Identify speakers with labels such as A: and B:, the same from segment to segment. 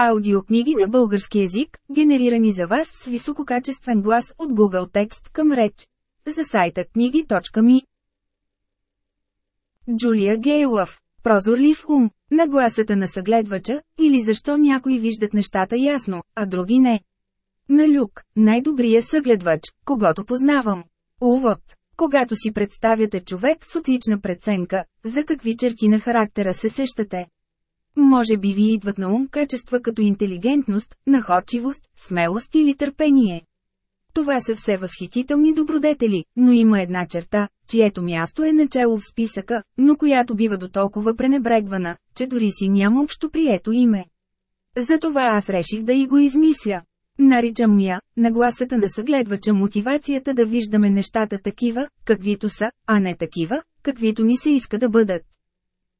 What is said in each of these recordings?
A: Аудиокниги на български език, генерирани за вас с висококачествен глас от Google Текст към реч. За сайта книги.ми Джулия Гейлов Прозорлив ум, нагласата на съгледвача, или защо някои виждат нещата ясно, а други не. На Люк, най-добрия съгледвач, когато познавам. Увод Когато си представяте човек с отлична преценка, за какви черти на характера се сещате? Може би ви идват на ум качества като интелигентност, находчивост, смелост или търпение. Това са все възхитителни добродетели, но има една черта, чието място е начало в списъка, но която бива до толкова пренебрегвана, че дори си няма общо прието име. Затова аз реших да и го измисля. Наричам я, нагласата на съгледвача мотивацията да виждаме нещата такива, каквито са, а не такива, каквито ни се иска да бъдат.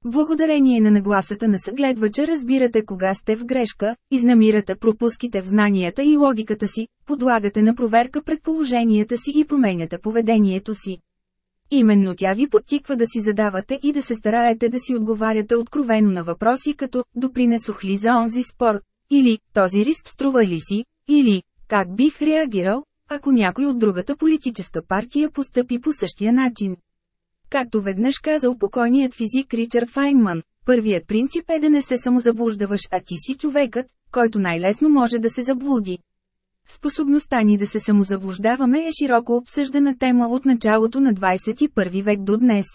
A: Благодарение на нагласата на съгледвача разбирате кога сте в грешка, изнамирате пропуските в знанията и логиката си, подлагате на проверка предположенията си и променяте поведението си. Именно тя ви подтиква да си задавате и да се стараете да си отговаряте откровено на въпроси като «Допринесох ли за онзи спор?» или «Този риск струва ли си?» или «Как бих реагирал, ако някой от другата политическа партия постъпи по същия начин?» Както веднъж казал покойният физик Ричард Файнман, първият принцип е да не се самозаблуждаваш, а ти си човекът, който най-лесно може да се заблуди. Способността ни да се самозаблуждаваме е широко обсъждана тема от началото на 21 век до днес.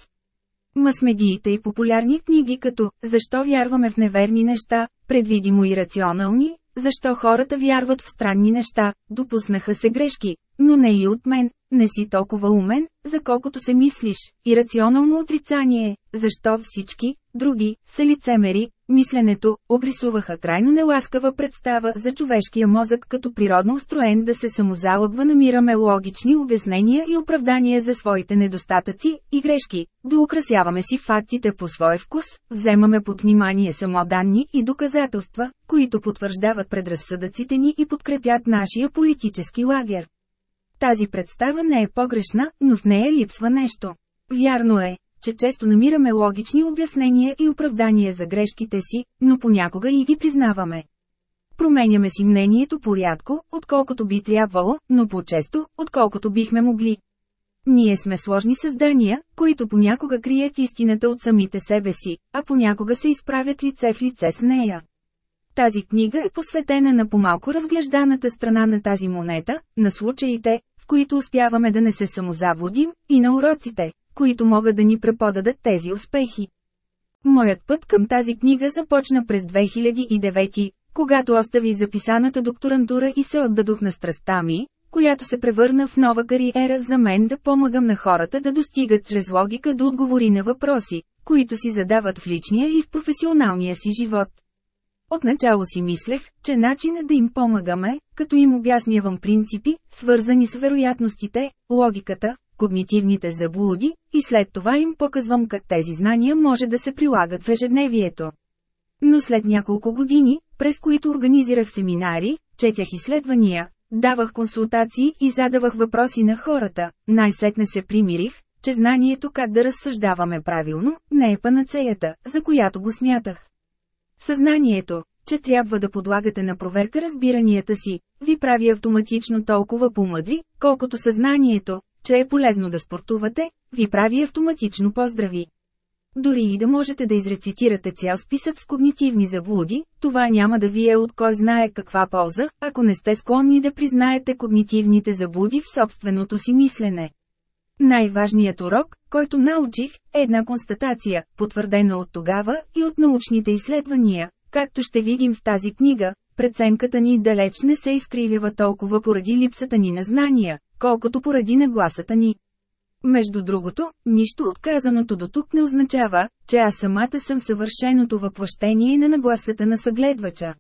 A: Масмедиите и популярни книги като «Защо вярваме в неверни неща», предвидимо и рационални, «Защо хората вярват в странни неща», «Допуснаха се грешки», но не и от мен, не си толкова умен, за колкото се мислиш, и рационално отрицание, защо всички, други, са лицемери, мисленето, обрисуваха крайно неласкава представа за човешкия мозък като природно устроен да се самозалъгва намираме логични обяснения и оправдания за своите недостатъци и грешки, доукрасяваме си фактите по свой вкус, вземаме под внимание само данни и доказателства, които потвърждават предразсъдъците ни и подкрепят нашия политически лагер. Тази представа не е погрешна, но в нея липсва нещо. Вярно е, че често намираме логични обяснения и оправдания за грешките си, но понякога и ги признаваме. Променяме си мнението порядко, отколкото би трябвало, но по-често, отколкото бихме могли. Ние сме сложни създания, които понякога крият истината от самите себе си, а понякога се изправят лице в лице с нея. Тази книга е посветена на по-малко разглежданата страна на тази монета, на случаите, в които успяваме да не се самозаводим, и на уроците, които могат да ни преподадат тези успехи. Моят път към тази книга започна през 2009, когато остави записаната докторантура и се отдадох на страстта ми, която се превърна в нова кариера за мен да помагам на хората да достигат чрез логика до да отговори на въпроси, които си задават в личния и в професионалния си живот. Отначало си мислех, че начинът да им помагаме, като им обяснявам принципи, свързани с вероятностите, логиката, когнитивните заблуди, и след това им показвам как тези знания може да се прилагат в ежедневието. Но след няколко години, през които организирах семинари, четях изследвания, давах консултации и задавах въпроси на хората, най-сетне се примирих, че знанието как да разсъждаваме правилно, не е панацеята, за която го смятах. Съзнанието, че трябва да подлагате на проверка разбиранията си, ви прави автоматично толкова по-мъдри, колкото съзнанието, че е полезно да спортувате, ви прави автоматично поздрави. Дори и да можете да изрецитирате цял списък с когнитивни заблуди, това няма да ви е от кой знае каква полза, ако не сте склонни да признаете когнитивните заблуди в собственото си мислене. Най-важният урок, който научих, е една констатация, потвърдена от тогава и от научните изследвания, както ще видим в тази книга, преценката ни далеч не се изкривява толкова поради липсата ни на знания, колкото поради нагласата ни. Между другото, нищо отказаното до тук не означава, че аз самата съм съвършеното въплъщение на нагласата на съгледвача.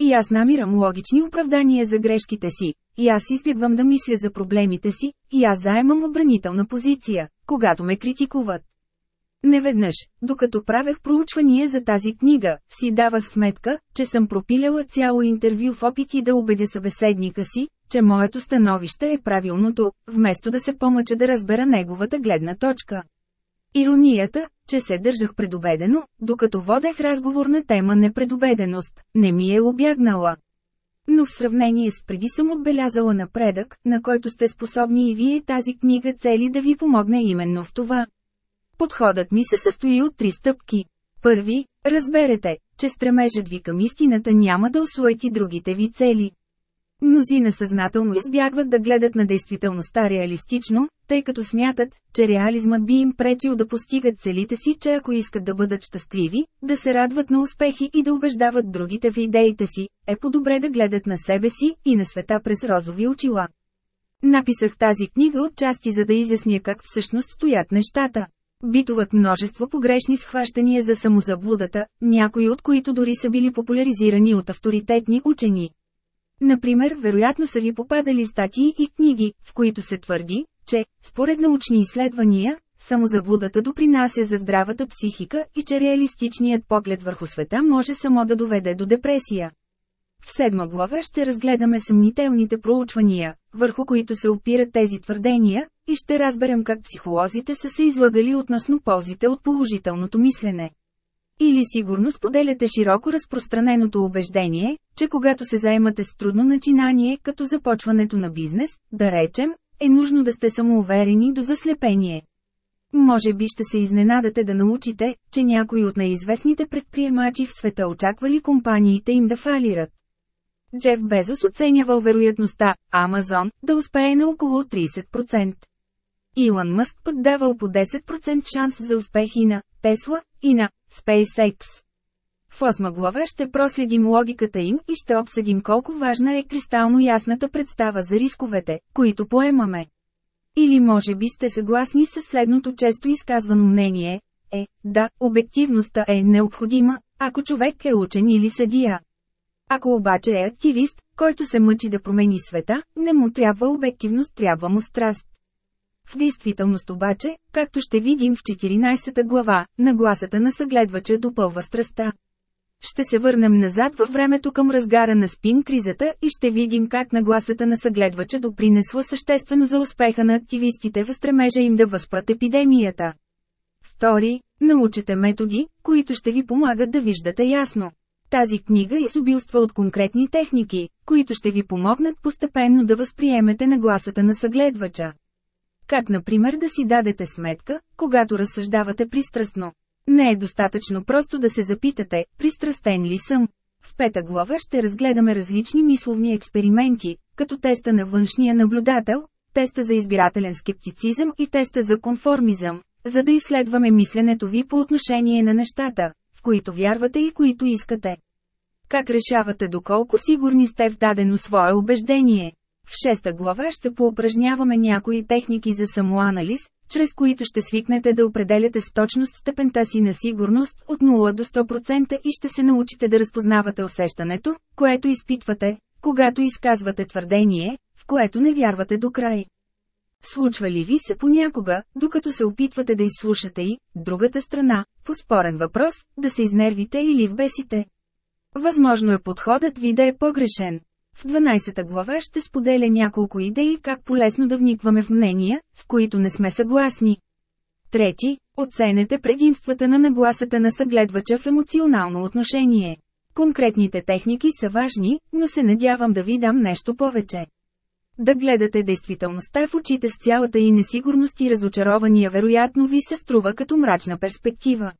A: И аз намирам логични оправдания за грешките си, и аз избягвам да мисля за проблемите си, и аз заемам отбранителна позиция, когато ме критикуват. Неведнъж, докато правех проучвания за тази книга, си давах сметка, че съм пропиляла цяло интервю в опити да убедя събеседника си, че моето становище е правилното, вместо да се помъча да разбера неговата гледна точка. Иронията, че се държах предобедено, докато водех разговор на тема непредобеденост, не ми е обягнала. Но в сравнение с преди съм отбелязала напредък, на който сте способни и вие тази книга цели да ви помогне именно в това. Подходът ми се състои от три стъпки. Първи, разберете, че стремежът ви към истината няма да осуети другите ви цели. Мнози несъзнателно избягват да гледат на действителността реалистично, тъй като смятат, че реализмът би им пречил да постигат целите си, че ако искат да бъдат щастливи, да се радват на успехи и да убеждават другите в идеите си, е по-добре да гледат на себе си и на света през розови очила. Написах тази книга от части, за да изясня как всъщност стоят нещата. Битуват множество погрешни схващания за самозаблудата, някои от които дори са били популяризирани от авторитетни учени. Например, вероятно са ви попадали статии и книги, в които се твърди, че, според научни изследвания, само заблудата допринася за здравата психика и че реалистичният поглед върху света може само да доведе до депресия. В седма глава ще разгледаме съмнителните проучвания, върху които се опират тези твърдения, и ще разберем как психолозите са се излагали относно ползите от положителното мислене. Или сигурно споделяте широко разпространеното убеждение, че когато се заемате с трудно начинание, като започването на бизнес, да речем, е нужно да сте самоуверени до заслепение. Може би ще се изненадате да научите, че някои от най-известните предприемачи в света очаквали компаниите им да фалират. Джеф Безос оценявал вероятността Амазон да успее на около 30%. Илон Мъск пък давал по 10% шанс за успехи на Тесла и на SpaceX. В осма глава ще проследим логиката им и ще обсъдим колко важна е кристално ясната представа за рисковете, които поемаме. Или може би сте съгласни с следното често изказвано мнение – е, да, обективността е необходима, ако човек е учен или съдия. Ако обаче е активист, който се мъчи да промени света, не му трябва обективност, трябва му страст. В действителност обаче, както ще видим в 14 глава, нагласата на съгледвача допълва страста. Ще се върнем назад във времето към разгара на спин кризата и ще видим как нагласата на съгледвача допринесла съществено за успеха на активистите в стремежа им да възпрат епидемията. Втори, научете методи, които ще ви помагат да виждате ясно. Тази книга изобилства е от конкретни техники, които ще ви помогнат постепенно да възприемете нагласата на съгледвача. Как например да си дадете сметка, когато разсъждавате пристрастно. Не е достатъчно просто да се запитате, пристрастен ли съм. В пета глава ще разгледаме различни мисловни експерименти, като теста на външния наблюдател, теста за избирателен скептицизъм и теста за конформизъм, за да изследваме мисленето ви по отношение на нещата, в които вярвате и които искате. Как решавате доколко сигурни сте в дадено свое убеждение? В шеста глава ще поупражняваме някои техники за самоанализ, чрез които ще свикнете да определяте с точност степента си на сигурност от 0 до 100% и ще се научите да разпознавате усещането, което изпитвате, когато изказвате твърдение, в което не вярвате до край. Случва ли ви се понякога, докато се опитвате да изслушате и, другата страна, по спорен въпрос, да се изнервите или вбесите? Възможно е подходът ви да е погрешен, в 12 та глава ще споделя няколко идеи как полезно да вникваме в мнения, с които не сме съгласни. Трети, оценете предимствата на нагласата на съгледвача в емоционално отношение. Конкретните техники са важни, но се надявам да ви дам нещо повече. Да гледате действителността в очите с цялата и несигурност и разочарования вероятно ви се струва като мрачна перспектива.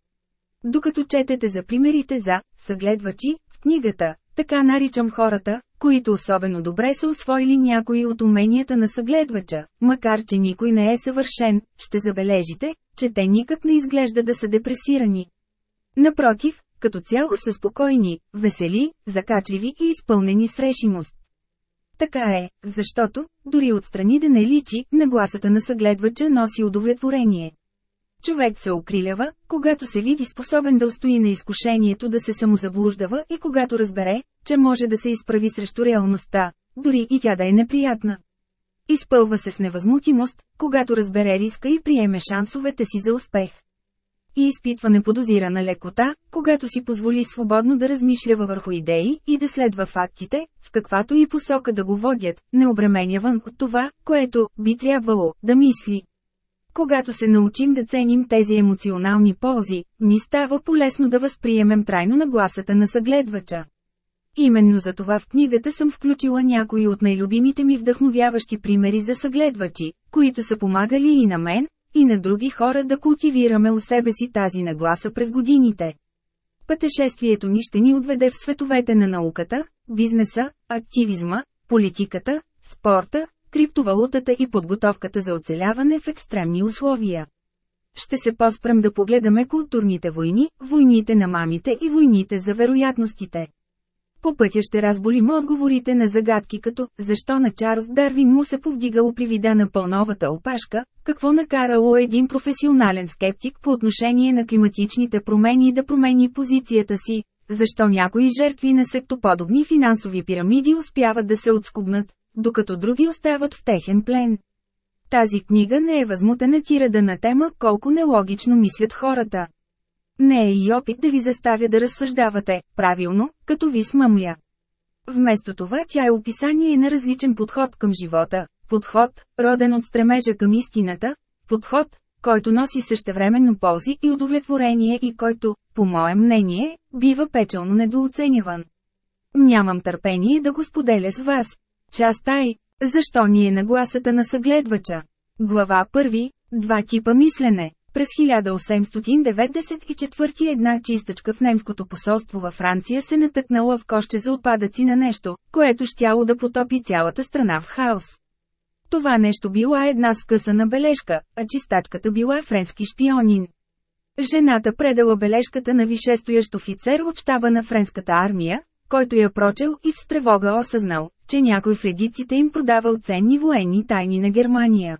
A: Докато четете за примерите за съгледвачи в книгата така наричам хората, които особено добре са освоили някои от уменията на съгледвача, макар че никой не е съвършен, ще забележите, че те никак не изглежда да са депресирани. Напротив, като цяло са спокойни, весели, закачливи и изпълнени с решимост. Така е, защото, дори отстрани да не личи, нагласата на съгледвача носи удовлетворение. Човек се укрилява, когато се види способен да устои на изкушението да се самозаблуждава и когато разбере, че може да се изправи срещу реалността, дори и тя да е неприятна. Изпълва се с невъзмутимост, когато разбере риска и приеме шансовете си за успех. И изпитва неподозирана лекота, когато си позволи свободно да размишлява върху идеи и да следва фактите, в каквато и посока да го водят, необременяван от това, което би трябвало да мисли. Когато се научим да ценим тези емоционални ползи, ни става полезно да възприемем трайно нагласата на съгледвача. Именно за това в книгата съм включила някои от най-любимите ми вдъхновяващи примери за съгледвачи, които са помагали и на мен, и на други хора да култивираме у себе си тази нагласа през годините. Пътешествието ни ще ни отведе в световете на науката, бизнеса, активизма, политиката, спорта, криптовалутата и подготовката за оцеляване в екстремни условия. Ще се поспрем да погледаме културните войни, войните на мамите и войните за вероятностите. По пътя ще разболим отговорите на загадки като «Защо на Чарлз Дарвин му се повдигало при вида на пълновата опашка?», какво накарало един професионален скептик по отношение на климатичните промени да промени позицията си, защо някои жертви на сектоподобни финансови пирамиди успяват да се отскубнат, докато други остават в техен плен. Тази книга не е възмутена тирада на тема колко нелогично мислят хората. Не е и опит да ви заставя да разсъждавате, правилно, като ви смъмля. Вместо това тя е описание на различен подход към живота, подход, роден от стремежа към истината, подход, който носи същевременно ползи и удовлетворение и който, по мое мнение, бива печално недооценяван. Нямам търпение да го споделя с вас, Част Ай. Е, защо ни е нагласата на съгледвача? Глава 1. Два типа мислене. През 1894 една чистачка в немското посолство във Франция се натъкнала в коще за отпадъци на нещо, което щяло да потопи цялата страна в хаос. Това нещо била една скъсана бележка, а чистачката била френски шпионин. Жената предала бележката на вишестоящ офицер от щаба на френската армия, който я прочел и с тревога осъзнал, че някой в редиците им продавал ценни военни тайни на Германия.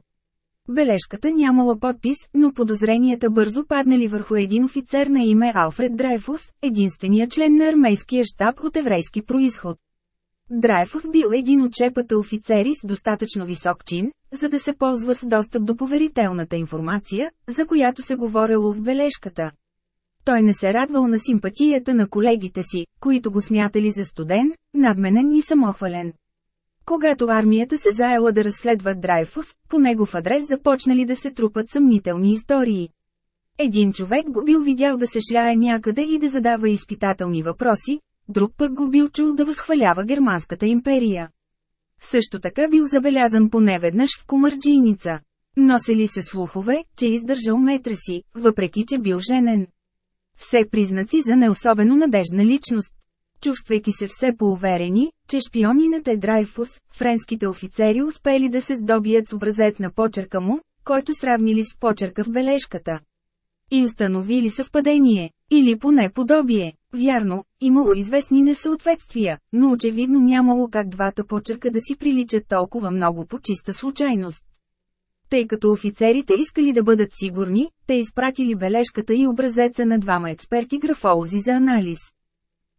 A: Бележката нямала подпис, но подозренията бързо паднали върху един офицер на име Алфред Драйфус, единствения член на армейския щаб от еврейски происход. Драйфус бил един от чепата офицери с достатъчно висок чин, за да се ползва с достъп до поверителната информация, за която се говорело в бележката той не се радвал на симпатията на колегите си, които го смятали за студен, надменен и самохвален. Когато армията се заела да разследва Драйфус, по негов адрес започнали да се трупат съмнителни истории. Един човек го бил видял да се шляе някъде и да задава изпитателни въпроси, друг пък го бил чул да възхвалява Германската империя. Също така бил забелязан поневеднъж в комърджийница. Носели се слухове, че издържал метра си, въпреки че бил женен. Все признаци за неособено надежна личност. Чувствайки се все поуверени, че шпионината е Драйфус, френските офицери успели да се здобият с образец на почерка му, който сравнили с почерка в бележката. И установили съвпадение, или поне подобие. Вярно, имало известни несъответствия, но очевидно нямало как двата почерка да си приличат толкова много по чиста случайност. Тъй като офицерите искали да бъдат сигурни, те изпратили бележката и образеца на двама експерти графолози за анализ.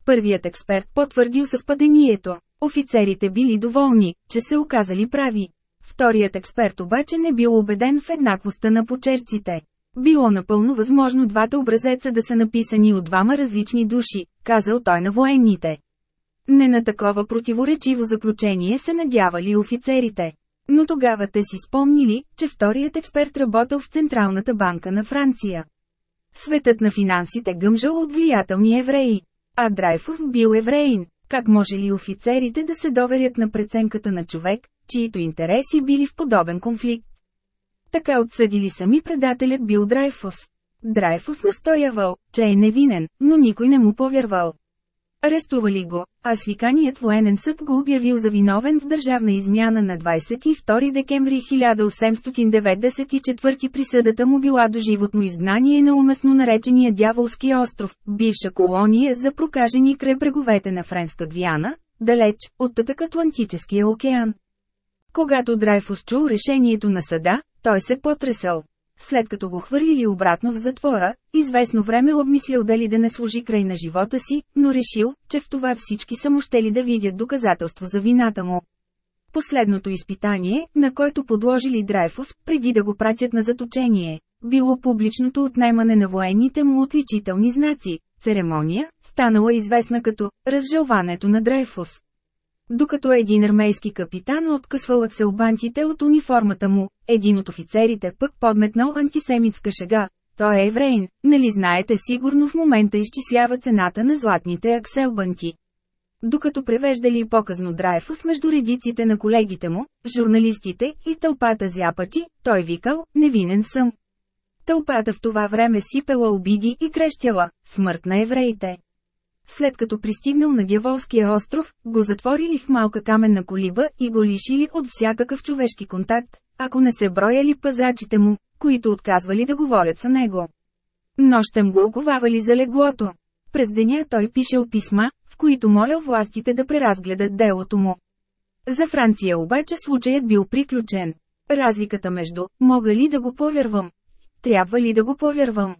A: Първият експерт потвърдил съвпадението. Офицерите били доволни, че се оказали прави. Вторият експерт обаче не бил убеден в еднаквостта на почерците. Било напълно възможно двата образеца да са написани от двама различни души, казал той на военните. Не на такова противоречиво заключение се надявали офицерите. Но тогава те си спомнили, че вторият експерт работил в Централната банка на Франция. Светът на финансите гъмжал от влиятелни евреи. А Драйфус бил евреин. Как може ли офицерите да се доверят на преценката на човек, чието интереси били в подобен конфликт? Така отсъдили сами предателят бил Драйфус. Драйфус настоявал, че е невинен, но никой не му повярвал. Арестували го, а свиканият военен съд го обявил за виновен в държавна измяна на 22 декември 1894 присъдата му била до животно изгнание на уместно наречения Дяволски остров, бивша колония за прокажени край бреговете на Френска Гвиана, далеч от Тътък Атлантическия океан. Когато Драйфус чул решението на съда, той се потресал след като го хвърлили обратно в затвора, известно време обмислил дали да не служи край на живота си, но решил, че в това всички са му щели да видят доказателство за вината му. Последното изпитание, на което подложили Драйфус, преди да го пратят на заточение, било публичното отнемане на военните му отличителни знаци, церемония, станала известна като «разжалването на Драйфус докато един армейски капитан откъсвал акселбантите от униформата му, един от офицерите пък подметнал антисемитска шега. Той е еврейн, нали знаете сигурно в момента изчислява цената на златните акселбанти. Докато превеждали показно Драйфус между редиците на колегите му, журналистите и тълпата зяпачи, той викал «Невинен съм». Тълпата в това време сипела обиди и крещяла «Смърт на евреите». След като пристигнал на Дяволския остров, го затворили в малка каменна колиба и го лишили от всякакъв човешки контакт, ако не се брояли пазачите му, които отказвали да говорят с него. Нощем го оковавали за леглото. През деня той пишел писма, в които молял властите да преразгледат делото му. За Франция обаче случаят бил приключен. Разликата между «мога ли да го повярвам?» «Трябва ли да го повярвам?»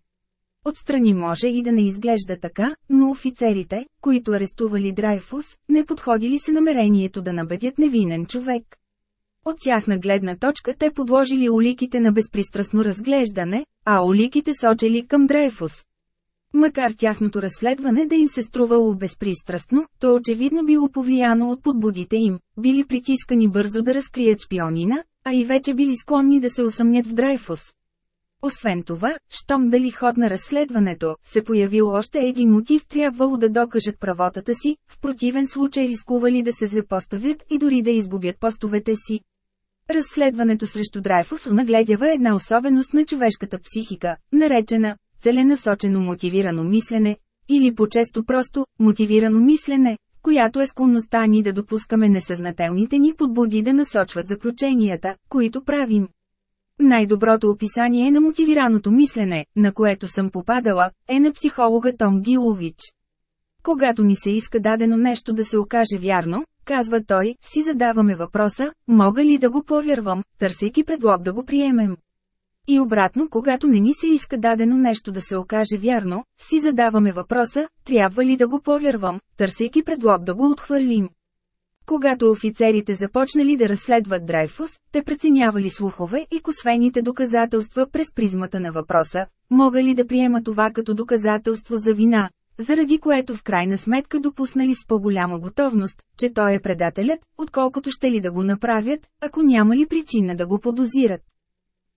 A: Отстрани може и да не изглежда така, но офицерите, които арестували Драйфус, не подходили се намерението да набедят невинен човек. От тяхна гледна точка те подложили уликите на безпристрастно разглеждане, а уликите сочели към Дрейфус. Макар тяхното разследване да им се струвало безпристрастно, то очевидно било повлияно от подбудите им, били притискани бързо да разкрият шпионина, а и вече били склонни да се усъмнят в Дрейфус. Освен това, щом дали ход на разследването, се появил още един мотив трябвало да докажат правотата си, в противен случай рискували да се запоставят и дори да изгубят постовете си. Разследването срещу Драйфус нагледява една особеност на човешката психика, наречена целенасочено мотивирано мислене, или по-често просто мотивирано мислене, която е склонността ни да допускаме несъзнателните ни подбуди да насочват заключенията, които правим. Най-доброто описание е на мотивираното мислене, на което съм попадала, е на психолога Том Гилович. Когато ни се иска дадено нещо да се окаже вярно, казва той, си задаваме въпроса, мога ли да го повярвам, търсейки предлог да го приемем. И обратно, когато не ни се иска дадено нещо да се окаже вярно, си задаваме въпроса, трябва ли да го повярвам, търсейки предлог да го отхвърлим. Когато офицерите започнали да разследват Драйфус, те преценявали слухове и косвените доказателства през призмата на въпроса, мога ли да приема това като доказателство за вина, заради което в крайна сметка допуснали с по-голяма готовност, че той е предателят, отколкото ще ли да го направят, ако няма ли причина да го подозират.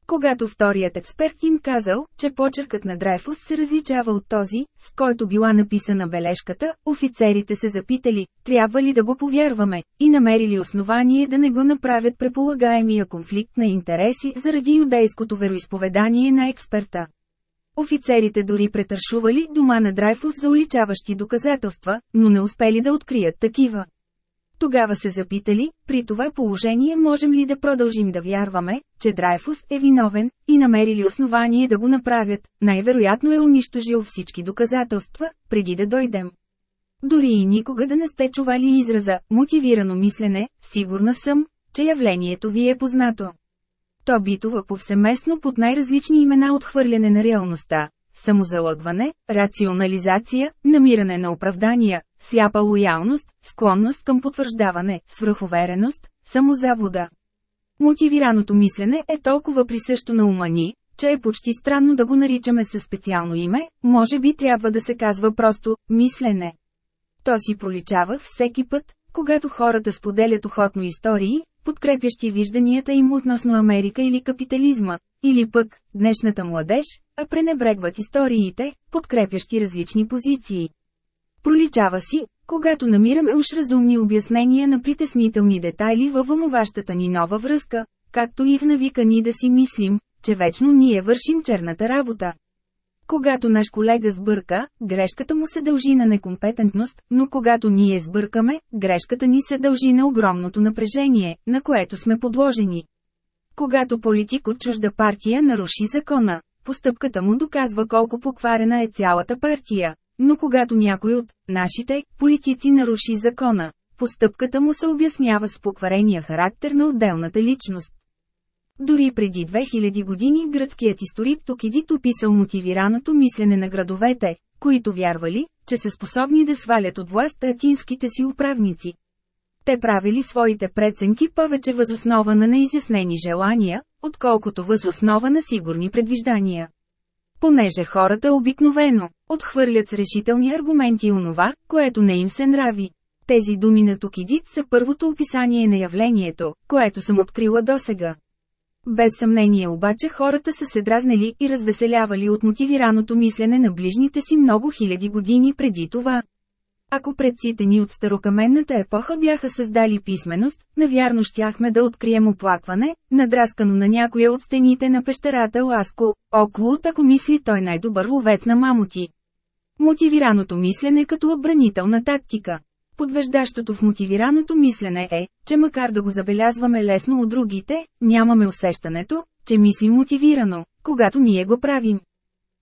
A: Когато вторият експерт им казал, че почеркът на Драйфус се различава от този, с който била написана бележката, офицерите се запитали, трябва ли да го повярваме, и намерили основание да не го направят преполагаемия конфликт на интереси заради юдейското вероисповедание на експерта. Офицерите дори претършували дома на Драйфус за уличаващи доказателства, но не успели да открият такива. Тогава се запитали, при това положение можем ли да продължим да вярваме, че Драйфус е виновен, и намерили основание да го направят, най-вероятно е унищожил всички доказателства, преди да дойдем. Дори и никога да не сте чували израза «мотивирано мислене», сигурна съм, че явлението ви е познато. То битува повсеместно под най-различни имена отхвърляне на реалността, самозалъгване, рационализация, намиране на оправдания, сляпа лоялност, склонност към потвърждаване, свръховереност, самозавода. Мотивираното мислене е толкова присъщо на умани, че е почти странно да го наричаме със специално име, може би трябва да се казва просто «мислене». То си проличава всеки път, когато хората споделят охотно истории, подкрепящи вижданията им относно Америка или капитализма, или пък, днешната младеж, а пренебрегват историите, подкрепящи различни позиции. Проличава си, когато намираме уж разумни обяснения на притеснителни детайли във вълнуващата ни нова връзка, както и в навика ни да си мислим, че вечно ние вършим черната работа. Когато наш колега сбърка, грешката му се дължи на некомпетентност, но когато ние сбъркаме, грешката ни се дължи на огромното напрежение, на което сме подложени. Когато политик от чужда партия наруши закона, постъпката му доказва колко покварена е цялата партия. Но когато някой от нашите политици наруши закона, постъпката му се обяснява с покварения характер на отделната личност. Дори преди 2000 години гръцкият историк Токидит описал мотивираното мислене на градовете, които вярвали, че са способни да свалят от власт атинските си управници. Те правили своите преценки повече възоснова на неизяснени желания, отколкото възоснова на сигурни предвиждания. Понеже хората обикновено отхвърлят с решителни аргументи онова, което не им се нрави. Тези думи на Токидит са първото описание на явлението, което съм открила досега. Без съмнение обаче хората са се дразнели и развеселявали от мотивираното мислене на ближните си много хиляди години преди това. Ако предците ни от старокаменната епоха бяха създали писменост, навярно щяхме да открием оплакване, надраскано на някоя от стените на пещерата Ласко, Оклут ако мисли той най-добър ловец на мамоти. Мотивираното мислене като отбранителна тактика Подвеждащото в мотивираното мислене е, че макар да го забелязваме лесно от другите, нямаме усещането, че мислим мотивирано, когато ние го правим.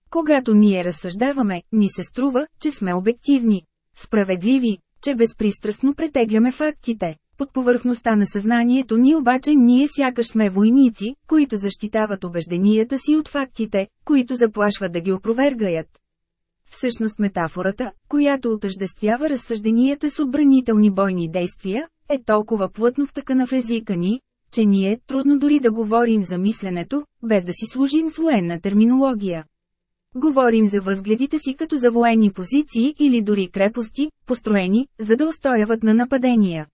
A: Когато ние разсъждаваме, ни се струва, че сме обективни, справедливи, че безпристрастно претегляме фактите. Под повърхността на съзнанието ни обаче ние сякаш сме войници, които защитават убежденията си от фактите, които заплашват да ги опровергаят. Всъщност метафората, която отъждествява разсъжденията с отбранителни бойни действия, е толкова плътно втъкана в езика ни, че ни е трудно дори да говорим за мисленето, без да си служим с военна терминология. Говорим за възгледите си като за военни позиции или дори крепости, построени, за да устояват на нападения.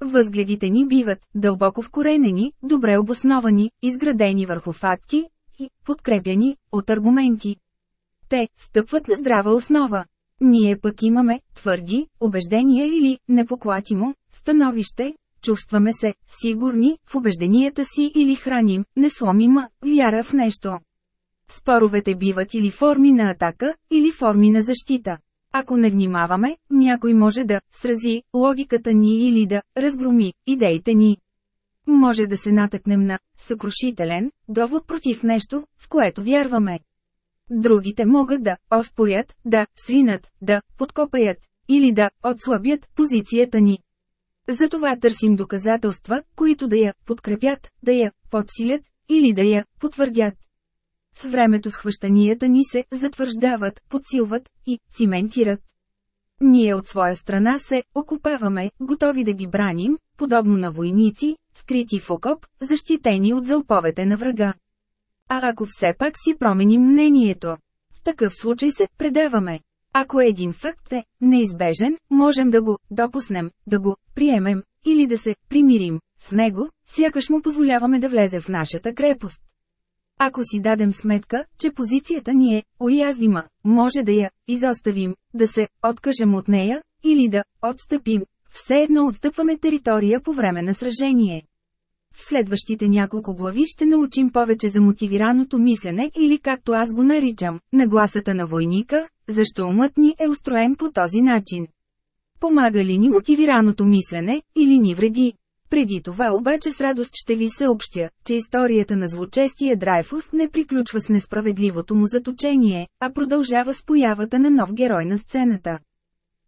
A: Възгледите ни биват дълбоко вкоренени, добре обосновани, изградени върху факти и подкрепяни от аргументи те стъпват на здрава основа. Ние пък имаме твърди убеждения или непоклатимо становище, чувстваме се сигурни в убежденията си или храним несломима вяра в нещо. Споровете биват или форми на атака, или форми на защита. Ако не внимаваме, някой може да срази логиката ни или да разгроми идеите ни. Може да се натъкнем на съкрушителен довод против нещо, в което вярваме. Другите могат да оспорят, да сринат, да подкопаят или да отслабят позицията ни. Затова търсим доказателства, които да я подкрепят, да я подсилят или да я потвърдят. С времето схващанията ни се затвърждават, подсилват и циментират. Ние от своя страна се окупаваме, готови да ги браним, подобно на войници, скрити в окоп, защитени от зълповете на врага. А ако все пак си променим мнението? В такъв случай се предаваме. Ако един факт е неизбежен, можем да го допуснем, да го приемем или да се примирим с него, сякаш му позволяваме да влезе в нашата крепост. Ако си дадем сметка, че позицията ни е уязвима, може да я изоставим, да се откажем от нея или да отстъпим, все едно отстъпваме територия по време на сражение. В следващите няколко глави ще научим повече за мотивираното мислене или както аз го наричам, нагласата на войника, защо умът ни е устроен по този начин. Помага ли ни мотивираното мислене, или ни вреди? Преди това обаче с радост ще ви съобщя, че историята на злочестия Драйфус не приключва с несправедливото му заточение, а продължава с появата на нов герой на сцената.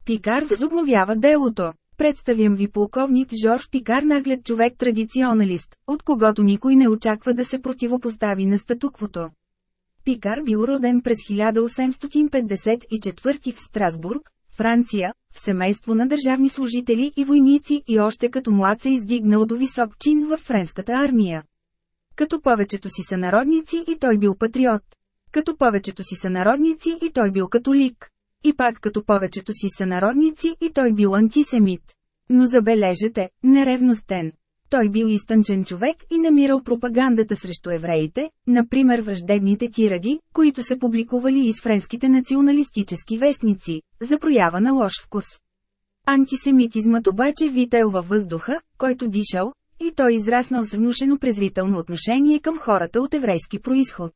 A: Пикар възобновява делото. Представям ви полковник Жорж Пикар наглед човек традиционалист, от когото никой не очаква да се противопостави на статуквото. Пикар бил роден през 1854 в Страсбург, Франция, в семейство на държавни служители и войници и още като млад се издигнал до висок чин във френската армия. Като повечето си са народници, и той бил патриот. Като повечето си са народници, и той бил католик и пак като повечето си сънародници и той бил антисемит. Но забележете, неревностен. Той бил изтънчен човек и намирал пропагандата срещу евреите, например враждебните тиради, които са публикували из френските националистически вестници, за проява на лош вкус. Антисемитизмът обаче вител във въздуха, който дишал, и той израснал с внушено презрително отношение към хората от еврейски происход.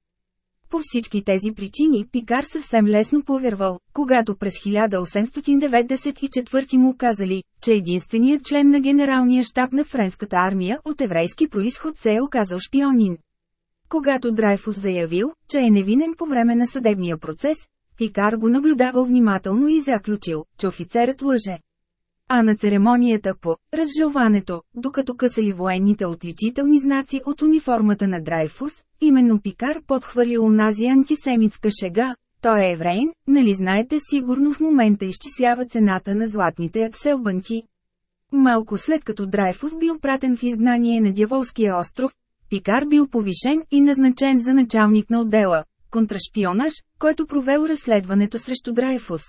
A: По всички тези причини Пикар съвсем лесно повярвал, когато през 1894 му казали, че единственият член на генералния щаб на френската армия от еврейски происход се е оказал шпионин. Когато Драйфус заявил, че е невинен по време на съдебния процес, Пикар го наблюдавал внимателно и заключил, че офицерът лъже а на церемонията по разжелването, докато късали военните отличителни знаци от униформата на Драйфус, именно Пикар подхвърли унази антисемитска шега. Той е еврейн, нали знаете сигурно в момента изчислява цената на златните акселбанки. Малко след като Драйфус бил пратен в изгнание на Дяволския остров, Пикар бил повишен и назначен за началник на отдела – контрашпионаж, който провел разследването срещу Драйфус.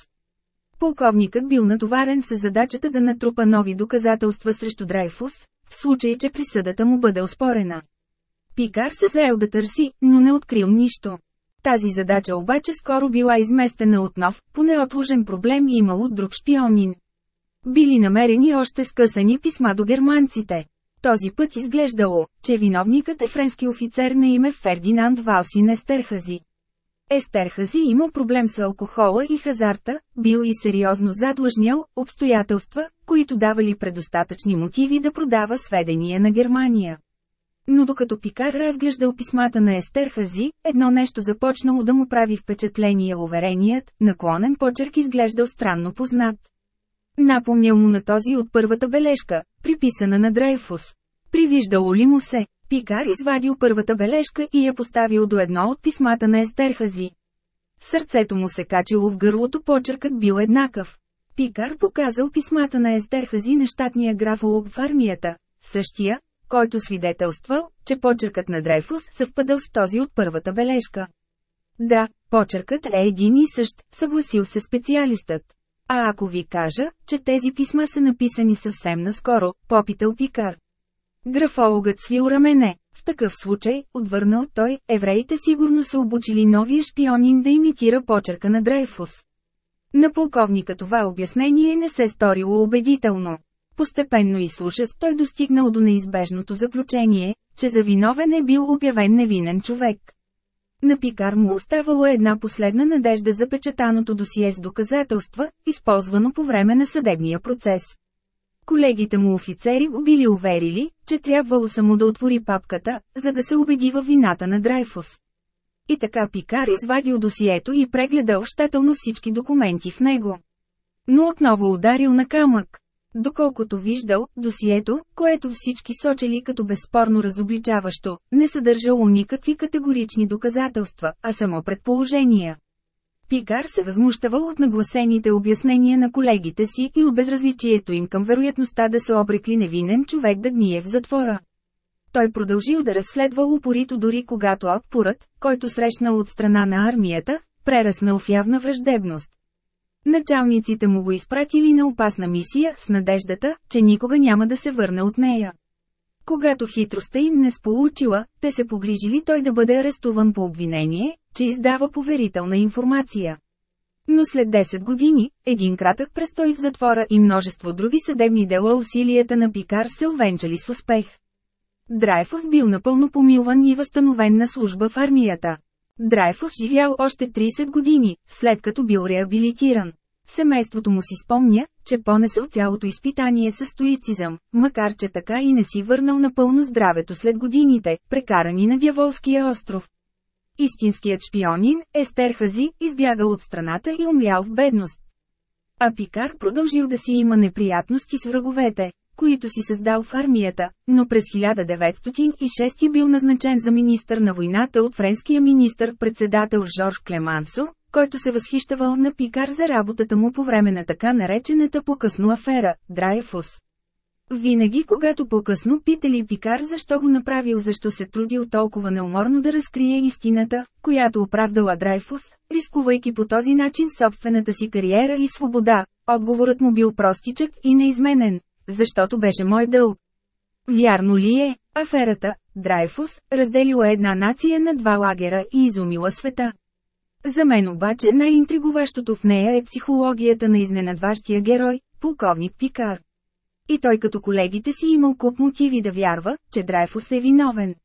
A: Полковникът бил натоварен с задачата да натрупа нови доказателства срещу Драйфус, в случай, че присъдата му бъде оспорена. Пикар се заел да търси, но не открил нищо. Тази задача обаче скоро била изместена от нов, по неотложен проблем имал от друг шпионин. Били намерени още скъсани писма до германците. Този път изглеждало, че виновникът е френски офицер на име Фердинанд Валсин Естерхази. Естер Хази имал проблем с алкохола и хазарта, бил и сериозно задлъжнял, обстоятелства, които давали предостатъчни мотиви да продава сведения на Германия. Но докато Пикар разглеждал писмата на Естер Хази, едно нещо започнало да му прави впечатление увереният, наклонен почерк изглеждал странно познат. Напомнял му на този от първата бележка, приписана на Дрейфус. Привиждало ли му се, Пикар извадил първата бележка и я поставил до едно от писмата на Естерхази. Сърцето му се качило в гърлото, почеркът бил еднакъв. Пикар показал писмата на Естерхази на щатния графолог в армията, същия, който свидетелствал, че почеркът на Дрейфус съвпадал с този от първата бележка. Да, почеркът е един и същ, съгласил се специалистът. А ако ви кажа, че тези писма са написани съвсем наскоро, попитал Пикар. Графологът свил рамене. В такъв случай, отвърнал той, евреите сигурно са обучили новия шпионин да имитира почерка на Дрейфус. На полковника това обяснение не се сторило убедително. Постепенно и слушаст той достигнал до неизбежното заключение, че за виновен е бил обявен невинен човек. На Пикар му оставало една последна надежда за печатаното досие с доказателства, използвано по време на съдебния процес. Колегите му офицери го били уверили, че трябвало само да отвори папката, за да се убеди във вината на Драйфус. И така Пикар извадил досието и прегледал щателно всички документи в него. Но отново ударил на камък. Доколкото виждал, досието, което всички сочели като безспорно разобличаващо, не съдържало никакви категорични доказателства, а само предположения. Пикар се възмущавал от нагласените обяснения на колегите си и от безразличието им към вероятността да се обрекли невинен човек да гние в затвора. Той продължил да разследва упорито дори когато отпорът, който срещнал от страна на армията, прераснал в явна враждебност. Началниците му го изпратили на опасна мисия с надеждата, че никога няма да се върне от нея. Когато хитростта им не сполучила, те се погрижили той да бъде арестуван по обвинение, че издава поверителна информация. Но след 10 години, един кратък престой в затвора и множество други съдебни дела усилията на Пикар се овенчали с успех. Драйфус бил напълно помилван и възстановен на служба в армията. Драйфус живял още 30 години, след като бил реабилитиран. Семейството му си спомня, че понесъл цялото изпитание със стоицизъм, макар че така и не си върнал напълно здравето след годините, прекарани на Дяволския остров. Истинският шпионин, Естерхази, избягал от страната и умрял в бедност. А Пикар продължил да си има неприятности с враговете, които си създал в армията, но през 1906 е бил назначен за министър на войната от френския министър-председател Жорж Клемансо, който се възхищавал на Пикар за работата му по време на така наречената по-късно афера – Драйфус. Винаги когато по-късно питали Пикар защо го направил, защо се трудил толкова неуморно да разкрие истината, която оправдала Драйфус, рискувайки по този начин собствената си кариера и свобода, отговорът му бил простичък и неизменен, защото беше мой дълг. Вярно ли е, аферата, Драйфус, разделила една нация на два лагера и изумила света. За мен обаче най-интригуващото в нея е психологията на изненадващия герой, полковник Пикар. И той като колегите си имал куп мотиви да вярва, че Драйфус е виновен.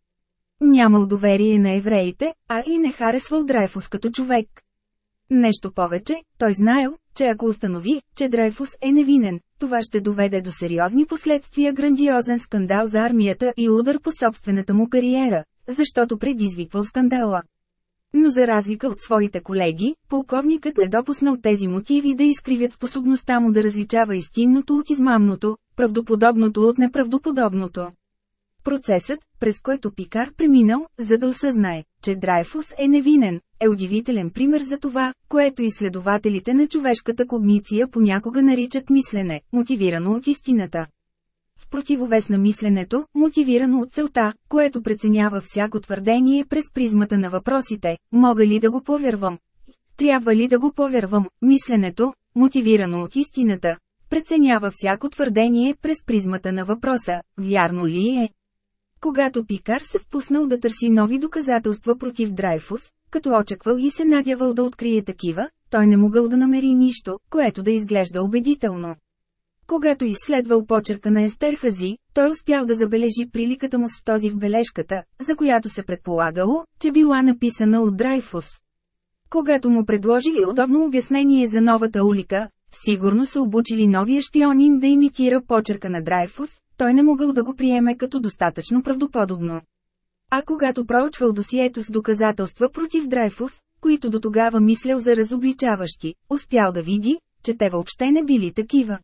A: Нямал доверие на евреите, а и не харесвал Драйфус като човек. Нещо повече, той знаел, че ако установи, че Драйфус е невинен, това ще доведе до сериозни последствия грандиозен скандал за армията и удар по собствената му кариера, защото предизвиквал скандала. Но за разлика от своите колеги, полковникът не допуснал тези мотиви да изкривят способността му да различава истинното от измамното, правдоподобното от неправдоподобното. Процесът, през който Пикар преминал, за да осъзнае, че Драйфус е невинен, е удивителен пример за това, което изследователите на човешката когниция понякога наричат мислене, мотивирано от истината. В противовес на мисленето, мотивирано от целта, което преценява всяко твърдение през призмата на въпросите, мога ли да го повярвам? Трябва ли да го повярвам? Мисленето, мотивирано от истината, преценява всяко твърдение през призмата на въпроса, вярно ли е? Когато Пикар се впуснал да търси нови доказателства против Драйфус, като очаквал и се надявал да открие такива, той не могъл да намери нищо, което да изглежда убедително. Когато изследвал почерка на Естерхази, той успял да забележи приликата му с този в бележката, за която се предполагало, че била написана от Драйфус. Когато му предложили удобно обяснение за новата улика, сигурно са обучили новия шпионин да имитира почерка на Драйфус, той не могъл да го приеме като достатъчно правдоподобно. А когато проучвал досието с доказателства против Драйфус, които до тогава мислял за разобличаващи, успял да види, че те въобще не били такива.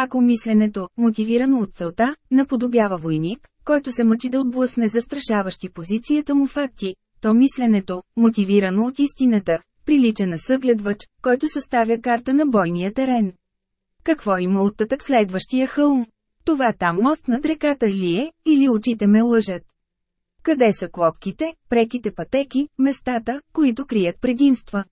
A: Ако мисленето, мотивирано от целта, наподобява войник, който се мъчи да отблъсне застрашаващи позицията му факти, то мисленето, мотивирано от истината, прилича на съгледвач, който съставя карта на бойния терен. Какво има оттатък следващия хълм? Това там мост над реката ли е, или очите ме лъжат? Къде са клопките, преките пътеки, местата, които крият предимства?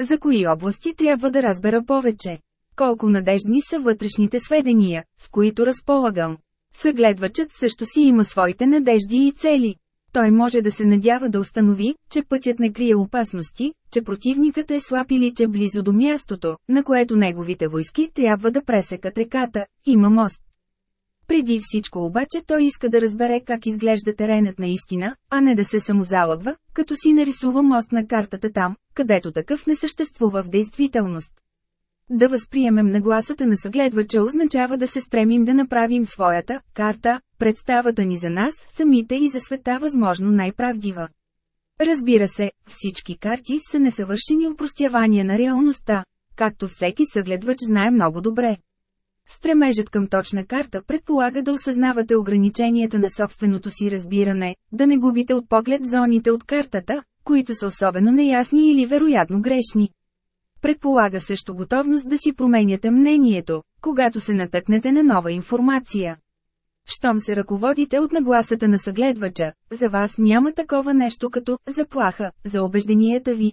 A: За кои области трябва да разбера повече? Колко надежни са вътрешните сведения, с които разполагам. Съгледвачът също си има своите надежди и цели. Той може да се надява да установи, че пътят не крие опасности, че противникът е слаб или че близо до мястото, на което неговите войски трябва да пресекат реката, има мост. Преди всичко обаче той иска да разбере как изглежда теренът наистина, а не да се самозалъгва, като си нарисува мост на картата там, където такъв не съществува в действителност. Да възприемем нагласата на съгледвача означава да се стремим да направим своята карта, представата ни за нас, самите и за света възможно най-правдива. Разбира се, всички карти са несъвършени упростявания на реалността, както всеки съгледвач знае много добре. Стремежът към точна карта предполага да осъзнавате ограниченията на собственото си разбиране, да не губите от поглед зоните от картата, които са особено неясни или вероятно грешни. Предполага също готовност да си променяте мнението, когато се натъкнете на нова информация. Щом се ръководите от нагласата на съгледвача, за вас няма такова нещо като заплаха за убежденията ви.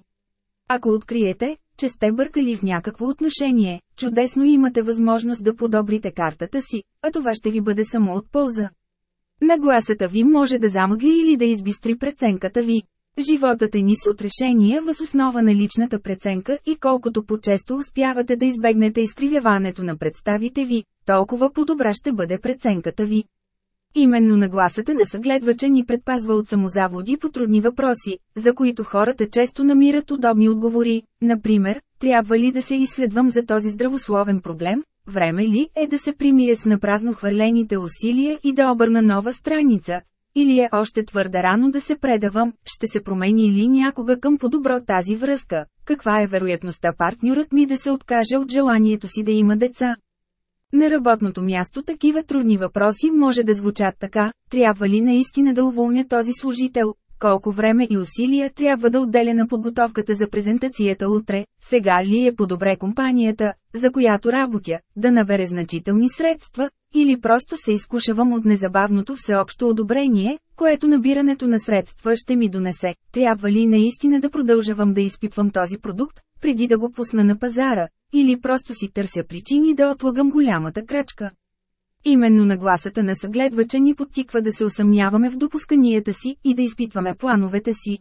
A: Ако откриете, че сте бъркали в някакво отношение, чудесно имате възможност да подобрите картата си, а това ще ви бъде само от полза. Нагласата ви може да замъгли или да избистри преценката ви. Животът е нис от решения въз основа на личната преценка и колкото по-често успявате да избегнете изкривяването на представите ви, толкова по-добра ще бъде преценката ви. Именно нагласата на съгледвача ни предпазва от самозаводи по трудни въпроси, за които хората често намират удобни отговори, например, трябва ли да се изследвам за този здравословен проблем, време ли е да се примиря с напразно хвърлените усилия и да обърна нова страница, или е още твърде рано да се предавам, ще се промени ли някога към по-добро тази връзка? Каква е вероятността партньорът ми да се откаже от желанието си да има деца? На работното място такива трудни въпроси може да звучат така, трябва ли наистина да уволня този служител, колко време и усилия трябва да отделя на подготовката за презентацията утре, сега ли е по-добре компанията, за която работя, да набере значителни средства, или просто се изкушавам от незабавното всеобщо одобрение, което набирането на средства ще ми донесе. Трябва ли наистина да продължавам да изпипвам този продукт, преди да го пусна на пазара, или просто си търся причини да отлагам голямата крачка? Именно нагласата на съгледвача ни подтиква да се усъмняваме в допусканията си и да изпитваме плановете си.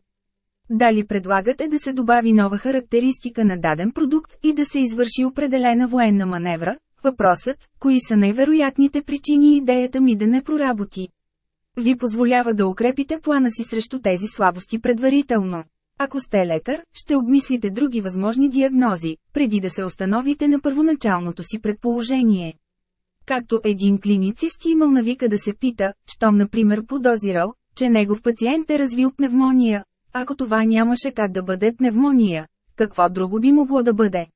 A: Дали предлагате да се добави нова характеристика на даден продукт и да се извърши определена военна маневра, въпросът, кои са най-вероятните причини идеята ми да не проработи. Ви позволява да укрепите плана си срещу тези слабости предварително. Ако сте лекар, ще обмислите други възможни диагнози, преди да се установите на първоначалното си предположение. Както един клиницист имал навика да се пита, щом например подозирал, че негов пациент е развил пневмония. Ако това нямаше как да бъде пневмония, какво друго би могло да бъде?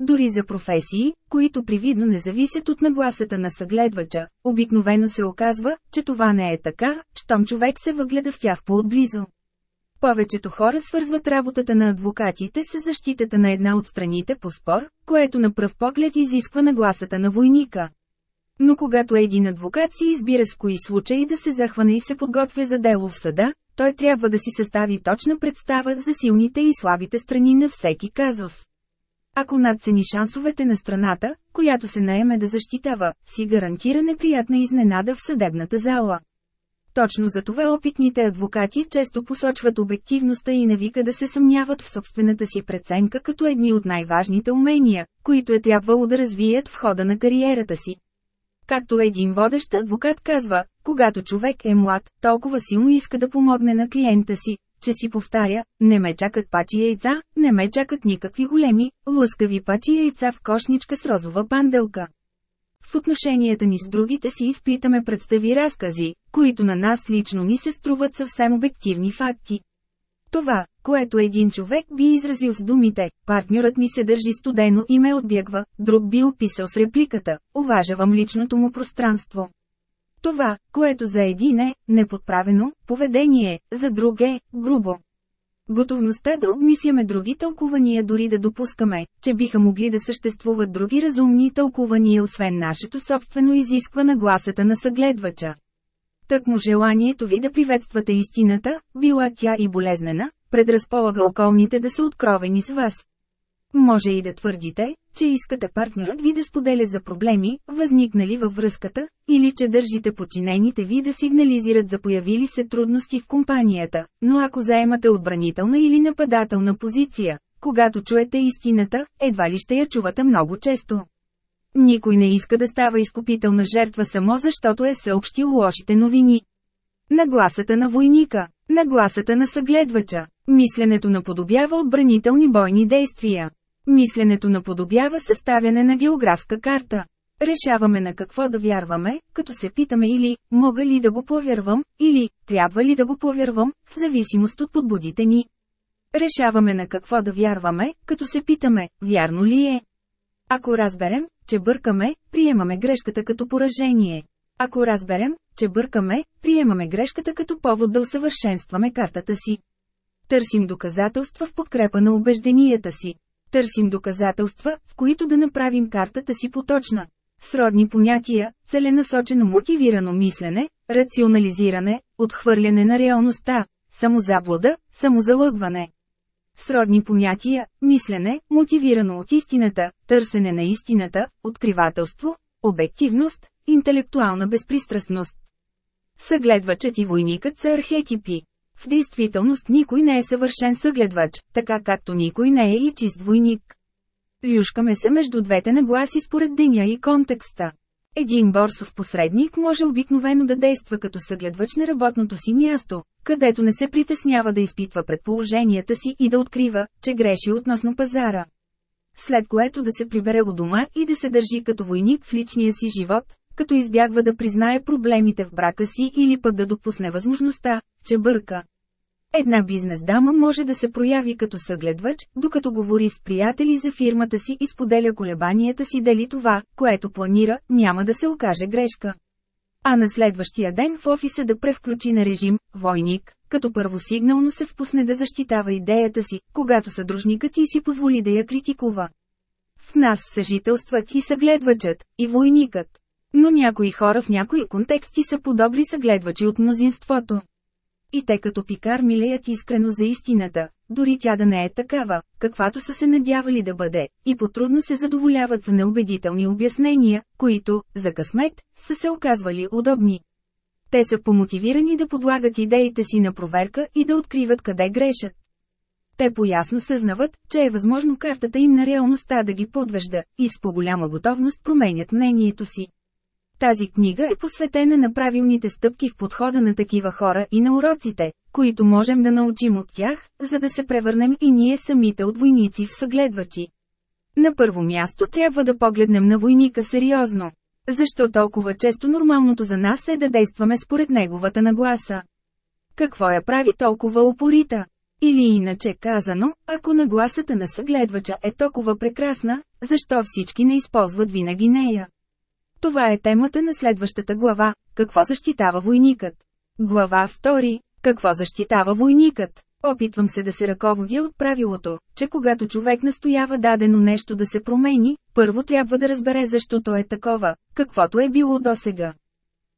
A: Дори за професии, които привидно не зависят от нагласата на съгледвача, обикновено се оказва, че това не е така, щом човек се въгледа в тях по-отблизо. Повечето хора свързват работата на адвокатите с защитата на една от страните по спор, което на пръв поглед изисква нагласата на войника. Но когато един адвокат си избира с кои случаи да се захване и се подготвя за дело в съда, той трябва да си състави точна представа за силните и слабите страни на всеки казус. Ако надцени шансовете на страната, която се наеме да защитава, си гарантира неприятна изненада в съдебната зала. Точно за това опитните адвокати често посочват обективността и навика да се съмняват в собствената си преценка като едни от най-важните умения, които е трябвало да развият в хода на кариерата си. Както един водещ адвокат казва, когато човек е млад, толкова силно иска да помогне на клиента си, че си повтаря, не ме чакат пачи яйца, не ме чакат никакви големи, лъскави пачи яйца в кошничка с розова панделка. В отношенията ни с другите си изпитаме представи разкази, които на нас лично ни се струват съвсем обективни факти. Това, което един човек би изразил с думите, партньорът ми се държи студено и ме отбягва, друг би описал с репликата, уважавам личното му пространство. Това, което за един е неподправено поведение, за друг е грубо. Готовността да обмисляме други тълкувания дори да допускаме, че биха могли да съществуват други разумни тълкувания освен нашето собствено изисква на гласата на съгледвача. Тъкмо желанието ви да приветствате истината, била тя и болезнена, предразполага околните да са откровени с вас. Може и да твърдите, че искате партньорът ви да споделя за проблеми, възникнали във връзката, или че държите подчинените ви да сигнализират за появили се трудности в компанията, но ако заемате отбранителна или нападателна позиция, когато чуете истината, едва ли ще я чувате много често. Никой не иска да става изкупителна жертва само защото е съобщил лошите новини. Нагласата на войника, нагласата на съгледвача, мисленето наподобява отбранителни бойни действия. Мисленето наподобява съставяне на географска карта. Решаваме на какво да вярваме, като се питаме или «мога ли да го повярвам» или «трябва ли да го повярвам», в зависимост от подбудите ни. Решаваме на какво да вярваме, като се питаме «вярно ли е?». Ако разберем, че бъркаме, приемаме грешката като поражение. Ако разберем, че бъркаме, приемаме грешката като повод да усъвършенстваме картата си. Търсим доказателства в подкрепа на убежденията си. Търсим доказателства, в които да направим картата си поточна. Сродни понятия – целенасочено мотивирано мислене, рационализиране, отхвърляне на реалността, самозаблуда, самозалъгване. Сродни понятия – мислене, мотивирано от истината, търсене на истината, откривателство, обективност, интелектуална безпристрастност. Съгледвачът и войникът са архетипи. В действителност никой не е съвършен съгледвач, така както никой не е и чист войник. Люшкаме се между двете нагласи според деня и контекста. Един борсов посредник може обикновено да действа като съгледвач на работното си място, където не се притеснява да изпитва предположенията си и да открива, че греши относно пазара. След което да се прибере у дома и да се държи като войник в личния си живот, като избягва да признае проблемите в брака си или пък да допусне възможността, че бърка. Една бизнес дама може да се прояви като съгледвач, докато говори с приятели за фирмата си и споделя колебанията си дали това, което планира, няма да се окаже грешка. А на следващия ден в офиса да превключи на режим «Войник», като първосигнално се впусне да защитава идеята си, когато съдружникът ти си позволи да я критикува. В нас съжителстват и съгледвачът, и войникът. Но някои хора в някои контексти са подобри съгледвачи от мнозинството. И те като пикар милеят искрено за истината, дори тя да не е такава, каквато са се надявали да бъде, и потрудно се задоволяват за неубедителни обяснения, които, за късмет, са се оказвали удобни. Те са помотивирани да подлагат идеите си на проверка и да откриват къде грешат. Те поясно съзнават, че е възможно картата им на реалността да ги подвежда, и с по-голяма готовност променят мнението си. Тази книга е посветена на правилните стъпки в подхода на такива хора и на уроците, които можем да научим от тях, за да се превърнем и ние самите от войници в съгледвачи. На първо място трябва да погледнем на войника сериозно. Защо толкова често нормалното за нас е да действаме според неговата нагласа? Какво я прави толкова упорита? Или иначе казано, ако нагласата на съгледвача е толкова прекрасна, защо всички не използват винаги нея? Това е темата на следващата глава – какво защитава войникът. Глава 2 – какво защитава войникът. Опитвам се да се ръководя от правилото, че когато човек настоява дадено нещо да се промени, първо трябва да разбере защо то е такова, каквото е било досега.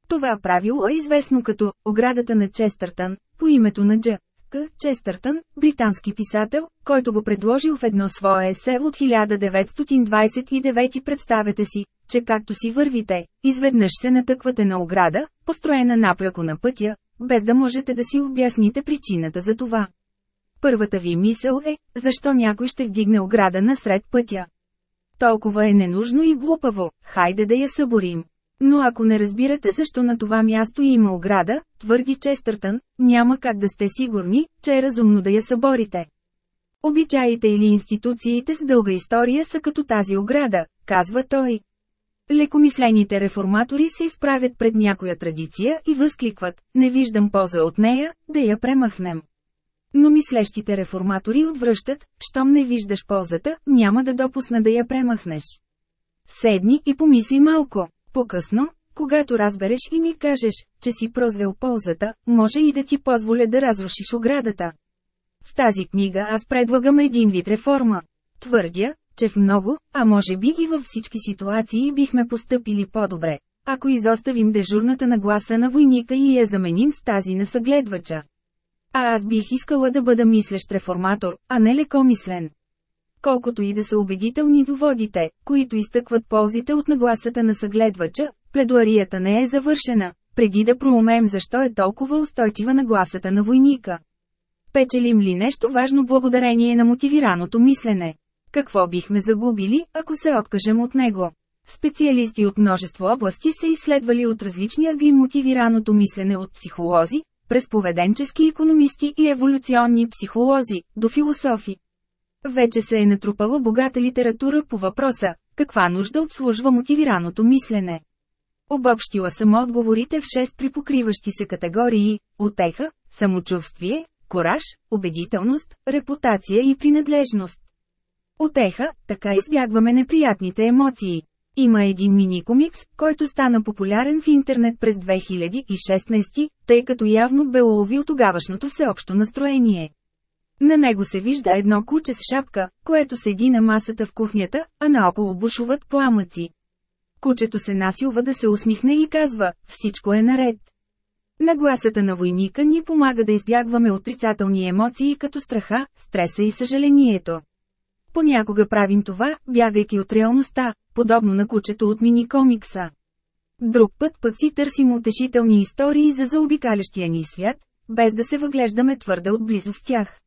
A: Това правило е известно като «оградата на Честъртън» по името на Джа. К. Честъртън, британски писател, който го предложил в едно свое есе от 1929 представете си, че както си вървите, изведнъж се натъквате на ограда, построена напряко на пътя, без да можете да си обясните причината за това. Първата ви мисъл е, защо някой ще вдигне ограда насред пътя. Толкова е ненужно и глупаво, хайде да я съборим. Но ако не разбирате защо на това място има ограда, твърди Честъртън, няма как да сте сигурни, че е разумно да я съборите. Обичаите или институциите с дълга история са като тази ограда, казва той. Лекомислените реформатори се изправят пред някоя традиция и възкликват, не виждам полза от нея, да я премахнем. Но мислещите реформатори отвръщат, щом не виждаш ползата, няма да допусна да я премахнеш. Седни и помисли малко. По-късно, когато разбереш и ми кажеш, че си прозвел ползата, може и да ти позволя да разрушиш оградата. В тази книга аз предлагам един вид реформа. Твърдя, че в много, а може би и във всички ситуации бихме постъпили по-добре, ако изоставим дежурната нагласа на войника и я заменим с тази на съгледвача. А аз бих искала да бъда мислещ реформатор, а не лекомислен. Колкото и да са убедителни доводите, които изтъкват ползите от нагласата на съгледвача, пледуарията не е завършена, преди да проумеем защо е толкова устойчива нагласата на войника. Печелим ли нещо важно благодарение на мотивираното мислене? Какво бихме загубили, ако се откажем от него? Специалисти от множество области са изследвали от различни агли мотивираното мислене от психолози, през поведенчески економисти и еволюционни психолози, до философи. Вече се е натрупала богата литература по въпроса, каква нужда обслужва мотивираното мислене. Обобщила съм отговорите в 6 припокриващи се категории – отеха, самочувствие, кораж, убедителност, репутация и принадлежност. Отеха, така избягваме неприятните емоции. Има един мини-комикс, който стана популярен в интернет през 2016, тъй като явно бе уловил тогавашното всеобщо настроение. На него се вижда едно куче с шапка, което седи на масата в кухнята, а наоколо бушуват пламъци. Кучето се насилва да се усмихне и казва, всичко е наред. Нагласата на войника ни помага да избягваме отрицателни емоции като страха, стреса и съжалението. Понякога правим това, бягайки от реалността, подобно на кучето от мини-комикса. Друг път пък си търсим утешителни истории за заобикалящия ни свят, без да се въглеждаме твърде отблизо в тях.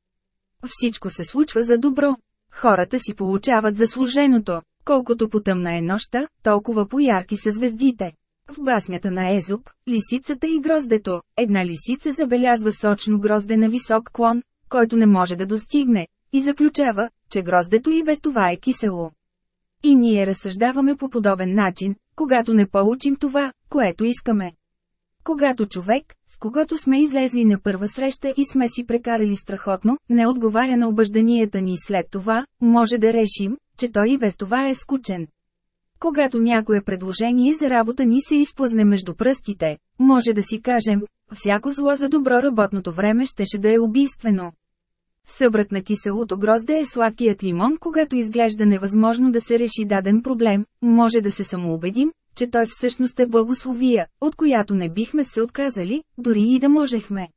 A: Всичко се случва за добро. Хората си получават заслуженото. Колкото потъмна е нощта, толкова поярки са звездите. В баснята на Езоп, лисицата и гроздето, една лисица забелязва сочно грозде на висок клон, който не може да достигне, и заключава, че гроздето и без това е кисело. И ние разсъждаваме по подобен начин, когато не получим това, което искаме. Когато човек, в когато сме излезли на първа среща и сме си прекарали страхотно, не отговаря на обажданията ни след това, може да решим, че той и без това е скучен. Когато някое предложение за работа ни се изплъзне между пръстите, може да си кажем, всяко зло за добро работното време щеше да е убийствено. Събрат на киселото грозде е сладкият лимон, когато изглежда невъзможно да се реши даден проблем, може да се самоубедим, че той всъщност е благословия, от която не бихме се отказали, дори и да можехме.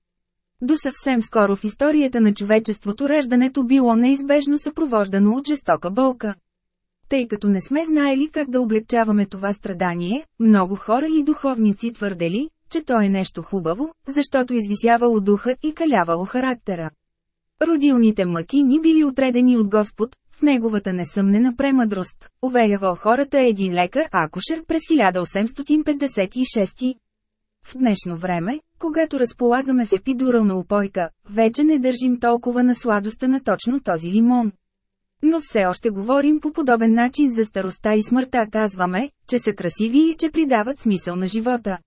A: До съвсем скоро в историята на човечеството раждането било неизбежно съпровождано от жестока болка. Тъй като не сме знаели как да облегчаваме това страдание, много хора и духовници твърдели, че то е нещо хубаво, защото извисявало духа и калявало характера. Родилните мъкини били отредени от Господ, в неговата несъмнена премъдрост, уверявал хората един лекар акушер през 1856. В днешно време, когато разполагаме с епидурална опойка, вече не държим толкова на сладостта на точно този лимон. Но все още говорим по подобен начин за староста и смъртта, казваме, че са красиви и че придават смисъл на живота.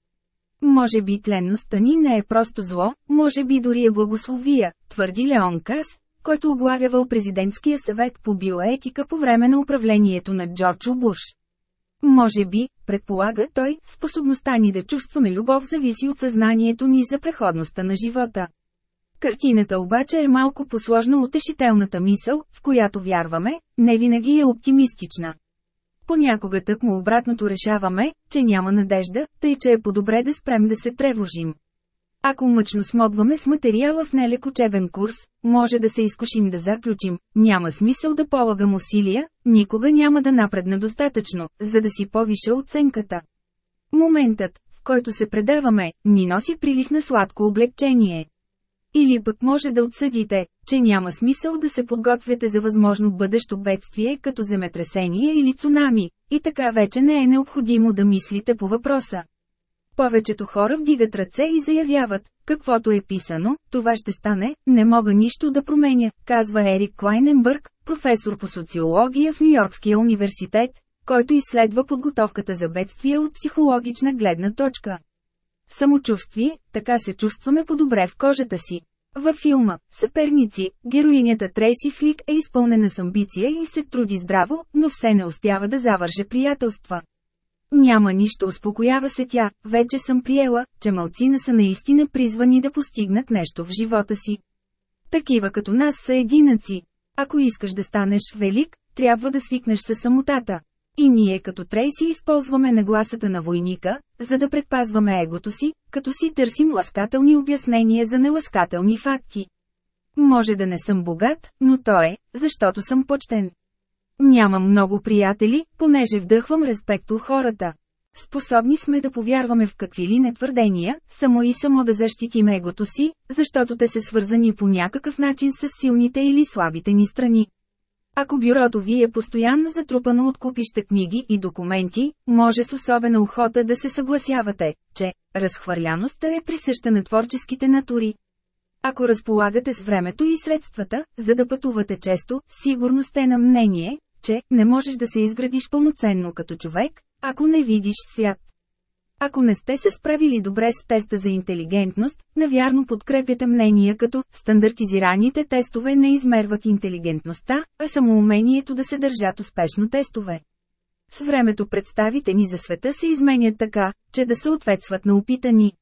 A: Може би тленността ни не е просто зло, може би дори е благословия, твърди Леон Къс, който оглавявал президентския съвет по биоетика по време на управлението на Джордж Буш. Може би, предполага той, способността ни да чувстваме любов зависи от съзнанието ни за преходността на живота. Картината обаче е малко посложна от тешителната мисъл, в която вярваме, не винаги е оптимистична. Понякога тък му обратното решаваме, че няма надежда, тъй че е по-добре да спрем да се тревожим. Ако мъчно смогваме с материала в нелек учебен курс, може да се изкушим да заключим, няма смисъл да полагам усилия, никога няма да напредна достатъчно, за да си повиша оценката. Моментът, в който се предаваме, ни носи прилив на сладко облегчение. Или пък може да отсъдите, че няма смисъл да се подготвяте за възможно бъдещо бедствие като земетресение или цунами, и така вече не е необходимо да мислите по въпроса. Повечето хора вдигат ръце и заявяват, каквото е писано, това ще стане, не мога нищо да променя, казва Ерик Клайненбърг, професор по социология в Нью-Йоркския университет, който изследва подготовката за бедствия от психологична гледна точка. Самочувствие, така се чувстваме по-добре в кожата си. Във филма «Съперници» героинята Трейси Флик е изпълнена с амбиция и се труди здраво, но все не успява да завърже приятелства. Няма нищо успокоява се тя, вече съм приела, че малцина са наистина призвани да постигнат нещо в живота си. Такива като нас са единаци. Ако искаш да станеш велик, трябва да свикнеш със самотата. И ние като Трейси използваме нагласата на войника, за да предпазваме егото си, като си търсим ласкателни обяснения за неласкателни факти. Може да не съм богат, но то е, защото съм почтен. Нямам много приятели, понеже вдъхвам респект у хората. Способни сме да повярваме в какви ли не твърдения, само и само да защитим егото си, защото те са свързани по някакъв начин с силните или слабите ни страни. Ако бюрото ви е постоянно затрупано от купища книги и документи, може с особена охота да се съгласявате, че разхвърляността е присъща на творческите натури. Ако разполагате с времето и средствата, за да пътувате често, сигурно сте на мнение, че не можеш да се изградиш пълноценно като човек, ако не видиш свят ако не сте се справили добре с теста за интелигентност, навярно подкрепяте мнения като «стандартизираните тестове не измерват интелигентността, а само умението да се държат успешно тестове». С времето представите ни за света се изменят така, че да съответстват на опитани.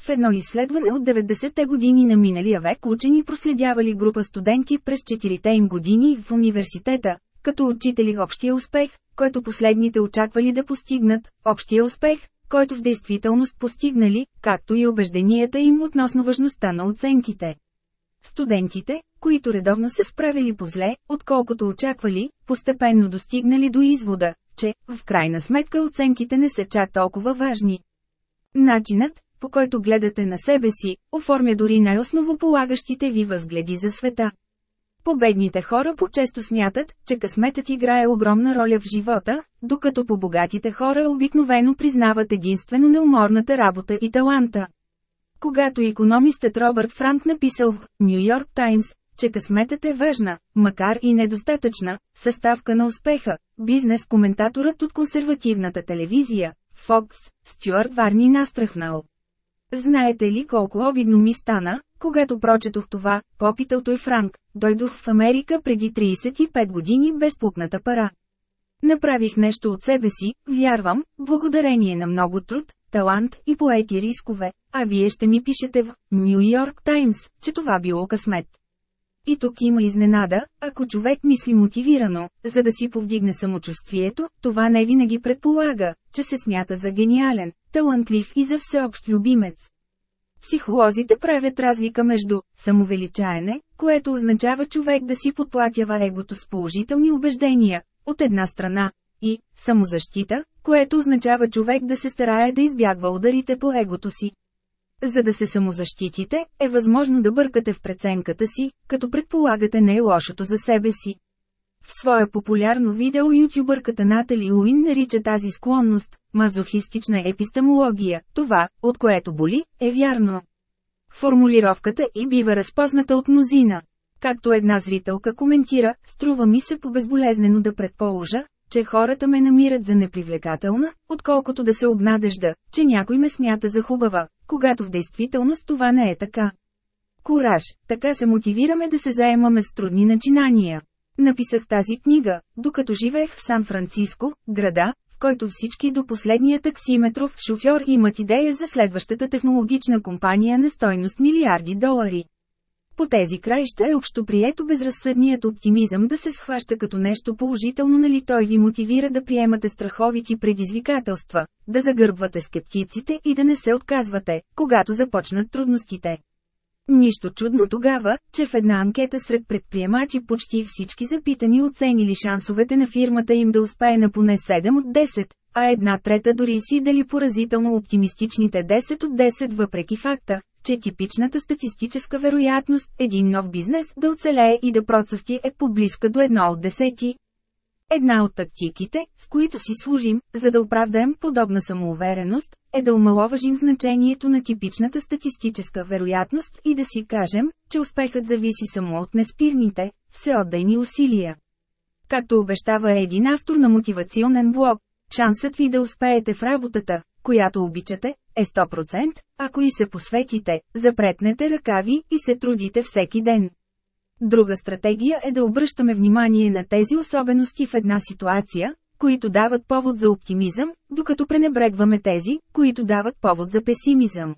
A: В едно изследване от 90-те години на миналия век учени проследявали група студенти през 4-те им години в университета, като отчитали общия успех, който последните очаквали да постигнат, общия успех, който в действителност постигнали, както и убежденията им относно важността на оценките. Студентите, които редовно се справили по-зле, отколкото очаквали, постепенно достигнали до извода, че, в крайна сметка оценките не са чак толкова важни. Начинът, по който гледате на себе си, оформя дори най-основополагащите ви възгледи за света. Победните хора по-често смятат, че късметът играе огромна роля в живота, докато по богатите хора обикновено признават единствено неуморната работа и таланта. Когато економистът Робърт Франк написал в Нью Йорк Таймс, че късметът е важна, макар и недостатъчна, съставка на успеха, бизнес-коментаторът от консервативната телевизия, Фокс, Стюарт Варни настрахнал. Знаете ли колко обидно ми стана, когато прочетох това, попитал той Франк, дойдох в Америка преди 35 години без пукната пара. Направих нещо от себе си, вярвам, благодарение на много труд, талант и поети рискове, а вие ще ми пишете в Нью Йорк Таймс, че това било късмет. И тук има изненада, ако човек мисли мотивирано, за да си повдигне самочувствието, това не винаги предполага, че се смята за гениален, талантлив и за всеобщ любимец. Психолозите правят разлика между самовеличаене, което означава човек да си подплатява егото с положителни убеждения, от една страна, и самозащита, което означава човек да се старае да избягва ударите по егото си, за да се самозащитите, е възможно да бъркате в преценката си, като предполагате не е лошото за себе си. В свое популярно видео ютубърката Натали Уин нарича тази склонност «мазохистична епистемология», това, от което боли, е вярно. Формулировката и бива разпозната от мнозина. Както една зрителка коментира, струва ми се по безболезнено да предположа, че хората ме намират за непривлекателна, отколкото да се обнадежда, че някой ме смята за хубава, когато в действителност това не е така. Кураж, така се мотивираме да се заемаме с трудни начинания. Написах тази книга, докато живеех в Сан-Франциско, града, в който всички до последния таксиметров шофьор имат идея за следващата технологична компания на стойност милиарди долари. По тези краища е общо прието безразсъдният оптимизъм да се схваща като нещо положително, нали той ви мотивира да приемате страховити предизвикателства, да загърбвате скептиците и да не се отказвате, когато започнат трудностите. Нищо чудно тогава, че в една анкета сред предприемачи почти всички запитани оценили шансовете на фирмата им да успее на поне 7 от 10, а една трета дори си дали поразително оптимистичните 10 от 10 въпреки факта, че типичната статистическа вероятност един нов бизнес да оцелее и да процъфти е поблизка до едно от десети. Една от тактиките, с които си служим, за да оправдаем подобна самоувереност, е да омаловажим значението на типичната статистическа вероятност и да си кажем, че успехът зависи само от неспирните, всеотдайни усилия. Както обещава един автор на мотивационен блог, шансът ви да успеете в работата, която обичате, е 100%, ако и се посветите, запретнете ръкави и се трудите всеки ден. Друга стратегия е да обръщаме внимание на тези особености в една ситуация, които дават повод за оптимизъм, докато пренебрегваме тези, които дават повод за песимизъм.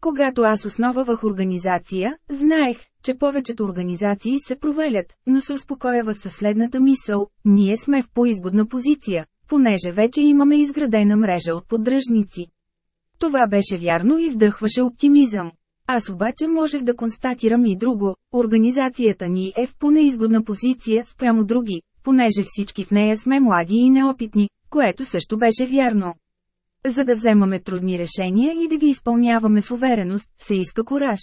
A: Когато аз основавах организация, знаех, че повечето организации се провалят, но се успокоявах със следната мисъл – ние сме в поизгодна позиция, понеже вече имаме изградена мрежа от поддръжници. Това беше вярно и вдъхваше оптимизъм. Аз обаче можех да констатирам и друго – организацията ни е в понеизгодна позиция спрямо други, понеже всички в нея сме млади и неопитни, което също беше вярно. За да вземаме трудни решения и да ги изпълняваме с увереност, се иска кораж.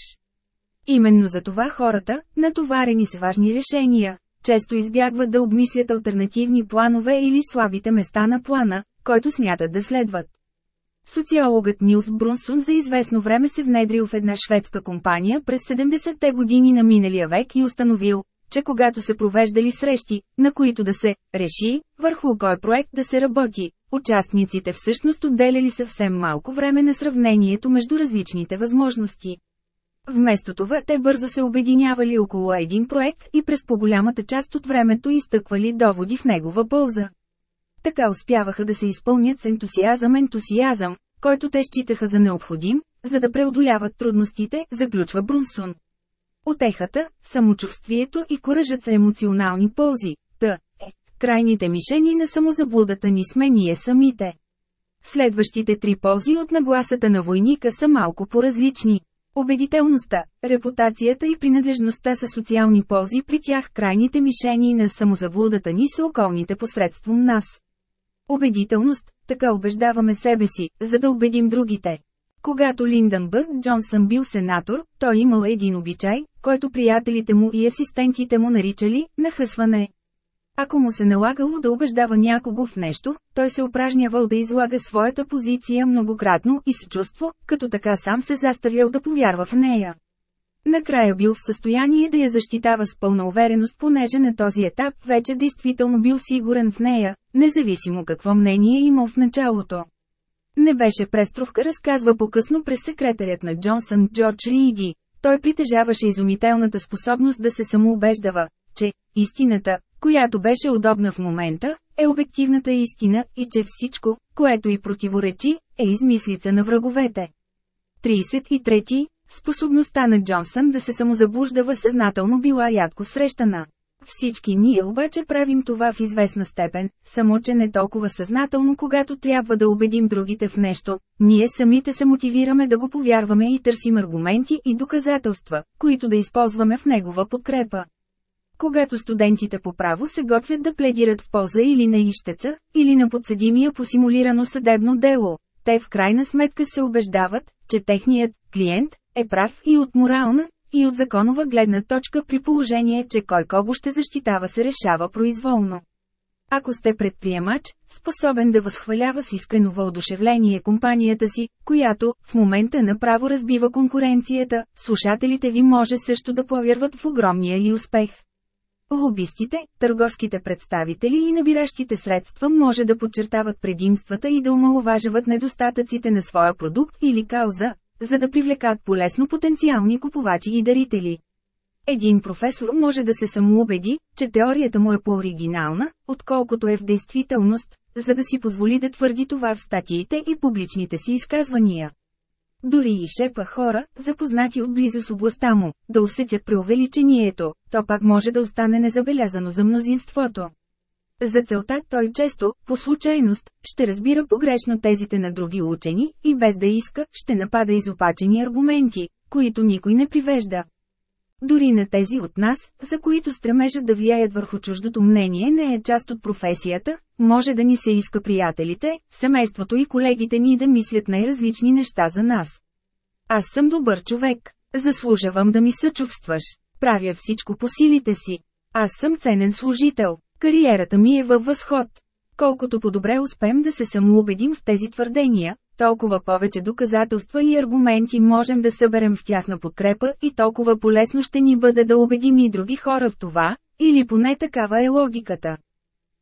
A: Именно за това хората, натоварени с важни решения, често избягват да обмислят альтернативни планове или слабите места на плана, който смятат да следват. Социологът Нилс Брунсун за известно време се внедрил в една шведска компания през 70-те години на миналия век и установил, че когато се провеждали срещи, на които да се реши, върху кой проект да се работи, участниците всъщност отделяли съвсем малко време на сравнението между различните възможности. Вместо това те бързо се обединявали около един проект и през по-голямата част от времето изтъквали доводи в негова полза. Така успяваха да се изпълнят с ентусиазъм ентусиазъм, който те считаха за необходим, за да преодоляват трудностите, заключва Брунсон. Отехата, самочувствието и коръжът са емоционални ползи, т. Е, крайните мишени на самозаблудата ни сме ние самите. Следващите три ползи от нагласата на войника са малко по-различни. Обедителността, репутацията и принадлежността са социални ползи при тях крайните мишени на самозаблудата ни са околните посредством нас. Убедителност, така убеждаваме себе си, за да убедим другите. Когато Линдън Бък Джонсън бил сенатор, той имал един обичай, който приятелите му и асистентите му наричали «нахъсване». Ако му се налагало да убеждава някого в нещо, той се упражнявал да излага своята позиция многократно и с чувство, като така сам се заставял да повярва в нея. Накрая бил в състояние да я защитава с пълна увереност, понеже на този етап вече действително бил сигурен в нея, независимо какво мнение имал в началото. Не беше преструвка, разказва по-късно през секретарят на Джонсън Джордж Риди. Той притежаваше изумителната способност да се самоубеждава, че истината, която беше удобна в момента, е обективната истина и че всичко, което и противоречи, е измислица на враговете. 33. Способността на Джонсън да се самозаблуждава съзнателно била рядко срещана. Всички ние обаче правим това в известна степен, само че не толкова съзнателно когато трябва да убедим другите в нещо, ние самите се мотивираме да го повярваме и търсим аргументи и доказателства, които да използваме в негова подкрепа. Когато студентите по право се готвят да пледират в полза или на ищеца, или на подсъдимия по симулирано съдебно дело, те в крайна сметка се убеждават, че техният клиент е прав и от морална, и от законова гледна точка при положение, че кой кого ще защитава се решава произволно. Ако сте предприемач, способен да възхвалява с искрено въодушевление компанията си, която, в момента направо разбива конкуренцията, слушателите ви може също да повярват в огромния и успех. Лобистите, търговските представители и набиращите средства може да подчертават предимствата и да омалуважават недостатъците на своя продукт или кауза, за да привлекат полесно потенциални купувачи и дарители. Един професор може да се самоубеди, че теорията му е по-оригинална, отколкото е в действителност, за да си позволи да твърди това в статиите и публичните си изказвания. Дори и шепа хора, запознати отблизо с областта му, да усетят преувеличението, то пак може да остане незабелязано за мнозинството. За целта той често, по случайност, ще разбира погрешно тезите на други учени и без да иска, ще напада изопачени аргументи, които никой не привежда. Дори на тези от нас, за които стремежа да влияят върху чуждото мнение не е част от професията, може да ни се иска приятелите, семейството и колегите ни да мислят най-различни неща за нас. Аз съм добър човек, заслужавам да ми съчувстваш, правя всичко по силите си. Аз съм ценен служител, Кариерата ми е във възход. Колкото по-добре успеем да се самоубедим в тези твърдения, толкова повече доказателства и аргументи можем да съберем в тяхна подкрепа и толкова полезно ще ни бъде да убедим и други хора в това, или поне такава е логиката.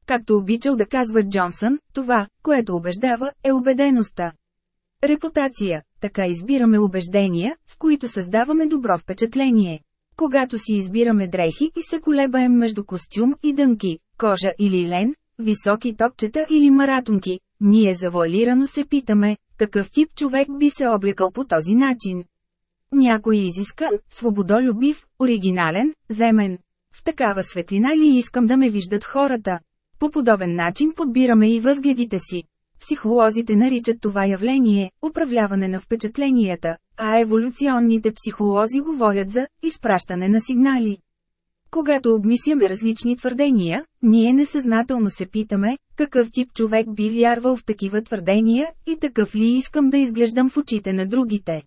A: Както обичал да казва Джонсън, това, което убеждава, е убедеността. Репутация – така избираме убеждения, с които създаваме добро впечатление. Когато си избираме дрехи и се колебаем между костюм и дънки, кожа или лен, високи топчета или маратонки, ние завуалирано се питаме, какъв тип човек би се облекал по този начин. Някой изискан, свободолюбив, оригинален, земен. В такава светлина ли искам да ме виждат хората? По подобен начин подбираме и възгледите си. Психолозите наричат това явление – управляване на впечатленията, а еволюционните психолози говорят за изпращане на сигнали. Когато обмисляме различни твърдения, ние несъзнателно се питаме, какъв тип човек би вярвал в такива твърдения и такъв ли искам да изглеждам в очите на другите.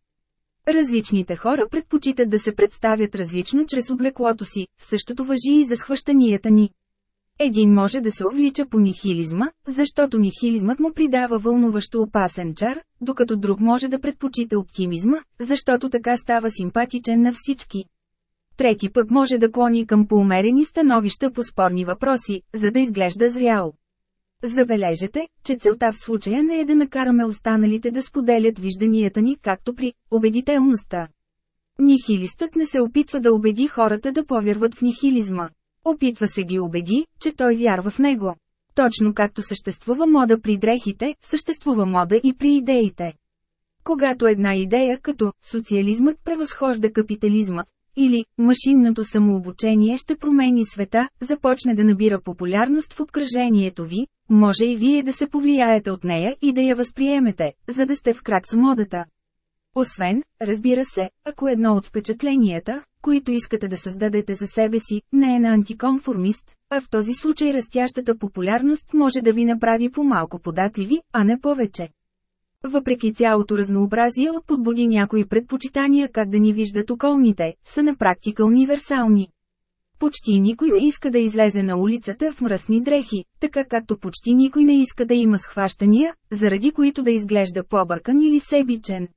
A: Различните хора предпочитат да се представят различно чрез облеклото си, същото въжи и за схващанията ни. Един може да се увлича по нихилизма, защото нихилизмът му придава вълнуващо опасен чар, докато друг може да предпочита оптимизма, защото така става симпатичен на всички. Трети пък може да клони към поумерени становища по спорни въпроси, за да изглежда зрял. Забележете, че целта в случая не е да накараме останалите да споделят вижданията ни, както при убедителността. Нихилистът не се опитва да убеди хората да повярват в нихилизма. Опитва се ги убеди, че той вярва в него. Точно както съществува мода при дрехите, съществува мода и при идеите. Когато една идея като «социализмът превъзхожда капитализма» или «машинното самообучение ще промени света» започне да набира популярност в обкръжението ви, може и вие да се повлияете от нея и да я възприемете, за да сте в крак с модата. Освен, разбира се, ако едно от впечатленията, които искате да създадете за себе си, не е на антиконформист, а в този случай растящата популярност може да ви направи по-малко податливи, а не повече. Въпреки цялото разнообразие от подбуди някои предпочитания как да ни виждат околните, са на практика универсални. Почти никой не иска да излезе на улицата в мръсни дрехи, така както почти никой не иска да има схващания, заради които да изглежда побъркан или себичен.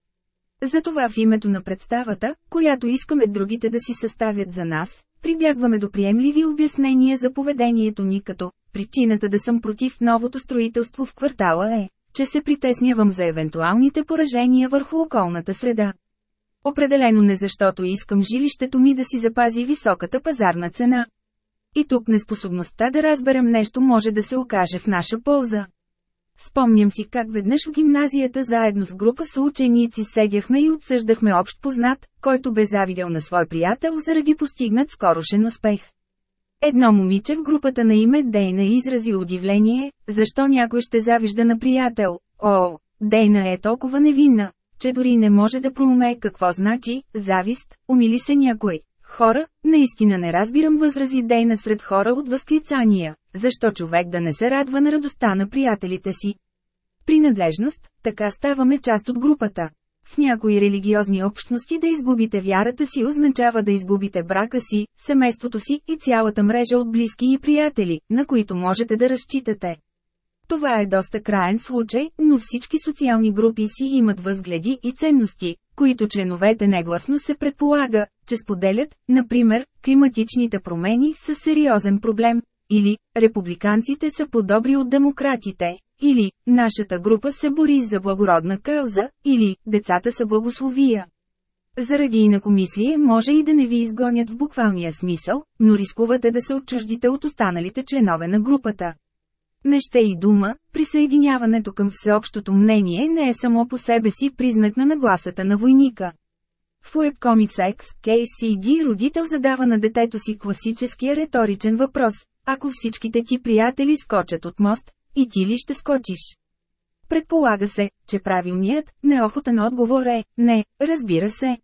A: Затова в името на представата, която искаме другите да си съставят за нас, прибягваме до приемливи обяснения за поведението ни като «Причината да съм против новото строителство в квартала е, че се притеснявам за евентуалните поражения върху околната среда. Определено не защото искам жилището ми да си запази високата пазарна цена. И тук неспособността да разберем нещо може да се окаже в наша полза. Спомням си как веднъж в гимназията заедно с група съученици седяхме и обсъждахме общ познат, който бе завидел на свой приятел заради постигнат скорошен успех. Едно момиче в групата на име Дейна изрази удивление, защо някой ще завижда на приятел. О, Дейна е толкова невинна, че дори не може да проумее какво значи завист, умили се някой. Хора, наистина не разбирам възрази Дейна сред хора от възклицания, защо човек да не се радва на радостта на приятелите си. Принадлежност, така ставаме част от групата. В някои религиозни общности да изгубите вярата си означава да изгубите брака си, семейството си и цялата мрежа от близки и приятели, на които можете да разчитате. Това е доста краен случай, но всички социални групи си имат възгледи и ценности, които членовете негласно се предполага, че споделят, например, климатичните промени са сериозен проблем, или републиканците са по-добри от демократите, или нашата група се бори за благородна кълза или децата са благословия. Заради инакомислие може и да не ви изгонят в буквалния смисъл, но рискувате да се отчуждите от останалите членове на групата. Не ще и дума, присъединяването към всеобщото мнение не е само по себе си признак на нагласата на войника. В Webcomics X, KCD родител задава на детето си класическия риторичен въпрос – ако всичките ти приятели скочат от мост, и ти ли ще скочиш? Предполага се, че правилният, неохотен отговор е – не, разбира се.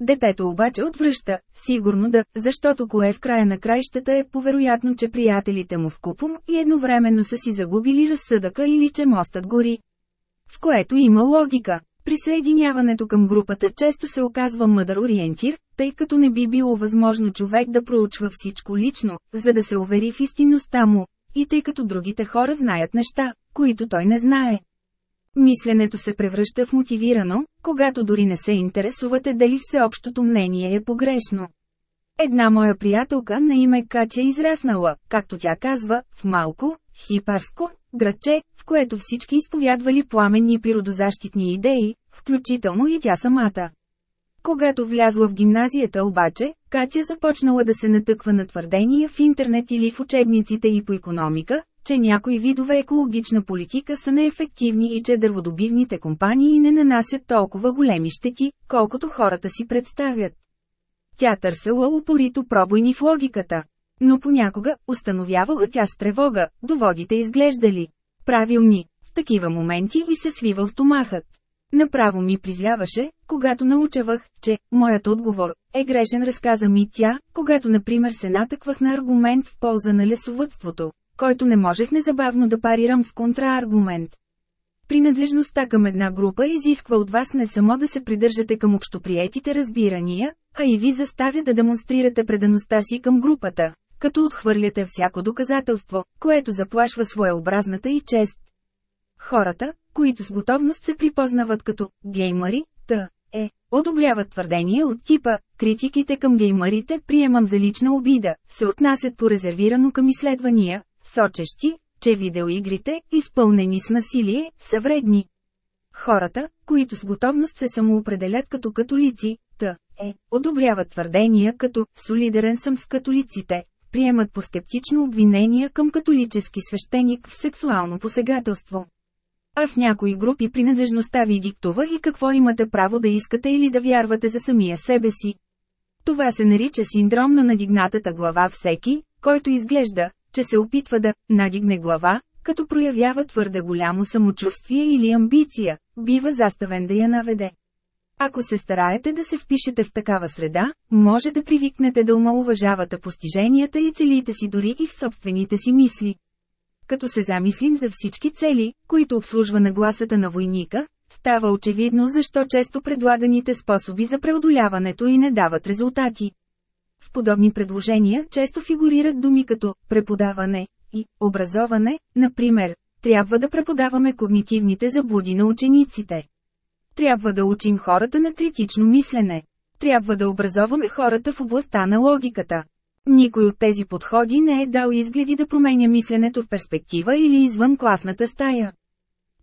A: Детето обаче отвръща, сигурно да, защото кое в края на краищата е повероятно, че приятелите му в купум и едновременно са си загубили разсъдъка или че мостът гори. В което има логика. Присъединяването към групата често се оказва мъдър ориентир, тъй като не би било възможно човек да проучва всичко лично, за да се увери в истинността му, и тъй като другите хора знаят неща, които той не знае. Мисленето се превръща в мотивирано, когато дори не се интересувате дали всеобщото мнение е погрешно. Една моя приятелка на име Катя израснала, както тя казва, в малко, хипарско, градче, в което всички изповядвали пламенни природозащитни идеи, включително и тя самата. Когато влязла в гимназията обаче, Катя започнала да се натъква на твърдения в интернет или в учебниците и по економика, че някои видове екологична политика са неефективни и че дърводобивните компании не нанасят толкова големи щети, колкото хората си представят. Тя търсела упорито пробойни в логиката. Но понякога, установявала тя с тревога, доводите изглеждали. Правилни. В такива моменти и се свивал стомахът. Направо ми призляваше, когато научавах, че «моят отговор» е грешен разказа ми тя, когато например се натъквах на аргумент в полза на лесовътството, който не можех незабавно да парирам с контрааргумент. Принадлежността към една група изисква от вас не само да се придържате към общоприетите разбирания, а и ви заставя да демонстрирате предаността си към групата, като отхвърляте всяко доказателство, което заплашва своеобразната и чест. Хората, които с готовност се припознават като геймари, т. е, одобряват твърдения от типа «Критиките към геймарите приемам за лична обида», се отнасят порезервирано към изследвания, сочещи, че видеоигрите, изпълнени с насилие, са вредни. Хората, които с готовност се самоопределят като католици, т. е, одобряват твърдения като «Солидерен съм с католиците», приемат по скептично обвинения към католически свещеник в сексуално посегателство. А в някои групи принадлежността ви диктува и какво имате право да искате или да вярвате за самия себе си. Това се нарича синдром на надигнатата глава всеки, който изглежда, че се опитва да надигне глава, като проявява твърде голямо самочувствие или амбиция, бива заставен да я наведе. Ако се стараете да се впишете в такава среда, може да привикнете да омалуважавате постиженията и целите си дори и в собствените си мисли. Като се замислим за всички цели, които обслужва нагласата на войника, става очевидно защо често предлаганите способи за преодоляването и не дават резултати. В подобни предложения често фигурират думи като «преподаване» и «образоване», например, трябва да преподаваме когнитивните заблуди на учениците. Трябва да учим хората на критично мислене. Трябва да образоваме хората в областта на логиката. Никой от тези подходи не е дал изгледи да променя мисленето в перспектива или извън класната стая.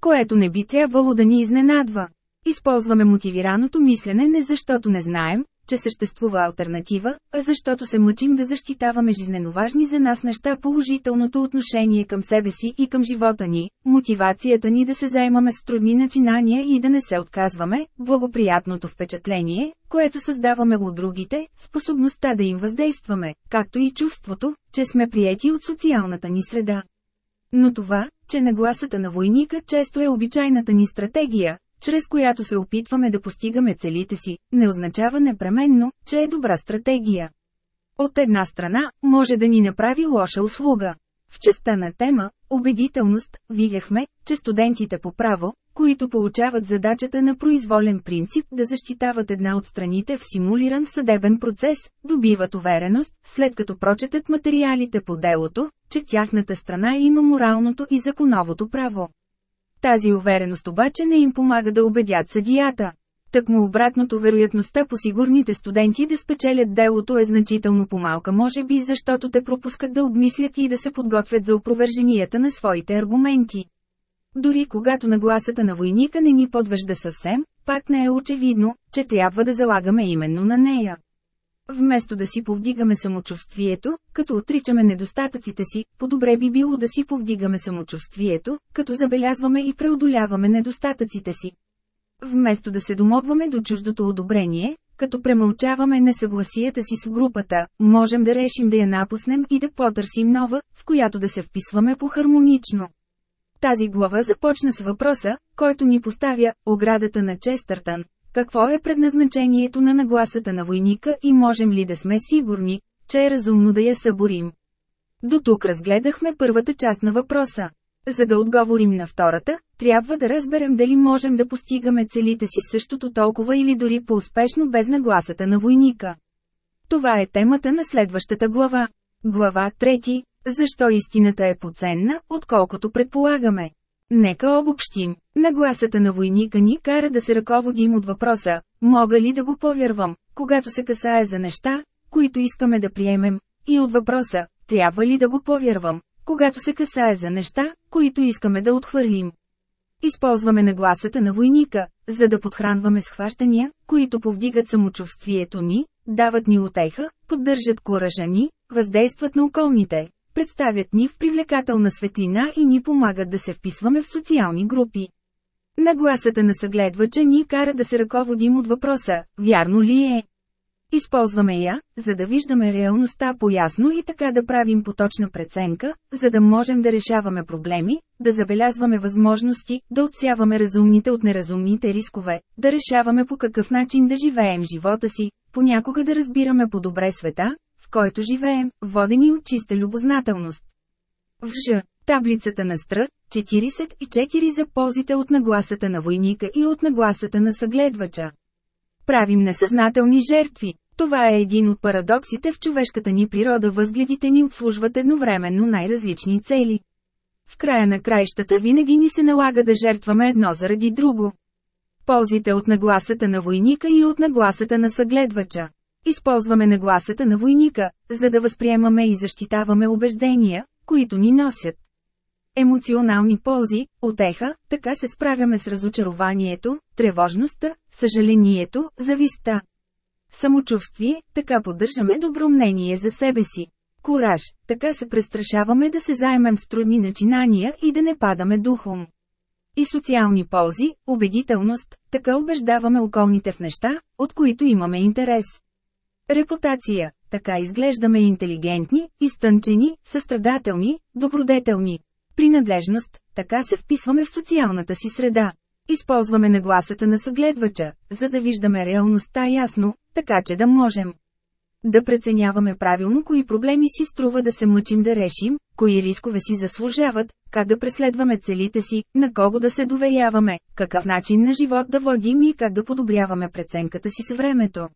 A: Което не би трябвало да ни изненадва. Използваме мотивираното мислене не защото не знаем, че съществува альтернатива, а защото се мъчим да защитаваме жизненоважни за нас неща положителното отношение към себе си и към живота ни, мотивацията ни да се заемаме с трудни начинания и да не се отказваме, благоприятното впечатление, което създаваме от другите, способността да им въздействаме, както и чувството, че сме приети от социалната ни среда. Но това, че нагласата на войника често е обичайната ни стратегия, чрез която се опитваме да постигаме целите си, не означава непременно, че е добра стратегия. От една страна, може да ни направи лоша услуга. В частта на тема «Убедителност» видяхме, че студентите по право, които получават задачата на произволен принцип да защитават една от страните в симулиран съдебен процес, добиват увереност, след като прочетат материалите по делото, че тяхната страна има моралното и законовото право. Тази увереност обаче не им помага да убедят съдията. Тъкмо обратното вероятността по сигурните студенти да спечелят делото е значително по-малка може би защото те пропускат да обмислят и да се подготвят за опроверженията на своите аргументи. Дори когато нагласата на войника не ни подвежда съвсем, пак не е очевидно, че трябва да залагаме именно на нея. Вместо да си повдигаме самочувствието, като отричаме недостатъците си, по-добре би било да си повдигаме самочувствието, като забелязваме и преодоляваме недостатъците си. Вместо да се домогваме до чуждото одобрение, като премълчаваме несъгласията си с групата, можем да решим да я напуснем и да потърсим нова, в която да се вписваме по-хармонично. Тази глава започна с въпроса, който ни поставя оградата на Честъртън. Какво е предназначението на нагласата на войника и можем ли да сме сигурни, че е разумно да я съборим? До тук разгледахме първата част на въпроса. За да отговорим на втората, трябва да разберем дали можем да постигаме целите си същото толкова или дори по-успешно без нагласата на войника. Това е темата на следващата глава. Глава 3. Защо истината е поценна, отколкото предполагаме? Нека обобщим. Нагласата на войника ни кара да се ръководим от въпроса, мога ли да го повярвам, когато се касае за неща, които искаме да приемем, и от въпроса, трябва ли да го повярвам, когато се касае за неща, които искаме да отхвърлим. Използваме нагласата на войника, за да подхранваме схващания, които повдигат самочувствието ни, дават ни отеха, поддържат коража ни, въздействат на околните, представят ни в привлекателна светлина и ни помагат да се вписваме в социални групи. Нагласата на съгледвача ни кара да се ръководим от въпроса «Вярно ли е?». Използваме я, за да виждаме реалността по-ясно и така да правим поточна преценка, за да можем да решаваме проблеми, да забелязваме възможности, да отсяваме разумните от неразумните рискове, да решаваме по какъв начин да живеем живота си, понякога да разбираме по-добре света, който живеем, водени от чиста любознателност. В Ж. Таблицата на Стр. 44 за ползите от нагласата на войника и от нагласата на съгледвача. Правим несъзнателни жертви. Това е един от парадоксите в човешката ни природа. Възгледите ни обслужват едновременно най-различни цели. В края на краищата винаги ни се налага да жертваме едно заради друго. Ползите от нагласата на войника и от нагласата на съгледвача. Използваме нагласата на войника, за да възприемаме и защитаваме убеждения, които ни носят. Емоционални ползи, отеха, така се справяме с разочарованието, тревожността, съжалението, зависта. Самочувствие, така поддържаме добро мнение за себе си. Кораж, така се престрашаваме да се заемем с трудни начинания и да не падаме духом. И социални ползи, убедителност, така убеждаваме околните в неща, от които имаме интерес. Репутация – така изглеждаме интелигентни, изтънчени, състрадателни, добродетелни. Принадлежност – така се вписваме в социалната си среда. Използваме нагласата на съгледвача, за да виждаме реалността ясно, така че да можем. Да преценяваме правилно кои проблеми си струва да се мъчим да решим, кои рискове си заслужават, как да преследваме целите си, на кого да се доверяваме, какъв начин на живот да водим и как да подобряваме преценката си с времето.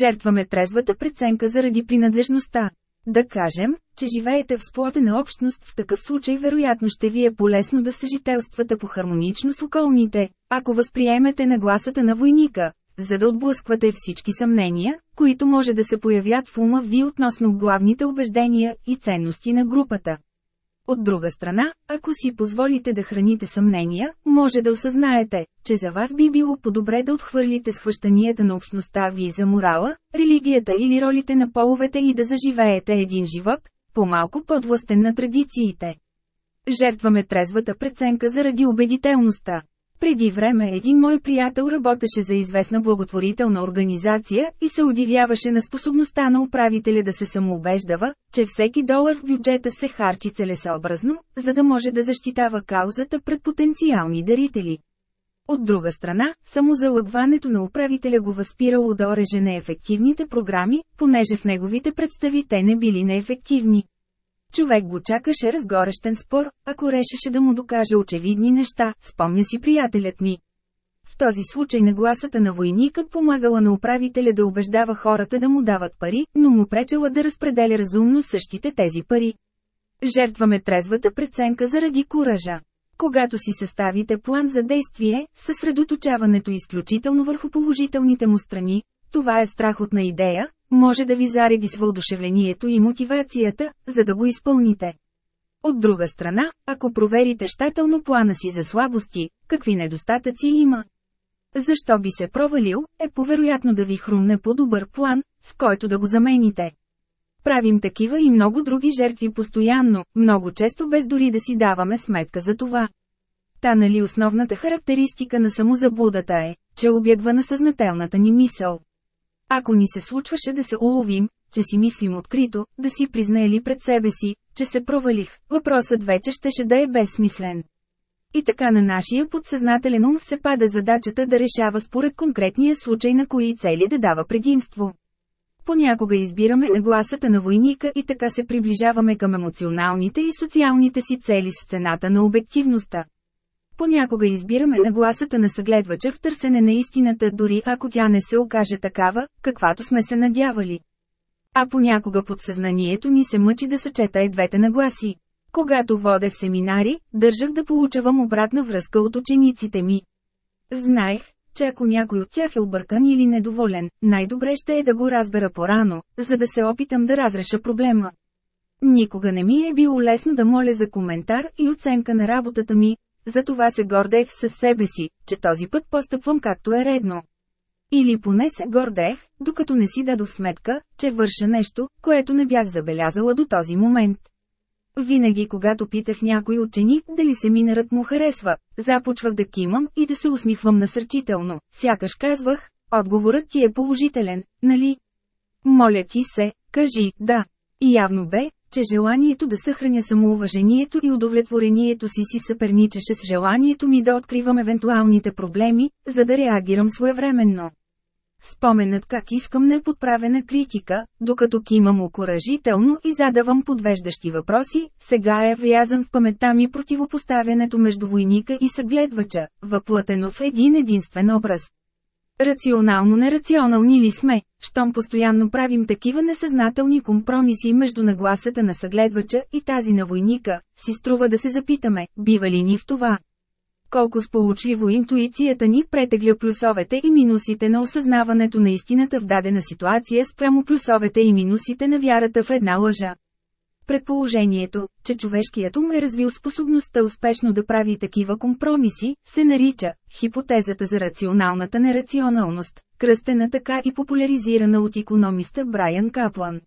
A: Жертваме трезвата преценка заради принадлежността. Да кажем, че живеете в сплотена общност, в такъв случай вероятно ще ви е полезно да съжителствате по хармонично с околните, ако възприемете нагласата на войника, за да отблъсквате всички съмнения, които може да се появят в ума ви относно главните убеждения и ценности на групата. От друга страна, ако си позволите да храните съмнения, може да осъзнаете, че за вас би било по-добре да отхвърлите схващанията на общността ви за морала, религията или ролите на половете и да заживеете един живот, по-малко подвластен на традициите. Жертваме трезвата преценка заради убедителността. Преди време един мой приятел работеше за известна благотворителна организация и се удивяваше на способността на управителя да се самоубеждава, че всеки долар в бюджета се харчи целесообразно, за да може да защитава каузата пред потенциални дарители. От друга страна, само залъгването на управителя го възпирало да ореже неефективните програми, понеже в неговите представи те не били неефективни. Човек го чакаше разгорещен спор, ако решеше да му докаже очевидни неща, спомня си приятелят ми. В този случай нагласата на войника помагала на управителя да убеждава хората да му дават пари, но му пречела да разпределя разумно същите тези пари. Жертваме трезвата преценка заради куража. Когато си съставите план за действие, съсредоточаването изключително върху положителните му страни, това е страхотна идея, може да ви зареди с въодушевлението и мотивацията, за да го изпълните. От друга страна, ако проверите щателно плана си за слабости, какви недостатъци има, защо би се провалил, е повероятно да ви хрумне по-добър план, с който да го замените. Правим такива и много други жертви постоянно, много често без дори да си даваме сметка за това. Та нали основната характеристика на самозаблудата е, че обягва на съзнателната ни мисъл. Ако ни се случваше да се уловим, че си мислим открито, да си признаели пред себе си, че се провалих, въпросът вече щеше да е безсмислен. И така на нашия подсъзнателен ум се пада задачата да решава според конкретния случай на кои цели да дава предимство. Понякога избираме нагласата на войника и така се приближаваме към емоционалните и социалните си цели с цената на обективността. Понякога избираме нагласата на съгледвача в търсене на истината, дори ако тя не се окаже такава, каквато сме се надявали. А понякога подсъзнанието ни се мъчи да съчета и двете нагласи. Когато водех семинари, държах да получавам обратна връзка от учениците ми. Знаех, че ако някой от тях е объркан или недоволен, най-добре ще е да го разбера порано, за да се опитам да разреша проблема. Никога не ми е било лесно да моля за коментар и оценка на работата ми, затова се гордех със себе си, че този път постъпвам както е редно. Или поне се гордех, докато не си дадох сметка, че върша нещо, което не бях забелязала до този момент. Винаги когато питах някой ученик дали семинарът му харесва, започвах да кимам и да се усмихвам насърчително, сякаш казвах, отговорът ти е положителен, нали? Моля ти се, кажи, да. И явно бе, че желанието да съхраня самоуважението и удовлетворението си си съперничеше с желанието ми да откривам евентуалните проблеми, за да реагирам своевременно. Споменът как искам неподправена е критика, докато кимам окоръжително и задавам подвеждащи въпроси, сега е врязан в паметта ми противопоставянето между войника и съгледвача, въплътено в един единствен образ Рационално нерационални ли сме, щом постоянно правим такива несъзнателни компромиси между нагласата на съгледвача и тази на войника, си струва да се запитаме, бива ли ни в това? Колко сполучливо интуицията ни претегля плюсовете и минусите на осъзнаването на истината в дадена ситуация спрямо плюсовете и минусите на вярата в една лъжа. Предположението, че човешкият ум е развил способността успешно да прави такива компромиси, се нарича хипотезата за рационалната нерационалност, кръстена така и популяризирана от економиста Брайан Каплан.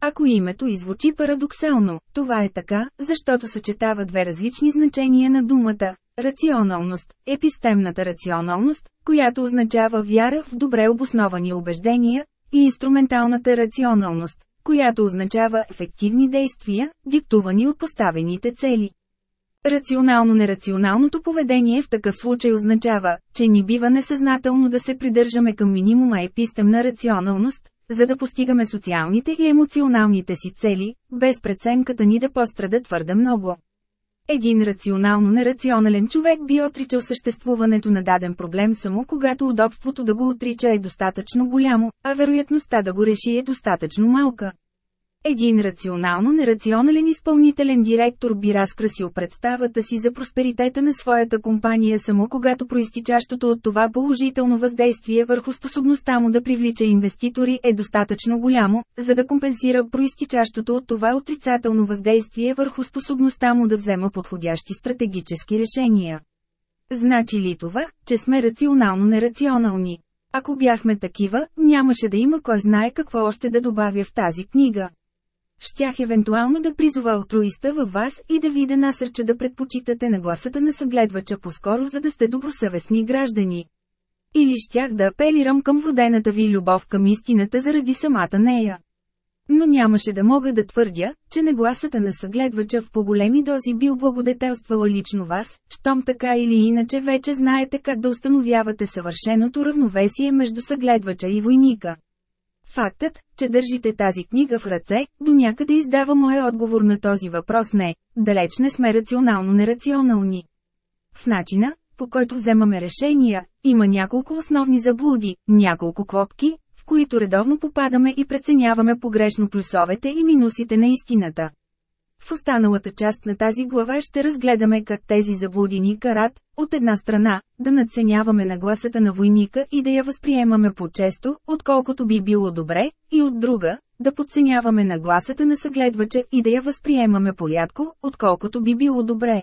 A: Ако името извучи парадоксално, това е така, защото съчетава две различни значения на думата – рационалност, епистемната рационалност, която означава вяра в добре обосновани убеждения, и инструменталната рационалност, която означава ефективни действия, диктувани от поставените цели. Рационално-нерационалното поведение в такъв случай означава, че ни бива несъзнателно да се придържаме към минимума епистемна рационалност, за да постигаме социалните и емоционалните си цели, без преценката ни да пострада твърде много. Един рационално нерационален човек би отричал съществуването на даден проблем само когато удобството да го отрича е достатъчно голямо, а вероятността да го реши е достатъчно малка. Един рационално нерационален изпълнителен директор би разкрасил представата си за просперитета на своята компания само когато проистичащото от това положително въздействие върху способността му да привлича инвеститори е достатъчно голямо, за да компенсира проистичащото от това отрицателно въздействие върху способността му да взема подходящи стратегически решения. Значи ли това, че сме рационално нерационални? Ако бяхме такива, нямаше да има кой знае какво още да добавя в тази книга. Щях евентуално да призова алтруиста във вас и да ви да насърча да предпочитате нагласата на съгледвача по-скоро за да сте добросъвестни граждани. Или щях да апелирам към вродената ви любов към истината заради самата нея. Но нямаше да мога да твърдя, че нагласата на съгледвача в по-големи дози бил благодетелствала лично вас, щом така или иначе вече знаете как да установявате съвършеното равновесие между съгледвача и войника. Фактът, че държите тази книга в ръце, до някъде издава моя отговор на този въпрос не, далеч не сме рационално нерационални. В начина, по който вземаме решения, има няколко основни заблуди, няколко клопки, в които редовно попадаме и преценяваме погрешно плюсовете и минусите на истината. В останалата част на тази глава ще разгледаме как тези заблудини карат, от една страна, да надценяваме нагласата на войника и да я възприемаме по-често, отколкото би било добре, и от друга, да подценяваме нагласата на съгледвача и да я възприемаме порядко, отколкото би било добре.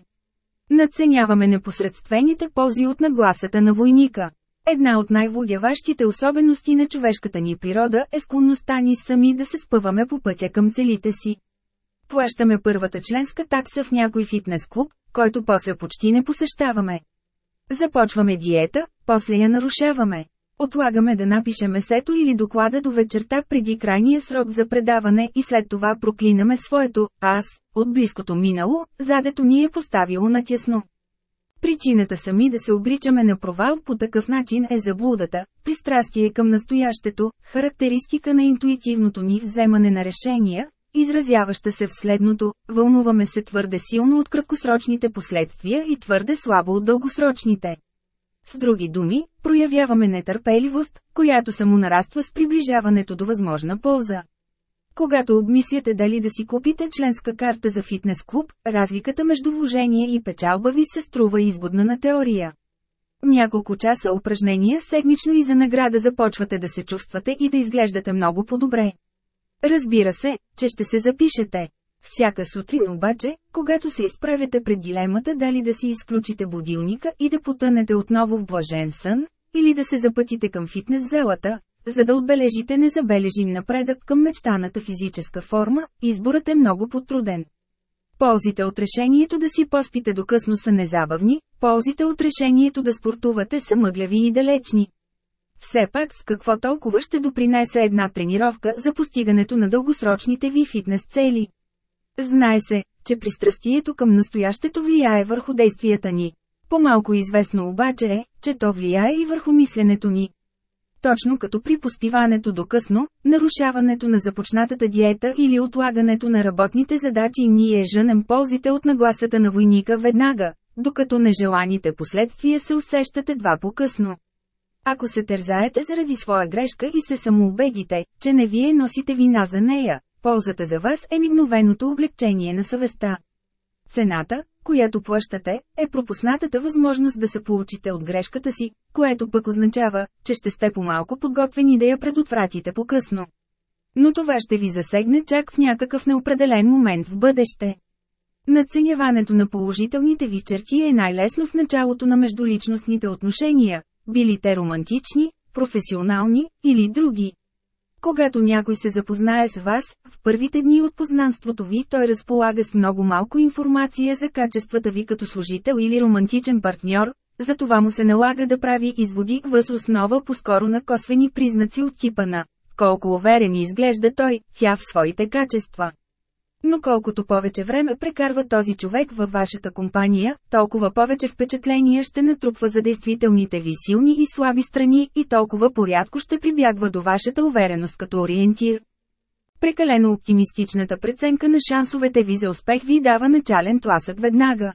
A: Надценяваме непосредствените ползи от нагласата на войника. Една от най-водяващите особености на човешката ни природа е склонността ни сами да се спъваме по пътя към целите си плащаме първата членска такса в някой фитнес клуб, който после почти не посещаваме. Започваме диета, после я нарушаваме. Отлагаме да напишем месето или доклада до вечерта преди крайния срок за предаване и след това проклинаме своето «аз» от близкото минало, задето ни е поставило натясно. Причината сами да се обричаме на провал по такъв начин е заблудата, пристрастие към настоящето, характеристика на интуитивното ни вземане на решения, изразяваща се в следното – вълнуваме се твърде силно от краткосрочните последствия и твърде слабо от дългосрочните. С други думи, проявяваме нетърпеливост, която само нараства с приближаването до възможна полза. Когато обмисляте дали да си купите членска карта за фитнес клуб, разликата между вложение и печалба ви се струва избудна на теория. Няколко часа упражнения седмично и за награда започвате да се чувствате и да изглеждате много по-добре. Разбира се, че ще се запишете. Всяка сутрин обаче, когато се изправяте пред дилемата дали да си изключите будилника и да потънете отново в блажен сън, или да се запътите към фитнес-залата, за да отбележите незабележим напредък към мечтаната физическа форма, изборът е много потруден. Ползите от решението да си поспите докъсно са незабавни, ползите от решението да спортувате са мъгляви и далечни. Все пак с какво толкова ще допринесе една тренировка за постигането на дългосрочните ви фитнес цели? Знае се, че пристрастието към настоящето влияе върху действията ни. По-малко известно обаче е, че то влияе и върху мисленето ни. Точно като при поспиването до късно, нарушаването на започнатата диета или отлагането на работните задачи ние женем ползите от нагласата на войника веднага, докато нежеланите последствия се усещат едва по-късно. Ако се тързаете заради своя грешка и се самоубедите, че не вие носите вина за нея, ползата за вас е мигновеното облегчение на съвестта. Цената, която плащате, е пропуснатата възможност да се получите от грешката си, което пък означава, че ще сте по-малко подготвени да я предотвратите по-късно. Но това ще ви засегне чак в някакъв неопределен момент в бъдеще. Надценяването на положителните ви черти е най-лесно в началото на междуличностните отношения, били те романтични, професионални или други. Когато някой се запознае с вас, в първите дни от познанството ви той разполага с много малко информация за качествата ви като служител или романтичен партньор, затова му се налага да прави изводи въз основа по-скоро на косвени признаци от типа на «Колко уверен изглежда той, тя в своите качества». Но колкото повече време прекарва този човек във вашата компания, толкова повече впечатления ще натрупва за действителните ви силни и слаби страни и толкова порядко ще прибягва до вашата увереност като ориентир. Прекалено оптимистичната преценка на шансовете ви за успех ви дава начален тласък веднага.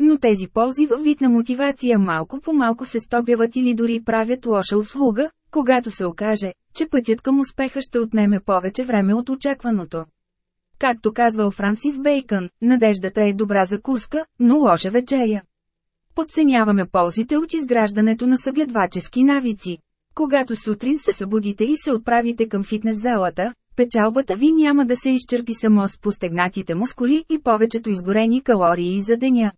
A: Но тези ползи във вид на мотивация малко по малко се стобяват или дори правят лоша услуга, когато се окаже, че пътят към успеха ще отнеме повече време от очакваното. Както казвал Франсис Бейкън, надеждата е добра закуска, но лоша вечеря. Подценяваме ползите от изграждането на съгледвачески навици. Когато сутрин се събудите и се отправите към фитнес залата, печалбата ви няма да се изчерпи само с постегнатите мускули и повечето изгорени калории за деня.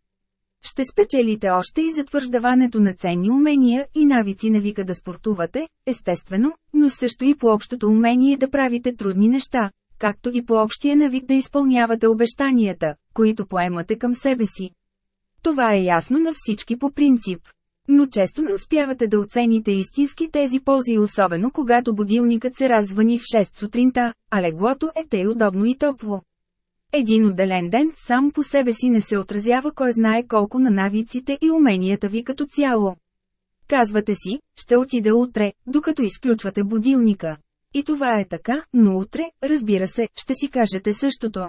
A: Ще спечелите още и затвърждаването на ценни умения и навици на вика да спортувате, естествено, но също и по общото умение да правите трудни неща, както и по общия навик да изпълнявате обещанията, които поемате към себе си. Това е ясно на всички по принцип. Но често не успявате да оцените истински тези ползи, особено когато будилникът се развани в 6 сутринта, а леглото е тъй удобно и топло. Един отделен ден сам по себе си не се отразява кой знае колко на навиците и уменията ви като цяло. Казвате си, ще отида утре, докато изключвате будилника. И това е така, но утре, разбира се, ще си кажете същото.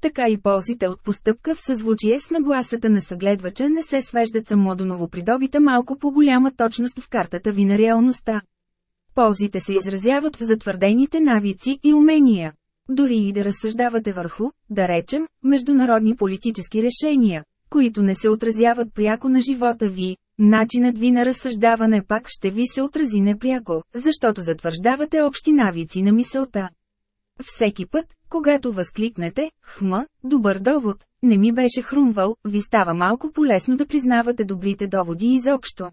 A: Така и ползите от постъпка в съзвучие с нагласата на съгледвача не се свеждат само до новопридобита малко по-голяма точност в картата ви на реалността. Ползите се изразяват в затвърдените навици и умения. Дори и да разсъждавате върху, да речем, международни политически решения, които не се отразяват пряко на живота ви, Начинът ви на разсъждаване пак ще ви се отрази непряко, защото затвърждавате общи навици на мисълта. Всеки път, когато възкликнете, хма, добър довод, не ми беше хрумвал, ви става малко полезно да признавате добрите доводи изобщо.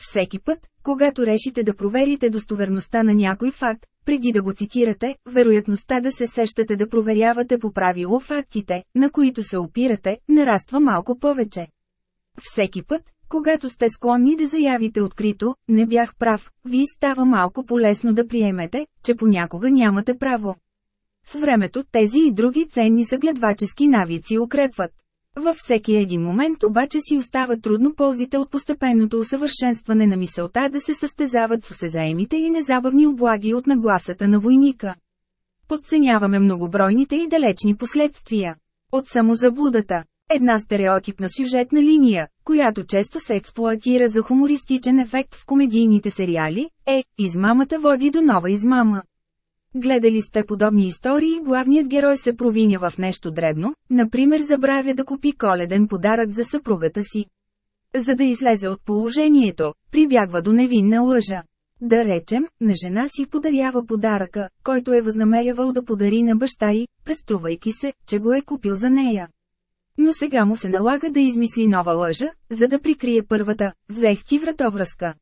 A: Всеки път, когато решите да проверите достоверността на някой факт, преди да го цитирате, вероятността да се сещате да проверявате по правило фактите, на които се опирате, нараства малко повече. Всеки път, когато сте склонни да заявите открито, не бях прав, ви става малко полезно да приемете, че понякога нямате право. С времето тези и други ценни съгледвачески навици укрепват. Във всеки един момент обаче си остава трудно ползите от постепенното усъвършенстване на мисълта да се състезават с усезаемите и незабавни облаги от нагласата на войника. Подценяваме многобройните и далечни последствия. От самозаблудата, Една стереотипна сюжетна линия, която често се експлоатира за хумористичен ефект в комедийните сериали, е «Измамата води до нова измама». Гледали сте подобни истории главният герой се провиня в нещо дребно, например забравя да купи коледен подарък за съпругата си. За да излезе от положението, прибягва до невинна лъжа. Да речем, на жена си подарява подаръка, който е възнамерявал да подари на баща й, преструвайки се, че го е купил за нея. Но сега му се налага да измисли нова лъжа, за да прикрие първата, взех ти вратовръзка.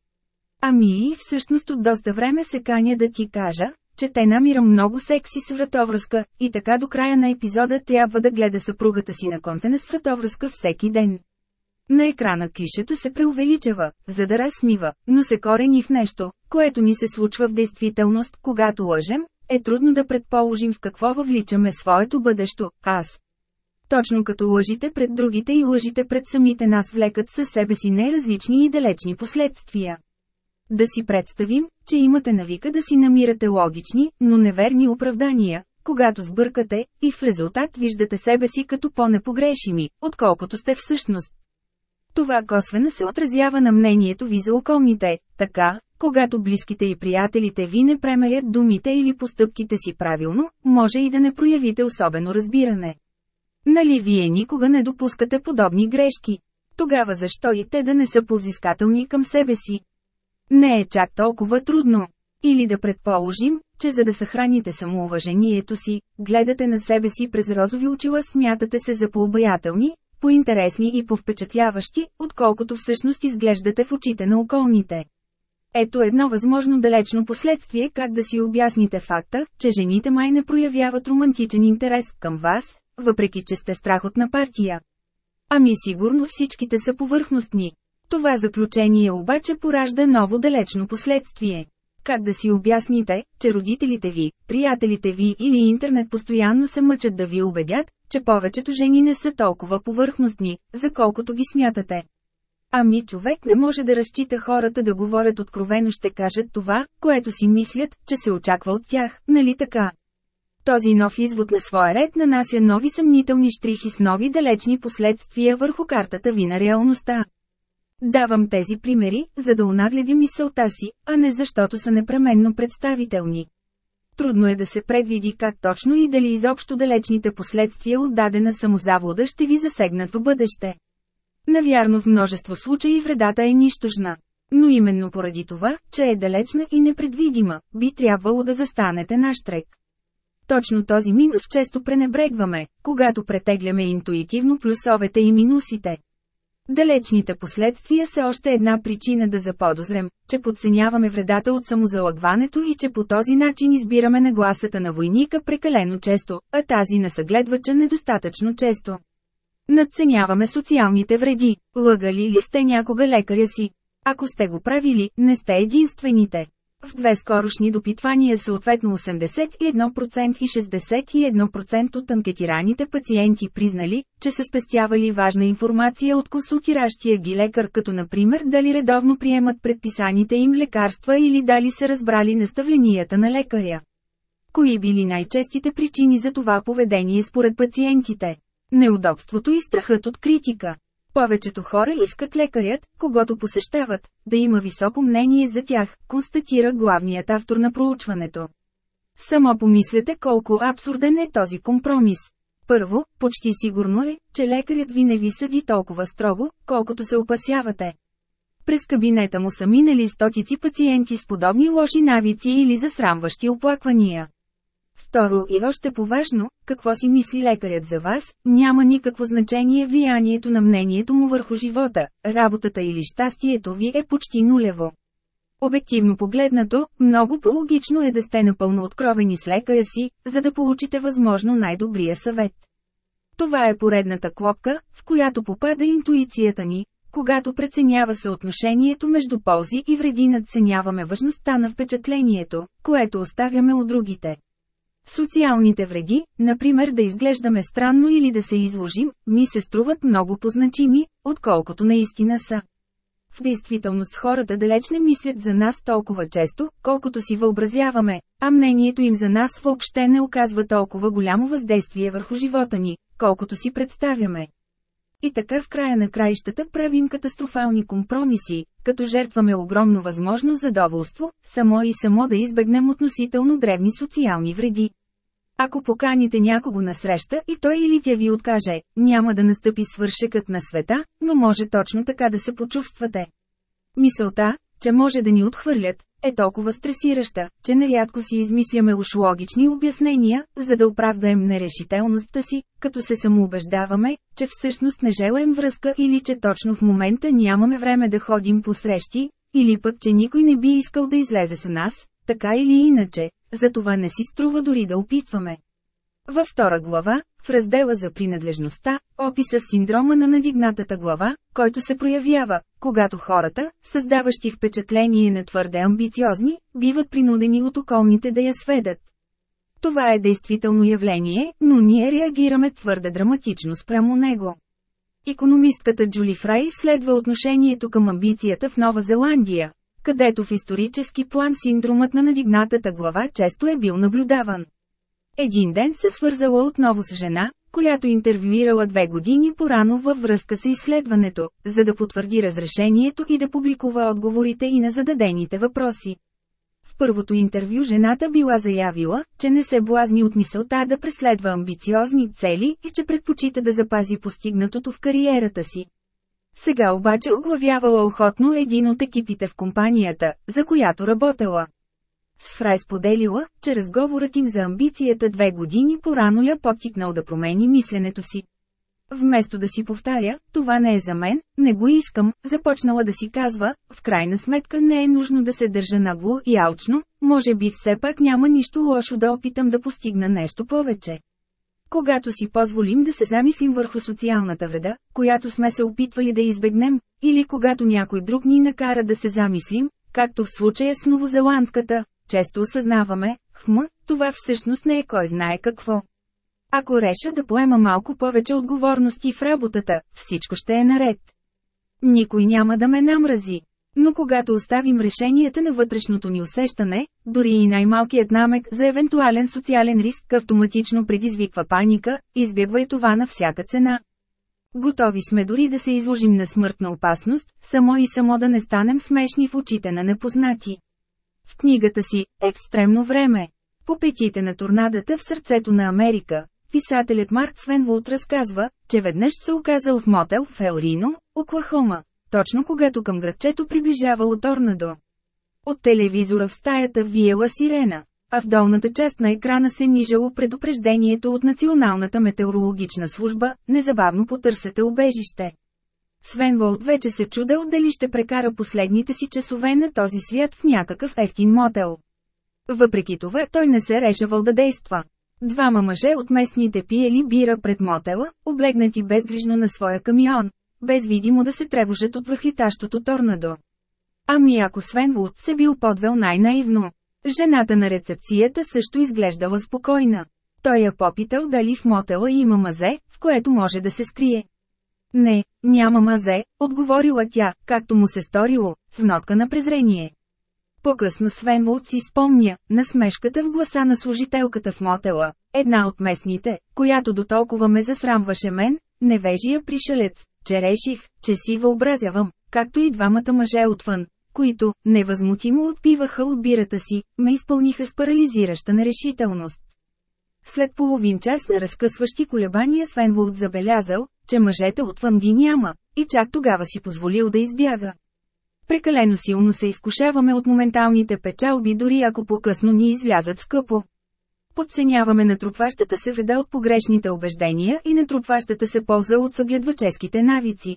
A: Ами и всъщност от доста време се каня да ти кажа, че те намирам много секси с вратовръзка, и така до края на епизода трябва да гледа съпругата си на контена с вратовръзка всеки ден. На екрана клишето се преувеличава, за да разсмива, но се корени в нещо, което ни се случва в действителност, когато лъжем, е трудно да предположим в какво въвличаме своето бъдещо, аз, точно като лъжите пред другите и лъжите пред самите нас влекат със себе си неразлични и далечни последствия. Да си представим, че имате навика да си намирате логични, но неверни оправдания, когато сбъркате, и в резултат виждате себе си като по-непогрешими, отколкото сте всъщност. Това косвено се отразява на мнението ви за околните, така, когато близките и приятелите ви не премерят думите или постъпките си правилно, може и да не проявите особено разбиране. Нали вие никога не допускате подобни грешки? Тогава защо и те да не са повзискателни към себе си? Не е чак толкова трудно. Или да предположим, че за да съхраните самоуважението си, гледате на себе си през розови очила, смятате се за пообаятелни, поинтересни и повпечатляващи, отколкото всъщност изглеждате в очите на околните. Ето едно възможно далечно последствие как да си обясните факта, че жените май не проявяват романтичен интерес към вас, въпреки че сте страхотна партия. Ами сигурно всичките са повърхностни. Това заключение обаче поражда ново далечно последствие. Как да си обясните, че родителите ви, приятелите ви или интернет постоянно се мъчат да ви убедят, че повечето жени не са толкова повърхностни, за колкото ги смятате. Ами човек не може да разчита хората да говорят откровено ще кажат това, което си мислят, че се очаква от тях, нали така? Този нов извод на своя ред нанася нови съмнителни штрихи с нови далечни последствия върху картата ви на реалността. Давам тези примери, за да унагледя мисълта си, а не защото са непременно представителни. Трудно е да се предвиди как точно и дали изобщо далечните последствия от дадена самозавода ще ви засегнат в бъдеще. Навярно в множество случаи вредата е нищожна. Но именно поради това, че е далечна и непредвидима, би трябвало да застанете наш трек. Точно този минус често пренебрегваме, когато претегляме интуитивно плюсовете и минусите. Далечните последствия са още една причина да заподозрем, че подценяваме вредата от самозалагването и че по този начин избираме нагласата на войника прекалено често, а тази на съгледвача недостатъчно често. Надценяваме социалните вреди. Лъгали ли сте някога лекаря си? Ако сте го правили, не сте единствените. В две скорошни допитвания съответно 81% и 61% от анкетираните пациенти признали, че са спестявали важна информация от консултиращия ги лекар като например дали редовно приемат предписаните им лекарства или дали са разбрали наставленията на лекаря. Кои били най-честите причини за това поведение според пациентите? Неудобството и страхът от критика. Повечето хора искат лекарят, когато посещават, да има високо мнение за тях, констатира главният автор на проучването. Само помислете колко абсурден е този компромис. Първо, почти сигурно е, че лекарят ви не ви съди толкова строго, колкото се опасявате. През кабинета му са минали стотици пациенти с подобни лоши навици или засрамващи оплаквания. Второ и още поважно, какво си мисли лекарят за вас, няма никакво значение влиянието на мнението му върху живота, работата или щастието ви е почти нулево. Обективно погледнато, много по-логично е да сте напълно откровени с лекаря си, за да получите възможно най-добрия съвет. Това е поредната клопка, в която попада интуицията ни. Когато преценява съотношението между ползи и вреди надценяваме важността на впечатлението, което оставяме от другите. Социалните вреди, например да изглеждаме странно или да се изложим, ми се струват много позначими, отколкото наистина са. В действителност хората далеч не мислят за нас толкова често, колкото си въобразяваме, а мнението им за нас въобще не оказва толкова голямо въздействие върху живота ни, колкото си представяме. И така в края на краищата правим катастрофални компромиси, като жертваме огромно възможно задоволство, само и само да избегнем относително древни социални вреди. Ако поканите някого на среща и той или тя ви откаже, няма да настъпи свършекът на света, но може точно така да се почувствате. Мисълта, че може да ни отхвърлят, е толкова стресираща, че нарядко си измисляме уж логични обяснения, за да оправдаем нерешителността си, като се самоубеждаваме, че всъщност не желаем връзка или че точно в момента нямаме време да ходим по срещи, или пък че никой не би искал да излезе с нас, така или иначе, затова не си струва дори да опитваме. Във втора глава, в раздела за принадлежността, описа в синдрома на надигнатата глава, който се проявява, когато хората, създаващи впечатление на твърде амбициозни, биват принудени от околните да я сведат. Това е действително явление, но ние реагираме твърде драматично спрямо него. Економистката Джули Фрай следва отношението към амбицията в Нова Зеландия, където в исторически план синдромът на надигнатата глава често е бил наблюдаван. Един ден се свързала отново с жена, която интервюирала две години порано във връзка с изследването, за да потвърди разрешението и да публикува отговорите и на зададените въпроси. В първото интервю жената била заявила, че не се блазни от мисълта да преследва амбициозни цели и че предпочита да запази постигнатото в кариерата си. Сега обаче оглавявала охотно един от екипите в компанията, за която работела. С Фрай е споделила, че разговорът им за амбицията две години порано я подтикнал да промени мисленето си. Вместо да си повтаря, това не е за мен, не го искам, започнала да си казва, в крайна сметка не е нужно да се държа нагло и алчно, може би все пак няма нищо лошо да опитам да постигна нещо повече. Когато си позволим да се замислим върху социалната вреда, която сме се опитвали да избегнем, или когато някой друг ни накара да се замислим, както в случая с новозеландката, често осъзнаваме, хм, това всъщност не е кой знае какво. Ако реша да поема малко повече отговорности в работата, всичко ще е наред. Никой няма да ме намрази. Но когато оставим решенията на вътрешното ни усещане, дори и най-малкият намек за евентуален социален риск автоматично предизвиква паника, избягва и това на всяка цена. Готови сме дори да се изложим на смъртна опасност, само и само да не станем смешни в очите на непознати. В книгата си «Екстремно време» по петите на торнадата в сърцето на Америка, писателят Марк Свенвулт разказва, че веднъж се оказал в мотел в Елрино, Оклахома точно когато към градчето приближавало торнадо. От телевизора в стаята виела сирена, а в долната част на екрана се нижало предупреждението от Националната метеорологична служба – незабавно потърсете убежище. Свен Волт вече се чудел дали ще прекара последните си часове на този свят в някакъв ефтин мотел. Въпреки това той не се решавал да действа. Двама мъже от местните пиели бира пред мотела, облегнати безгрижно на своя камион, без видимо да се тревожат от връхлитащото торнадо. Ами ако Свен Вуд се бил подвел най-наивно. Жената на рецепцията също изглеждала спокойна. Той я попитал дали в мотела има мазе, в което може да се скрие. Не, няма мазе, отговорила тя, както му се сторило, с нотка на презрение. По-късно Свен Свенволд си спомня, на смешката в гласа на служителката в мотела, една от местните, която до толкова ме засрамваше мен, невежия пришелец, че реших, че си въобразявам, както и двамата мъже отвън, които, невъзмутимо отпиваха от бирата си, ме изпълниха с парализираща нерешителност. След половин час на разкъсващи колебания Свенволд забелязал, че мъжете отвън ги няма, и чак тогава си позволил да избяга. Прекалено силно се изкушаваме от моменталните печалби дори ако по-късно ни излязат скъпо подценяваме натрупващата се веда от погрешните убеждения и натрупващата се полза от съгледваческите навици.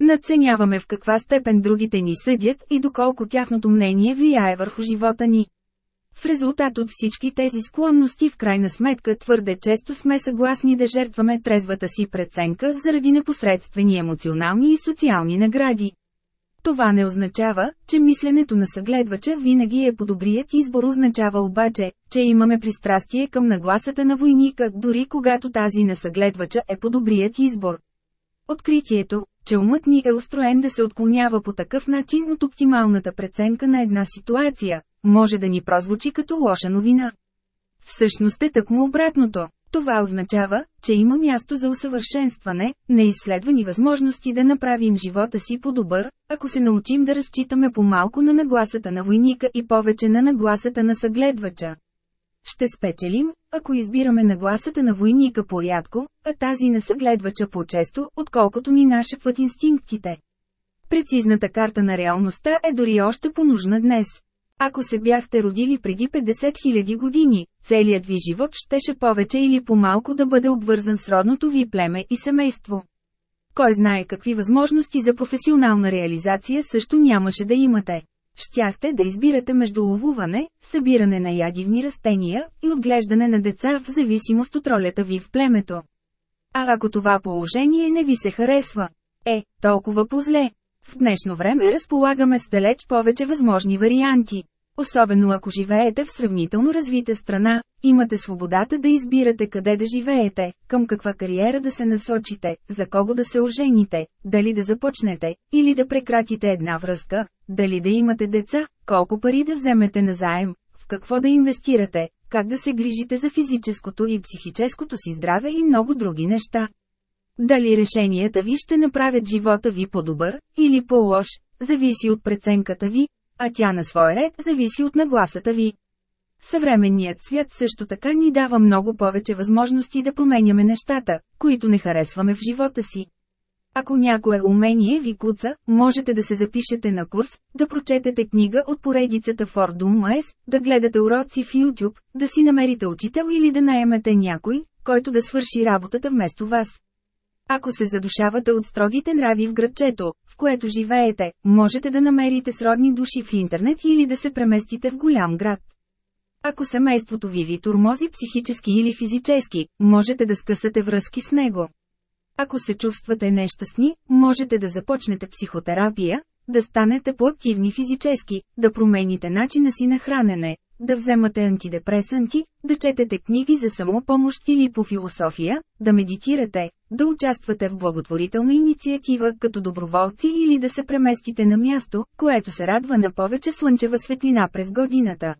A: Надценяваме в каква степен другите ни съдят и доколко тяхното мнение влияе върху живота ни. В резултат от всички тези склонности в крайна сметка твърде често сме съгласни да жертваме трезвата си преценка заради непосредствени емоционални и социални награди. Това не означава, че мисленето на съгледвача винаги е по-добрият избор означава обаче, че имаме пристрастие към нагласата на войника, дори когато тази на съгледвача е по-добрият избор. Откритието, че умът ни е устроен да се отклонява по такъв начин от оптималната преценка на една ситуация, може да ни прозвучи като лоша новина. Всъщност е тъкмо обратното. Това означава, че има място за усъвършенстване, неизследвани възможности да направим живота си по-добър, ако се научим да разчитаме по-малко на нагласата на войника и повече на нагласата на съгледвача. Ще спечелим, ако избираме нагласата на войника порядко, а тази на съгледвача по-често, отколкото ни нашепват инстинктите. Прецизната карта на реалността е дори още понужна днес. Ако се бяхте родили преди 50 000 години, целият ви живот щеше повече или по-малко да бъде обвързан с родното ви племе и семейство. Кой знае какви възможности за професионална реализация също нямаше да имате. Щяхте да избирате между ловуване, събиране на ядивни растения и отглеждане на деца в зависимост от ролята ви в племето. А ако това положение не ви се харесва, е, толкова позле. В днешно време разполагаме с далеч повече възможни варианти. Особено ако живеете в сравнително развита страна, имате свободата да избирате къде да живеете, към каква кариера да се насочите, за кого да се ожените, дали да започнете, или да прекратите една връзка, дали да имате деца, колко пари да вземете назаем, в какво да инвестирате, как да се грижите за физическото и психическото си здраве и много други неща. Дали решенията ви ще направят живота ви по-добър или по-лош, зависи от преценката ви, а тя на свой ред зависи от нагласата ви. Съвременният свят също така ни дава много повече възможности да променяме нещата, които не харесваме в живота си. Ако някое умение ви куца, можете да се запишете на курс, да прочетете книга от поредицата Fordum S, да гледате уроци в YouTube, да си намерите учител или да наемете някой, който да свърши работата вместо вас. Ако се задушавате от строгите нрави в градчето, в което живеете, можете да намерите сродни души в интернет или да се преместите в голям град. Ако семейството ви ви турмози психически или физически, можете да скъсате връзки с него. Ако се чувствате нещастни, можете да започнете психотерапия, да станете по-активни физически, да промените начина си на хранене, да вземате антидепресанти, да четете книги за самопомощ или по философия, да медитирате, да участвате в благотворителна инициатива като доброволци или да се преместите на място, което се радва на повече слънчева светлина през годината.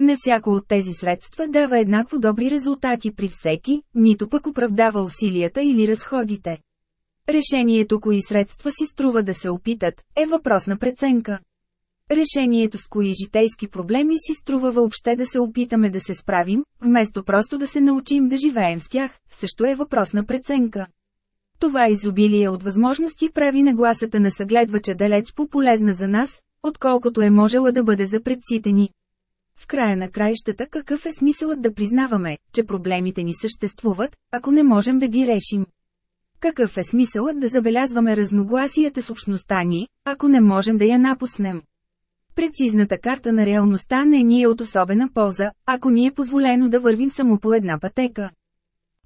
A: Не всяко от тези средства дава еднакво добри резултати при всеки, нито пък оправдава усилията или разходите. Решението кои средства си струва да се опитат, е въпрос на преценка. Решението с кои житейски проблеми си струва въобще да се опитаме да се справим, вместо просто да се научим да живеем с тях, също е въпрос на преценка. Това изобилие от възможности прави нагласата на съгледвача далеч по-полезна за нас, отколкото е можела да бъде за предците ни. В края на краищата какъв е смисълът да признаваме, че проблемите ни съществуват, ако не можем да ги решим? Какъв е смисълът да забелязваме разногласията с общността ни, ако не можем да я напуснем? Прецизната карта на реалността не ни е от особена полза, ако ни е позволено да вървим само по една пътека.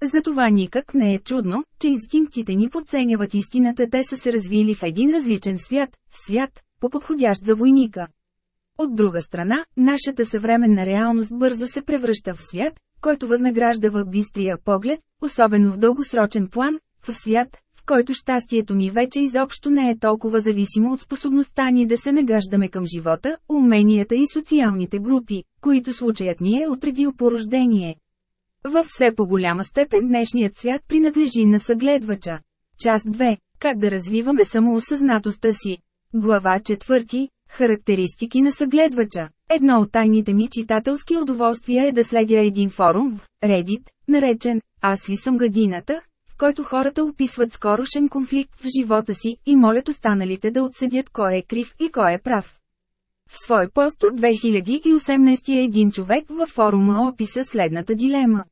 A: Затова никак не е чудно, че инстинктите ни подценяват истината те са се развили в един различен свят, свят, по-подходящ за войника. От друга страна, нашата съвременна реалност бързо се превръща в свят, който възнаграждава бистрия поглед, особено в дългосрочен план, в свят, който щастието ни вече изобщо не е толкова зависимо от способността ни да се нагаждаме към живота, уменията и социалните групи, които случаят ни е отредил по рождение. Във все по-голяма степен днешният свят принадлежи на съгледвача. Част 2. Как да развиваме самоосъзнатостта си. Глава 4. Характеристики на съгледвача. Едно от тайните ми читателски удоволствия е да следя един форум в Reddit, наречен «Аз ли съм гадината», който хората описват скорошен конфликт в живота си и молят останалите да отсъдят кой е крив и кой е прав. В свой пост от 2018 е един човек във форума описа следната дилема.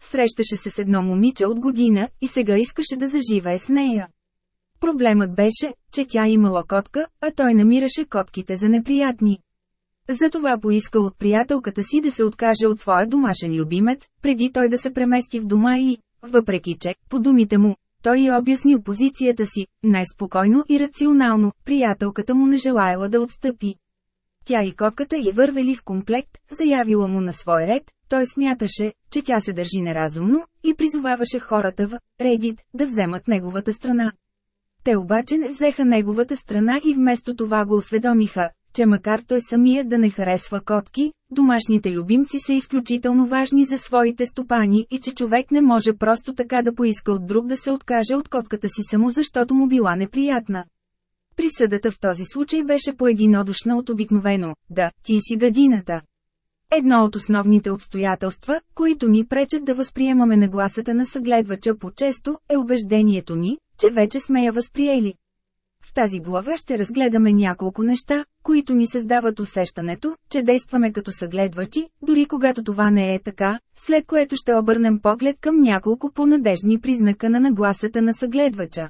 A: Срещаше се с едно момиче от година и сега искаше да заживее с нея. Проблемът беше, че тя имала котка, а той намираше котките за неприятни. Затова поиска от приятелката си да се откаже от своя домашен любимец, преди той да се премести в дома и въпреки че, по думите му, той е обяснил позицията си, най-спокойно и рационално, приятелката му не желаяла да отстъпи. Тя и котката и вървели в комплект, заявила му на свой ред, той смяташе, че тя се държи неразумно, и призоваваше хората в Редит да вземат неговата страна. Те обаче не взеха неговата страна и вместо това го осведомиха, че макар той самия да не харесва котки, домашните любимци са изключително важни за своите стопани и че човек не може просто така да поиска от друг да се откаже от котката си само защото му била неприятна. Присъдата в този случай беше поединодушна от обикновено, да, ти си гадината. Едно от основните обстоятелства, които ни пречат да възприемаме нагласата на съгледвача по-често, е убеждението ни, че вече сме я възприели. В тази глава ще разгледаме няколко неща, които ни създават усещането, че действаме като съгледвачи, дори когато това не е така, след което ще обърнем поглед към няколко понадежни признака на нагласата на съгледвача.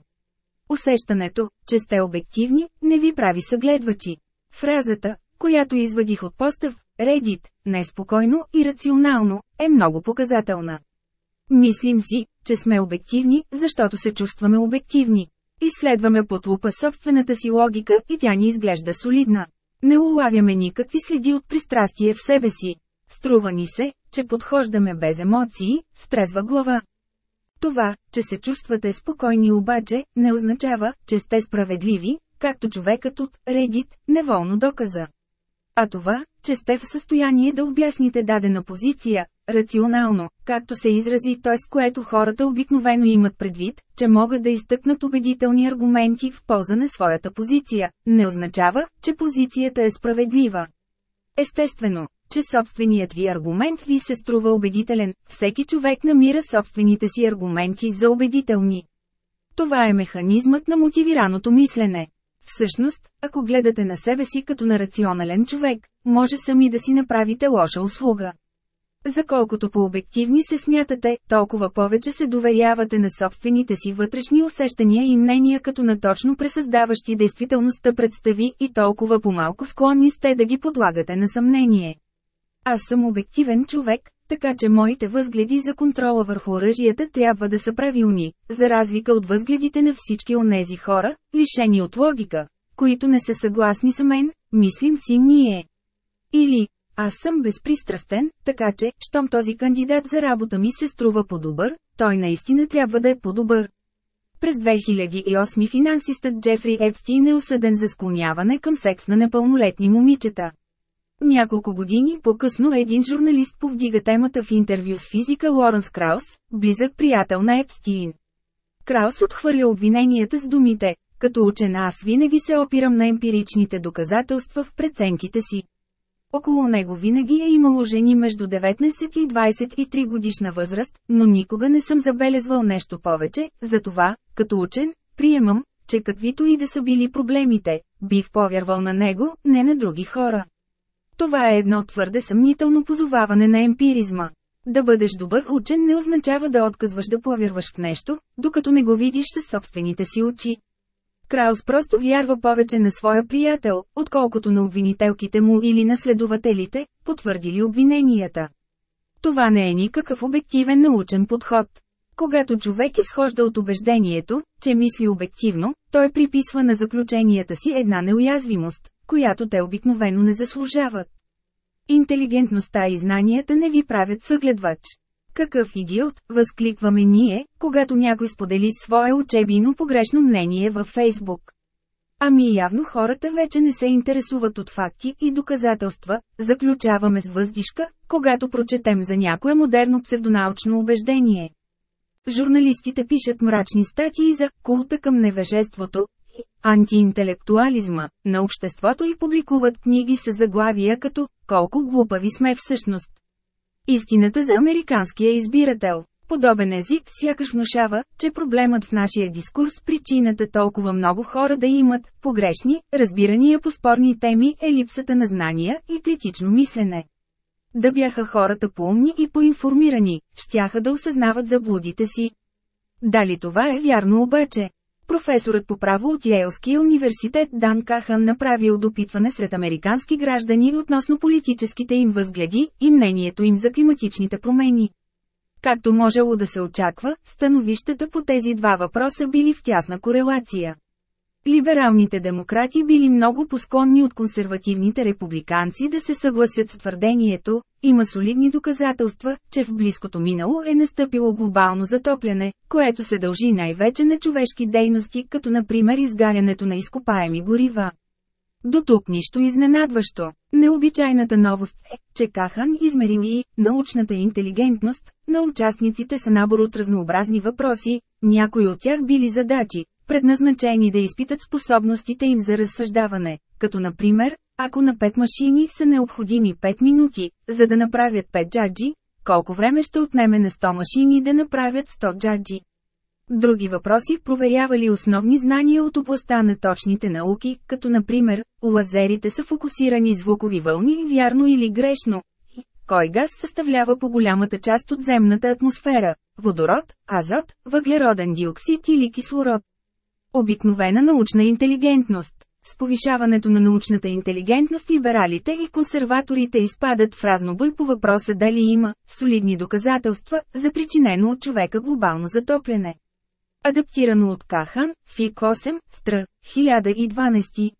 A: Усещането, че сте обективни, не ви прави съгледвачи. Фразата, която извадих от поста в Reddit, неспокойно и рационално, е много показателна. Мислим си, че сме обективни, защото се чувстваме обективни. Изследваме под лупа собствената си логика и тя ни изглежда солидна. Не улавяме никакви следи от пристрастие в себе си. Струва ни се, че подхождаме без емоции, стрезва глава. Това, че се чувствате спокойни обаче, не означава, че сте справедливи, както човекът от Редит неволно доказа. А това, че сте в състояние да обясните дадена позиция, рационално, както се изрази т.е. с което хората обикновено имат предвид, че могат да изтъкнат убедителни аргументи в полза на своята позиция, не означава, че позицията е справедлива. Естествено, че собственият ви аргумент ви се струва убедителен, всеки човек намира собствените си аргументи за убедителни. Това е механизмът на мотивираното мислене. Всъщност, ако гледате на себе си като на рационален човек, може сами да си направите лоша услуга. За колкото по-обективни се смятате, толкова повече се доверявате на собствените си вътрешни усещания и мнения като на точно пресъздаващи действителността представи и толкова по-малко склонни сте да ги подлагате на съмнение. Аз съм обективен човек, така че моите възгледи за контрола върху оръжията трябва да са правилни, за разлика от възгледите на всички онези хора, лишени от логика, които не са съгласни с мен, мислим си ние. Или, аз съм безпристрастен, така че, щом този кандидат за работа ми се струва по-добър, той наистина трябва да е по-добър. През 2008 финансистът Джефри Епстин е осъден за склоняване към секс на непълнолетни момичета. Няколко години по-късно един журналист повдига темата в интервю с физика Лоренс Краус, близък приятел на Епстиин. Краус отхвърля обвиненията с думите, като учена, аз винаги се опирам на емпиричните доказателства в преценките си. Около него винаги е имало жени между 19 и 23 годишна възраст, но никога не съм забелезвал нещо повече, затова, като учен, приемам, че каквито и да са били проблемите, бих повярвал на него, не на други хора. Това е едно твърде съмнително позоваване на емпиризма. Да бъдеш добър учен не означава да отказваш да повярваш в нещо, докато не го видиш със собствените си очи. Краус просто вярва повече на своя приятел, отколкото на обвинителките му или на следователите, потвърдили обвиненията. Това не е никакъв обективен научен подход. Когато човек изхожда от убеждението, че мисли обективно, той приписва на заключенията си една неуязвимост, която те обикновено не заслужават. Интелигентността и знанията не ви правят съгледвач. Какъв идиот, възкликваме ние, когато някой сподели свое учебино погрешно мнение във Фейсбук. Ами явно хората вече не се интересуват от факти и доказателства, заключаваме с въздишка, когато прочетем за някое модерно псевдонаучно убеждение. Журналистите пишат мрачни статии за «култа към невежеството», антиинтелектуализма на обществото и публикуват книги с заглавия като «Колко глупави сме всъщност». Истината за американския избирател. Подобен език сякаш внушава, че проблемът в нашия дискурс причината толкова много хора да имат погрешни разбирания по спорни теми е липсата на знания и критично мислене. Да бяха хората поумни и поинформирани, щяха да осъзнават заблудите си. Дали това е вярно обаче? Професорът по право от Йейлския университет Дан Кахан направил допитване сред американски граждани относно политическите им възгледи и мнението им за климатичните промени. Както можело да се очаква, становищата по тези два въпроса били в тясна корелация. Либералните демократи били много посклонни от консервативните републиканци да се съгласят с твърдението, има солидни доказателства, че в близкото минало е настъпило глобално затопляне, което се дължи най-вече на човешки дейности, като например изгарянето на изкопаеми горива. До тук нищо изненадващо. Необичайната новост е, че Кахан измерил и научната интелигентност на участниците са набор от разнообразни въпроси, някои от тях били задачи, предназначени да изпитат способностите им за разсъждаване, като например, ако на 5 машини са необходими 5 минути, за да направят 5 джаджи, колко време ще отнеме на 100 машини да направят 100 джаджи. Други въпроси проверявали основни знания от областта на точните науки, като например, лазерите са фокусирани звукови вълни, вярно или грешно. Кой газ съставлява по голямата част от земната атмосфера? Водород, азот, въглероден диоксид или кислород? Обикновена научна интелигентност С повишаването на научната интелигентност либералите и консерваторите изпадат в разнобой по въпроса дали има солидни доказателства за причинено от човека глобално затопляне. Адаптирано от Кахан, ФИК 8, Стр. 1012.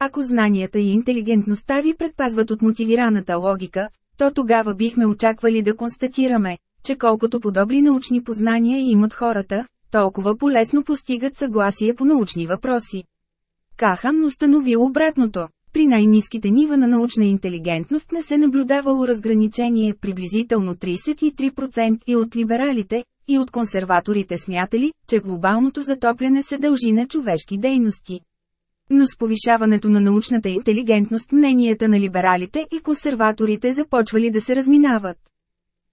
A: Ако знанията и интелигентността ви предпазват от мотивираната логика, то тогава бихме очаквали да констатираме, че колкото подобри научни познания имат хората, толкова полесно постигат съгласие по научни въпроси. Кахан установи обратното. При най-низките нива на научна интелигентност не се наблюдавало разграничение приблизително 33% и от либералите, и от консерваторите смятали, че глобалното затопляне се дължи на човешки дейности. Но с повишаването на научната интелигентност мненията на либералите и консерваторите започвали да се разминават.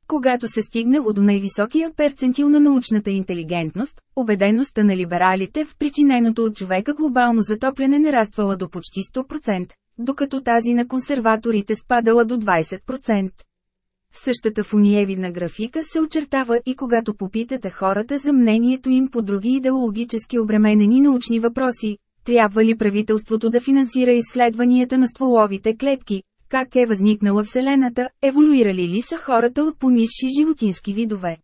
A: Когато се стигнало до най-високия перцентил на научната интелигентност, убедеността на либералите в причиненото от човека глобално затопляне нараствала до почти 100%, докато тази на консерваторите спадала до 20%. Същата фуниевидна графика се очертава и когато попитате хората за мнението им по други идеологически обременени научни въпроси. Трябва ли правителството да финансира изследванията на стволовите клетки, как е възникнала Вселената, еволюирали ли са хората от понизши животински видове.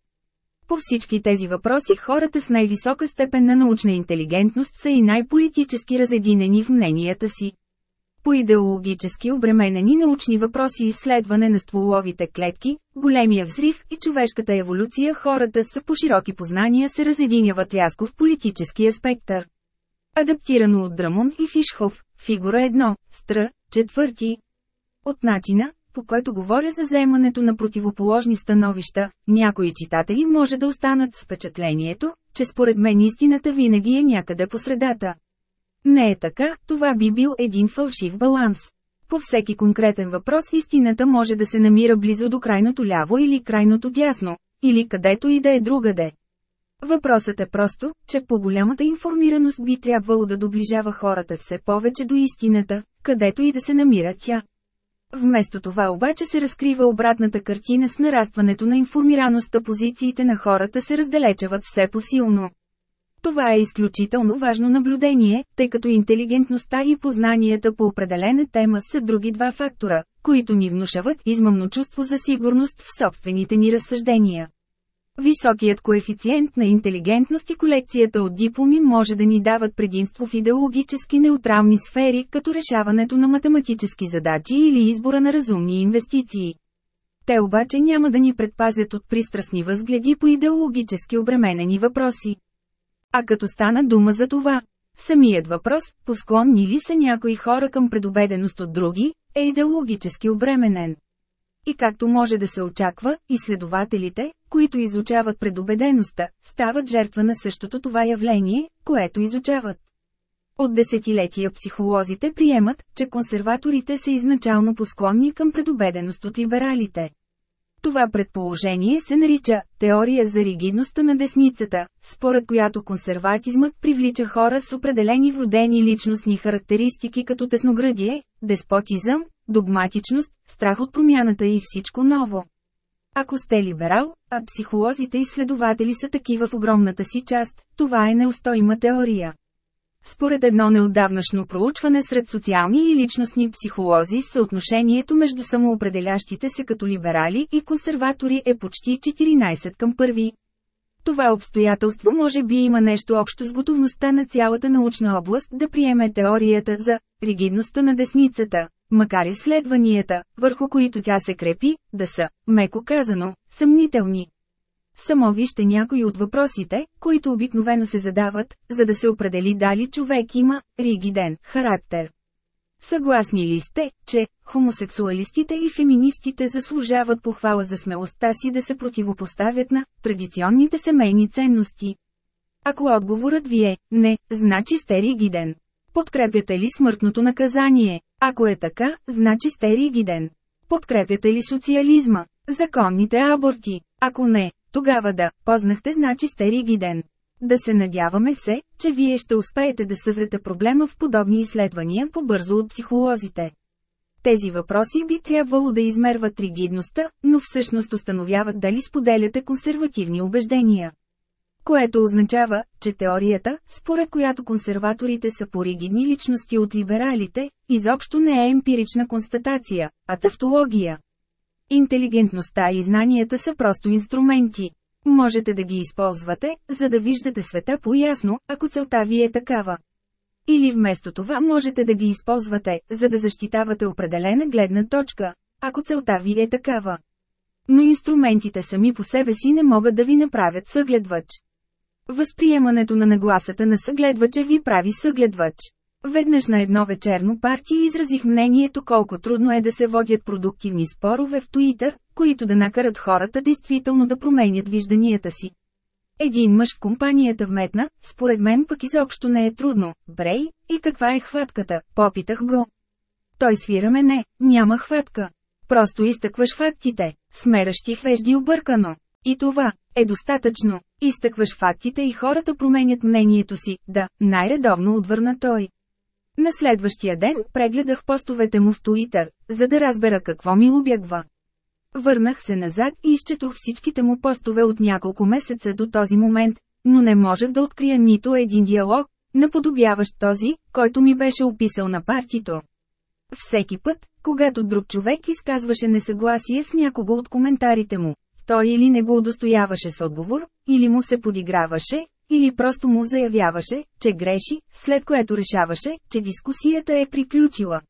A: По всички тези въпроси хората с най-висока степен на научна интелигентност са и най-политически разединени в мненията си. По идеологически обременени научни въпроси изследване на стволовите клетки, големия взрив и човешката еволюция хората са по широки познания се разединяват ляско в политическия спектър. Адаптирано от Драмон и Фишхов, фигура 1, стра, четвърти, от начина, по който говоря за заемането на противоположни становища, някои читатели може да останат с впечатлението, че според мен истината винаги е някъде по средата. Не е така, това би бил един фалшив баланс. По всеки конкретен въпрос истината може да се намира близо до крайното ляво или крайното дясно, или където и да е другаде. Въпросът е просто, че по-голямата информираност би трябвало да доближава хората все повече до истината, където и да се намира тя. Вместо това обаче се разкрива обратната картина с нарастването на информираността позициите на хората се разделечават все по-силно. Това е изключително важно наблюдение, тъй като интелигентността и познанията по определена тема са други два фактора, които ни внушават измамно чувство за сигурност в собствените ни разсъждения. Високият коефициент на интелигентност и колекцията от дипломи може да ни дават предимство в идеологически неутрални сфери, като решаването на математически задачи или избора на разумни инвестиции. Те обаче няма да ни предпазят от пристрастни възгледи по идеологически обременени въпроси. А като стана дума за това, самият въпрос, посклонни ли са някои хора към предобеденост от други, е идеологически обременен. И както може да се очаква, изследователите, които изучават предубедеността, стават жертва на същото това явление, което изучават. От десетилетия психолозите приемат, че консерваторите са изначално посклонни към предубеденост от либералите. Това предположение се нарича «теория за ригидността на десницата», според която консерватизмът привлича хора с определени вродени личностни характеристики като тесноградие, деспотизъм, догматичност, страх от промяната и всичко ново. Ако сте либерал, а психолозите и следователи са такива в огромната си част, това е неустойма теория. Според едно неотдавнашно проучване сред социални и личностни психолози, съотношението между самоопределящите се като либерали и консерватори е почти 14 към първи. Това обстоятелство може би има нещо общо с готовността на цялата научна област да приеме теорията за ригидността на десницата, макар следванията, върху които тя се крепи, да са, меко казано, съмнителни. Само вижте някои от въпросите, които обикновено се задават, за да се определи дали човек има ригиден характер. Съгласни ли сте, че хомосексуалистите и феминистите заслужават похвала за смелостта си да се противопоставят на традиционните семейни ценности? Ако отговорът ви е «не», значи сте ригиден. Подкрепяте ли смъртното наказание? Ако е така, значи сте ригиден. Подкрепяте ли социализма? Законните аборти? Ако не, тогава да, познахте значи сте ригиден. Да се надяваме се, че вие ще успеете да съзрете проблема в подобни изследвания по-бързо от психолозите. Тези въпроси би трябвало да измерват ригидността, но всъщност установяват дали споделяте консервативни убеждения. Което означава, че теорията, според която консерваторите са поригидни личности от либералите, изобщо не е емпирична констатация, а тавтология. Интелигентността и знанията са просто инструменти. Можете да ги използвате, за да виждате света по-ясно, ако целта ви е такава. Или вместо това можете да ги използвате, за да защитавате определена гледна точка, ако целта ви е такава. Но инструментите сами по себе си не могат да ви направят съгледвач. Възприемането на нагласата на съгледвача ви прави съгледвач. Веднъж на едно вечерно партия изразих мнението колко трудно е да се водят продуктивни спорове в Туитър, които да накарат хората действително да променят вижданията си. Един мъж в компанията вметна, според мен пък изобщо не е трудно, брей, и каква е хватката, попитах го. Той свира не, няма хватка. Просто изтъкваш фактите, смеращи вежди хвежди объркано. И това е достатъчно. Изтъкваш фактите и хората променят мнението си, да, най-редовно отвърна той. На следващия ден прегледах постовете му в Туитър, за да разбера какво ми обягва. Върнах се назад и изчетох всичките му постове от няколко месеца до този момент, но не можех да открия нито един диалог, наподобяващ този, който ми беше описал на партито. Всеки път, когато друг човек изказваше несъгласие с някого от коментарите му, той или не го удостояваше с отговор, или му се подиграваше, или просто му заявяваше, че греши, след което решаваше, че дискусията е приключила.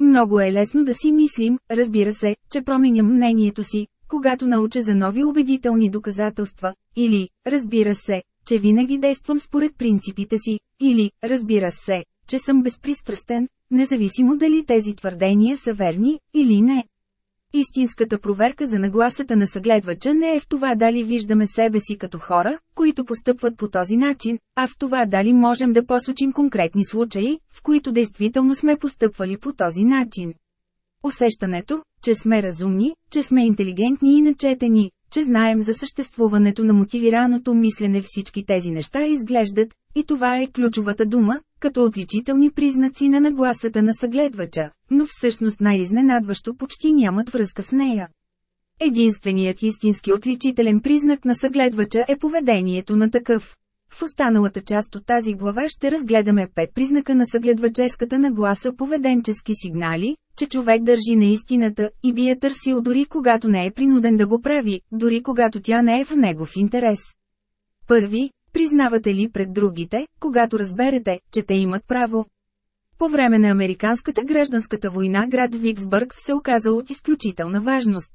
A: Много е лесно да си мислим, разбира се, че променям мнението си, когато науча за нови убедителни доказателства, или, разбира се, че винаги действам според принципите си, или, разбира се, че съм безпристрастен, независимо дали тези твърдения са верни или не. Истинската проверка за нагласата на съгледвача не е в това дали виждаме себе си като хора, които постъпват по този начин, а в това дали можем да посочим конкретни случаи, в които действително сме постъпвали по този начин. Усещането, че сме разумни, че сме интелигентни и начетени, че знаем за съществуването на мотивираното мислене всички тези неща изглеждат, и това е ключовата дума, като отличителни признаци на нагласата на съгледвача, но всъщност най-изненадващо почти нямат връзка с нея. Единственият истински отличителен признак на съгледвача е поведението на такъв. В останалата част от тази глава ще разгледаме пет признака на съгледваческата нагласа поведенчески сигнали, че човек държи на истината и би я търсил дори когато не е принуден да го прави, дори когато тя не е в негов интерес. Първи, признавате ли пред другите, когато разберете, че те имат право. По време на Американската гражданската война град Виксбърг се оказал от изключителна важност.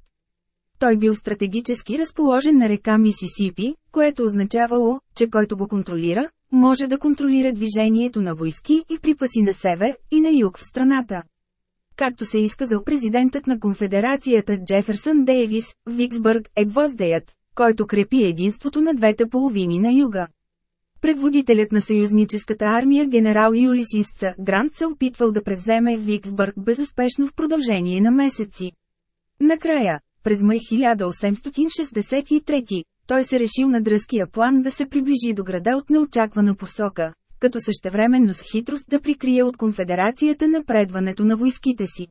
A: Той бил стратегически разположен на река Мисисипи, което означавало, че който го контролира, може да контролира движението на войски и припаси на север и на юг в страната. Както се изказал президентът на конфедерацията Джеферсън Дейвис, Виксбърг е гвоздеят, който крепи единството на двете половини на юга. Предводителят на съюзническата армия генерал Юлисисца Грант се опитвал да превземе Виксбърг безуспешно в продължение на месеци. Накрая, през май 1863, той се решил на дръзкия план да се приближи до града от неочаквана посока, като същевременно с хитрост да прикрие от конфедерацията напредването на войските си.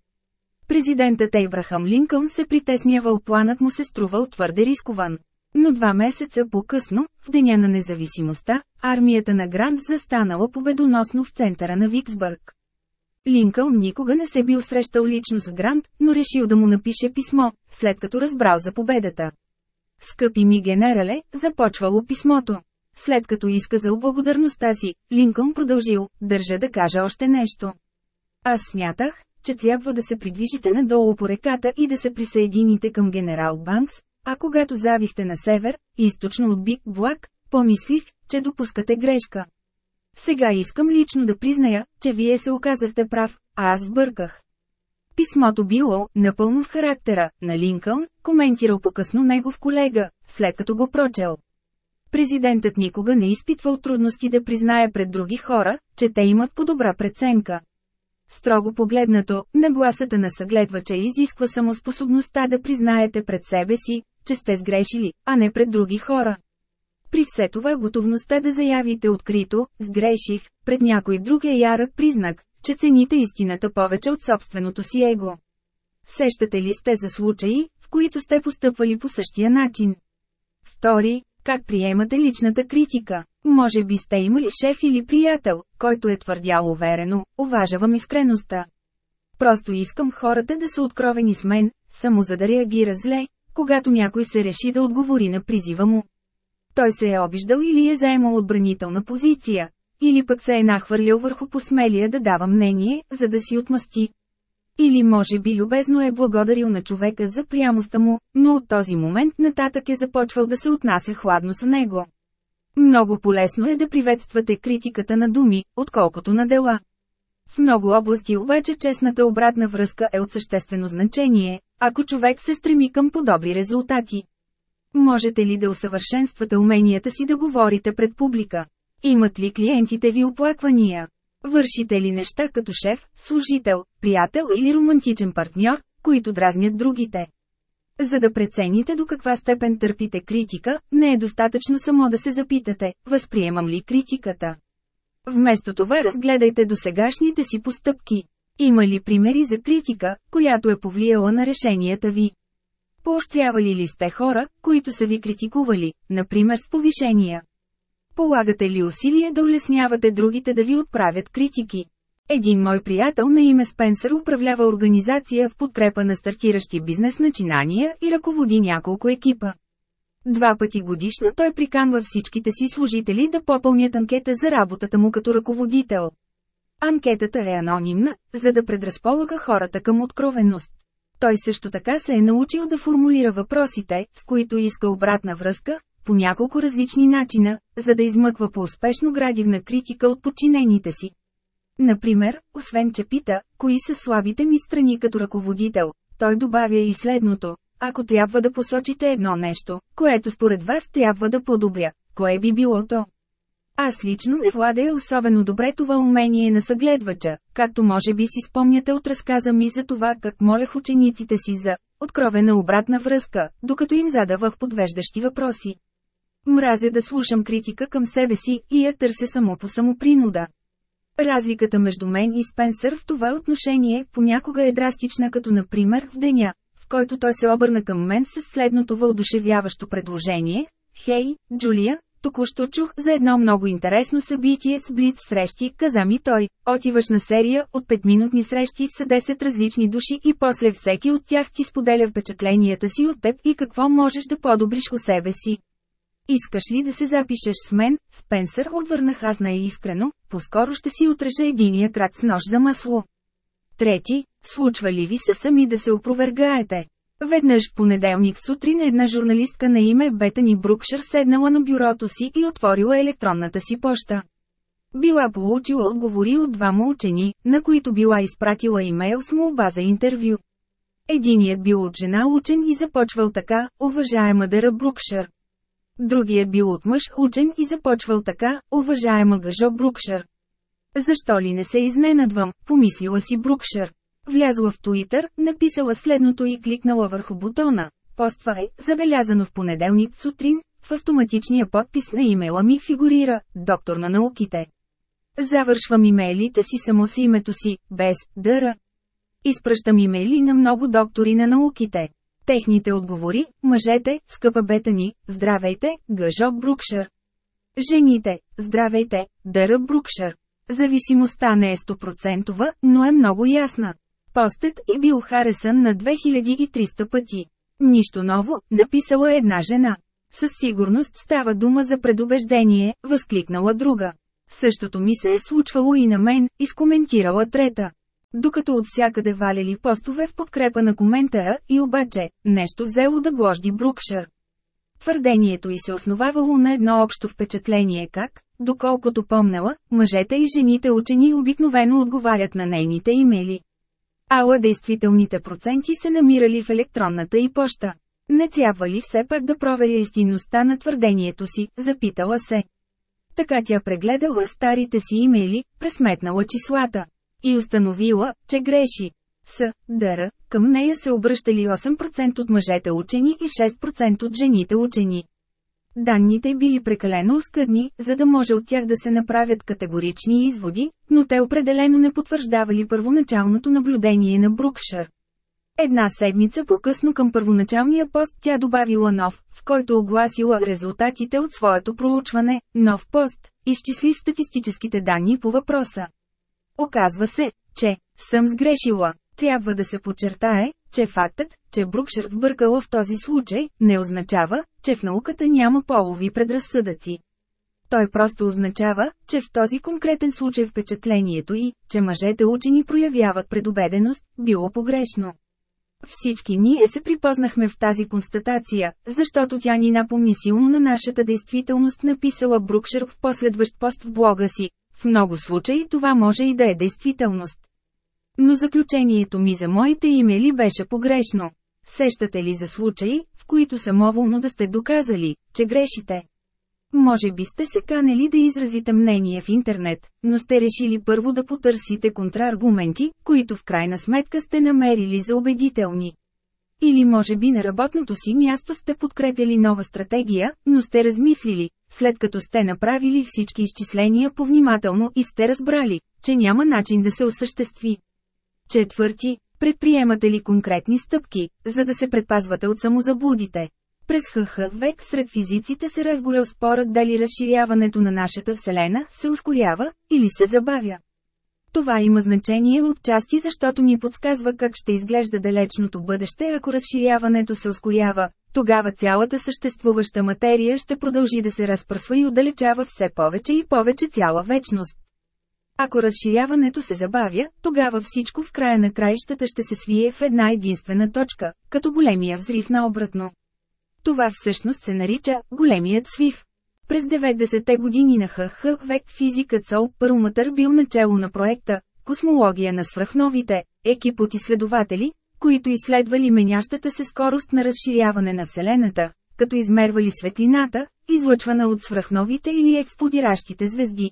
A: Президентът Ейбрахам Линкълн се притеснявал планът му се струвал твърде рискован. Но два месеца по-късно, в деня на независимостта, армията на Грант застанала победоносно в центъра на Виксбърг. Линкълн никога не се бил срещал лично с Грант, но решил да му напише писмо, след като разбрал за победата. Скъпи ми генерале, започвало писмото. След като изказал благодарността си, Линкълн продължил, държа да кажа още нещо. Аз смятах, че трябва да се придвижите надолу по реката и да се присъедините към генерал Банкс, а когато завихте на север, източно от Биг Блак, помислих, че допускате грешка. Сега искам лично да призная, че вие се оказахте прав, а аз бърках. Писмото било, напълно в характера, на Линкълн, коментирал по-късно негов колега, след като го прочел. Президентът никога не изпитвал трудности да признае пред други хора, че те имат по-добра преценка. Строго погледнато, нагласата на съгледвача изисква самоспособността да признаете пред себе си, че сте сгрешили, а не пред други хора. При все това готовността да заявите открито, сгреших, пред някой друг е ярък признак, че цените истината повече от собственото си его. Сещате ли сте за случаи, в които сте постъпвали по същия начин? Втори, как приемате личната критика? Може би сте имали шеф или приятел, който е твърдял уверено, уважавам искреността. Просто искам хората да са откровени с мен, само за да реагира зле, когато някой се реши да отговори на призива му. Той се е обиждал или е заемал отбранителна позиция, или пък се е нахвърлял върху посмелия да дава мнение, за да си отмъсти. Или може би любезно е благодарил на човека за прямостта му, но от този момент нататък е започвал да се отнася хладно с него. Много полезно е да приветствате критиката на думи, отколкото на дела. В много области обаче честната обратна връзка е от съществено значение, ако човек се стреми към подобри резултати. Можете ли да усъвършенствате уменията си да говорите пред публика? Имат ли клиентите ви оплаквания? Вършите ли неща като шеф, служител, приятел или романтичен партньор, които дразнят другите? За да прецените до каква степен търпите критика, не е достатъчно само да се запитате, възприемам ли критиката. Вместо това разгледайте досегашните си постъпки. Има ли примери за критика, която е повлияла на решенията ви? Поощрявали ли сте хора, които са ви критикували, например с повишения? Полагате ли усилие да улеснявате другите да ви отправят критики? Един мой приятел на име Спенсър управлява организация в подкрепа на стартиращи бизнес начинания и ръководи няколко екипа. Два пъти годишно той приканва всичките си служители да попълнят анкета за работата му като ръководител. Анкетата е анонимна, за да предразполага хората към откровеност. Той също така се е научил да формулира въпросите, с които иска обратна връзка, по няколко различни начина, за да измъква по-успешно градивна критика от подчинените си. Например, освен че пита, кои са слабите ми страни като ръководител, той добавя и следното. Ако трябва да посочите едно нещо, което според вас трябва да подобря, кое би било то? Аз лично не владея особено добре това умение на съгледвача, както може би си спомняте от разказа ми за това как молех учениците си за откровена обратна връзка, докато им задавах подвеждащи въпроси. Мразя да слушам критика към себе си и я търся само по самопринуда. Разликата между мен и Спенсър в това отношение понякога е драстична като например в деня, в който той се обърна към мен с следното въодушевяващо предложение. Хей, Джулия, Току-що чух за едно много интересно събитие с блиц срещи, каза ми той. Отиваш на серия от 5-минутни срещи с 10 различни души и после всеки от тях ти споделя впечатленията си от теб и какво можеш да подобриш у себе си. Искаш ли да се запишеш с мен, Спенсър отвърнах аз най-искрено, поскоро ще си отрежа единия крат с нож за масло. Трети, случва ли ви се сами да се опровергаете? Веднъж понеделник сутрин една журналистка на име Бетани Брукшър, седнала на бюрото си и отворила електронната си поща. Била получила отговори от двама учени, на които била изпратила имейл с молба за интервю. Единият бил от жена учен и започвал така, уважаема Дъра Брукшър. Другият бил от мъж учен и започвал така, уважаема Гъжо Брукшър. Защо ли не се изненадвам, помислила си Брукшер. Влязла в Туитър, написала следното и кликнала върху бутона. Поствай, забелязано в понеделник сутрин, в автоматичния подпис на имейла ми фигурира «Доктор на науките». Завършвам имейлите си само с името си, без «дъра». Изпръщам имейли на много доктори на науките. Техните отговори – мъжете, скъпа бета ни, здравейте, гъжо Брукшър. Жените, здравейте, дъра Брукшър. Зависимостта не е стопроцентова, но е много ясна. Постът и е бил харесан на 2300 пъти. Нищо ново, написала една жена. Със сигурност става дума за предубеждение, възкликнала друга. Същото ми се е случвало и на мен, изкоментирала трета. Докато от всякъде валяли постове в подкрепа на коментара, и обаче, нещо взело да гложди Брукшър. Твърдението й се основавало на едно общо впечатление как, доколкото помнела, мъжете и жените учени обикновено отговарят на нейните имейли. Ала действителните проценти се намирали в електронната и поща. Не трябва ли все пак да проверя истинността на твърдението си, запитала се. Така тя прегледала старите си имейли, пресметнала числата. И установила, че греши. С. Дъра, към нея се обръщали 8% от мъжете учени и 6% от жените учени. Данните били прекалено оскъдни, за да може от тях да се направят категорични изводи, но те определено не потвърждавали първоначалното наблюдение на Брукшър. Една седмица по-късно към първоначалния пост тя добавила нов, в който огласила резултатите от своето проучване, нов пост, изчисли статистическите данни по въпроса. Оказва се, че съм сгрешила. Трябва да се подчертае, че фактът, че Брукшер вбъркала в този случай, не означава, че в науката няма полови предразсъдъци. Той просто означава, че в този конкретен случай впечатлението и, че мъжете учени проявяват предобеденост, било погрешно. Всички ние се припознахме в тази констатация, защото тя ни напомни силно на нашата действителност, написала Брукшер в последващ пост в блога си. В много случаи това може и да е действителност. Но заключението ми за моите имейли беше погрешно. Сещате ли за случаи, в които самоволно да сте доказали, че грешите? Може би сте се канели да изразите мнение в интернет, но сте решили първо да потърсите контраргументи, които в крайна сметка сте намерили за убедителни. Или може би на работното си място сте подкрепили нова стратегия, но сте размислили, след като сте направили всички изчисления повнимателно и сте разбрали, че няма начин да се осъществи. Четвърти, предприемате ли конкретни стъпки, за да се предпазвате от самозаблудите? През ХХ век сред физиците се разгорял спорът дали разширяването на нашата Вселена се ускорява или се забавя. Това има значение отчасти защото ни подсказва как ще изглежда далечното бъдеще ако разширяването се ускорява, тогава цялата съществуваща материя ще продължи да се разпръсва и отдалечава все повече и повече цяла вечност. Ако разширяването се забавя, тогава всичко в края на краищата ще се свие в една единствена точка, като големия взрив наобратно. Това всъщност се нарича «големият свив». През 90-те години на ХХ век физикът Сол Пърлматър бил начало на проекта «Космология на свръхновите», екип от изследователи, които изследвали менящата се скорост на разширяване на Вселената, като измервали светлината, излъчвана от свръхновите или експлодиращите звезди.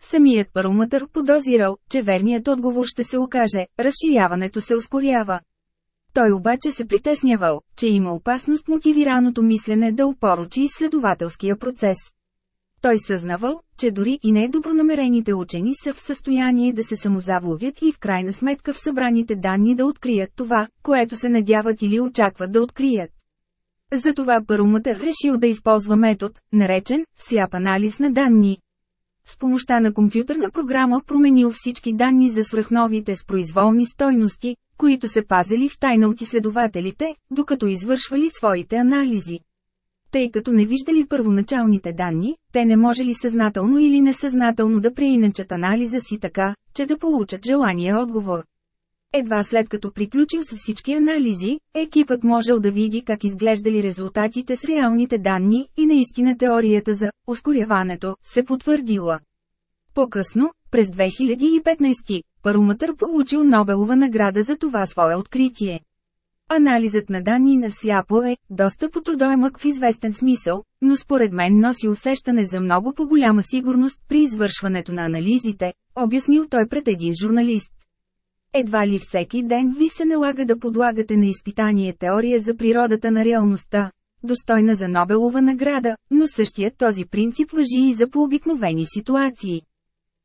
A: Самият парометър подозирал, че верният отговор ще се окаже, разширяването се ускорява. Той обаче се притеснявал, че има опасност мотивираното мислене да опорочи изследователския процес. Той съзнавал, че дори и недобронамерените учени са в състояние да се самозавловят и в крайна сметка в събраните данни да открият това, което се надяват или очакват да открият. Затова Парумата решил да използва метод, наречен «сляп анализ на данни», с помощта на компютърна програма променил всички данни за свръхновите с произволни стойности, които се пазели в тайна от изследователите, докато извършвали своите анализи. Тъй като не виждали първоначалните данни, те не можели съзнателно или несъзнателно да преиначат анализа си така, че да получат желания отговор. Едва след като приключил с всички анализи, екипът можел да види как изглеждали резултатите с реалните данни и наистина теорията за ускоряването се потвърдила. По-късно, през 2015, Парумътър получил Нобелова награда за това свое откритие. Анализът на данни на сляпо е доста потрудоемък в известен смисъл, но според мен носи усещане за много по-голяма сигурност при извършването на анализите, обяснил той пред един журналист. Едва ли всеки ден ви се налага да подлагате на изпитание теория за природата на реалността, достойна за Нобелова награда, но същият този принцип въжи и за пообикновени ситуации.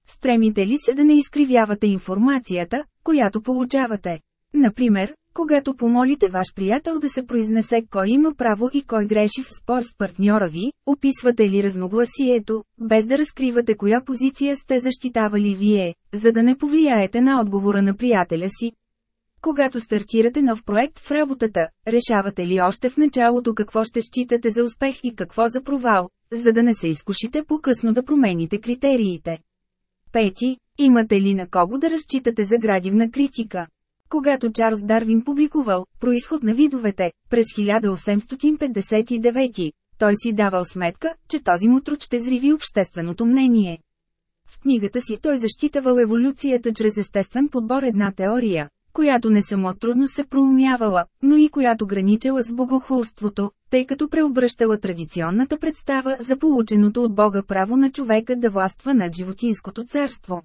A: Стремите ли се да не изкривявате информацията, която получавате? Например, когато помолите ваш приятел да се произнесе кой има право и кой греши в спор с партньора ви, описвате ли разногласието, без да разкривате коя позиция сте защитавали вие, за да не повлияете на отговора на приятеля си. Когато стартирате нов проект в работата, решавате ли още в началото какво ще считате за успех и какво за провал, за да не се изкушите по-късно да промените критериите. Пети, имате ли на кого да разчитате за градивна критика? когато Чарлз Дарвин публикувал «Происход на видовете» през 1859, той си давал сметка, че този му труд ще зриви общественото мнение. В книгата си той защитавал еволюцията чрез естествен подбор една теория, която не само трудно се проумявала, но и която граничала с богохулството, тъй като преобръщала традиционната представа за полученото от Бога право на човека да властва над животинското царство.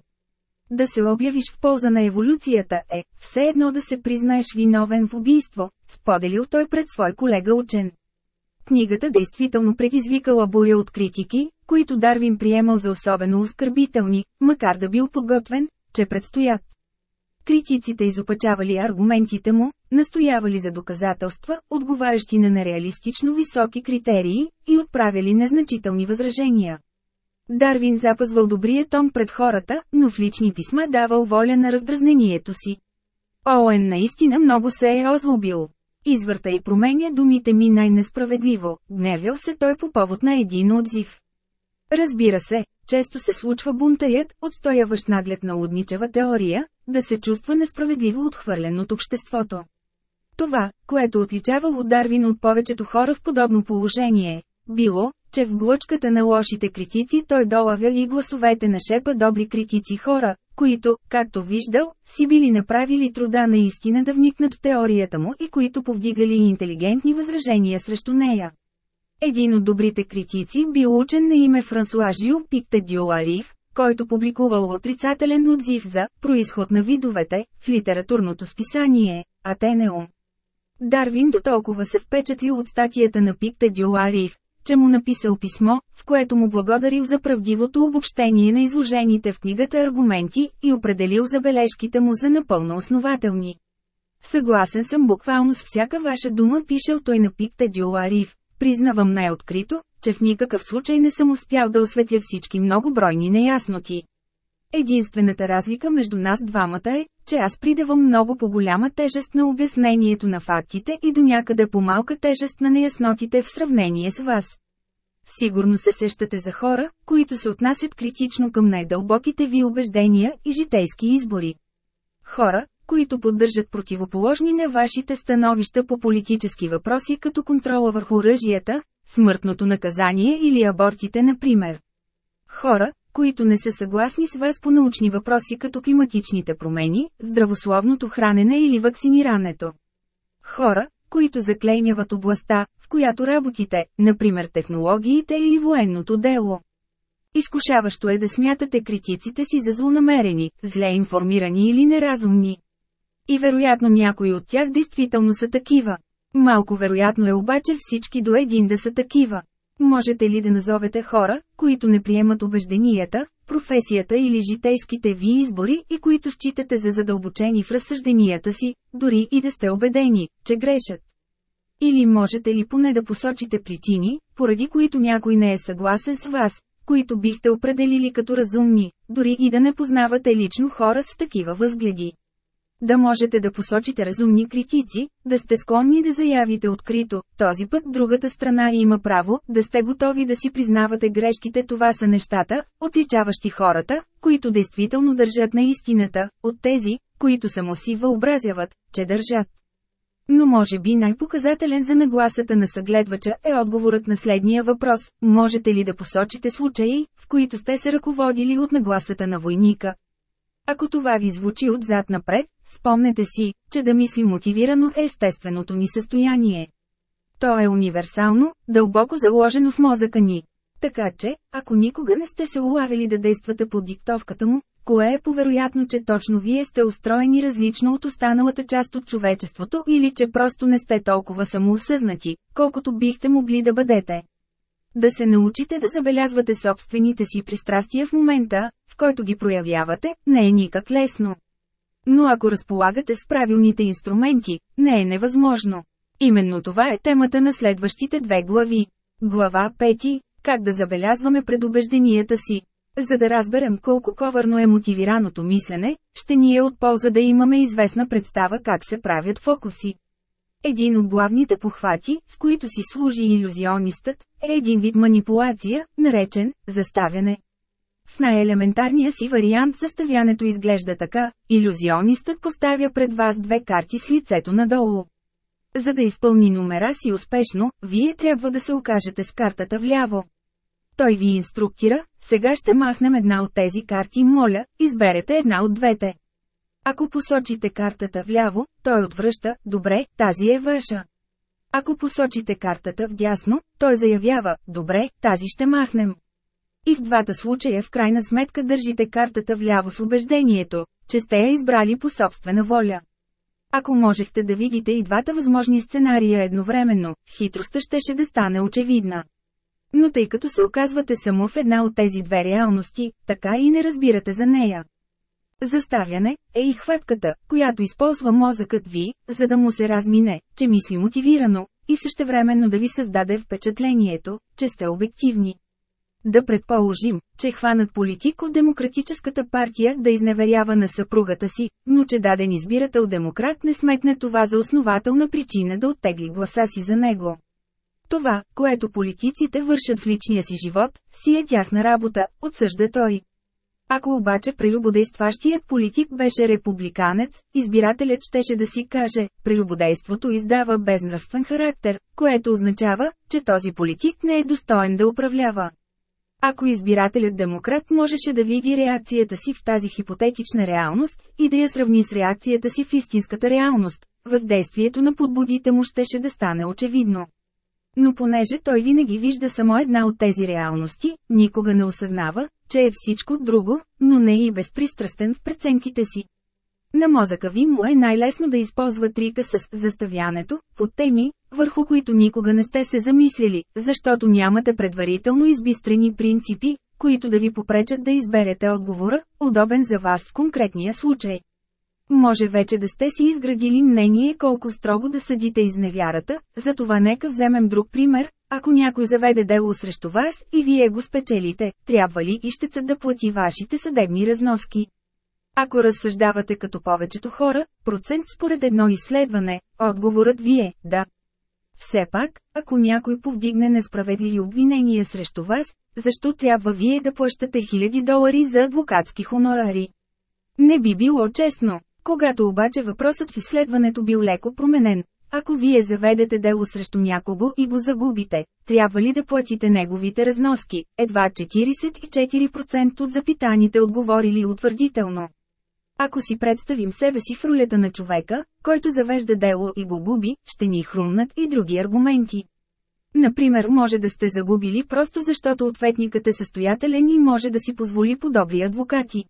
A: Да се обявиш в полза на еволюцията е, все едно да се признаеш виновен в убийство, споделил той пред свой колега учен. Книгата действително предизвикала буря от критики, които Дарвин приемал за особено оскърбителни, макар да бил подготвен, че предстоят. Критиците изопачавали аргументите му, настоявали за доказателства, отговарящи на нереалистично високи критерии, и отправяли незначителни възражения. Дарвин запазвал добрия тон пред хората, но в лични писма давал воля на раздразнението си. Оуен наистина много се е озлобил. Извърта и променя думите ми най-несправедливо, гневил се той по повод на един отзив. Разбира се, често се случва бунтаят, отстояващ наглед на лудничева теория, да се чувства несправедливо отхвърлен от обществото. Това, което отличавало Дарвин от повечето хора в подобно положение, било, че в глъчката на лошите критици той долавя и гласовете на шепа добри критици хора, които, както виждал, си били направили труда наистина да вникнат в теорията му и които повдигали интелигентни възражения срещу нея. Един от добрите критици бил учен на име Франсуа Жил Пикте Дюларив, който публикувал отрицателен отзив за «Происход на видовете» в литературното списание «Атенеум». Дарвин до толкова се впечатлил от статията на Пикте Дюларив, че му написал писмо, в което му благодарил за правдивото обобщение на изложените в книгата аргументи и определил забележките му за напълно основателни. Съгласен съм буквално с всяка ваша дума, пишел той на Пикте Дюларив. Признавам най-открито, че в никакъв случай не съм успял да осветля всички многобройни неясноти. Единствената разлика между нас двамата е, че аз придавам много по-голяма тежест на обяснението на фактите и до някъде по-малка тежест на неяснотите в сравнение с вас. Сигурно се сещате за хора, които се отнасят критично към най-дълбоките ви убеждения и житейски избори. Хора, които поддържат противоположни на вашите становища по политически въпроси като контрола върху оръжията, смъртното наказание или абортите например. Хора, които не са съгласни с вас по научни въпроси като климатичните промени, здравословното хранене или вакцинирането. Хора, които заклеймяват областта, в която работите, например технологиите или военното дело. Изкушаващо е да смятате критиците си за злонамерени, зле информирани или неразумни. И вероятно някои от тях действително са такива. Малко вероятно е обаче всички до един да са такива. Можете ли да назовете хора, които не приемат убежденията, професията или житейските ви избори и които считате за задълбочени в разсъжденията си, дори и да сте убедени, че грешат? Или можете ли поне да посочите причини, поради които някой не е съгласен с вас, които бихте определили като разумни, дори и да не познавате лично хора с такива възгледи? да можете да посочите разумни критици, да сте склонни да заявите открито, този път другата страна има право, да сте готови да си признавате грешките това са нещата, отличаващи хората, които действително държат на истината, от тези, които само си въобразяват, че държат. Но може би най-показателен за нагласата на съгледвача е отговорът на следния въпрос – можете ли да посочите случаи, в които сте се ръководили от нагласата на войника, ако това ви звучи отзад напред, спомнете си, че да мисли мотивирано е естественото ни състояние. То е универсално, дълбоко заложено в мозъка ни. Така че, ако никога не сте се улавили да действате под диктовката му, кое е повероятно, че точно вие сте устроени различно от останалата част от човечеството или че просто не сте толкова самоосъзнати, колкото бихте могли да бъдете. Да се научите да забелязвате собствените си пристрастия в момента, който ги проявявате, не е никак лесно. Но ако разполагате с правилните инструменти, не е невъзможно. Именно това е темата на следващите две глави. Глава 5. Как да забелязваме предубежденията си. За да разберем колко ковърно е мотивираното мислене, ще ни е от полза да имаме известна представа как се правят фокуси. Един от главните похвати, с които си служи иллюзионистът, е един вид манипулация, наречен «заставяне». В най-елементарния си вариант съставянето изглежда така – иллюзионистът поставя пред вас две карти с лицето надолу. За да изпълни номера си успешно, вие трябва да се окажете с картата вляво. Той ви инструктира, сега ще махнем една от тези карти, моля, изберете една от двете. Ако посочите картата вляво, той отвръща, добре, тази е ваша. Ако посочите картата вдясно, той заявява, добре, тази ще махнем. И в двата случая в крайна сметка държите картата вляво с убеждението, че сте я избрали по собствена воля. Ако можехте да видите и двата възможни сценария едновременно, хитростта щеше да стане очевидна. Но тъй като се оказвате само в една от тези две реалности, така и не разбирате за нея. Заставяне е и хватката, която използва мозъкът ви, за да му се размине, че мисли мотивирано, и същевременно да ви създаде впечатлението, че сте обективни. Да предположим, че хванат политик от Демократическата партия да изневерява на съпругата си, но че даден избирател демократ не сметне това за основателна причина да оттегли гласа си за него. Това, което политиците вършат в личния си живот, си е тяхна работа, отсъжда той. Ако обаче прелюбодействащият политик беше републиканец, избирателят щеше да си каже, прелюбодейството издава безнравствен характер, което означава, че този политик не е достоен да управлява. Ако избирателят демократ можеше да види реакцията си в тази хипотетична реалност и да я сравни с реакцията си в истинската реалност, въздействието на подбудите му щеше да стане очевидно. Но понеже той винаги вижда само една от тези реалности, никога не осъзнава, че е всичко друго, но не и безпристрастен в преценките си. На мозъка ви му е най-лесно да използва трика с заставянето, по теми, върху които никога не сте се замислили, защото нямате предварително избистрени принципи, които да ви попречат да изберете отговора, удобен за вас в конкретния случай. Може вече да сте си изградили мнение колко строго да съдите изневярата, затова нека вземем друг пример. Ако някой заведе дело срещу вас и вие го спечелите, трябва ли ищецът да плати вашите съдебни разноски? Ако разсъждавате като повечето хора, процент според едно изследване, отговорът ви е – да. Все пак, ако някой повдигне несправедливи обвинения срещу вас, защо трябва вие да плащате хиляди долари за адвокатски хонорари? Не би било честно. Когато обаче въпросът в изследването бил леко променен, ако вие заведете дело срещу някого и го загубите, трябва ли да платите неговите разноски? Едва 44% от запитаните отговорили утвърдително. Ако си представим себе си в ролята на човека, който завежда дело и го губи, ще ни хрумнат и други аргументи. Например, може да сте загубили просто защото ответникът е състоятелен и може да си позволи подобри адвокати.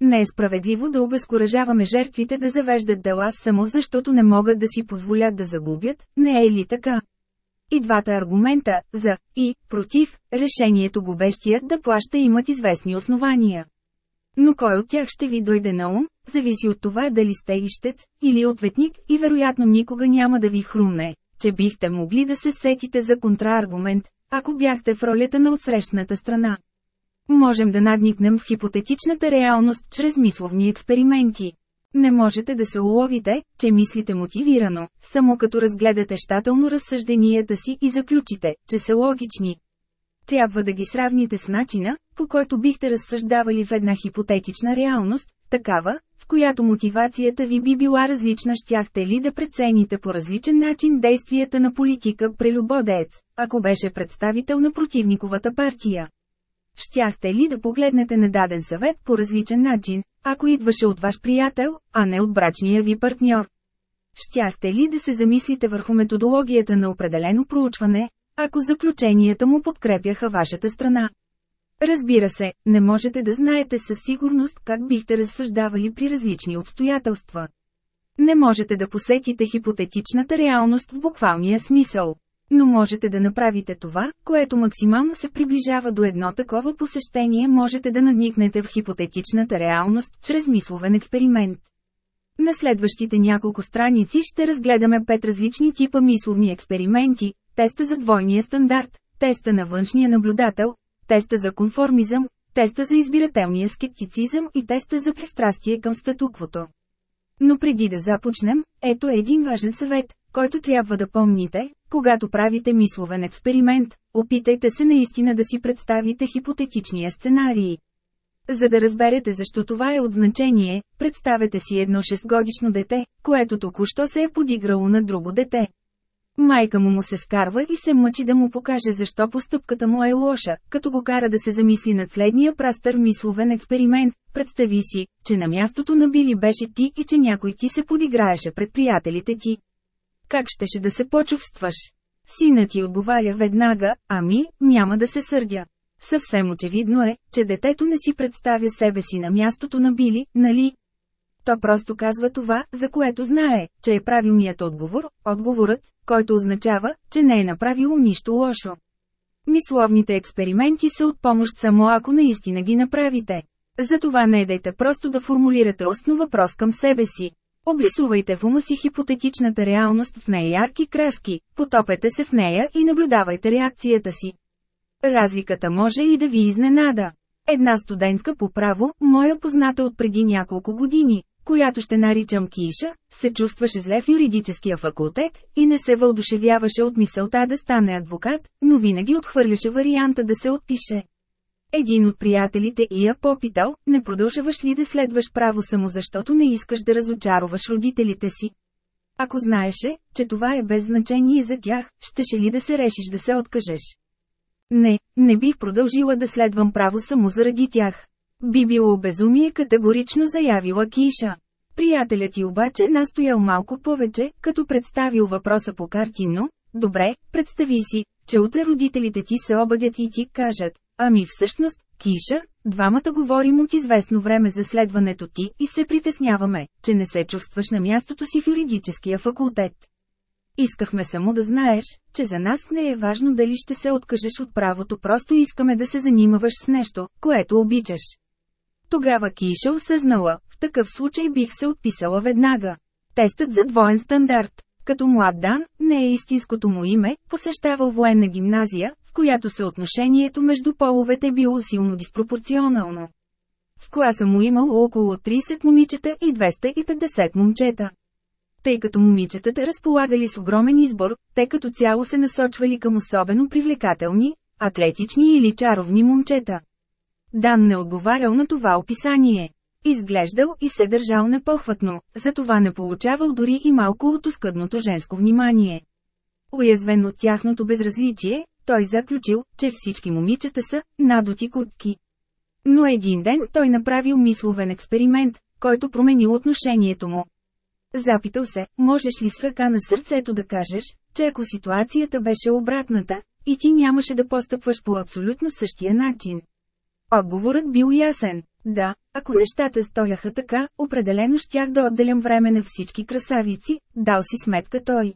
A: Не е справедливо да обезкуражаваме жертвите да завеждат дела само защото не могат да си позволят да загубят, не е ли така? И двата аргумента, за и против, решението губещият да плаща имат известни основания. Но кой от тях ще ви дойде на ум, зависи от това дали сте ищец или ответник и вероятно никога няма да ви хрумне, че бихте могли да се сетите за контрааргумент, ако бяхте в ролята на отсрещната страна. Можем да надникнем в хипотетичната реалност чрез мисловни експерименти. Не можете да се уловите, че мислите мотивирано, само като разгледате щателно разсъжденията си и заключите, че са логични. Трябва да ги сравните с начина, по който бихте разсъждавали в една хипотетична реалност, такава, в която мотивацията ви би била различна, щяхте ли да прецените по различен начин действията на политика прелюбодец, ако беше представител на противниковата партия? Щяхте ли да погледнете на даден съвет по различен начин, ако идваше от ваш приятел, а не от брачния ви партньор? Щяхте ли да се замислите върху методологията на определено проучване, ако заключенията му подкрепяха вашата страна? Разбира се, не можете да знаете със сигурност как бихте разсъждавали при различни обстоятелства. Не можете да посетите хипотетичната реалност в буквалния смисъл. Но можете да направите това, което максимално се приближава до едно такова посещение можете да надникнете в хипотетичната реалност чрез мисловен експеримент. На следващите няколко страници ще разгледаме пет различни типа мисловни експерименти, теста за двойния стандарт, теста на външния наблюдател, теста за конформизъм, теста за избирателния скептицизъм и теста за пристрастие към статуквото. Но преди да започнем, ето един важен съвет, който трябва да помните, когато правите мисловен експеримент, опитайте се наистина да си представите хипотетичния сценарий. За да разберете защо това е от значение, представете си едно 6-годишно дете, което току-що се е подиграло на друго дете. Майка му му се скарва и се мъчи да му покаже защо постъпката му е лоша, като го кара да се замисли над следния прастър мисловен експеримент. Представи си, че на мястото на Били беше ти и че някой ти се подиграеше пред приятелите ти. Как щеше да се почувстваш? Сина ти отговаря веднага, ами, няма да се сърдя. Съвсем очевидно е, че детето не си представя себе си на мястото на Били, нали, то просто казва това, за което знае, че е правилният отговор, отговорът, който означава, че не е направило нищо лошо. Мисловните експерименти са от помощ само ако наистина ги направите. Затова не дайте просто да формулирате устно въпрос към себе си. Обрисувайте в ума си хипотетичната реалност в нея ярки краски, потопете се в нея и наблюдавайте реакцията си. Разликата може и да ви изненада. Една студентка по право, моя позната от преди няколко години, която ще наричам Киша, се чувстваше зле в юридическия факултет и не се вълдушевяваше от мисълта да стане адвокат, но винаги отхвърляше варианта да се отпише. Един от приятелите и я попитал, не продължаваш ли да следваш право само защото не искаш да разочароваш родителите си. Ако знаеше, че това е без значение за тях, щеше ли да се решиш да се откажеш? Не, не бих продължила да следвам право само заради тях. Би било безумие категорично заявила Киша. Приятелят ти обаче настоял малко повече, като представил въпроса по картинно. Добре, представи си, че утре родителите ти се обадят и ти кажат, ами всъщност, Киша, двамата говорим от известно време за следването ти и се притесняваме, че не се чувстваш на мястото си в юридическия факултет. Искахме само да знаеш, че за нас не е важно дали ще се откажеш от правото, просто искаме да се занимаваш с нещо, което обичаш. Тогава Киша осъзнала, в такъв случай бих се отписала веднага. Тестът за двоен стандарт. Като млад Дан, не е истинското му име, посещавал военна гимназия, в която съотношението между половете е било силно диспропорционално. В класа му имало около 30 момичета и 250 момчета. Тъй като момичетата разполагали с огромен избор, те като цяло се насочвали към особено привлекателни, атлетични или чаровни момчета. Дан не отговарял на това описание. Изглеждал и се държал непохватно, затова не получавал дори и малко от оскъдното женско внимание. Уязвен от тяхното безразличие, той заключил, че всички момичета са надоти куртки. Но един ден той направил мисловен експеримент, който променил отношението му. Запитал се, можеш ли с ръка на сърцето да кажеш, че ако ситуацията беше обратната, и ти нямаше да постъпваш по абсолютно същия начин. Отговорът бил ясен. Да, ако нещата стояха така, определено щях да отделям време на всички красавици, дал си сметка той.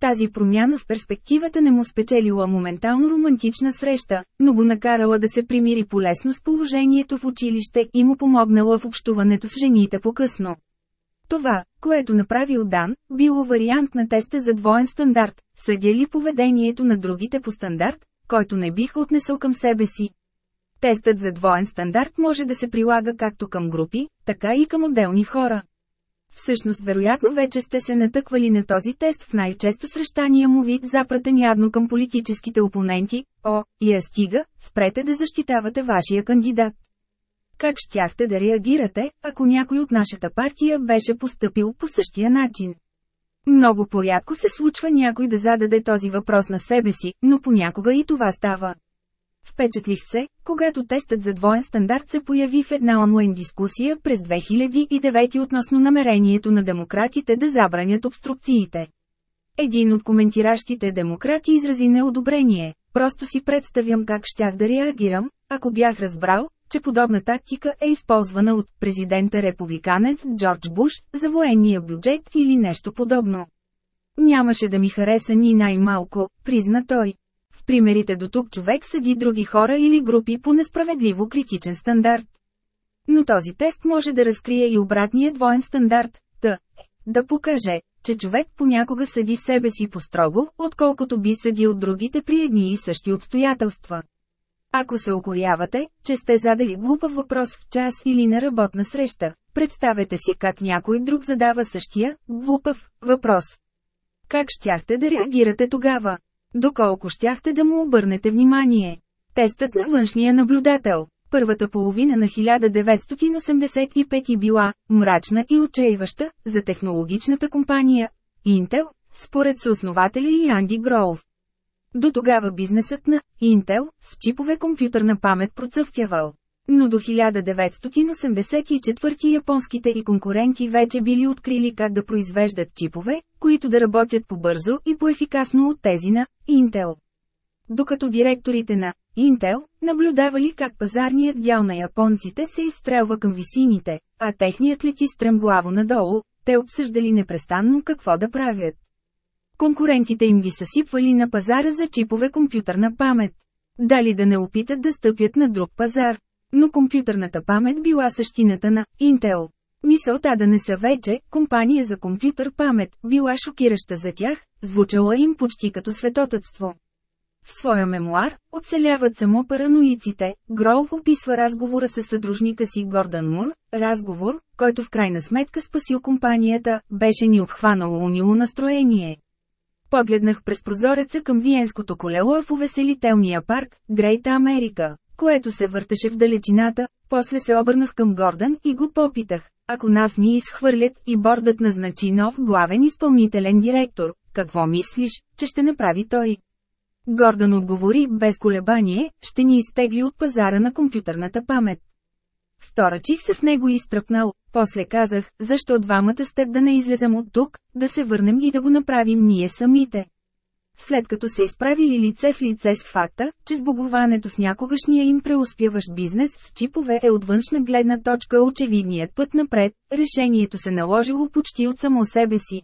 A: Тази промяна в перспективата не му спечелила моментално романтична среща, но го накарала да се примири полесно с положението в училище и му помогнала в общуването с жените по-късно. Това, което направил Дан, било вариант на теста за двоен стандарт, съдя ли поведението на другите по стандарт, който не бих отнесъл към себе си. Тестът за двоен стандарт може да се прилага както към групи, така и към отделни хора. Всъщност вероятно вече сте се натъквали на този тест в най-често срещания му вид запратен ядно към политическите опоненти, о, и я е, стига, спрете да защитавате вашия кандидат. Как щяхте да реагирате, ако някой от нашата партия беше поступил по същия начин? Много порядко се случва някой да зададе този въпрос на себе си, но понякога и това става. Впечатлих се, когато тестът за двоен стандарт се появи в една онлайн дискусия през 2009 относно намерението на демократите да забранят обструкциите. Един от коментиращите демократи изрази неодобрение. Просто си представям как щях да реагирам, ако бях разбрал, че подобна тактика е използвана от президента републиканец Джордж Буш за военния бюджет или нещо подобно. Нямаше да ми хареса ни най-малко, призна той примерите до тук човек съди други хора или групи по несправедливо критичен стандарт. Но този тест може да разкрие и обратния двоен стандарт, т. Да покаже, че човек понякога съди себе си по-строго, отколкото би съдил другите при едни и същи обстоятелства. Ако се окорявате, че сте задали глупав въпрос в час или на работна среща, представете си как някой друг задава същия, глупав, въпрос. Как щяхте да реагирате тогава? доколко щяхте да му обърнете внимание. Тестът на външния наблюдател Първата половина на 1985 била мрачна и отчаиваща за технологичната компания Intel, според съоснователя и Анди Гроув. До тогава бизнесът на Intel с чипове компютърна памет процъфтявал. Но до 1984 японските и конкуренти вече били открили как да произвеждат чипове, които да работят по-бързо и по-ефикасно от тези на Intel. Докато директорите на Intel наблюдавали как пазарният дял на японците се изстрелва към висините, а техният лети стремглаво надолу, те обсъждали непрестанно какво да правят. Конкурентите им ги съсипвали на пазара за чипове компютърна памет. Дали да не опитат да стъпят на друг пазар, но компютърната памет била същината на Intel. Мисълта да не са вече компания за компютър памет била шокираща за тях, звучала им почти като светотътство. В своя мемуар, оцеляват само параноиците, Гроув описва разговора с съдружника си Гордан Мур, разговор, който в крайна сметка спасил компанията, беше ни обхванало унило настроение. Погледнах през прозореца към Виенското колело в увеселителния парк, Грейта Америка което се въртеше в далечината, после се обърнах към Гордан и го попитах. Ако нас ни изхвърлят и бордът назначи нов главен изпълнителен директор, какво мислиш, че ще направи той? Гордан отговори без колебание, ще ни изтегли от пазара на компютърната памет. Вторачих се в него изтръпнал, после казах, защо двамата степ да не излезем от тук, да се върнем и да го направим ние самите след като се изправили лице в лице с факта, че сбогуването с някогашния им преуспяващ бизнес с чипове е от външна гледна точка очевидният път напред, решението се наложило почти от само себе си.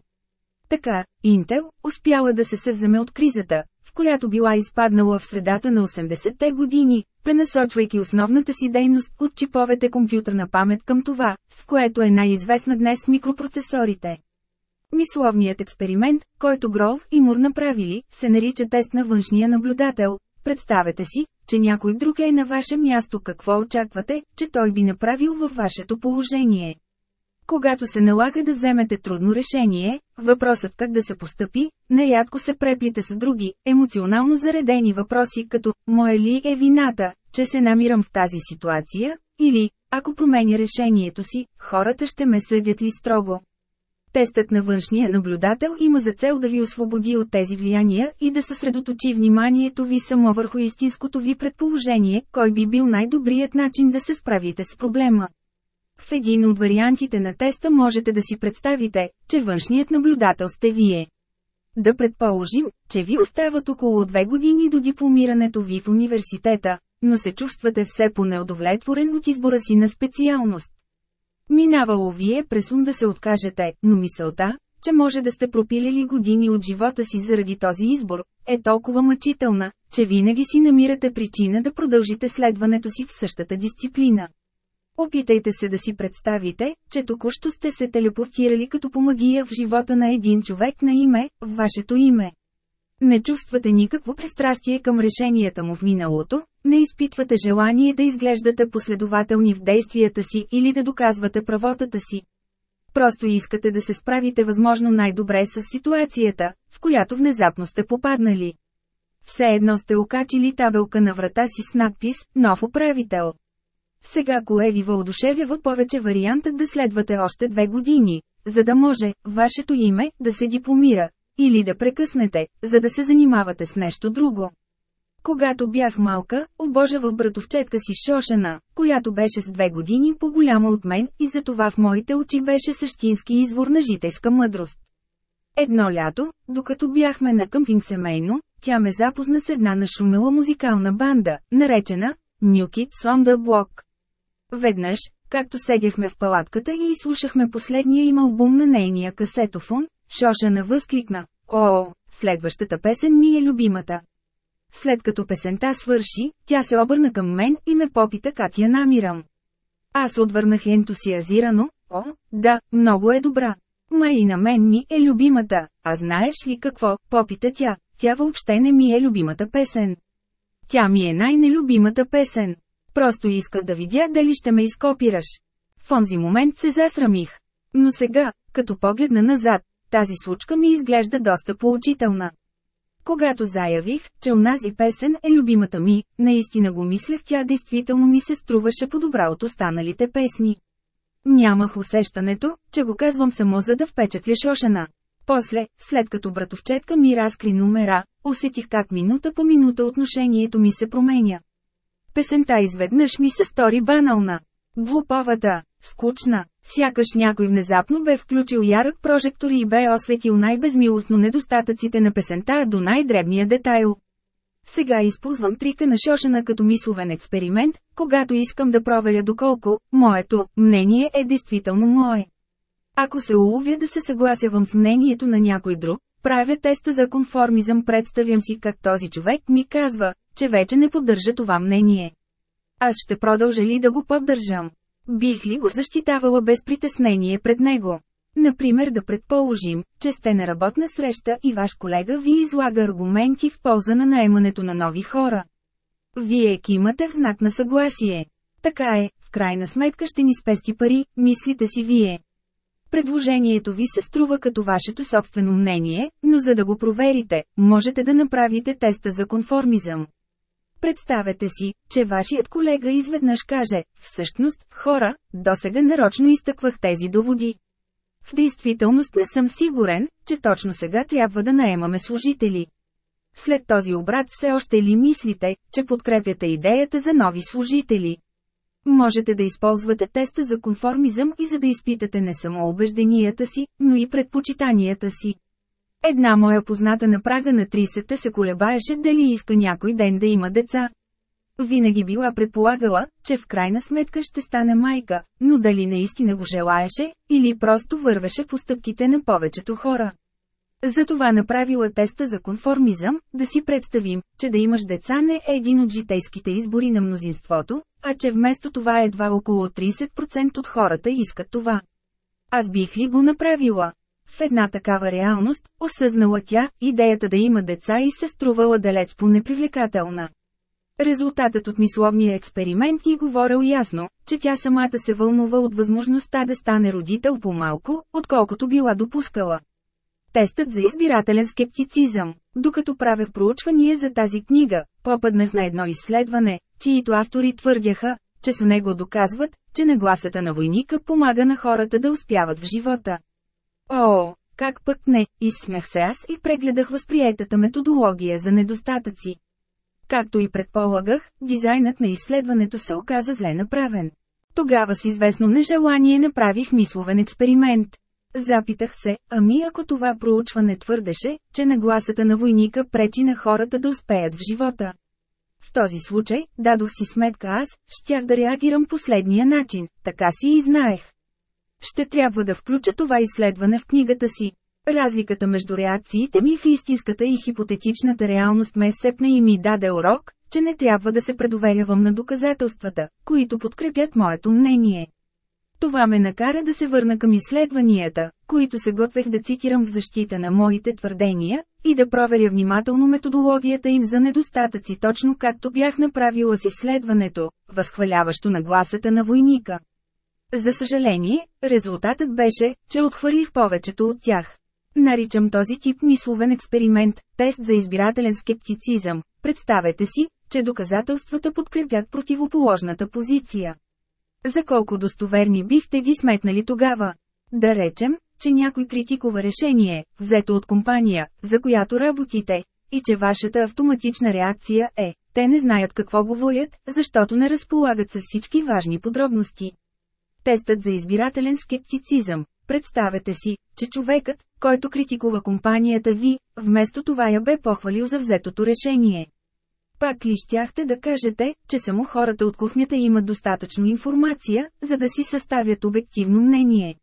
A: Така, Интел успяла да се съвземе от кризата, в която била изпаднала в средата на 80-те години, пренасочвайки основната си дейност от чиповете компютърна памет към това, с което е най-известна днес микропроцесорите. Мисловният експеримент, който Гров и Мур направили, се нарича тест на външния наблюдател. Представете си, че някой друг е на ваше място какво очаквате, че той би направил във вашето положение. Когато се налага да вземете трудно решение, въпросът как да се постъпи, нерядко се преплите с други, емоционално заредени въпроси като «Моя ли е вината, че се намирам в тази ситуация?» или «Ако променя решението си, хората ще ме съдят ли строго?» Тестът на външния наблюдател има за цел да ви освободи от тези влияния и да съсредоточи вниманието ви само върху истинското ви предположение, кой би бил най-добрият начин да се справите с проблема. В един от вариантите на теста можете да си представите, че външният наблюдател сте вие. Да предположим, че ви остават около две години до дипломирането ви в университета, но се чувствате все по-неудовлетворен от избора си на специалност. Минавало вие през ум да се откажете, но мисълта, че може да сте пропилили години от живота си заради този избор, е толкова мъчителна, че винаги си намирате причина да продължите следването си в същата дисциплина. Опитайте се да си представите, че току-що сте се телепортирали като по магия в живота на един човек на име, вашето име. Не чувствате никакво пристрастие към решенията му в миналото, не изпитвате желание да изглеждате последователни в действията си или да доказвате правотата си. Просто искате да се справите възможно най-добре с ситуацията, в която внезапно сте попаднали. Все едно сте окачили табелка на врата си с надпис «Нов управител». Сега кое ви въодушевява повече вариантът да следвате още две години, за да може вашето име да се дипломира, или да прекъснете, за да се занимавате с нещо друго. Когато бях малка, обожавах братовчетка си Шошена, която беше с две години по-голяма от мен и затова в моите очи беше същински извор на житейска мъдрост. Едно лято, докато бяхме на къмпинг семейно, тя ме запозна с една нашумела музикална банда, наречена New Kids on the Block. Веднъж, както седяхме в палатката и слушахме последния им албум на нейния касетофон, Шошана възкликна, о, следващата песен ми е любимата. След като песента свърши, тя се обърна към мен и ме попита как я намирам. Аз отвърнах ентусиазирано, о, да, много е добра. Ма и на мен ми е любимата, а знаеш ли какво, попита тя, тя въобще не ми е любимата песен. Тя ми е най-нелюбимата песен. Просто исках да видя дали ще ме изкопираш. В онзи момент се засрамих. Но сега, като погледна назад, тази случка ми изглежда доста поучителна. Когато заявих, че унази песен е любимата ми, наистина го мислех тя действително ми се струваше по-добра от останалите песни. Нямах усещането, че го казвам само за да впечатля Шошена. После, след като братовчетка ми разкри номера, усетих как минута по минута отношението ми се променя. Песента изведнъж ми се стори банална. Глупавата, скучна, сякаш някой внезапно бе включил ярък прожектор и бе осветил най-безмилостно недостатъците на песента до най-дребния детайл. Сега използвам трика на Шошена като мисловен експеримент, когато искам да проверя доколко моето мнение е действително мое. Ако се уловя да се съгласявам с мнението на някой друг, правя теста за конформизъм, представям си как този човек ми казва, че вече не поддържа това мнение. Аз ще продължа ли да го поддържам? Бих ли го защитавала без притеснение пред него? Например да предположим, че сте на работна среща и ваш колега ви излага аргументи в полза на наемането на нови хора. Вие кимате в знак на съгласие. Така е, в крайна сметка ще ни спести пари, мислите си вие. Предложението ви се струва като вашето собствено мнение, но за да го проверите, можете да направите теста за конформизъм. Представете си, че вашият колега изведнъж каже, всъщност, хора, досега нарочно изтъквах тези доводи. В действителност не съм сигурен, че точно сега трябва да наемаме служители. След този обрат все още ли мислите, че подкрепяте идеята за нови служители? Можете да използвате теста за конформизъм и за да изпитате не само убежденията си, но и предпочитанията си. Една моя позната на прага на 30-та се колебаеше дали иска някой ден да има деца. Винаги била предполагала, че в крайна сметка ще стане майка, но дали наистина го желаеше, или просто вървеше по стъпките на повечето хора. Затова направила теста за конформизъм, да си представим, че да имаш деца не е един от житейските избори на мнозинството, а че вместо това едва около 30% от хората искат това. Аз бих ли го направила? В една такава реалност, осъзнала тя, идеята да има деца и се струвала далеч по-непривлекателна. Резултатът от мисловния експеримент и говорил ясно, че тя самата се вълнува от възможността да стане родител по-малко, отколкото била допускала. Тестът за избирателен скептицизъм. Докато в проучвание за тази книга, попаднах на едно изследване, чието автори твърдяха, че с него доказват, че нагласата на войника помага на хората да успяват в живота. О, как пък не, изсмях се аз и прегледах възприетата методология за недостатъци. Както и предполагах, дизайнът на изследването се оказа зле направен. Тогава с известно нежелание направих мисловен експеримент. Запитах се, ами ако това проучване твърдеше, че нагласата на войника пречи на хората да успеят в живота. В този случай, дадох си сметка аз, щях да реагирам последния начин, така си и знаех. Ще трябва да включа това изследване в книгата си. Разликата между реакциите ми в истинската и хипотетичната реалност ме е сепна и ми даде урок, че не трябва да се предоверявам на доказателствата, които подкрепят моето мнение. Това ме накара да се върна към изследванията, които се готвех да цитирам в защита на моите твърдения, и да проверя внимателно методологията им за недостатъци точно както бях направила с изследването, възхваляващо нагласата на войника. За съжаление, резултатът беше, че отхвърлих повечето от тях. Наричам този тип мисловен експеримент – тест за избирателен скептицизъм. Представете си, че доказателствата подкрепят противоположната позиция. За колко достоверни бихте ги сметнали тогава? Да речем, че някой критикува решение, взето от компания, за която работите, и че вашата автоматична реакция е, те не знаят какво говорят, защото не разполагат с всички важни подробности. Тестът за избирателен скептицизъм. Представете си, че човекът, който критикува компанията ви, вместо това я бе похвалил за взетото решение. Пак ли щяхте да кажете, че само хората от кухнята имат достатъчно информация, за да си съставят обективно мнение?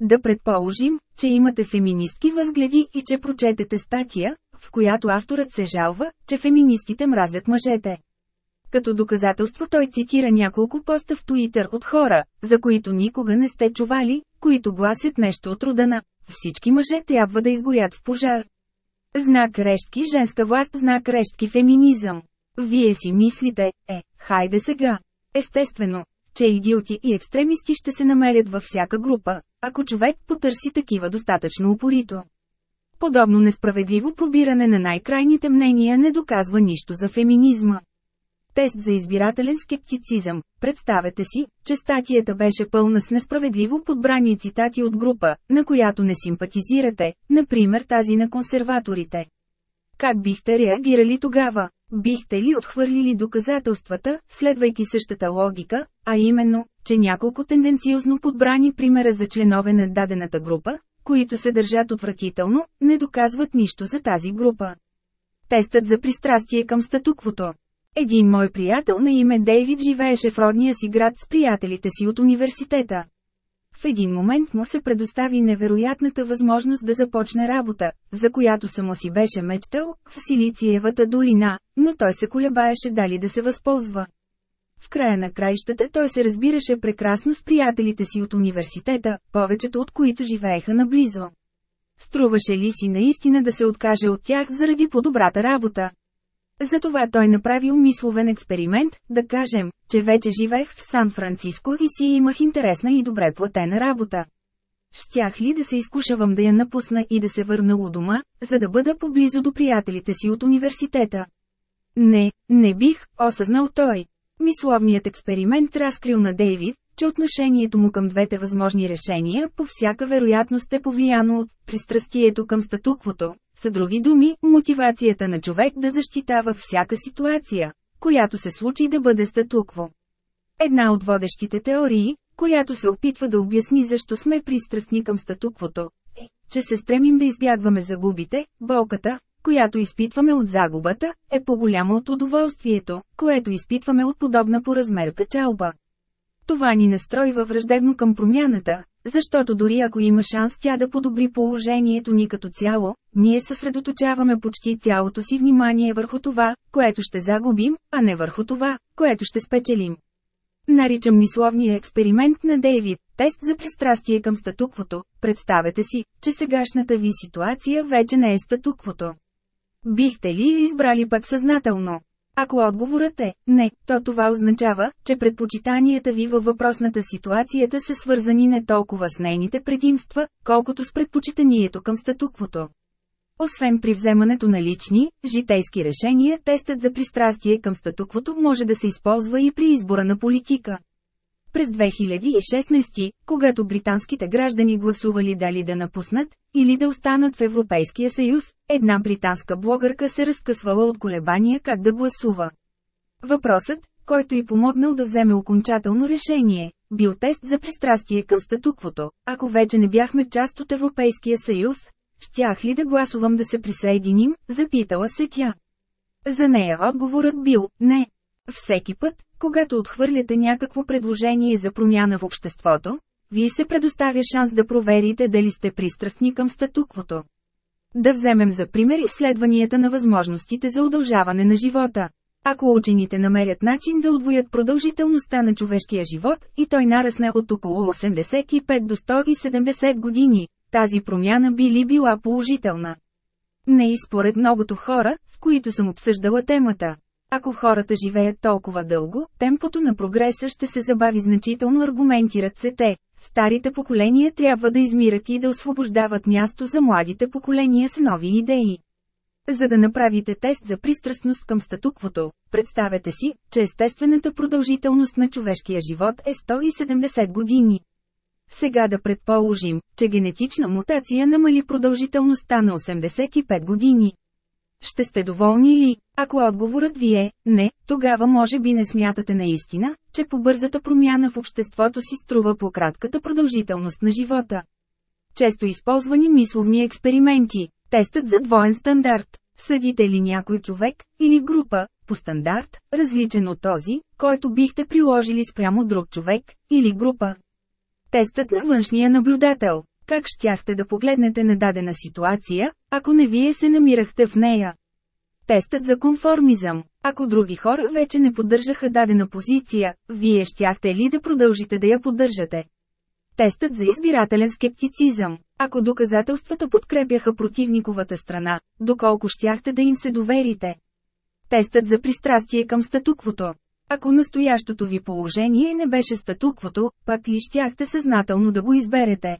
A: Да предположим, че имате феминистки възгледи и че прочетете статия, в която авторът се жалва, че феминистите мразят мъжете. Като доказателство той цитира няколко поста в Туитър от хора, за които никога не сте чували, които гласят нещо от родана. «Всички мъже трябва да изгорят в пожар». Знак рештки женска власт, знак рештки феминизъм. Вие си мислите, е, хайде сега. Естествено, че идиоти и екстремисти ще се намерят във всяка група, ако човек потърси такива достатъчно упорито. Подобно несправедливо пробиране на най-крайните мнения не доказва нищо за феминизма. Тест за избирателен скептицизъм. Представете си, че статията беше пълна с несправедливо подбрани цитати от група, на която не симпатизирате, например тази на консерваторите. Как бихте реагирали тогава? Бихте ли отхвърлили доказателствата, следвайки същата логика, а именно, че няколко тенденциозно подбрани примера за членове на дадената група, които се държат отвратително, не доказват нищо за тази група. Тестът за пристрастие към статуквото. Един мой приятел на име Дейвид живееше в родния си град с приятелите си от университета. В един момент му се предостави невероятната възможност да започне работа, за която само си беше мечтал, в Силициевата долина, но той се колебаеше дали да се възползва. В края на краищата той се разбираше прекрасно с приятелите си от университета, повечето от които живееха наблизо. Струваше ли си наистина да се откаже от тях заради по-добрата работа? Затова той направил мисловен експеримент, да кажем, че вече живеех в Сан-Франциско и си имах интересна и добре платена работа. Щях ли да се изкушавам да я напусна и да се върна у дома, за да бъда поблизо до приятелите си от университета? Не, не бих, осъзнал той. Мисловният експеримент разкрил на Дейвид, че отношението му към двете възможни решения по всяка вероятност е повлияно от пристрастието към статуквото. Са други думи, мотивацията на човек да защитава всяка ситуация, която се случи да бъде статукво. Една от водещите теории, която се опитва да обясни защо сме пристрастни към статуквото, е, че се стремим да избягваме загубите, болката, която изпитваме от загубата, е по-голяма от удоволствието, което изпитваме от подобна по размер печалба. Това ни настройва враждебно към промяната, защото дори ако има шанс тя да подобри положението ни като цяло, ние съсредоточаваме почти цялото си внимание върху това, което ще загубим, а не върху това, което ще спечелим. Наричам мисловния експеримент на Дейвид – тест за пристрастие към статуквото. Представете си, че сегашната ви ситуация вече не е статуквото. Бихте ли избрали пък съзнателно? Ако отговорът е «не», то това означава, че предпочитанията ви във въпросната ситуацията са свързани не толкова с нейните предимства, колкото с предпочитанието към статуквото. Освен при вземането на лични, житейски решения, тестът за пристрастие към статуквото може да се използва и при избора на политика през 2016, когато британските граждани гласували дали да напуснат, или да останат в Европейския съюз, една британска блогърка се разкъсвала от колебания как да гласува. Въпросът, който й помогнал да вземе окончателно решение, бил тест за пристрастие към статуквото. Ако вече не бяхме част от Европейския съюз, щях ли да гласувам да се присъединим, запитала се тя. За нея отговорът бил – не. Всеки път, когато отхвърляте някакво предложение за промяна в обществото, вие се предоставя шанс да проверите дали сте пристрастни към статуквото. Да вземем за пример изследванията на възможностите за удължаване на живота. Ако учените намерят начин да удвоят продължителността на човешкия живот и той нарасне от около 85 до 170 години, тази промяна би ли била положителна? Не и според многото хора, в които съм обсъждала темата. Ако хората живеят толкова дълго, темпото на прогреса ще се забави значително аргументират се те. Старите поколения трябва да измират и да освобождават място за младите поколения с нови идеи. За да направите тест за пристрастност към статуквото, представете си, че естествената продължителност на човешкия живот е 170 години. Сега да предположим, че генетична мутация намали продължителността на 85 години. Ще сте доволни ли? Ако отговорът ви е «не», тогава може би не смятате наистина, че побързата промяна в обществото си струва по кратката продължителност на живота. Често използвани мисловни експерименти, тестът за двоен стандарт. Съдите ли някой човек, или група, по стандарт, различен от този, който бихте приложили спрямо друг човек, или група. Тестът на външния наблюдател как щяхте да погледнете на дадена ситуация, ако не вие се намирахте в нея. Тестът за конформизъм. Ако други хора вече не поддържаха дадена позиция, вие щяхте ли да продължите да я поддържате? Тестът за избирателен скептицизъм. Ако доказателствата подкрепяха противниковата страна, доколко щяхте да им се доверите? Тестът за пристрастие към статуквото. Ако настоящото ви положение не беше статуквото, пак ли щяхте съзнателно да го изберете?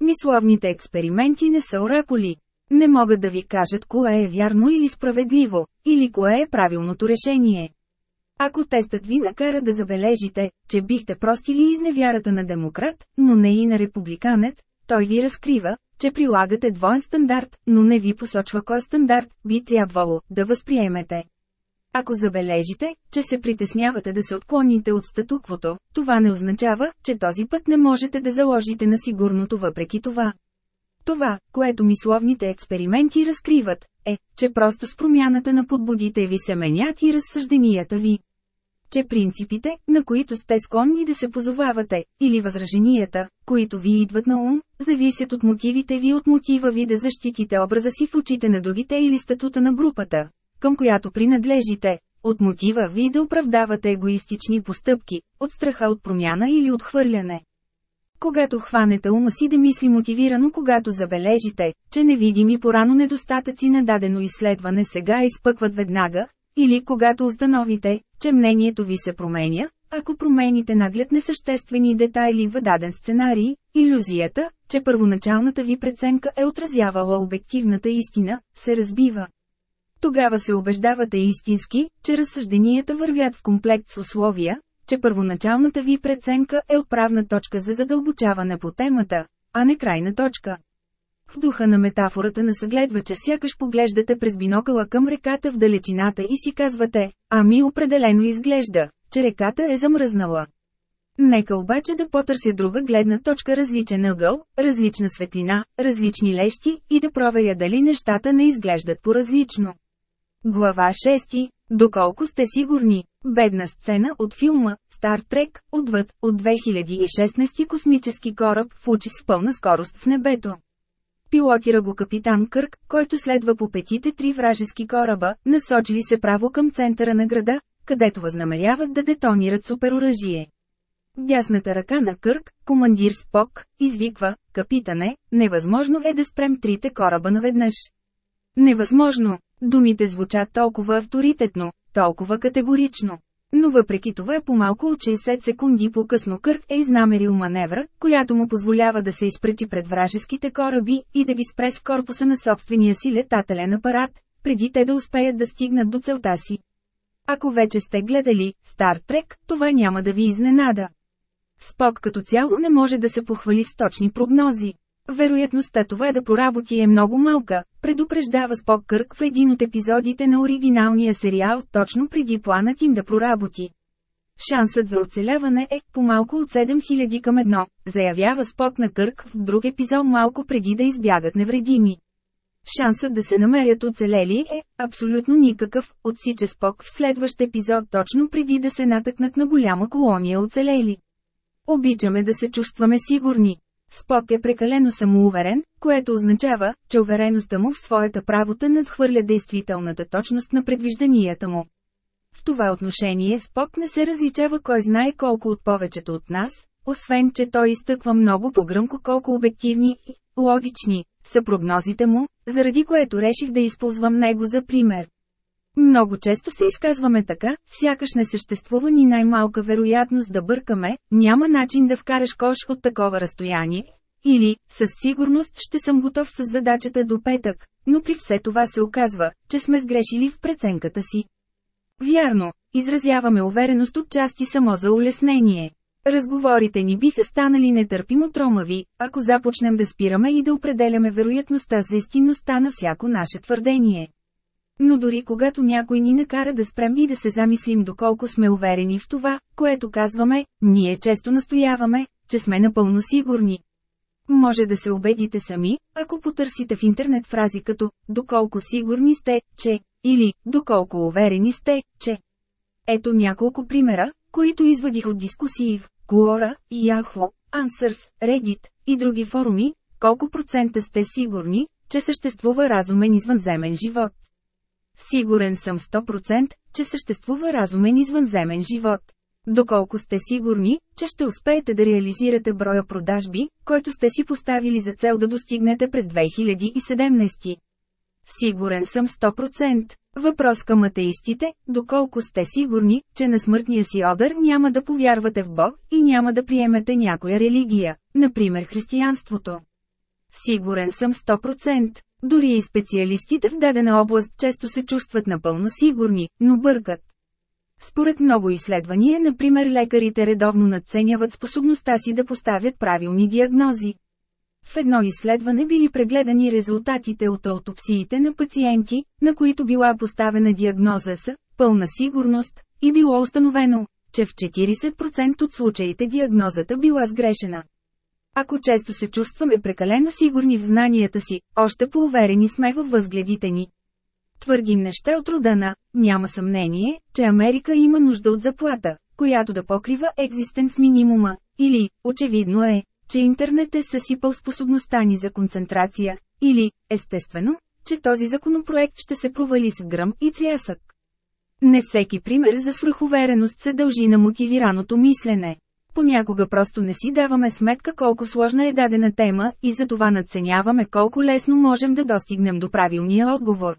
A: Мисловните експерименти не са оракули. Не могат да ви кажат кое е вярно или справедливо, или кое е правилното решение. Ако тестът ви накара да забележите, че бихте простили изневярата на демократ, но не и на републиканец, той ви разкрива, че прилагате двоен стандарт, но не ви посочва кой стандарт би трябвало да възприемете. Ако забележите, че се притеснявате да се отклоните от статуквото, това не означава, че този път не можете да заложите на сигурното въпреки това. Това, което мисловните експерименти разкриват, е, че просто с промяната на подбудите ви се менят и разсъжденията ви. Че принципите, на които сте склонни да се позовавате, или възраженията, които ви идват на ум, зависят от мотивите ви от мотива ви да защитите образа си в очите на другите или статута на групата към която принадлежите, от мотива ви да оправдавате егоистични постъпки, от страха от промяна или отхвърляне. Когато хванете ума си да мисли мотивирано, когато забележите, че невидими порано недостатъци на дадено изследване сега изпъкват веднага, или когато установите, че мнението ви се променя, ако промените наглед несъществени детайли в даден сценарий, иллюзията, че първоначалната ви преценка е отразявала обективната истина, се разбива. Тогава се убеждавате истински, че разсъжденията вървят в комплект с условия, че първоначалната ви преценка е отправна точка за задълбочаване по темата, а не крайна точка. В духа на метафората на съгледвача сякаш поглеждате през бинокъла към реката в далечината и си казвате, ами определено изглежда, че реката е замръзнала. Нека обаче да потърся друга гледна точка различен ъгъл, различна светлина, различни лещи и да проверя дали нещата не изглеждат по-различно. Глава 6. Доколко сте сигурни? Бедна сцена от филма «Стар Трек» отвъд от 2016 космически кораб в учи с пълна скорост в небето. Пилотира го капитан Кърк, който следва по петите три вражески кораба, насочили се право към центъра на града, където възнамеряват да детонират супероръжие. Дясната ръка на Кърк, командир Спок, извиква, капитане, невъзможно е да спрем трите кораба наведнъж. Невъзможно. Думите звучат толкова авторитетно, толкова категорично. Но въпреки това по-малко от 60 секунди по-късно Кърк е изнамерил маневра, която му позволява да се изпречи пред вражеските кораби и да ги спре с корпуса на собствения си летателен апарат, преди те да успеят да стигнат до целта си. Ако вече сте гледали Стар Трек, това няма да ви изненада. Спок като цяло не може да се похвали с точни прогнози. Вероятността това да проработи е много малка, предупреждава Спок Кърк в един от епизодите на оригиналния сериал точно преди планът им да проработи. Шансът за оцеляване е по-малко от 7000 към 1, заявява Спок на Кърк в друг епизод малко преди да избягат невредими. Шансът да се намерят оцелели е абсолютно никакъв, отсича Спок в следващ епизод точно преди да се натъкнат на голяма колония оцелели. Обичаме да се чувстваме сигурни. Спок е прекалено самоуверен, което означава, че увереността му в своята правота надхвърля действителната точност на предвижданията му. В това отношение Спок не се различава кой знае колко от повечето от нас, освен че той изтъква много по-гръмко колко обективни и логични са прогнозите му, заради което реших да използвам него за пример. Много често се изказваме така, сякаш не съществува ни най-малка вероятност да бъркаме, няма начин да вкараш кош от такова разстояние. Или, със сигурност ще съм готов с задачата до петък, но при все това се оказва, че сме сгрешили в преценката си. Вярно, изразяваме увереност от части само за улеснение. Разговорите ни биха станали нетърпимо тромави, ако започнем да спираме и да определяме вероятността за истинността на всяко наше твърдение. Но дори когато някой ни накара да спрем и да се замислим доколко сме уверени в това, което казваме, ние често настояваме, че сме напълно сигурни. Може да се убедите сами, ако потърсите в интернет фрази като «доколко сигурни сте, че» или «доколко уверени сте, че». Ето няколко примера, които извадих от дискусии в Quora, Yahoo, Answers, Reddit и други форуми, колко процента сте сигурни, че съществува разумен извънземен живот. Сигурен съм 100%, че съществува разумен извънземен живот. Доколко сте сигурни, че ще успеете да реализирате броя продажби, който сте си поставили за цел да достигнете през 2017. Сигурен съм 100%. Въпрос към атеистите, доколко сте сигурни, че на смъртния си одър няма да повярвате в Бог и няма да приемете някоя религия, например християнството. Сигурен съм 100%. Дори и специалистите в дадена област често се чувстват напълно сигурни, но бъркат. Според много изследвания, например, лекарите редовно надценяват способността си да поставят правилни диагнози. В едно изследване били прегледани резултатите от аутопсиите на пациенти, на които била поставена диагноза с пълна сигурност, и било установено, че в 40% от случаите диагнозата била сгрешена. Ако често се чувстваме прекалено сигурни в знанията си, още по-уверени сме във възгледите ни. Твърдим неща от рода на «Няма съмнение, че Америка има нужда от заплата, която да покрива екзистенц минимума» или «Очевидно е, че интернет е съсипал способността ни за концентрация» или «Естествено, че този законопроект ще се провали с гръм и трясък». Не всеки пример за свръховереност се дължи на мотивираното мислене понякога просто не си даваме сметка колко сложна е дадена тема и затова надценяваме колко лесно можем да достигнем до правилния отговор.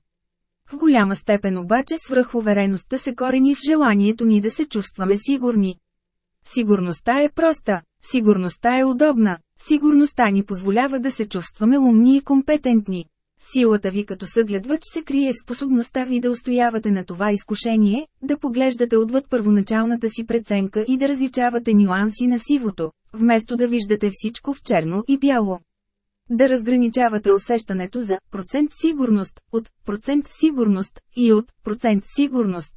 A: В голяма степен обаче свръхувереността се корени в желанието ни да се чувстваме сигурни. Сигурността е проста, сигурността е удобна, сигурността ни позволява да се чувстваме умни и компетентни, Силата ви като съгледвач се крие в способността ви да устоявате на това изкушение, да поглеждате отвъд първоначалната си преценка и да различавате нюанси на сивото, вместо да виждате всичко в черно и бяло. Да разграничавате усещането за процент сигурност от процент сигурност и от процент сигурност.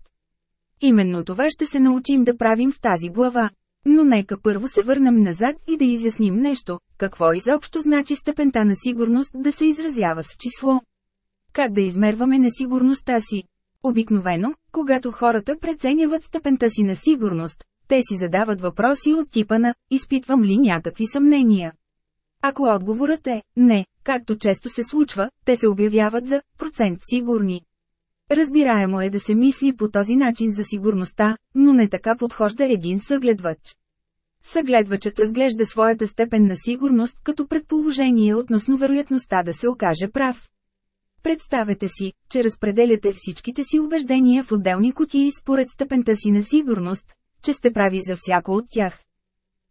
A: Именно това ще се научим да правим в тази глава. Но нека първо се върнем назад и да изясним нещо, какво изобщо значи степента на сигурност да се изразява с число. Как да измерваме несигурността си? Обикновено, когато хората преценяват степента си на сигурност, те си задават въпроси от типа на «изпитвам ли някакви съмнения?». Ако отговорът е «не», както често се случва, те се обявяват за «процент сигурни». Разбираемо е да се мисли по този начин за сигурността, но не така подхожда един съгледвач. Съгледвачът разглежда своята степен на сигурност като предположение относно вероятността да се окаже прав. Представете си, че разпределяте всичките си убеждения в отделни кутии според степента си на сигурност, че сте прави за всяко от тях.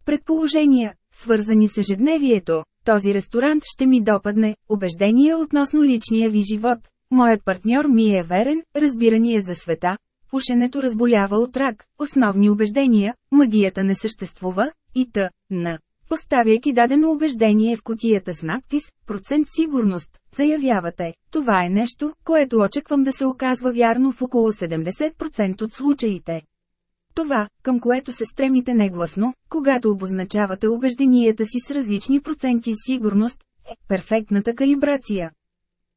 A: Предположения, свързани с ежедневието, този ресторант ще ми допадне, убеждения относно личния ви живот, Моят партньор ми е верен, разбирание за света, пушенето разболява от рак, основни убеждения, магията не съществува, и т. на. Поставяйки дадено убеждение в котията с надпис «Процент сигурност», заявявате, това е нещо, което очаквам да се оказва вярно в около 70% от случаите. Това, към което се стремите негласно, когато обозначавате убежденията си с различни проценти сигурност, е перфектната калибрация.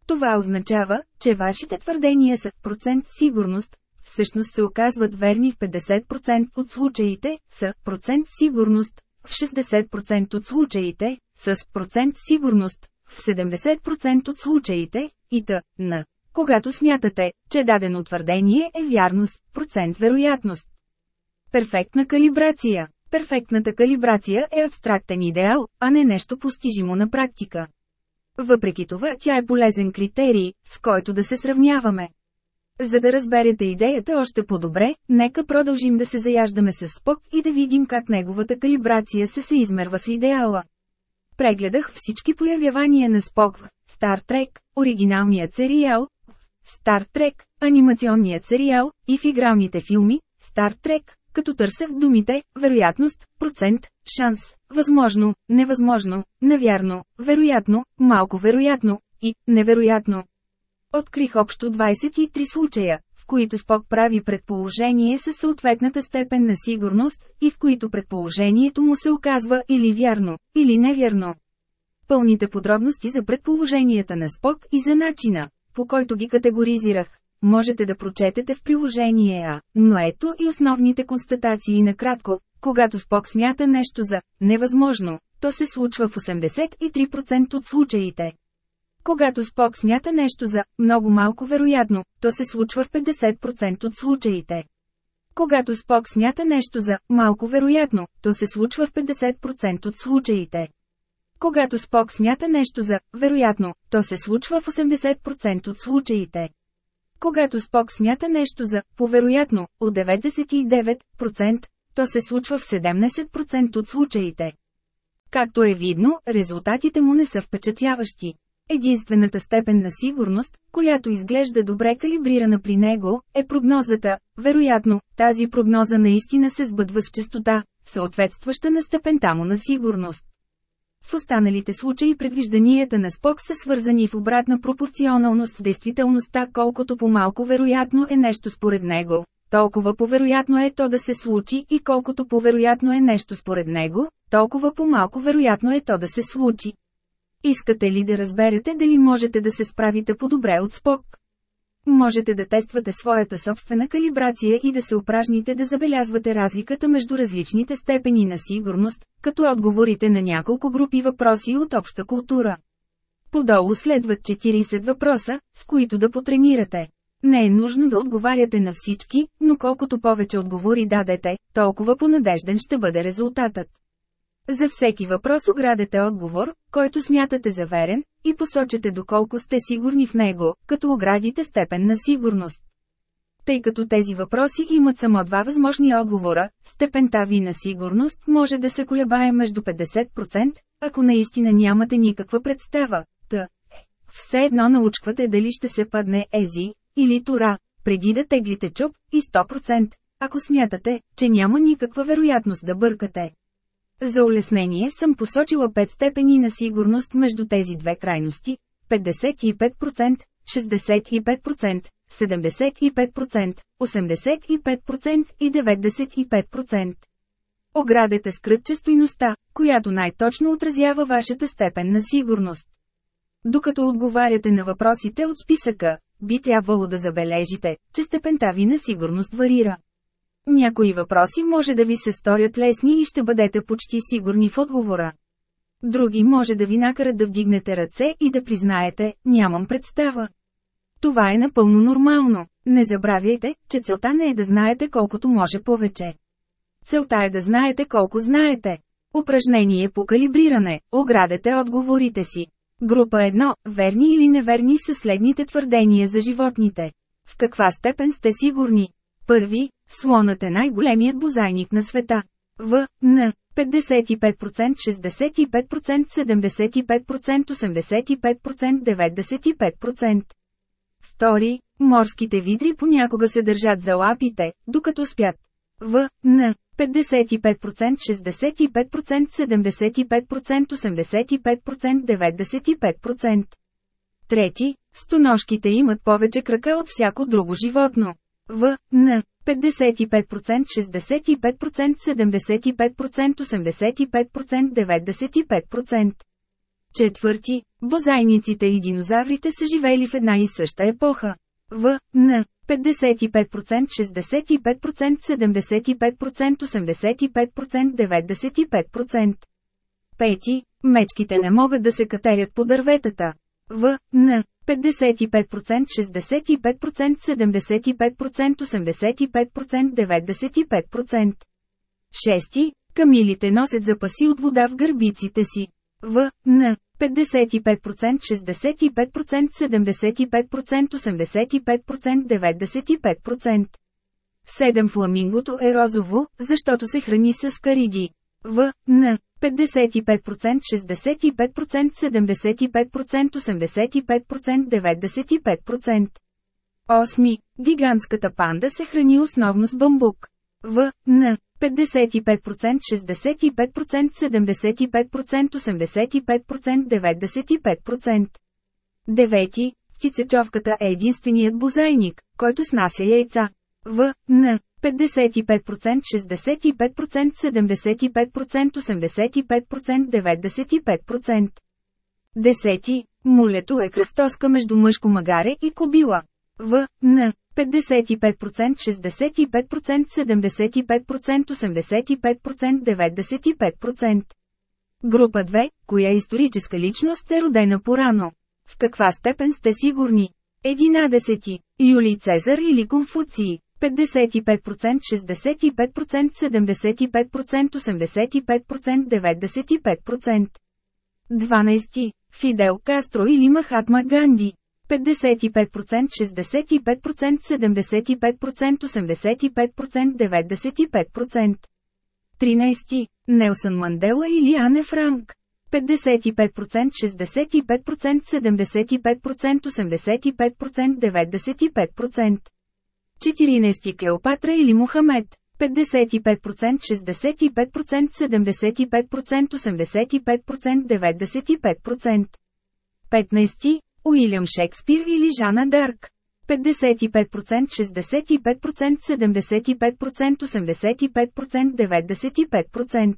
A: Това означава, че вашите твърдения са процент сигурност, всъщност се оказват верни в 50% от случаите, са процент сигурност, в 60% от случаите, с процент сигурност, в 70% от случаите, и т.н. Когато смятате, че дадено твърдение е вярност, процент вероятност. Перфектна калибрация Перфектната калибрация е абстрактен идеал, а не нещо постижимо на практика. Въпреки това тя е полезен критерий, с който да се сравняваме. За да разберете идеята още по-добре, нека продължим да се заяждаме с Спок и да видим как неговата калибрация се съизмерва с идеала. Прегледах всички появявания на Спок в Star Trek, оригиналният сериал, в Star Trek, анимационният сериал и в игралните филми, Star Trek, като търсех думите вероятност, процент, шанс, възможно, невъзможно, невярно, вероятно, малко вероятно и невероятно. Открих общо 23 случая, в които Спок прави предположение със съответната степен на сигурност и в които предположението му се оказва или вярно, или невярно. Пълните подробности за предположенията на Спок и за начина, по който ги категоризирах, можете да прочетете в приложение А, но ето и основните констатации на кратко. Когато Спок смята нещо за невъзможно, то се случва в 83% от случаите. Когато Спок смята нещо за много малко вероятно, то се случва в 50% от случаите. Когато Спок смята нещо за малко вероятно, то се случва в 50% от случаите. Когато Спок смята нещо за вероятно, то се случва в 80% от случаите. Когато Спок смята нещо за повероятно от 99%, то се случва в 70% от случаите. Както е видно, резултатите му не са впечатляващи. Единствената степен на сигурност, която изглежда добре калибрирана при него, е прогнозата. Вероятно, тази прогноза наистина се сбъдва с частота, съответстваща на степента му на сигурност. В останалите случаи предвижданията на Спок са свързани в обратна пропорционалност с действителността колкото по-малко вероятно е нещо според него, толкова по-вероятно е то да се случи и колкото по-вероятно е нещо според него, толкова по-малко вероятно е то да се случи. Искате ли да разберете дали можете да се справите по-добре от Спок? Можете да тествате своята собствена калибрация и да се упражните да забелязвате разликата между различните степени на сигурност, като отговорите на няколко групи въпроси от обща култура. Подолу следват 40 въпроса, с които да потренирате. Не е нужно да отговаряте на всички, но колкото повече отговори дадете, толкова понадежден ще бъде резултатът. За всеки въпрос оградете отговор, който смятате за верен, и посочете доколко сте сигурни в него, като оградите степен на сигурност. Тъй като тези въпроси имат само два възможни отговора, степента ви на сигурност може да се колебае между 50%, ако наистина нямате никаква представа, т. Е, все едно научвате дали ще се падне ези, или тора, преди да теглите чуп, и 100%, ако смятате, че няма никаква вероятност да бъркате. За улеснение съм посочила 5 степени на сигурност между тези две крайности – 55%, 65%, 75%, 85% и 95%. Оградете с кръгче стойността, която най-точно отразява вашата степен на сигурност. Докато отговаряте на въпросите от списъка, би трябвало да забележите, че степента ви на сигурност варира. Някои въпроси може да ви се сторят лесни и ще бъдете почти сигурни в отговора. Други може да ви накарат да вдигнете ръце и да признаете, нямам представа. Това е напълно нормално. Не забравяйте, че целта не е да знаете колкото може повече. Целта е да знаете колко знаете. Упражнение по калибриране. Оградете отговорите си. Група 1. Верни или неверни са следните твърдения за животните. В каква степен сте сигурни? Първи, слонът е най-големият бозайник на света. В. Н. 55%, 65%, 75%, 85%, 95%. Втори, морските видри понякога се държат за лапите, докато спят. В. Н. 55%, 65%, 75%, 85%, 95%. Трети, стоножките имат повече крака от всяко друго животно. В. Н. 55%, 65%, 75%, 85%, 95%. Четвърти, бозайниците и динозаврите са живели в една и съща епоха. В. Н. 55%, 65%, 75%, 85%, 95%. Пети, мечките не могат да се катерят по дърветата. В. Н. 55% 65% 75% 85% 95%. Шести, камилите носят запаси от вода в гърбиците си. В. Н. 55% 65% 75% 85% 95%. 7. Фламингото е розово, защото се храни с кариди. В, Н, 55%, 65%, 75%, 85%, 95%. 8. Гигантската панда се храни основно с бамбук. В, Н, 55%, 65%, 75%, 85%, 95%. 9. Птицечовката е единственият бозайник, който снася яйца. В, Н, 55%, 65%, 75%, 85%, 95%. Десети, мулето е кръстоска между мъжко магаре и кобила. В, Н, 55%, 65%, 75%, 85%, 95%. Група 2, коя историческа личност е родена порано? В каква степен сте сигурни? 11. Юлий Цезар или Конфуции. 55%, 65%, 75%, 85%, 95%. 12. Фидел Кастро или Махатма Ганди. 55%, 65%, 75%, 85%, 95%. 13. Нелсън Мандела или Ане Франк. 55%, 65%, 75%, 85%, 95%. 14 Клеопатра или Мухамед, 55% 65% 75% 85% 95% 15 Уилям Шекспир или Жана Дърк. 55% 65% 75% 85% 95%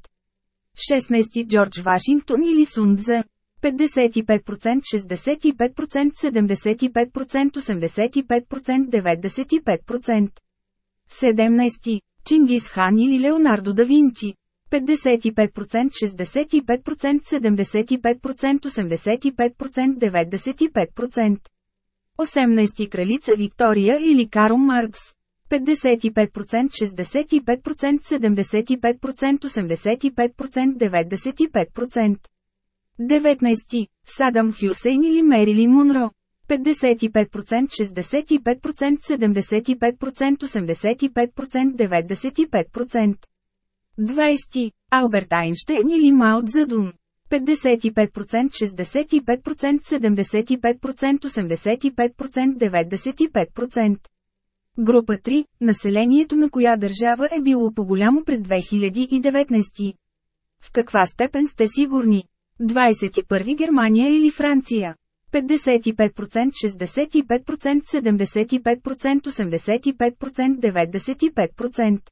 A: 16 Джордж Вашингтон или Сундза. 55%, 65%, 75%, 85%, 95%. 17. Чингис Хан или Леонардо да Винчи. 55%, 65%, 75%, 85%, 95%. 18. Кралица Виктория или Карл Маркс. 55%, 65%, 75%, 85%, 95%. 19. Садам Хюсейн или Мерили Мунро. 55% 65% 75% 85% 95% 20. Алберт Айнштейн или Маут Задун. 55% 65% 75% 85% 95% Група 3. Населението на коя държава е било по-голямо през 2019? В каква степен сте сигурни? 21 Германия или Франция. 55% 65% 75% 85% 95%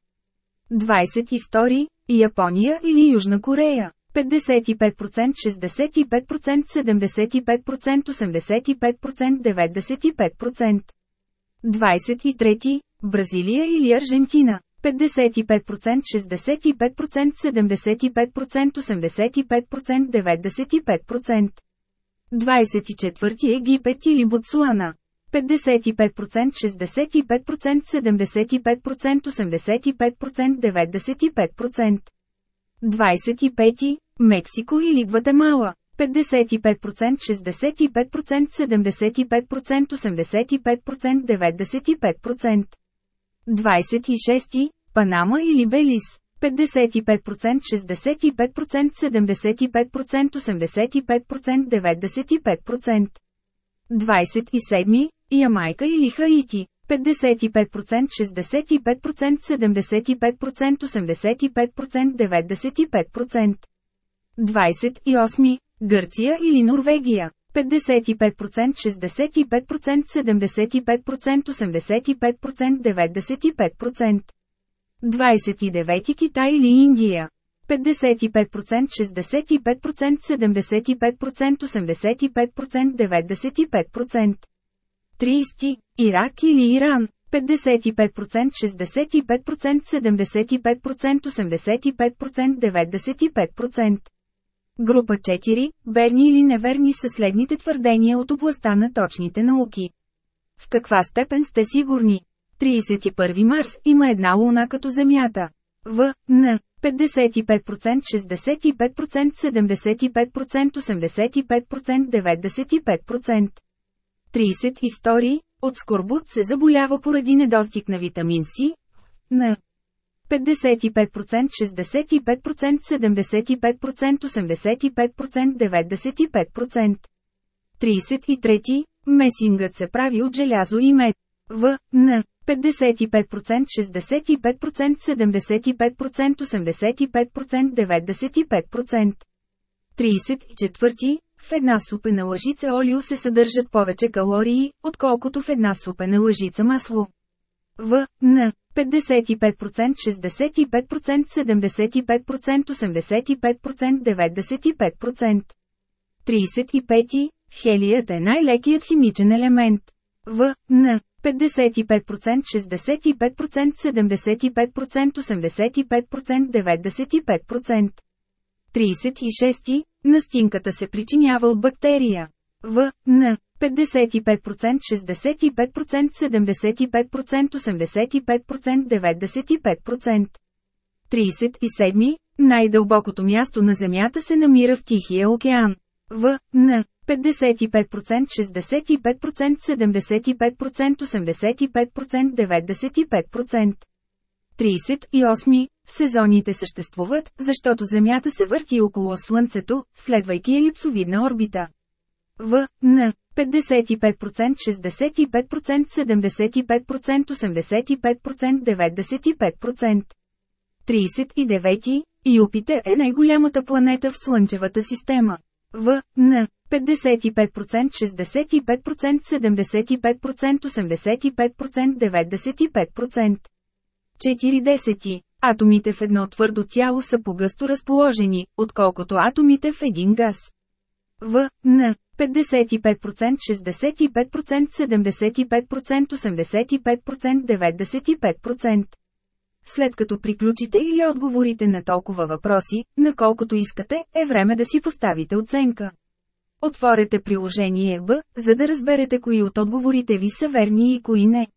A: 22 Япония или Южна Корея. 55% 65% 75% 85% 95% 23 Бразилия или Аржентина. 55%, 65%, 75%, 85%, 95%. 24 Египет или Ботсуана. 55%, 65%, 75%, 85%, 95%. 25 Мексико или Гватемала. 55%, 65%, 75%, 85%, 95%. 26. Панама или Белиз. 55% 65% 75% 85% 95% 27. Ямайка или Хаити. 55% 65% 75% 85% 95% 28. Гърция или Норвегия. 55%, 65%, 75%, 85%, 95%. 29 Китай или Индия. 55%, 65%, 75%, 85%, 95%. 30. Ирак или Иран. 55%, 65%, 75%, 85%, 95%. Група 4 – верни или неверни са следните твърдения от областта на точните науки. В каква степен сте сигурни? 31 Марс има една луна като Земята. В, Н, 55%, 65%, 75%, 85%, 95%. 32. От скорбут се заболява поради недостиг на витамин С, Н, 55%, 65%, 75%, 85%, 95%. 33. Месингът се прави от желязо и мед. В. Н. 55%, 65%, 75%, 85%, 95%. 34. В една супена лъжица олио се съдържат повече калории, отколкото в една супена лъжица масло. В, Н, 55%, 65%, 75%, 85%, 95%. 35. Хелият е най-лекият химичен елемент. В, Н, 55%, 65%, 75%, 85%, 95%. 36. Настинката се причинява от бактерия. В, Н, 55%, 65%, 75%, 85%, 95%. 37. Най-дълбокото място на Земята се намира в Тихия океан. В. Н. 55%, 65%, 75%, 85%, 95%. 38. Сезоните съществуват, защото Земята се върти около Слънцето, следвайки елипсовидна орбита. В. Н. 55%, 65%, 75%, 85%, 95%. 39. Юпитер е най-голямата планета в Слънчевата система. В. Н. 55%, 65%, 75%, 85%, 95%. 40. Атомите в едно твърдо тяло са по-гъсто разположени, отколкото атомите в един газ. В, Н, 55%, 65%, 75%, 85%, 95%. След като приключите или отговорите на толкова въпроси, на колкото искате, е време да си поставите оценка. Отворете приложение Б, за да разберете кои от отговорите ви са верни и кои не.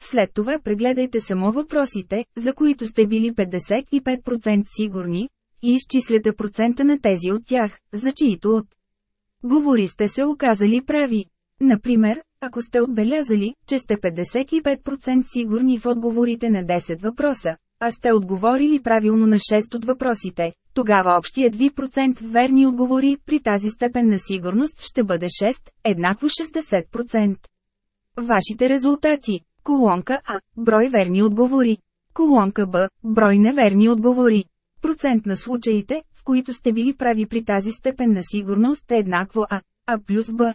A: След това прегледайте само въпросите, за които сте били 55% сигурни, и изчислете процента на тези от тях, за чието от Говори сте се оказали прави. Например, ако сте отбелязали, че сте 55% сигурни в отговорите на 10 въпроса, а сте отговорили правилно на 6 от въпросите, тогава общият ви процент верни отговори при тази степен на сигурност ще бъде 6, еднакво 60%. Вашите резултати Колонка А – брой верни отговори Колонка Б – брой неверни отговори Процент на случаите, които сте били прави при тази степен на сигурност е еднакво А, А плюс Б.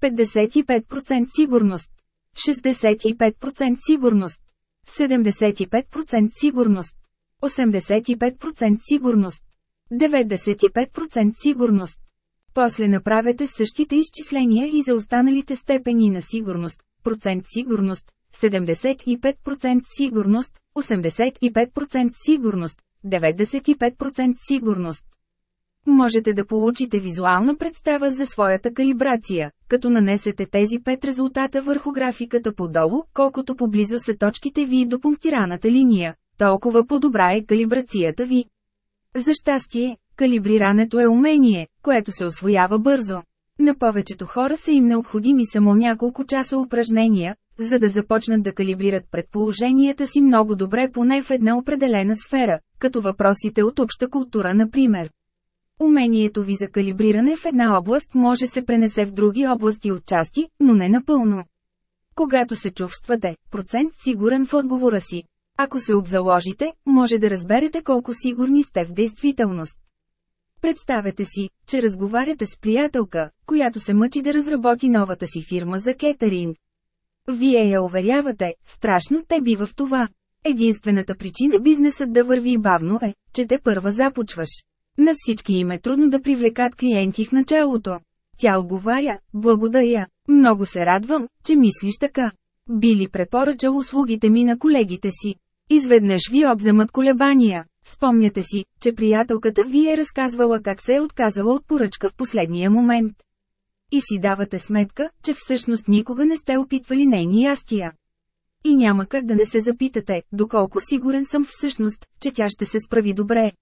A: 55% сигурност. 65% сигурност. 75% сигурност. 85% сигурност. 95% сигурност. После направете същите изчисления и за останалите степени на сигурност, процент сигурност, 75% сигурност, 85% сигурност, 95% сигурност. Можете да получите визуална представа за своята калибрация, като нанесете тези 5 резултата върху графиката подолу, колкото поблизо са точките ви до пунктираната линия, толкова по-добра е калибрацията ви. За щастие, калибрирането е умение, което се освоява бързо. На повечето хора са им необходими само няколко часа упражнения, за да започнат да калибрират предположенията си много добре поне в една определена сфера, като въпросите от обща култура например. Умението ви за калибриране в една област може се пренесе в други области от части, но не напълно. Когато се чувствате, процент сигурен в отговора си. Ако се обзаложите, може да разберете колко сигурни сте в действителност. Представете си, че разговаряте с приятелка, която се мъчи да разработи новата си фирма за кетеринг, вие я уверявате, страшно те бива в това. Единствената причина бизнесът да върви бавно е, че те първа започваш. На всички им е трудно да привлекат клиенти в началото. Тя отговаря, благодаря, много се радвам, че мислиш така. Били препоръчал услугите ми на колегите си. Изведнъж ви обземат колебания. Спомняте си, че приятелката ви е разказвала как се е отказала от поръчка в последния момент. И си давате сметка, че всъщност никога не сте опитвали нейни ястия. И няма как да не се запитате, доколко сигурен съм всъщност, че тя ще се справи добре.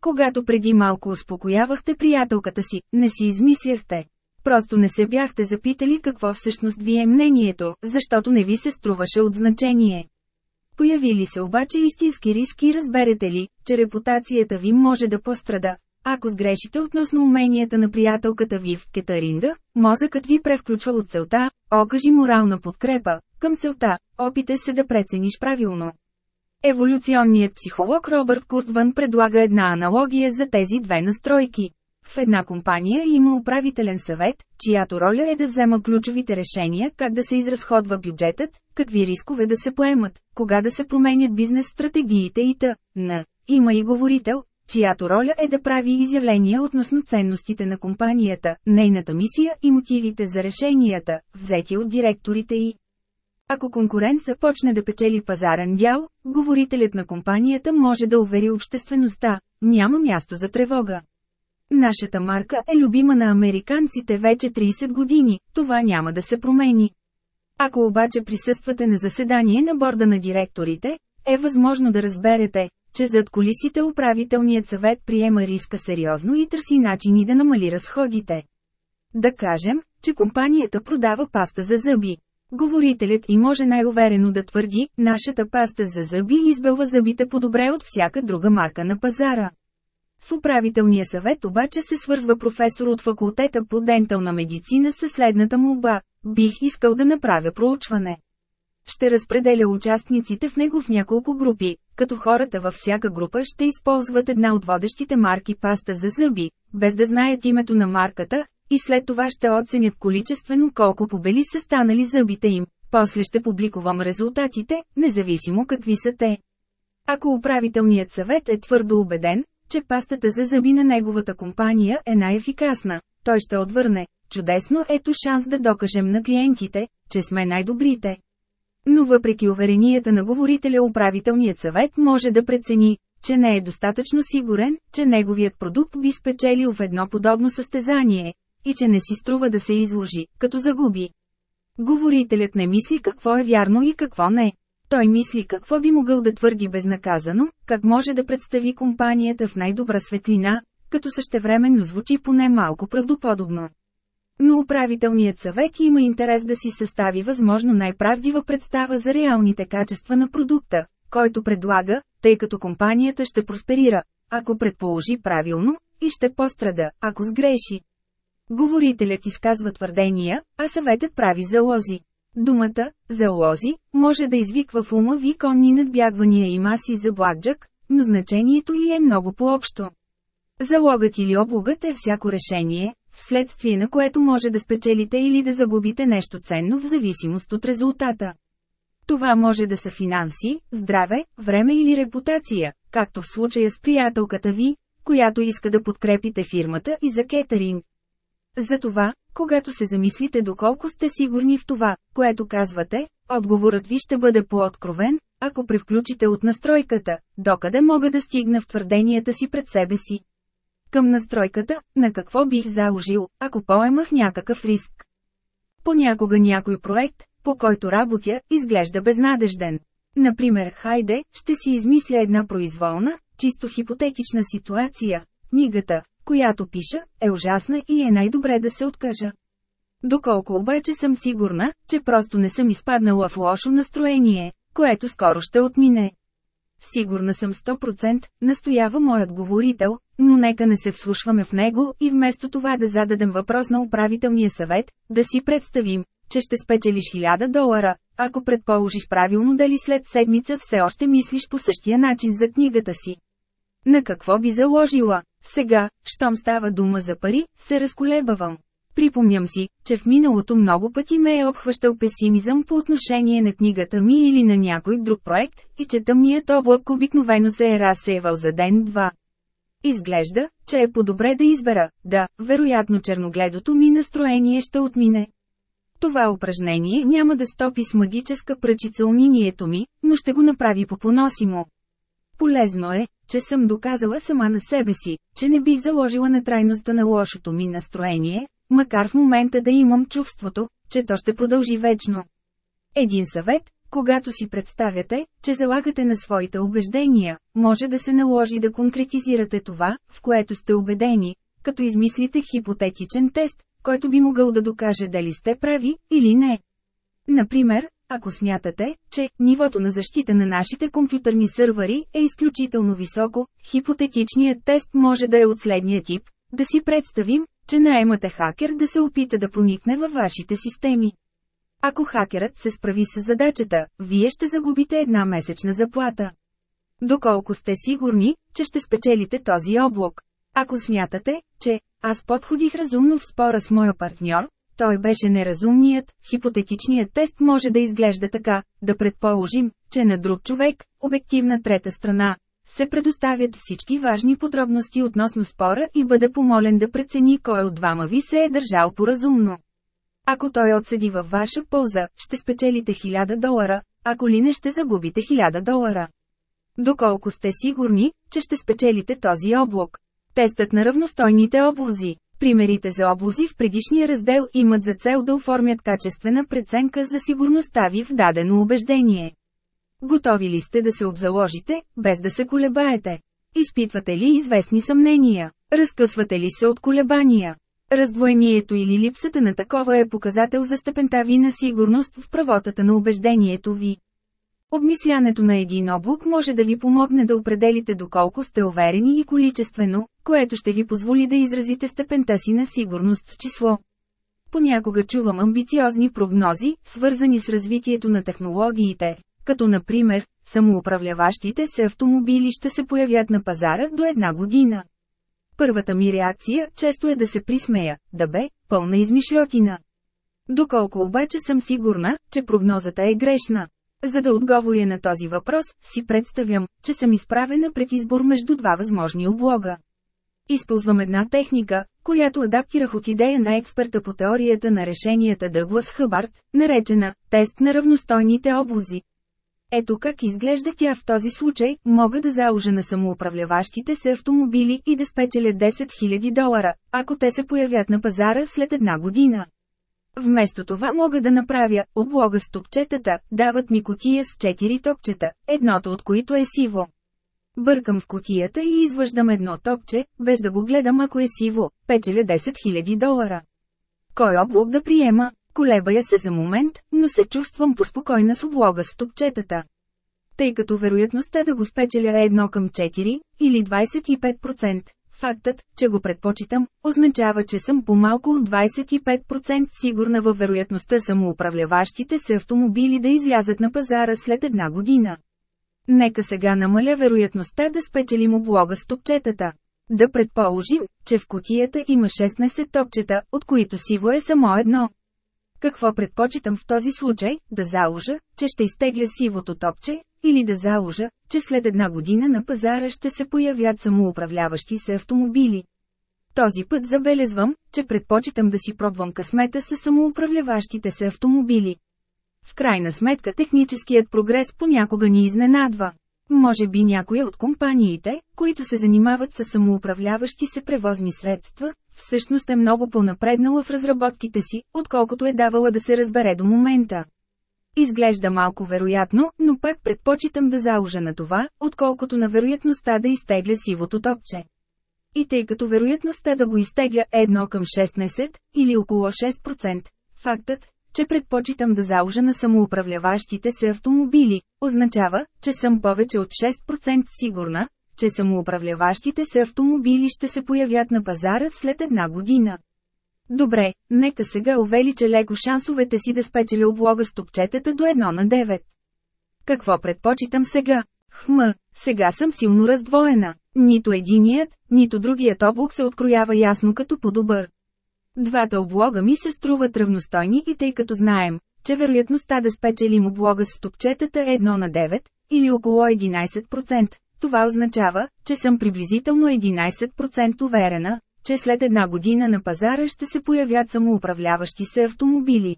A: Когато преди малко успокоявахте приятелката си, не си измисляхте. Просто не се бяхте запитали какво всъщност ви е мнението, защото не ви се струваше от значение. Появи ли се обаче истински риск и разберете ли, че репутацията ви може да пострада, ако сгрешите относно уменията на приятелката ви в кетаринга, мозъкът ви превключва от целта, окажи морална подкрепа, към целта, опите се да прецениш правилно. Еволюционният психолог Робърт Куртван предлага една аналогия за тези две настройки. В една компания има управителен съвет, чиято роля е да взема ключовите решения как да се изразходва бюджетът, какви рискове да се поемат, кога да се променят бизнес стратегиите и т.н. Има и говорител, чиято роля е да прави изявления относно ценностите на компанията, нейната мисия и мотивите за решенията, взети от директорите й. Ако конкурент започне да печели пазарен дял, говорителят на компанията може да увери обществеността – няма място за тревога. Нашата марка е любима на американците вече 30 години, това няма да се промени. Ако обаче присъствате на заседание на борда на директорите, е възможно да разберете, че зад колисите управителният съвет приема риска сериозно и търси начини да намали разходите. Да кажем, че компанията продава паста за зъби. Говорителят и може най-уверено да твърди, нашата паста за зъби избелва зъбите по-добре от всяка друга марка на пазара. С управителния съвет обаче се свързва професор от факултета по дентална медицина със следната молба – бих искал да направя проучване. Ще разпределя участниците в него в няколко групи, като хората във всяка група ще използват една от водещите марки паста за зъби, без да знаят името на марката, и след това ще оценят количествено колко побели са станали зъбите им. После ще публикувам резултатите, независимо какви са те. Ако управителният съвет е твърдо убеден, че пастата за зъби на неговата компания е най-ефикасна, той ще отвърне. Чудесно ето шанс да докажем на клиентите, че сме най-добрите. Но въпреки уверенията на говорителя управителният съвет може да прецени, че не е достатъчно сигурен, че неговият продукт би спечелил в едно подобно състезание, и че не си струва да се изложи, като загуби. Говорителят не мисли какво е вярно и какво не. Той мисли какво би могъл да твърди безнаказано, как може да представи компанията в най-добра светлина, като същевременно звучи поне малко правдоподобно. Но управителният съвет има интерес да си състави възможно най-правдива представа за реалните качества на продукта, който предлага, тъй като компанията ще просперира, ако предположи правилно, и ще пострада, ако сгреши. Говорителят изказва твърдения, а съветът прави залози. Думата «залози» може да извиква в ума ви конни надбягвания и маси за бладжък, но значението й е много по-общо. Залогът или облогът е всяко решение, вследствие на което може да спечелите или да загубите нещо ценно в зависимост от резултата. Това може да са финанси, здраве, време или репутация, както в случая с приятелката ви, която иска да подкрепите фирмата и за кетеринг. Затова, когато се замислите доколко сте сигурни в това, което казвате, отговорът ви ще бъде по-откровен, ако превключите от настройката, докъде мога да стигна в твърденията си пред себе си. Към настройката, на какво бих заложил, ако поемах някакъв риск. Понякога някой проект, по който работя, изглежда безнадежден. Например, хайде, ще си измисля една произволна, чисто хипотетична ситуация. Книгата, която пиша, е ужасна и е най-добре да се откажа. Доколко обаче съм сигурна, че просто не съм изпаднала в лошо настроение, което скоро ще отмине. Сигурна съм 100%, настоява моят говорител, но нека не се вслушваме в него и вместо това да зададем въпрос на управителния съвет, да си представим, че ще спечелиш 1000 долара, ако предположиш правилно дали след седмица все още мислиш по същия начин за книгата си. На какво би заложила? Сега, щом става дума за пари, се разколебавам. Припомням си, че в миналото много пъти ме е обхващал песимизъм по отношение на книгата ми или на някой друг проект, и че тъмният облак обикновено се е разсеявал за ден-два. Изглежда, че е по-добре да избера, да, вероятно черногледото ми настроение ще отмине. Това упражнение няма да стопи с магическа пръчица унинието ми, но ще го направи по-поносимо. Полезно е, че съм доказала сама на себе си, че не бих заложила на трайността на лошото ми настроение, макар в момента да имам чувството, че то ще продължи вечно. Един съвет, когато си представяте, че залагате на своите убеждения, може да се наложи да конкретизирате това, в което сте убедени, като измислите хипотетичен тест, който би могъл да докаже дали сте прави или не. Например, ако смятате, че нивото на защита на нашите компютърни сървъри е изключително високо, хипотетичният тест може да е от следния тип – да си представим, че наемате хакер да се опита да проникне във вашите системи. Ако хакерът се справи с задачата, вие ще загубите една месечна заплата. Доколко сте сигурни, че ще спечелите този облак? Ако смятате, че аз подходих разумно в спора с моя партньор, той беше неразумният, хипотетичният тест може да изглежда така, да предположим, че на друг човек, обективна трета страна, се предоставят всички важни подробности относно спора и бъде помолен да прецени кой от двама ви се е държал поразумно. Ако той отседи във ваша полза, ще спечелите 1000 долара, ако ли не ще загубите 1000 долара. Доколко сте сигурни, че ще спечелите този облог? Тестът на равностойните облози. Примерите за облози в предишния раздел имат за цел да оформят качествена преценка за сигурността ви в дадено убеждение. Готови ли сте да се обзаложите, без да се колебаете? Изпитвате ли известни съмнения? Разкъсвате ли се от колебания? Раздвоението или липсата на такова е показател за степента ви на сигурност в правотата на убеждението ви. Обмислянето на един облак може да ви помогне да определите доколко сте уверени и количествено, което ще ви позволи да изразите степента си на сигурност в число. Понякога чувам амбициозни прогнози, свързани с развитието на технологиите, като например, самоуправляващите се автомобили ще се появят на пазара до една година. Първата ми реакция често е да се присмея, да бе, пълна измишлетина. Доколко обаче съм сигурна, че прогнозата е грешна. За да отговоря на този въпрос, си представям, че съм изправена пред избор между два възможни облога. Използвам една техника, която адаптирах от идея на експерта по теорията на решенията Дъглас Хъбард, наречена «тест на равностойните облази», ето как изглежда тя в този случай, мога да заужа на самоуправляващите се автомобили и да спечеля 10 000 долара, ако те се появят на пазара след една година. Вместо това мога да направя облога с топчетата, дават ми котия с 4 топчета, едното от които е сиво. Бъркам в котията и извъждам едно топче, без да го гледам ако е сиво, печеля 10 000 долара. Кой облог да приема? Колебая се за момент, но се чувствам поспокойна с облога с топчетата. Тъй като вероятността да го спечеля е 1 към 4, или 25%, фактът, че го предпочитам, означава, че съм по-малко от 25% сигурна във вероятността самоуправляващите се автомобили да излязат на пазара след една година. Нека сега намаля вероятността да спечелим облога с топчетата. Да предположим, че в котията има 16 топчета, от които сиво е само едно. Какво предпочитам в този случай, да заложа, че ще изтегля сивото топче, или да заложа, че след една година на пазара ще се появят самоуправляващи се автомобили. Този път забелезвам, че предпочитам да си пробвам късмета с самоуправляващите се автомобили. В крайна сметка техническият прогрес понякога ни изненадва. Може би някоя от компаниите, които се занимават с самоуправляващи се превозни средства, всъщност е много по-напреднала в разработките си, отколкото е давала да се разбере до момента. Изглежда малко вероятно, но пак предпочитам да заложа на това, отколкото на вероятността да изтегля сивото топче. И тъй като вероятността да го изтегля 1 към 16, или около 6%, фактът, че предпочитам да залжа на самоуправляващите се автомобили, означава, че съм повече от 6% сигурна, че самоуправляващите се автомобили ще се появят на пазара след една година. Добре, нека сега увелича леко шансовете си да спечели облога с топчетата до 1 на 9. Какво предпочитам сега? Хм, сега съм силно раздвоена. Нито единият, нито другият облог се откроява ясно като по-добър. Двата облога ми се струват равностойни и тъй като знаем, че вероятността да спечелим облога с топчетата е 1 на 9, или около 11%, това означава, че съм приблизително 11% уверена, че след една година на пазара ще се появят самоуправляващи се автомобили.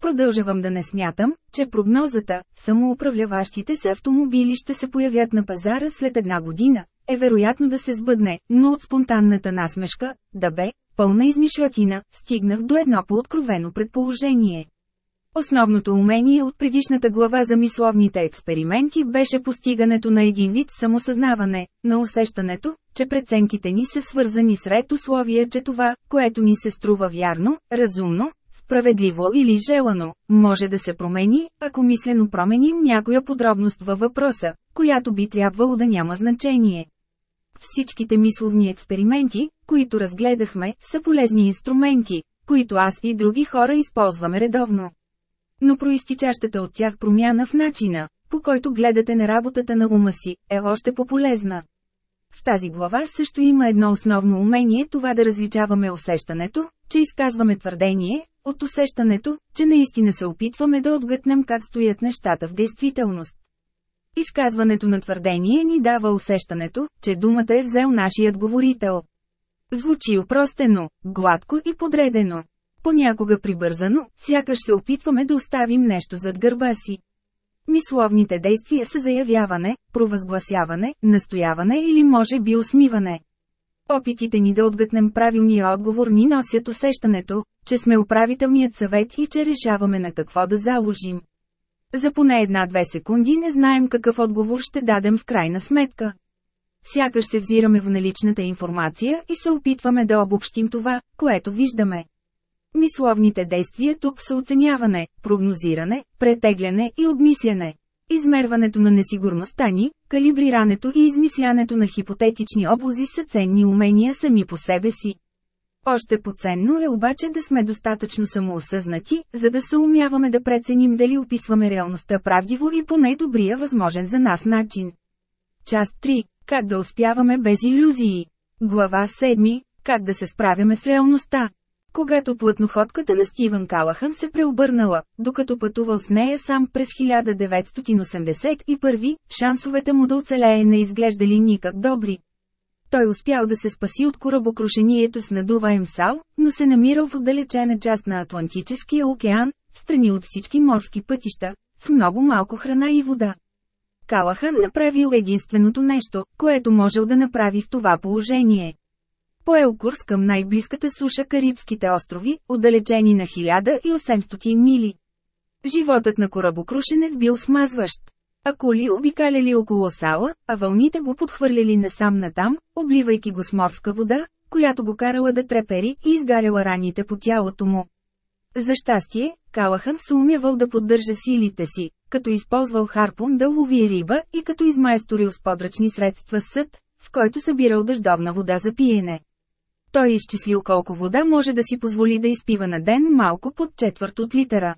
A: Продължавам да не смятам, че прогнозата «самоуправляващите се автомобили ще се появят на пазара след една година» е вероятно да се сбъдне, но от спонтанната насмешка, да бе, пълна измишлятина, стигнах до едно по-откровено предположение. Основното умение от предишната глава за мисловните експерименти беше постигането на един вид самосъзнаване, на усещането, че преценките ни са свързани с ред условия, че това, което ни се струва вярно, разумно, справедливо или желано, може да се промени, ако мислено променим някоя подробност във въпроса, която би трябвало да няма значение. Всичките мисловни експерименти, които разгледахме, са полезни инструменти, които аз и други хора използваме редовно. Но проистичащата от тях промяна в начина, по който гледате на работата на ума си, е още по-полезна. В тази глава също има едно основно умение това да различаваме усещането, че изказваме твърдение, от усещането, че наистина се опитваме да отгътнем как стоят нещата в действителност. Изказването на твърдение ни дава усещането, че думата е взел нашият говорител. Звучи упростено, гладко и подредено. Понякога прибързано, сякаш се опитваме да оставим нещо зад гърба си. Мисловните действия са заявяване, провъзгласяване, настояване или може би усмиване. Опитите ни да отгътнем правилния отговор ни носят усещането, че сме управителният съвет и че решаваме на какво да заложим. За поне една-две секунди не знаем какъв отговор ще дадем в крайна сметка. Сякаш се взираме в наличната информация и се опитваме да обобщим това, което виждаме. Мисловните действия тук са оценяване, прогнозиране, претегляне и обмисляне. Измерването на несигурността ни, калибрирането и измислянето на хипотетични облази са ценни умения сами по себе си. Още поценно е обаче да сме достатъчно самоосъзнати, за да се умяваме да преценим дали описваме реалността правдиво и по най-добрия възможен за нас начин. Част 3. Как да успяваме без иллюзии. Глава 7. Как да се справяме с реалността. Когато плътноходката на Стивън Калахан се преобърнала, докато пътувал с нея сам през 1981, шансовете му да оцелее не изглеждали никак добри. Той успял да се спаси от корабокрушението с надуваем сал, но се намирал в отдалечена част на Атлантическия океан, в страни от всички морски пътища, с много малко храна и вода. Калахан направил единственото нещо, което можел да направи в това положение. Поел курс към най-близката суша Карибските острови, отдалечени на 1800 мили. Животът на корабокрушенец бил смазващ а коли обикаляли около сала, а вълните го подхвърляли насам натам, обливайки го с морска вода, която го карала да трепери и изгаряла раните по тялото му. За щастие, Калахан се умявал да поддържа силите си, като използвал харпун да лови риба и като измайсторил с подръчни средства съд, в който събирал дъждовна вода за пиене. Той е изчислил колко вода може да си позволи да изпива на ден малко под четвърт от литера.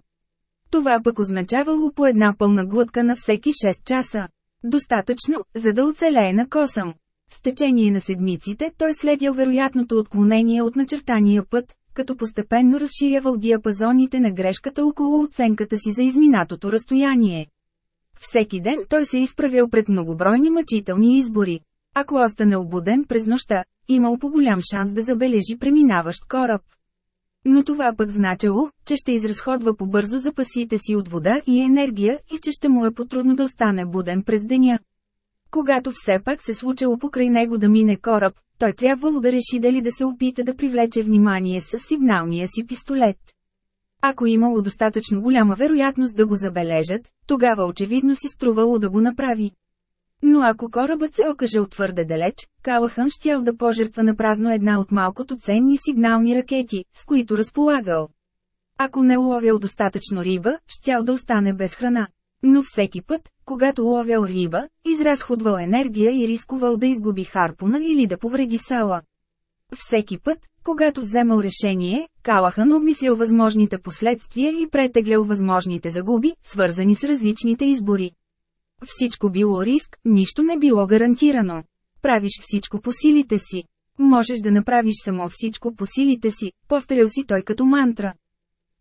A: Това пък означавало по една пълна глътка на всеки 6 часа. Достатъчно, за да оцелее на косъм. С течение на седмиците той следял вероятното отклонение от начертания път, като постепенно разширявал диапазоните на грешката около оценката си за изминатото разстояние. Всеки ден той се изправил пред многобройни мъчителни избори. Ако остане обуден през нощта, имал по-голям шанс да забележи преминаващ кораб. Но това пък значало, че ще изразходва побързо запасите си от вода и енергия и че ще му е потрудно да остане буден през деня. Когато все пак се случило покрай него да мине кораб, той трябвало да реши дали да се опита да привлече внимание с сигналния си пистолет. Ако имало достатъчно голяма вероятност да го забележат, тогава очевидно си струвало да го направи. Но ако корабът се окажел твърде далеч, Калахън щял да пожертва на празно една от малкото ценни сигнални ракети, с които разполагал. Ако не ловял достатъчно риба, щял да остане без храна. Но всеки път, когато ловял риба, изразходвал енергия и рискувал да изгуби харпуна или да повреди сала. Всеки път, когато вземал решение, Калахън обмислял възможните последствия и претеглял възможните загуби, свързани с различните избори. Всичко било риск, нищо не било гарантирано. Правиш всичко по силите си. Можеш да направиш само всичко по силите си, повторял си той като мантра.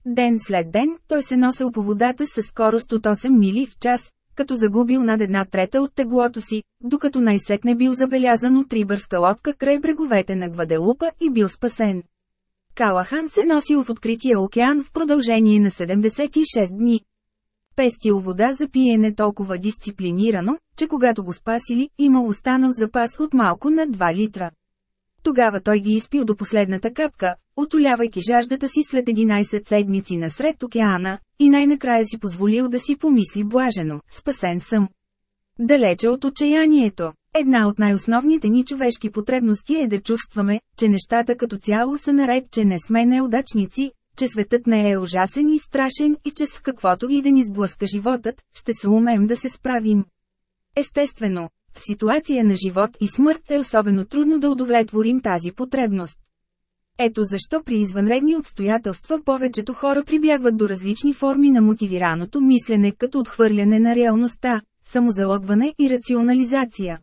A: Ден след ден, той се носил по водата със скорост от 8 мили в час, като загубил над една трета от теглото си, докато най-сетне бил забелязан от рибърска лодка край бреговете на Гваделупа и бил спасен. Калахан се носил в открития океан в продължение на 76 дни пестил вода за пиене толкова дисциплинирано, че когато го спасили, имал останал запас от малко на 2 литра. Тогава той ги изпил до последната капка, отолявайки жаждата си след 11 седмици насред океана, и най-накрая си позволил да си помисли блажено, спасен съм. Далече от отчаянието, една от най-основните ни човешки потребности е да чувстваме, че нещата като цяло са наред, че не сме неудачници, че светът не е ужасен и страшен и че с каквото и да ни сблъска животът, ще се умеем да се справим. Естествено, в ситуация на живот и смърт е особено трудно да удовлетворим тази потребност. Ето защо при извънредни обстоятелства повечето хора прибягват до различни форми на мотивираното мислене като отхвърляне на реалността, самозалъгване и рационализация.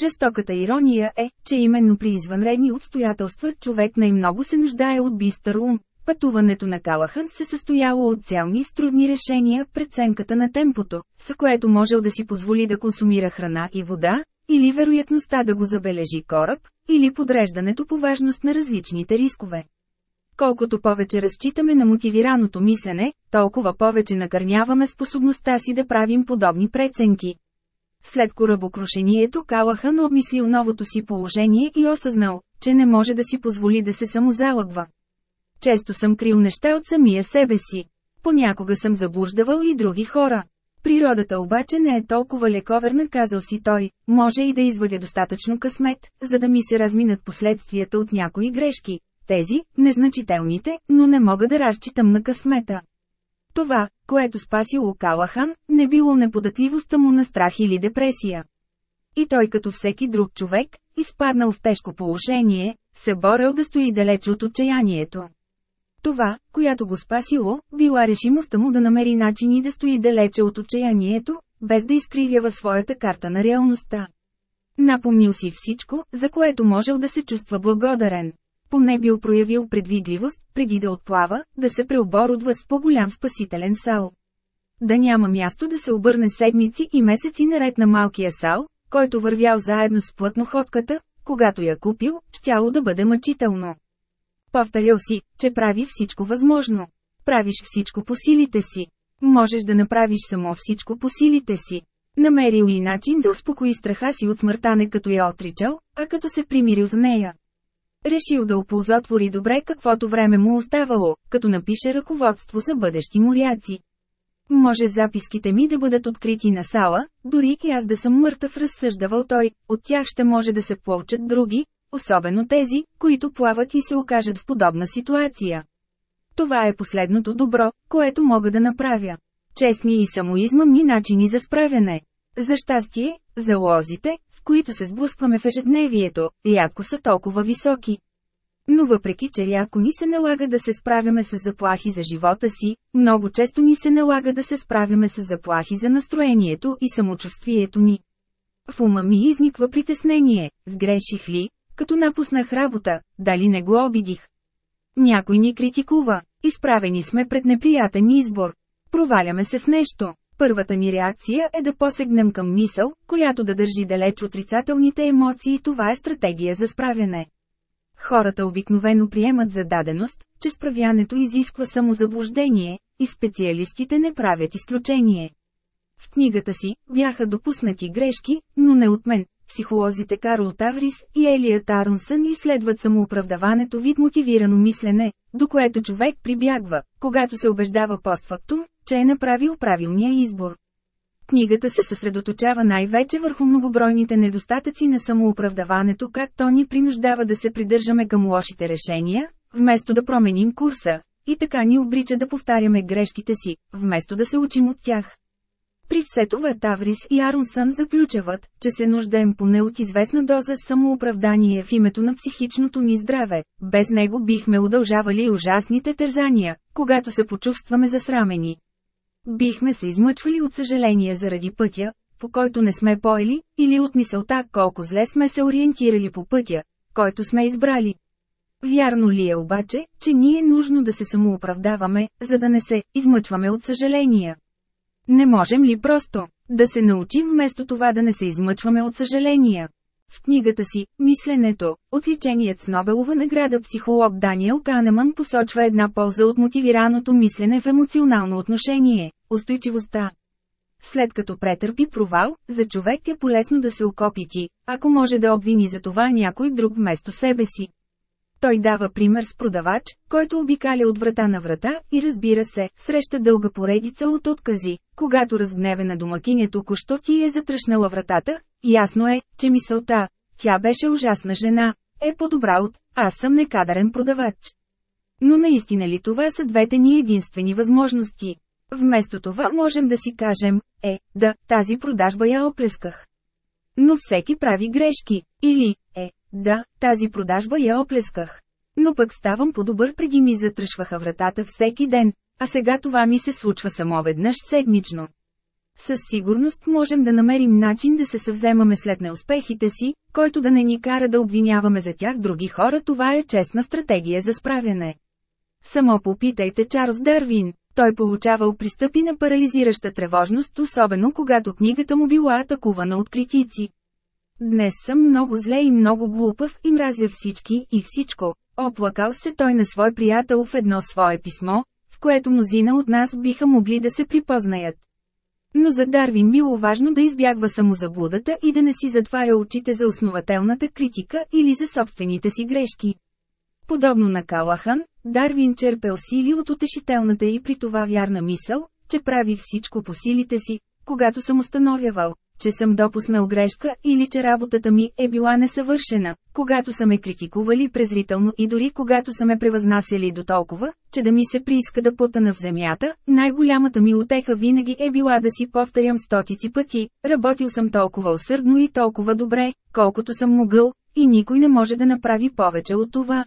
A: Жестоката ирония е, че именно при извънредни обстоятелства човек най-много се нуждае от бистър ум, Пътуването на Калахан се състояло от цялни струдни решения, преценката на темпото, с което можел да си позволи да консумира храна и вода, или вероятността да го забележи кораб, или подреждането по важност на различните рискове. Колкото повече разчитаме на мотивираното мислене, толкова повече накърняваме способността си да правим подобни преценки. След корабокрушението Калахан обмислил новото си положение и осъзнал, че не може да си позволи да се самозалъгва. Често съм крил неща от самия себе си. Понякога съм заблуждавал и други хора. Природата обаче не е толкова лековерна, казал си той, може и да извадя достатъчно късмет, за да ми се разминат последствията от някои грешки. Тези, незначителните, но не мога да разчитам на късмета. Това, което спаси Калахан, не било неподатливостта му на страх или депресия. И той като всеки друг човек, изпаднал в тежко положение, се борел да стои далеч от отчаянието. Това, която го спасило, била решимостта му да намери начини да стои далече от отчаянието, без да изкривява своята карта на реалността. Напомнил си всичко, за което можел да се чувства благодарен. Поне бил проявил предвидливост, преди да отплава, да се преоборудва с по-голям спасителен сал. Да няма място да се обърне седмици и месеци наред на малкия сал, който вървял заедно с плътноходката, когато я купил, щяло да бъде мъчително. Повторял си, че прави всичко възможно. Правиш всичко по силите си. Можеш да направиш само всичко по силите си. Намерил и начин да успокои страха си от смъртта не като я отричал, а като се примирил с нея. Решил да оползотвори добре каквото време му оставало, като напише ръководство за бъдещи моряци. Може записките ми да бъдат открити на сала, дори и аз да съм мъртъв, разсъждавал той, от тях ще може да се получат други, Особено тези, които плават и се окажат в подобна ситуация. Това е последното добро, което мога да направя. Честни и самоизмъмни начини за справяне. За щастие, залозите, в които се сблъскваме в ежедневието, рядко са толкова високи. Но въпреки, че рядко ни се налага да се справяме с заплахи за живота си, много често ни се налага да се справяме с заплахи за настроението и самочувствието ни. В ума ми изниква притеснение, сгреших ли, като напуснах работа, дали не го обидих. Някой ни критикува, изправени сме пред неприятен избор. Проваляме се в нещо. Първата ни реакция е да посегнем към мисъл, която да държи далеч отрицателните емоции това е стратегия за справяне. Хората обикновено приемат за даденост, че справянето изисква самозаблуждение, и специалистите не правят изключение. В книгата си бяха допуснати грешки, но не от мен, психолозите Карл Таврис и Елият Аронсън изследват самооправдаването вид мотивирано мислене, до което човек прибягва, когато се убеждава постфактум, че е направил правилния избор. Книгата се съсредоточава най-вече върху многобройните недостатъци на самооправдаването, как то ни принуждава да се придържаме към лошите решения, вместо да променим курса, и така ни обрича да повтаряме грешките си, вместо да се учим от тях. При все това Таврис и Арунсън заключават, че се нуждаем поне от известна доза самооправдание в името на психичното ни здраве. Без него бихме удължавали ужасните тързания, когато се почувстваме засрамени. Бихме се измъчвали от съжаление заради пътя, по който не сме поели, или от мисълта колко зле сме се ориентирали по пътя, който сме избрали. Вярно ли е обаче, че ние е нужно да се самооправдаваме, за да не се измъчваме от съжаления? Не можем ли просто да се научим вместо това да не се измъчваме от съжаления? В книгата си «Мисленето», отличеният с Нобелова награда психолог Даниел Канеман посочва една полза от мотивираното мислене в емоционално отношение – устойчивостта. След като претърпи провал, за човек е полезно да се окопити, ако може да обвини за това някой друг вместо себе си. Той дава пример с продавач, който обикаля от врата на врата и разбира се, среща дълга поредица от откази. Когато разгневена домакиня току-що ти е затръшнала вратата, ясно е, че мисълта «тя беше ужасна жена» е по-добра от «аз съм некадърен продавач». Но наистина ли това са двете ни единствени възможности? Вместо това можем да си кажем, е, да, тази продажба я оплесках. Но всеки прави грешки, или, да, тази продажба я оплесках. Но пък ставам по-добър преди ми затръшваха вратата всеки ден, а сега това ми се случва само веднъж седмично. Със сигурност можем да намерим начин да се съвземаме след неуспехите си, който да не ни кара да обвиняваме за тях други хора, това е честна стратегия за справяне. Само попитайте Чарлз Дървин. Той получавал пристъпи на парализираща тревожност, особено когато книгата му била атакувана от критици. Днес съм много зле и много глупав и мразя всички и всичко. Оплакал се той на свой приятел в едно свое писмо, в което мнозина от нас биха могли да се припознаят. Но за Дарвин било важно да избягва самозаблудата и да не си затваря очите за основателната критика или за собствените си грешки. Подобно на Калахан, Дарвин черпел сили от утешителната и при това вярна мисъл, че прави всичко по силите си, когато съм установявал, че съм допуснал грешка или че работата ми е била несъвършена, когато са ме критикували презрително и дори когато са ме превъзнасяли до толкова, че да ми се прииска да потъна в земята, най-голямата ми отеха винаги е била да си повторям стотици пъти, работил съм толкова усърдно и толкова добре, колкото съм могъл, и никой не може да направи повече от това.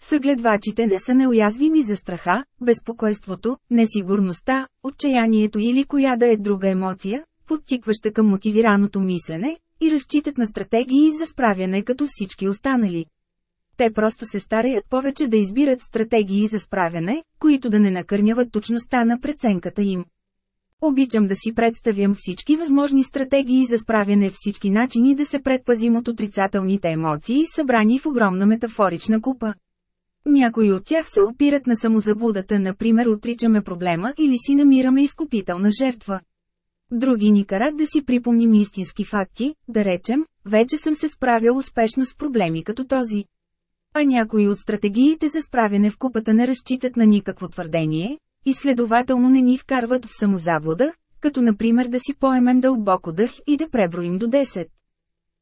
A: Съгледвачите не са неуязвими за страха, безпокойството, несигурността, отчаянието или коя да е друга емоция, подтикваща към мотивираното мислене, и разчитат на стратегии за справяне като всички останали. Те просто се стараят повече да избират стратегии за справяне, които да не накърняват точността на преценката им. Обичам да си представям всички възможни стратегии за справяне, всички начини да се предпазим от отрицателните емоции, събрани в огромна метафорична купа. Някои от тях се опират на самозаблудата, например отричаме проблема или си намираме изкупителна жертва. Други ни карат да си припомним истински факти, да речем, вече съм се справял успешно с проблеми като този. А някои от стратегиите за справяне в купата не разчитат на никакво твърдение, и следователно не ни вкарват в самозаблуда, като например да си поемем дълбоко дъх и да преброим до 10.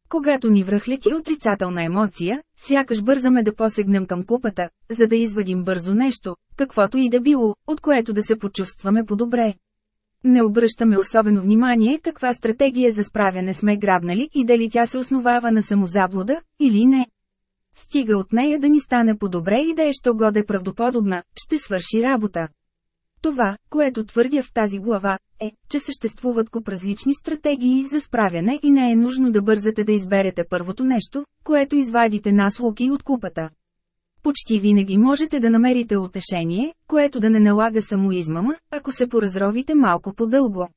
A: Когато ни връхлети отрицателна емоция, сякаш бързаме да посегнем към купата, за да извадим бързо нещо, каквото и да било, от което да се почувстваме по-добре. Не обръщаме особено внимание каква стратегия за справяне сме грабнали и дали тя се основава на самозаблуда, или не. Стига от нея да ни стане по-добре и да е що годе правдоподобна, ще свърши работа. Това, което твърдя в тази глава, е, че съществуват куп различни стратегии за справяне и не е нужно да бързате да изберете първото нещо, което извадите наслуки от купата почти винаги можете да намерите утешение, което да не налага самоизмама, ако се поразровите малко по-дълго.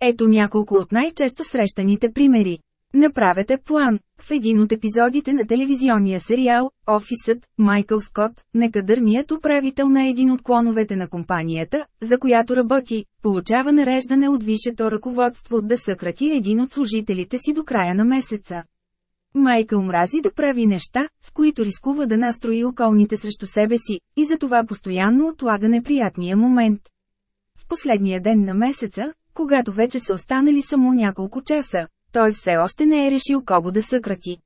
A: Ето няколко от най-често срещаните примери. Направете план. В един от епизодите на телевизионния сериал «Офисът» Майкъл Скотт, некадърният управител на един от клоновете на компанията, за която работи, получава нареждане от висшето ръководство да съкрати един от служителите си до края на месеца. Майкъл мрази да прави неща, с които рискува да настрои околните срещу себе си, и за това постоянно отлага неприятния момент. В последния ден на месеца, когато вече са останали само няколко часа, той все още не е решил кого да съкрати.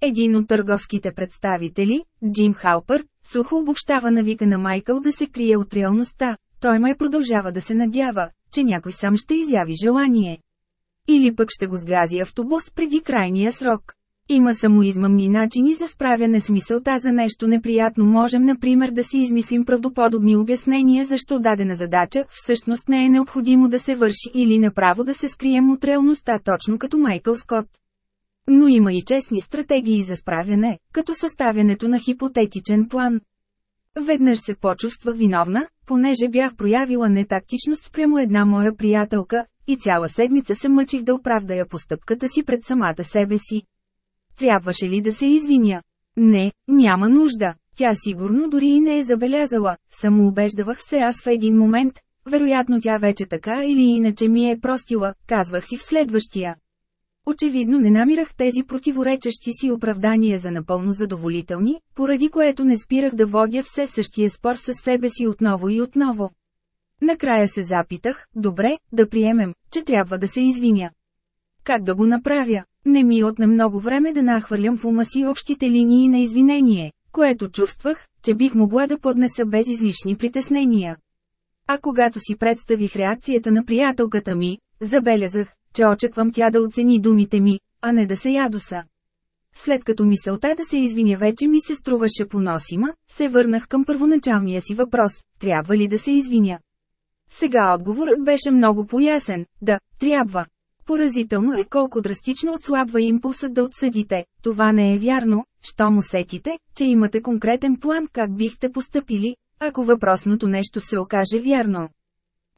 A: Един от търговските представители, Джим Халпър, сухо обобщава на вика на Майкъл да се крие от реалността, той май продължава да се надява, че някой сам ще изяви желание. Или пък ще го сгази автобус преди крайния срок. Има само измъмни начини за справяне с мисълта за нещо неприятно. Можем, например, да си измислим правдоподобни обяснения защо дадена задача всъщност не е необходимо да се върши или направо да се скрием от реалността, точно като Майкъл Скотт. Но има и честни стратегии за справяне, като съставянето на хипотетичен план. Веднъж се почувствах виновна, понеже бях проявила нетактичност спрямо една моя приятелка, и цяла седмица се мъчих да оправдая постъпката си пред самата себе си. Трябваше ли да се извиня? Не, няма нужда. Тя сигурно дори и не е забелязала, само убеждавах се аз в един момент. Вероятно тя вече така или иначе ми е простила, казвах си в следващия. Очевидно не намирах тези противоречащи си оправдания за напълно задоволителни, поради което не спирах да водя все същия спор с себе си отново и отново. Накрая се запитах, добре, да приемем, че трябва да се извиня. Как да го направя? Не ми е отне много време да нахвърлям в ума си общите линии на извинение, което чувствах, че бих могла да поднеса без излишни притеснения. А когато си представих реакцията на приятелката ми, забелязах, че очаквам тя да оцени думите ми, а не да се ядоса. След като мисълта да се извиня вече ми се струваше поносима, се върнах към първоначалния си въпрос – трябва ли да се извиня? Сега отговорът беше много поясен – да, трябва. Поразително е колко драстично отслабва импулсът да отсъдите, това не е вярно, щом усетите, че имате конкретен план как бихте постъпили, ако въпросното нещо се окаже вярно.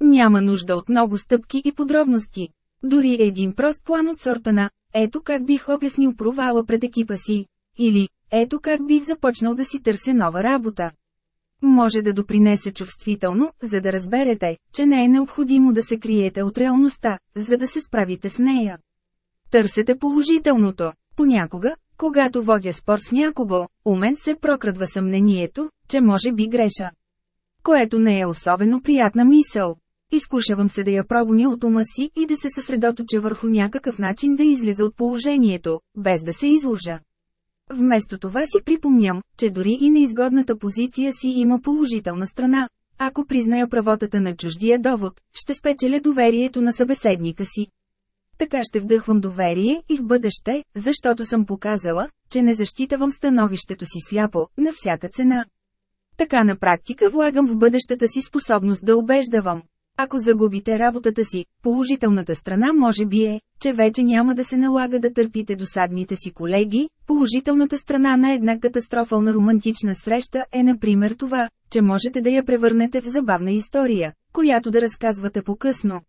A: Няма нужда от много стъпки и подробности. Дори един прост план от сорта на «Ето как бих обяснил провала пред екипа си» или «Ето как бих започнал да си търся нова работа» може да допринесе чувствително, за да разберете, че не е необходимо да се криете от реалността, за да се справите с нея. Търсете положителното. Понякога, когато водя спор с някого, у мен се прокрадва съмнението, че може би греша. Което не е особено приятна мисъл. Изкушавам се да я прогоня от ума си и да се съсредоточа върху някакъв начин да излиза от положението, без да се изложа. Вместо това си припомням, че дори и неизгодната позиция си има положителна страна. Ако призная правотата на чуждия довод, ще спечеля доверието на събеседника си. Така ще вдъхвам доверие и в бъдеще, защото съм показала, че не защитавам становището си сляпо, на всяка цена. Така на практика влагам в бъдещата си способност да убеждавам. Ако загубите работата си, положителната страна може би е, че вече няма да се налага да търпите досадните си колеги, положителната страна на една катастрофална романтична среща е например това, че можете да я превърнете в забавна история, която да разказвате по-късно.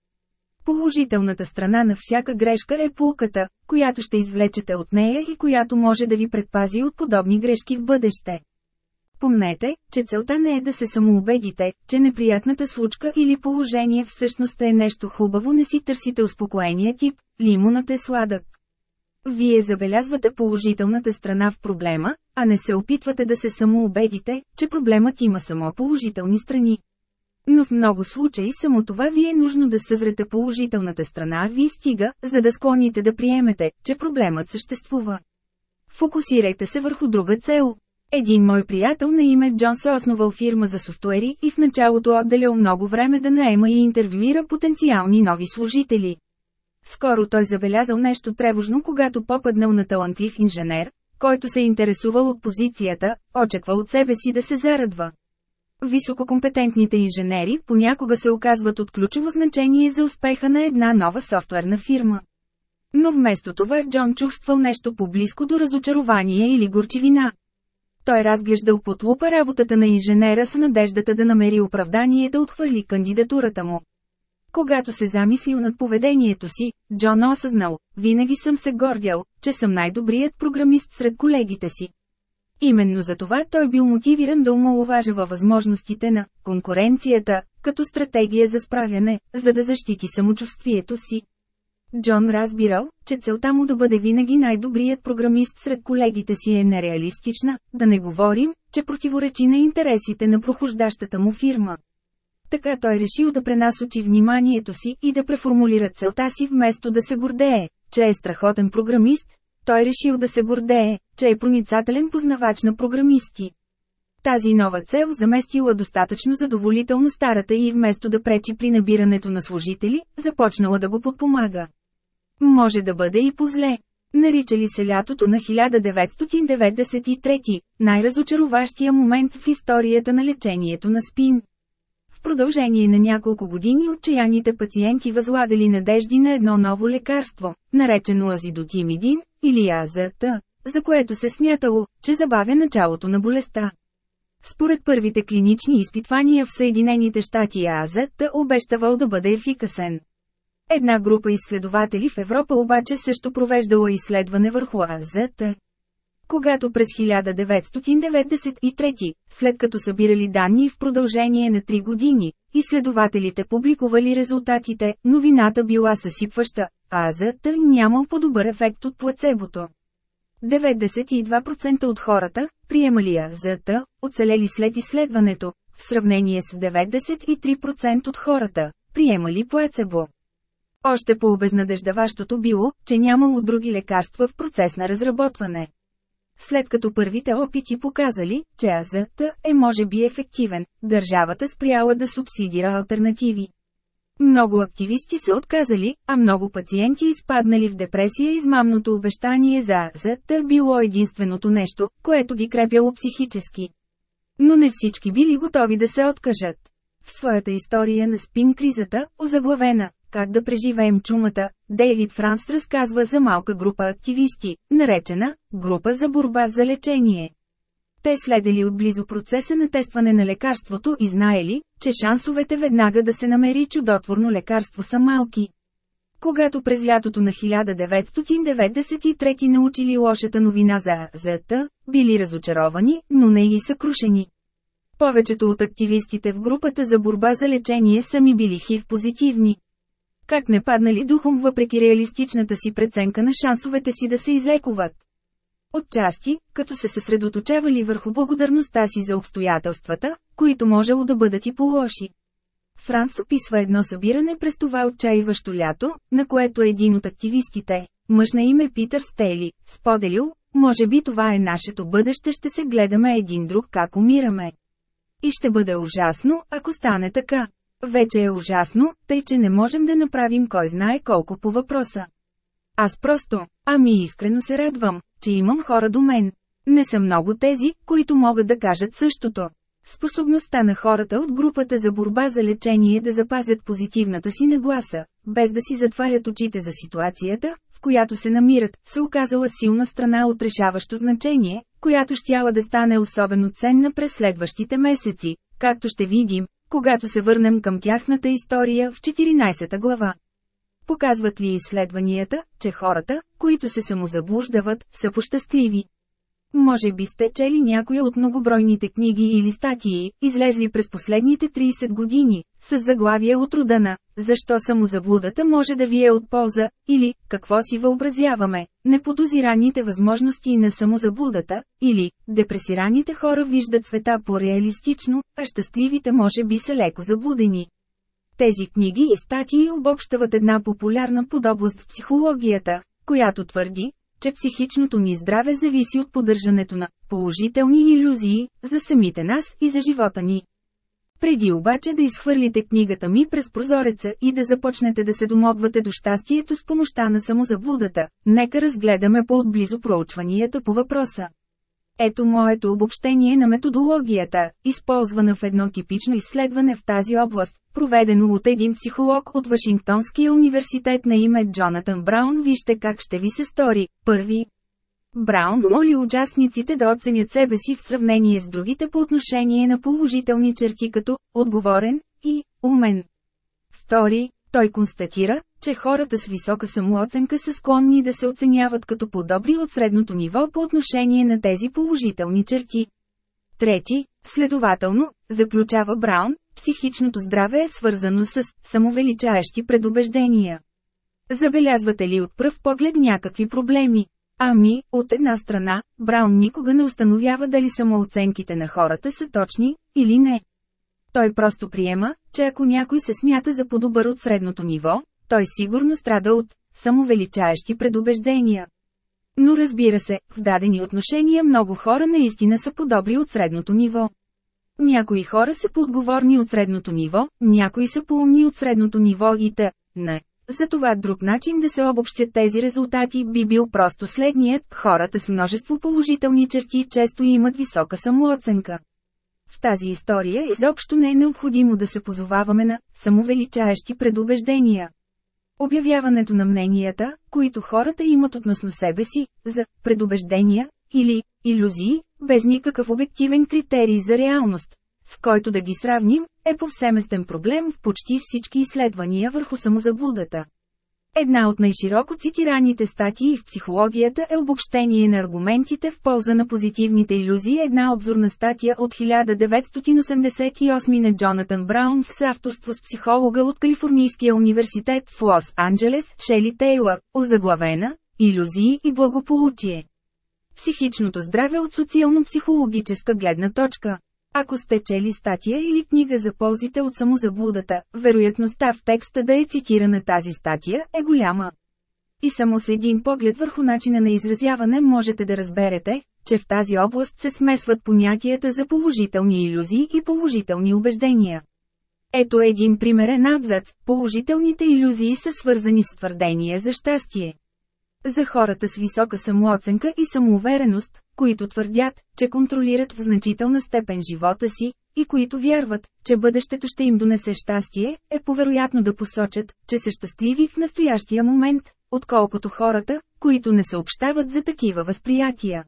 A: Положителната страна на всяка грешка е пулката, която ще извлечете от нея и която може да ви предпази от подобни грешки в бъдеще. Помнете, че целта не е да се самоубедите, че неприятната случка или положение всъщност е нещо хубаво, не си търсите успокоения тип, лимонът е сладък. Вие забелязвате положителната страна в проблема, а не се опитвате да се самоубедите, че проблемът има само положителни страни. Но в много случаи само това ви е нужно да съзрете положителната страна, ви стига, за да склоните да приемете, че проблемът съществува. Фокусирайте се върху друга цел. Един мой приятел на име Джон се е основал фирма за софтуери и в началото отделял много време да наема и интервюира потенциални нови служители. Скоро той забелязал нещо тревожно, когато попаднал на талантлив инженер, който се интересувал от позицията, очаква от себе си да се зарадва. Висококомпетентните инженери понякога се оказват от ключово значение за успеха на една нова софтуерна фирма. Но вместо това Джон чувствал нещо по-близко до разочарование или горчивина. Той разглеждал под лупа работата на инженера с надеждата да намери оправдание да отхвърли кандидатурата му. Когато се замислил над поведението си, Джон осъзнал, винаги съм се гордял, че съм най-добрият програмист сред колегите си. Именно за това той бил мотивиран да умалуважава възможностите на конкуренцията, като стратегия за справяне, за да защити самочувствието си. Джон разбирал, че целта му да бъде винаги най-добрият програмист сред колегите си е нереалистична, да не говорим, че противоречи на интересите на прохождащата му фирма. Така той решил да пренасочи вниманието си и да преформулира целта си вместо да се гордее, че е страхотен програмист, той решил да се гордее, че е проницателен познавач на програмисти. Тази нова цел заместила достатъчно задоволително старата и вместо да пречи при набирането на служители, започнала да го подпомага. Може да бъде и позле. Наричали се лятото на 1993, най-разочароващия момент в историята на лечението на спин. В продължение на няколко години отчаяните пациенти възлагали надежди на едно ново лекарство, наречено азидотимидин, или АЗТ, за което се смятало, че забавя началото на болестта. Според първите клинични изпитвания в Съединените щати АЗТ обещавал да бъде ефикасен. Една група изследователи в Европа обаче също провеждала изследване върху АЗТ. Когато през 1993, след като събирали данни в продължение на 3 години, изследователите публикували резултатите, новината била съсипваща, а АЗТ нямал по-добър ефект от плацебото. 92% от хората, приемали АЗТ, оцелели след изследването, в сравнение с 93% от хората, приемали плацебо. Още по-обезнадеждаващото било, че нямало други лекарства в процес на разработване. След като първите опити показали, че АЗТ е може би ефективен, държавата спряла да субсидира альтернативи. Много активисти се отказали, а много пациенти изпаднали в депресия измамното обещание за АЗТ било единственото нещо, което ги крепяло психически. Но не всички били готови да се откажат. В своята история на спин кризата, озаглавена как да преживеем чумата, Дейвид Франс разказва за малка група активисти, наречена «Група за борба за лечение». Те следели отблизо процеса на тестване на лекарството и знаели, че шансовете веднага да се намери чудотворно лекарство са малки. Когато през лятото на 1993 научили лошата новина за АЗТ, били разочаровани, но не и съкрушени. Повечето от активистите в групата за борба за лечение сами били хив позитивни. Как не паднали духом въпреки реалистичната си преценка на шансовете си да се излекуват? Отчасти, като се съсредоточавали върху благодарността си за обстоятелствата, които можело да бъдат и по-лоши. Франс описва едно събиране през това отчаиващо лято, на което един от активистите, мъж на име Питър Стейли, споделил, може би това е нашето бъдеще ще се гледаме един друг как умираме. И ще бъде ужасно, ако стане така. Вече е ужасно, тъй че не можем да направим кой знае колко по въпроса. Аз просто, ами искрено се радвам, че имам хора до мен. Не са много тези, които могат да кажат същото. Способността на хората от групата за борба за лечение да запазят позитивната си нагласа, без да си затварят очите за ситуацията, в която се намират, се оказала силна страна от решаващо значение, която щяла да стане особено ценна през следващите месеци, както ще видим, когато се върнем към тяхната история в 14 глава. Показват ли изследванията, че хората, които се самозаблуждават, са пощастливи? Може би сте чели някоя от многобройните книги или статии, излезли през последните 30 години, с заглавие от рода на «Защо само заблудата може да ви е от полза» или «Какво си въобразяваме?» Неподозираните възможности на самозаблудата, или «Депресираните хора виждат света по-реалистично, а щастливите може би са леко заблудени». Тези книги и статии обобщават една популярна подобност в психологията, която твърди, че психичното ни здраве зависи от поддържането на положителни иллюзии за самите нас и за живота ни. Преди обаче да изхвърлите книгата ми през прозореца и да започнете да се домогвате до щастието с помощта на самозаблудата, нека разгледаме по-отблизо проучванията по въпроса. Ето моето обобщение на методологията, използвана в едно типично изследване в тази област, проведено от един психолог от Вашингтонския университет на име Джонатан Браун. Вижте как ще ви се стори. Първи. Браун моли участниците да оценят себе си в сравнение с другите по отношение на положителни черти като «отговорен» и «умен». Втори, той констатира, че хората с висока самооценка са склонни да се оценяват като по-добри от средното ниво по отношение на тези положителни черти. Трети, следователно, заключава Браун, психичното здраве е свързано с самовеличаещи предубеждения. Забелязвате ли от пръв поглед някакви проблеми? Ами, от една страна, Браун никога не установява дали самооценките на хората са точни или не. Той просто приема, че ако някой се смята за по-добър от средното ниво, той сигурно страда от самовеличаещи предубеждения. Но разбира се, в дадени отношения много хора наистина са подобри от средното ниво. Някои хора са подговорни от средното ниво, някои са полни от средното ниво и т. Не. Затова друг начин да се обобщят тези резултати би бил просто следният – хората с множество положителни черти често имат висока самооценка. В тази история изобщо не е необходимо да се позоваваме на самовеличаещи предубеждения. Обявяването на мненията, които хората имат относно себе си, за предубеждения или иллюзии, без никакъв обективен критерий за реалност, с който да ги сравним, е повсеместен проблем в почти всички изследвания върху самозаблудата. Една от най-широко цитираните статии в психологията е обобщение на аргументите в полза на позитивните иллюзии. Една обзорна статия от 1988 на Джонатан Браун в съавторство с психолога от Калифорнийския университет в Лос-Анджелес Шели Тейлър, озаглавена «Иллюзии и благополучие». Психичното здраве от социално-психологическа гледна точка ако сте чели статия или книга за ползите от самозаблудата, вероятността в текста да е цитирана тази статия е голяма. И само с един поглед върху начина на изразяване можете да разберете, че в тази област се смесват понятията за положителни иллюзии и положителни убеждения. Ето един примерен абзац – положителните иллюзии са свързани с твърдение за щастие за хората с висока самооценка и самоувереност, които твърдят, че контролират в значителна степен живота си, и които вярват, че бъдещето ще им донесе щастие, е повероятно да посочат, че са щастливи в настоящия момент, отколкото хората, които не съобщават за такива възприятия.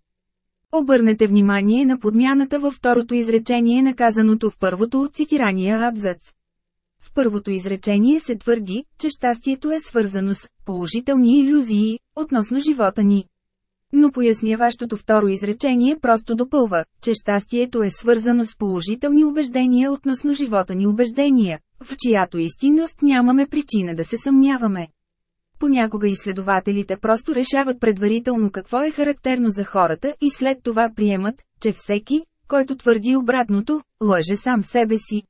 A: Обърнете внимание на подмяната във второто изречение на казаното в първото от цитирания абзац. В първото изречение се твърди, че щастието е свързано с положителни иллюзии относно живота ни. Но поясняващото второ изречение просто допълва, че щастието е свързано с положителни убеждения относно живота ни убеждения, в чиято истинност нямаме причина да се съмняваме. Понякога изследователите просто решават предварително какво е характерно за хората и след това приемат, че всеки, който твърди обратното, лъже сам себе си.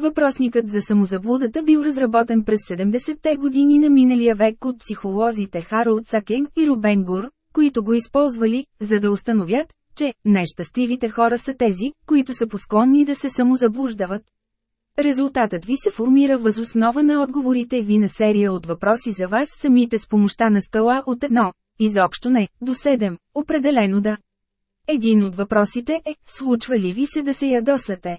A: Въпросникът за самозаблудата бил разработен през 70-те години на миналия век от психолозите Харолд Сакен и Рубен Гур, които го използвали, за да установят, че нещастивите хора са тези, които са посклонни да се самозаблуждават. Резултатът ви се формира въз основа на отговорите ви на серия от въпроси за вас самите с помощта на скала от 1, изобщо не, до 7, определено да. Един от въпросите е, случва ли ви се да се ядосате?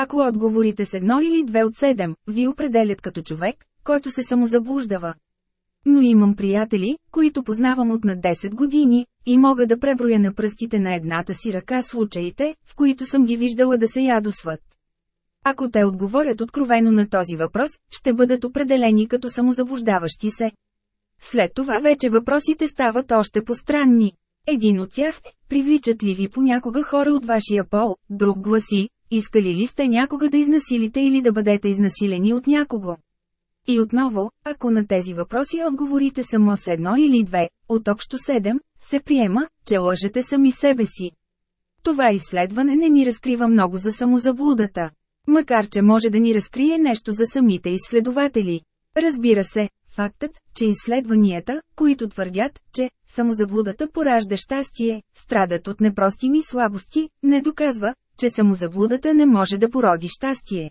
A: Ако отговорите с едно или две от седем, ви определят като човек, който се самозаблуждава. Но имам приятели, които познавам от на 10 години, и мога да преброя на пръстите на едната си ръка случаите, в които съм ги виждала да се ядосват. Ако те отговорят откровено на този въпрос, ще бъдат определени като самозаблуждаващи се. След това вече въпросите стават още постранни. Един от тях е, привличат ли ви понякога хора от вашия пол, друг гласи, Искали ли сте някога да изнасилите или да бъдете изнасилени от някого? И отново, ако на тези въпроси отговорите само с едно или две, от общо седем, се приема, че лъжете сами себе си. Това изследване не ни разкрива много за самозаблудата. Макар че може да ни разкрие нещо за самите изследователи. Разбира се, фактът, че изследванията, които твърдят, че самозаблудата поражда щастие, страдат от непростими слабости, не доказва, че самозаблудата не може да породи щастие.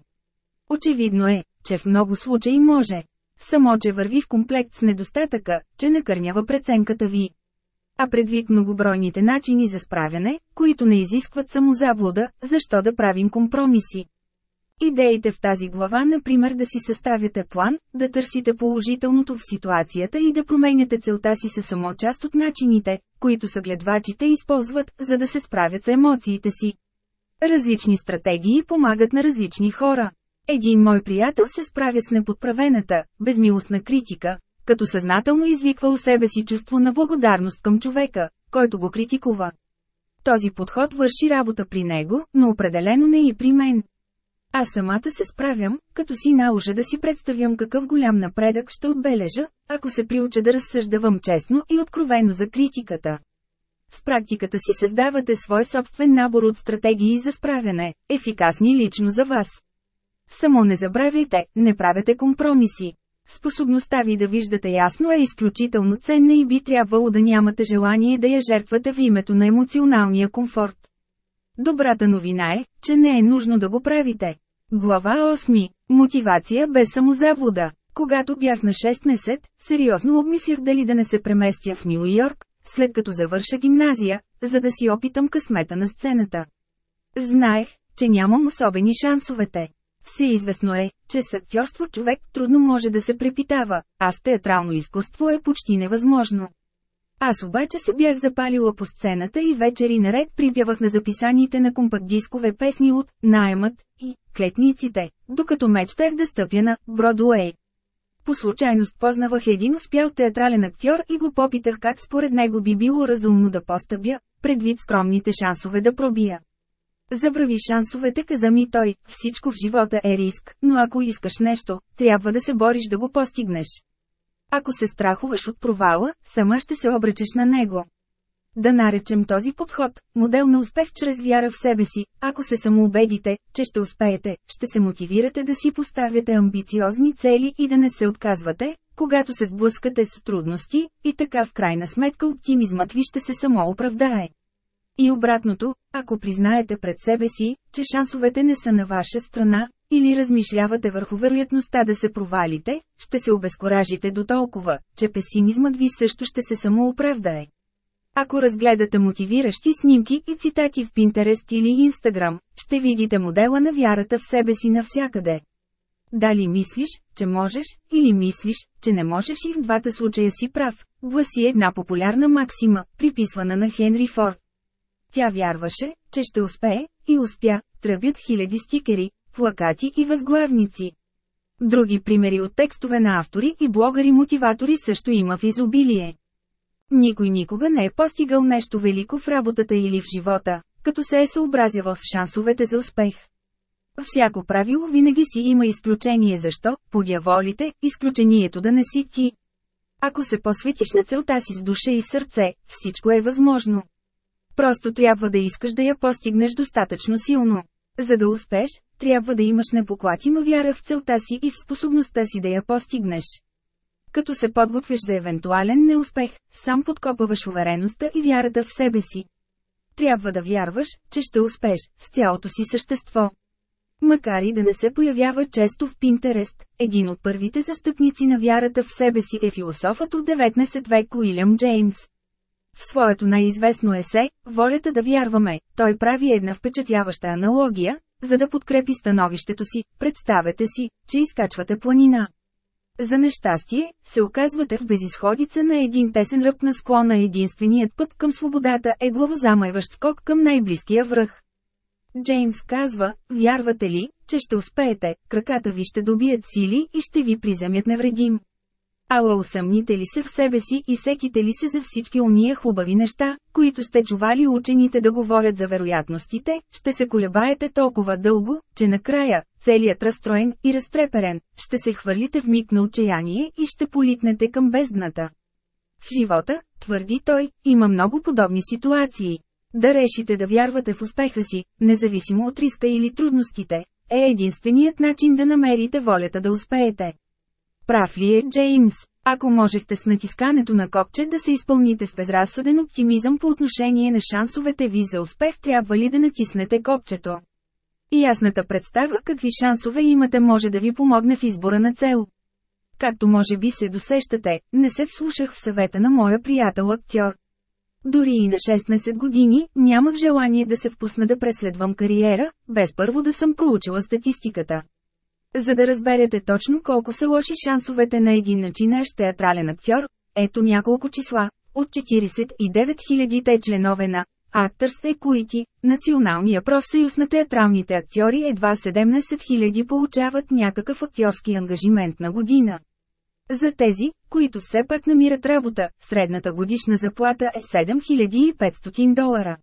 A: Очевидно е, че в много случаи може. Само, че върви в комплект с недостатъка, че накърнява преценката ви. А предвид многобройните начини за справяне, които не изискват самозаблуда, защо да правим компромиси? Идеите в тази глава, например, да си съставяте план, да търсите положителното в ситуацията и да променяте целта си са само част от начините, които съгледвачите използват, за да се справят с емоциите си. Различни стратегии помагат на различни хора. Един мой приятел се справя с неподправената, безмилостна критика, като съзнателно извиква у себе си чувство на благодарност към човека, който го критикува. Този подход върши работа при него, но определено не и при мен. Аз самата се справям, като си наложа да си представям какъв голям напредък ще отбележа, ако се приуча да разсъждавам честно и откровено за критиката. С практиката си създавате свой собствен набор от стратегии за справяне, ефикасни лично за вас. Само не забравяйте, не правете компромиси. Способността ви да виждате ясно е изключително ценна и би трябвало да нямате желание да я жертвате в името на емоционалния комфорт. Добрата новина е, че не е нужно да го правите. Глава 8. Мотивация без самозаблуда. Когато бях на 16, сериозно обмислях дали да не се преместя в Нью Йорк, след като завърша гимназия, за да си опитам късмета на сцената. Знаех, че нямам особени шансовете. известно е, че с актьорство човек трудно може да се препитава, а с театрално изкуство е почти невъзможно. Аз обаче се бях запалила по сцената и вечери наред прибявах на записаните на компакт-дискове песни от наймът и «Клетниците», докато мечтах да стъпя на «Бродуей». По случайност познавах един успял театрален актьор и го попитах как според него би било разумно да постъпя, предвид скромните шансове да пробия. Забрави шансовете, каза ми той, всичко в живота е риск, но ако искаш нещо, трябва да се бориш да го постигнеш. Ако се страхуваш от провала, сама ще се обречеш на него. Да наречем този подход – модел на успех чрез вяра в себе си. Ако се самоубедите, че ще успеете, ще се мотивирате да си поставяте амбициозни цели и да не се отказвате, когато се сблъскате с трудности, и така в крайна сметка оптимизмът ви ще се самооправдае. И обратното, ако признаете пред себе си, че шансовете не са на ваша страна, или размишлявате върху вероятността да се провалите, ще се обезкоражите до толкова, че песимизмът ви също ще се самооправдае. Ако разгледате мотивиращи снимки и цитати в Pinterest или Instagram, ще видите модела на вярата в себе си навсякъде. Дали мислиш, че можеш, или мислиш, че не можеш и в двата случая си прав, гласи една популярна максима, приписвана на Хенри Форд. Тя вярваше, че ще успее, и успя, тръбят хиляди стикери, плакати и възглавници. Други примери от текстове на автори и блогъри-мотиватори също има в изобилие. Никой никога не е постигал нещо велико в работата или в живота, като се е съобразявал с шансовете за успех. Всяко правило винаги си има изключение защо, дяволите, изключението да не си ти. Ако се посветиш на целта си с душа и сърце, всичко е възможно. Просто трябва да искаш да я постигнеш достатъчно силно. За да успеш, трябва да имаш непоклатима вяра в целта си и в способността си да я постигнеш. Като се подготвяш за евентуален неуспех, сам подкопаваш увереността и вярата в себе си. Трябва да вярваш, че ще успеш, с цялото си същество. Макар и да не се появява често в Пинтерест, един от първите застъпници на вярата в себе си е философът от 19 век Уилям Джеймс. В своето най-известно есе «Волята да вярваме» той прави една впечатляваща аналогия, за да подкрепи становището си, представете си, че изкачвате планина. За нещастие, се оказвате в безисходица на един тесен ръб на склона единственият път към свободата е главозамайващ скок към най-близкия връх. Джеймс казва, вярвате ли, че ще успеете, краката ви ще добият сили и ще ви приземят невредим. Ала усъмните ли се в себе си и секите ли се за всички уния хубави неща, които сте чували учените да говорят за вероятностите, ще се колебаете толкова дълго, че накрая, целият разстроен и разтреперен, ще се хвърлите в миг на отчаяние и ще политнете към бездната. В живота, твърди той, има много подобни ситуации. Да решите да вярвате в успеха си, независимо от риска или трудностите, е единственият начин да намерите волята да успеете. Прав ли е Джеймс? Ако можехте с натискането на копче да се изпълните с безразсъден оптимизъм по отношение на шансовете ви за успех, трябва ли да натиснете копчето? Ясната представа какви шансове имате може да ви помогне в избора на цел. Както може би се досещате, не се вслушах в съвета на моя приятел актьор. Дори и на 16 години, нямах желание да се впусна да преследвам кариера, без първо да съм проучила статистиката. За да разберете точно колко са лоши шансовете на един начинащ театрален актьор, ето няколко числа. От 49 000 членове на Actors Equity, Националния профсъюз на театралните актьори едва 17 000 получават някакъв актьорски ангажимент на година. За тези, които все пак намират работа, средната годишна заплата е 7500 долара.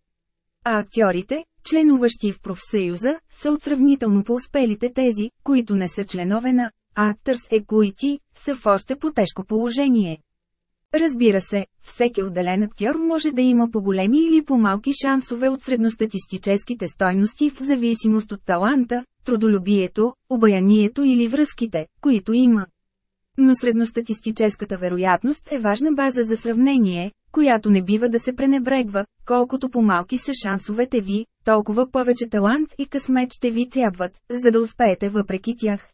A: А актьорите, членуващи в профсъюза, са от сравнително по-успелите тези, които не са членове на Actors Equity, са в още по-тежко положение. Разбира се, всеки отделен актьор може да има по-големи или по-малки шансове от средностатистическите стойности в зависимост от таланта, трудолюбието, обаянието или връзките, които има. Но средностатистическата вероятност е важна база за сравнение, която не бива да се пренебрегва, колкото по-малки са шансовете ви, толкова повече талант и късмет ще ви трябват, за да успеете въпреки тях.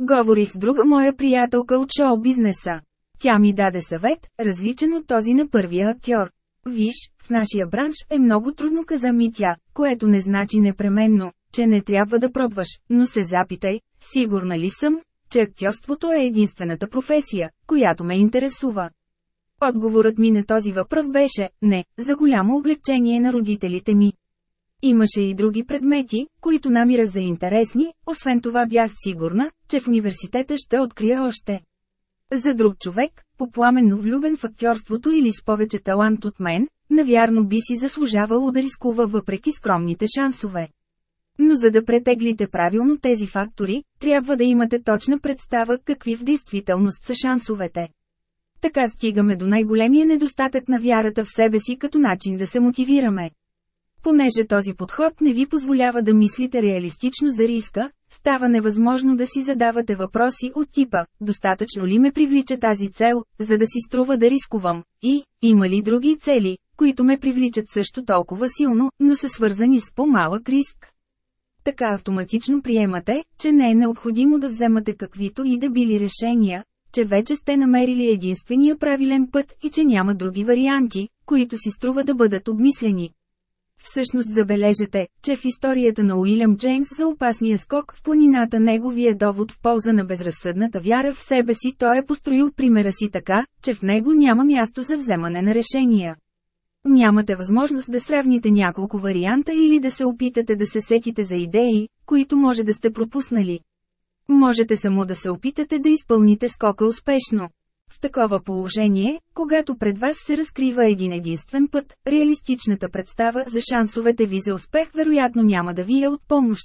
A: Говорих с друга моя приятелка от шоу-бизнеса. Тя ми даде съвет, различен от този на първия актьор. Виж, в нашия бранш е много трудно каза ми тя, което не значи непременно, че не трябва да пробваш, но се запитай, сигурна ли съм, че актьорството е единствената професия, която ме интересува. Отговорът ми на този въпрос беше – не, за голямо облегчение на родителите ми. Имаше и други предмети, които намирах за интересни, освен това бях сигурна, че в университета ще открия още. За друг човек, попламенно влюбен в актьорството или с повече талант от мен, навярно би си заслужавало да рискува въпреки скромните шансове. Но за да претеглите правилно тези фактори, трябва да имате точна представа какви в действителност са шансовете. Така стигаме до най-големия недостатък на вярата в себе си като начин да се мотивираме. Понеже този подход не ви позволява да мислите реалистично за риска, става невъзможно да си задавате въпроси от типа «Достатъчно ли ме привлича тази цел, за да си струва да рискувам?» и «Има ли други цели, които ме привличат също толкова силно, но са свързани с по-малък риск?» Така автоматично приемате, че не е необходимо да вземате каквито и да били решения, че вече сте намерили единствения правилен път и че няма други варианти, които си струва да бъдат обмислени. Всъщност забележете, че в историята на Уилям Джеймс за опасния скок в планината неговия довод в полза на безразсъдната вяра в себе си той е построил примера си така, че в него няма място за вземане на решения. Нямате възможност да сравните няколко варианта или да се опитате да се сетите за идеи, които може да сте пропуснали. Можете само да се опитате да изпълните скока успешно. В такова положение, когато пред вас се разкрива един единствен път, реалистичната представа за шансовете ви за успех вероятно няма да ви е от помощ.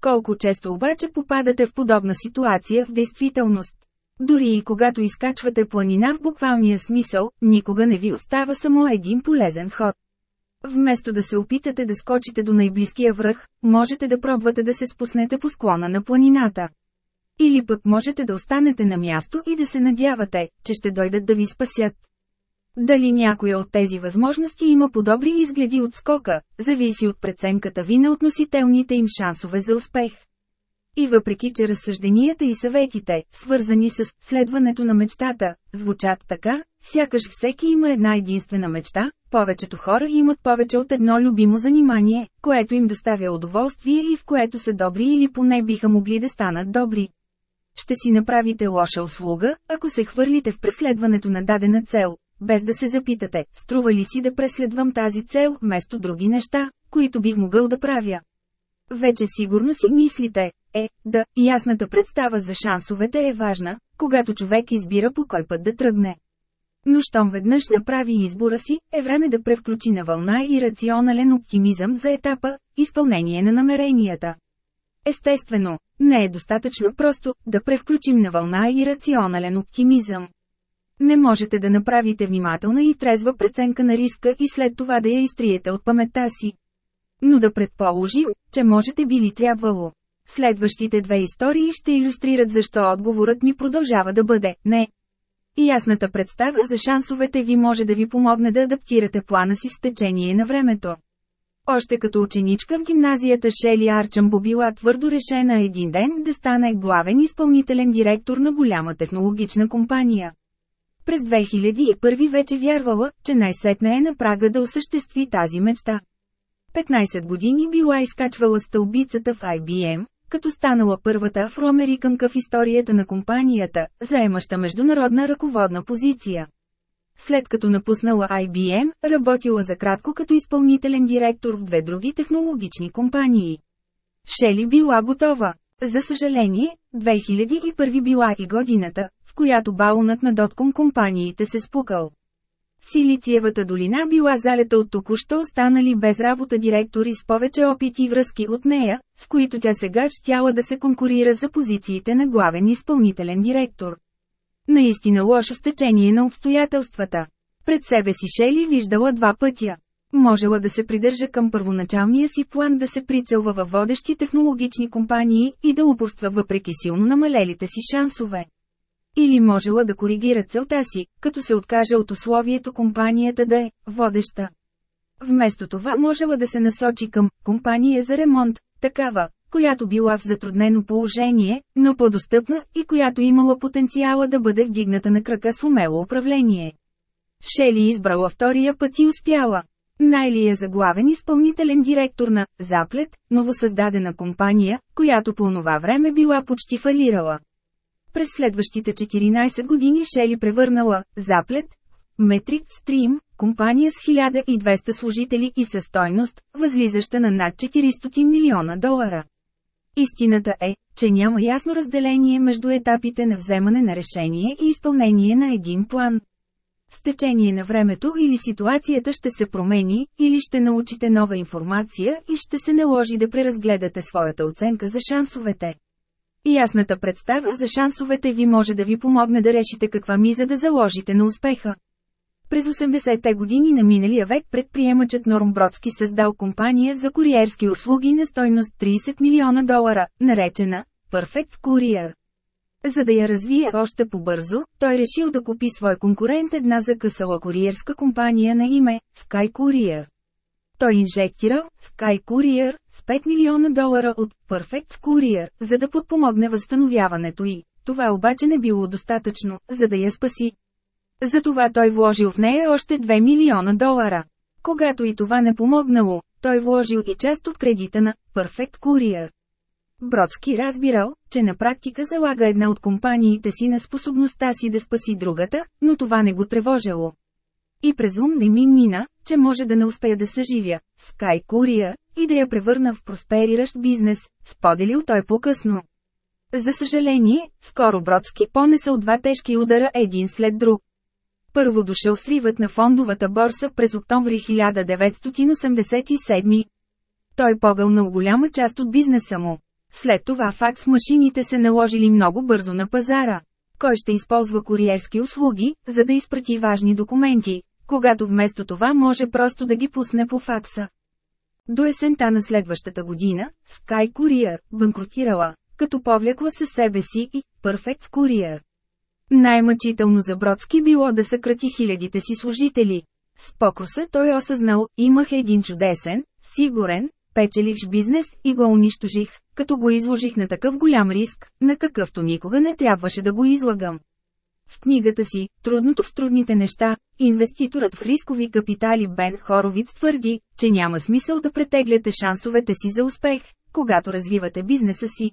A: Колко често обаче попадате в подобна ситуация в действителност? Дори и когато изкачвате планина в буквалния смисъл, никога не ви остава само един полезен ход. Вместо да се опитате да скочите до най-близкия връх, можете да пробвате да се спуснете по склона на планината. Или пък можете да останете на място и да се надявате, че ще дойдат да ви спасят. Дали някоя от тези възможности има подобри изгледи от скока, зависи от преценката ви на относителните им шансове за успех. И въпреки, че разсъжденията и съветите, свързани с следването на мечтата, звучат така, сякаш всеки има една единствена мечта, повечето хора имат повече от едно любимо занимание, което им доставя удоволствие и в което са добри или поне биха могли да станат добри. Ще си направите лоша услуга, ако се хвърлите в преследването на дадена цел, без да се запитате, струва ли си да преследвам тази цел, вместо други неща, които бих могъл да правя. Вече сигурно си мислите, е, да, ясната представа за шансовете е важна, когато човек избира по кой път да тръгне. Но щом веднъж направи избора си, е време да превключи на вълна и рационален оптимизъм за етапа – изпълнение на намеренията. Естествено, не е достатъчно просто да превключим на вълна и рационален оптимизъм. Не можете да направите внимателна и трезва преценка на риска и след това да я изтриете от паметта си но да предположим, че можете би ли трябвало. Следващите две истории ще иллюстрират защо отговорът ми продължава да бъде «не». Ясната представа за шансовете ви може да ви помогне да адаптирате плана си с течение на времето. Още като ученичка в гимназията Шели Арчамбо била твърдо решена един ден да стане главен изпълнителен директор на голяма технологична компания. През 2001 вече вярвала, че най-сетне е на прага да осъществи тази мечта. 15 години била изкачвала стълбицата в IBM, като станала първата афроамериканка в историята на компанията, заемаща международна ръководна позиция. След като напуснала IBM, работила за кратко като изпълнителен директор в две други технологични компании. Шели била готова. За съжаление, 2001 била и годината, в която балонът на Дотком компаниите се спукал. Силициевата долина била залета от току-що останали без работа директори с повече опит и връзки от нея, с които тя сега щяла да се конкурира за позициите на главен изпълнителен директор. Наистина лошо стечение на обстоятелствата. Пред себе си Шели виждала два пътя. Можела да се придържа към първоначалния си план да се прицелва във водещи технологични компании и да упорства въпреки силно намалелите си шансове. Или можела да коригира целта си, като се откаже от условието компанията да е водеща. Вместо това можела да се насочи към компания за ремонт, такава, която била в затруднено положение, но по-достъпна и която имала потенциала да бъде вдигната на крака с умело управление. Шели избрала втория път и успяла. Найли е заглавен изпълнителен директор на «Заплет», новосъздадена компания, която по това време била почти фалирала. През следващите 14 години Шели превърнала «Заплет» Метрик Стрим, компания с 1200 служители и със стойност, възлизаща на над 400 милиона долара. Истината е, че няма ясно разделение между етапите на вземане на решение и изпълнение на един план. С течение на времето или ситуацията ще се промени, или ще научите нова информация и ще се наложи да преразгледате своята оценка за шансовете. Ясната представа за шансовете ви може да ви помогне да решите каква миза да заложите на успеха. През 80-те години на миналия век предприемачът Норм Бродски създал компания за куриерски услуги на стойност 30 милиона долара, наречена Perfect Courier. За да я развие още по-бързо, той решил да купи свой конкурент една закъсала куриерска компания на име Sky Courier той инжектирал Sky Courier с 5 милиона долара от Perfect Courier, за да подпомогне възстановяването й. Това обаче не било достатъчно, за да я спаси. Затова той вложил в нея още 2 милиона долара. Когато и това не помогнало, той вложил и част от кредита на Perfect Courier. Бродски разбирал, че на практика залага една от компаниите си на способността си да спаси другата, но това не го тревожило. И през ум не ми мина, че може да не успея да съживя Sky Courier и да я превърна в проспериращ бизнес, споделил той по-късно. За съжаление, скоро Бродски понесъл два тежки удара един след друг. Първо дошъл сривът на фондовата борса през октомври 1987. Той погълнал голяма част от бизнеса му. След това факс машините се наложили много бързо на пазара. Кой ще използва куриерски услуги, за да изпрати важни документи, когато вместо това може просто да ги пусне по факса. До есента на следващата година, Sky Courier банкротирала, като повлекла със себе си и Perfect Courier. Най-мъчително за Бродски било да съкрати хилядите си служители. С покруса той осъзнал, имах един чудесен, сигурен, печеливш бизнес и го унищожих, като го изложих на такъв голям риск, на какъвто никога не трябваше да го излагам. В книгата си «Трудното в трудните неща» инвеститорът в рискови капитали Бен Хоровиц твърди, че няма смисъл да претегляте шансовете си за успех, когато развивате бизнеса си.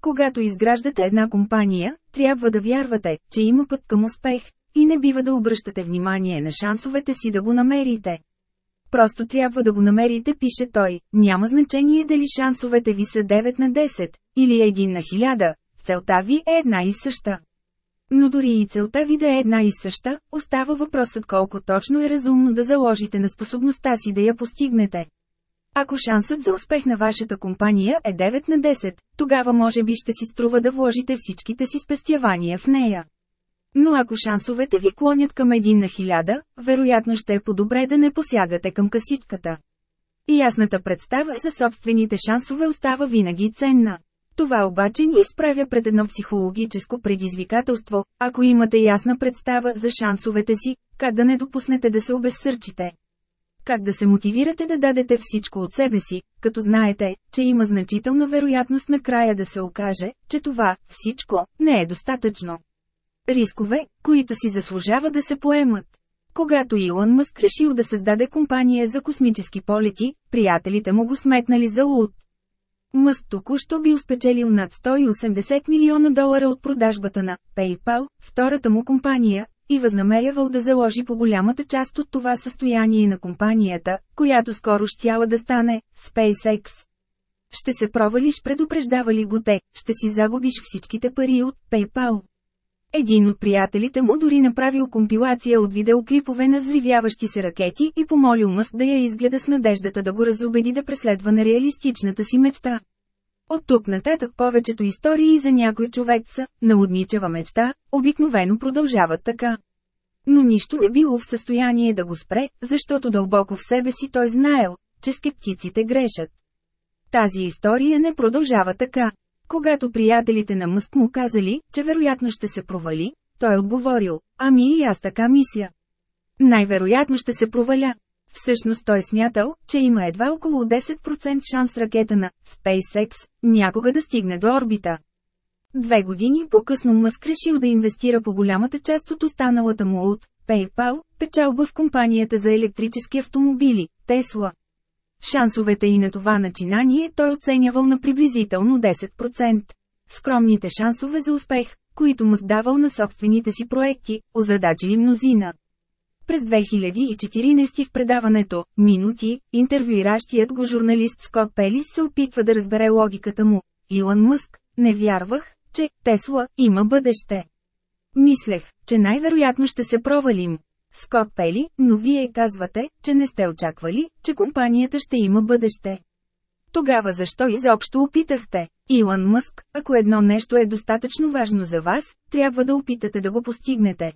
A: Когато изграждате една компания, трябва да вярвате, че има път към успех, и не бива да обръщате внимание на шансовете си да го намерите. Просто трябва да го намерите, пише той. Няма значение дали шансовете ви са 9 на 10, или 1 на 1000, целта ви е една и съща. Но дори и целта ви да е една и съща, остава въпросът колко точно е разумно да заложите на способността си да я постигнете. Ако шансът за успех на вашата компания е 9 на 10, тогава може би ще си струва да вложите всичките си спестявания в нея. Но ако шансовете ви клонят към 1 на 1000, вероятно ще е по-добре да не посягате към касичката. И ясната представа за собствените шансове остава винаги ценна. Това обаче ни изправя пред едно психологическо предизвикателство, ако имате ясна представа за шансовете си, как да не допуснете да се обезсърчите. Как да се мотивирате да дадете всичко от себе си, като знаете, че има значителна вероятност накрая да се окаже, че това, всичко, не е достатъчно. Рискове, които си заслужава да се поемат. Когато Илон Мъск решил да създаде компания за космически полети, приятелите му го сметнали за луд. Мъск току-що бил спечелил над 180 милиона долара от продажбата на PayPal, втората му компания, и възнамерявал да заложи по голямата част от това състояние на компанията, която скоро щяла да стане SpaceX. Ще се провалиш предупреждавали го те, ще си загубиш всичките пари от PayPal. Един от приятелите му дори направил компилация от видеоклипове на взривяващи се ракети и помолил Мъск да я изгледа с надеждата да го разобеди да преследва на реалистичната си мечта. От тук нататък повечето истории за някой човек са «наудничава мечта», обикновено продължават така. Но нищо не било в състояние да го спре, защото дълбоко в себе си той знаел, че скептиците грешат. Тази история не продължава така. Когато приятелите на Мъск му казали, че вероятно ще се провали, той отговорил, ами и аз така мисля. Най-вероятно ще се проваля. Всъщност той смятал, че има едва около 10% шанс ракета на SpaceX някога да стигне до орбита. Две години по-късно Мъск решил да инвестира по голямата част от останалата му от PayPal, печалба в компанията за електрически автомобили – Tesla. Шансовете и на това начинание той оценявал на приблизително 10%. Скромните шансове за успех, които му сдавал на собствените си проекти, озадачили мнозина. През 2014 в предаването «Минути» интервюиращият го журналист Скот Пелис се опитва да разбере логиката му. Илон Мъск, не вярвах, че Тесла има бъдеще. Мислех, че най-вероятно ще се провалим. Скот Пели, но вие казвате, че не сте очаквали, че компанията ще има бъдеще. Тогава защо изобщо опитахте? Илон Мъск, ако едно нещо е достатъчно важно за вас, трябва да опитате да го постигнете.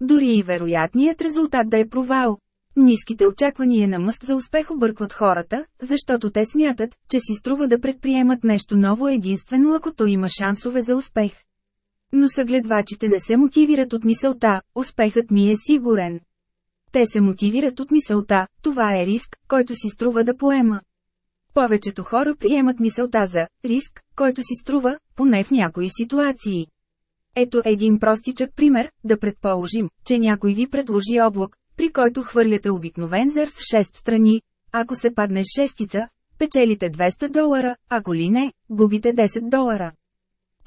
A: Дори и вероятният резултат да е провал. Ниските очаквания на Мъск за успех объркват хората, защото те смятат, че си струва да предприемат нещо ново единствено ако то има шансове за успех. Но съгледвачите не се мотивират от мисълта, успехът ми е сигурен. Те се мотивират от мисълта, това е риск, който си струва да поема. Повечето хора приемат мисълта за риск, който си струва, поне в някои ситуации. Ето един простичък пример, да предположим, че някой ви предложи облак, при който хвърляте обикновен зер с 6 страни. Ако се падне шестица, печелите 200 долара, ако ли не, губите 10 долара.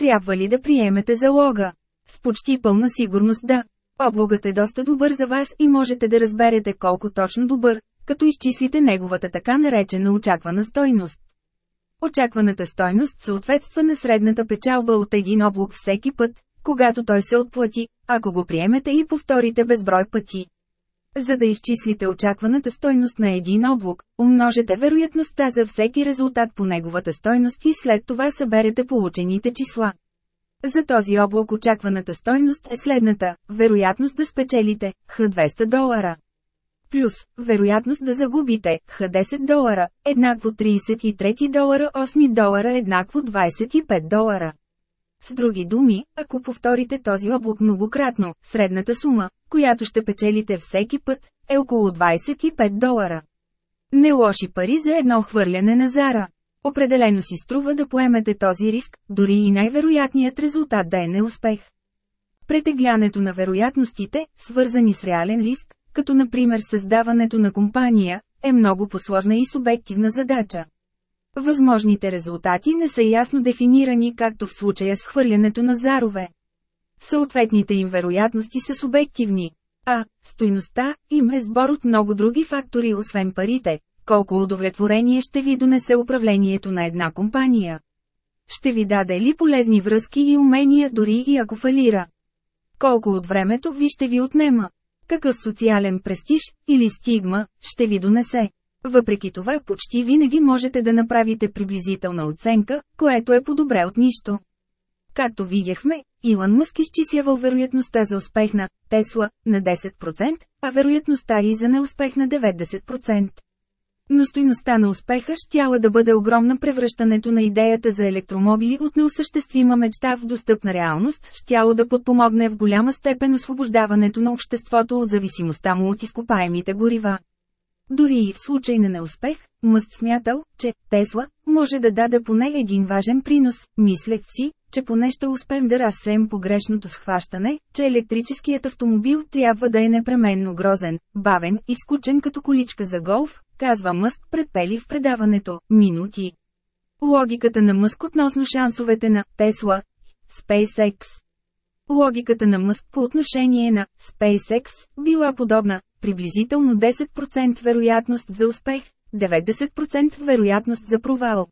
A: Трябва ли да приемете залога? С почти пълна сигурност да. Облогът е доста добър за вас и можете да разберете колко точно добър, като изчислите неговата така наречена очаквана стойност. Очакваната стойност съответства на средната печалба от един облог всеки път, когато той се отплати, ако го приемете и повторите безброй пъти. За да изчислите очакваната стойност на един облак, умножете вероятността за всеки резултат по неговата стойност и след това съберете получените числа. За този облак очакваната стойност е следната – вероятност да спечелите – Х200 долара. Плюс, вероятност да загубите – Х10 долара, еднакво 33 долара, 8 долара, еднакво 25 долара. С други думи, ако повторите този облак многократно, средната сума, която ще печелите всеки път, е около 25 долара. Не лоши пари за едно хвърляне на зара. Определено си струва да поемете този риск, дори и най-вероятният резултат да е неуспех. Претеглянето на вероятностите, свързани с реален риск, като например създаването на компания, е много посложна и субективна задача. Възможните резултати не са ясно дефинирани както в случая с хвърлянето на зарове. Съответните им вероятности са субективни. А, стойността им е сбор от много други фактори освен парите, колко удовлетворение ще ви донесе управлението на една компания. Ще ви даде ли полезни връзки и умения дори и ако фалира. Колко от времето ви ще ви отнема. Какъв социален престиж или стигма ще ви донесе. Въпреки това почти винаги можете да направите приблизителна оценка, което е по-добре от нищо. Както видяхме, Илон Мъск изчислявал вероятността за успех на Тесла на 10%, а вероятността и за неуспех на 90%. Но стойността на успеха щяла да бъде огромна превръщането на идеята за електромобили от неосъществима мечта в достъпна реалност, щяло да подпомогне в голяма степен освобождаването на обществото от зависимостта му от изкопаемите горива. Дори и в случай на неуспех, Мъст смятал, че Тесла може да даде поне един важен принос, Мислят си, че поне ще успеем да разсеем погрешното схващане, че електрическият автомобил трябва да е непременно грозен, бавен и скучен като количка за голф, казва Мъск предпели в предаването «Минути». Логиката на Мъск относно шансовете на Тесла, SpaceX Логиката на Мъск по отношение на SpaceX била подобна, приблизително 10% вероятност за успех, 90% вероятност за провал.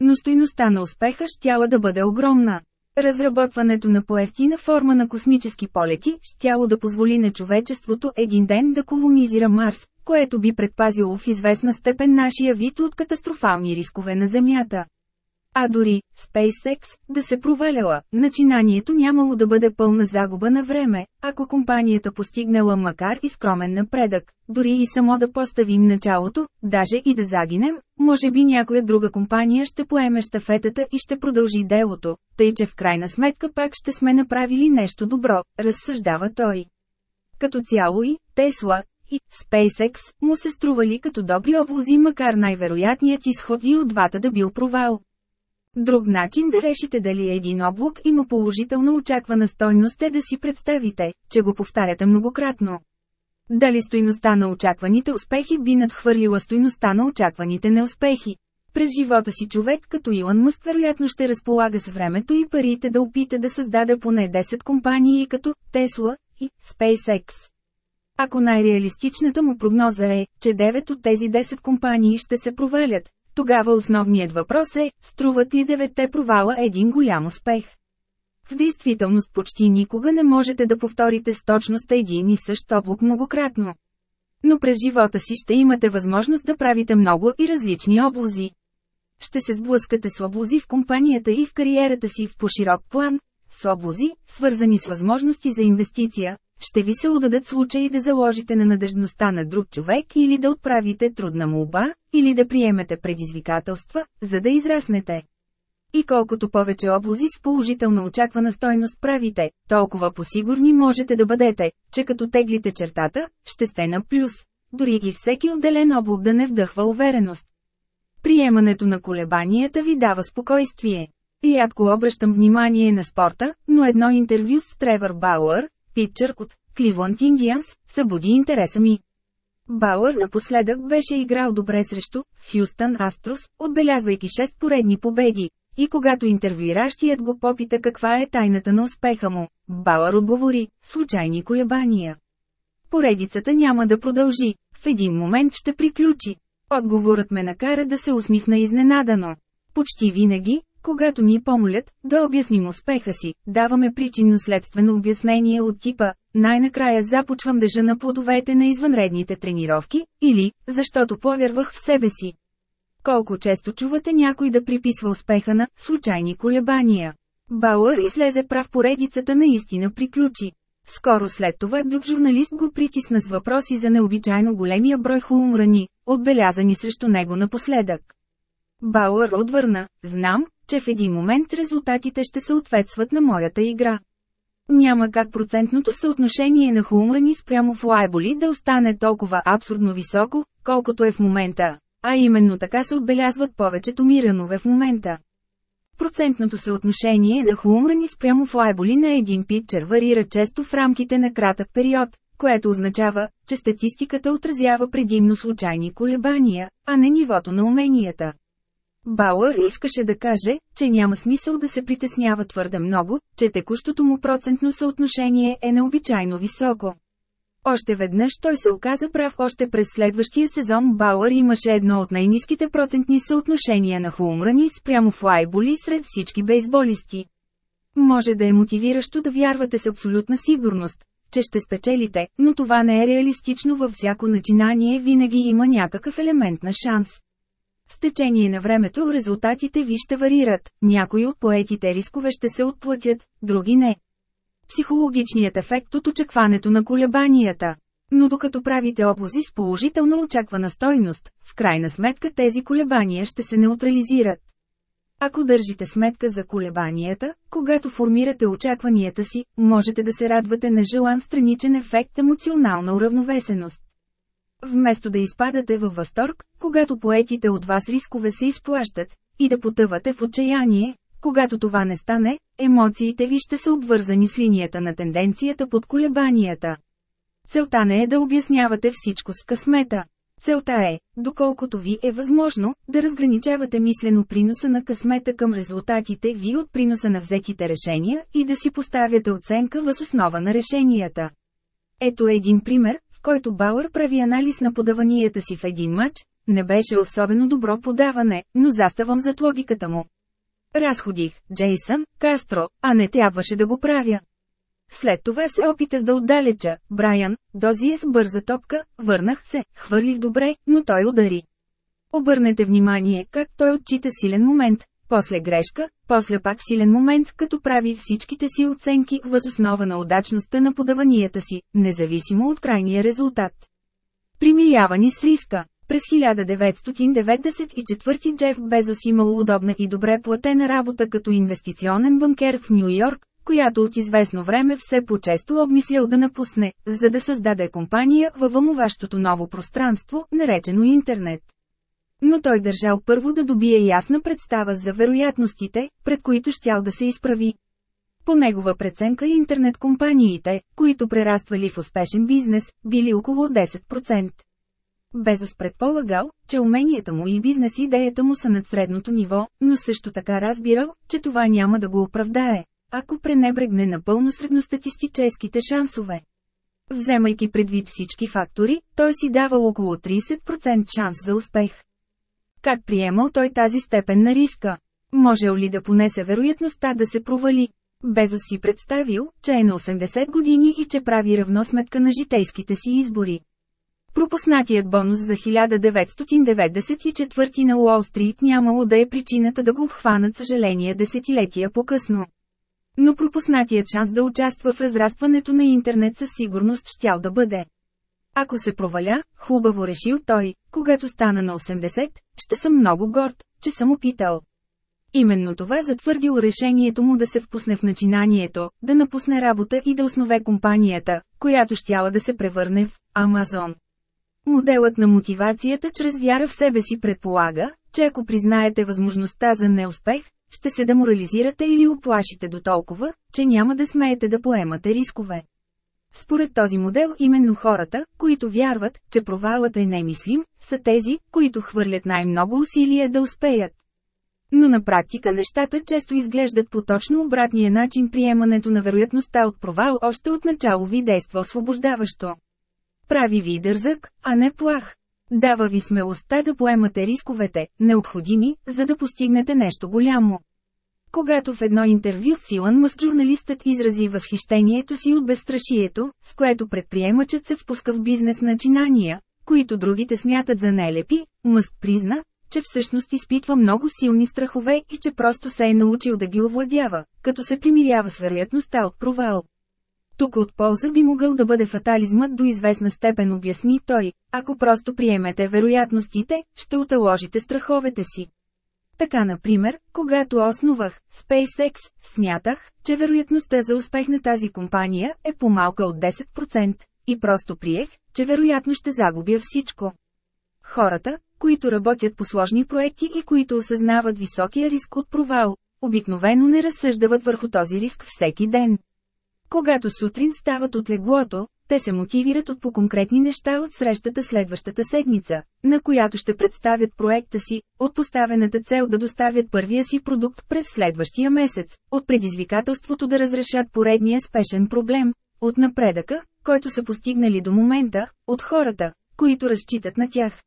A: Но стойността на успеха щяла да бъде огромна. Разработването на поевтина форма на космически полети щяло да позволи на човечеството един ден да колонизира Марс, което би предпазило в известна степен нашия вид от катастрофални рискове на Земята. А дори, SpaceX, да се проваляла, начинанието нямало да бъде пълна загуба на време, ако компанията постигнала макар и скромен напредък, дори и само да поставим началото, даже и да загинем, може би някоя друга компания ще поеме штафетата и ще продължи делото, тъй че в крайна сметка пак ще сме направили нещо добро, разсъждава той. Като цяло и Тесла, и SpaceX му се стрували като добри облози, макар най-вероятният изход и от двата да бил провал. Друг начин да решите дали е един облак има положително очаквана стойност е да си представите, че го повтаряте многократно. Дали стойността на очакваните успехи би надхвърлила стойността на очакваните неуспехи? През живота си човек като Илон Мъск вероятно ще разполага с времето и парите да опита да създаде поне 10 компании като Tesla и SpaceX. Ако най-реалистичната му прогноза е, че 9 от тези 10 компании ще се провалят, тогава основният въпрос е, струват ли девете провала един голям успех? В действителност почти никога не можете да повторите с точност един и същ облак многократно. Но през живота си ще имате възможност да правите много и различни облози. Ще се сблъскате с облази в компанията и в кариерата си в поширок план, с облази, свързани с възможности за инвестиция, ще ви се удадат случаи да заложите на надежността на друг човек или да отправите трудна молба, или да приемете предизвикателства, за да израснете. И колкото повече облози с положително очаквана стойност правите, толкова посигурни можете да бъдете, че като теглите чертата, ще сте на плюс. Дори и всеки отделен облак да не вдъхва увереност. Приемането на колебанията ви дава спокойствие. Рядко обръщам внимание на спорта, но едно интервю с Тревър Бауър, Питчър от Кливонт Индианс събуди интереса ми. Бауър напоследък беше играл добре срещу Хюстън Астрос, отбелязвайки 6 поредни победи. И когато интервюиращият го попита каква е тайната на успеха му, Бауър отговори – случайни колебания. Поредицата няма да продължи, в един момент ще приключи. Отговорът ме накара да се усмихна изненадано. Почти винаги, когато ни помолят, да обясним успеха си, даваме причинно-следствено обяснение от типа «Най-накрая започвам дъжа на плодовете на извънредните тренировки» или «Защото повярвах в себе си». Колко често чувате някой да приписва успеха на «случайни колебания». Бауър излезе прав поредицата наистина приключи. Скоро след това друг журналист го притисна с въпроси за необичайно големия брой хулумрани, отбелязани срещу него напоследък. Бауър отвърна, знам, че в един момент резултатите ще съответстват на моята игра. Няма как процентното съотношение на хумрани спрямо в лайболи да остане толкова абсурдно високо, колкото е в момента, а именно така се отбелязват повечето миранове в момента. Процентното съотношение на хумрани спрямо в лайболи на един питчер варира често в рамките на кратък период, което означава, че статистиката отразява предимно случайни колебания, а не нивото на уменията. Бауър искаше да каже, че няма смисъл да се притеснява твърде много, че текущото му процентно съотношение е необичайно високо. Още веднъж той се оказа прав още през следващия сезон Бауър имаше едно от най-низките процентни съотношения на хумрани спрямо флайболи сред всички бейсболисти. Може да е мотивиращо да вярвате с абсолютна сигурност, че ще спечелите, но това не е реалистично във всяко начинание винаги има някакъв елемент на шанс. С течение на времето резултатите ви ще варират, някои от поетите рискове ще се отплатят, други не. Психологичният ефект от очакването на колебанията. Но докато правите облази с положителна очаквана стойност, в крайна сметка тези колебания ще се неутрализират. Ако държите сметка за колебанията, когато формирате очакванията си, можете да се радвате на желан страничен ефект емоционална уравновесеност. Вместо да изпадате във възторг, когато поетите от вас рискове се изплащат, и да потъвате в отчаяние, когато това не стане, емоциите ви ще са обвързани с линията на тенденцията под колебанията. Целта не е да обяснявате всичко с късмета. Целта е, доколкото ви е възможно, да разграничавате мислено приноса на късмета към резултатите ви от приноса на взетите решения и да си поставяте оценка въз основа на решенията. Ето един пример, който Бауър прави анализ на подаванията си в един матч, не беше особено добро подаване, но заставам зад логиката му. Разходих Джейсън, Кастро, а не трябваше да го правя. След това се опитах да отдалеча, Брайан, дози е с бърза топка, върнах се, хвърлих добре, но той удари. Обърнете внимание как той отчита силен момент, после грешка, после пак силен момент, като прави всичките си оценки въз основа на удачността на подаванията си, независимо от крайния резултат. Примирявани с риска През 1994 Джеф Безос имал удобна и добре платена работа като инвестиционен банкер в Нью Йорк, която от известно време все по-често обмислял да напусне, за да създаде компания във вълнуващото ново пространство, наречено интернет. Но той държал първо да добие ясна представа за вероятностите, пред които щял да се изправи. По негова преценка интернет-компаниите, които прераствали в успешен бизнес, били около 10%. Безос предполагал, че уменията му и бизнес идеята му са над средното ниво, но също така разбирал, че това няма да го оправдае, ако пренебрегне напълно средностатистическите шансове. Вземайки предвид всички фактори, той си давал около 30% шанс за успех. Как приемал той тази степен на риска? Можел ли да понесе вероятността да се провали? Безо си представил, че е на 80 години и че прави равносметка на житейските си избори. Пропуснатият бонус за 1994 на Уолл-стрит нямало да е причината да го хванат съжаление десетилетия по-късно. Но пропуснатият шанс да участва в разрастването на интернет със сигурност щял да бъде. Ако се проваля, хубаво решил той, когато стана на 80, ще съм много горд, че съм опитал. Именно това затвърдил решението му да се впусне в начинанието, да напусне работа и да основе компанията, която щяла да се превърне в Амазон. Моделът на мотивацията чрез вяра в себе си предполага, че ако признаете възможността за неуспех, ще се деморализирате или оплашите до толкова, че няма да смеете да поемате рискове. Според този модел именно хората, които вярват, че провалът е немислим, са тези, които хвърлят най-много усилия да успеят. Но на практика нещата често изглеждат по точно обратния начин приемането на вероятността от провал още от начало ви действа освобождаващо. Прави ви дързък, а не плах. Дава ви смелостта да поемате рисковете, необходими, за да постигнете нещо голямо. Когато в едно интервю с Илон Мъск журналистът изрази възхищението си от безстрашието, с което предприемачът се впуска в бизнес начинания, които другите смятат за нелепи, Мъск призна, че всъщност изпитва много силни страхове и че просто се е научил да ги овладява, като се примирява с вероятността от провал. Тук от полза би могъл да бъде фатализмът до известна степен обясни той, ако просто приемете вероятностите, ще оталожите страховете си. Така например, когато основах SpaceX, смятах, че вероятността за успех на тази компания е по-малка от 10%, и просто приех, че вероятно ще загубя всичко. Хората, които работят по сложни проекти и които осъзнават високия риск от провал, обикновено не разсъждават върху този риск всеки ден. Когато сутрин стават от леглото, те се мотивират от по-конкретни неща от срещата следващата седмица, на която ще представят проекта си, от поставената цел да доставят първия си продукт през следващия месец, от предизвикателството да разрешат поредния спешен проблем, от напредъка, който са постигнали до момента, от хората, които разчитат на тях.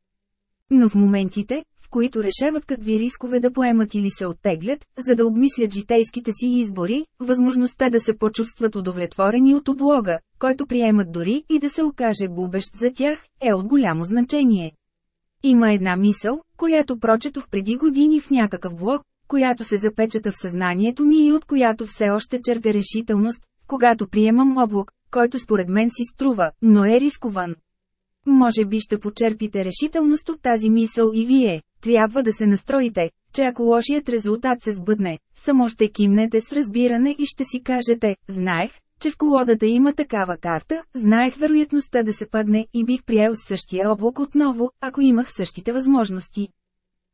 A: Но в моментите, които решават какви рискове да поемат или се оттеглят, за да обмислят житейските си избори, възможността да се почувстват удовлетворени от облога, който приемат дори и да се окаже губещ за тях, е от голямо значение. Има една мисъл, която прочетох преди години в някакъв блог, която се запечата в съзнанието ми и от която все още черпя решителност, когато приемам облог, който според мен си струва, но е рискован. Може би ще почерпите решителност от тази мисъл и вие трябва да се настроите, че ако лошият резултат се сбъдне, само ще кимнете с разбиране и ще си кажете, знаех, че в колодата има такава карта, знаех вероятността да се падне и бих приел същия облак отново, ако имах същите възможности.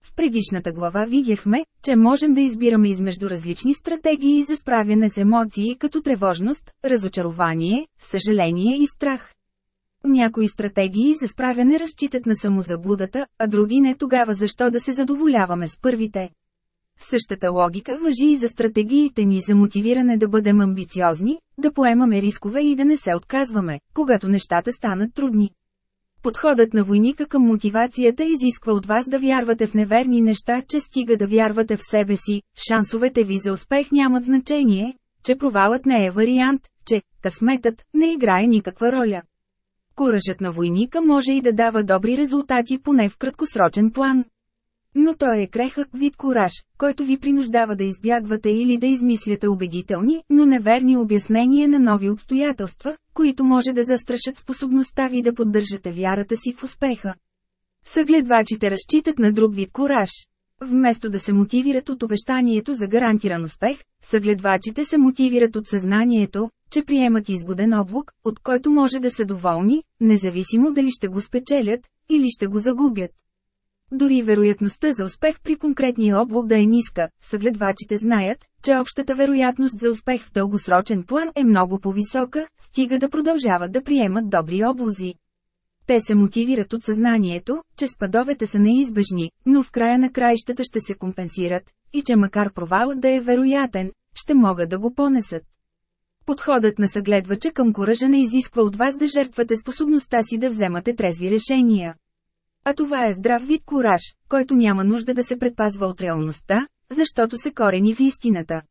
A: В предишната глава видяхме, че можем да избираме измежду различни стратегии за справяне с емоции като тревожност, разочарование, съжаление и страх. Някои стратегии за справяне разчитат на самозаблудата, а други не тогава защо да се задоволяваме с първите. Същата логика въжи и за стратегиите ни за мотивиране да бъдем амбициозни, да поемаме рискове и да не се отказваме, когато нещата станат трудни. Подходът на войника към мотивацията изисква от вас да вярвате в неверни неща, че стига да вярвате в себе си, шансовете ви за успех нямат значение, че провалът не е вариант, че късметът не играе никаква роля. Куражът на войника може и да дава добри резултати поне в краткосрочен план. Но той е крехък вид кураж, който ви принуждава да избягвате или да измисляте убедителни, но неверни обяснения на нови обстоятелства, които може да застрашат способността ви да поддържате вярата си в успеха. Съгледвачите разчитат на друг вид кураж. Вместо да се мотивират от обещанието за гарантиран успех, съгледвачите се мотивират от съзнанието, че приемат изгоден облак, от който може да са доволни, независимо дали ще го спечелят, или ще го загубят. Дори вероятността за успех при конкретния облак да е ниска, съгледвачите знаят, че общата вероятност за успех в дългосрочен план е много по-висока, стига да продължават да приемат добри облази. Те се мотивират от съзнанието, че спадовете са неизбежни, но в края на краищата ще се компенсират, и че макар провалът да е вероятен, ще могат да го понесат. Подходът на съгледвача към коръжа не изисква от вас да жертвате способността си да вземате трезви решения. А това е здрав вид кораж, който няма нужда да се предпазва от реалността, защото се корени в истината.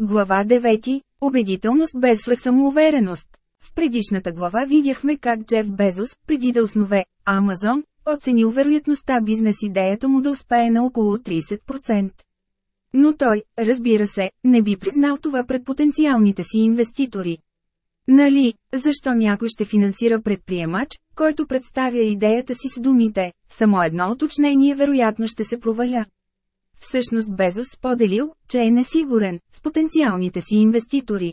A: Глава 9. Убедителност без самоувереност. В предишната глава видяхме как Джеф Безос, преди да основе Амазон, оценил вероятността бизнес идеята му да успее на около 30%. Но той, разбира се, не би признал това пред потенциалните си инвеститори. Нали, защо някой ще финансира предприемач, който представя идеята си с думите, само едно уточнение вероятно ще се проваля. Всъщност Безос споделил, че е несигурен, с потенциалните си инвеститори.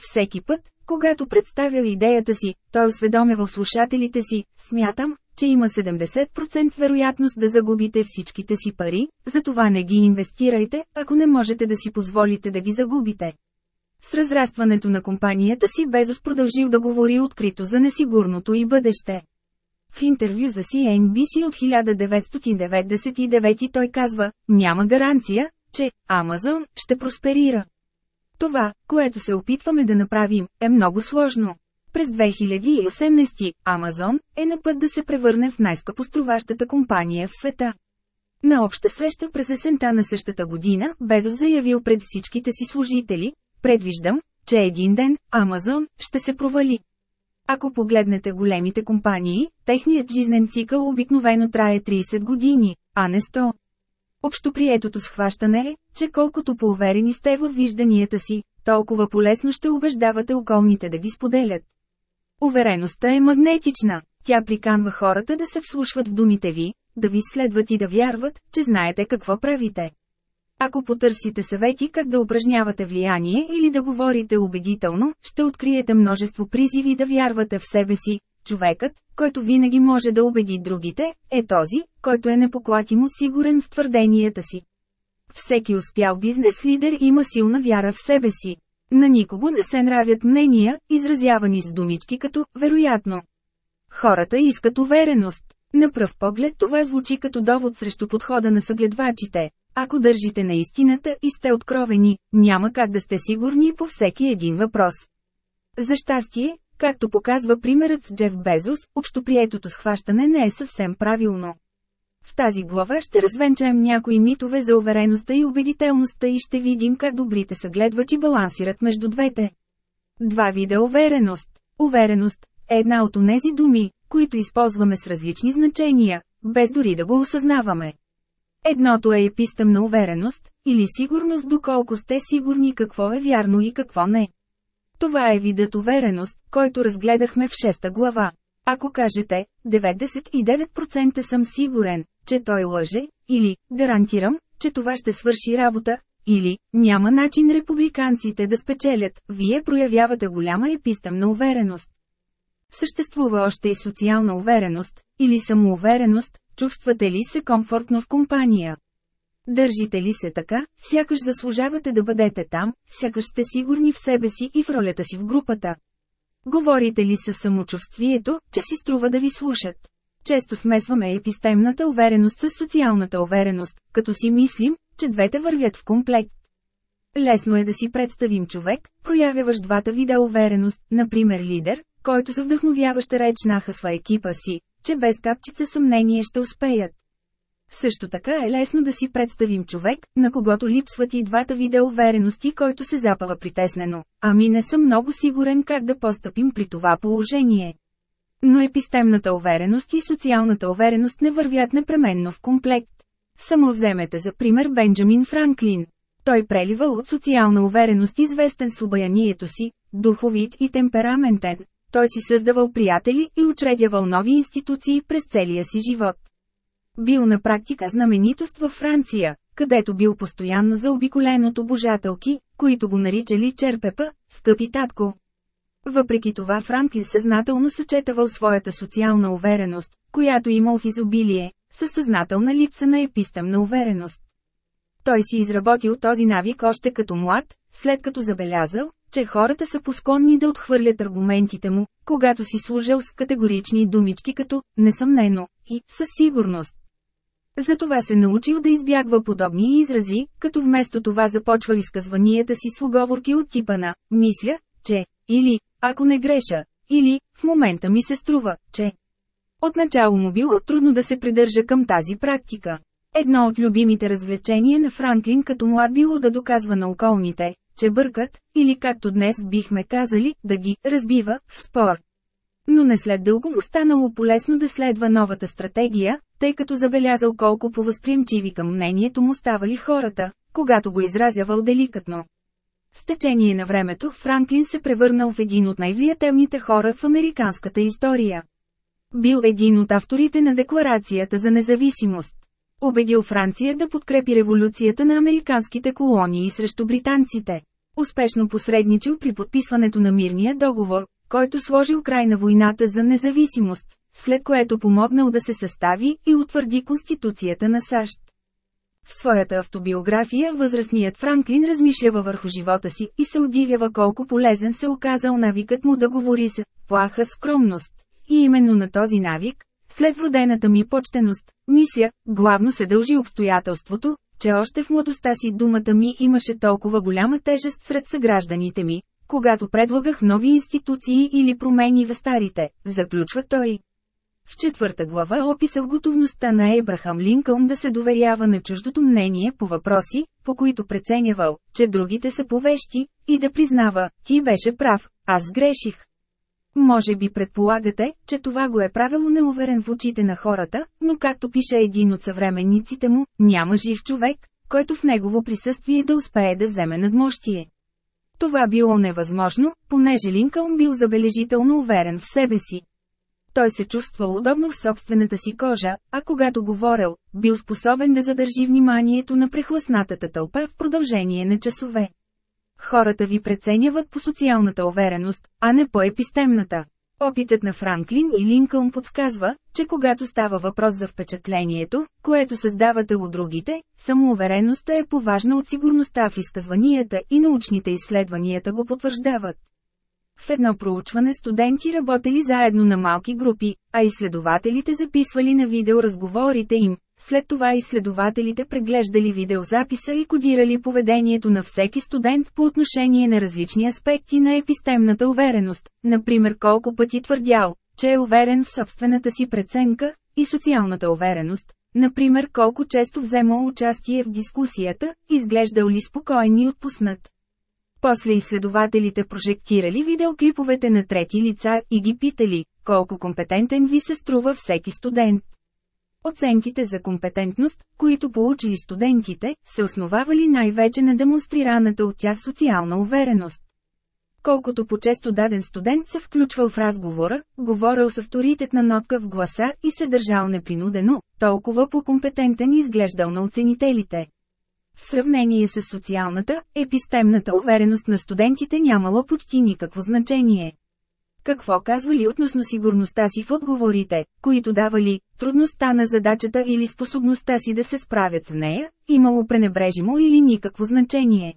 A: Всеки път, когато представял идеята си, той е осведомявал слушателите си, смятам, че има 70% вероятност да загубите всичките си пари, затова не ги инвестирайте, ако не можете да си позволите да ги загубите. С разрастването на компанията си Безос продължил да говори открито за несигурното и бъдеще. В интервю за CNBC от 1999 той казва, няма гаранция, че Амазон ще просперира. Това, което се опитваме да направим, е много сложно. През 2018 Амазон е на път да се превърне в най-скъпоструващата компания в света. На обща среща през есента на същата година Безос заявил пред всичките си служители, предвиждам, че един ден Амазон ще се провали. Ако погледнете големите компании, техният жизнен цикъл обикновено трае 30 години, а не 100. Общоприетото схващане е, че колкото поуверени сте във вижданията си, толкова полесно ще убеждавате околните да ги споделят. Увереността е магнетична. Тя приканва хората да се вслушват в думите ви, да ви следват и да вярват, че знаете какво правите. Ако потърсите съвети как да упражнявате влияние или да говорите убедително, ще откриете множество призиви да вярвате в себе си. Човекът, който винаги може да убеди другите, е този, който е непоклатимо сигурен в твърденията си. Всеки успял бизнес лидер има силна вяра в себе си. На никого не се нравят мнения, изразявани с думички като «вероятно». Хората искат увереност. На пръв поглед това звучи като довод срещу подхода на съгледвачите. Ако държите на истината и сте откровени, няма как да сте сигурни по всеки един въпрос. За щастие, както показва примерът с Джеф Безос, общоприетото схващане не е съвсем правилно. В тази глава ще развенчаем някои митове за увереността и убедителността и ще видим как добрите съгледвачи балансират между двете. Два вида увереност. Увереност е една от онези думи, които използваме с различни значения, без дори да го осъзнаваме. Едното е епистъмна увереност, или сигурност доколко сте сигурни какво е вярно и какво не. Това е видът увереност, който разгледахме в шеста глава. Ако кажете, 99% съм сигурен, че той лъже, или, гарантирам, че това ще свърши работа, или, няма начин републиканците да спечелят, вие проявявате голяма епистемна увереност. Съществува още и социална увереност, или самоувереност, чувствате ли се комфортно в компания. Държите ли се така, сякаш заслужавате да бъдете там, сякаш сте сигурни в себе си и в ролята си в групата. Говорите ли със самочувствието, че си струва да ви слушат? Често смесваме епистемната увереност с социалната увереност, като си мислим, че двете вървят в комплект. Лесно е да си представим човек, проявяващ двата вида увереност, например лидер, който с вдъхновяваща реч нахъсва екипа си, че без капчица съмнение ще успеят. Също така е лесно да си представим човек, на когото липсват и двата вида уверености, който се запава притеснено. Ами не съм много сигурен как да постъпим при това положение. Но епистемната увереност и социалната увереност не вървят непременно в комплект. Само вземете за пример Бенджамин Франклин. Той преливал от социална увереност известен с обаянието си, духовит и темпераментен. Той си създавал приятели и учредявал нови институции през целия си живот. Бил на практика знаменитост във Франция, където бил постоянно заобиколен от обожателки, които го наричали черпепа, скъпи татко. Въпреки това Франклин съзнателно съчетавал своята социална увереност, която имал в изобилие, със съзнателна липса на епистемна увереност. Той си изработил този навик още като млад, след като забелязал, че хората са посконни да отхвърлят аргументите му, когато си служил с категорични думички като «несъмнено» и «със сигурност». Затова се научил да избягва подобни изрази, като вместо това започва изказванията си с оговорки от типа на «мисля», че или, ако не греша, или, в момента ми се струва, че. Отначало му било трудно да се придържа към тази практика. Едно от любимите развлечения на Франклин като млад било да доказва на околните, че бъркат, или както днес бихме казали, да ги разбива в спор. Но не след дълго му станало полезно да следва новата стратегия, тъй като забелязал колко повъзприемчиви към мнението му ставали хората, когато го изразявал деликатно. С течение на времето Франклин се превърнал в един от най-влиятелните хора в американската история. Бил един от авторите на Декларацията за независимост. Обедил Франция да подкрепи революцията на американските колонии срещу британците. Успешно посредничил при подписването на мирния договор, който сложил край на войната за независимост, след което помогнал да се състави и утвърди Конституцията на САЩ. В своята автобиография възрастният Франклин размишлява върху живота си и се удивява колко полезен се оказал навикът му да говори с плаха скромност. И именно на този навик, след родената ми почтеност, мисля, главно се дължи обстоятелството, че още в младостта си думата ми имаше толкова голяма тежест сред съгражданите ми, когато предлагах нови институции или промени в старите, заключва той. В четвърта глава е описах готовността на Ебрахам Линкълн да се доверява на чуждото мнение по въпроси, по които преценявал, че другите са повещи, и да признава, ти беше прав, аз греших. Може би предполагате, че това го е правило неуверен в очите на хората, но както пише един от съвременниците му, няма жив човек, който в негово присъствие да успее да вземе надмощие. Това било невъзможно, понеже Линкълн бил забележително уверен в себе си. Той се чувствал удобно в собствената си кожа, а когато говорил, бил способен да задържи вниманието на прехласнатата тълпа в продължение на часове. Хората ви преценяват по социалната увереност, а не по епистемната. Опитът на Франклин и Линкълн подсказва, че когато става въпрос за впечатлението, което създавате у другите, самоувереността е поважна от сигурността в изказванията и научните изследванията го потвърждават. В едно проучване студенти работели заедно на малки групи, а изследователите записвали на видео разговорите им. След това изследователите преглеждали видеозаписа и кодирали поведението на всеки студент по отношение на различни аспекти на епистемната увереност, например колко пъти твърдял, че е уверен в собствената си преценка, и социалната увереност, например колко често вземал участие в дискусията, изглеждал ли спокоен и отпуснат. После изследователите прожектирали видеоклиповете на трети лица и ги питали, колко компетентен ви се струва всеки студент. Оценките за компетентност, които получили студентите, се основавали най-вече на демонстрираната от тях социална увереност. Колкото по-често даден студент се включвал в разговора, говорил с на нотка в гласа и се държал непринудено, толкова по-компетентен изглеждал на оценителите. В сравнение с социалната, епистемната увереност на студентите нямала почти никакво значение. Какво казвали относно сигурността си в отговорите, които давали, трудността на задачата или способността си да се справят с нея, имало пренебрежимо или никакво значение.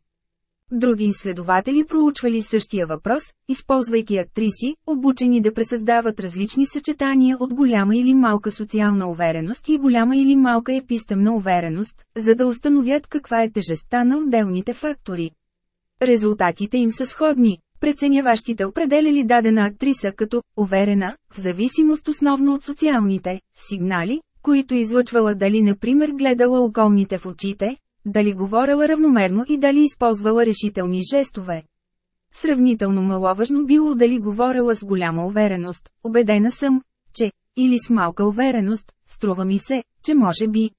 A: Други изследователи проучвали същия въпрос, използвайки актриси, обучени да пресъздават различни съчетания от голяма или малка социална увереност и голяма или малка епистемна увереност, за да установят каква е тежестта на отделните фактори. Резултатите им са сходни. Преценяващите определили дадена актриса като уверена, в зависимост основно от социалните сигнали, които излъчвала дали например гледала околните в очите, дали говорела равномерно и дали използвала решителни жестове. Сравнително маловажно било дали говорила с голяма увереност, убедена съм, че, или с малка увереност, струва ми се, че може би.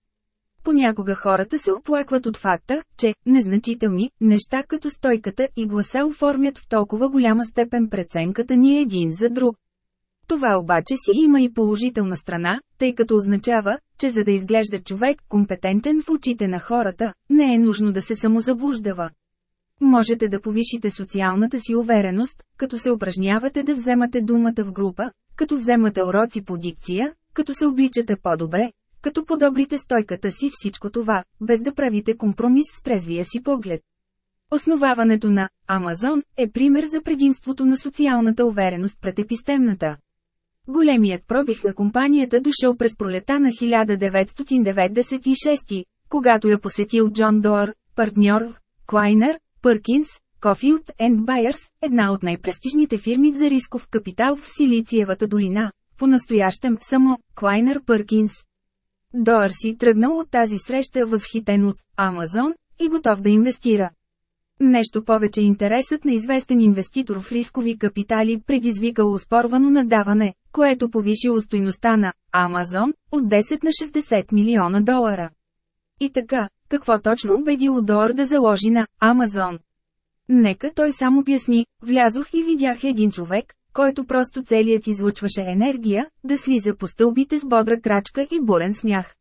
A: Понякога хората се оплакват от факта, че незначителни неща като стойката и гласа оформят в толкова голяма степен преценката ни един за друг. Това обаче си има и положителна страна, тъй като означава, че за да изглежда човек компетентен в очите на хората, не е нужно да се самозаблуждава. Можете да повишите социалната си увереност, като се упражнявате да вземате думата в група, като вземате уроци по дикция, като се обличате по-добре, като подобрите стойката си всичко това, без да правите компромис с трезвия си поглед. Основаването на Амазон е пример за предимството на социалната увереност пред епистемната. Големият пробив на компанията дошъл през пролета на 1996, когато я посетил Джон Дор, партньор в Клайнер, Пъркинс, Кофилд енд Байерс, една от най-престижните фирми за рисков капитал в Силициевата долина, по-настоящем само Клайнер Пъркинс. Доор си тръгнал от тази среща възхитен от Амазон и готов да инвестира. Нещо повече интересът на известен инвеститор в рискови капитали предизвикал успорвано надаване, което повишило устойността на Амазон от 10 на 60 милиона долара. И така, какво точно убедило Доор да заложи на Амазон? Нека той само обясни, влязох и видях един човек, който просто целият излучваше енергия, да слиза по стълбите с бодра крачка и бурен смях.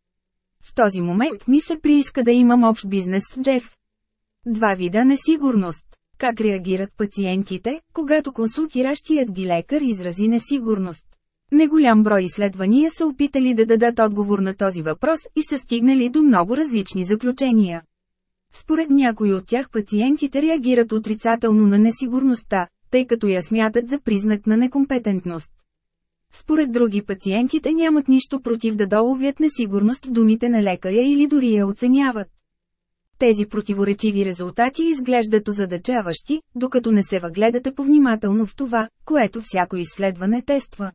A: В този момент ми се прииска да имам общ бизнес с Джеф, Два вида несигурност. Как реагират пациентите, когато консултиращият ги лекар изрази несигурност? Неголям брой изследвания са опитали да дадат отговор на този въпрос и са стигнали до много различни заключения. Според някои от тях пациентите реагират отрицателно на несигурността, тъй като я смятат за признак на некомпетентност. Според други пациентите нямат нищо против да доловят несигурност в думите на лекаря или дори я оценяват. Тези противоречиви резултати изглеждат озадачаващи, докато не се въгледате повнимателно в това, което всяко изследване тества.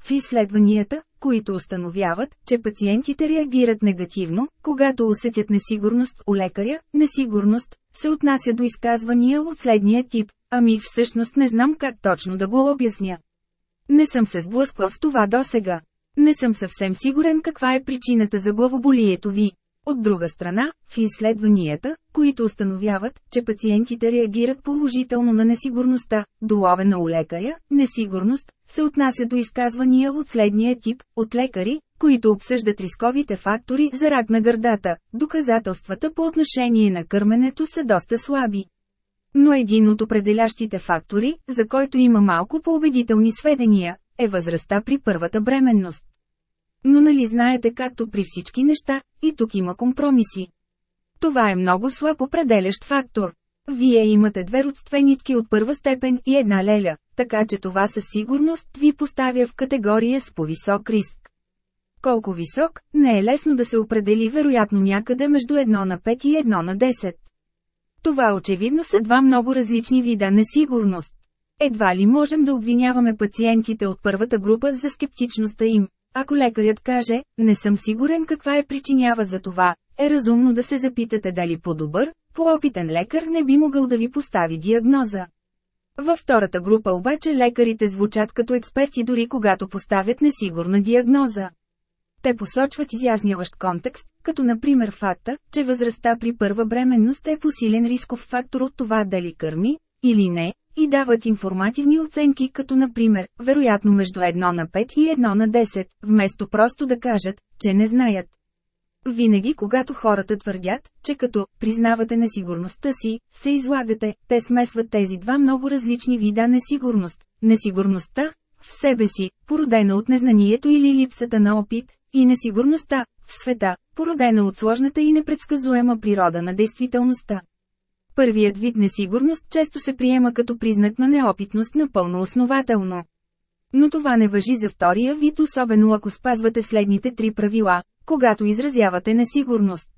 A: В изследванията, които установяват, че пациентите реагират негативно, когато усетят несигурност у лекаря, несигурност, се отнася до изказвания от следния тип, ами всъщност не знам как точно да го обясня. Не съм се сблъсквал с това досега. Не съм съвсем сигурен каква е причината за главоболието ви. От друга страна, в изследванията, които установяват, че пациентите реагират положително на несигурността, доловена у лекаря, несигурност, се отнася до изказвания от следния тип, от лекари, които обсъждат рисковите фактори за рак на гърдата. Доказателствата по отношение на кърменето са доста слаби. Но един от определящите фактори, за който има малко поубедителни сведения, е възрастта при първата бременност. Но нали знаете както при всички неща, и тук има компромиси. Това е много слаб определящ фактор. Вие имате две родственички от първа степен и една леля, така че това със сигурност ви поставя в категория с по-висок риск. Колко висок, не е лесно да се определи вероятно някъде между 1 на 5 и 1 на 10. Това очевидно са два много различни вида несигурност. Едва ли можем да обвиняваме пациентите от първата група за скептичността им, ако лекарят каже, не съм сигурен каква е причинява за това, е разумно да се запитате дали по-добър, по-опитен лекар не би могъл да ви постави диагноза. Във втората група обаче лекарите звучат като експерти дори когато поставят несигурна диагноза. Те посочват изясняващ контекст, като например факта, че възрастта при първа бременност е посилен рисков фактор от това дали кърми, или не, и дават информативни оценки като например, вероятно между 1 на 5 и 1 на 10, вместо просто да кажат, че не знаят. Винаги когато хората твърдят, че като признавате несигурността си, се излагате, те смесват тези два много различни вида несигурност. Несигурността в себе си, породена от незнанието или липсата на опит, и несигурността в света, породена от сложната и непредсказуема природа на действителността. Първият вид несигурност често се приема като признак на неопитност напълно основателно. Но това не въжи за втория вид, особено ако спазвате следните три правила, когато изразявате несигурност.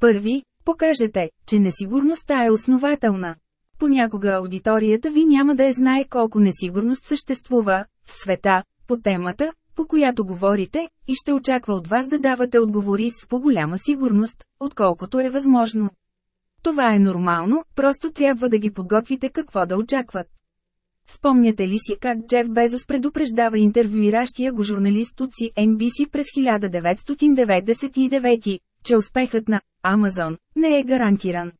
A: Първи, покажете, че несигурността е основателна. Понякога аудиторията ви няма да е знае колко несигурност съществува в света, по темата, по която говорите, и ще очаква от вас да давате отговори с по-голяма сигурност, отколкото е възможно. Това е нормално, просто трябва да ги подготвите какво да очакват. Спомняте ли си как Джеф Безос предупреждава интервюиращия го журналист от CNBC през 1999, че успехът на Амазон не е гарантиран?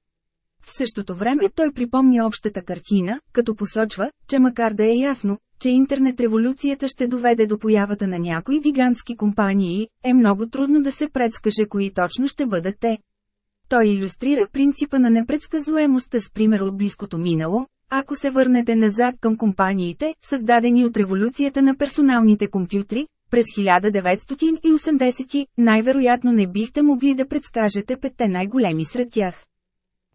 A: В същото време той припомни общата картина, като посочва, че макар да е ясно, че интернет революцията ще доведе до появата на някои гигантски компании, е много трудно да се предскаже кои точно ще бъдат те. Той иллюстрира принципа на непредсказуемостта с пример от близкото минало. Ако се върнете назад към компаниите, създадени от революцията на персоналните компютри, през 1980, най-вероятно не бихте могли да предскажете петте най-големи сред тях.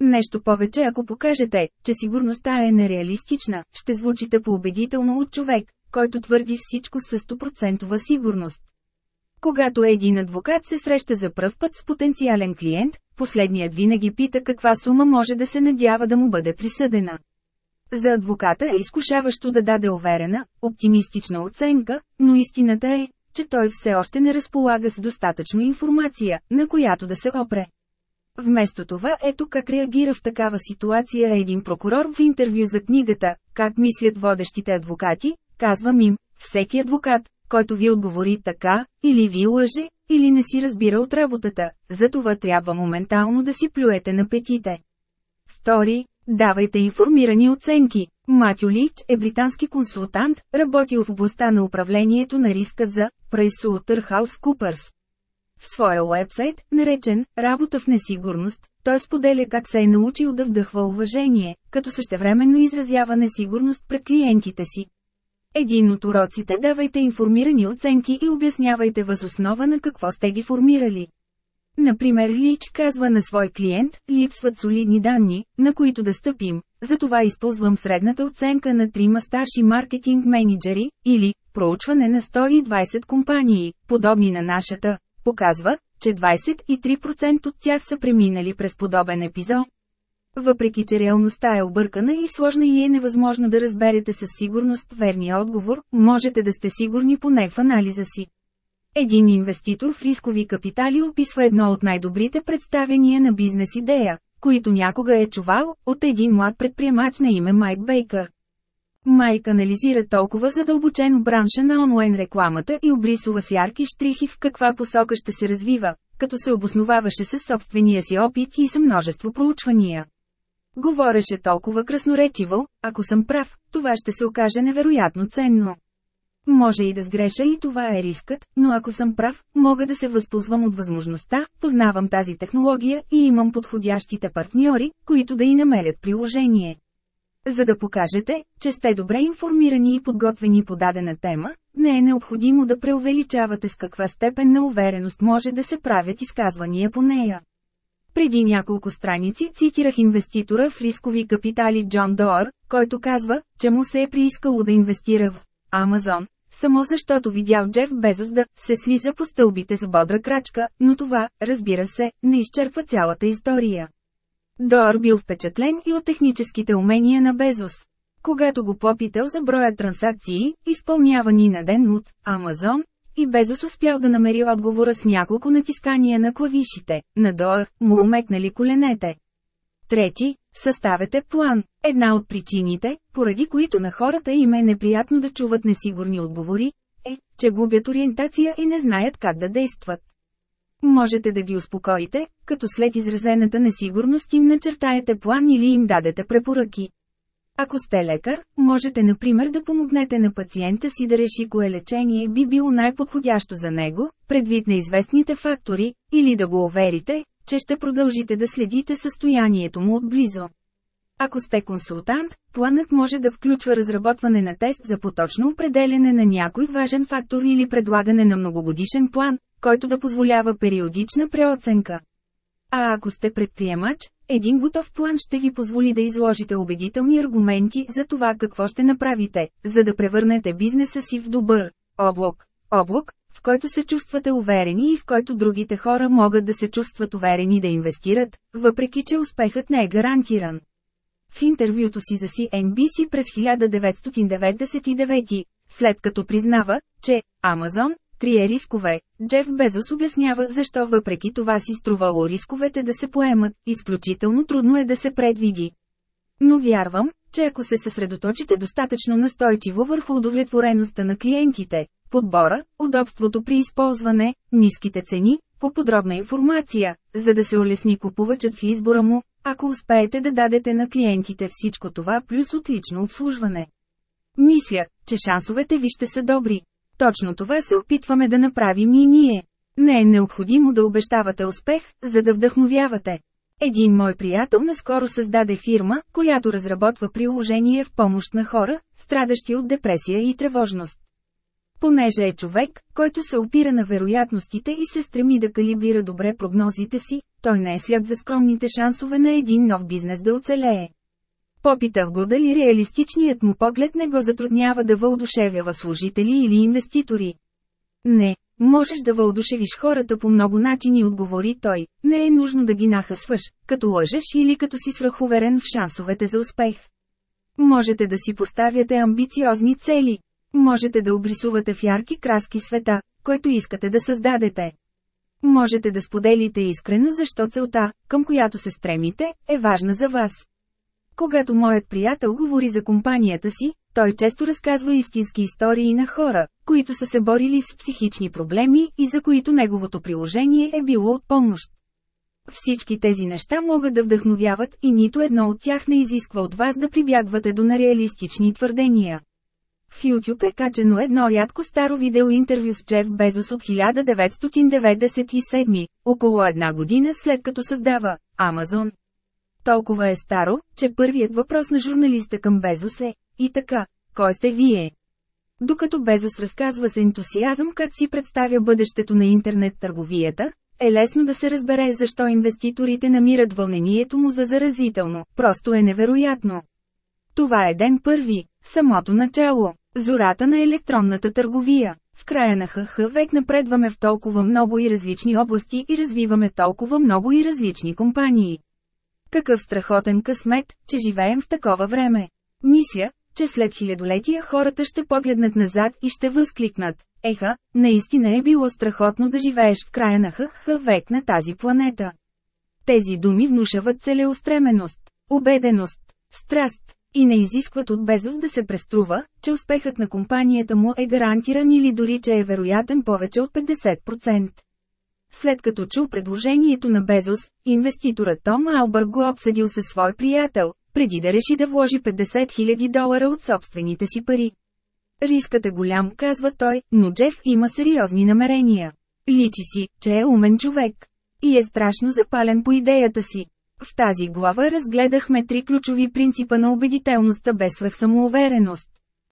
A: Нещо повече ако покажете, че сигурността е нереалистична, ще звучите поубедително от човек, който твърди всичко със 100% сигурност. Когато един адвокат се среща за пръв път с потенциален клиент, последният винаги пита каква сума може да се надява да му бъде присъдена. За адвоката е изкушаващо да даде уверена, оптимистична оценка, но истината е, че той все още не разполага с достатъчно информация, на която да се опре. Вместо това ето как реагира в такава ситуация един прокурор в интервю за книгата «Как мислят водещите адвокати», казва им, всеки адвокат, който ви отговори така, или ви лъже, или не си разбира от работата, затова трябва моментално да си плюете на петите. Втори, давайте информирани оценки. Матю Лич е британски консултант, работил в областта на управлението на риска за Хаус Купърс. В своя уебсайт, наречен «Работа в несигурност», той споделя как се е научил да вдъхва уважение, като същевременно изразява несигурност пред клиентите си. Един от уроците давайте информирани оценки и обяснявайте възоснова на какво сте ги формирали. Например Лич казва на свой клиент, липсват солидни данни, на които да стъпим, затова използвам средната оценка на трима старши маркетинг менеджери, или, проучване на 120 компании, подобни на нашата, показва, че 23% от тях са преминали през подобен епизод. Въпреки че реалността е объркана и сложна и е невъзможно да разберете със сигурност верния отговор, можете да сте сигурни поне в анализа си. Един инвеститор в рискови капитали описва едно от най-добрите представения на бизнес идея, които някога е чувал, от един млад предприемач на име Майк Бейкър. Майк анализира толкова задълбочено бранша на онлайн рекламата и обрисува с ярки штрихи в каква посока ще се развива, като се обосноваваше със собствения си опит и с множество проучвания. Говореше толкова красноречиво, ако съм прав, това ще се окаже невероятно ценно. Може и да сгреша и това е рискът, но ако съм прав, мога да се възползвам от възможността, познавам тази технология и имам подходящите партньори, които да и намерят приложение. За да покажете, че сте добре информирани и подготвени по дадена тема, не е необходимо да преувеличавате с каква степен на увереност може да се правят изказвания по нея. Преди няколко страници цитирах инвеститора в рискови капитали Джон Доор, който казва, че му се е приискало да инвестира в Амазон, само защото видял Джеф Безос да се слиза по стълбите с бодра крачка, но това, разбира се, не изчерпва цялата история. Доор бил впечатлен и от техническите умения на Безос. Когато го попитал за броя трансакции, изпълнявани на ден от Амазон, и Безос успял да намери отговора с няколко натискания на клавишите, надолу, му умекнали коленете. Трети, съставете план. Една от причините, поради които на хората им е неприятно да чуват несигурни отговори, е, че губят ориентация и не знаят как да действат. Можете да ги успокоите, като след изразената несигурност им начертаете план или им дадете препоръки. Ако сте лекар, можете например да помогнете на пациента си да реши кое лечение би било най-подходящо за него, предвид на известните фактори, или да го уверите, че ще продължите да следите състоянието му отблизо. Ако сте консултант, планът може да включва разработване на тест за поточно определене на някой важен фактор или предлагане на многогодишен план, който да позволява периодична преоценка. А ако сте предприемач, един готов план ще ви позволи да изложите убедителни аргументи за това какво ще направите, за да превърнете бизнеса си в добър облак. Облак, в който се чувствате уверени и в който другите хора могат да се чувстват уверени да инвестират, въпреки че успехът не е гарантиран. В интервюто си за CNBC през 1999, след като признава, че Amazon, Трие рискове. Джеф Безос обяснява защо въпреки това си струвало рисковете да се поемат, изключително трудно е да се предвиди. Но вярвам, че ако се съсредоточите достатъчно настойчиво върху удовлетвореността на клиентите, подбора, удобството при използване, ниските цени, по подробна информация, за да се улесни купувачът в избора му, ако успеете да дадете на клиентите всичко това плюс отлично обслужване. Мисля, че шансовете ви ще са добри. Точно това се опитваме да направим и ние. Не е необходимо да обещавате успех, за да вдъхновявате. Един мой приятел наскоро създаде фирма, която разработва приложение в помощ на хора, страдащи от депресия и тревожност. Понеже е човек, който се опира на вероятностите и се стреми да калибрира добре прогнозите си, той не е след за скромните шансове на един нов бизнес да оцелее. Попитах го дали реалистичният му поглед не го затруднява да въодушевява служители или инвеститори. Не, можеш да въодушевиш хората по много начини, отговори той, не е нужно да ги нахъсваш, като лъжеш или като си свръхуверен в шансовете за успех. Можете да си поставяте амбициозни цели. Можете да обрисувате в ярки краски света, който искате да създадете. Можете да споделите искрено защо целта, към която се стремите, е важна за вас. Когато моят приятел говори за компанията си, той често разказва истински истории на хора, които са се борили с психични проблеми и за които неговото приложение е било от помощ. Всички тези неща могат да вдъхновяват и нито едно от тях не изисква от вас да прибягвате до нереалистични твърдения. В YouTube е качено едно рядко старо видеоинтервю с Джеф Безос от 1997, около една година след като създава Amazon. Толкова е старо, че първият въпрос на журналиста към Безос е «И така, кой сте вие?» Докато Безос разказва с ентусиазъм как си представя бъдещето на интернет-търговията, е лесно да се разбере защо инвеститорите намират вълнението му за заразително, просто е невероятно. Това е ден първи, самото начало, зората на електронната търговия. В края на ХХ век напредваме в толкова много и различни области и развиваме толкова много и различни компании. Такъв страхотен късмет, че живеем в такова време. Мисля, че след хилядолетия хората ще погледнат назад и ще възкликнат. Еха, наистина е било страхотно да живееш в края на хъх век на тази планета. Тези думи внушават целеустременост, убеденост, страст и не изискват от Безос да се преструва, че успехът на компанията му е гарантиран или дори че е вероятен повече от 50%. След като чу предложението на Безос, инвеститорът Том Албър го обсъдил със свой приятел, преди да реши да вложи 50 000 долара от собствените си пари. Рискът е голям, казва той, но Джеф има сериозни намерения. Личи си, че е умен човек. И е страшно запален по идеята си. В тази глава разгледахме три ключови принципа на убедителността без самоувереност.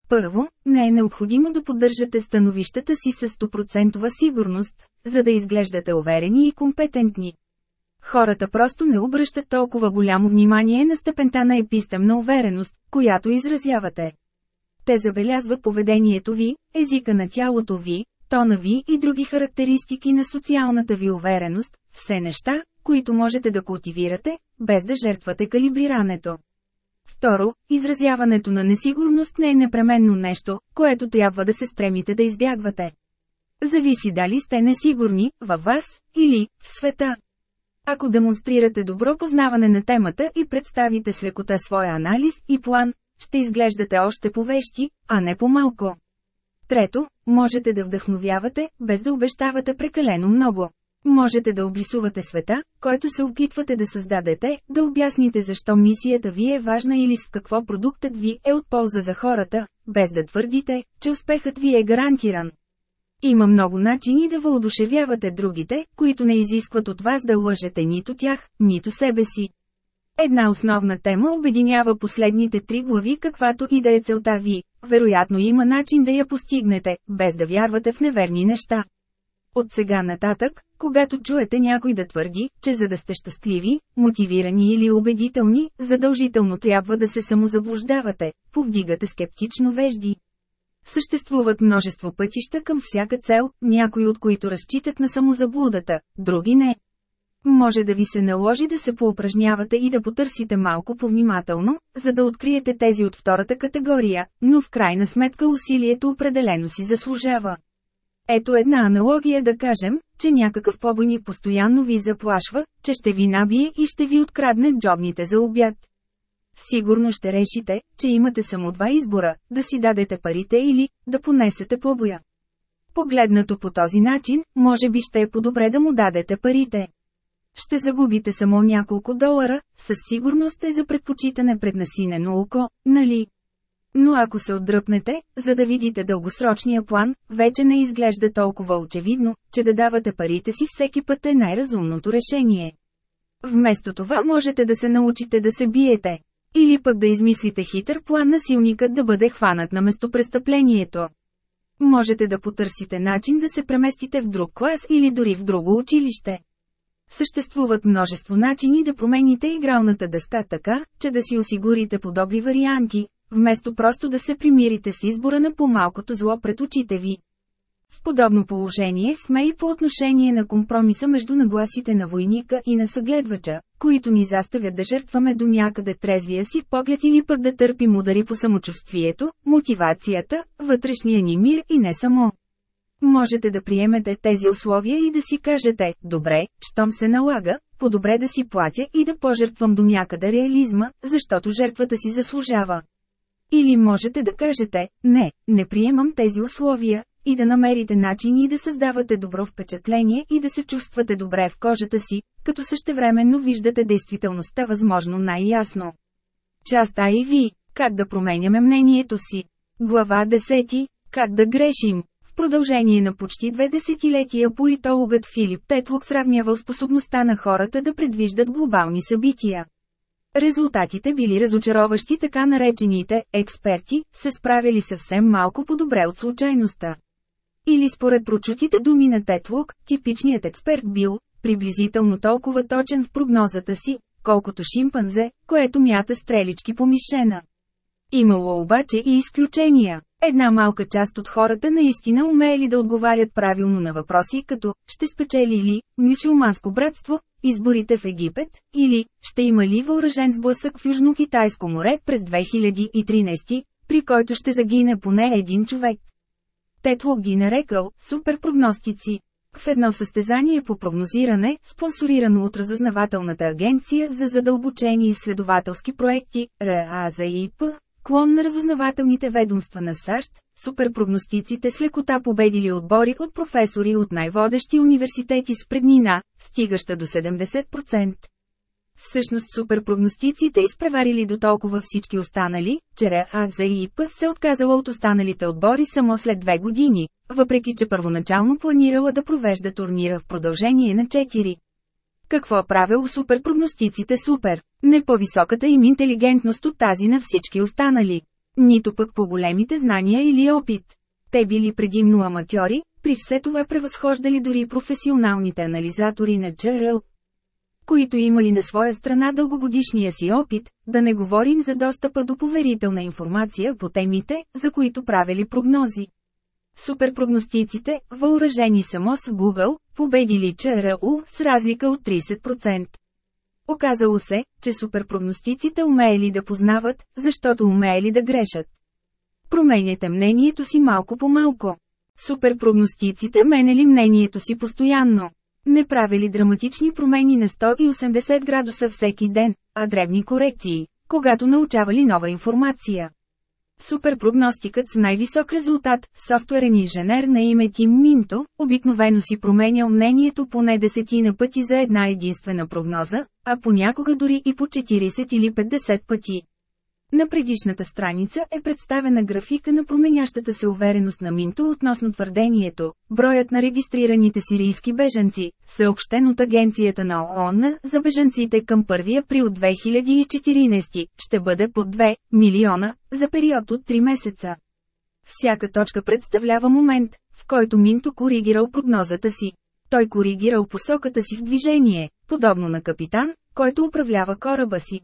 A: Първо, не е необходимо да поддържате становищата си със 100% сигурност, за да изглеждате уверени и компетентни. Хората просто не обръщат толкова голямо внимание на степента на епистемна увереност, която изразявате. Те забелязват поведението ви, езика на тялото ви, тона ви и други характеристики на социалната ви увереност, все неща, които можете да култивирате, без да жертвате калибрирането. Второ, изразяването на несигурност не е непременно нещо, което трябва да се стремите да избягвате. Зависи дали сте несигурни, във вас, или в света. Ако демонстрирате добро познаване на темата и представите с лекота своя анализ и план, ще изглеждате още повещи, а не по-малко. Трето, можете да вдъхновявате, без да обещавате прекалено много. Можете да обрисувате света, който се опитвате да създадете, да обясните защо мисията ви е важна или с какво продуктът ви е от полза за хората, без да твърдите, че успехът ви е гарантиран. Има много начини да въодушевявате другите, които не изискват от вас да лъжете нито тях, нито себе си. Една основна тема обединява последните три глави каквато и да е целта ви. Вероятно има начин да я постигнете, без да вярвате в неверни неща. От сега нататък, когато чуете някой да твърди, че за да сте щастливи, мотивирани или убедителни, задължително трябва да се самозаблуждавате, повдигате скептично вежди. Съществуват множество пътища към всяка цел, някои от които разчитат на самозаблудата, други не. Може да ви се наложи да се поупражнявате и да потърсите малко повнимателно, за да откриете тези от втората категория, но в крайна сметка усилието определено си заслужава. Ето една аналогия да кажем, че някакъв побойник постоянно ви заплашва, че ще ви набие и ще ви открадне джобните за обяд. Сигурно ще решите, че имате само два избора – да си дадете парите или да понесете побоя. Погледнато по този начин, може би ще е по-добре да му дадете парите. Ще загубите само няколко долара, със сигурност е за предпочитане пред насинено око, нали? Но ако се отдръпнете, за да видите дългосрочния план, вече не изглежда толкова очевидно, че да давате парите си всеки път е най-разумното решение. Вместо това можете да се научите да се биете. Или пък да измислите хитър план на силникът да бъде хванат на местопрестъплението. Можете да потърсите начин да се преместите в друг клас или дори в друго училище. Съществуват множество начини да промените игралната дъста така, че да си осигурите подобри варианти, Вместо просто да се примирите с избора на по-малкото зло пред очите ви. В подобно положение сме и по отношение на компромиса между нагласите на войника и на съгледвача, които ни заставят да жертваме до някъде трезвия си поглед или пък да търпим удари по самочувствието, мотивацията, вътрешния ни мир и не само. Можете да приемете тези условия и да си кажете, добре, щом се налага, по-добре да си платя и да пожертвам до някъде реализма, защото жертвата си заслужава. Или можете да кажете, не, не приемам тези условия, и да намерите начини да създавате добро впечатление и да се чувствате добре в кожата си, като същевременно виждате действителността възможно най-ясно. Част А и Ви – как да променяме мнението си. Глава 10 – как да грешим. В продължение на почти две десетилетия политологът Филип Тетлок сравнявал способността на хората да предвиждат глобални събития. Резултатите били разочароващи така наречените «експерти» се справили съвсем малко по-добре от случайността. Или според прочутите думи на Тетлук, типичният експерт бил, приблизително толкова точен в прогнозата си, колкото шимпанзе, което мята стрелички по мишена. Имало обаче и изключения. Една малка част от хората наистина ли да отговарят правилно на въпроси като «Ще спечели ли мюсюлманско братство изборите в Египет?» или «Ще има ли въоръжен сблъсък в Южно-Китайско море през 2013, при който ще загине поне един човек?» Тетло ги нарекал «суперпрогностици». В едно състезание по прогнозиране, спонсорирано от разузнавателната агенция за задълбочени изследователски проекти, РАЗИП, Клон на разузнавателните ведомства на САЩ, суперпрогностиците с лекота победили отбори от професори от най-водещи университети с преднина, стигаща до 70%. Всъщност суперпрогностиците изпреварили до толкова всички останали, че РАЗИП се отказала от останалите отбори само след две години, въпреки че първоначално планирала да провежда турнира в продължение на 4. Какво е супер суперпрогностиците супер? Не по-високата им интелигентност от тази на всички останали. Нито пък по големите знания или опит. Те били предимно аматьори, при все това превъзхождали дори професионалните анализатори на Джеръл, които имали на своя страна дългогодишния си опит, да не говорим за достъпа до поверителна информация по темите, за които правили прогнози. Суперпрогностиците, въоръжени само с Google, победили ЧРУ с разлика от 30%. Оказало се, че суперпрогностиците умеели да познават, защото умеели да грешат. Променяте мнението си малко по малко. Суперпрогностиците менели мнението си постоянно. Не правили драматични промени на 180 градуса всеки ден, а древни корекции, когато научавали нова информация. Суперпрогностикът с най-висок резултат, софтуерен инженер на име Тим Минто, обикновено си променял мнението поне десетина пъти за една единствена прогноза, а понякога дори и по 40 или 50 пъти. На предишната страница е представена графика на променящата се увереност на Минто относно твърдението «Броят на регистрираните сирийски беженци», съобщен от Агенцията на ООН за беженците към 1 април 2014, ще бъде по 2 милиона за период от 3 месеца. Всяка точка представлява момент, в който Минто коригирал прогнозата си. Той коригирал посоката си в движение, подобно на капитан, който управлява кораба си.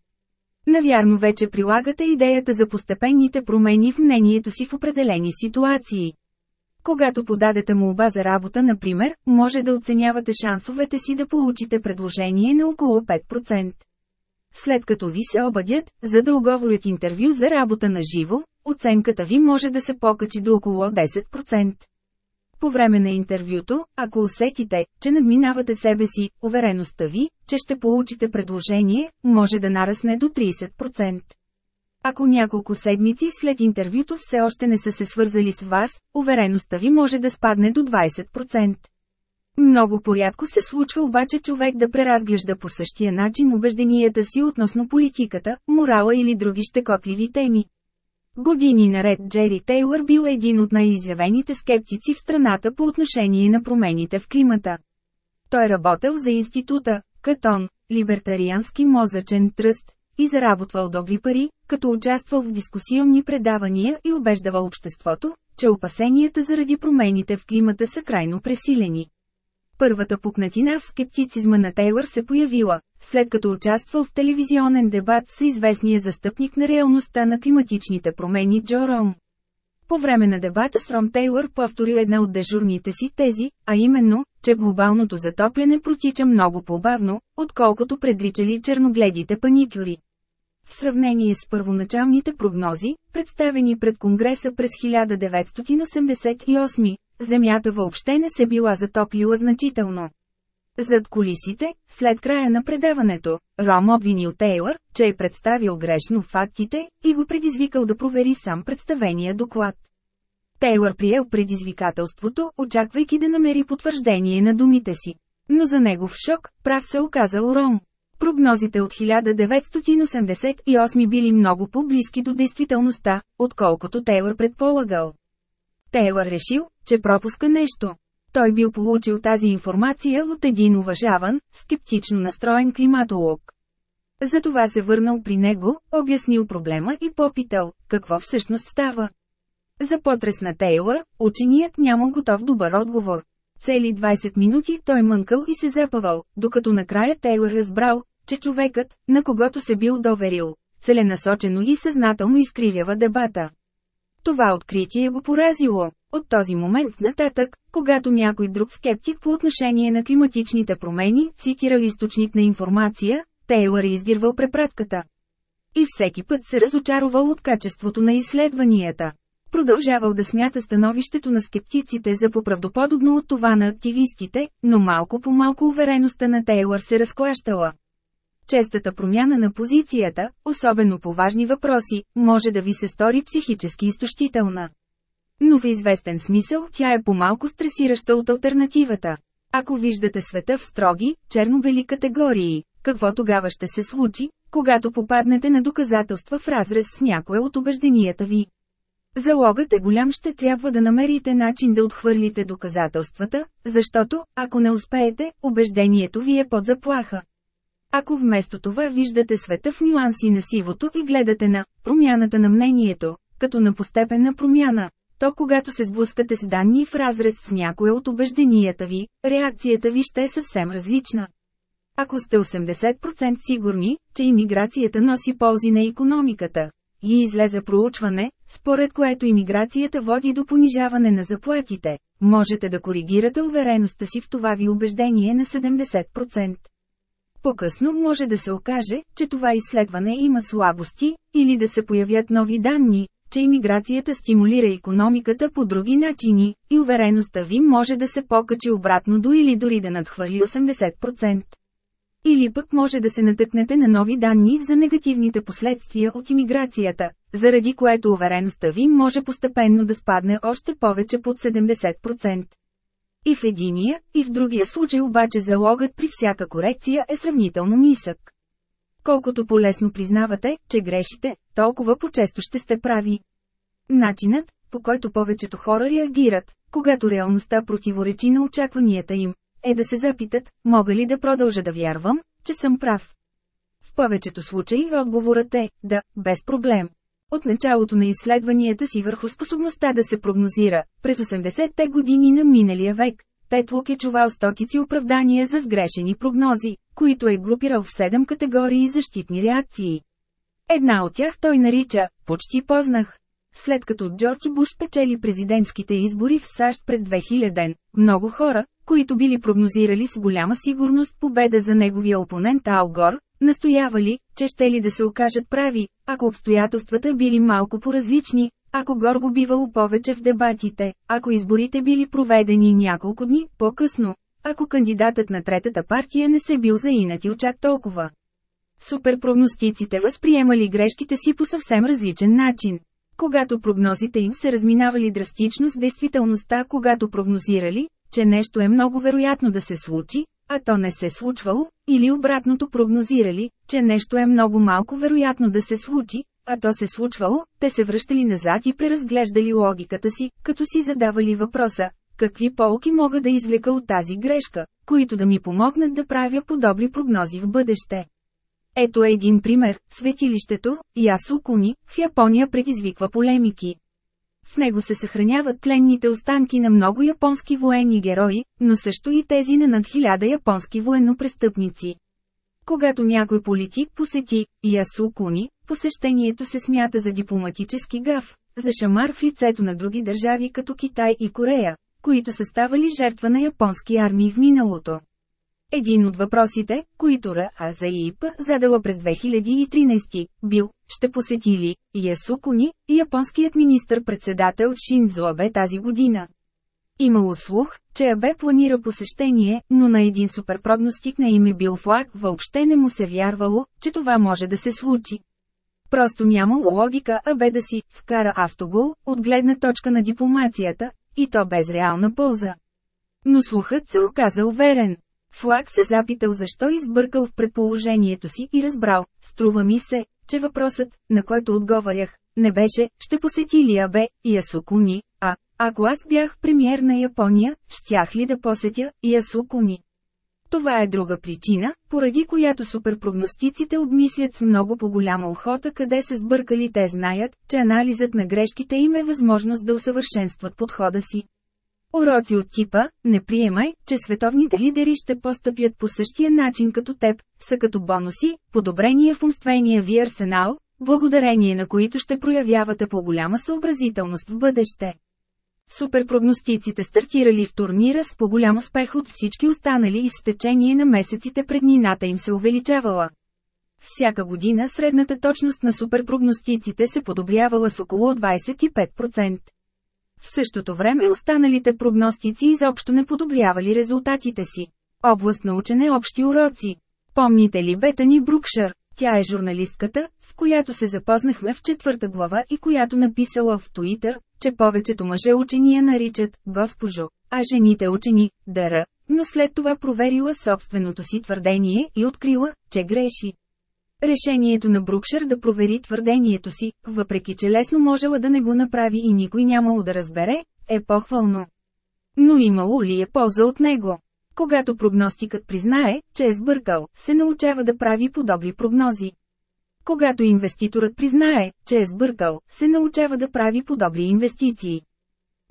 A: Навярно вече прилагате идеята за постепенните промени в мнението си в определени ситуации. Когато подадете оба за работа, например, може да оценявате шансовете си да получите предложение на около 5%. След като ви се обадят, за да оговорят интервю за работа на живо, оценката ви може да се покачи до около 10%. По време на интервюто, ако усетите, че надминавате себе си, увереността ви, че ще получите предложение, може да нарасне до 30%. Ако няколко седмици след интервюто все още не са се свързали с вас, увереността ви може да спадне до 20%. Много порядко се случва обаче човек да преразглежда по същия начин убежденията си относно политиката, морала или други щекотливи теми. Години наред Джери Тейлър бил един от най-изявените скептици в страната по отношение на промените в климата. Той работел за института, Катон, либертариански мозъчен тръст, и заработвал добри пари, като участвал в дискусионни предавания и убеждавал обществото, че опасенията заради промените в климата са крайно пресилени. Първата пукнатина в скептицизма на Тейлър се появила, след като участвал в телевизионен дебат с известния застъпник на реалността на климатичните промени Джо Ром. По време на дебата с Ром Тейлър повторил една от дежурните си тези, а именно, че глобалното затопляне протича много по-бавно, отколкото предричали черногледите паникюри. В сравнение с първоначалните прогнози, представени пред Конгреса през 1988, земята въобще не се била затоплила значително. Зад колисите, след края на предаването, Ром обвинил Тейлър, че е представил грешно фактите и го предизвикал да провери сам представения доклад. Тейлър приел предизвикателството, очаквайки да намери потвърждение на думите си. Но за негов шок, прав се оказал Ром. Прогнозите от 1988 били много по-близки до действителността, отколкото Тейлър предполагал. Тейлър е решил, че пропуска нещо. Той бил получил тази информация от един уважаван, скептично настроен климатолог. Затова се върнал при него, обяснил проблема и попитал, какво всъщност става. За потрес на Тейлър, ученият няма готов добър отговор. Цели 20 минути той мънкал и се запавал, докато накрая Тейлър разбрал, че човекът, на когото се бил доверил, целенасочено и съзнателно изкривява дебата. Това откритие го поразило. От този момент нататък, когато някой друг скептик по отношение на климатичните промени цитирал източник на информация, Тейлър е издирвал препратката. И всеки път се разочаровал от качеството на изследванията. Продължавал да смята становището на скептиците за поправдоподобно от това на активистите, но малко по малко увереността на Тейлър се разклащала честата промяна на позицията, особено по важни въпроси, може да ви се стори психически изтощителна. Но в известен смисъл тя е по-малко стресираща от альтернативата. Ако виждате света в строги, черно-бели категории, какво тогава ще се случи, когато попаднете на доказателства в разрез с някое от убежденията ви? Залогът е голям ще трябва да намерите начин да отхвърлите доказателствата, защото, ако не успеете, убеждението ви е под заплаха. Ако вместо това виждате света в нюанси на сивото и гледате на промяната на мнението, като на постепенна промяна, то когато се сблъскате с данни в разрез с някое от убежденията ви, реакцията ви ще е съвсем различна. Ако сте 80% сигурни, че имиграцията носи ползи на економиката, и излезе проучване, според което имиграцията води до понижаване на заплатите, можете да коригирате увереността си в това ви убеждение на 70%. По-късно може да се окаже, че това изследване има слабости, или да се появят нови данни, че иммиграцията стимулира економиката по други начини, и увереността ви може да се покачи обратно до или дори да надхвърли 80%. Или пък може да се натъкнете на нови данни за негативните последствия от иммиграцията, заради което увереността ви може постепенно да спадне още повече под 70%. И в единия, и в другия случай обаче залогът при всяка корекция е сравнително нисък. Колкото полесно признавате, че грешите, толкова по-често ще сте прави. Начинът, по който повечето хора реагират, когато реалността противоречи на очакванията им, е да се запитат, мога ли да продължа да вярвам, че съм прав. В повечето случаи отговорът е – да, без проблем. От началото на изследванията си върху способността да се прогнозира, през 80-те години на миналия век, Тетлок е чувал стотици оправдания за сгрешени прогнози, които е групирал в 7 категории защитни реакции. Една от тях той нарича «почти познах». След като Джордж Буш печели президентските избори в САЩ през 2000, ден, много хора, които били прогнозирали с голяма сигурност победа за неговия опонент Алгор, Настоявали, че ще ли да се окажат прави, ако обстоятелствата били малко по-различни, ако Горго бивало повече в дебатите, ако изборите били проведени няколко дни по-късно, ако кандидатът на третата партия не се бил заинати очак толкова. Суперпрогностиците възприемали грешките си по съвсем различен начин. Когато прогнозите им се разминавали драстично с действителността, когато прогнозирали, че нещо е много вероятно да се случи, а то не се случвало, или обратното прогнозирали, че нещо е много малко вероятно да се случи, а то се случвало, те се връщали назад и преразглеждали логиката си, като си задавали въпроса, какви полки мога да извлека от тази грешка, които да ми помогнат да правя подобри прогнози в бъдеще. Ето един пример, светилището, Ясукуни, в Япония предизвиква полемики. В него се съхраняват тленните останки на много японски военни герои, но също и тези на над хиляда японски военнопрестъпници. Когато някой политик посети Ясукуни, посещението се смята за дипломатически гаф, за шамар в лицето на други държави като Китай и Корея, които са ставали жертва на японски армии в миналото. Един от въпросите, които РАЗАИП задала през 2013, бил, ще посети ли Ясукуни, японският министр-председател Шинзо Абе тази година. Имало слух, че Абе планира посещение, но на един суперпрогностик на име Бил Флаг въобще не му се вярвало, че това може да се случи. Просто нямало логика Абе да си вкара автогол от гледна точка на дипломацията, и то без реална полза. Но слухът се оказа уверен. Флаг се запитал защо избъркал в предположението си и разбрал, струва ми се, че въпросът, на който отговарях, не беше, ще посети ли Абе и Асукуни, а, ако аз бях премьер на Япония, щях ли да посетя Асукуни. Това е друга причина, поради която суперпрогностиците обмислят с много по-голяма охота къде се сбъркали те знаят, че анализът на грешките им е възможност да усъвършенстват подхода си. Уроци от типа «Не приемай, че световните лидери ще постъпят по същия начин като теб», са като бонуси, подобрения в умствения ви арсенал, благодарение на които ще проявявате по-голяма съобразителност в бъдеще. Суперпрогностиците стартирали в турнира с по-голям успех от всички останали и с течение на месеците преднината им се увеличавала. Всяка година средната точност на суперпрогностиците се подобрявала с около 25%. В същото време останалите прогностици изобщо не подобрявали резултатите си. Област на учене общи уроци. Помните ли Бетани Брукшър? Тя е журналистката, с която се запознахме в четвърта глава и която написала в Туитър, че повечето мъже учени я наричат «госпожо», а жените учени – «дъра», но след това проверила собственото си твърдение и открила, че греши. Решението на Брукшер да провери твърдението си, въпреки че лесно можела да не го направи и никой нямало да разбере, е похвално. Но имало ли е полза от него? Когато прогностикът признае, че е сбъркал, се научава да прави подобри прогнози. Когато инвеститорът признае, че е сбъркал, се научава да прави подобри инвестиции.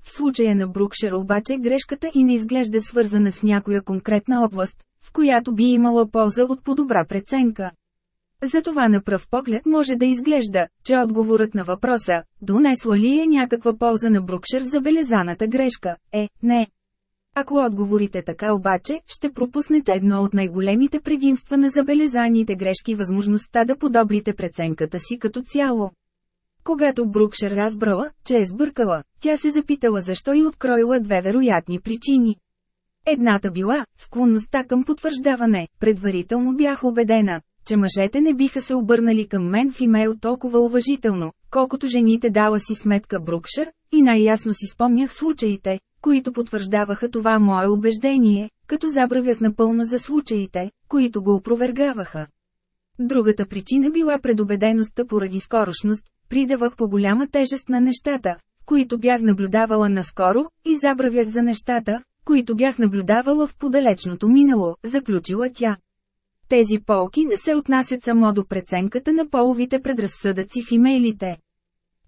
A: В случая на Брукшер обаче грешката и не изглежда свързана с някоя конкретна област, в която би имала полза от подобра добра преценка. Затова на пръв поглед може да изглежда, че отговорът на въпроса, донесло ли е някаква полза на Брукшер забелезаната грешка, е «не». Ако отговорите така обаче, ще пропуснете едно от най-големите предимства на забелезаните грешки – възможността да подобрите преценката си като цяло. Когато Брукшер разбрала, че е сбъркала, тя се запитала защо и откроила две вероятни причини. Едната била – склонността към потвърждаване, предварително бях убедена, че мъжете не биха се обърнали към мен в имейл толкова уважително, колкото жените дала си сметка Брукшер, и най-ясно си спомнях случаите, които потвърждаваха това мое убеждение, като забравях напълно за случаите, които го опровергаваха. Другата причина била предубедеността поради скорошност, придавах по-голяма тежест на нещата, които бях наблюдавала наскоро, и забравях за нещата, които бях наблюдавала в подалечното минало, заключила тя. Тези полки не се отнасят само до преценката на половите предразсъдъци в имейлите.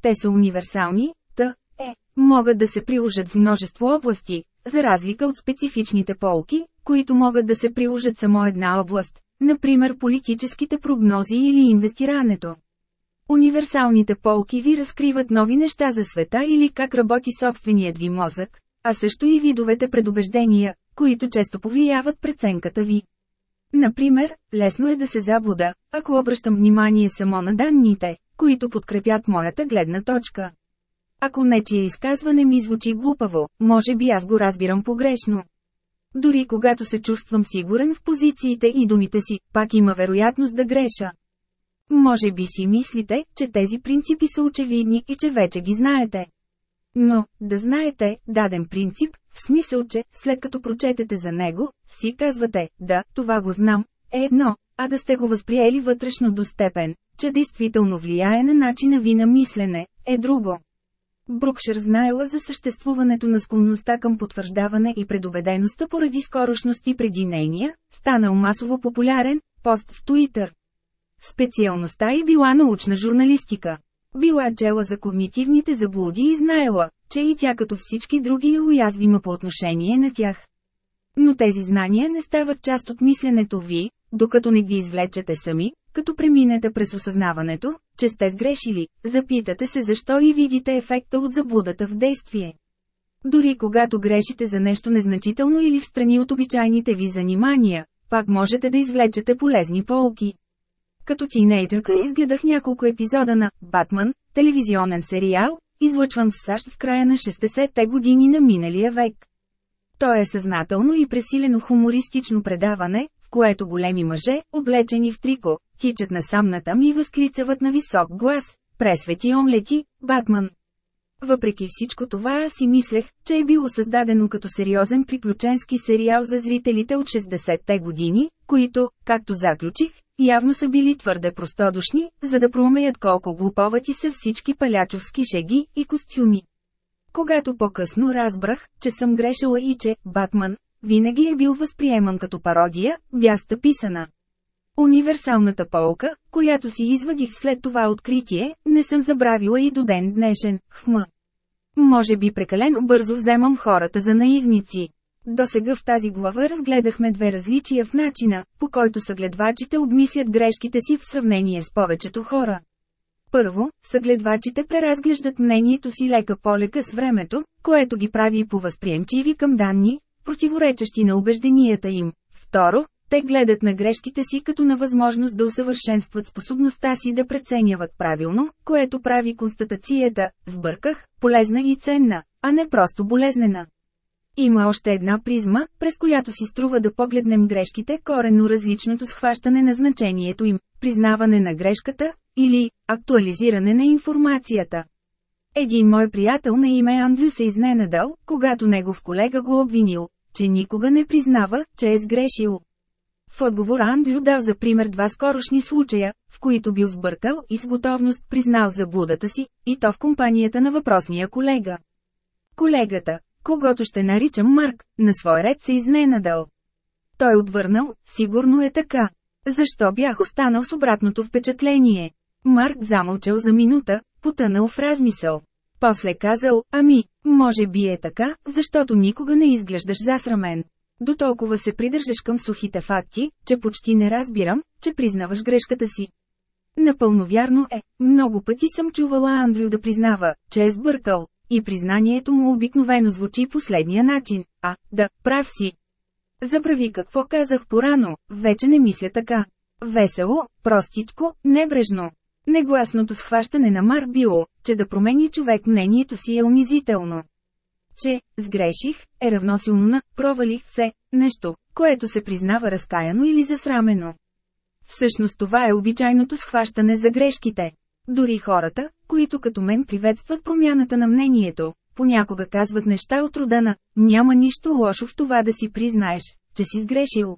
A: Те са универсални, т. е, могат да се приложат в множество области, за разлика от специфичните полки, които могат да се приложат само една област, например политическите прогнози или инвестирането. Универсалните полки ви разкриват нови неща за света или как работи собственият ви мозък, а също и видовете предубеждения, които често повлияват преценката ви. Например, лесно е да се заблуда, ако обръщам внимание само на данните, които подкрепят моята гледна точка. Ако нечия изказване ми звучи глупаво, може би аз го разбирам погрешно. Дори когато се чувствам сигурен в позициите и думите си, пак има вероятност да греша. Може би си мислите, че тези принципи са очевидни и че вече ги знаете. Но, да знаете, даден принцип, в смисъл, че, след като прочетете за него, си казвате, да, това го знам, е едно, а да сте го възприели вътрешно до степен, че действително влияе на начина ви на мислене, е друго. Брукшер знаела за съществуването на склонността към потвърждаване и предубедеността поради и преди нейния, станал масово популярен, пост в Туитър. Специалността и била научна журналистика. Била джела за когнитивните заблуди и знаела, че и тя като всички други е уязвима по отношение на тях. Но тези знания не стават част от мисленето ви, докато не ги извлечете сами, като преминете през осъзнаването, че сте сгрешили, запитате се защо и видите ефекта от заблудата в действие. Дори когато грешите за нещо незначително или встрани от обичайните ви занимания, пак можете да извлечете полезни полки. Като тинейджърка изгледах няколко епизода на «Батман», телевизионен сериал, излъчван в САЩ в края на 60-те години на миналия век. То е съзнателно и пресилено хумористично предаване, в което големи мъже, облечени в трико, тичат самната ми и възклицават на висок глас «Пресвети омлети, Батман!». Въпреки всичко това аз си мислех, че е било създадено като сериозен приключенски сериал за зрителите от 60-те години, които, както заключих, Явно са били твърде простодушни, за да проумеят колко глуповати са всички палячовски шеги и костюми. Когато по-късно разбрах, че съм грешила и че «Батман» винаги е бил възприеман като пародия, бяста писана. Универсалната полка, която си извадих след това откритие, не съм забравила и до ден днешен, хм. Може би прекалено бързо вземам хората за наивници. До сега в тази глава разгледахме две различия в начина, по който съгледвачите обмислят грешките си в сравнение с повечето хора. Първо, съгледвачите преразглеждат мнението си лека полека с времето, което ги прави повъзприемчиви към данни, противоречащи на убежденията им. Второ, те гледат на грешките си като на възможност да усъвършенстват способността си да преценяват правилно, което прави констатацията – сбърках, полезна и ценна, а не просто болезнена. Има още една призма, през която си струва да погледнем грешките, коренно различното схващане на значението им, признаване на грешката, или актуализиране на информацията. Един мой приятел на име Андрю се изненадал, когато негов колега го обвинил, че никога не признава, че е сгрешил. В отговор Андрю дал за пример два скорошни случая, в които бил сбъркал и с готовност признал заблудата си, и то в компанията на въпросния колега. Колегата, когато ще наричам Марк, на свой ред се изненадал. Той отвърнал, сигурно е така. Защо бях останал с обратното впечатление? Марк замълчал за минута, потънал в размисъл. После казал, ами, може би е така, защото никога не изглеждаш засрамен. До толкова се придържаш към сухите факти, че почти не разбирам, че признаваш грешката си. Напълно вярно е, много пъти съм чувала Андрю да признава, че е сбъркал, и признанието му обикновено звучи последния начин – а, да, прав си. Забрави какво казах порано, вече не мисля така. Весело, простичко, небрежно. Негласното схващане на Мар било, че да промени човек мнението си е унизително. Че «сгреших» е равносилно на «провалих се» нещо, което се признава разкаяно или засрамено. Всъщност това е обичайното схващане за грешките. Дори хората, които като мен приветстват промяната на мнението, понякога казват неща от рода на «Няма нищо лошо в това да си признаеш, че си сгрешил».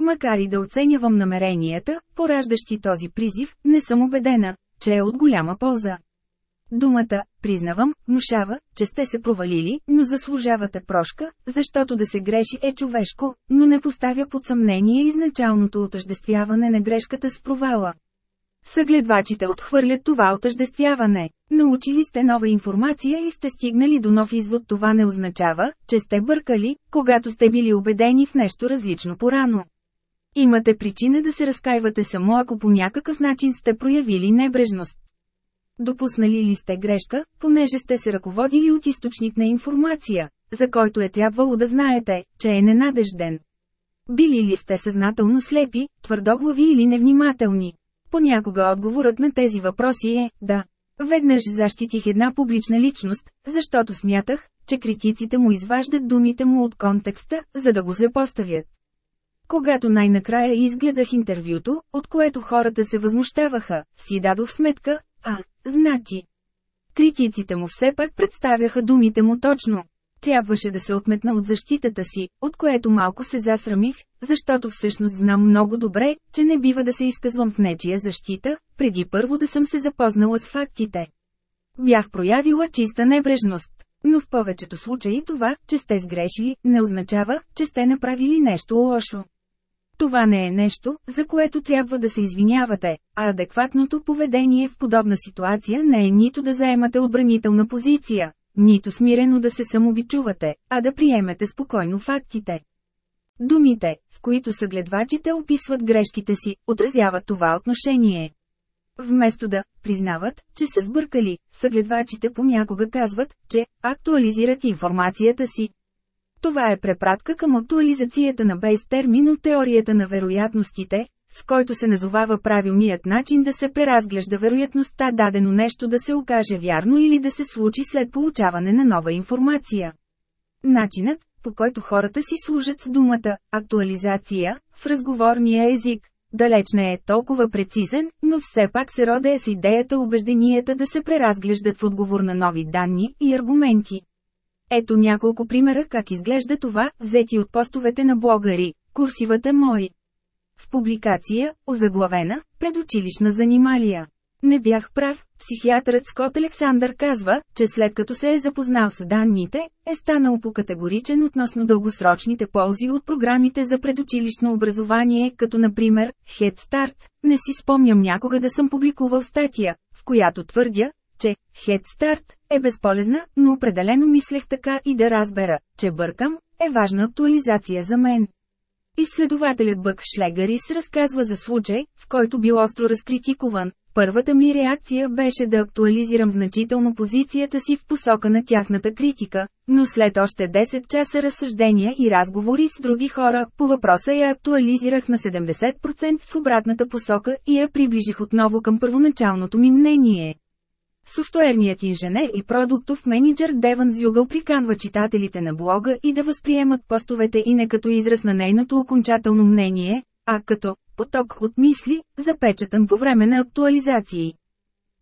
A: Макар и да оценявам намеренията, пораждащи този призив, не съм убедена, че е от голяма полза. Думата, признавам, внушава, че сте се провалили, но заслужавате прошка, защото да се греши е човешко, но не поставя под съмнение изначалното отъждествяване на грешката с провала. Съгледвачите отхвърлят това отъждествяване. Научили сте нова информация и сте стигнали до нов извод. Това не означава, че сте бъркали, когато сте били убедени в нещо различно порано. Имате причина да се разкаивате само ако по някакъв начин сте проявили небрежност. Допуснали ли сте грешка, понеже сте се ръководили от източник на информация, за който е трябвало да знаете, че е ненадежден? Били ли сте съзнателно слепи, твърдоглави или невнимателни? Понякога отговорът на тези въпроси е «да». Веднъж защитих една публична личност, защото смятах, че критиците му изваждат думите му от контекста, за да го запоставят. Когато най-накрая изгледах интервюто, от което хората се възмущаваха, си дадох сметка, а, значи. Критиците му все пак представяха думите му точно. Трябваше да се отметна от защитата си, от което малко се засрамих, защото всъщност знам много добре, че не бива да се изказвам в нечия защита, преди първо да съм се запознала с фактите. Бях проявила чиста небрежност. Но в повечето случаи това, че сте сгрешили, не означава, че сте направили нещо лошо. Това не е нещо, за което трябва да се извинявате, а адекватното поведение в подобна ситуация не е нито да заемате отбранителна позиция, нито смирено да се самобичувате, а да приемете спокойно фактите. Думите, с които съгледвачите описват грешките си, отразяват това отношение. Вместо да признават, че са сбъркали, съгледвачите понякога казват, че актуализират информацията си. Това е препратка към актуализацията на бейс термин от теорията на вероятностите, с който се назовава правилният начин да се преразглежда вероятността дадено нещо да се окаже вярно или да се случи след получаване на нова информация. Начинът, по който хората си служат с думата «актуализация» в разговорния език, далеч не е толкова прецизен, но все пак се роде с идеята убежденията да се преразглеждат в отговор на нови данни и аргументи. Ето няколко примера как изглежда това, взети от постовете на блогари, курсивата мои. В публикация, озаглавена «Предучилищна занималия». Не бях прав, психиатърът Скот Александър казва, че след като се е запознал с данните, е станал по-категоричен относно дългосрочните ползи от програмите за предучилищно образование, като например Head Start. Не си спомням някога да съм публикувал статия, в която твърдя, че Head Start е безполезна, но определено мислех така и да разбера, че бъркам, е важна актуализация за мен. Изследователят Бък Шлегарис разказва за случай, в който бил остро разкритикуван. Първата ми реакция беше да актуализирам значително позицията си в посока на тяхната критика, но след още 10 часа разсъждения и разговори с други хора по въпроса я актуализирах на 70% в обратната посока и я приближих отново към първоначалното ми мнение. Софтуерният инженер и продуктов менеджер Деван Зюгъл приканва читателите на блога и да възприемат постовете и не като израз на нейното окончателно мнение, а като поток от мисли, запечатан по време на актуализации.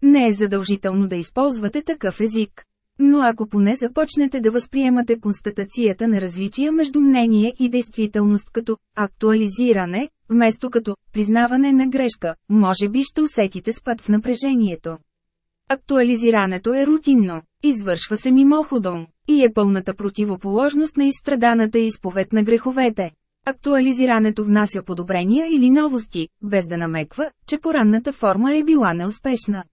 A: Не е задължително да използвате такъв език. Но ако поне започнете да възприемате констатацията на различия между мнение и действителност като актуализиране, вместо като признаване на грешка, може би ще усетите спад в напрежението. Актуализирането е рутинно, извършва се мимоходом, и е пълната противоположност на изстраданата изповед на греховете. Актуализирането внася подобрения или новости, без да намеква, че поранната форма е била неуспешна.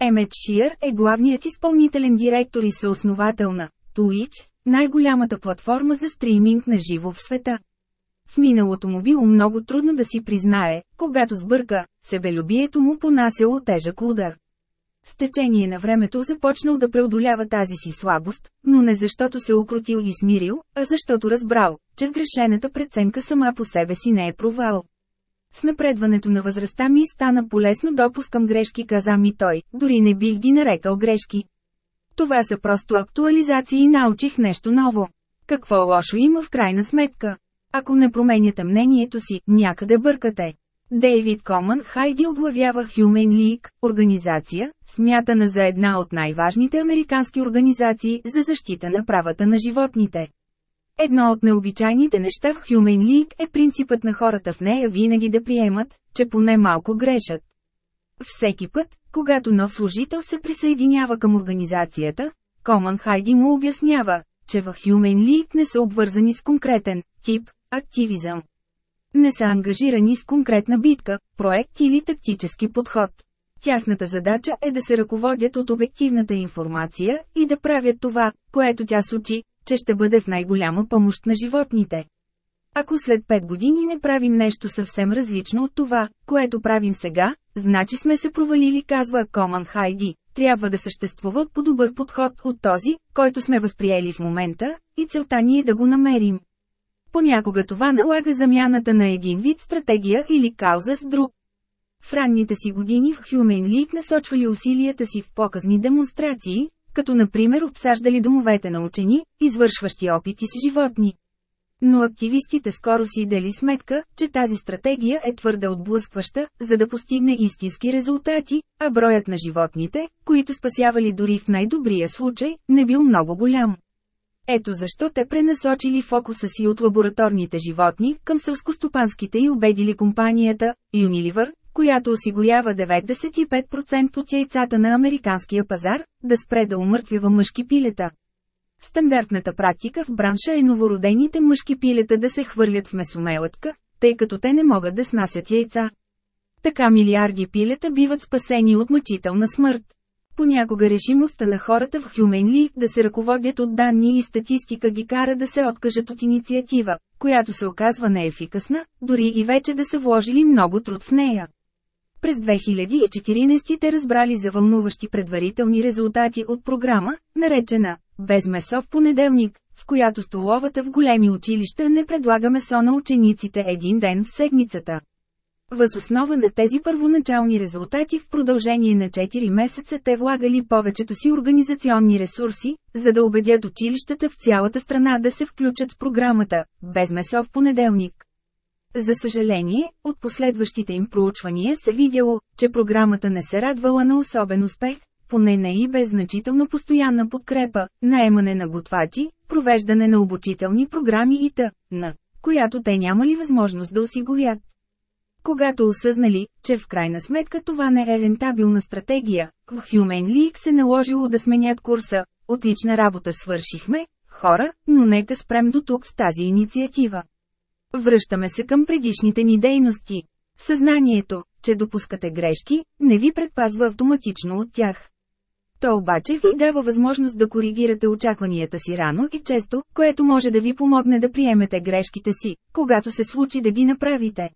A: Емет Шиър е главният изпълнителен директор и съосновател на Twitch, най-голямата платформа за стриминг на живо в света. В миналото му било много трудно да си признае, когато сбърка, себелюбието му понасяло тежък удар. С течение на времето започнал да преодолява тази си слабост, но не защото се укротил и смирил, а защото разбрал, че сгрешената преценка сама по себе си не е провал. С напредването на възрастта ми стана полезно допускам грешки, каза ми той, дори не бих ги нарекал грешки. Това са просто актуализации и научих нещо ново. Какво лошо има в крайна сметка? Ако не променяте мнението си, някъде бъркате. Дейвид Коман Хайди оглавява Human League, организация, смятана за една от най-важните американски организации за защита на правата на животните. Едно от необичайните неща в Human League е принципът на хората в нея винаги да приемат, че поне малко грешат. Всеки път, когато нов служител се присъединява към организацията, Коман Хайди му обяснява, че в Human League не са обвързани с конкретен тип активизъм. Не са ангажирани с конкретна битка, проект или тактически подход. Тяхната задача е да се ръководят от обективната информация и да правят това, което тя случи, че ще бъде в най-голяма помощ на животните. Ако след 5 години не правим нещо съвсем различно от това, което правим сега, значи сме се провалили, казва Коман Хайди. Трябва да съществува по-добър подход от този, който сме възприели в момента, и целта ни е да го намерим. Понякога това налага замяната на един вид стратегия или кауза с друг. В ранните си години в Human League насочвали усилията си в показни демонстрации, като например обсаждали домовете на учени, извършващи опити с животни. Но активистите скоро си дали сметка, че тази стратегия е твърде отблъскваща, за да постигне истински резултати, а броят на животните, които спасявали дори в най-добрия случай, не бил много голям. Ето защо те пренасочили фокуса си от лабораторните животни към селскостопанските и убедили компанията Unilever, която осигурява 95% от яйцата на американския пазар, да спре да умъртвява мъжки пилета. Стандартната практика в бранша е новородените мъжки пилета да се хвърлят в месомелътка, тъй като те не могат да снасят яйца. Така милиарди пилета биват спасени от мъчителна смърт. Понякога решимостта на хората в Human League да се ръководят от данни и статистика ги кара да се откажат от инициатива, която се оказва неефикасна, дори и вече да са вложили много труд в нея. През 2014 те разбрали за вълнуващи предварителни резултати от програма, наречена «Без месо в понеделник», в която столовата в големи училища не предлага месо на учениците един ден в седмицата. Въз основа на тези първоначални резултати в продължение на 4 месеца те влагали повечето си организационни ресурси, за да убедят училищата в цялата страна да се включат в програмата «Без месо в понеделник». За съжаление, от последващите им проучвания се видяло, че програмата не се радвала на особен успех, поне не и без значително постоянна подкрепа, наемане на готвачи, провеждане на обучителни програми и т.н., която те нямали възможност да осигурят. Когато осъзнали, че в крайна сметка това не е рентабилна стратегия, в Human League се наложило да сменят курса. Отлична работа свършихме, хора, но нека спрем до тук с тази инициатива. Връщаме се към предишните ни дейности. Съзнанието, че допускате грешки, не ви предпазва автоматично от тях. То обаче ви дава възможност да коригирате очакванията си рано и често, което може да ви помогне да приемете грешките си, когато се случи да ги направите.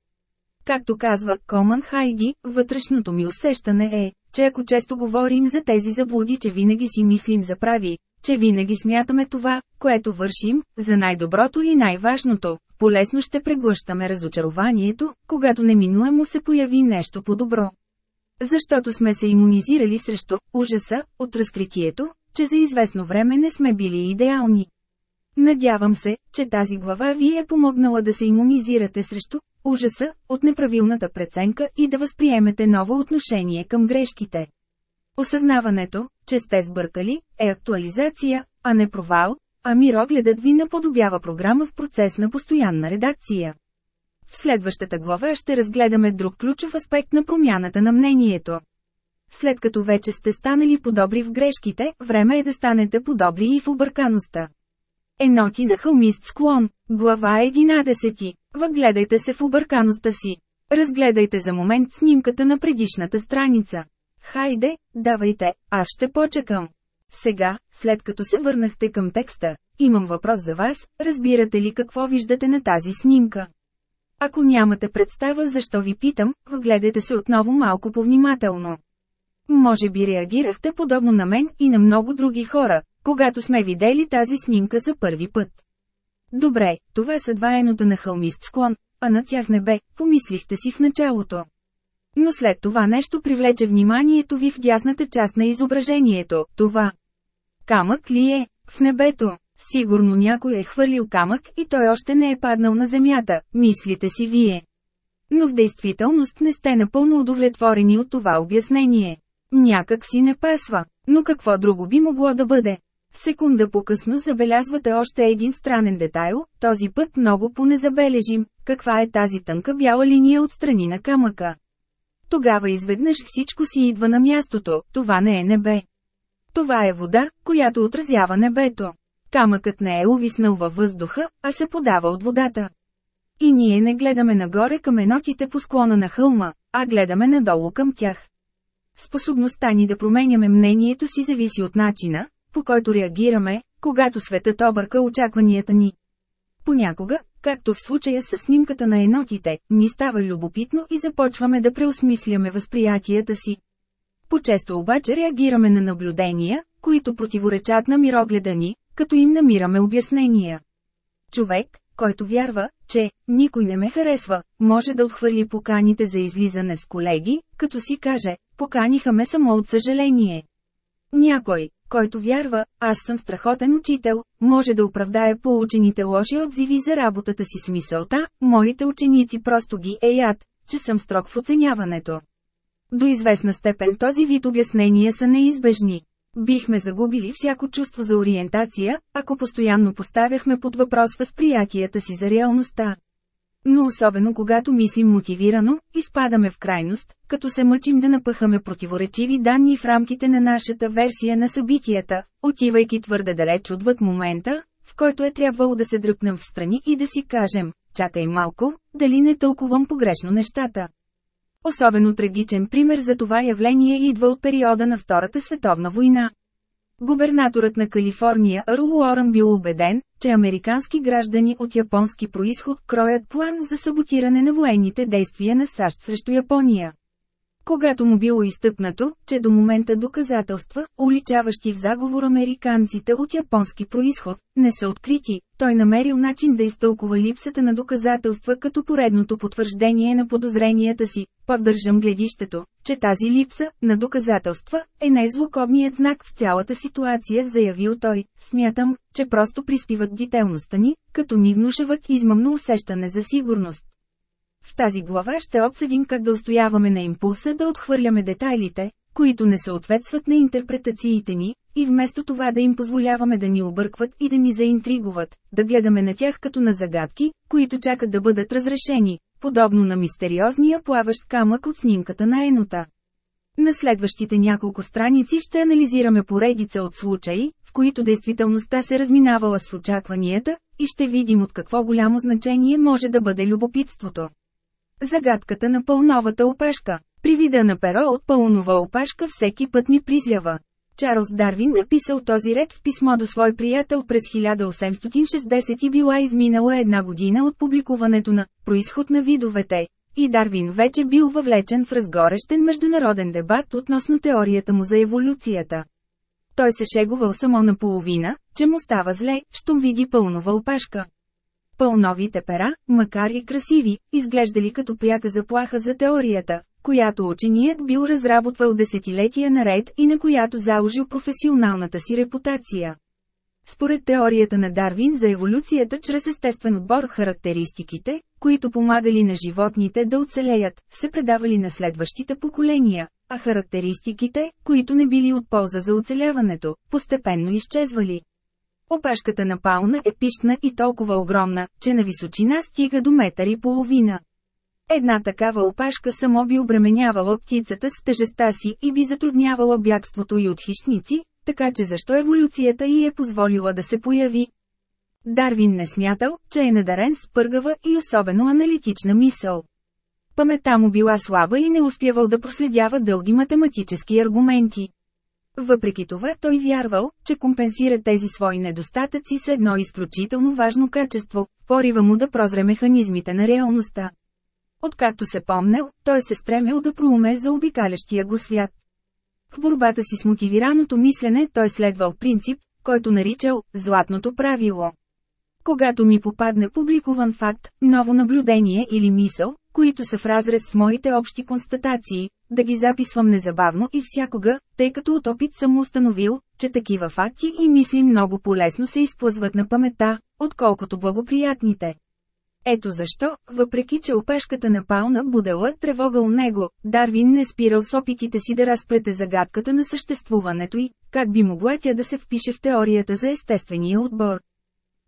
A: Както казва Коман Хайди, вътрешното ми усещане е, че ако често говорим за тези заблуди, че винаги си мислим за прави, че винаги смятаме това, което вършим, за най-доброто и най-важното, полесно ще преглъщаме разочарованието, когато неминуемо се появи нещо по-добро. Защото сме се иммунизирали срещу ужаса от разкритието, че за известно време не сме били идеални. Надявам се, че тази глава ви е помогнала да се иммунизирате срещу ужаса от неправилната преценка и да възприемете ново отношение към грешките. Осъзнаването, че сте сбъркали, е актуализация, а не провал, а мирогледът ви наподобява програма в процес на постоянна редакция. В следващата глава ще разгледаме друг ключов аспект на промяната на мнението. След като вече сте станали подобри в грешките, време е да станете подобри и в объркаността. Еноти на хълмист склон, глава 11. Въгледайте се в объркаността си. Разгледайте за момент снимката на предишната страница. Хайде, давайте, аз ще почекам. Сега, след като се върнахте към текста, имам въпрос за вас, разбирате ли какво виждате на тази снимка? Ако нямате представа защо ви питам, въгледайте се отново малко повнимателно. Може би реагирахте подобно на мен и на много други хора, когато сме видели тази снимка за първи път. Добре, това са два енота на хълмист склон, а на тях не бе, помислихте си в началото. Но след това нещо привлече вниманието ви в дясната част на изображението, това. Камък ли е? В небето. Сигурно някой е хвърлил камък и той още не е паднал на земята, мислите си вие. Но в действителност не сте напълно удовлетворени от това обяснение. Някак си не пасва, но какво друго би могло да бъде? Секунда по-късно забелязвате още един странен детайл, този път много понезабележим, каква е тази тънка бяла линия от страни на камъка. Тогава изведнъж всичко си идва на мястото, това не е небе. Това е вода, която отразява небето. Камъкът не е увиснал във въздуха, а се подава от водата. И ние не гледаме нагоре към енотите по склона на хълма, а гледаме надолу към тях. Способността ни да променяме мнението си зависи от начина, по който реагираме, когато светът обърка очакванията ни. Понякога, както в случая с снимката на енотите, ни става любопитно и започваме да преосмисляме възприятията си. Почесто обаче реагираме на наблюдения, които противоречат на мирогледа ни, като им намираме обяснения. Човек, който вярва, че «никой не ме харесва», може да отхвърли поканите за излизане с колеги, като си каже «поканиха ме само от съжаление». Някой, който вярва, аз съм страхотен учител, може да оправдае получените лоши отзиви за работата си с мисълта, моите ученици просто ги е яд, че съм строг в оценяването. До известна степен този вид обяснения са неизбежни. Бихме загубили всяко чувство за ориентация, ако постоянно поставяхме под въпрос възприятията си за реалността. Но особено когато мислим мотивирано, изпадаме в крайност, като се мъчим да напъхаме противоречиви данни в рамките на нашата версия на събитията, отивайки твърде далеч отвъд момента, в който е трябвало да се дръпнем в страни и да си кажем, чакай малко, дали не тълкувам погрешно нещата. Особено трагичен пример за това явление идва от периода на Втората световна война. Губернаторът на Калифорния Арл Уорън бил убеден, че американски граждани от японски происход кроят план за саботиране на военните действия на САЩ срещу Япония. Когато му било изтъкнато, че до момента доказателства, уличаващи в заговор американците от японски происход, не са открити, той намерил начин да изтълкува липсата на доказателства като поредното потвърждение на подозренията си. Поддържам гледището, че тази липса на доказателства е най-злокобният знак в цялата ситуация, заявил той. Смятам, че просто приспиват дителността ни, като ни внушават измамно усещане за сигурност. В тази глава ще обсъдим как да устояваме на импулса да отхвърляме детайлите, които не съответстват на интерпретациите ни, и вместо това да им позволяваме да ни объркват и да ни заинтригуват, да гледаме на тях като на загадки, които чакат да бъдат разрешени, подобно на мистериозния плаващ камък от снимката на енота. На следващите няколко страници ще анализираме поредица от случаи, в които действителността се разминавала с очакванията, и ще видим от какво голямо значение може да бъде любопитството. Загадката на пълновата опашка. При вида на перо от пълнова опашка всеки път ми призлява. Чарлз Дарвин написал този ред в писмо до свой приятел през 1860 и била изминала една година от публикуването на «Происход на видовете», и Дарвин вече бил въвлечен в разгорещен международен дебат относно теорията му за еволюцията. Той се шегувал само наполовина, че му става зле, щом види пълнова опашка. Пълновите пера, макар и красиви, изглеждали като пряка заплаха за теорията, която ученият бил разработвал десетилетия наред и на която заложил професионалната си репутация. Според теорията на Дарвин за еволюцията чрез естествен отбор характеристиките, които помагали на животните да оцелеят, се предавали на следващите поколения, а характеристиките, които не били от полза за оцеляването, постепенно изчезвали. Опашката на Пауна е пищна и толкова огромна, че на височина стига до метър и половина. Една такава опашка само би обременявала птицата с тежеста си и би затруднявала бягството и от хищници, така че защо еволюцията й е позволила да се появи? Дарвин не смятал, че е надарен с пъргава и особено аналитична мисъл. Памета му била слаба и не успявал да проследява дълги математически аргументи. Въпреки това той вярвал, че компенсира тези свои недостатъци с едно изключително важно качество – порива му да прозре механизмите на реалността. Откакто се помнел, той се стремил да проуме за обикалящия го свят. В борбата си с мотивираното мислене той следвал принцип, който наричал «златното правило». Когато ми попадне публикуван факт, ново наблюдение или мисъл, които са в разрез с моите общи констатации, да ги записвам незабавно и всякога, тъй като от опит съм установил, че такива факти и мисли много полезно се изплъзват на памета, отколкото благоприятните. Ето защо, въпреки че опешката на Пауна будела тревогал него, Дарвин не спирал с опитите си да разплете загадката на съществуването й, как би могла тя да се впише в теорията за естествения отбор.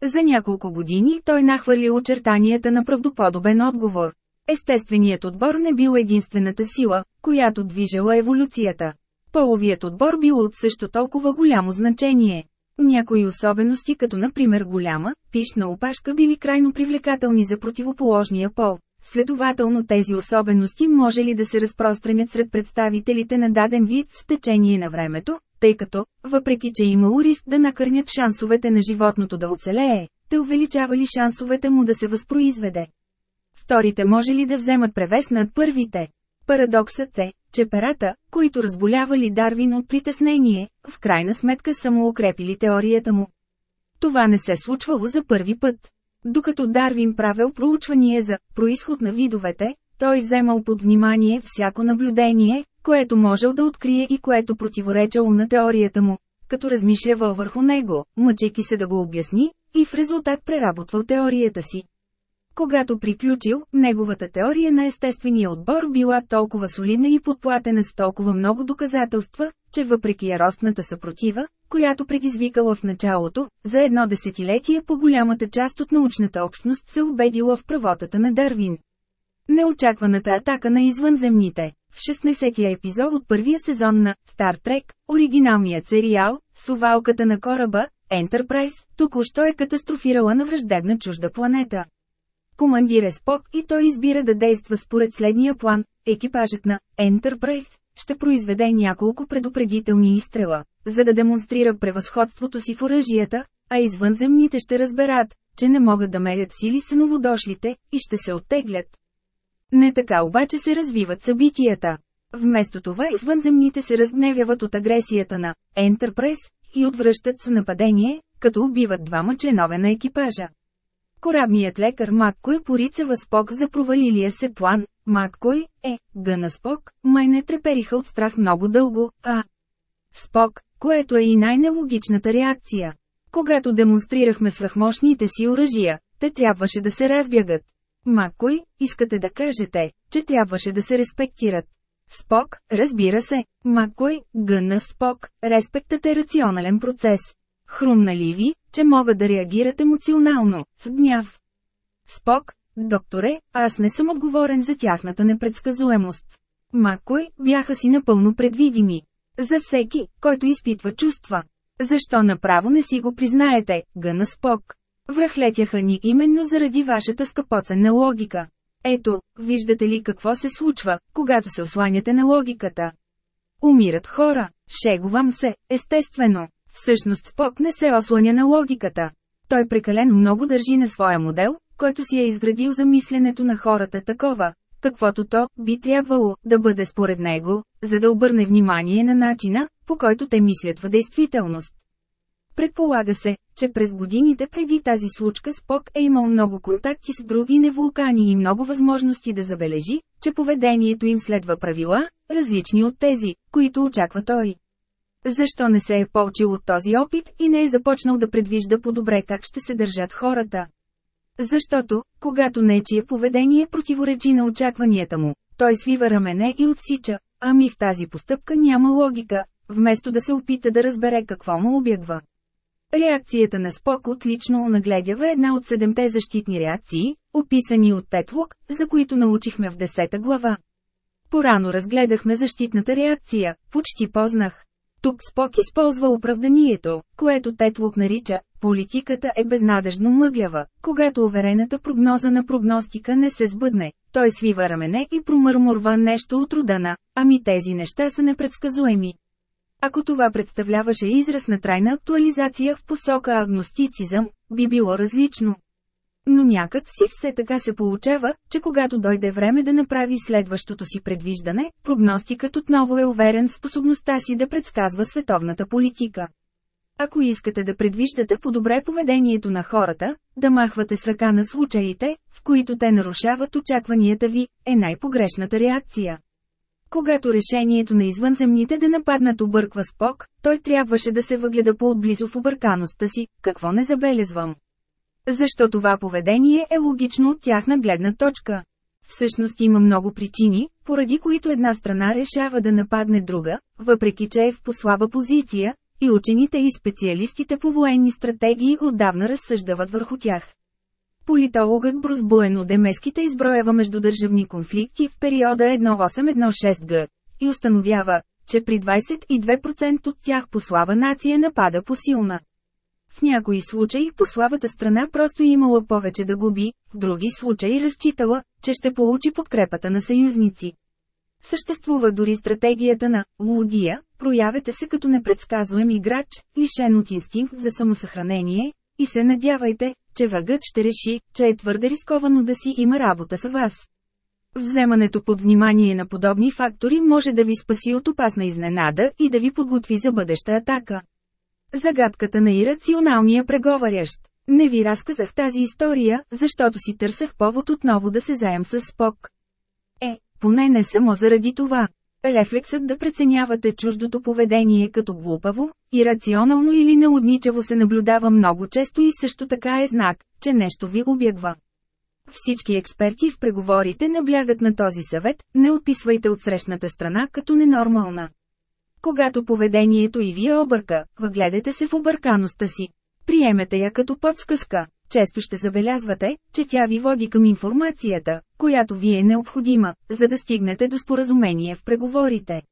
A: За няколко години той нахвърли очертанията на правдоподобен отговор. Естественият отбор не бил единствената сила, която движела еволюцията. Половият отбор бил от също толкова голямо значение. Някои особености като например голяма, пишна опашка били крайно привлекателни за противоположния пол. Следователно тези особености може ли да се разпространят сред представителите на даден вид с течение на времето, тъй като, въпреки че е имало риск да накърнят шансовете на животното да оцелее, те увеличавали шансовете му да се възпроизведе. Вторите може ли да вземат превес над първите? Парадоксът е, че перата, които разболявали Дарвин от притеснение, в крайна сметка само укрепили теорията му. Това не се случвало за първи път. Докато Дарвин правил проучвания за происход на видовете, той вземал под внимание всяко наблюдение, което можел да открие и което противоречало на теорията му, като размишлявал върху него, мъчейки се да го обясни, и в резултат преработвал теорията си. Когато приключил, неговата теория на естествения отбор била толкова солидна и подплатена с толкова много доказателства, че въпреки яростната съпротива, която предизвикала в началото, за едно десетилетие по голямата част от научната общност се убедила в правотата на Дарвин. Неочакваната атака на извънземните. В 16-я епизод от първия сезон на «Стар Трек», оригиналният сериал, сувалката на кораба, Enterprise, току-що е катастрофирала на враждебна чужда планета. Командир е Спок и той избира да действа според следния план. Екипажът на Enterprise ще произведе няколко предупредителни изстрела, за да демонстрира превъзходството си в оръжията, а извънземните ще разберат, че не могат да мерят сили с новодошлите и ще се оттеглят. Не така обаче се развиват събитията. Вместо това извънземните се разгневяват от агресията на Ентерпрес и отвръщат с нападение, като убиват двама членове на екипажа. Корабният лекар Маккой порицава Спок за провалилия се план. Маккой, е, гъна Спок, май не трепериха от страх много дълго, а... Спок, което е и най-нелогичната реакция. Когато демонстрирахме свръхмощните си оръжия, те трябваше да се разбягат. Маккой, искате да кажете, че трябваше да се респектират. Спок, разбира се, Маккой, гъна Спок, респектът е рационален процес. Хрумна ли ви, че мога да реагират емоционално, с гняв? Спок, докторе, аз не съм отговорен за тяхната непредсказуемост. Маккой, бяха си напълно предвидими. За всеки, който изпитва чувства. Защо направо не си го признаете, гъна Спок? Връхлетяха ни именно заради вашата скъпоценна логика. Ето, виждате ли какво се случва, когато се осланяте на логиката. Умират хора, шегувам се, естествено. Всъщност Спок не се осланя на логиката. Той прекалено много държи на своя модел, който си е изградил за мисленето на хората такова, каквото то би трябвало да бъде според него, за да обърне внимание на начина, по който те мислят в действителност. Предполага се, че през годините преди тази случка Спок е имал много контакти с други невулкани и много възможности да забележи, че поведението им следва правила, различни от тези, които очаква той. Защо не се е получил от този опит и не е започнал да предвижда по-добре как ще се държат хората? Защото, когато нечие поведение противоречи на очакванията му, той свива рамене и отсича, ами в тази постъпка няма логика, вместо да се опита да разбере какво му обягва. Реакцията на Спок отлично онагледява една от седемте защитни реакции, описани от Тетлок, за които научихме в 10 глава. Порано разгледахме защитната реакция, почти познах. Тук Спок използва оправданието, което Тетлук нарича «Политиката е безнадежно мъглява, когато уверената прогноза на прогностика не се сбъдне». Той свива рамене и промърморва нещо от рода на «Ами тези неща са непредсказуеми». Ако това представляваше израз на трайна актуализация в посока агностицизъм, би било различно. Но някак си все така се получава, че когато дойде време да направи следващото си предвиждане, прогностикът отново е уверен в способността си да предсказва световната политика. Ако искате да предвиждате по-добре поведението на хората, да махвате с ръка на случаите, в които те нарушават очакванията ви, е най-погрешната реакция. Когато решението на извънземните да нападнат обърква Спок, той трябваше да се въгледа по-отблизо в объркаността си, какво не забелезвам. Защо това поведение е логично от тяхна гледна точка? Всъщност има много причини, поради които една страна решава да нападне друга, въпреки че е в послаба позиция, и учените и специалистите по военни стратегии отдавна разсъждават върху тях. Политологът Брус Буено Демеските изброява междудържавни конфликти в периода 1816 г. и установява, че при 22% от тях послаба нация напада по силна. В някои случаи послабата страна просто имала повече да губи, в други случаи разчитала, че ще получи подкрепата на съюзници. Съществува дори стратегията на «лудия», проявете се като непредсказуем играч, лишен от инстинкт за самосъхранение, и се надявайте, че врагът ще реши, че е твърде рисковано да си има работа с вас. Вземането под внимание на подобни фактори може да ви спаси от опасна изненада и да ви подготви за бъдеща атака. Загадката на ирационалния преговарящ. Не ви разказах тази история, защото си търсах повод отново да се заем с спок. Е, поне не само заради това. Рефлексът да преценявате чуждото поведение като глупаво, ирационално или неудничаво се наблюдава много често и също така е знак, че нещо ви обягва. Всички експерти в преговорите наблягат на този съвет, не описвайте от срещната страна като ненормална. Когато поведението и ви обърка, въгледайте се в объркаността си. Приемете я като подсказка често ще забелязвате, че тя ви води към информацията, която ви е необходима, за да стигнете до споразумение в преговорите.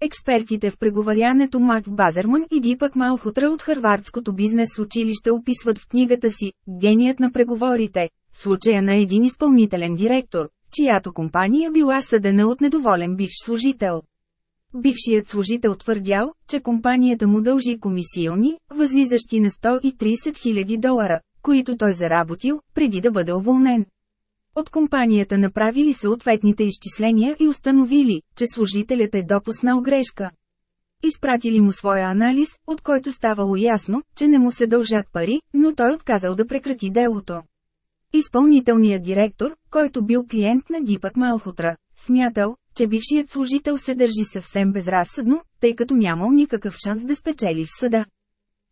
A: Експертите в преговарянето Макс Базерман и Дипак Малхотра от Харвардското бизнес училище описват в книгата си «Геният на преговорите» случая на един изпълнителен директор, чиято компания била съдена от недоволен бивш служител. Бившият служител твърдял, че компанията му дължи комисиони, възлизащи на 130 000 долара, които той заработил, преди да бъде уволнен. От компанията направили съответните изчисления и установили, че служителят е допуснал грешка. Изпратили му своя анализ, от който ставало ясно, че не му се дължат пари, но той отказал да прекрати делото. Изпълнителният директор, който бил клиент на Дипак Малхотра, смятал, че бившият служител се държи съвсем безразсъдно, тъй като нямал никакъв шанс да спечели в съда.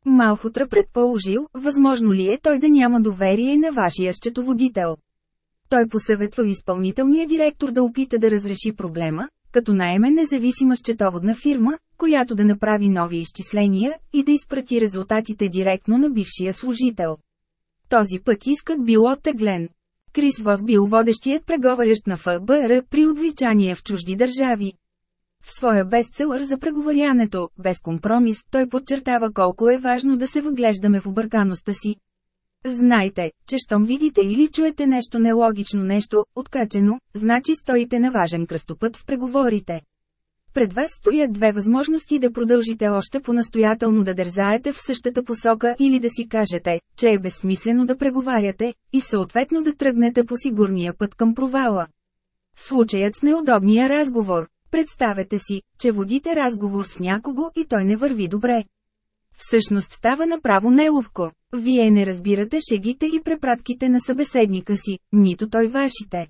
A: Малхотра предположил, възможно ли е той да няма доверие на вашия счетоводител. Той посъветва изпълнителния директор да опита да разреши проблема, като найеме независима счетоводна фирма, която да направи нови изчисления и да изпрати резултатите директно на бившия служител. Този път искът бил оттеглен. Крис Вос бил водещият преговарящ на ФБР при отвличания в чужди държави. В своя бестселър за преговарянето, без компромис, той подчертава колко е важно да се въглеждаме в объркаността си. Знайте, че щом видите или чуете нещо нелогично нещо, откачено, значи стоите на важен кръстопът в преговорите. Пред вас стоят две възможности да продължите още по-настоятелно да дързаете в същата посока или да си кажете, че е безсмислено да преговаряте, и съответно да тръгнете по сигурния път към провала. Случаят с неудобния разговор Представете си, че водите разговор с някого и той не върви добре. Всъщност става направо неловко. Вие не разбирате шегите и препратките на събеседника си, нито той вашите.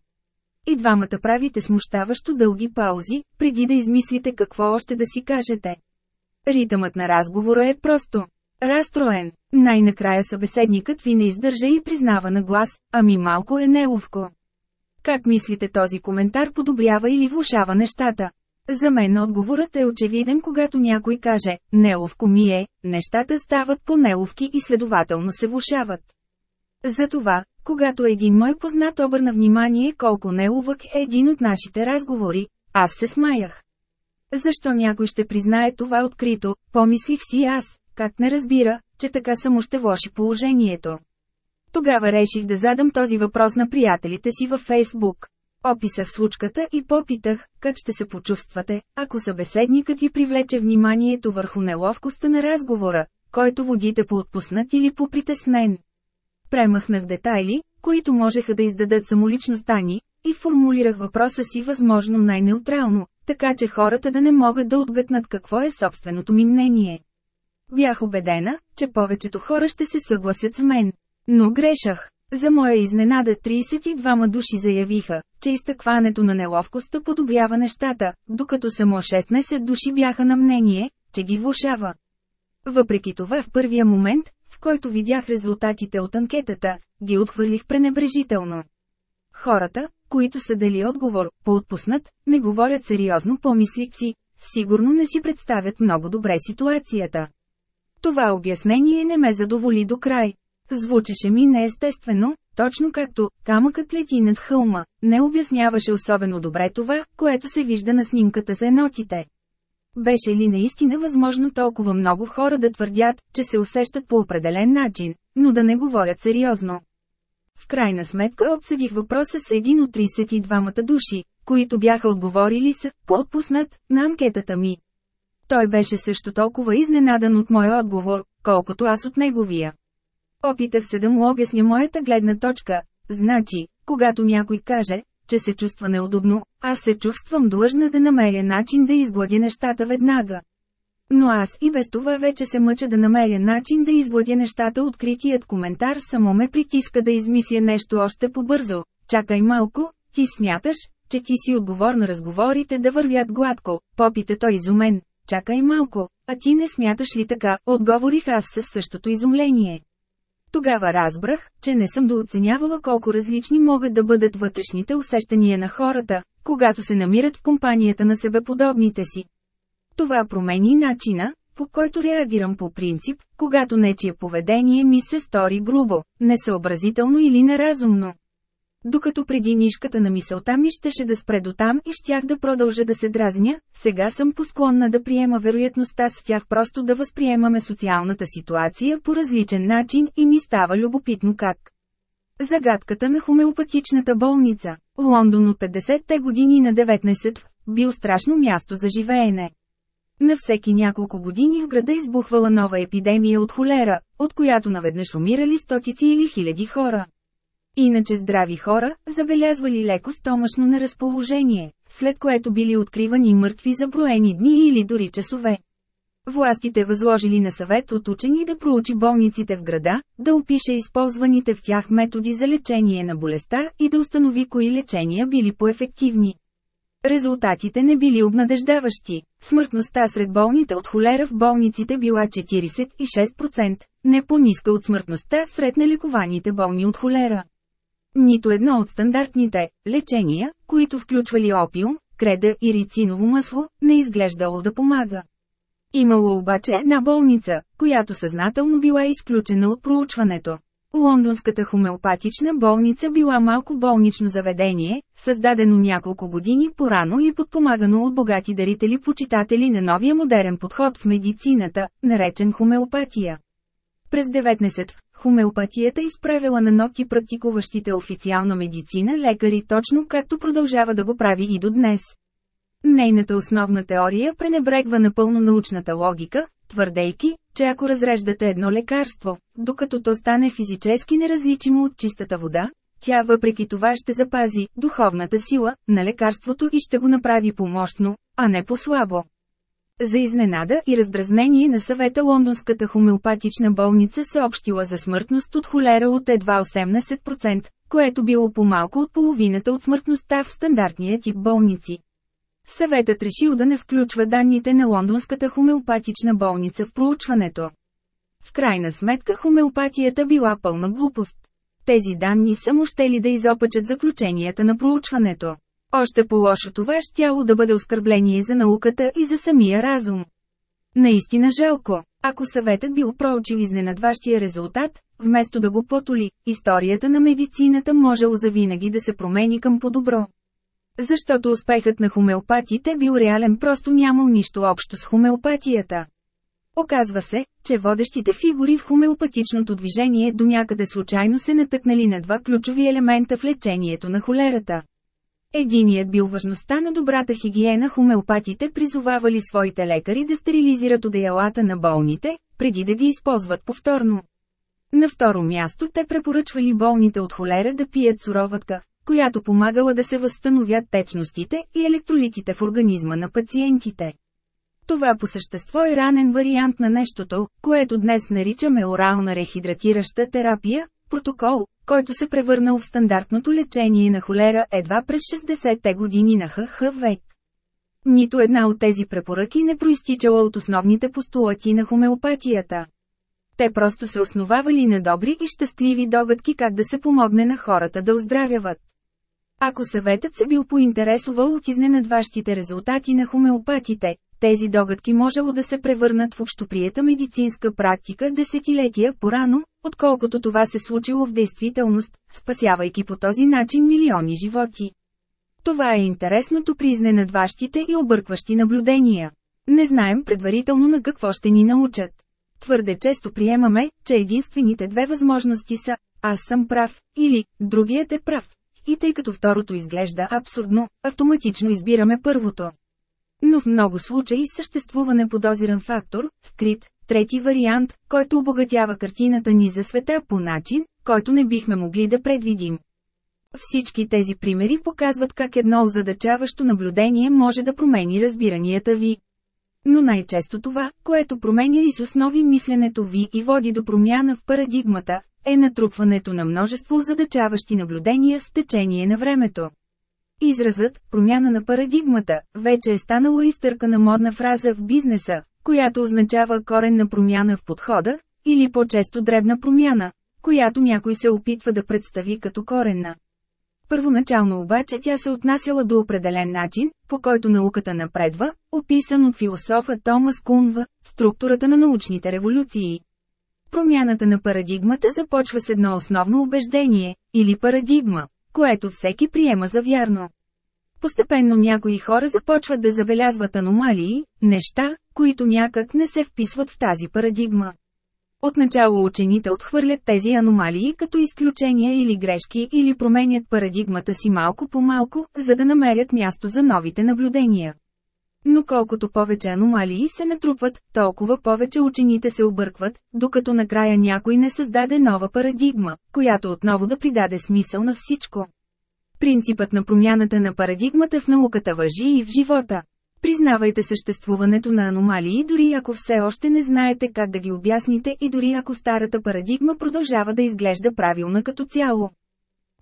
A: И двамата правите смущаващо дълги паузи, преди да измислите какво още да си кажете. Ритъмът на разговора е просто. Разстроен. Най-накрая събеседникът ви не издържа и признава на глас, ами малко е неловко. Как мислите този коментар подобрява или влушава нещата? За мен отговорът е очевиден когато някой каже «неловко ми е», нещата стават по-неловки и следователно се влушават. Затова, когато един мой познат обърна внимание колко неловък е един от нашите разговори, аз се смаях. Защо някой ще признае това открито, помислих си аз, как не разбира, че така само ще влоши положението. Тогава реших да задам този въпрос на приятелите си във Фейсбук. Описах случката и попитах, как ще се почувствате, ако събеседникът ви привлече вниманието върху неловкостта на разговора, който водите по отпуснат или по притеснен. Премахнах детайли, които можеха да издадат самоличността ни, и формулирах въпроса си възможно най-неутрално, така че хората да не могат да отгътнат какво е собственото ми мнение. Бях убедена, че повечето хора ще се съгласят с мен. Но грешах. За моя изненада 32 души заявиха, че изтъкването на неловкостта подобрява нещата, докато само 16 души бяха на мнение, че ги влушава. Въпреки това в първия момент, в който видях резултатите от анкетата, ги отхвърлих пренебрежително. Хората, които са дали отговор, поотпуснат, не говорят сериозно помислих си, сигурно не си представят много добре ситуацията. Това обяснение не ме задоволи до край. Звучеше ми неестествено, точно както камъкът лети над хълма, не обясняваше особено добре това, което се вижда на снимката за енотите. Беше ли наистина възможно толкова много хора да твърдят, че се усещат по определен начин, но да не говорят сериозно? В крайна сметка обсъдих въпроса с един от 32-мата души, които бяха отговорили с «подпуснат» на анкетата ми. Той беше също толкова изненадан от моя отговор, колкото аз от неговия. Опитах се да му обясня моята гледна точка. Значи, когато някой каже, че се чувства неудобно, аз се чувствам длъжна да намеря начин да изгладя нещата веднага. Но аз и без това вече се мъча да намеря начин да изгладя нещата откритият коментар само ме притиска да измисля нещо още по-бързо. Чакай малко, ти смяташ, че ти си отговорна разговорите да вървят гладко, попита той изумен. Чакай малко, а ти не смяташ ли така, отговорих аз със същото изумление. Тогава разбрах, че не съм дооценявала колко различни могат да бъдат вътрешните усещания на хората, когато се намират в компанията на себеподобните си. Това промени начина, по който реагирам по принцип, когато нечие поведение ми се стори грубо, несъобразително или неразумно докато преди нишката на мисълта ми щеше да спре до там и щях да продължа да се дразня, сега съм посклонна да приема вероятността с тях просто да възприемаме социалната ситуация по различен начин и ми става любопитно как. Загадката на хомеопатичната болница, Лондон от 50-те години на 19 в, бил страшно място за живеене. На всеки няколко години в града избухвала нова епидемия от холера, от която наведнъж умирали стотици или хиляди хора. Иначе здрави хора, забелязвали леко стомашно на разположение, след което били откривани мъртви за броени дни или дори часове. Властите възложили на съвет от учени да проучи болниците в града, да опише използваните в тях методи за лечение на болестта и да установи кои лечения били по-ефективни. Резултатите не били обнадеждаващи. Смъртността сред болните от холера в болниците била 46%, не по-ниска от смъртността сред нелекованите болни от холера. Нито едно от стандартните лечения, които включвали опиум, креда и рициново масло, не изглеждало да помага. Имало обаче една болница, която съзнателно била изключена от проучването. Лондонската хомеопатична болница била малко болнично заведение, създадено няколко години порано и подпомагано от богати дарители почитатели на новия модерен подход в медицината, наречен хомеопатия. През 19 в хомеопатията изправила на ногти практикуващите официална медицина лекари точно както продължава да го прави и до днес. Нейната основна теория пренебрегва напълно научната логика, твърдейки, че ако разреждате едно лекарство, докато то стане физически неразличимо от чистата вода, тя въпреки това ще запази духовната сила на лекарството и ще го направи помощно, а не по-слабо. За изненада и раздразнение на съвета Лондонската хомеопатична болница се общила за смъртност от холера от едва 18%, което било по-малко от половината от смъртността в стандартния тип болници. Съветът решил да не включва данните на Лондонската хомеопатична болница в проучването. В крайна сметка хомеопатията била пълна глупост. Тези данни са му щели да изопачат заключенията на проучването. Още по-лошо това щяло да бъде оскърбление за науката и за самия разум. Наистина жалко, ако съветът бил проучил изненадващия резултат, вместо да го потоли, историята на медицината можело завинаги да се промени към по-добро. Защото успехът на хомеопатите бил реален просто нямал нищо общо с хомеопатията. Оказва се, че водещите фигури в хомеопатичното движение до някъде случайно се натъкнали на два ключови елемента в лечението на холерата. Единият бил важността на добрата хигиена хомеопатите призовавали своите лекари да стерилизират одеялата на болните, преди да ги използват повторно. На второ място те препоръчвали болните от холера да пият суроватка, която помагала да се възстановят течностите и електролитите в организма на пациентите. Това по същество е ранен вариант на нещото, което днес наричаме орална рехидратираща терапия, Протокол, който се превърнал в стандартното лечение на холера едва през 60-те години на ХХ век. Нито една от тези препоръки не проистичала от основните постулати на хомеопатията. Те просто се основавали на добри и щастливи догадки как да се помогне на хората да оздравяват. Ако съветът се бил поинтересувал от изненадващите резултати на хомеопатите, тези догадки можело да се превърнат в общоприета медицинска практика десетилетия по-рано, отколкото това се случило в действителност, спасявайки по този начин милиони животи. Това е интересното при изненадващите и объркващи наблюдения. Не знаем предварително на какво ще ни научат. Твърде често приемаме, че единствените две възможности са «аз съм прав» или «другият е прав». И тъй като второто изглежда абсурдно, автоматично избираме първото. Но в много случаи съществува неподозиран фактор, скрит, трети вариант, който обогатява картината ни за света по начин, който не бихме могли да предвидим. Всички тези примери показват как едно озадачаващо наблюдение може да промени разбиранията ви. Но най-често това, което променя и с основи мисленето ви и води до промяна в парадигмата, е натрупването на множество задачаващи наблюдения с течение на времето. Изразът «промяна на парадигмата» вече е станала изтъркана модна фраза в бизнеса, която означава коренна промяна в подхода, или по-често дребна промяна, която някой се опитва да представи като коренна. Първоначално обаче тя се отнасяла до определен начин, по който науката напредва, описан от философа Томас Кунва, структурата на научните революции. Промяната на парадигмата започва с едно основно убеждение, или парадигма, което всеки приема за вярно. Постепенно някои хора започват да забелязват аномалии, неща, които някак не се вписват в тази парадигма. Отначало учените отхвърлят тези аномалии като изключения или грешки или променят парадигмата си малко по малко, за да намерят място за новите наблюдения. Но колкото повече аномалии се натрупват, толкова повече учените се объркват, докато накрая някой не създаде нова парадигма, която отново да придаде смисъл на всичко. Принципът на промяната на парадигмата в науката въжи и в живота. Признавайте съществуването на аномалии дори ако все още не знаете как да ги обясните и дори ако старата парадигма продължава да изглежда правилна като цяло.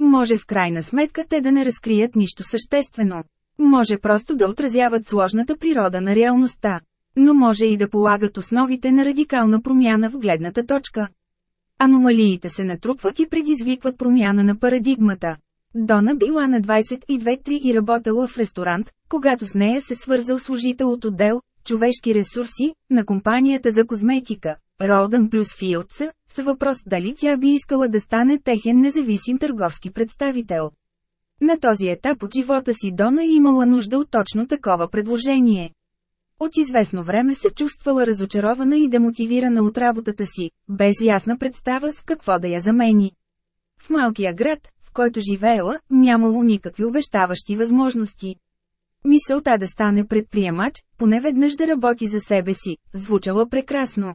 A: Може в крайна сметка те да не разкрият нищо съществено. Може просто да отразяват сложната природа на реалността, но може и да полагат основите на радикална промяна в гледната точка. Аномалиите се натрупват и предизвикват промяна на парадигмата. Дона била на 22-3 и работела в ресторант, когато с нея се свързал служител от отдел «Човешки ресурси» на компанията за козметика. Роудън плюс Филдса, с въпрос дали тя би искала да стане техен независим търговски представител. На този етап от живота си Дона е имала нужда от точно такова предложение. От известно време се чувствала разочарована и демотивирана от работата си, без ясна представа с какво да я замени. В малкия град, в който живеела, нямало никакви обещаващи възможности. Мисълта да стане предприемач, поне веднъж да работи за себе си, звучала прекрасно.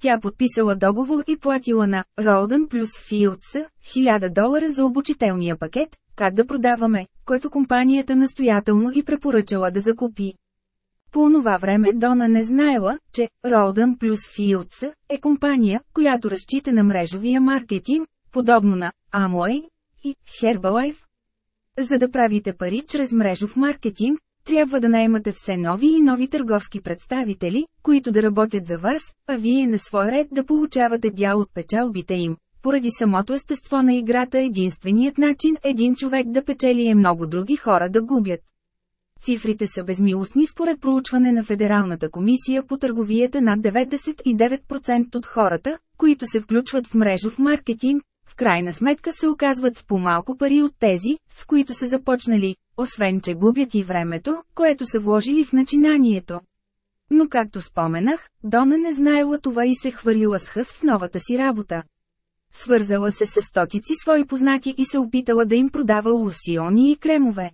A: Тя подписала договор и платила на Роудън плюс Филдса 1000 долара за обучителния пакет, как да продаваме, което компанията настоятелно и препоръчала да закупи. По онова време Дона не знаела, че Rodan плюс Fields е компания, която разчита на мрежовия маркетинг, подобно на Amway и Herbalife. За да правите пари чрез мрежов маркетинг, трябва да наймате все нови и нови търговски представители, които да работят за вас, а вие на свой ред да получавате дял от печалбите им. Поради самото естество на играта единственият начин е един човек да печели е много други хора да губят. Цифрите са безмилостни според проучване на Федералната комисия по търговията над 99% от хората, които се включват в мрежов маркетинг, в крайна сметка се оказват с по-малко пари от тези, с които са започнали, освен че губят и времето, което са вложили в начинанието. Но както споменах, Дона не знаела това и се хвърлила с хъс в новата си работа. Свързала се с стотици свои познати и се опитала да им продава лусиони и кремове.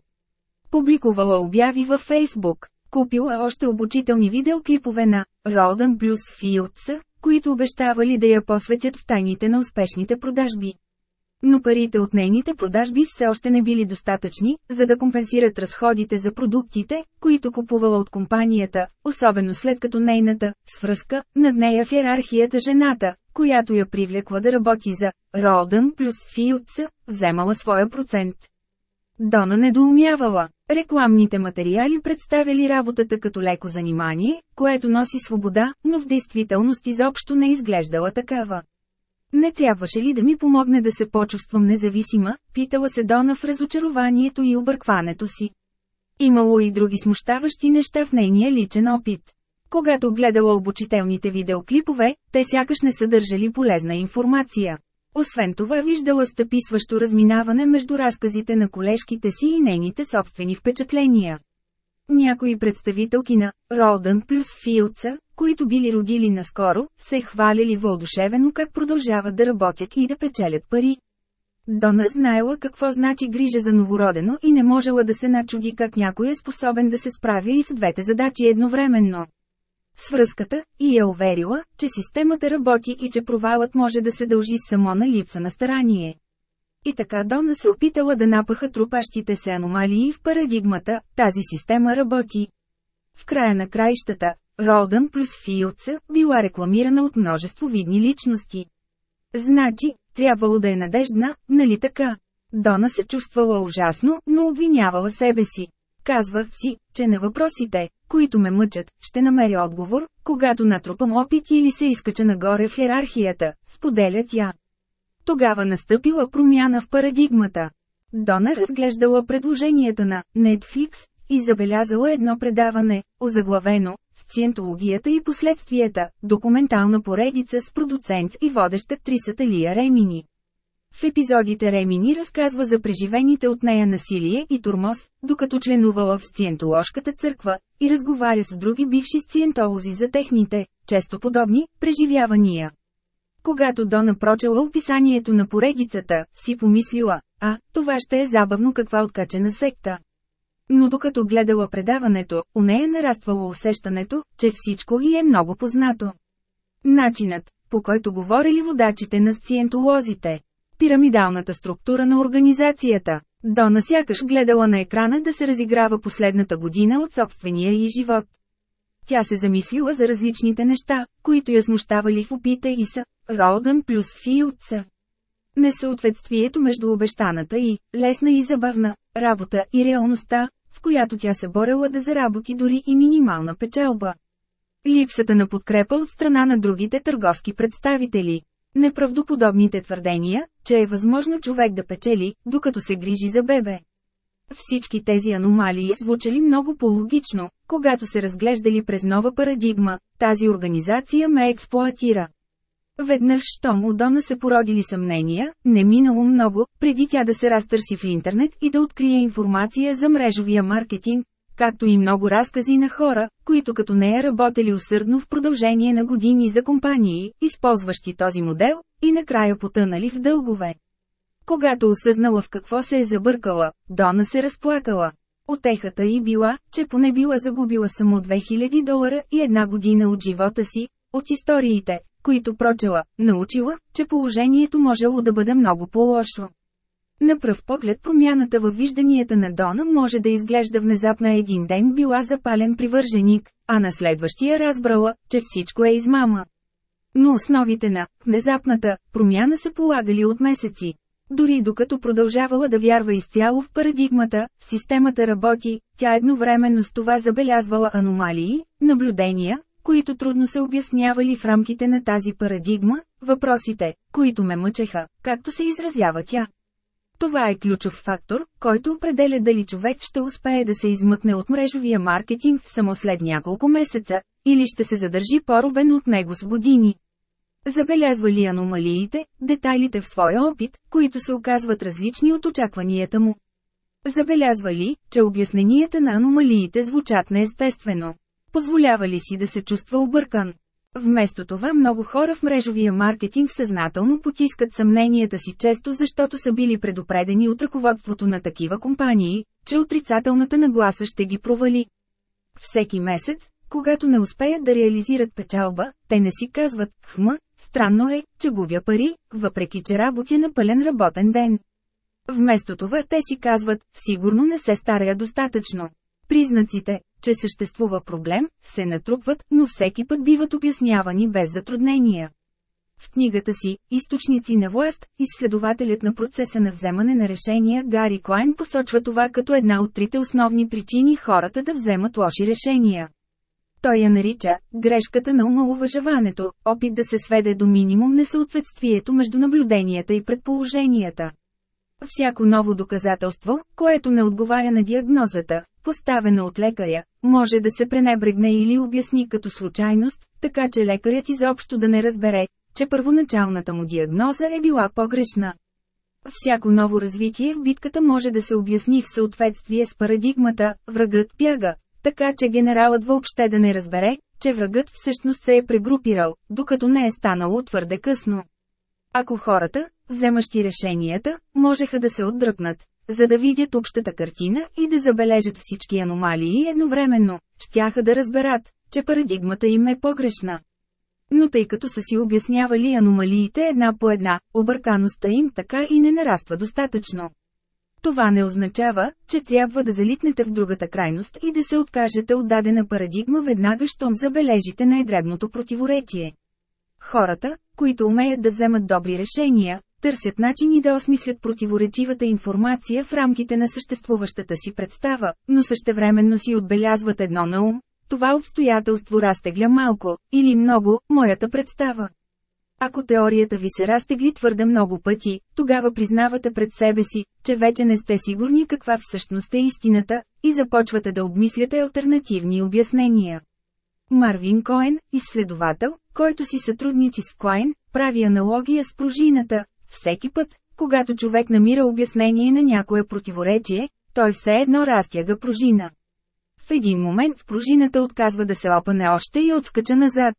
A: Публикувала обяви във Фейсбук, купила още обучителни видеоклипове на Родан Блюз Филдс, които обещавали да я посветят в тайните на успешните продажби но парите от нейните продажби все още не били достатъчни, за да компенсират разходите за продуктите, които купувала от компанията, особено след като нейната свръзка над нея в иерархията жената, която я привлекла да работи за Родън плюс Филдс, вземала своя процент. Дона недоумявала. Рекламните материали представили работата като леко занимание, което носи свобода, но в действителност изобщо не изглеждала такава. Не трябваше ли да ми помогне да се почувствам независима, питала се Дона в разочарованието и объркването си. Имало и други смущаващи неща в нейния личен опит. Когато гледала обучителните видеоклипове, те сякаш не съдържали полезна информация. Освен това виждала стъписващо разминаване между разказите на колежките си и нейните собствени впечатления. Някои представителки на «Родън плюс Филца» които били родили наскоро, се хвалили вълдушевено как продължават да работят и да печелят пари. Дона знаела какво значи грижа за новородено и не можела да се начуди как някой е способен да се справи и с двете задачи едновременно. С връзката, и е уверила, че системата работи и че провалът може да се дължи само на липса на старание. И така Дона се опитала да напаха трупащите се аномалии в парадигмата, тази система работи. В края на краищата, Ролдън плюс Фиоца била рекламирана от множество видни личности. Значи, трябвало да е надеждна, нали така? Дона се чувствала ужасно, но обвинявала себе си. Казвах си, че на въпросите, които ме мъчат, ще намеря отговор, когато натрупам опит или се изкача нагоре в иерархията, споделя тя. Тогава настъпила промяна в парадигмата. Дона разглеждала предложенията на Netflix и забелязала едно предаване, озаглавено Сциентологията и последствията – документална поредица с продуцент и водещ актрисата Лия Ремини. В епизодите Ремини разказва за преживените от нея насилие и турмоз, докато членувала в сциентоложката църква, и разговаря с други бивши сциентолози за техните, често подобни, преживявания. Когато Дона прочела описанието на поредицата, си помислила, а, това ще е забавно каква откачена секта. Но докато гледала предаването, у нея е нараствало усещането, че всичко ги е много познато. Начинът, по който говорили водачите на сциентолозите. Пирамидалната структура на организацията. Дона сякаш гледала на екрана да се разиграва последната година от собствения й живот. Тя се замислила за различните неща, които я смущавали в опита и са Роудън плюс Филдса. Несъответствието между обещаната и лесна и забавна работа и реалността, в която тя се борела да заработи дори и минимална печалба. Липсата на подкрепа от страна на другите търговски представители. Неправдоподобните твърдения, че е възможно човек да печели, докато се грижи за бебе. Всички тези аномалии звучали много по-логично, когато се разглеждали през нова парадигма, тази организация ме експлоатира. Веднъж, щом у Дона се породили съмнения, не минало много, преди тя да се разтърси в интернет и да открие информация за мрежовия маркетинг, както и много разкази на хора, които като нея работели усърдно в продължение на години за компании, използващи този модел, и накрая потънали в дългове. Когато осъзнала в какво се е забъркала, Дона се разплакала. Отехата й била, че поне била загубила само 2000 долара и една година от живота си, от историите, които прочела, научила, че положението можело да бъде много по-лошо. На пръв поглед промяната във вижданията на Дона може да изглежда внезапна един ден била запален привърженик, а на следващия разбрала, че всичко е измама. Но основите на внезапната промяна са полагали от месеци. Дори докато продължавала да вярва изцяло в парадигмата, системата работи, тя едновременно с това забелязвала аномалии, наблюдения, които трудно се обяснявали в рамките на тази парадигма, въпросите, които ме мъчеха, както се изразява тя. Това е ключов фактор, който определя дали човек ще успее да се измъкне от мрежовия маркетинг само след няколко месеца, или ще се задържи порубен от него с години. Забелязва ли аномалиите, детайлите в своя опит, които се оказват различни от очакванията му? Забелязва ли, че обясненията на аномалиите звучат неестествено? Позволява ли си да се чувства объркан? Вместо това много хора в мрежовия маркетинг съзнателно потискат съмненията си често защото са били предупредени от ръководството на такива компании, че отрицателната нагласа ще ги провали. Всеки месец, когато не успеят да реализират печалба, те не си казват, Хм, странно е, че губя пари, въпреки че работя на пълен работен ден. Вместо това те си казват, сигурно не се старая достатъчно. Признаците, че съществува проблем, се натрупват, но всеки път биват обяснявани без затруднения. В книгата си «Източници на власт» изследователят на процеса на вземане на решения Гари Клайн посочва това като една от трите основни причини хората да вземат лоши решения. Той я нарича «грешката на умалуважаването», опит да се сведе до минимум несъответствието между наблюденията и предположенията. Всяко ново доказателство, което не отговаря на диагнозата, поставена от лекаря, може да се пренебрегне или обясни като случайност, така че лекарят изобщо да не разбере, че първоначалната му диагноза е била погрешна. Всяко ново развитие в битката може да се обясни в съответствие с парадигмата «врагът бяга», така че генералът въобще да не разбере, че врагът всъщност се е прегрупирал, докато не е станало твърде късно. Ако хората, вземащи решенията, можеха да се отдръпнат, за да видят общата картина и да забележат всички аномалии едновременно, щяха да разберат, че парадигмата им е погрешна. Но тъй като са си обяснявали аномалиите една по една, объркаността им така и не нараства достатъчно. Това не означава, че трябва да залитнете в другата крайност и да се откажете от дадена парадигма веднага, щом забележите най-дребното противоречие. Хората, които умеят да вземат добри решения, търсят начини да осмислят противоречивата информация в рамките на съществуващата си представа, но същевременно си отбелязват едно на ум. Това обстоятелство разтегля малко, или много, моята представа. Ако теорията ви се разтегли твърде много пъти, тогава признавате пред себе си, че вече не сте сигурни каква всъщност е истината, и започвате да обмисляте альтернативни обяснения. Марвин Коен, изследовател, който си сътрудничи с Коен, прави аналогия с пружината, всеки път, когато човек намира обяснение на някое противоречие, той все едно разтяга пружина. В един момент в пружината отказва да се опане още и отскача назад.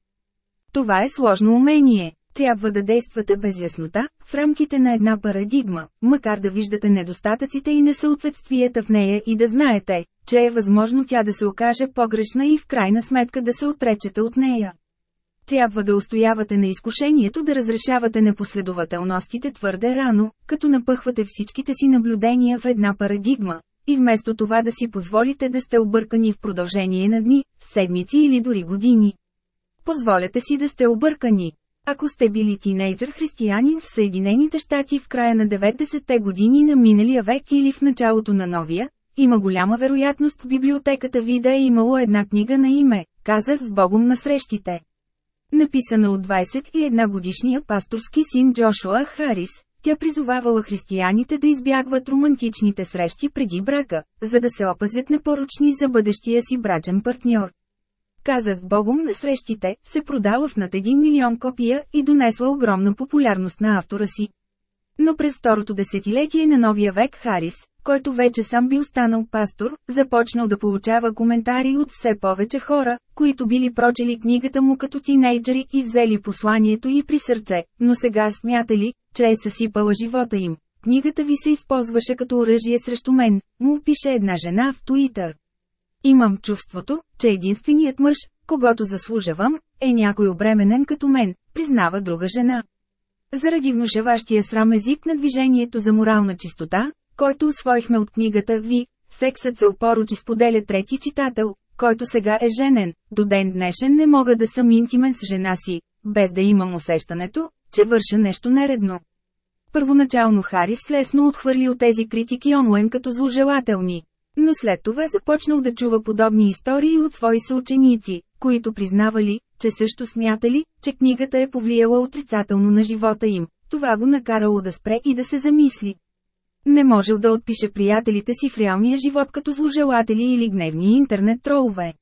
A: Това е сложно умение. Трябва да действате без яснота, в рамките на една парадигма, макар да виждате недостатъците и несъответствията в нея и да знаете, че е възможно тя да се окаже погрешна и в крайна сметка да се отречете от нея трябва да устоявате на изкушението да разрешавате непоследователностите твърде рано, като напъхвате всичките си наблюдения в една парадигма, и вместо това да си позволите да сте объркани в продължение на дни, седмици или дори години. Позволете си да сте объркани. Ако сте били тинейджър християнин в Съединените щати в края на 90-те години на миналия век или в началото на новия, има голяма вероятност в библиотеката ви да е имало една книга на име, казах с Богом на срещите. Написана от 21-годишния пасторски син Джошуа Харис, тя призовавала християните да избягват романтичните срещи преди брака, за да се опазят непорочни за бъдещия си брачен партньор. Казах Богом на срещите, се продала в над 1 милион копия и донесла огромна популярност на автора си. Но през второто десетилетие на новия век Харис, който вече сам бил станал пастор, започнал да получава коментари от все повече хора, които били прочели книгата му като тинейджери и взели посланието и при сърце, но сега смятали, че е съсипала живота им. Книгата ви се използваше като оръжие срещу мен, му пише една жена в Туитър. Имам чувството, че единственият мъж, когато заслужавам, е някой обременен като мен, признава друга жена. Заради внушеващия срам език на движението за морална чистота, който освоихме от книгата ви, Сексът се опорочи споделя трети читател, който сега е женен, до ден днешен не мога да съм интимен с жена си, без да имам усещането, че върша нещо нередно. Първоначално Харис лесно отхвърли от тези критики онлайн като зложелателни. Но след това започнал да чува подобни истории от свои съученици, които признавали, че също смятали, че книгата е повлияла отрицателно на живота им. Това го накарало да спре и да се замисли. Не можел да отпише приятелите си в реалния живот като зложелатели или гневни интернет тролове.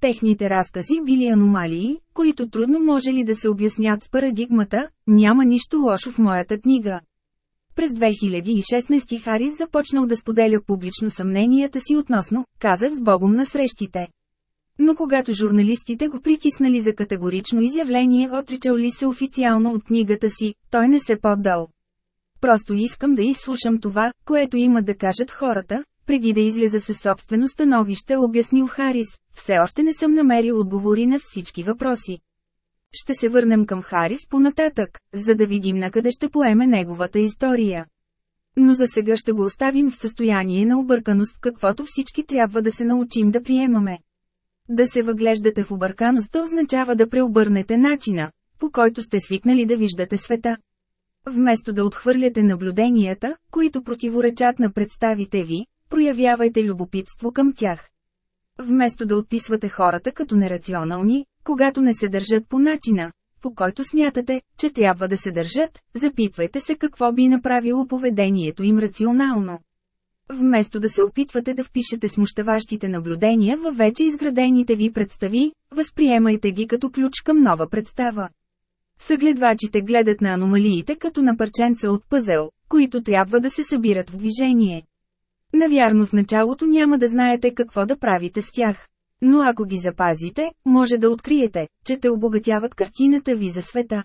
A: Техните разкази били аномалии, които трудно може ли да се обяснят с парадигмата «Няма нищо лошо в моята книга». През 2016 Харис започнал да споделя публично съмненията си относно «Казах с Богом на срещите». Но когато журналистите го притиснали за категорично изявление отричал ли се официално от книгата си, той не се поддал. Просто искам да изслушам това, което има да кажат хората, преди да изляза със собствено становище, обяснил Харис. Все още не съм намерил отговори на всички въпроси. Ще се върнем към Харис понататък, за да видим на къде ще поеме неговата история. Но за сега ще го оставим в състояние на обърканост, каквото всички трябва да се научим да приемаме. Да се въглеждате в обърканост означава да преобърнете начина, по който сте свикнали да виждате света. Вместо да отхвърляте наблюденията, които противоречат на представите ви, проявявайте любопитство към тях. Вместо да отписвате хората като нерационални, когато не се държат по начина, по който смятате, че трябва да се държат, запитвайте се какво би направило поведението им рационално. Вместо да се опитвате да впишете смущаващите наблюдения във вече изградените ви представи, възприемайте ги като ключ към нова представа. Съгледвачите гледат на аномалиите като на парченца от пъзел, които трябва да се събират в движение. Навярно в началото няма да знаете какво да правите с тях. Но ако ги запазите, може да откриете, че те обогатяват картината ви за света.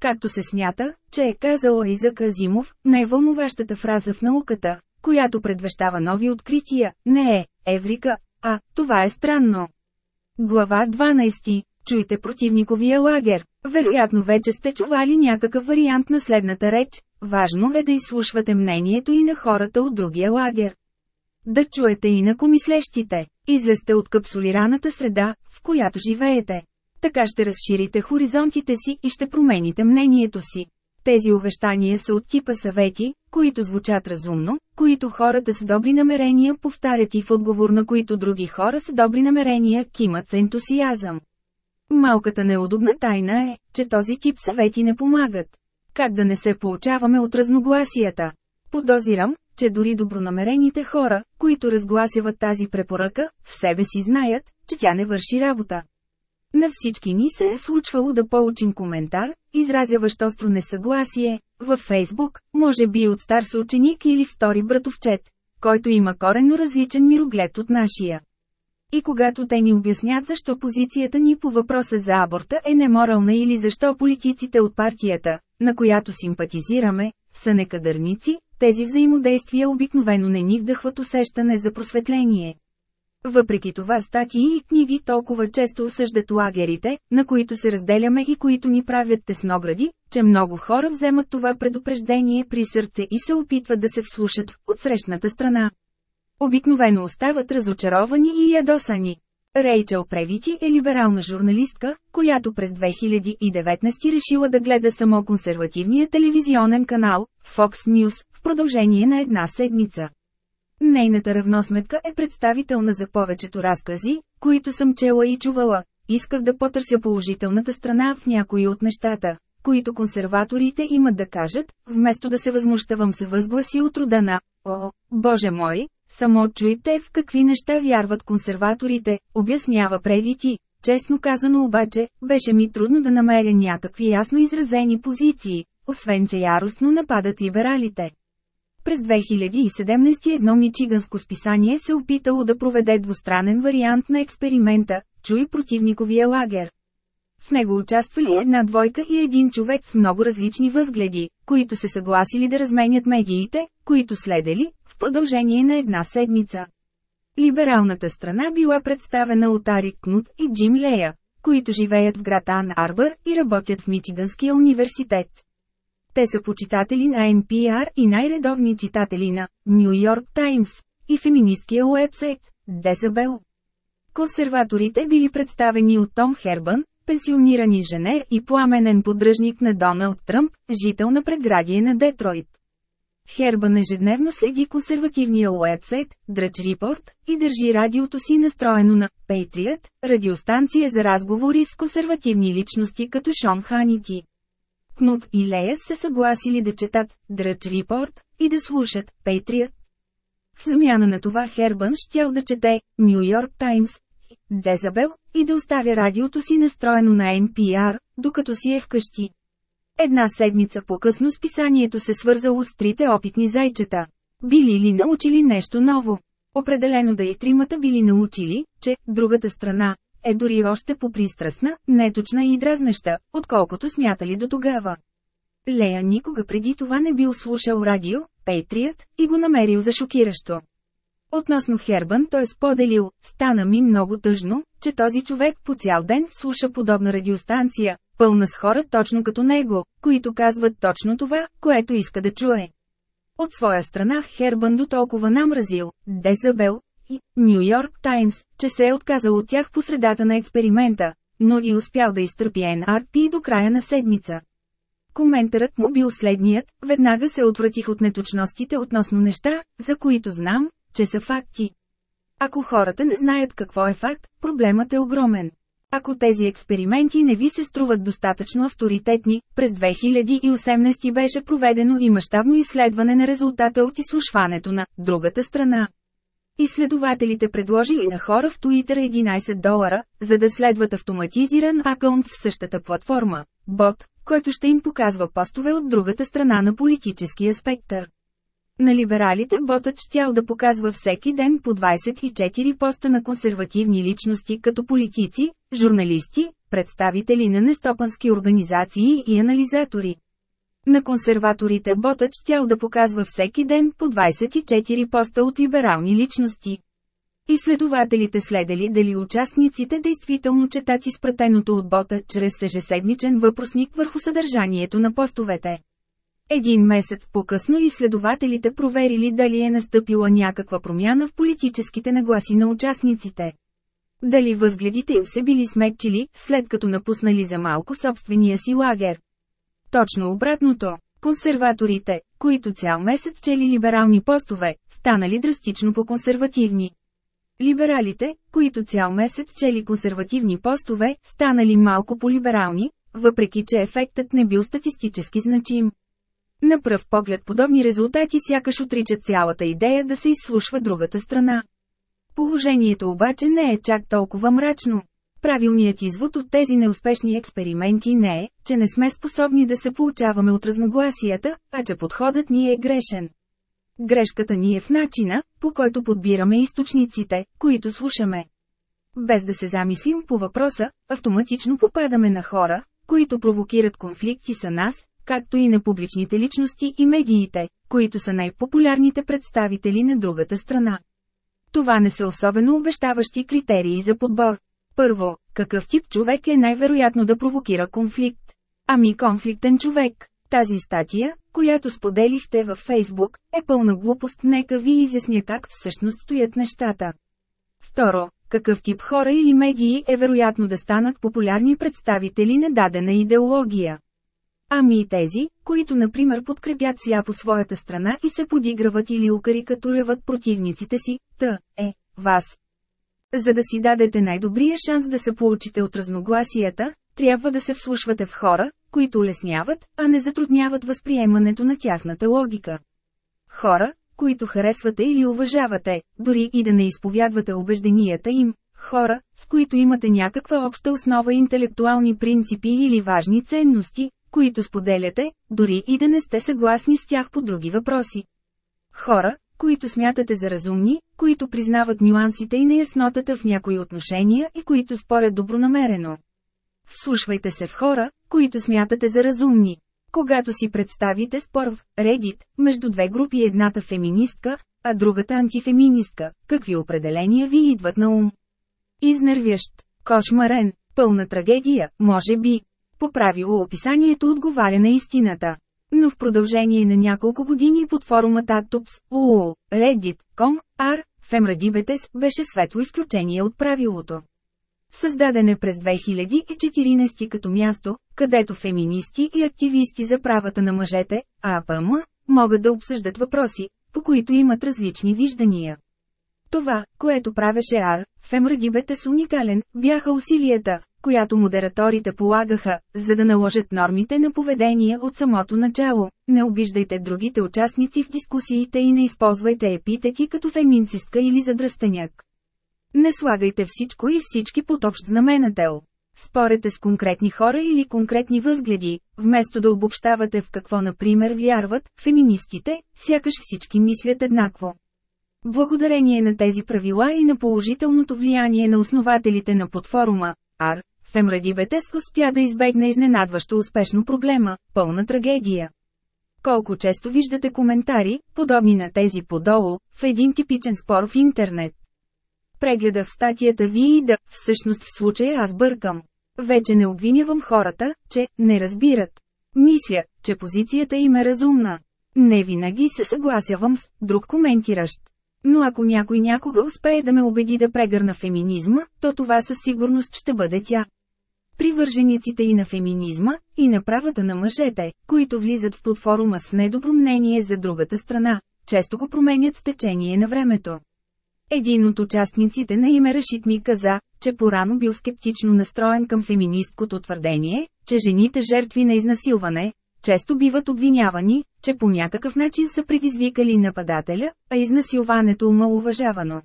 A: Както се смята, че е казала и Казимов, най-вълнуващата фраза в науката, която предвещава нови открития, не е «Еврика», а «Това е странно». Глава 12 Чуйте противниковия лагер. Вероятно вече сте чували някакъв вариант на следната реч. Важно е да изслушвате мнението и на хората от другия лагер. Да чуете и на комислещите, Излезте от капсулираната среда, в която живеете. Така ще разширите хоризонтите си и ще промените мнението си. Тези увещания са от типа съвети, които звучат разумно, които хората с добри намерения повтарят и в отговор на които други хора с добри намерения кимат с ентусиазъм. Малката неудобна тайна е, че този тип съвети не помагат. Как да не се получаваме от разногласията? Подозирам, че дори добронамерените хора, които разгласяват тази препоръка, в себе си знаят, че тя не върши работа. На всички ни се е случвало да получим коментар, изразяващ остро несъгласие, във Фейсбук, може би от стар съученик или втори братовчет, който има коренно различен мироглед от нашия. И когато те ни обяснят защо позицията ни по въпроса за аборта е неморална или защо политиците от партията, на която симпатизираме, са некадърници, тези взаимодействия обикновено не ни вдъхват усещане за просветление. Въпреки това статии и книги толкова често осъждат лагерите, на които се разделяме и които ни правят тесногради, че много хора вземат това предупреждение при сърце и се опитват да се вслушат в отсрещната страна. Обикновено остават разочаровани и ядосани. Рейчел Превити е либерална журналистка, която през 2019 решила да гледа само консервативния телевизионен канал, Fox News, в продължение на една седмица. Нейната равносметка е представителна за повечето разкази, които съм чела и чувала. Исках да потърся положителната страна в някои от нещата, които консерваторите имат да кажат, вместо да се възмущавам се възгласи от рода на «О, Боже мой, само чуйте в какви неща вярват консерваторите, обяснява Превити. Честно казано обаче, беше ми трудно да намеря някакви ясно изразени позиции, освен че яростно нападат либералите. През 2017 едно мичиганско списание се опитало да проведе двустранен вариант на експеримента «Чуй противниковия лагер». В него участвали една двойка и един човек с много различни възгледи, които се съгласили да разменят медиите, които следели, в продължение на една седмица. Либералната страна била представена от Ари Кнут и Джим Лея, които живеят в град Ан Арбър и работят в Мичиганския университет. Те са почитатели на NPR и най-редовни читатели на Нью Йорк Таймс и феминисткия уебсайт Дезабел. Консерваторите били представени от Том Хербън, пенсиониран инженер и пламенен поддръжник на Доналд Тръмп, жител на предградие на Детройт. Хербън ежедневно следи консервативния уебсайт, Дръч Report, и държи радиото си настроено на Patriot, радиостанция за разговори с консервативни личности като Шон Ханити. Кнут и Лея се съгласили да четат Дръч Report и да слушат Patriot. В замяна на това Хербан щял да чете Нью Йорк Таймс, Дезабел и да оставя радиото си настроено на NPR, докато си е вкъщи. Една седмица по-късно списанието се свързало с трите опитни зайчета. Били ли научили нещо ново? Определено да и тримата били научили, че другата страна е дори още попристрастна, неточна и дразнеща, отколкото смятали до тогава. Лея никога преди това не бил слушал радио, Пейтрият, и го намерил за шокиращо. Относно Хербан той е споделил, стана ми много тъжно, че този човек по цял ден слуша подобна радиостанция, пълна с хора точно като него, които казват точно това, което иска да чуе. От своя страна Хербан до толкова намразил, Дезабел и Нью Йорк Таймс, че се е отказал от тях по средата на експеримента, но и успял да изтърпи NRP до края на седмица. Коментарът му бил следният, веднага се отвратих от неточностите относно неща, за които знам, че са факти. Ако хората не знаят какво е факт, проблемът е огромен. Ако тези експерименти не ви се струват достатъчно авторитетни, през 2018 беше проведено и мащабно изследване на резултата от изслушването на другата страна. Изследователите предложили на хора в Twitter 11 долара, за да следват автоматизиран акаунт в същата платформа – бот, който ще им показва постове от другата страна на политическия спектър. На либералите ботът щял да показва всеки ден по 24 поста на консервативни личности като политици, журналисти, представители на нестопански организации и анализатори. На консерваторите ботът щял да показва всеки ден по 24 поста от либерални личности. Изследователите следели дали участниците действително четат изпратеното от бота чрез ежеседмичен въпросник върху съдържанието на постовете. Един месец по-късно изследователите проверили дали е настъпила някаква промяна в политическите нагласи на участниците. Дали възгледите им се били смекчили, след като напуснали за малко собствения си лагер. Точно обратното. Консерваторите, които цял месец чели либерални постове, станали драстично по-консервативни. Либералите, които цял месец чели консервативни постове, станали малко по-либерални, въпреки че ефектът не бил статистически значим. На пръв поглед подобни резултати сякаш отричат цялата идея да се изслушва другата страна. Положението обаче не е чак толкова мрачно. Правилният извод от тези неуспешни експерименти не е, че не сме способни да се получаваме от разногласията, а че подходът ни е грешен. Грешката ни е в начина, по който подбираме източниците, които слушаме. Без да се замислим по въпроса, автоматично попадаме на хора, които провокират конфликти са нас, както и на публичните личности и медиите, които са най-популярните представители на другата страна. Това не са особено обещаващи критерии за подбор. Първо, какъв тип човек е най-вероятно да провокира конфликт? Ами конфликтен човек. Тази статия, която споделихте във Фейсбук, е пълна глупост, нека ви изясня как всъщност стоят нещата. Второ, какъв тип хора или медии е вероятно да станат популярни представители на дадена идеология? Ами и тези, които например подкрепят по своята страна и се подиграват или укарикатуряват противниците си, т. е, вас. За да си дадете най-добрия шанс да се получите от разногласията, трябва да се вслушвате в хора, които улесняват, а не затрудняват възприемането на тяхната логика. Хора, които харесвате или уважавате, дори и да не изповядвате убежденията им, хора, с които имате някаква обща основа интелектуални принципи или важни ценности, които споделяте, дори и да не сте съгласни с тях по други въпроси. Хора, които смятате за разумни, които признават нюансите и неяснотата в някои отношения и които спорят добронамерено. Вслушвайте се в хора, които смятате за разумни. Когато си представите спор в Reddit между две групи едната феминистка, а другата антифеминистка, какви определения ви идват на ум? Изнервящ, кошмарен, пълна трагедия, може би, по правило описанието отговаря на истината. Но в продължение на няколко години под форумът Atops, Reddit, Com, R, Femradibetes беше светло изключение от правилото. Създаден е през 2014 като място, където феминисти и активисти за правата на мъжете, АПМ, могат да обсъждат въпроси, по които имат различни виждания. Това, което правеше Ар, Фемрадибет е с уникален, бяха усилията, която модераторите полагаха, за да наложат нормите на поведение от самото начало. Не обиждайте другите участници в дискусиите и не използвайте епитети като феминцистка или задръстеняк. Не слагайте всичко и всички под общ знаменател. Спорете с конкретни хора или конкретни възгледи, вместо да обобщавате в какво например вярват, феминистите, сякаш всички мислят еднакво. Благодарение на тези правила и на положителното влияние на основателите на подфорума, АР, Фемради Бетес успя да избегне изненадващо успешно проблема, пълна трагедия. Колко често виждате коментари, подобни на тези подолу, в един типичен спор в интернет. Прегледах статията ви и да, всъщност в случая аз бъркам. Вече не обвинявам хората, че не разбират. Мисля, че позицията им е разумна. Не винаги се съгласявам с друг коментиращ. Но ако някой някога успее да ме убеди да прегърна феминизма, то това със сигурност ще бъде тя привържениците и на феминизма, и на правата на мъжете, които влизат в платформа с недобро мнение за другата страна, често го променят с течение на времето. Един от участниците на име Рашит ми каза, че порано бил скептично настроен към феминисткото твърдение, че жените жертви на изнасилване, често биват обвинявани, че по някакъв начин са предизвикали нападателя, а изнасилването умалуважавано.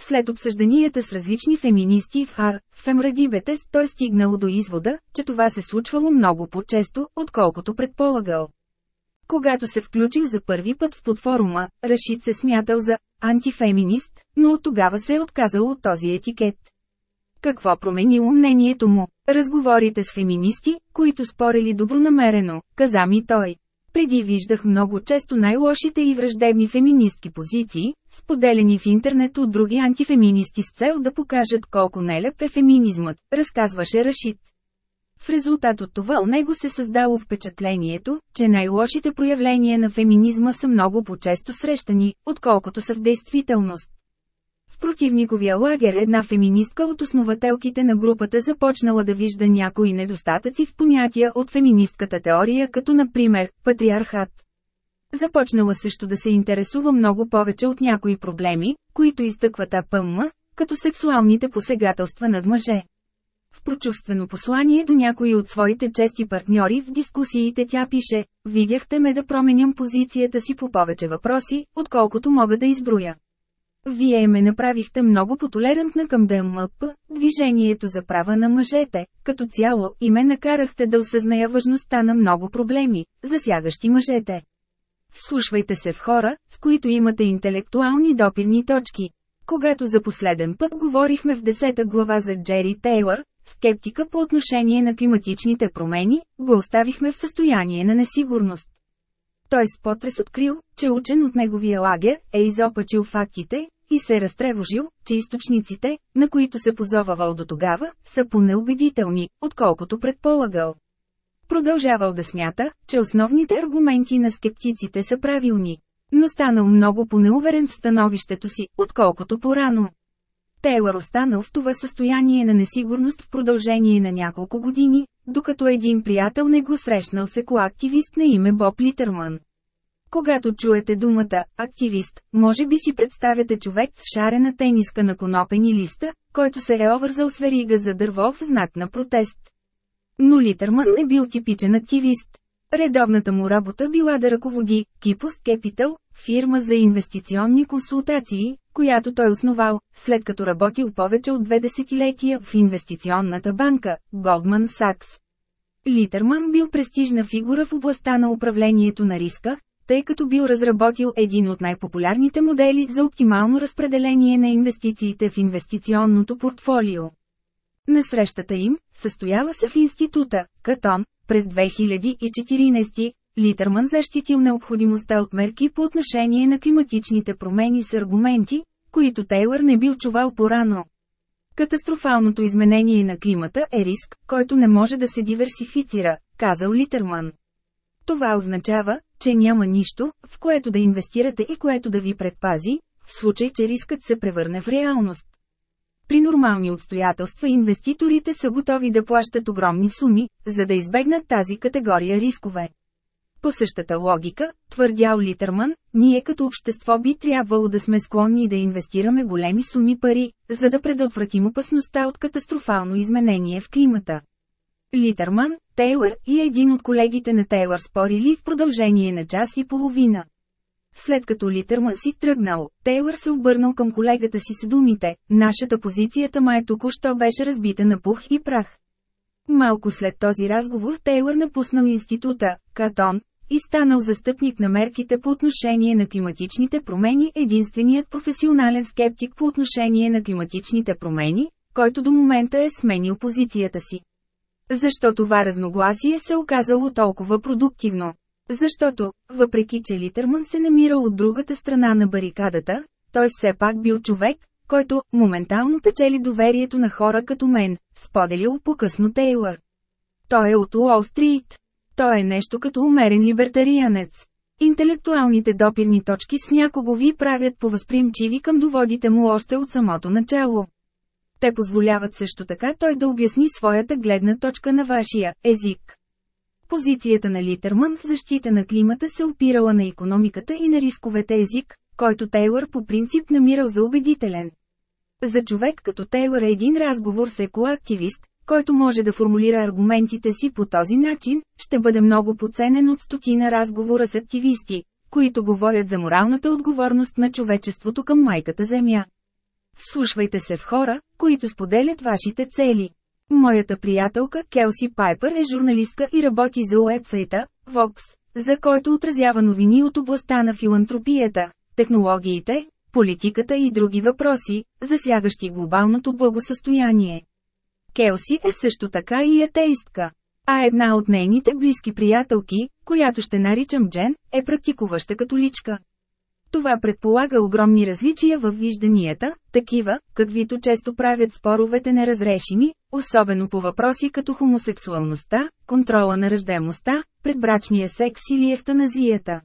A: След обсъжданията с различни феминисти в Ар, в Фемрадибетес, той стигнал до извода, че това се случвало много по-често, отколкото предполагал. Когато се включил за първи път в платформа, Рашид се смятал за антифеминист, но от тогава се е отказал от този етикет. Какво променило мнението му? Разговорите с феминисти, които спорили добронамерено, каза ми той. Преди виждах много често най-лошите и враждебни феминистки позиции, споделени в интернет от други антифеминисти с цел да покажат колко нелеп е феминизмът, разказваше Рашид. В резултат от това у него се създало впечатлението, че най-лошите проявления на феминизма са много по-често срещани, отколкото са в действителност. В противниковия лагер една феминистка от основателките на групата започнала да вижда някои недостатъци в понятия от феминистката теория като например «патриархат». Започнала също да се интересува много повече от някои проблеми, които изтъкват АПМ, като сексуалните посегателства над мъже. В прочувствено послание до някои от своите чести партньори в дискусиите тя пише «Видяхте ме да променям позицията си по повече въпроси, отколкото мога да изброя». Вие ме направихте много потолерантна към ДМП, движението за права на мъжете, като цяло и ме накарахте да осъзная важността на много проблеми, засягащи мъжете. Вслушвайте се в хора, с които имате интелектуални допирни точки. Когато за последен път говорихме в 10 глава за Джери Тейлър, скептика по отношение на климатичните промени, го оставихме в състояние на несигурност. Той с потрес открил, че учен от неговия лагер е изопачил фактите и се е разтревожил, че източниците, на които се позовавал до тогава, са по-неубедителни, отколкото предполагал. Продължавал да смята, че основните аргументи на скептиците са правилни. Но станал много понеуверен в становището си, отколкото по-рано. Тейлър останал в това състояние на несигурност в продължение на няколко години, докато един приятел не го срещнал с екоактивист на име Боб Литърман. Когато чуете думата «активист», може би си представяте човек с шарена тениска на конопени листа, който се е овързал с верига за дърво в знак на протест. Но Литърман е бил типичен активист. Редовната му работа била да ръководи Кипост Кепитал, фирма за инвестиционни консултации, която той основал, след като работил повече от две десетилетия в инвестиционната банка Goldman Sachs. Литърман бил престижна фигура в областта на управлението на риска, тъй като бил разработил един от най-популярните модели за оптимално разпределение на инвестициите в инвестиционното портфолио. На срещата им, състояла се в института, Катон, през 2014, Литърман защитил необходимостта от мерки по отношение на климатичните промени с аргументи, които Тейлър не бил чувал порано. Катастрофалното изменение на климата е риск, който не може да се диверсифицира, казал Литърман. Това означава, че няма нищо, в което да инвестирате и което да ви предпази, в случай, че рискът се превърне в реалност. При нормални обстоятелства инвеститорите са готови да плащат огромни суми, за да избегнат тази категория рискове. По същата логика, твърдял Литърман, ние като общество би трябвало да сме склонни да инвестираме големи суми пари, за да предотвратим опасността от катастрофално изменение в климата. Литърман, Тейлър и един от колегите на Тейлър спорили в продължение на час и половина. След като Литърман си тръгнал, Тейлър се обърнал към колегата си с думите, нашата позицията май току-що беше разбита на пух и прах. Малко след този разговор Тейлър напуснал института, Катон, и станал застъпник на мерките по отношение на климатичните промени единственият професионален скептик по отношение на климатичните промени, който до момента е сменил позицията си. Защо това разногласие се оказало толкова продуктивно? Защото, въпреки че Литърман се намира от другата страна на барикадата, той все пак бил човек, който моментално печели доверието на хора като мен, споделил по-късно Тейлър. Той е от Уолл Стрит. Той е нещо като умерен либертарианец. Интелектуалните допирни точки с някого ви правят повъзприемчиви към доводите му още от самото начало. Те позволяват също така той да обясни своята гледна точка на вашия език. Позицията на Литърман в защита на климата се опирала на економиката и на рисковете език, който Тейлър по принцип намирал за убедителен. За човек като Тейлър е един разговор с екоактивист, който може да формулира аргументите си по този начин, ще бъде много поценен от стотина разговора с активисти, които говорят за моралната отговорност на човечеството към майката Земя. Слушвайте се в хора, които споделят вашите цели. Моята приятелка Келси Пайпер е журналистка и работи за уебсайта Vox, за който отразява новини от областта на филантропията, технологиите, политиката и други въпроси, засягащи глобалното благосъстояние. Келси е също така и атеистка. А една от нейните близки приятелки, която ще наричам Джен, е практикуваща католичка. Това предполага огромни различия в вижданията, такива, каквито често правят споровете неразрешими, особено по въпроси като хомосексуалността, контрола на ръждемостта, предбрачния секс или евтаназията.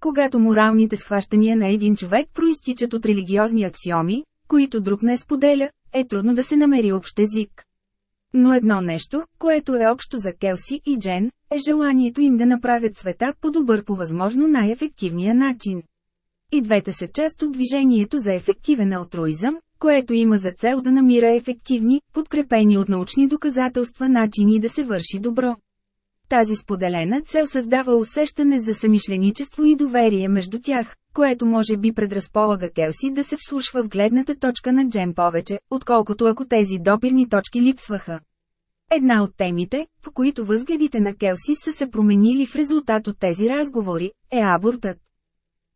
A: Когато моралните схващания на един човек проистичат от религиозни аксиоми, които друг не споделя, е трудно да се намери общ език. Но едно нещо, което е общо за Келси и Джен, е желанието им да направят света по-добър по възможно най-ефективния начин. И двете са част от движението за ефективен алтруизъм, което има за цел да намира ефективни, подкрепени от научни доказателства начини да се върши добро. Тази споделена цел създава усещане за самишленичество и доверие между тях, което може би предразполага Келси да се вслушва в гледната точка на Джем повече, отколкото ако тези допирни точки липсваха. Една от темите, по които възгледите на Келси са се променили в резултат от тези разговори, е абортът.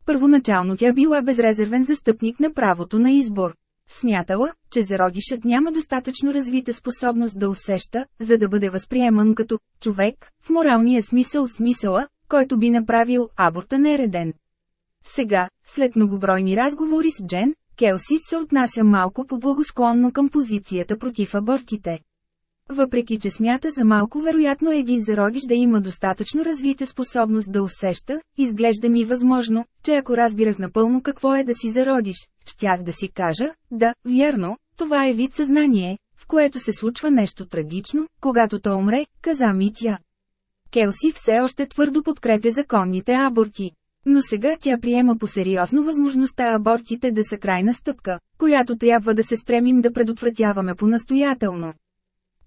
A: Първоначално тя била безрезервен застъпник на правото на избор. Смятала, че зародишът няма достатъчно развита способност да усеща, за да бъде възприеман като човек, в моралния смисъл смисъла, който би направил аборта нереден. Сега, след многобройни разговори с Джен, Келси се отнася малко по-благосклонно към позицията против абортите. Въпреки че смята за малко вероятно е един зародиш да има достатъчно развита способност да усеща, изглежда ми възможно, че ако разбирах напълно какво е да си зародиш, щях да си кажа, да, вярно, това е вид съзнание, в което се случва нещо трагично, когато то умре, каза ми тя. Келси все още твърдо подкрепя законните аборти. Но сега тя приема по-сериозно възможността абортите да са крайна стъпка, която трябва да се стремим да предотвратяваме по-настоятелно.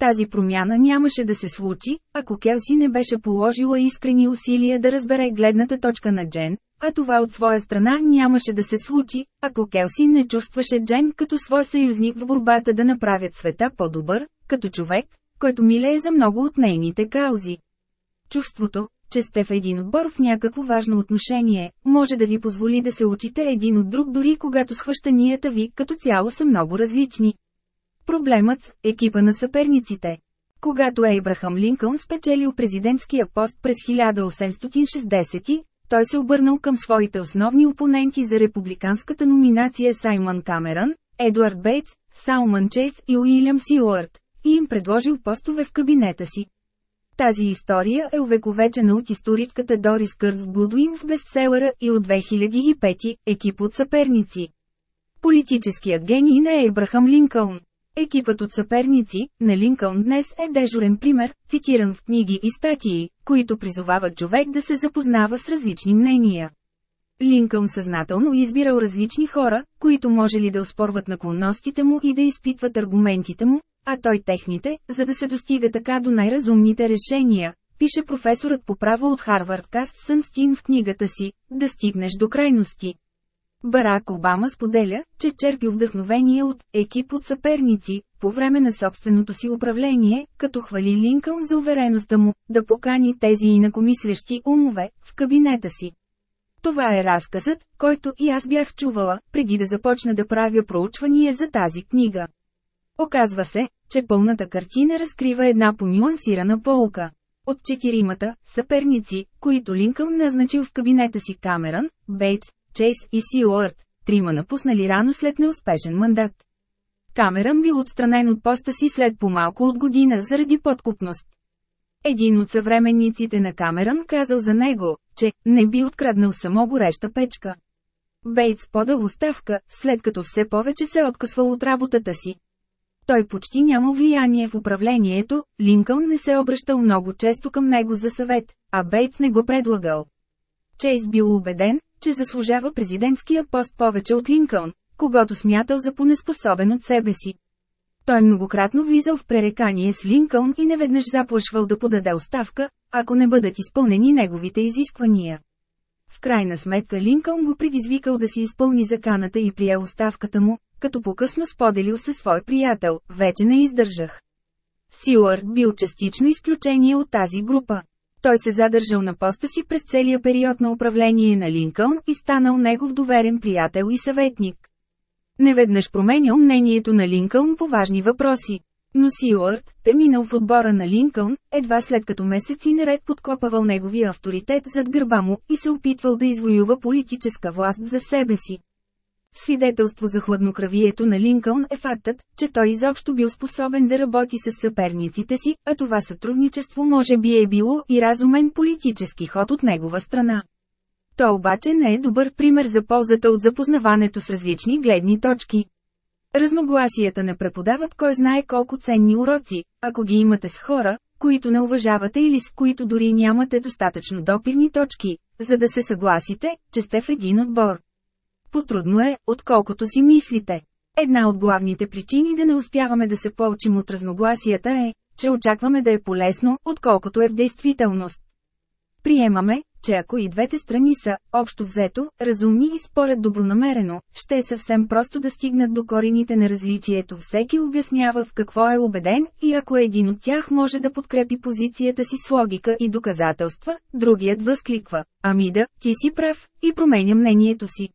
A: Тази промяна нямаше да се случи, ако Келси не беше положила искрени усилия да разбере гледната точка на Джен, а това от своя страна нямаше да се случи, ако Келси не чувстваше Джен като свой съюзник в борбата да направят света по-добър, като човек, който милее за много от нейните каузи. Чувството, че сте в един отбор в някакво важно отношение, може да ви позволи да се учите един от друг дори когато схващанията ви като цяло са много различни. Проблемът с екипа на съперниците. Когато Ейбрахам Линкълн спечелил президентския пост през 1860, той се обърнал към своите основни опоненти за републиканската номинация Саймън Камерън, Едуард Бейтс, Салман Чейтс и Уилям Силуърт, и им предложил постове в кабинета си. Тази история е увековечена от историчката Дорис Кърс Гудуин в бестселера и от 2005 екип от съперници. Политическият гений на Ейбрахам Линкълн Екипът от съперници на Линкълн днес е дежурен пример, цитиран в книги и статии, които призовават човек да се запознава с различни мнения. Линкълн съзнателно избирал различни хора, които може ли да оспорват наклонностите му и да изпитват аргументите му, а той техните, за да се достига така до най-разумните решения, пише професорът по право от Харвард Каст Сънстин в книгата си «Да стигнеш до крайности». Барак Обама споделя, че черпи вдъхновение от екип от съперници по време на собственото си управление, като хвали Линкълн за увереността му да покани тези инакомислещи умове в кабинета си. Това е разказът, който и аз бях чувала, преди да започна да правя проучвания за тази книга. Оказва се, че пълната картина разкрива една понюансирана полка. От четиримата съперници, които Линкълн назначил в кабинета си Камеран, Бейтс, Чейс и Силуърт, трима напуснали рано след неуспешен мандат. Камерън бил отстранен от поста си след по-малко от година заради подкупност. Един от съвременниците на Камерън казал за него, че не би откраднал само гореща печка. Бейтс подал оставка, след като все повече се откъсвал от работата си. Той почти няма влияние в управлението, Линкълн не се обръщал много често към него за съвет, а Бейтс не го предлагал. Чейз бил убеден, че заслужава президентския пост повече от Линкълн, когато смятал за понеспособен от себе си. Той многократно влизал в пререкание с Линкълн и неведнъж заплашвал да подаде оставка, ако не бъдат изпълнени неговите изисквания. В крайна сметка Линкълн го предизвикал да си изпълни заканата и прие оставката му, като покъсно споделил със свой приятел, вече не издържах. Силард бил частично изключение от тази група. Той се задържал на поста си през целия период на управление на Линкълн и станал негов доверен приятел и съветник. Неведнъж променял мнението на Линкълн по важни въпроси. Но Силърд е минал в отбора на Линкълн, едва след като месеци наред подкопавал неговия авторитет зад гърба му и се опитвал да извоюва политическа власт за себе си. Свидетелство за хладнокравието на Линкълн е фактът, че той изобщо бил способен да работи с съперниците си, а това сътрудничество може би е било и разумен политически ход от негова страна. То обаче не е добър пример за ползата от запознаването с различни гледни точки. Разногласията не преподават кой знае колко ценни уроци, ако ги имате с хора, които не уважавате или с които дори нямате достатъчно допирни точки, за да се съгласите, че сте в един отбор по-трудно е, отколкото си мислите. Една от главните причини да не успяваме да се поучим от разногласията е, че очакваме да е полезно, отколкото е в действителност. Приемаме, че ако и двете страни са, общо взето, разумни и според добронамерено, ще е съвсем просто да стигнат до корените на различието. Всеки обяснява в какво е убеден и ако един от тях може да подкрепи позицията си с логика и доказателства, другият възкликва, ами да, ти си прав, и променя мнението си.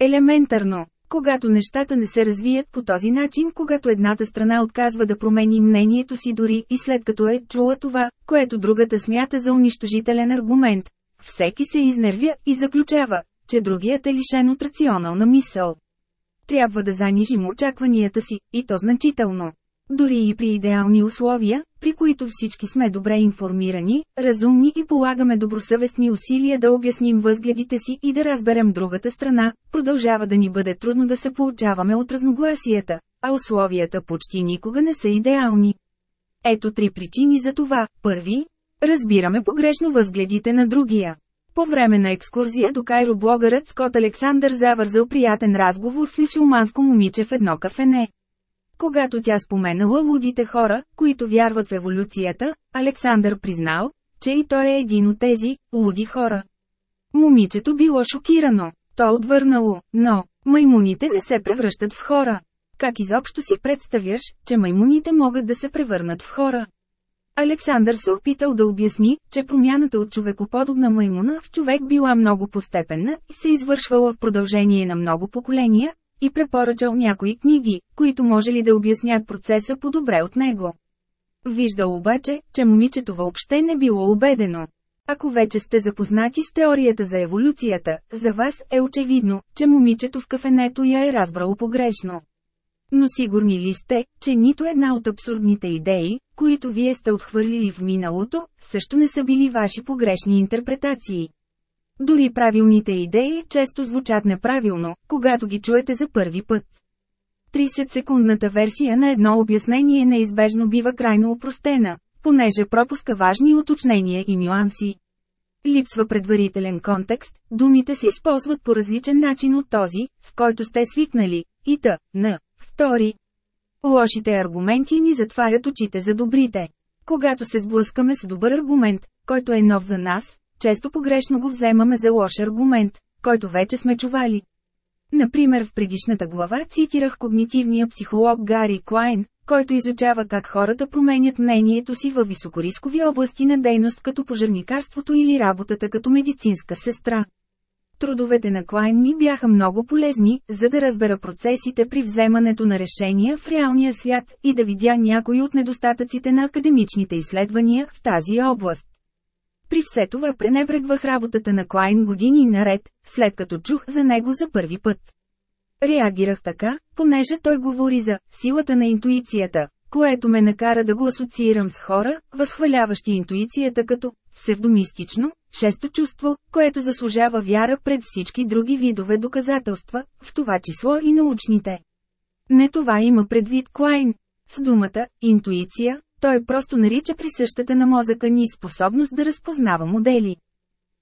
A: Елементарно, когато нещата не се развият по този начин, когато едната страна отказва да промени мнението си дори и след като е чула това, което другата смята за унищожителен аргумент, всеки се изнервя и заключава, че другият е лишен от рационална мисъл. Трябва да занижим очакванията си, и то значително. Дори и при идеални условия, при които всички сме добре информирани, разумни и полагаме добросъвестни усилия да обясним възгледите си и да разберем другата страна, продължава да ни бъде трудно да се получаваме от разногласията, а условията почти никога не са идеални. Ето три причини за това. Първи, разбираме погрешно възгледите на другия. По време на екскурзия до Кайро блогърът Скот Александър завързал приятен разговор с мюсюлманско момиче в едно кафене. Когато тя споменала лудите хора, които вярват в еволюцията, Александър признал, че и той е един от тези луди хора. Момичето било шокирано. То отвърнало, но маймуните не се превръщат в хора. Как изобщо си представяш, че маймуните могат да се превърнат в хора? Александър се опитал да обясни, че промяната от човекоподобна маймуна в човек била много постепенна и се извършвала в продължение на много поколения, и препоръчал някои книги, които може ли да обяснят процеса по-добре от него. Виждал обаче, че момичето въобще не било убедено. Ако вече сте запознати с теорията за еволюцията, за вас е очевидно, че момичето в кафенето я е разбрало погрешно. Но сигурни ли сте, че нито една от абсурдните идеи, които вие сте отхвърлили в миналото, също не са били ваши погрешни интерпретации? Дори правилните идеи често звучат неправилно, когато ги чуете за първи път. 30-секундната версия на едно обяснение неизбежно бива крайно опростена, понеже пропуска важни уточнения и нюанси. Липсва предварителен контекст, думите се използват по различен начин от този, с който сте свикнали, и т. На Втори. Лошите аргументи ни затварят очите за добрите. Когато се сблъскаме с добър аргумент, който е нов за нас, често погрешно го вземаме за лош аргумент, който вече сме чували. Например в предишната глава цитирах когнитивния психолог Гари Клайн, който изучава как хората променят мнението си във високорискови области на дейност като пожарникарството или работата като медицинска сестра. Трудовете на Клайн ми бяха много полезни, за да разбера процесите при вземането на решения в реалния свят и да видя някои от недостатъците на академичните изследвания в тази област. При все това пренебрегвах работата на Клайн години наред, след като чух за него за първи път. Реагирах така, понеже той говори за силата на интуицията, което ме накара да го асоциирам с хора, възхваляващи интуицията като псевдомистично, шесто чувство, което заслужава вяра пред всички други видове доказателства, в това число и научните. Не това има предвид Клайн. С думата «интуиция» Той просто нарича присъщата на мозъка ни способност да разпознава модели.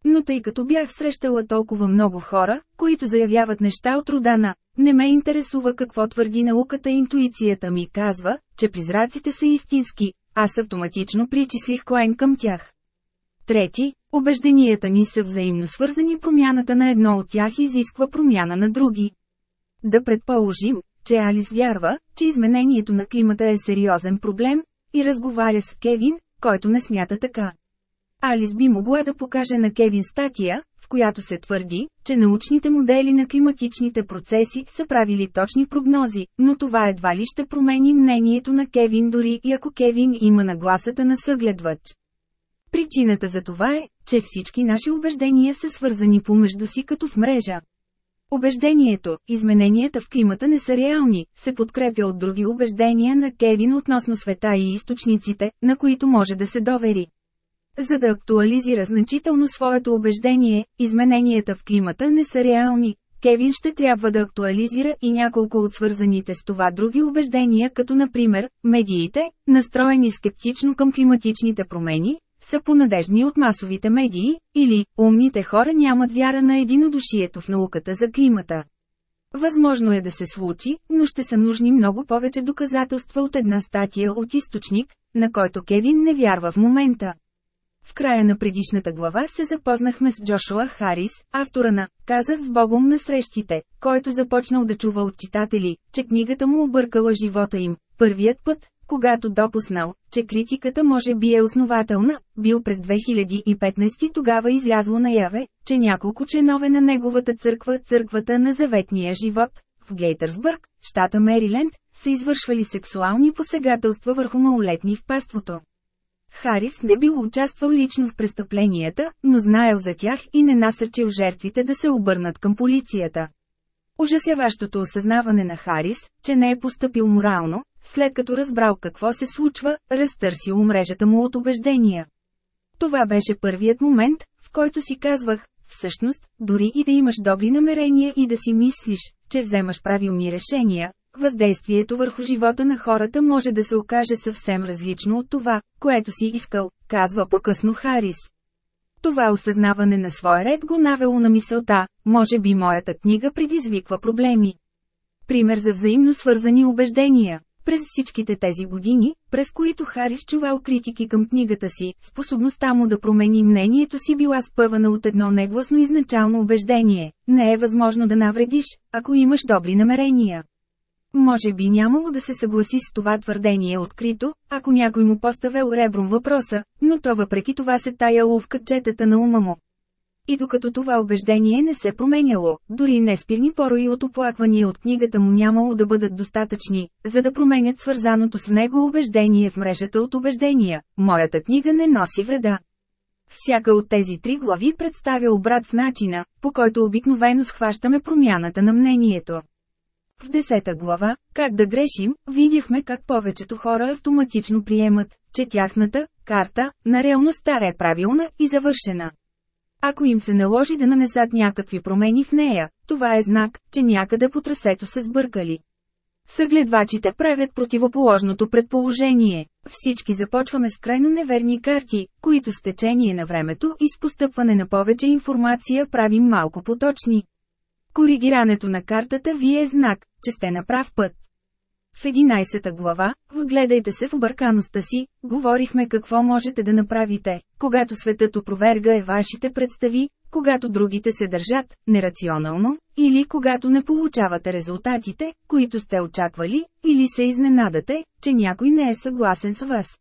A: Но тъй като бях срещала толкова много хора, които заявяват неща от родана, «Не ме интересува какво твърди науката, интуицията ми казва, че призраците са истински», аз автоматично причислих Коен към тях. Трети, убежденията ни са взаимно свързани, промяната на едно от тях изисква промяна на други. Да предположим, че Алис вярва, че изменението на климата е сериозен проблем, и разговаря с Кевин, който не смята така. Алис би могла да покаже на Кевин статия, в която се твърди, че научните модели на климатичните процеси са правили точни прогнози, но това едва ли ще промени мнението на Кевин дори и ако Кевин има нагласата на съгледвач. Причината за това е, че всички наши убеждения са свързани помежду си като в мрежа. Убеждението, измененията в климата не са реални, се подкрепя от други убеждения на Кевин относно света и източниците, на които може да се довери. За да актуализира значително своето убеждение, измененията в климата не са реални, Кевин ще трябва да актуализира и няколко от свързаните с това други убеждения като например, медиите, настроени скептично към климатичните промени, са понадежни от масовите медии, или умните хора нямат вяра на единодушието в науката за климата. Възможно е да се случи, но ще са нужни много повече доказателства от една статия от източник, на който Кевин не вярва в момента. В края на предишната глава се запознахме с Джошуа Харис, автора на «Казах с Богом на срещите», който започнал да чува от читатели, че книгата му объркала живота им. Първият път, когато допуснал, че критиката може би е основателна, бил през 2015 тогава излязло наяве, че няколко чинове на неговата църква, църквата на заветния живот, в Гейтърсбърг, щата Мериленд, са извършвали сексуални посегателства върху малолетни в паството. Харис не бил участвал лично в престъпленията, но знаел за тях и не насърчил жертвите да се обърнат към полицията. Ужасяващото осъзнаване на Харис, че не е поступил морално, след като разбрал какво се случва, разтърсил мрежата му от убеждения. Това беше първият момент, в който си казвах, всъщност, дори и да имаш добри намерения и да си мислиш, че вземаш правилни решения, въздействието върху живота на хората може да се окаже съвсем различно от това, което си искал, казва по-късно Харис. Това осъзнаване на своя ред го навело на мисълта, може би моята книга предизвиква проблеми. Пример за взаимно свързани убеждения. През всичките тези години, през които Харис чувал критики към книгата си, способността му да промени мнението си била спъвана от едно негласно изначално убеждение – не е възможно да навредиш, ако имаш добри намерения. Може би нямало да се съгласи с това твърдение открито, ако някой му поставил ребром въпроса, но то въпреки това се тая ловка четата на ума му. И докато това убеждение не се променяло, дори неспирни порои от оплаквания от книгата му нямало да бъдат достатъчни, за да променят свързаното с него убеждение в мрежата от убеждения. Моята книга не носи вреда. Всяка от тези три глави представя обрат в начина, по който обикновено схващаме промяната на мнението. В десета глава, как да грешим, видяхме как повечето хора автоматично приемат, че тяхната карта на реалността е правилна и завършена. Ако им се наложи да нанесат някакви промени в нея, това е знак, че някъде по трасето се сбъркали. Съгледвачите правят противоположното предположение. Всички започваме с крайно неверни карти, които с течение на времето и с постъпване на повече информация правим малко поточни. Коригирането на картата ви е знак, че сте на прав път. В 11 глава, вгледайте се в объркаността си, говорихме какво можете да направите, когато светът опроверга е вашите представи, когато другите се държат нерационално, или когато не получавате резултатите, които сте очаквали, или се изненадате, че някой не е съгласен с вас.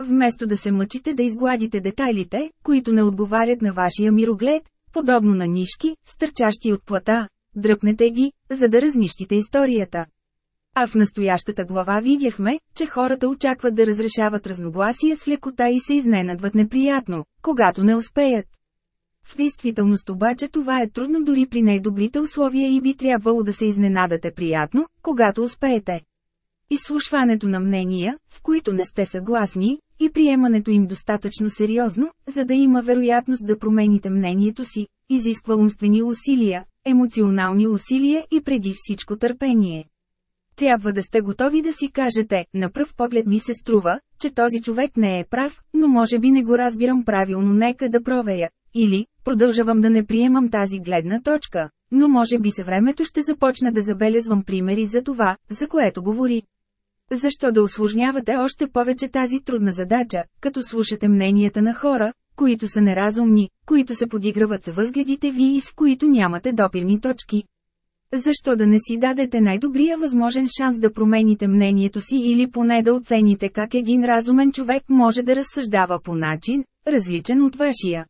A: Вместо да се мъчите да изгладите детайлите, които не отговарят на вашия мироглед, подобно на нишки, стърчащи от плата, дръпнете ги, за да разнищите историята. А в настоящата глава видяхме, че хората очакват да разрешават разногласия с лекота и се изненадват неприятно, когато не успеят. В действителност обаче това е трудно дори при най-добрите условия и би трябвало да се изненадате приятно, когато успеете. Изслушването на мнения, с които не сте съгласни, и приемането им достатъчно сериозно, за да има вероятност да промените мнението си, изисква умствени усилия, емоционални усилия и преди всичко търпение. Трябва да сте готови да си кажете, на пръв поглед ми се струва, че този човек не е прав, но може би не го разбирам правилно, нека да проверя. Или, продължавам да не приемам тази гледна точка, но може би се времето ще започна да забелезвам примери за това, за което говори. Защо да осложнявате още повече тази трудна задача, като слушате мненията на хора, които са неразумни, които се подиграват с възгледите ви и с които нямате допирни точки? Защо да не си дадете най-добрия възможен шанс да промените мнението си или поне да оцените как един разумен човек може да разсъждава по начин, различен от вашия?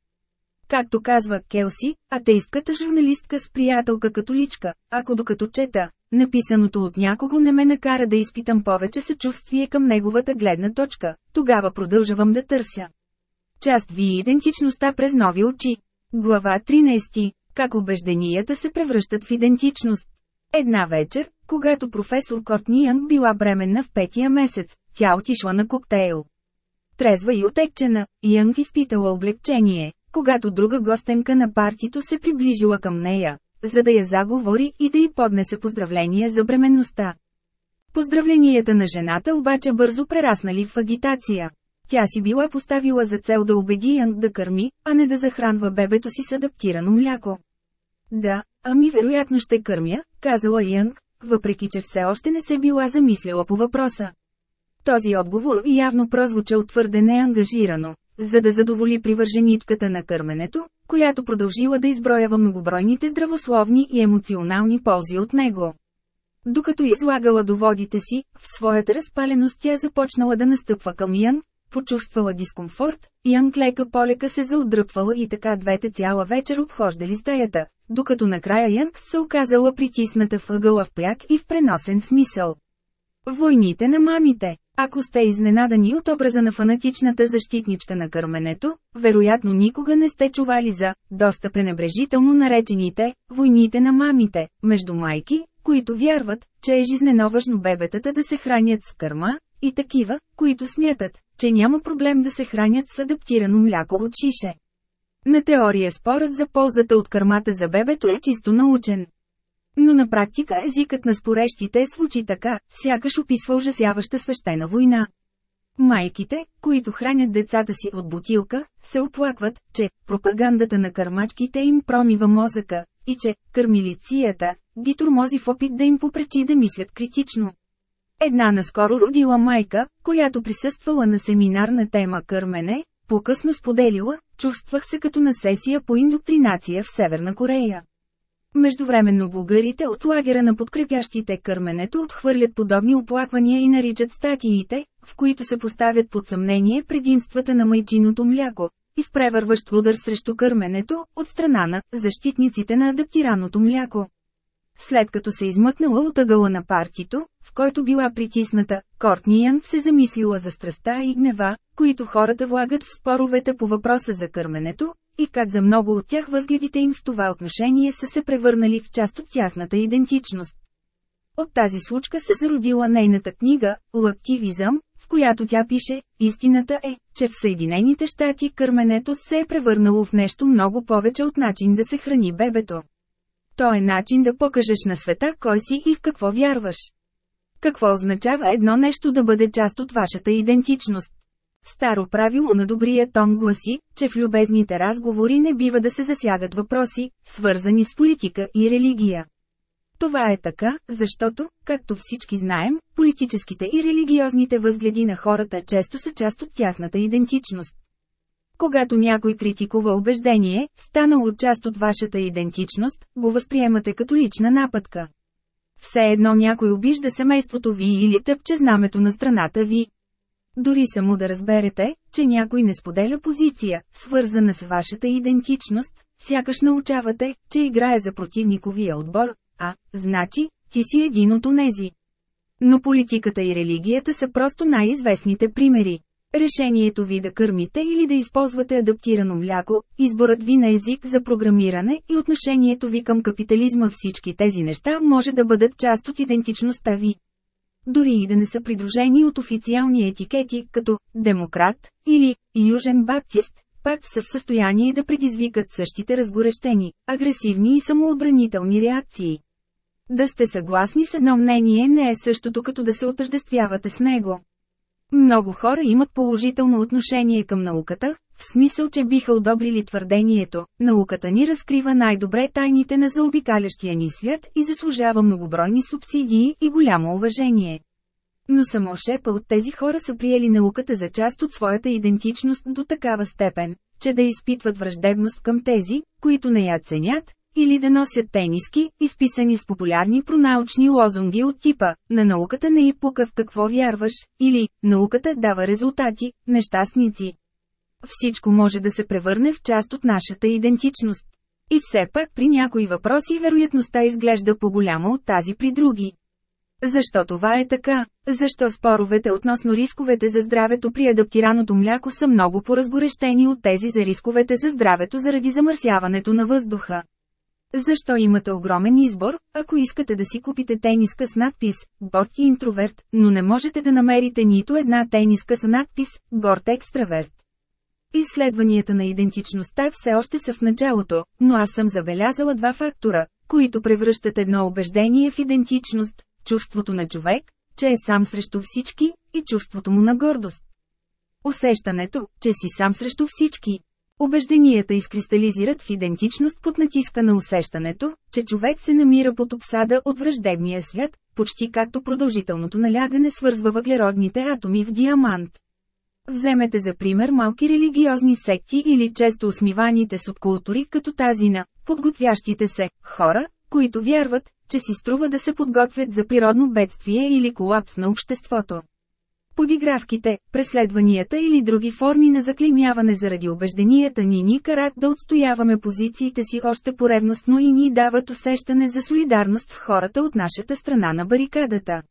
A: Както казва Келси, атеистката журналистка с приятелка католичка, ако докато чета, написаното от някого не ме накара да изпитам повече съчувствие към неговата гледна точка, тогава продължавам да търся. Част ви идентичността през нови очи. Глава 13 как убежденията се превръщат в идентичност. Една вечер, когато професор Кортни Янг била бременна в петия месец, тя отишла на коктейл. Трезва и отекчена, Янг изпитала облегчение, когато друга гостенка на партито се приближила към нея, за да я заговори и да й поднесе поздравление за бременността. Поздравленията на жената обаче бързо прераснали в агитация. Тя си била поставила за цел да убеди Янг да кърми, а не да захранва бебето си с адаптирано мляко. Да, ами вероятно ще кърмя, казала Янг, въпреки че все още не се била замисляла по въпроса. Този отговор явно прозвучал твърде неангажирано, за да задоволи привърженичката на кърменето, която продължила да изброява многобройните здравословни и емоционални ползи от него. Докато излагала доводите си, в своята разпаленост тя започнала да настъпва към Ян, почувствала дискомфорт, Янк лека полека се заотдръпвала и така двете цяла вечер обхождали стаята, докато накрая Янк се оказала притисната в ъгъла в пряк и в преносен смисъл. Войните на мамите Ако сте изненадани от образа на фанатичната защитничка на кърменето, вероятно никога не сте чували за, доста пренебрежително наречените, войните на мамите, между майки, които вярват, че е жизненоважно бебетата да се хранят с кърма, и такива, които смятат, че няма проблем да се хранят с адаптирано мляко от шише. На теория е спорът за ползата от кърмата за бебето е чисто научен. Но на практика езикът на спорещите звучи така, сякаш описва ужасяваща свещена война. Майките, които хранят децата си от бутилка, се оплакват, че пропагандата на кърмачките им промива мозъка, и че кърмилицията ги тормози в опит да им попречи да мислят критично. Една наскоро родила майка, която присъствала на семинар на тема кърмене, по-късно споделила, чувствах се като на сесия по индоктринация в Северна Корея. Междувременно българите от лагера на подкрепящите кърменето отхвърлят подобни оплаквания и наричат статиите, в които се поставят под съмнение предимствата на майчиното мляко, изпреварващ удар срещу кърменето, от страна на защитниците на адаптираното мляко. След като се измъкнала от ъгъла на партито, в който била притисната, Кортниян се замислила за страста и гнева, които хората влагат в споровете по въпроса за кърменето, и как за много от тях възгледите им в това отношение са се превърнали в част от тяхната идентичност. От тази случка се зародила нейната книга «Лактивизъм», в която тя пише, истината е, че в Съединените щати кърменето се е превърнало в нещо много повече от начин да се храни бебето. То е начин да покажеш на света кой си и в какво вярваш. Какво означава едно нещо да бъде част от вашата идентичност? Старо правило на добрия тон гласи, че в любезните разговори не бива да се засягат въпроси, свързани с политика и религия. Това е така, защото, както всички знаем, политическите и религиозните възгледи на хората често са част от тяхната идентичност. Когато някой критикува убеждение, станало част от вашата идентичност, го възприемате като лична нападка. Все едно някой обижда семейството ви или тъпче знамето на страната ви. Дори само да разберете, че някой не споделя позиция, свързана с вашата идентичност, сякаш научавате, че играе за противниковия отбор, а, значи, ти си един от онези. Но политиката и религията са просто най-известните примери. Решението ви да кърмите или да използвате адаптирано мляко, изборът ви на език за програмиране и отношението ви към капитализма всички тези неща може да бъдат част от идентичността ви. Дори и да не са придружени от официални етикети, като «демократ» или «южен баптист», пак са в състояние да предизвикат същите разгорещени, агресивни и самоотбранителни реакции. Да сте съгласни с едно мнение не е същото като да се отъждествявате с него. Много хора имат положително отношение към науката, в смисъл, че биха одобрили твърдението, науката ни разкрива най-добре тайните на заобикалящия ни свят и заслужава многобройни субсидии и голямо уважение. Но само шепа от тези хора са приели науката за част от своята идентичност до такава степен, че да изпитват враждебност към тези, които не я ценят, или да носят тениски, изписани с популярни пронаучни лозунги от типа «На науката не и е пука в какво вярваш» или «Науката дава резултати, нещастници». Всичко може да се превърне в част от нашата идентичност. И все пак при някои въпроси вероятността изглежда по-голяма от тази при други. Защо това е така? Защо споровете относно рисковете за здравето при адаптираното мляко са много поразгорещени от тези за рисковете за здравето заради замърсяването на въздуха? Защо имате огромен избор, ако искате да си купите тениска с надпис «Горд и интроверт», но не можете да намерите нито една тениска с надпис «Горд екстраверт». Изследванията на идентичността все още са в началото, но аз съм забелязала два фактора, които превръщат едно убеждение в идентичност – чувството на човек, че е сам срещу всички, и чувството му на гордост. Усещането, че си сам срещу всички. Убежденията изкристализират в идентичност под натиска на усещането, че човек се намира под обсада от враждебния свят, почти както продължителното налягане свързва въглеродните атоми в диамант. Вземете за пример малки религиозни секти или често усмиваните субкултури като тази на подготвящите се хора, които вярват, че си струва да се подготвят за природно бедствие или колапс на обществото подигравките, преследванията или други форми на заклемяване заради убежденията ни ни карат да отстояваме позициите си още поревностно и ни дават усещане за солидарност с хората от нашата страна на барикадата.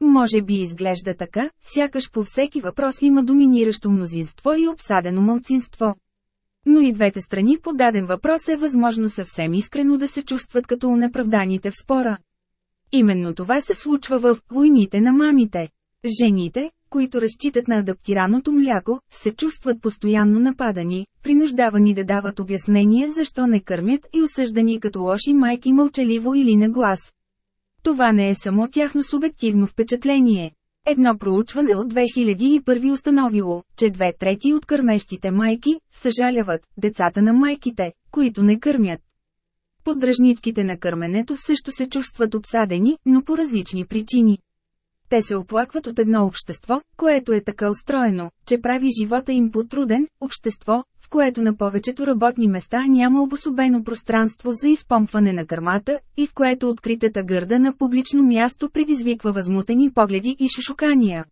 A: Може би изглежда така, сякаш по всеки въпрос има доминиращо мнозинство и обсадено мълцинство. Но и двете страни по даден въпрос е възможно съвсем искрено да се чувстват като унеправданите в спора. Именно това се случва в «Войните на мамите», Жените, които разчитат на адаптираното мляко, се чувстват постоянно нападани, принуждавани да дават обяснения защо не кърмят и осъждани като лоши майки мълчаливо или на глас. Това не е само тяхно субективно впечатление. Едно проучване от 2001 установило, че две трети от кърмещите майки съжаляват децата на майките, които не кърмят. Поддръжничките на кърменето също се чувстват обсадени, но по различни причини. Те се оплакват от едно общество, което е така устроено, че прави живота им по-труден, общество, в което на повечето работни места няма обособено пространство за изпомпване на кърмата, и в което откритата гърда на публично място предизвиква възмутени погледи и шушукания.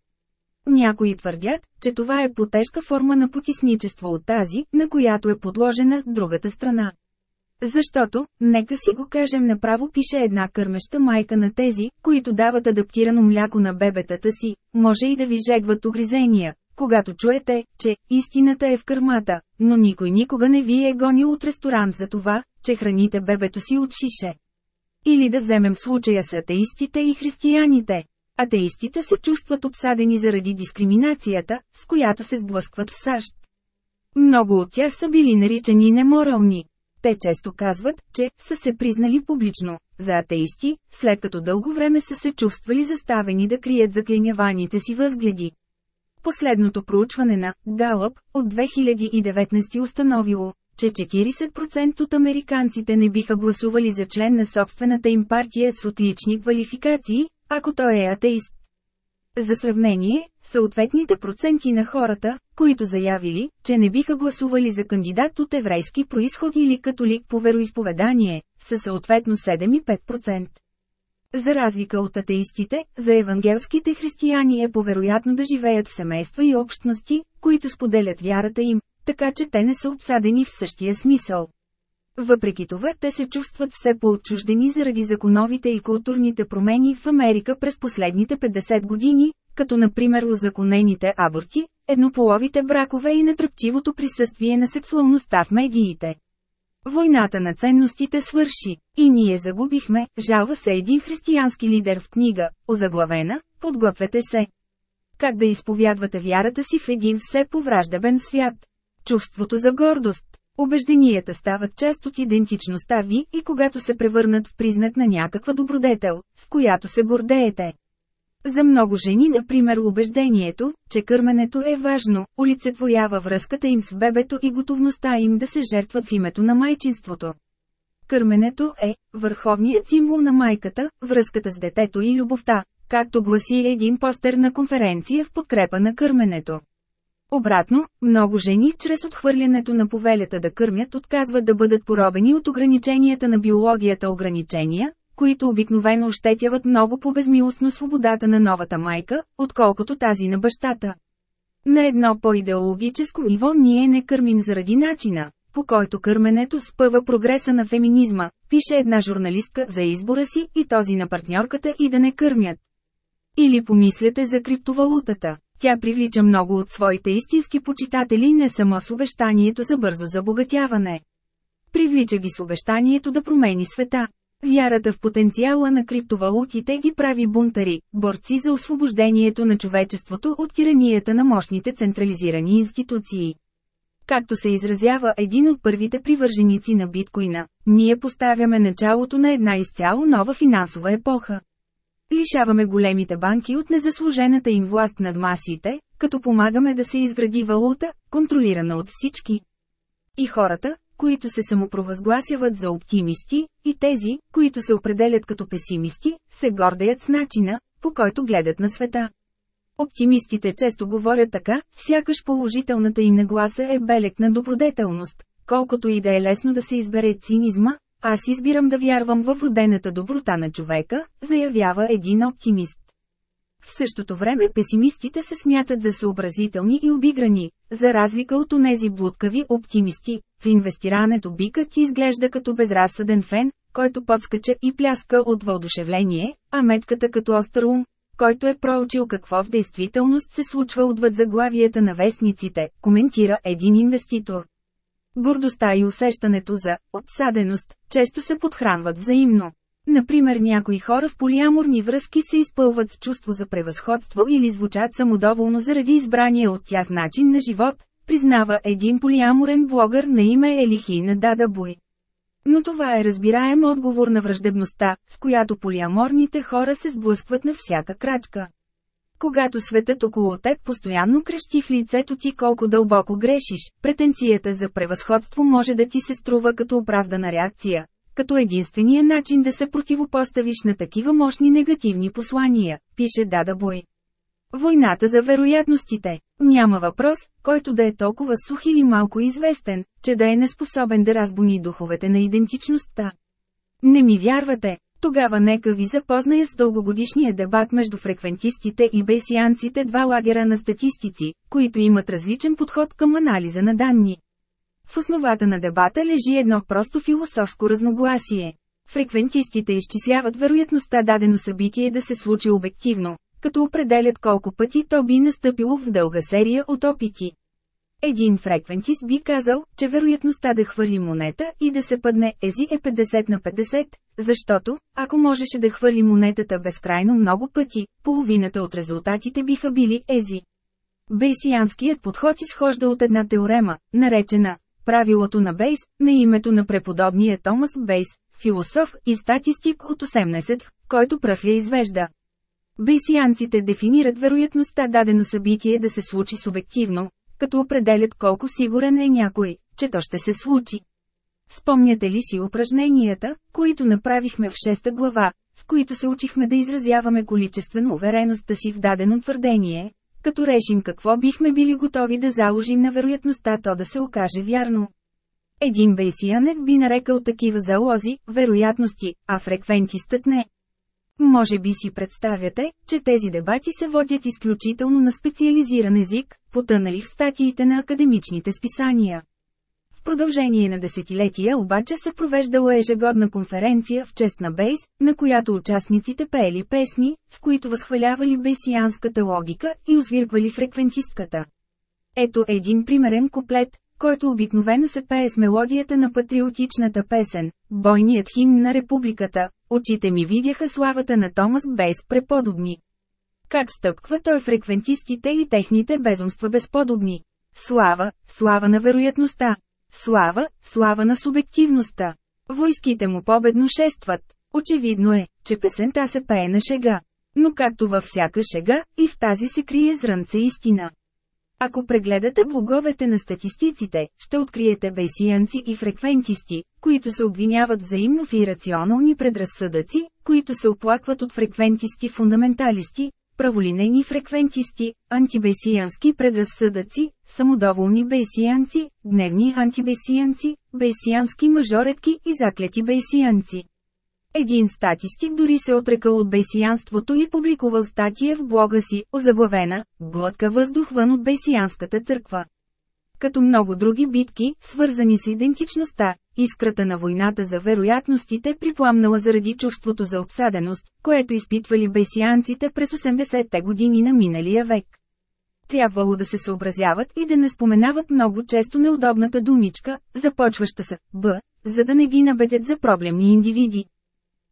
A: Някои твърдят, че това е потежка форма на потисничество от тази, на която е подложена другата страна. Защото, нека си го кажем направо пише една кърмеща майка на тези, които дават адаптирано мляко на бебетата си, може и да ви жегват огризения, когато чуете, че истината е в кърмата, но никой никога не ви е гонил от ресторант за това, че храните бебето си от шише. Или да вземем случая с атеистите и християните. Атеистите се чувстват обсадени заради дискриминацията, с която се сблъскват в САЩ. Много от тях са били наричани неморални, те често казват, че са се признали публично за атеисти, след като дълго време са се чувствали заставени да крият заклиняваните си възгледи. Последното проучване на Галъп от 2019 установило, че 40% от американците не биха гласували за член на собствената им партия с отлични квалификации, ако той е атеист. За сравнение, съответните проценти на хората, които заявили, че не биха гласували за кандидат от еврейски происход или католик по вероисповедание, са съответно 7 и 5%. За разлика от атеистите, за евангелските християни е повероятно да живеят в семейства и общности, които споделят вярата им, така че те не са обсадени в същия смисъл. Въпреки това те се чувстват все по-отчуждени заради законовите и културните промени в Америка през последните 50 години, като например озаконените аборти, еднополовите бракове и натръпчивото присъствие на сексуалността в медиите. Войната на ценностите свърши, и ние загубихме, жалва се един християнски лидер в книга, озаглавена, подгответе се. Как да изповядвате вярата си в един все повраждабен свят? Чувството за гордост, Обежденията стават част от идентичността ви и когато се превърнат в признак на някаква добродетел, с която се гордеете. За много жени, например, убеждението, че кърменето е важно, олицетворява връзката им с бебето и готовността им да се жертват в името на майчинството. Кърменето е върховният символ на майката, връзката с детето и любовта, както гласи един постер на конференция в подкрепа на кърменето. Обратно, много жени, чрез отхвърлянето на повелята да кърмят, отказват да бъдат поробени от ограниченията на биологията ограничения, които обикновено ощетяват много по-безмилостно свободата на новата майка, отколкото тази на бащата. На едно по-идеологическо ниво ние не кърмим заради начина, по който кърменето спъва прогреса на феминизма, пише една журналистка за избора си и този на партньорката и да не кърмят. Или помислете за криптовалутата. Тя привлича много от своите истински почитатели не само с обещанието за бързо забогатяване. Привлича ги с обещанието да промени света. Вярата в потенциала на криптовалутите ги прави бунтари, борци за освобождението на човечеството от тиранията на мощните централизирани институции. Както се изразява един от първите привърженици на биткоина, ние поставяме началото на една изцяло нова финансова епоха. Лишаваме големите банки от незаслужената им власт над масите, като помагаме да се изгради валута, контролирана от всички. И хората, които се самопровъзгласяват за оптимисти, и тези, които се определят като песимисти, се гордеят с начина, по който гледат на света. Оптимистите често говорят така, сякаш положителната им нагласа е белек на добродетелност, колкото и да е лесно да се избере цинизма, аз избирам да вярвам в родената доброта на човека, заявява един оптимист. В същото време песимистите се смятат за съобразителни и обиграни, за разлика от онези блудкави оптимисти. В инвестирането бикът изглежда като безразсъден фен, който подскача и пляска от въодушевление, а мечката като остър ум, който е проучил какво в действителност се случва отвъд заглавията на вестниците, коментира един инвеститор. Гордостта и усещането за «отсаденост» често се подхранват взаимно. Например някои хора в полиаморни връзки се изпълват с чувство за превъзходство или звучат самодоволно заради избрания от тях начин на живот, признава един полиаморен блогър на име Елихина Дадабуй. Но това е разбираем отговор на враждебността, с която полиаморните хора се сблъскват на всяка крачка. Когато светът около теб постоянно крещи в лицето ти колко дълбоко грешиш, претенцията за превъзходство може да ти се струва като оправдана реакция, като единствения начин да се противопоставиш на такива мощни негативни послания, пише Дада Бой. Войната за вероятностите. Няма въпрос, който да е толкова сух или малко известен, че да е неспособен да разбуни духовете на идентичността. Не ми вярвате, тогава нека ви запозная с дългогодишния дебат между фреквентистите и бейсианците два лагера на статистици, които имат различен подход към анализа на данни. В основата на дебата лежи едно просто философско разногласие. Фреквентистите изчисляват вероятността дадено събитие да се случи обективно, като определят колко пъти то би настъпило в дълга серия от опити. Един фреквентист би казал, че вероятността да хвърли монета и да се падне ези е 50 на 50, защото, ако можеше да хвърли монетата безкрайно много пъти, половината от резултатите биха били ези. Бейсианският подход изхожда от една теорема, наречена «Правилото на Бейс», на името на преподобния Томас Бейс, философ и статистик от 18, в който пръв я извежда. Бейсианците дефинират вероятността дадено събитие да се случи субективно, като определят колко сигурен е някой, че то ще се случи. Спомняте ли си упражненията, които направихме в 6 глава, с които се учихме да изразяваме количествено увереността си в дадено твърдение, като решим какво бихме били готови да заложим на вероятността то да се окаже вярно. Един бейсиянет би нарекал такива залози – вероятности, а фреквентистът не. Може би си представяте, че тези дебати се водят изключително на специализиран език, потънали в статиите на академичните списания. В продължение на десетилетия обаче се провеждала ежегодна конференция в чест на Бейс, на която участниците пеели песни, с които възхвалявали бейсианската логика и озвирквали фреквентистката. Ето един примерен куплет, който обикновено се пее с мелодията на патриотичната песен, бойният химн на републиката, Очите ми видяха славата на Томас без преподобни. Как стъпква той фреквентистите и техните безумства безподобни. Слава, слава на вероятността. Слава, слава на субективността. Войските му победно шестват. Очевидно е, че песента се пее на шега. Но както във всяка шега, и в тази се крие зрънце истина. Ако прегледате блоговете на статистиците, ще откриете бейсиянци и фреквентисти, които се обвиняват взаимно в ирационални предразсъдъци, които се оплакват от фреквентисти-фундаменталисти, праволинейни фреквентисти, антибейсиянски предразсъдъци, самодоволни бейсиянци, дневни антибейсиянци, бейсиянски мажоретки и заклети бейсиянци. Един статистик дори се отрекал от бесиянството и публикувал статия в блога си, озаглавена «Глътка вън от бесиянската църква». Като много други битки, свързани с идентичността, искрата на войната за вероятностите припламнала заради чувството за обсаденост, което изпитвали бесианците през 80-те години на миналия век. Трябвало да се съобразяват и да не споменават много често неудобната думичка, започваща се «Б», за да не ги набедят за проблемни индивиди.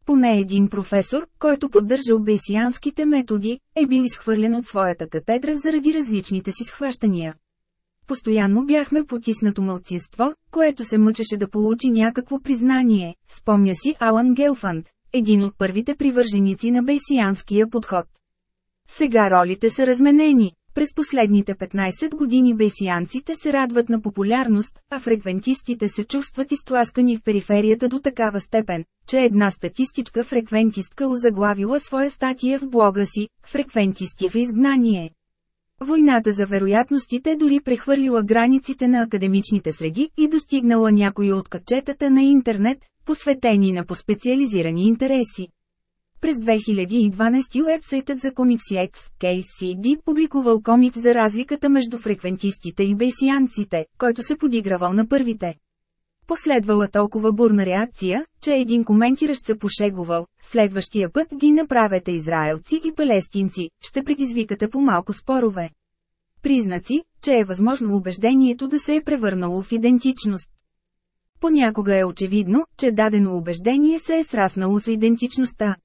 A: Поне един професор, който поддържал бесианските методи, е бил изхвърлен от своята катедра заради различните си схващания. Постоянно бяхме потиснато мълцинство, което се мъчеше да получи някакво признание, спомня си Алан Гелфанд, един от първите привърженици на бейсианския подход. Сега ролите са разменени. През последните 15 години бейсианците се радват на популярност, а фреквентистите се чувстват изтласкани в периферията до такава степен, че една статистичка фреквентистка озаглавила своя статия в блога си «Фреквентисти в изгнание». Войната за вероятностите дори прехвърлила границите на академичните среди и достигнала някои от качетата на интернет, посветени на поспециализирани интереси. През 2012 уебсайтът за комикс X, KCD публикувал комикс за разликата между фреквентистите и бейсианците, който се подигравал на първите. Последвала толкова бурна реакция, че един коментиращ се пошегувал, следващия път ги направете израелци и палестинци, ще предизвикате по малко спорове. Признаци, че е възможно убеждението да се е превърнало в идентичност. Понякога е очевидно, че дадено убеждение се е сраснало с идентичността.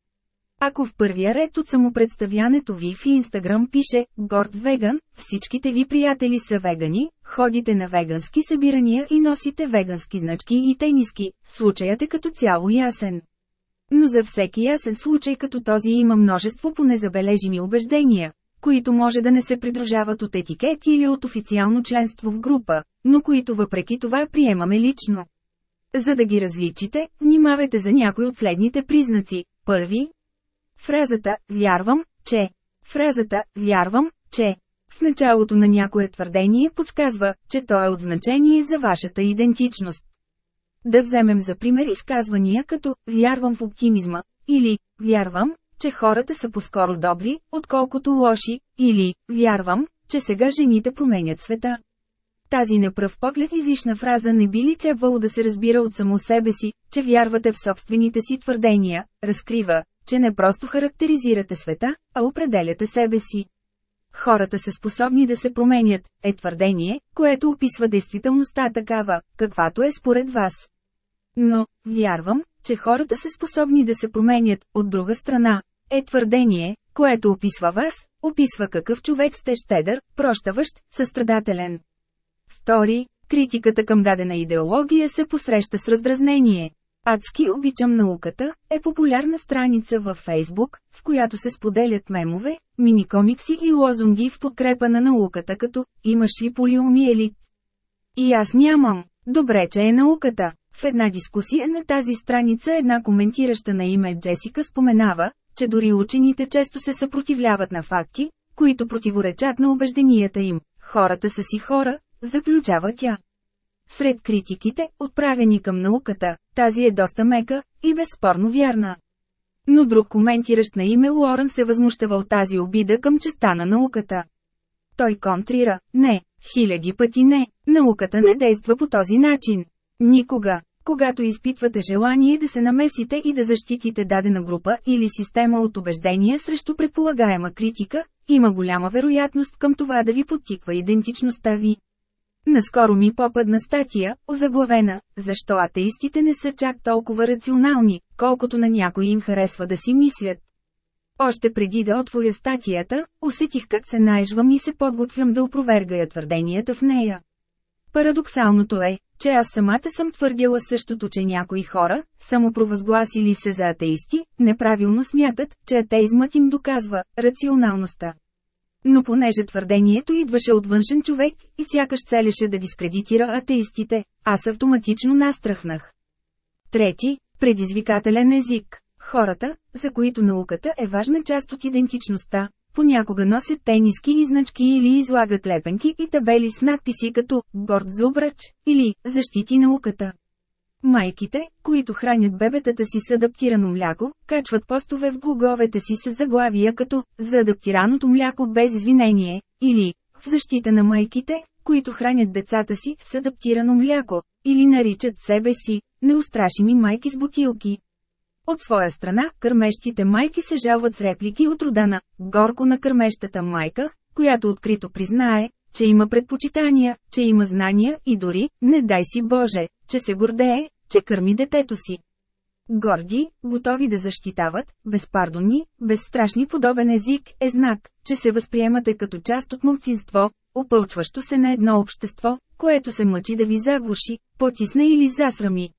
A: Ако в първия ред от самопредставянето ви в Инстаграм пише «Горд веган», всичките ви приятели са вегани, ходите на вегански събирания и носите вегански значки и тениски, случаят е като цяло ясен. Но за всеки ясен случай като този има множество по незабележими убеждения, които може да не се придружават от етикет или от официално членство в група, но които въпреки това приемаме лично. За да ги различите, внимавайте за някой от следните признаци. Първи, Фразата «Вярвам, че». Фразата «Вярвам, че» в началото на някое твърдение подсказва, че то е от значение за вашата идентичност. Да вземем за пример изказвания като «Вярвам в оптимизма» или «Вярвам, че хората са по-скоро добри, отколкото лоши» или «Вярвам, че сега жените променят света». Тази на пръв поглед излишна фраза не би ли трябвало да се разбира от само себе си, че вярвате в собствените си твърдения, разкрива, че не просто характеризирате света, а определяте себе си. Хората са способни да се променят, е твърдение, което описва действителността такава, каквато е според вас. Но, вярвам, че хората са способни да се променят, от друга страна, е твърдение, което описва вас, описва какъв човек сте щедър, прощаващ, състрадателен. Втори, критиката към дадена идеология се посреща с раздразнение. Адски обичам науката е популярна страница във Фейсбук, в която се споделят мемове, мини комикси и лозунги в подкрепа на науката като «Имаш ли полиомиелит?» И аз нямам. Добре, че е науката. В една дискусия на тази страница една коментираща на име Джесика споменава, че дори учените често се съпротивляват на факти, които противоречат на убежденията им. Хората са си хора, заключава тя. Сред критиките, отправени към науката, тази е доста мека и безспорно вярна. Но друг коментиращ на име Лорен се възмущава от тази обида към честа на науката. Той контрира, не, хиляди пъти не, науката не действа по този начин. Никога, когато изпитвате желание да се намесите и да защитите дадена група или система от убеждения срещу предполагаема критика, има голяма вероятност към това да ви подтиква идентичността ви. Наскоро ми попадна статия, озаглавена «Защо атеистите не са чак толкова рационални, колкото на някои им харесва да си мислят». Още преди да отворя статията, усетих как се наежвам и се подготвям да опровергая твърденията в нея. Парадоксалното е, че аз самата съм твърдяла същото, че някои хора, само провъзгласили се за атеисти, неправилно смятат, че атеизмът им доказва рационалността. Но понеже твърдението идваше от външен човек и сякаш целеше да дискредитира атеистите, аз автоматично настрахнах. Трети, предизвикателен език. Хората, за които науката е важна част от идентичността, понякога носят тениски изначки или излагат лепенки и табели с надписи като «Горд за обръч» или «Защити науката». Майките, които хранят бебетата си с адаптирано мляко, качват постове в блоговете си с заглавия като «За адаптираното мляко без извинение» или «В защита на майките, които хранят децата си с адаптирано мляко» или наричат себе си «Неустрашими майки с бутилки». От своя страна, кърмещите майки се жалват с реплики от рода на «Горко на кърмещата майка», която открито признае, че има предпочитания, че има знания и дори, не дай си Боже, че се гордее, че кърми детето си. Горди, готови да защитават, безпардонни, безстрашни подобен език е знак, че се възприемате като част от мълцинство, опълчващо се на едно общество, което се мъчи да ви заглуши, потисне или засрами.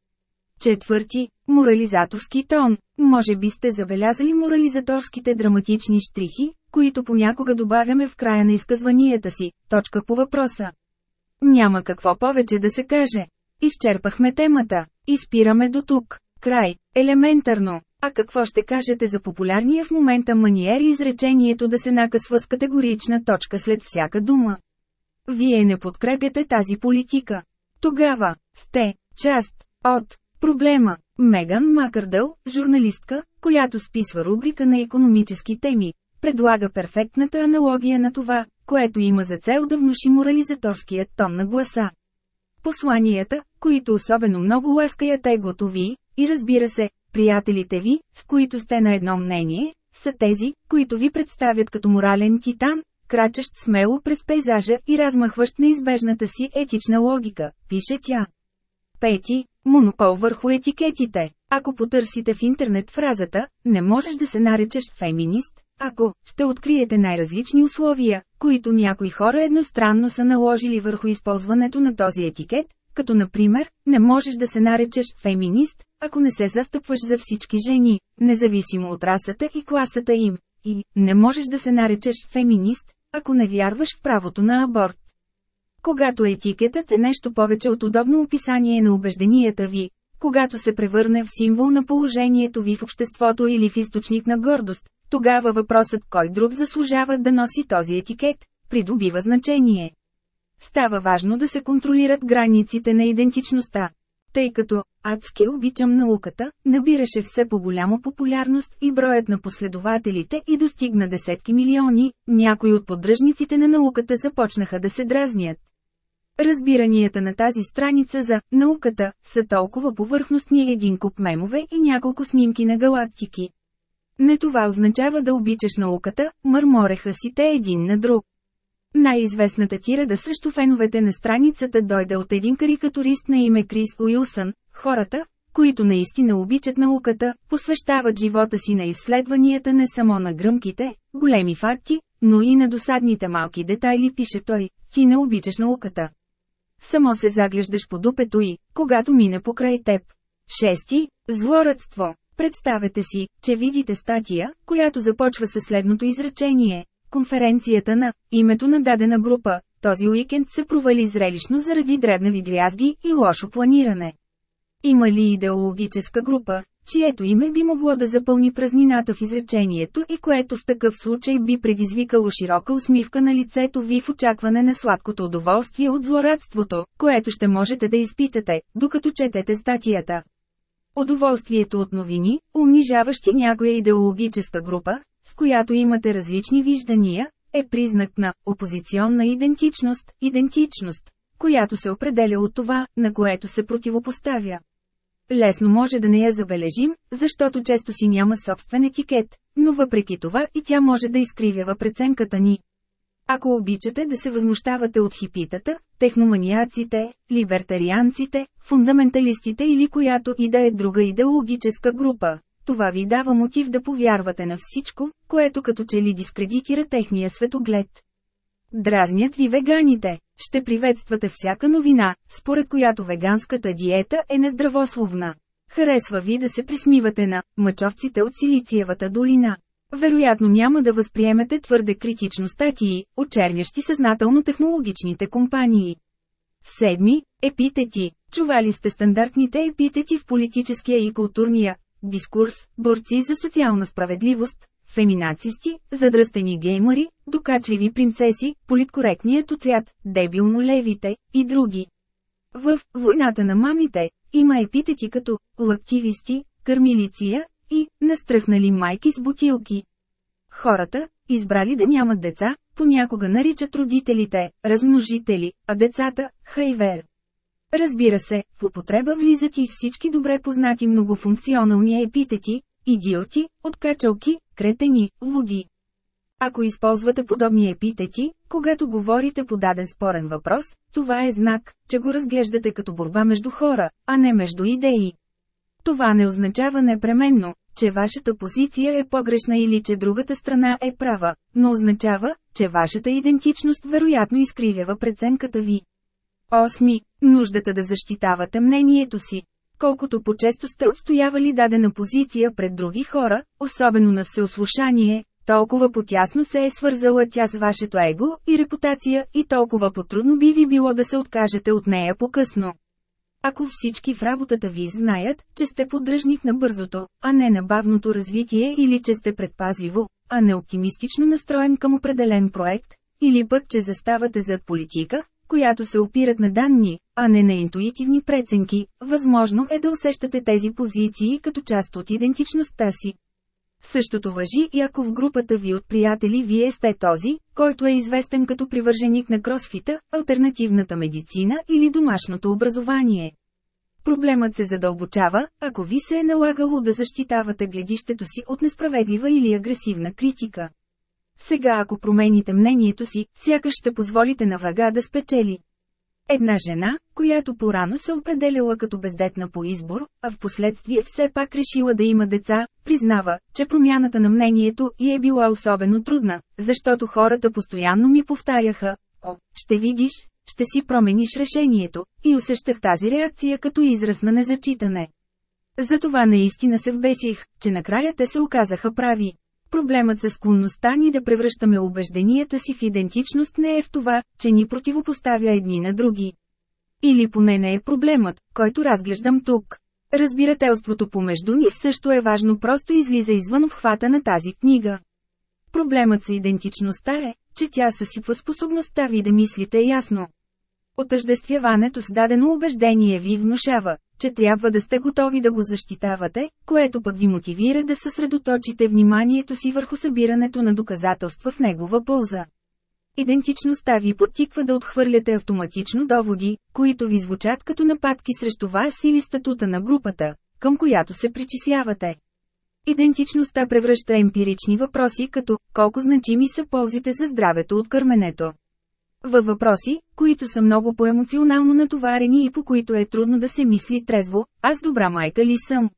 A: Четвърти – морализаторски тон. Може би сте забелязали морализаторските драматични штрихи, които понякога добавяме в края на изказванията си, точка по въпроса. Няма какво повече да се каже. Изчерпахме темата. Изпираме до тук. Край. Елементарно. А какво ще кажете за популярния в момента маниер изречението да се накъсва с категорична точка след всяка дума? Вие не подкрепяте тази политика. Тогава, сте, част, от, проблема. Меган Макърдъл, журналистка, която списва рубрика на економически теми, предлага перфектната аналогия на това, което има за цел да внуши морализаторският тон на гласа. Посланията, които особено много ласкаят егото ви, и разбира се, приятелите ви, с които сте на едно мнение, са тези, които ви представят като морален титан, крачещ смело през пейзажа и размахващ неизбежната си етична логика, пише тя. Пети, монопол върху етикетите. Ако потърсите в интернет фразата «не можеш да се наречеш феминист», ако ще откриете най-различни условия, които някои хора едностранно са наложили върху използването на този етикет, като например, не можеш да се наречеш феминист, ако не се застъпваш за всички жени, независимо от расата и класата им, и не можеш да се наречеш феминист, ако не вярваш в правото на аборт. Когато етикетът е нещо повече от удобно описание на убежденията ви, когато се превърне в символ на положението ви в обществото или в източник на гордост, тогава въпросът кой друг заслужава да носи този етикет, придобива значение. Става важно да се контролират границите на идентичността. Тъй като адски обичам науката, набираше все по-голяма популярност и броят на последователите и достигна десетки милиони, някои от поддръжниците на науката започнаха да се дразнят. Разбиранията на тази страница за «науката» са толкова повърхностни един куп мемове и няколко снимки на галактики. Не това означава да обичаш науката, мърмореха си те един на друг. Най-известната тирада срещу феновете на страницата дойде от един карикатурист на име Крис Уилсън. Хората, които наистина обичат науката, посвещават живота си на изследванията не само на гръмките, големи факти, но и на досадните малки детайли, пише той, ти не обичаш науката. Само се заглеждаш по дупето и, когато мине покрай теб. Шести, злорадство. Представете си, че видите статия, която започва със следното изречение. Конференцията на името на дадена група този уикенд се провали зрелищно заради дребнави дрязги и лошо планиране. Има ли идеологическа група, чието име би могло да запълни празнината в изречението и което в такъв случай би предизвикало широка усмивка на лицето ви в очакване на сладкото удоволствие от злорадството, което ще можете да изпитате, докато четете статията. Удоволствието от новини, унижаващи някоя идеологическа група, с която имате различни виждания, е признак на опозиционна идентичност, идентичност, която се определя от това, на което се противопоставя. Лесно може да не я забележим, защото често си няма собствен етикет, но въпреки това и тя може да изкривява преценката ни. Ако обичате да се възмущавате от хипитата, техноманиаците, либертарианците, фундаменталистите или която и да е друга идеологическа група, това ви дава мотив да повярвате на всичко, което като че ли дискредитира техния светоглед. Дразнят ви веганите, ще приветствате всяка новина, според която веганската диета е нездравословна. Харесва ви да се присмивате на мъчовците от Силициевата долина. Вероятно няма да възприемете твърде критично статии, очернящи съзнателно технологичните компании. Седми – епитети. Чували сте стандартните епитети в политическия и културния дискурс, борци за социална справедливост, феминацисти, задръстени геймари, докачливи принцеси, политкоректният отряд, дебилно левите и други. В «Войната на мамите» има епитети като «лактивисти», «кърмилиция», и настръхнали майки с бутилки. Хората, избрали да нямат деца, понякога наричат родителите размножители, а децата хайвер. Разбира се, в употреба влизат и всички добре познати многофункционални епитети идиоти, откачалки, кретени, луди. Ако използвате подобни епитети, когато говорите по даден спорен въпрос, това е знак, че го разглеждате като борба между хора, а не между идеи. Това не означава непременно, че вашата позиция е погрешна или че другата страна е права, но означава, че вашата идентичност вероятно изкривява предценката ви. 8. Нуждата да защитавате мнението си. Колкото по-често сте отстоявали дадена позиция пред други хора, особено на всеослушание, толкова потясно се е свързала тя с вашето его и репутация и толкова потрудно би ви било да се откажете от нея по-късно. Ако всички в работата ви знаят, че сте поддръжник на бързото, а не на бавното развитие или че сте предпазливо, а не оптимистично настроен към определен проект, или пък че заставате зад политика, която се опират на данни, а не на интуитивни преценки, възможно е да усещате тези позиции като част от идентичността си, Същото въжи и ако в групата ви от приятели вие сте този, който е известен като привърженик на кросфита, альтернативната медицина или домашното образование. Проблемът се задълбочава, ако ви се е налагало да защитавате гледището си от несправедлива или агресивна критика. Сега ако промените мнението си, сякаш ще позволите на врага да спечели. Една жена, която порано се определяла като бездетна по избор, а в последствие все пак решила да има деца, признава, че промяната на мнението и е била особено трудна, защото хората постоянно ми повтаряха «О, ще видиш, ще си промениш решението», и усещах тази реакция като израз на незачитане. Затова наистина се вбесих, че накрая те се оказаха прави. Проблемът с склонността ни да превръщаме убежденията си в идентичност не е в това, че ни противопоставя едни на други. Или поне не е проблемът, който разглеждам тук. Разбирателството помежду ни също е важно просто излиза извън обхвата на тази книга. Проблемът с идентичността е, че тя съсипва способността ви да мислите ясно. Отъждествяването с дадено убеждение ви внушава, че трябва да сте готови да го защитавате, което пък ви мотивира да съсредоточите вниманието си върху събирането на доказателства в негова полза. Идентичността ви подтиква да отхвърляте автоматично доводи, които ви звучат като нападки срещу вас или статута на групата, към която се причислявате. Идентичността превръща емпирични въпроси като «Колко значими са ползите за здравето от кърменето?» Във въпроси, които са много по-емоционално натоварени и по които е трудно да се мисли трезво, аз добра майка ли съм?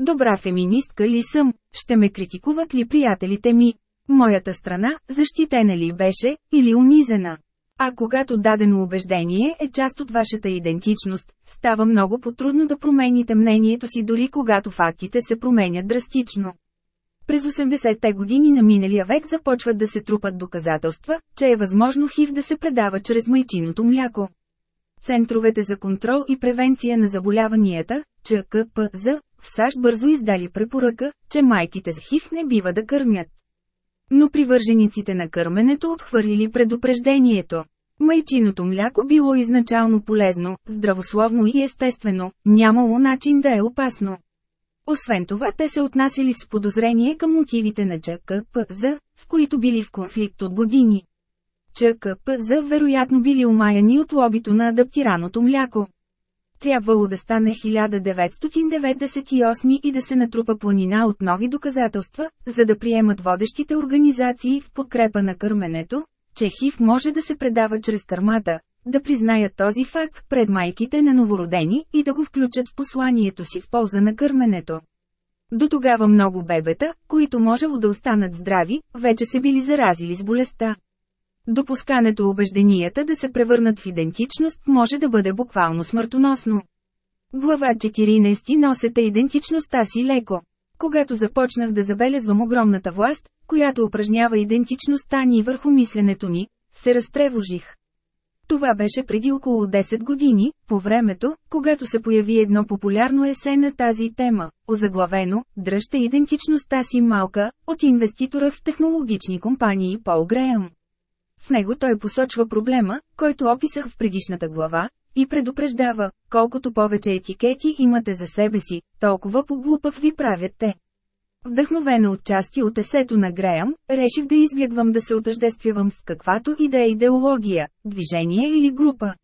A: Добра феминистка ли съм? Ще ме критикуват ли приятелите ми? Моята страна, защитена ли беше, или унизена? А когато дадено убеждение е част от вашата идентичност, става много по-трудно да промените мнението си дори когато фактите се променят драстично. През 80-те години на миналия век започват да се трупат доказателства, че е възможно хив да се предава чрез майчиното мляко. Центровете за контрол и превенция на заболяванията, ЧКПЗ, в САЩ бързо издали препоръка, че майките с хив не бива да кърмят. Но привържениците на кърменето отхвърлили предупреждението. Майчиното мляко било изначално полезно, здравословно и естествено, нямало начин да е опасно. Освен това те се отнасяли с подозрение към мотивите на ЧКПЗ, с които били в конфликт от години. ЧКПЗ вероятно били омаяни от лобито на адаптираното мляко. Трябвало да стане 1998 и да се натрупа планина от нови доказателства, за да приемат водещите организации в подкрепа на кърменето, че ХИВ може да се предава чрез кърмата, да признаят този факт пред майките на новородени и да го включат в посланието си в полза на кърменето. До тогава много бебета, които можело да останат здрави, вече се били заразили с болестта. Допускането убежденията да се превърнат в идентичност може да бъде буквално смъртоносно. Глава 14 носете идентичността си леко. Когато започнах да забелезвам огромната власт, която упражнява идентичността ни върху мисленето ни, се разтревожих. Това беше преди около 10 години, по времето, когато се появи едно популярно есе на тази тема, озаглавено «Дръжте идентичността си малка» от инвеститора в технологични компании Пол Греъм. В него той посочва проблема, който описах в предишната глава, и предупреждава, колкото повече етикети имате за себе си, толкова по по-глупав ви правят те. Вдъхновена от части от есето на Греъм, реших да избягвам да се отъждествявам с каквато и да е идеология, движение или група.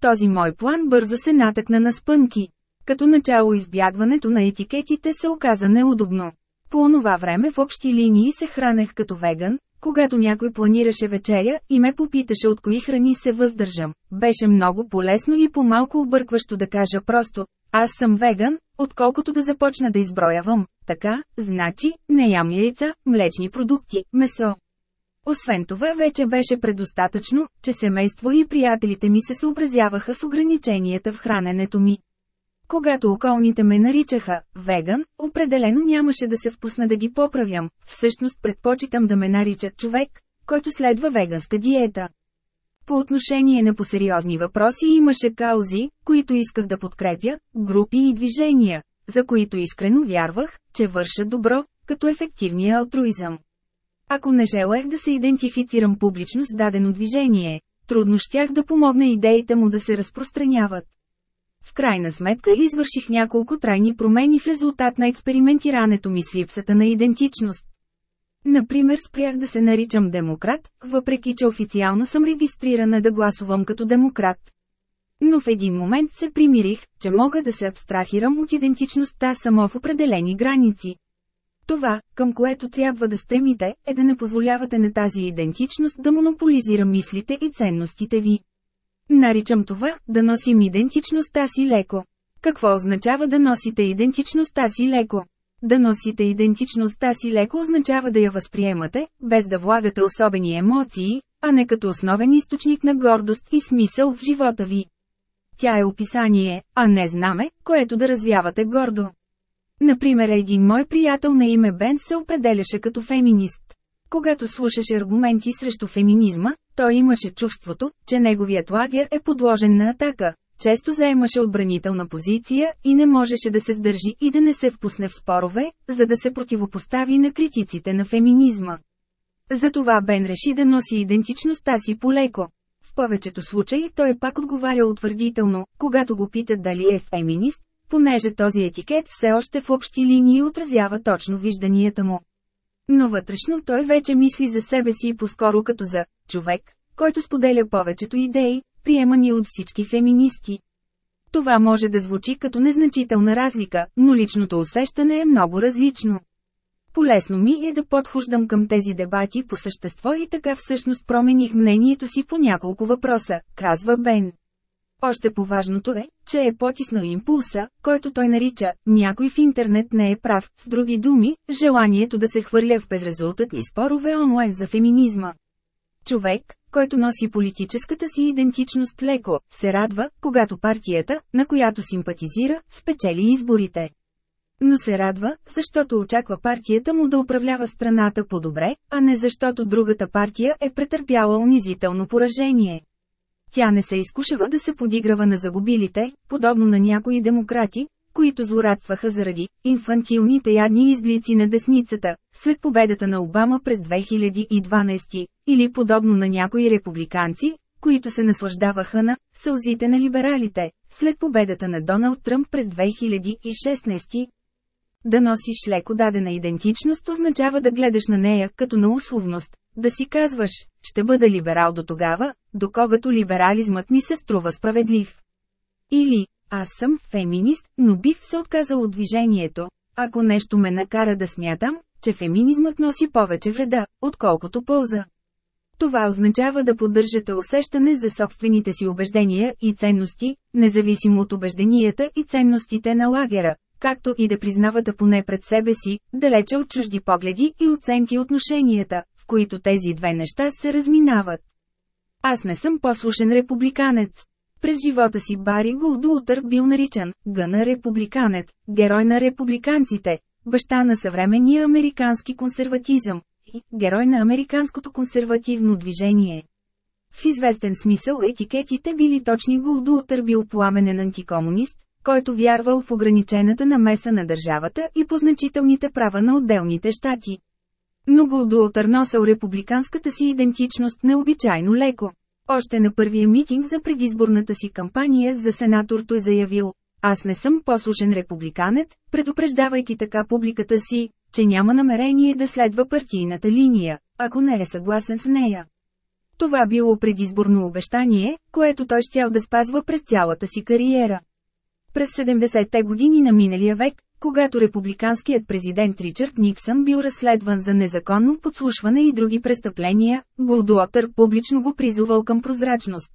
A: Този мой план бързо се натъкна на спънки. Като начало избягването на етикетите се оказа неудобно. По онова време в общи линии се хранех като веган, когато някой планираше вечеря и ме попиташе от кои храни се въздържам. Беше много полезно и по-малко объркващо да кажа просто аз съм веган, отколкото да започна да изброявам. Така, значи, не ям яйца, млечни продукти, месо. Освен това вече беше предостатъчно, че семейство и приятелите ми се съобразяваха с ограниченията в храненето ми. Когато околните ме наричаха «веган», определено нямаше да се впусна да ги поправям, всъщност предпочитам да ме наричат човек, който следва веганска диета. По отношение на посериозни въпроси имаше каузи, които исках да подкрепя, групи и движения, за които искрено вярвах, че вършат добро, като ефективния алтруизъм. Ако не желах да се идентифицирам публично с дадено движение, трудно щях да помогна идеите му да се разпространяват. В крайна сметка извърших няколко трайни промени в резултат на експериментирането ми с липсата на идентичност. Например спрях да се наричам демократ, въпреки че официално съм регистрирана да гласувам като демократ. Но в един момент се примирих, че мога да се абстрахирам от идентичността само в определени граници. Това, към което трябва да стремите, е да не позволявате на тази идентичност да монополизира мислите и ценностите ви. Наричам това да носим идентичността си леко. Какво означава да носите идентичността си леко? Да носите идентичността си леко означава да я възприемате, без да влагате особени емоции, а не като основен източник на гордост и смисъл в живота ви. Тя е описание, а не знаме, което да развявате гордо. Например, един мой приятел на име Бен се определяше като феминист. Когато слушаше аргументи срещу феминизма, той имаше чувството, че неговият лагер е подложен на атака, често заемаше отбранителна позиция и не можеше да се сдържи и да не се впусне в спорове, за да се противопостави на критиците на феминизма. Затова Бен реши да носи идентичността си полеко. В повечето случаи той пак отговаря утвърдително, когато го питат дали е феминист, понеже този етикет все още в общи линии отразява точно вижданията му. Но вътрешно той вече мисли за себе си по-скоро като за човек, който споделя повечето идеи, приемани от всички феминисти. Това може да звучи като незначителна разлика, но личното усещане е много различно. Полесно ми е да подхождам към тези дебати по същество и така всъщност промених мнението си по няколко въпроса, казва Бен. Още по-важното е, че е потиснал импулса, който той нарича «някой в интернет не е прав», с други думи, желанието да се хвърля в безрезултатни спорове онлайн за феминизма. Човек, който носи политическата си идентичност леко, се радва, когато партията, на която симпатизира, спечели изборите. Но се радва, защото очаква партията му да управлява страната по-добре, а не защото другата партия е претърпяла унизително поражение. Тя не се изкушава да се подиграва на загубилите, подобно на някои демократи, които злорадстваха заради инфантилните ядни изблици на десницата, след победата на Обама през 2012, или подобно на някои републиканци, които се наслаждаваха на сълзите на либералите, след победата на Доналд Тръмп през 2016. Да носиш леко дадена идентичност означава да гледаш на нея като на условност, да си казваш, ще бъда либерал до тогава, докогато либерализмът ми се струва справедлив. Или, аз съм феминист, но бих се отказал от движението, ако нещо ме накара да смятам, че феминизмът носи повече вреда, отколкото полза. Това означава да поддържате усещане за собствените си убеждения и ценности, независимо от убежденията и ценностите на лагера, както и да признавате поне пред себе си, далече от чужди погледи и оценки отношенията, в които тези две неща се разминават. Аз не съм послушен републиканец. През живота си Бари Голдултър бил наричан «гъна републиканец», герой на републиканците, баща на съвременния американски консерватизъм и герой на американското консервативно движение. В известен смисъл етикетите били точни Голдултър бил пламенен антикомунист, който вярвал в ограничената намеса на държавата и по значителните права на отделните щати. Но Голдултър носал републиканската си идентичност необичайно леко. Още на първия митинг за предизборната си кампания за сенатор той заявил «Аз не съм послушен републиканец, предупреждавайки така публиката си, че няма намерение да следва партийната линия, ако не е съгласен с нея». Това било предизборно обещание, което той щял да спазва през цялата си кариера. През 70-те години на миналия век, когато републиканският президент Ричард Никсън бил разследван за незаконно подслушване и други престъпления, Голдуотър публично го призувал към прозрачност.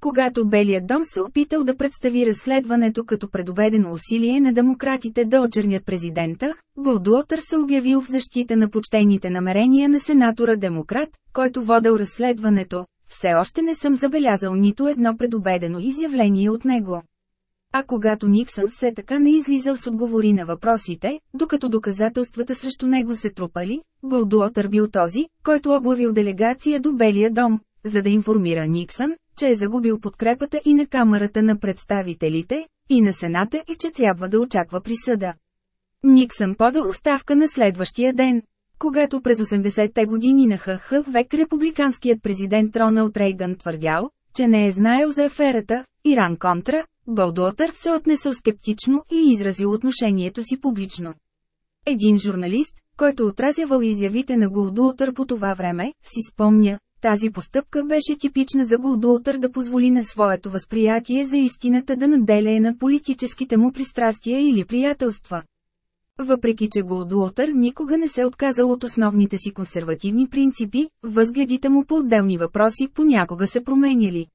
A: Когато Белият дом се опитал да представи разследването като предобедено усилие на демократите да очернят президента, Голдуотър се обявил в защита на почтените намерения на сенатора-демократ, който водел разследването. Все още не съм забелязал нито едно предобедено изявление от него. А когато Никсън все така не излизал с отговори на въпросите, докато доказателствата срещу него се трупали, Голдуотър бил този, който оглавил делегация до Белия дом, за да информира Никсън, че е загубил подкрепата и на Камерата на представителите, и на Сената и че трябва да очаква присъда. Никсън подал оставка на следващия ден. Когато през 80-те години на ХХ век републиканският президент Роналд Рейган твърдял, че не е знаел за аферата, Иран-Контра, Голдуотър се отнесъл скептично и изразил отношението си публично. Един журналист, който отразявал изявите на Голдуотър по това време, си спомня, тази постъпка беше типична за Голдуотър да позволи на своето възприятие за истината да наделее на политическите му пристрастия или приятелства. Въпреки че Голдуотър никога не се отказал от основните си консервативни принципи, възгледите му по отделни въпроси понякога се променяли.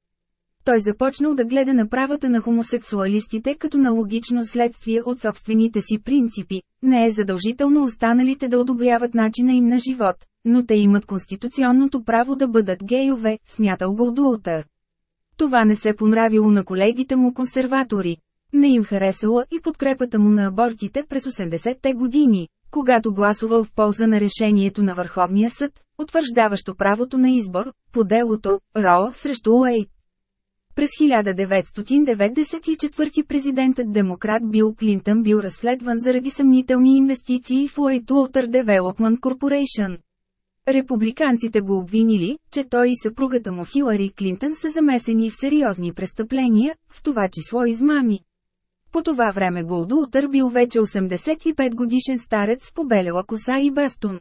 A: Той започнал да гледа на правата на хомосексуалистите като на логично следствие от собствените си принципи. Не е задължително останалите да одобряват начина им на живот, но те имат конституционното право да бъдат гейове, смятал Голдуотър. Това не се понравило на колегите му консерватори. Не им харесала и подкрепата му на абортите през 80-те години, когато гласувал в полза на решението на Върховния съд, утвърждаващо правото на избор, по делото Роа срещу Уейт. През 1994 президентът демократ Бил Клинтън бил разследван заради съмнителни инвестиции в Whitewater Development Corporation. Републиканците го обвинили, че той и съпругата му Хилари Клинтън са замесени в сериозни престъпления, в това число измами. По това време Голдултър бил вече 85 годишен старец с побелела коса и бастун.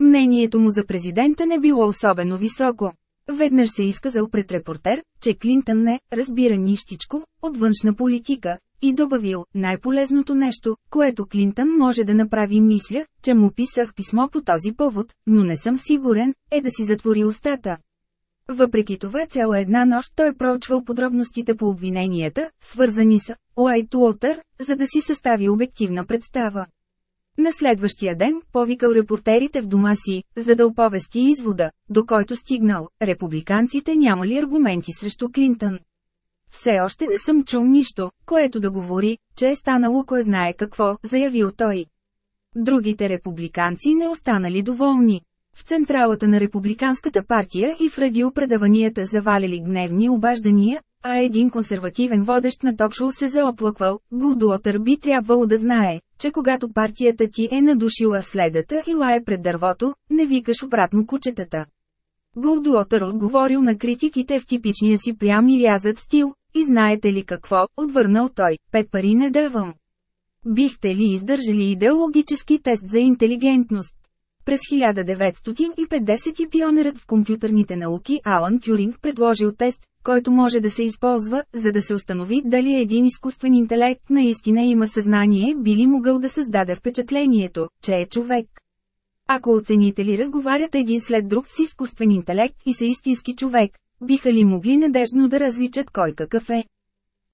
A: Мнението му за президента не било особено високо. Веднъж се изказал пред репортер, че Клинтън не разбира нищичко от външна политика и добавил най-полезното нещо, което Клинтън може да направи мисля, че му писах писмо по този повод, но не съм сигурен, е да си затвори устата. Въпреки това цяла една нощ той проучвал подробностите по обвиненията, свързани с Уайтуотър, за да си състави обективна представа. На следващия ден повикал репортерите в дома си, за да оповести извода, до който стигнал, републиканците нямали аргументи срещу Клинтън. Все още не съм чул нищо, което да говори, че е станало кое знае какво, заявил той. Другите републиканци не останали доволни. В централата на републиканската партия и в радиопредаванията завалили гневни обаждания, а един консервативен водещ на токшоу се заоплаквал, Гудуотър би трябвало да знае, че когато партията ти е надушила следата и лае пред дървото, не викаш обратно кучетата. Голдуотър отговорил на критиките в типичния си прям и рязък стил, и знаете ли какво, отвърнал той, пет пари не давам. Бихте ли издържали идеологически тест за интелигентност? През 1950 пионерът в компютърните науки Алан Тюринг предложил тест, който може да се използва, за да се установи дали един изкуствен интелект наистина има съзнание, би ли могъл да създаде впечатлението, че е човек. Ако оценители разговарят един след друг с изкуствен интелект и са истински човек, биха ли могли надежно да различат кой какъв е?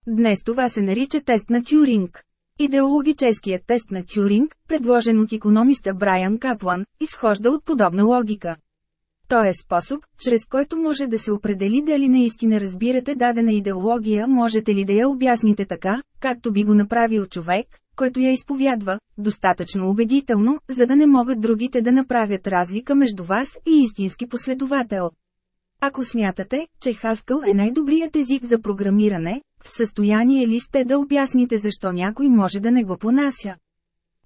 A: Днес това се нарича тест на Тюринг. Идеологическият тест на Тюринг, предложен от економиста Брайан Каплан, изхожда от подобна логика. Той е способ, чрез който може да се определи дали наистина разбирате дадена идеология, можете ли да я обясните така, както би го направил човек, който я изповядва, достатъчно убедително, за да не могат другите да направят разлика между вас и истински последовател. Ако смятате, че Хаскъл е най-добрият език за програмиране, в състояние ли сте да обясните защо някой може да не го понася?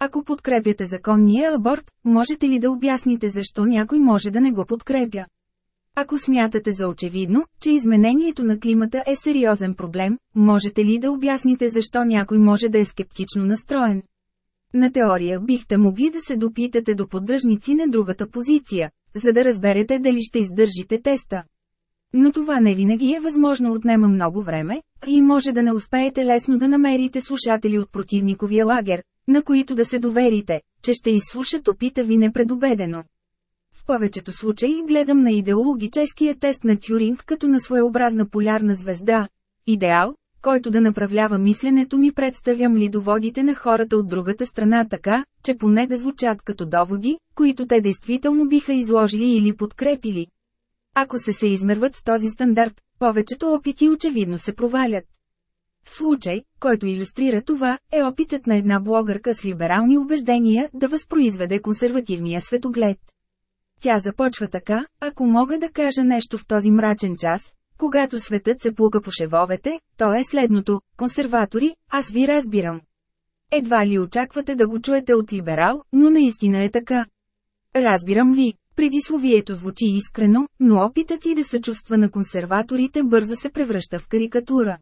A: Ако подкрепяте законния аборт, можете ли да обясните защо някой може да не го подкрепя? Ако смятате за очевидно, че изменението на климата е сериозен проблем, можете ли да обясните защо някой може да е скептично настроен? На теория бихте могли да се допитате до поддръжници на другата позиция, за да разберете дали ще издържите теста. Но това не винаги е възможно отнема много време, и може да не успеете лесно да намерите слушатели от противниковия лагер, на които да се доверите, че ще изслушат опита ви непредобедено. В повечето случаи гледам на идеологическия тест на Тюринг като на своеобразна полярна звезда – идеал, който да направлява мисленето ми представям ли доводите на хората от другата страна така, че поне да звучат като доводи, които те действително биха изложили или подкрепили. Ако се се измерват с този стандарт, повечето опити очевидно се провалят. Случай, който иллюстрира това, е опитът на една блогърка с либерални убеждения да възпроизведе консервативния светоглед. Тя започва така, ако мога да кажа нещо в този мрачен час, когато светът се плука по шевовете, то е следното – консерватори, аз ви разбирам. Едва ли очаквате да го чуете от либерал, но наистина е така. Разбирам ви, предисловието звучи искрено, но опитът и да се чувства на консерваторите бързо се превръща в карикатура.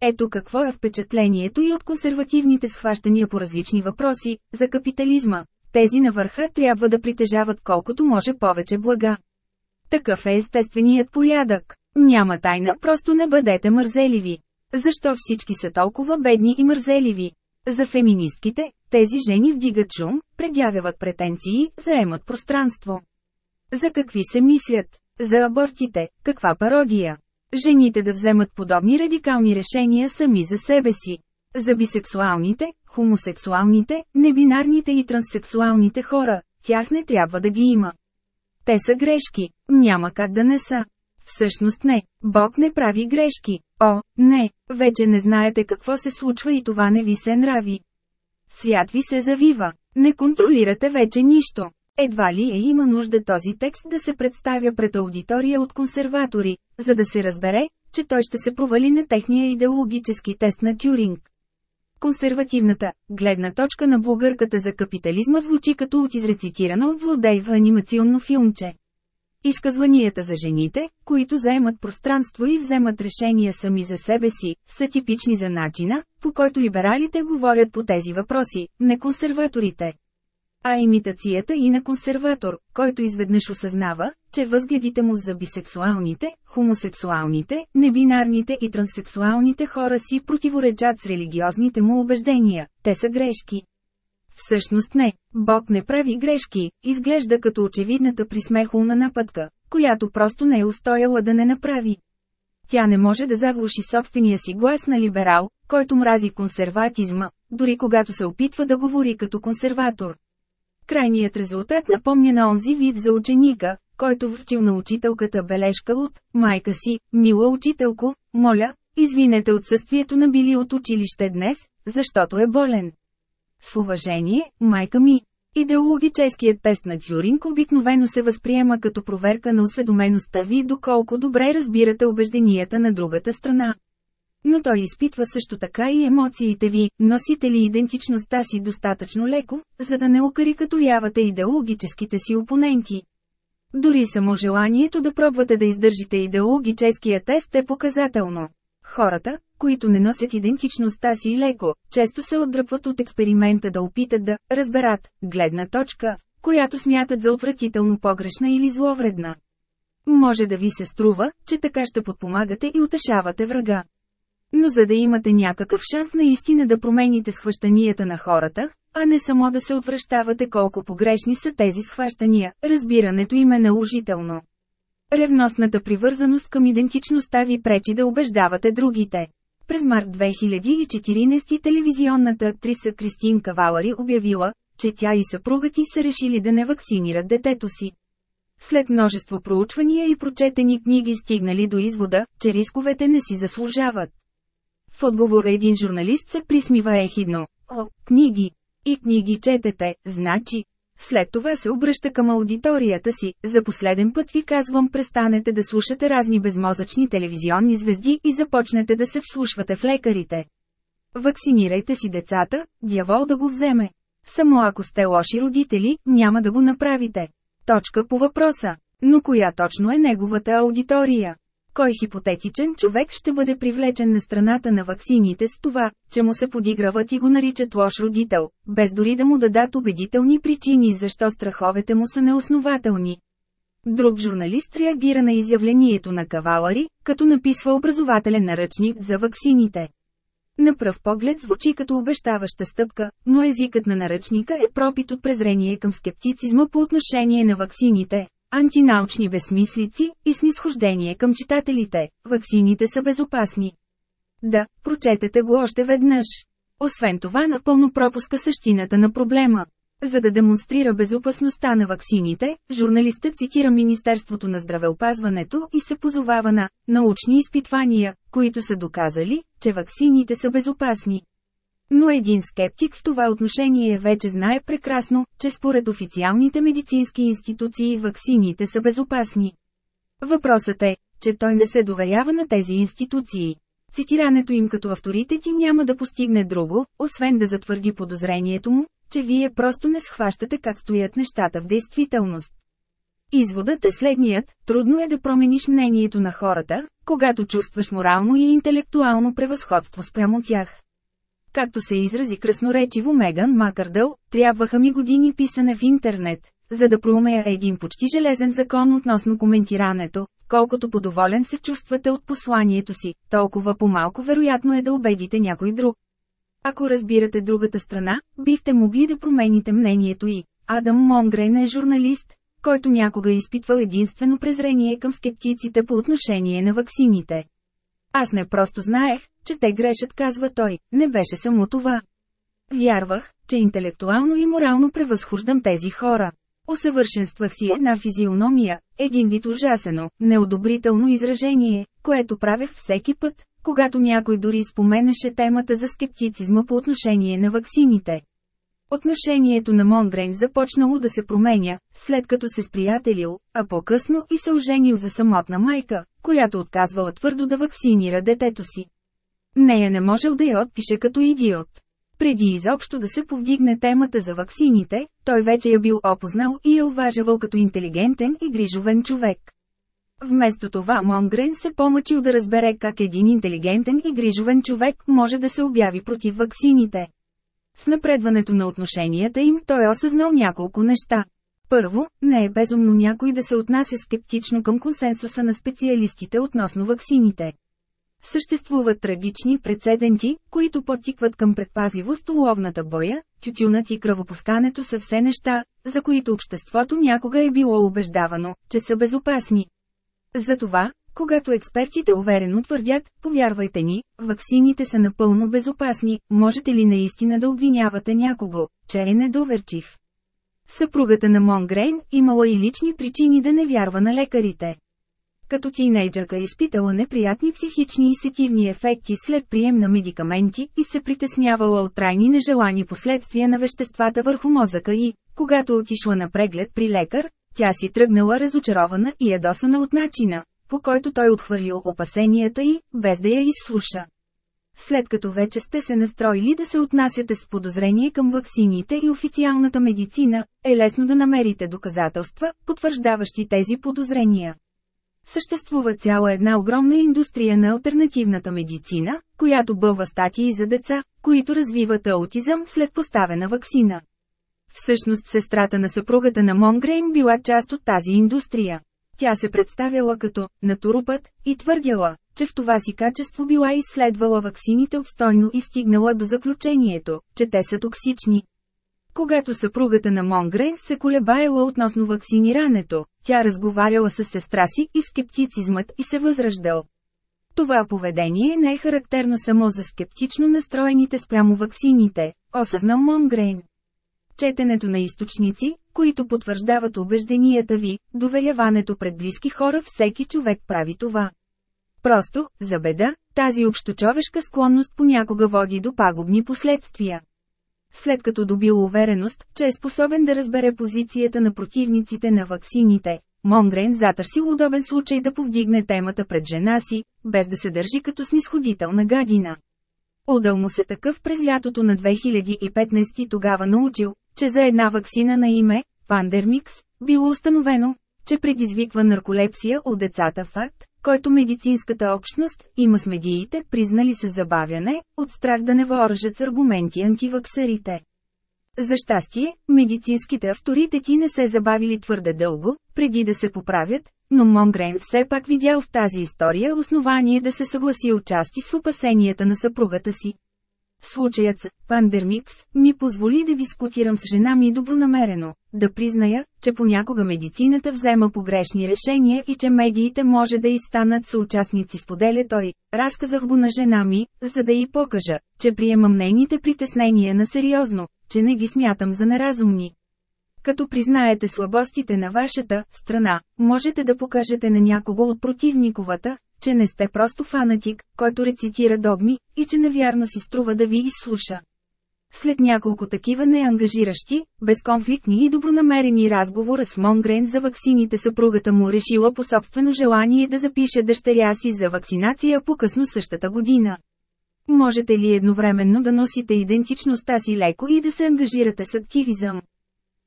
A: Ето какво е впечатлението и от консервативните схващания по различни въпроси, за капитализма. Тези на върха трябва да притежават колкото може повече блага. Такъв е естественият порядък. Няма тайна, просто не бъдете мързеливи. Защо всички са толкова бедни и мързеливи? За феминистките, тези жени вдигат шум, предявяват претенции, заемат пространство. За какви се мислят? За абортите, каква пародия? жените да вземат подобни радикални решения сами за себе си. За бисексуалните, хомосексуалните, небинарните и транссексуалните хора, тях не трябва да ги има. Те са грешки, няма как да не са. Всъщност не, Бог не прави грешки. О, не, вече не знаете какво се случва и това не ви се нрави. Свят ви се завива, не контролирате вече нищо. Едва ли е има нужда този текст да се представя пред аудитория от консерватори, за да се разбере, че той ще се провали на техния идеологически тест на Тюринг. Консервативната гледна точка на българката за капитализма звучи като от изрецитирана от злодей в анимационно филмче. Изказванията за жените, които заемат пространство и вземат решения сами за себе си, са типични за начина, по който либералите говорят по тези въпроси, не консерваторите а имитацията и на консерватор, който изведнъж осъзнава, че възгледите му за бисексуалните, хомосексуалните, небинарните и транссексуалните хора си противоречат с религиозните му убеждения, те са грешки. Всъщност не, Бог не прави грешки, изглежда като очевидната присмехулна напътка, която просто не е устояла да не направи. Тя не може да заглуши собствения си глас на либерал, който мрази консерватизма, дори когато се опитва да говори като консерватор. Крайният резултат напомня на онзи вид за ученика, който връчил на учителката бележка от «Майка си, мила учителко, моля, извинете отсъствието на били от училище днес, защото е болен». С уважение, майка ми. Идеологическият тест на Тюринг обикновено се възприема като проверка на осведомеността ви доколко добре разбирате убежденията на другата страна. Но той изпитва също така и емоциите ви, носите ли идентичността си достатъчно леко, за да не окарикатурявате идеологическите си опоненти. Дори само желанието да пробвате да издържите идеологическия тест е показателно. Хората, които не носят идентичността си леко, често се отдръпват от експеримента да опитат да разберат гледна точка, която смятат за отвратително погрешна или зловредна. Може да ви се струва, че така ще подпомагате и утешавате врага. Но за да имате някакъв шанс наистина да промените схващанията на хората, а не само да се отвръщавате колко погрешни са тези схващания, разбирането им е наложително. Ревностната привързаност към идентичността ви пречи да убеждавате другите. През март 2014 телевизионната актриса Кристин Кавалари обявила, че тя и съпругът ти са решили да не вакцинират детето си. След множество проучвания и прочетени книги стигнали до извода, че рисковете не си заслужават. В отговор един журналист се присмива ехидно. О, книги! И книги четете, значи. След това се обръща към аудиторията си, за последен път ви казвам престанете да слушате разни безмозъчни телевизионни звезди и започнете да се вслушвате в лекарите. Ваксинирайте си децата, дявол да го вземе. Само ако сте лоши родители, няма да го направите. Точка по въпроса. Но коя точно е неговата аудитория? Кой хипотетичен човек ще бъде привлечен на страната на ваксините с това, че му се подиграват и го наричат лош родител, без дори да му дадат убедителни причини защо страховете му са неоснователни? Друг журналист реагира на изявлението на Кавалари, като написва образователен наръчник за ваксините. На пръв поглед звучи като обещаваща стъпка, но езикът на наръчника е пропит от презрение към скептицизма по отношение на ваксините, Антинаучни безсмислици и снисхождение към читателите – ваксините са безопасни. Да, прочетете го още веднъж. Освен това напълно пропуска същината на проблема. За да демонстрира безопасността на ваксините, журналистът цитира Министерството на здравеопазването и се позовава на научни изпитвания, които са доказали, че ваксините са безопасни. Но един скептик в това отношение вече знае прекрасно, че според официалните медицински институции ваксините са безопасни. Въпросът е, че той не се доверява на тези институции. Цитирането им като авторитети няма да постигне друго, освен да затвърди подозрението му, че вие просто не схващате как стоят нещата в действителност. Изводът е следният, трудно е да промениш мнението на хората, когато чувстваш морално и интелектуално превъзходство спрямо тях. Както се изрази красноречиво Меган Макърдъл, трябваха ми години писане в интернет, за да проумея един почти железен закон относно коментирането, колкото подоволен се чувствате от посланието си, толкова по-малко вероятно е да убедите някой друг. Ако разбирате другата страна, бихте могли да промените мнението и. Адам Монгрен е журналист, който някога изпитвал единствено презрение към скептиците по отношение на ваксините. Аз не просто знаех, че те грешат, казва той, не беше само това. Вярвах, че интелектуално и морално превъзхождам тези хора. Усъвършенствах си една физиономия, един вид ужасено, неодобрително изражение, което правех всеки път, когато някой дори споменеше темата за скептицизма по отношение на ваксините. Отношението на Монгрейн започнало да се променя, след като се сприятелил, а по-късно и се оженил за самотна майка, която отказвала твърдо да вакцинира детето си. Нея не можел да я отпише като идиот. Преди изобщо да се повдигне темата за ваксините, той вече я бил опознал и я уважавал като интелигентен и грижовен човек. Вместо това Монгрен се помъчил да разбере как един интелигентен и грижовен човек може да се обяви против ваксините. С напредването на отношенията им той осъзнал няколко неща. Първо, не е безумно някой да се отнася скептично към консенсуса на специалистите относно ваксините. Съществуват трагични прецеденти, които подтикват към предпазливост уловната боя, тютюнат и кръвопускането са все неща, за които обществото някога е било убеждавано, че са безопасни. Затова, когато експертите уверено твърдят, повярвайте ни, ваксините са напълно безопасни, можете ли наистина да обвинявате някого, че е недоверчив? Съпругата на Монгрейн имала и лични причини да не вярва на лекарите. Като тинейджърка е изпитала неприятни психични и сетивни ефекти след прием на медикаменти и се притеснявала от трайни нежелани последствия на веществата върху мозъка и, когато отишла на преглед при лекар, тя си тръгнала разочарована и ядосана от начина, по който той отхвърлил опасенията й, без да я изслуша. След като вече сте се настроили да се отнасяте с подозрение към ваксините и официалната медицина, е лесно да намерите доказателства, потвърждаващи тези подозрения. Съществува цяла една огромна индустрия на альтернативната медицина, която бълва статии за деца, които развиват аутизъм след поставена вакцина. Всъщност сестрата на съпругата на Монгрейн била част от тази индустрия. Тя се представяла като «натуропът» и твърдяла, че в това си качество била изследвала ваксините обстойно и стигнала до заключението, че те са токсични. Когато съпругата на Монгре се колебаела относно вакцинирането, тя разговаряла с сестра си и скептицизмът и се възраждал. Това поведение не е характерно само за скептично настроените спрямо ваксините, осъзнал Монгрейн. Четенето на източници, които потвърждават убежденията ви, доверяването пред близки хора всеки човек прави това. Просто, за беда, тази общочовешка склонност понякога води до пагубни последствия след като добил увереност, че е способен да разбере позицията на противниците на ваксините. Монгрен затърсил удобен случай да повдигне темата пред жена си, без да се държи като снисходителна гадина. Удал му се такъв през лятото на 2015 тогава научил, че за една вакцина на име Пандермикс, било установено, че предизвиква нарколепсия от децата факт, който медицинската общност има с медиите, признали се забавяне, от страх да не въоръжат с аргументи антиваксарите. За щастие, медицинските авторитети не се забавили твърде дълго, преди да се поправят, но Монгрейн все пак видял в тази история основание да се съгласи отчасти с опасенията на съпругата си. Случаят с Пандермикс ми позволи да дискутирам с жена ми добронамерено, да призная, че понякога медицината взема погрешни решения и че медиите може да изстанат съучастници споделя той. Разказах го на жена ми, за да й покажа, че приемам нейните притеснения на сериозно, че не ги смятам за неразумни. Като признаете слабостите на вашата страна, можете да покажете на някого от противниковата, че не сте просто фанатик, който рецитира догми, и че навярно си струва да ви изслуша. След няколко такива неангажиращи, безконфликтни и добронамерени разговора с Монгрен за ваксините съпругата му решила по собствено желание да запише дъщеря си за вакцинация по-късно същата година. Можете ли едновременно да носите идентичността си леко и да се ангажирате с активизъм?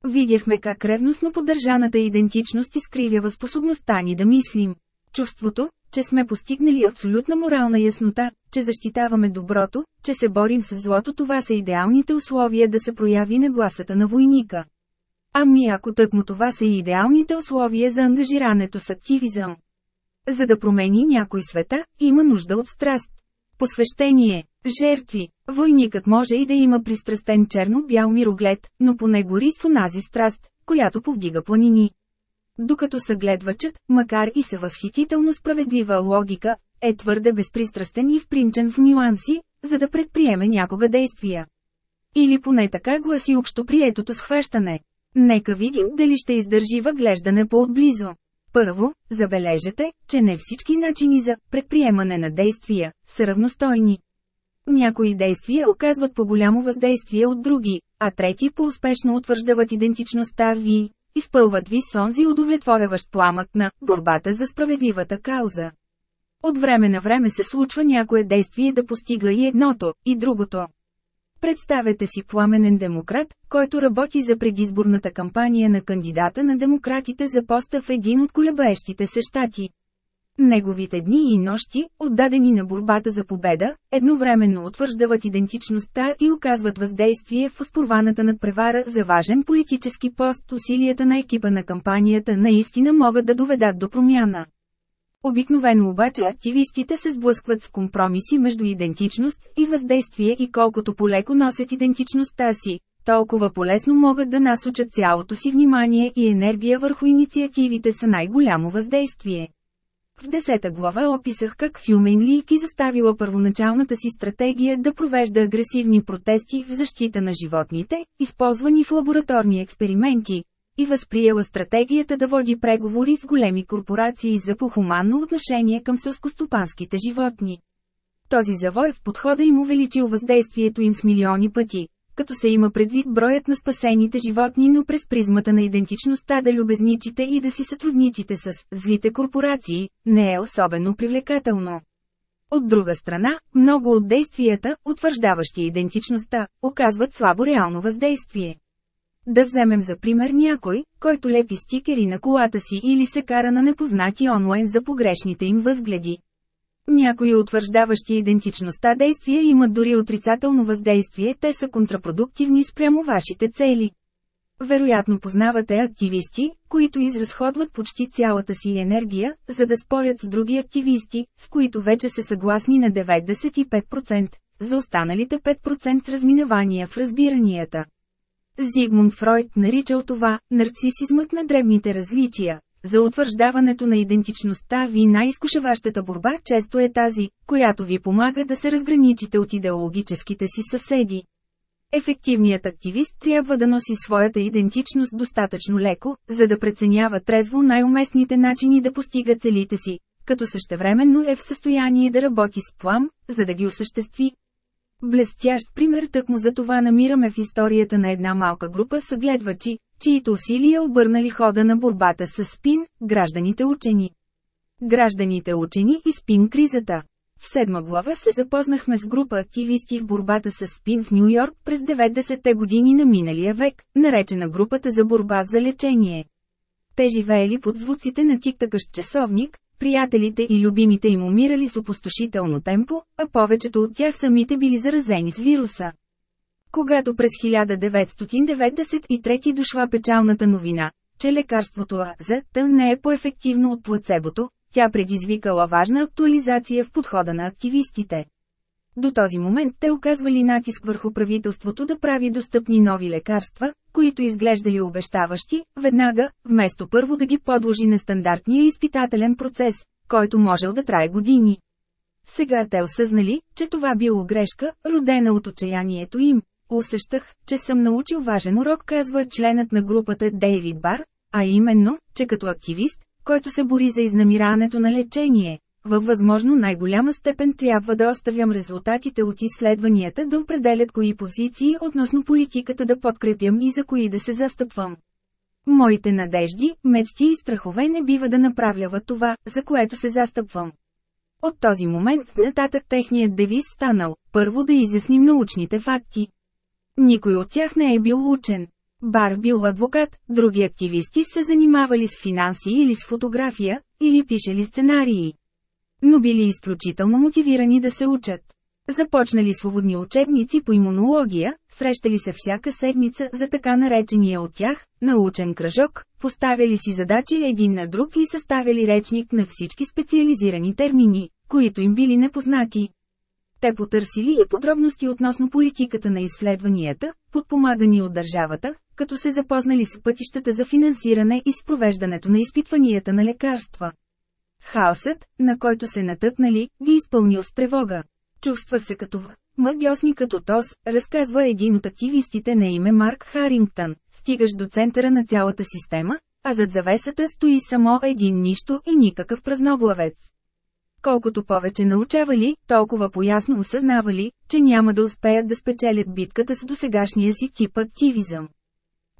A: Видяхме как ревностно поддържаната идентичност изкривява способността ни да мислим. Чувството, че сме постигнали абсолютна морална яснота, че защитаваме доброто, че се борим с злото това са идеалните условия да се прояви нагласата на войника. Ами ако тъкмо това са и идеалните условия за ангажирането с активизъм. За да промени някой света, има нужда от страст. Посвещение, жертви, войникът може и да има пристрастен черно-бял мироглед, но поне гори с онази страст, която повдига планини докато съгледвачът, макар и се възхитително справедлива логика, е твърде безпристрастен и впринчен в нюанси, за да предприеме някога действия. Или поне така гласи общо приетото схващане. Нека видим дали ще издържи въглеждане по-отблизо. Първо, забележете, че не всички начини за предприемане на действия са равностойни. Някои действия оказват по-голямо въздействие от други, а трети по-успешно утвърждават идентичността ви изпълват ви с онзи удовлетворяващ пламък на борбата за справедливата кауза. От време на време се случва някое действие да постига и едното, и другото. Представете си пламенен демократ, който работи за предизборната кампания на кандидата на демократите за поста в един от колебаещите се щати. Неговите дни и нощи, отдадени на борбата за победа, едновременно утвърждават идентичността и оказват въздействие в успорваната надпревара за важен политически пост. Усилията на екипа на кампанията наистина могат да доведат до промяна. Обикновено обаче активистите се сблъскват с компромиси между идентичност и въздействие и колкото полеко носят идентичността си, толкова полесно могат да насочат цялото си внимание и енергия върху инициативите са най-голямо въздействие. В десета глава описах как Фюмен Лик изоставила първоначалната си стратегия да провежда агресивни протести в защита на животните, използвани в лабораторни експерименти, и възприела стратегията да води преговори с големи корпорации за похуманно отношение към сълскостопанските животни. Този завой в подхода им увеличил въздействието им с милиони пъти като се има предвид броят на спасените животни, но през призмата на идентичността да любезничите и да си сътрудничите с злите корпорации, не е особено привлекателно. От друга страна, много от действията, утвърждаващи идентичността, оказват слабо реално въздействие. Да вземем за пример някой, който лепи стикери на колата си или се кара на непознати онлайн за погрешните им възгледи. Някои утвърждаващи идентичността действия имат дори отрицателно въздействие, те са контрапродуктивни спрямо вашите цели. Вероятно познавате активисти, които изразходват почти цялата си енергия, за да спорят с други активисти, с които вече са съгласни на 95%, за останалите 5% разминавания в разбиранията. Зигмунд Фройд наричал това «нарцисизмът на дребните различия», за утвърждаването на идентичността ви най изкушаващата борба често е тази, която ви помага да се разграничите от идеологическите си съседи. Ефективният активист трябва да носи своята идентичност достатъчно леко, за да преценява трезво най-уместните начини да постига целите си, като същевременно е в състояние да работи с плам, за да ги осъществи. Блестящ пример тъкмо за това намираме в историята на една малка група съгледвачи, чието усилия обърнали хода на борбата с спин, гражданите учени. Гражданите учени и спин кризата. В седма глава се запознахме с група активисти в борбата с спин в Нью Йорк през 90-те години на миналия век, наречена групата за борба за лечение. Те живеели под звуците на тиктакъщ часовник, приятелите и любимите им умирали с опустошително темпо, а повечето от тях самите били заразени с вируса. Когато през 1993 дошла печалната новина, че лекарството АЗТ не е по-ефективно от плацебото, тя предизвикала важна актуализация в подхода на активистите. До този момент те оказвали натиск върху правителството да прави достъпни нови лекарства, които изглеждали обещаващи, веднага, вместо първо да ги подложи на стандартния изпитателен процес, който можел да трае години. Сега те осъзнали, че това било грешка, родена от отчаянието им. Усещах, че съм научил важен урок, казва членът на групата Дейвид Бар, а именно, че като активист, който се бори за изнамирането на лечение, във възможно най-голяма степен трябва да оставям резултатите от изследванията да определят кои позиции относно политиката да подкрепям и за кои да се застъпвам. Моите надежди, мечти и страхове не бива да направлява това, за което се застъпвам. От този момент нататък техният девиз станал – първо да изясним научните факти. Никой от тях не е бил учен. Бар бил адвокат, други активисти се занимавали с финанси или с фотография, или пишели сценарии но били изключително мотивирани да се учат. Започнали свободни учебници по имунология, срещали се всяка седмица за така наречения от тях научен кръжок, поставяли си задачи един на друг и съставяли речник на всички специализирани термини, които им били непознати. Те потърсили и подробности относно политиката на изследванията, подпомагани от държавата, като се запознали с пътищата за финансиране и с провеждането на изпитванията на лекарства. Хаосът, на който се натъкнали, ги изпълнил с тревога. Чувства се като в магиосникът от разказва един от активистите на име Марк Харингтън. Стигаш до центъра на цялата система, а зад завесата стои само един нищо и никакъв празноглавец. Колкото повече научавали, толкова поясно осъзнавали, че няма да успеят да спечелят битката с досегашния си тип активизъм.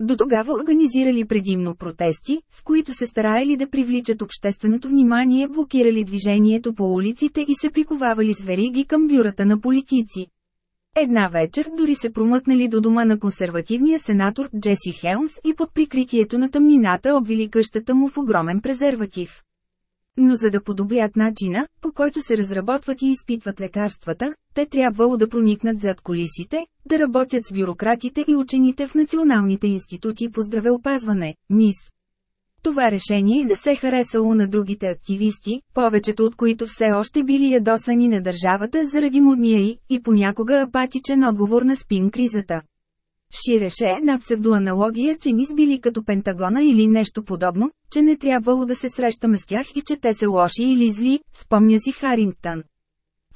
A: До тогава организирали предимно протести, с които се стараели да привличат общественото внимание, блокирали движението по улиците и се приковавали с вериги към бюрата на политици. Една вечер дори се промъкнали до дома на консервативния сенатор Джеси Хелмс и под прикритието на тъмнината обвили къщата му в огромен презерватив но за да подобрят начина, по който се разработват и изпитват лекарствата, те трябвало да проникнат зад колисите, да работят с бюрократите и учените в националните институти по здравеопазване, НИС. Това решение да се харесало на другите активисти, повечето от които все още били ядосани на държавата заради модния и, и понякога апатичен отговор на спин кризата. Ширеше една псевдоаналогия, че ни сбили като Пентагона или нещо подобно, че не трябвало да се срещаме с тях и че те са лоши или зли, спомня си Харингтън.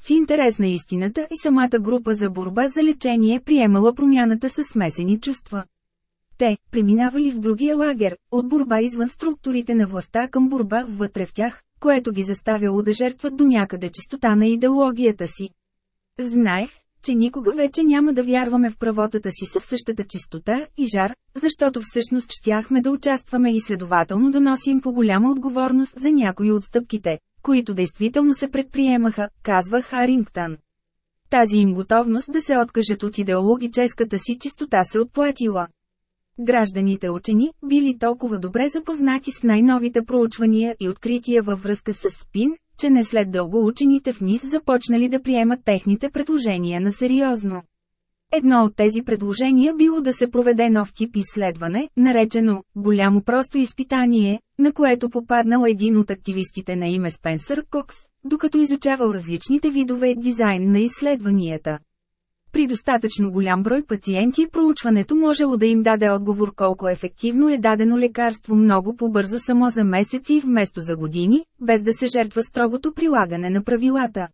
A: В интерес на истината и самата група за борба за лечение приемала промяната със смесени чувства. Те, преминавали в другия лагер, от борба извън структурите на властта към борба вътре в тях, което ги заставяло да жертват до някъде чистота на идеологията си. Знаех, че никога вече няма да вярваме в правотата си със същата чистота и жар, защото всъщност щяхме да участваме и следователно да носим по-голяма отговорност за някои от стъпките, които действително се предприемаха, казва Харингтън. Тази им готовност да се откажат от идеологическата си чистота се отплатила. Гражданите учени били толкова добре запознати с най-новите проучвания и открития във връзка с спин, че не след дълго учените в НИС започнали да приемат техните предложения на сериозно. Едно от тези предложения било да се проведе нов тип изследване, наречено «голямо просто изпитание», на което попаднал един от активистите на име Спенсър Кокс, докато изучавал различните видове дизайн на изследванията. При достатъчно голям брой пациенти проучването можело да им даде отговор колко ефективно е дадено лекарство много по-бързо само за месеци вместо за години, без да се жертва строгото прилагане на правилата.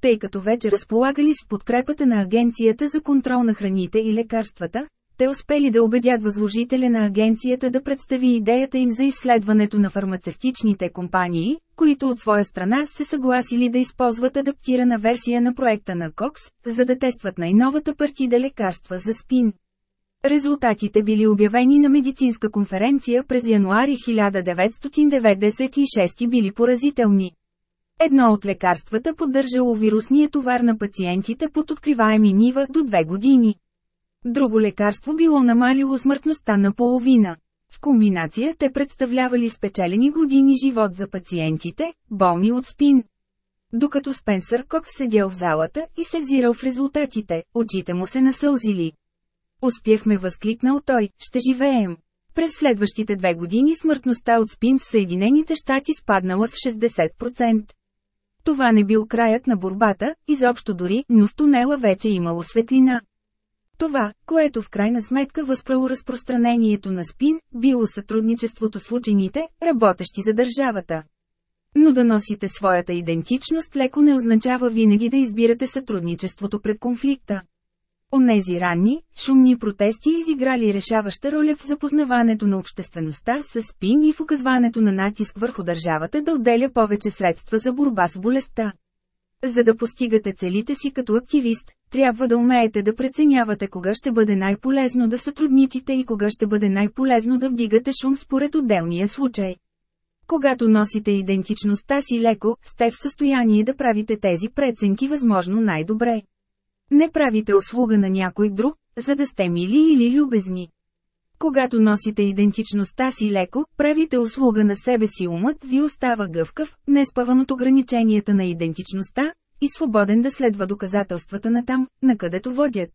A: Тъй като вече разполагали с подкрепата на Агенцията за контрол на храните и лекарствата, те успели да убедят възложителя на агенцията да представи идеята им за изследването на фармацевтичните компании, които от своя страна се съгласили да използват адаптирана версия на проекта на Кокс, за да тестват най-новата партида лекарства за спин. Резултатите били обявени на медицинска конференция през януари 1996 и били поразителни. Едно от лекарствата поддържало вирусния товар на пациентите под откриваеми нива до две години. Друго лекарство било намалило смъртността на половина. В комбинация те представлявали спечелени години живот за пациентите, болни от спин. Докато Спенсър Кок седял в залата и се взирал в резултатите, очите му се насълзили. Успяхме възкликнал той, ще живеем. През следващите две години смъртността от спин в Съединените щати спаднала с 60%. Това не бил краят на борбата, изобщо дори, но в тунела вече имало светлина. Това, което в крайна сметка възпрало разпространението на спин, било сътрудничеството с учените, работещи за държавата. Но да носите своята идентичност леко не означава винаги да избирате сътрудничеството пред конфликта. Онези ранни, шумни протести изиграли решаваща роля в запознаването на обществеността с спин и в оказването на натиск върху държавата да отделя повече средства за борба с болестта. За да постигате целите си като активист, трябва да умеете да преценявате кога ще бъде най-полезно да сътрудничите и кога ще бъде най-полезно да вдигате шум според отделния случай. Когато носите идентичността си леко, сте в състояние да правите тези преценки възможно най-добре. Не правите услуга на някой друг, за да сте мили или любезни. Когато носите идентичността си леко, правите услуга на себе си умът ви остава гъвкав, не спъван от ограниченията на идентичността, и свободен да следва доказателствата на там, на където водят.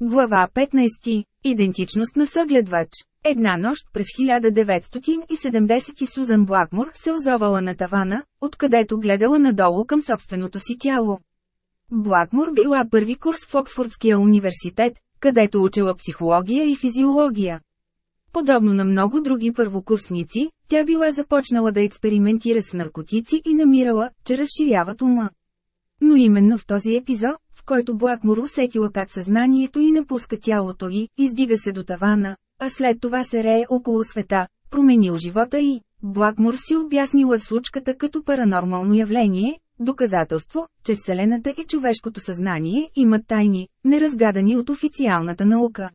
A: Глава 15. Идентичност на съгледвач Една нощ през 1970 Сузан Блакмур се озовала на тавана, откъдето гледала надолу към собственото си тяло. Блакмур била първи курс в Оксфордския университет, където учила психология и физиология. Подобно на много други първокурсници, тя била започнала да експериментира с наркотици и намирала, че разширяват ума. Но именно в този епизод, в който Блакмор усетила как съзнанието и напуска тялото й, издига се до тавана, а след това се рее около света, променил живота й. Блакмор си обяснила случката като паранормално явление, доказателство, че Вселената и човешкото съзнание имат тайни, неразгадани от официалната наука.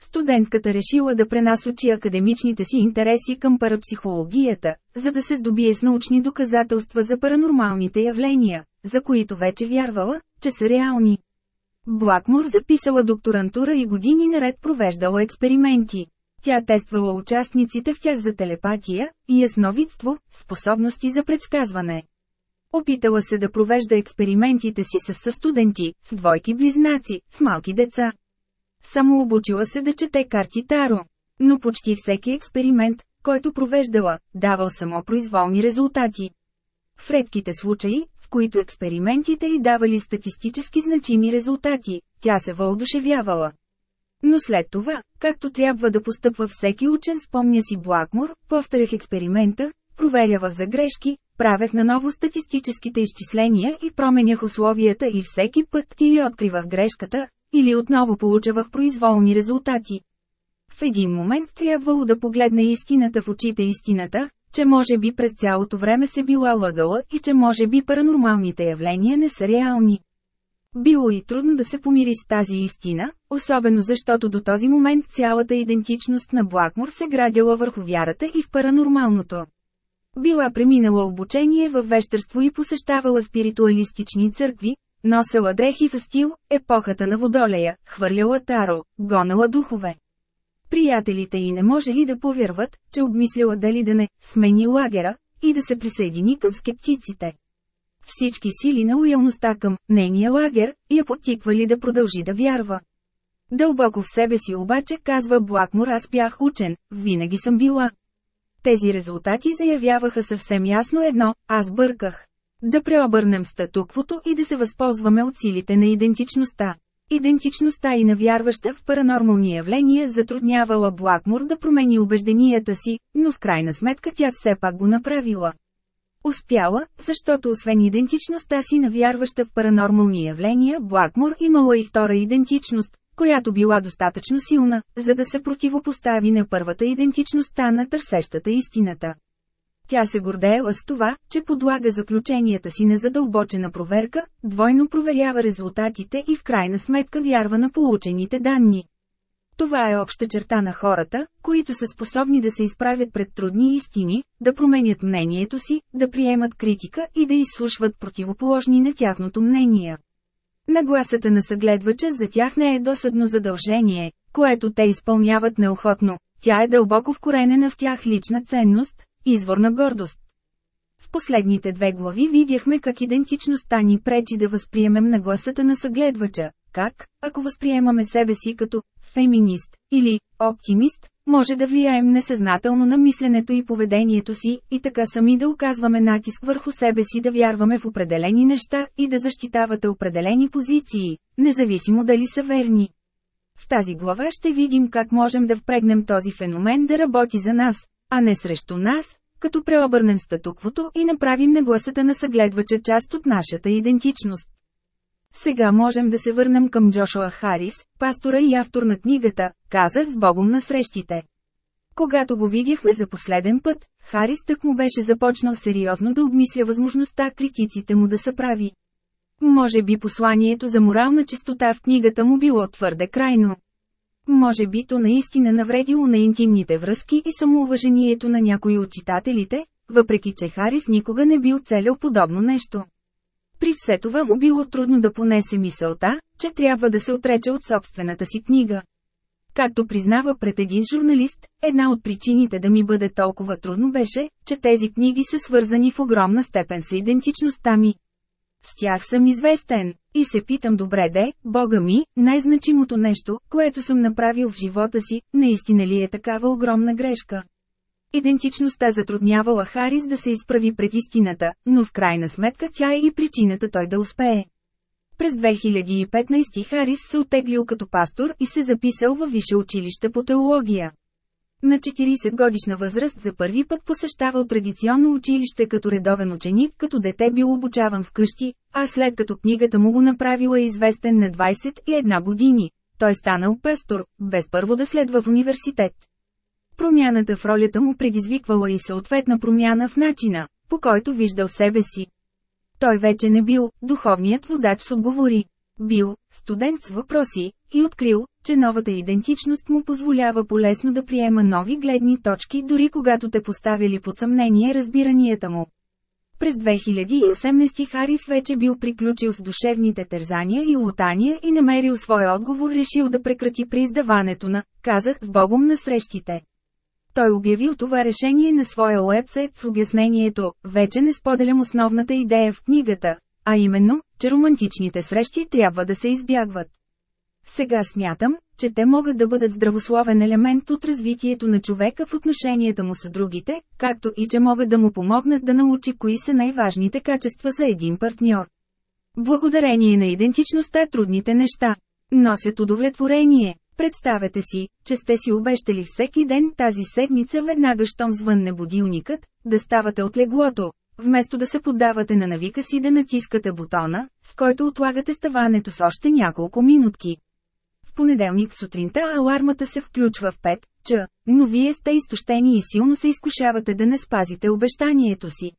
A: Студентката решила да пренасочи академичните си интереси към парапсихологията, за да се здобие с научни доказателства за паранормалните явления, за които вече вярвала, че са реални. Блакмор записала докторантура и години наред провеждала експерименти. Тя тествала участниците в тях за телепатия, ясновидство, способности за предсказване. Опитала се да провежда експериментите си с студенти, с двойки близнаци, с малки деца. Само обучила се да чете карти Таро. Но почти всеки експеримент, който провеждала, давал само произволни резултати. В редките случаи, в които експериментите й давали статистически значими резултати, тя се въодушевявала. Но след това, както трябва да постъпва всеки учен, спомня си Блакмор, повторях експеримента, проверявах за грешки, правех наново статистическите изчисления и променях условията и всеки път или откривах грешката, или отново получавах произволни резултати. В един момент трябвало да погледна истината в очите истината, че може би през цялото време се била лъгала и че може би паранормалните явления не са реални. Било и трудно да се помири с тази истина, особено защото до този момент цялата идентичност на Блакмор се градила върху вярата и в паранормалното. Била преминала обучение във вещерство и посещавала спиритуалистични църкви, Носела дрехи в стил, епохата на водолея, хвърляла таро, гонала духове. Приятелите й не може ли да повярват, че обмислила дали да не смени лагера и да се присъедини към скептиците. Всички сили на уялността към нейния лагер я потиквали да продължи да вярва. Дълбоко в себе си обаче казва Блакмор аз бях учен, винаги съм била. Тези резултати заявяваха съвсем ясно едно, аз бърках. Да преобърнем статуквото и да се възползваме от силите на идентичността. Идентичността и навярваща в паранормални явления затруднявала Блакмур да промени убежденията си, но в крайна сметка тя все пак го направила. Успяла, защото освен идентичността си навярваща в паранормални явления, Блакмур имала и втора идентичност, която била достатъчно силна, за да се противопостави на първата идентичността на търсещата истината. Тя се гордеела с това, че подлага заключенията си на задълбочена проверка, двойно проверява резултатите и в крайна сметка вярва на получените данни. Това е обща черта на хората, които са способни да се изправят пред трудни истини, да променят мнението си, да приемат критика и да изслушват противоположни на тяхното мнение. Нагласата на съгледвача за тях не е досъдно задължение, което те изпълняват неохотно. Тя е дълбоко вкоренена в тях лична ценност, Извор на гордост. В последните две глави видяхме как идентичността ни пречи да възприемем нагласата на съгледвача, как, ако възприемаме себе си като феминист или оптимист, може да влияем несъзнателно на мисленето и поведението си, и така сами да оказваме натиск върху себе си да вярваме в определени неща и да защитавате определени позиции, независимо дали са верни. В тази глава ще видим как можем да впрегнем този феномен да работи за нас, а не срещу нас, като преобърнем статуквото и направим нагласата на съгледвача част от нашата идентичност. Сега можем да се върнем към Джошуа Харис, пастора и автор на книгата «Казах с Богом на срещите». Когато го видяхме за последен път, Харис так му беше започнал сериозно да обмисля възможността критиците му да са прави. Може би посланието за морална чистота в книгата му било твърде крайно. Може би то наистина навредило на интимните връзки и самоуважението на някои от читателите, въпреки че Харис никога не бил целял подобно нещо. При все това му било трудно да понесе мисълта, че трябва да се отрече от собствената си книга. Както признава пред един журналист, една от причините да ми бъде толкова трудно беше, че тези книги са свързани в огромна степен с идентичността ми. С тях съм известен. И се питам добре де, Бога ми, най-значимото нещо, което съм направил в живота си, наистина ли е такава огромна грешка? Идентичността затруднявала Харис да се изправи пред истината, но в крайна сметка тя е и причината той да успее. През 2015 Харис се отеглил като пастор и се записал във висше училище по теология. На 40 годишна възраст за първи път посещавал традиционно училище като редовен ученик, като дете бил обучаван вкъщи, а след като книгата му го направила известен на 21 години. Той станал пастор, без първо да следва в университет. Промяната в ролята му предизвиквала и съответна промяна в начина, по който виждал себе си. Той вече не бил духовният водач с отговори, бил студент с въпроси и открил, че новата идентичност му позволява полесно да приема нови гледни точки дори когато те поставили под съмнение разбиранията му. През 2018 Харис вече бил приключил с душевните тързания и лутания и намерил своя отговор решил да прекрати при издаването на «Казах с Богом на срещите». Той обявил това решение на своя уебсайт с обяснението «Вече не споделям основната идея в книгата, а именно, че романтичните срещи трябва да се избягват. Сега смятам, че те могат да бъдат здравословен елемент от развитието на човека в отношенията му с другите, както и че могат да му помогнат да научи кои са най-важните качества за един партньор. Благодарение на идентичността трудните неща носят удовлетворение. Представете си, че сте си обещали всеки ден тази седмица веднага щом звънне будилникът, да ставате от леглото, Вместо да се поддавате на навика си да натискате бутона, с който отлагате ставането с още няколко минутки. В понеделник сутринта алармата се включва в 5 Ч, но вие сте изтощени и силно се изкушавате да не спазите обещанието си.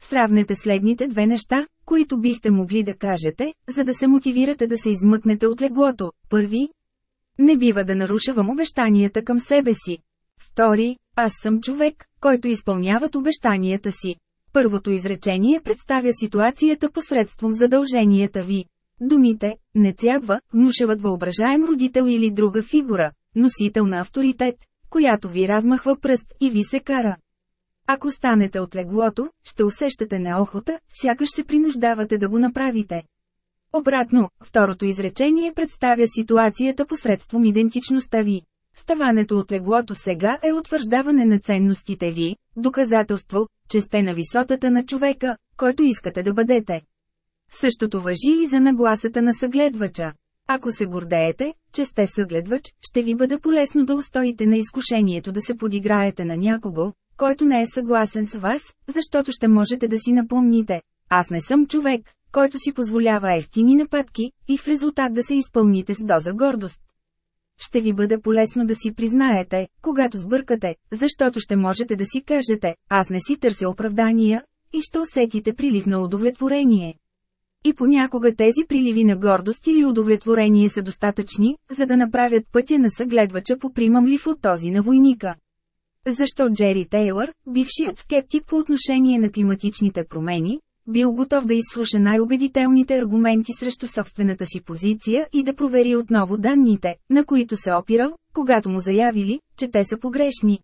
A: Сравнете следните две неща, които бихте могли да кажете, за да се мотивирате да се измъкнете от леглото. Първи – не бива да нарушавам обещанията към себе си. Втори – аз съм човек, който изпълняват обещанията си. Първото изречение представя ситуацията посредством задълженията ви. Думите «не трябва» внушават въображаем родител или друга фигура, носител на авторитет, която ви размахва пръст и ви се кара. Ако станете от леглото, ще усещате неохота, сякаш се принуждавате да го направите. Обратно, второто изречение представя ситуацията посредством идентичността ви. Ставането от леглото сега е утвърждаване на ценностите ви, доказателство, че сте на висотата на човека, който искате да бъдете. Същото въжи и за нагласата на съгледвача. Ако се гордеете, че сте съгледвач, ще ви бъде полезно да устоите на изкушението да се подиграете на някого, който не е съгласен с вас, защото ще можете да си напомните. Аз не съм човек, който си позволява ефтини нападки, и в резултат да се изпълните с доза гордост ще ви бъде полезно да си признаете, когато сбъркате, защото ще можете да си кажете, аз не си търся оправдания, и ще усетите прилив на удовлетворение. И понякога тези приливи на гордост или удовлетворение са достатъчни, за да направят пътя на съгледвача попримамлив от този на войника. Защо Джери Тейлър, бившият скептик по отношение на климатичните промени, бил готов да изслуша най-убедителните аргументи срещу собствената си позиция и да провери отново данните, на които се опирал, когато му заявили, че те са погрешни.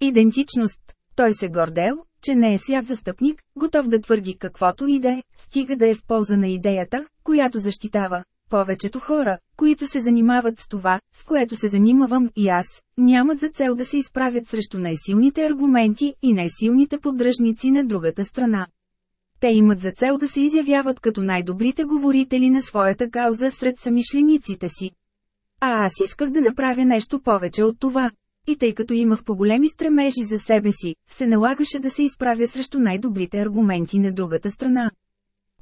A: Идентичност. Той се гордел, че не е свят застъпник, готов да твърди каквото и да е, стига да е в полза на идеята, която защитава. Повечето хора, които се занимават с това, с което се занимавам и аз, нямат за цел да се изправят срещу най-силните аргументи и най-силните поддръжници на другата страна. Те имат за цел да се изявяват като най-добрите говорители на своята кауза сред самишлениците си. А аз исках да направя нещо повече от това. И тъй като имах по-големи стремежи за себе си, се налагаше да се изправя срещу най-добрите аргументи на другата страна.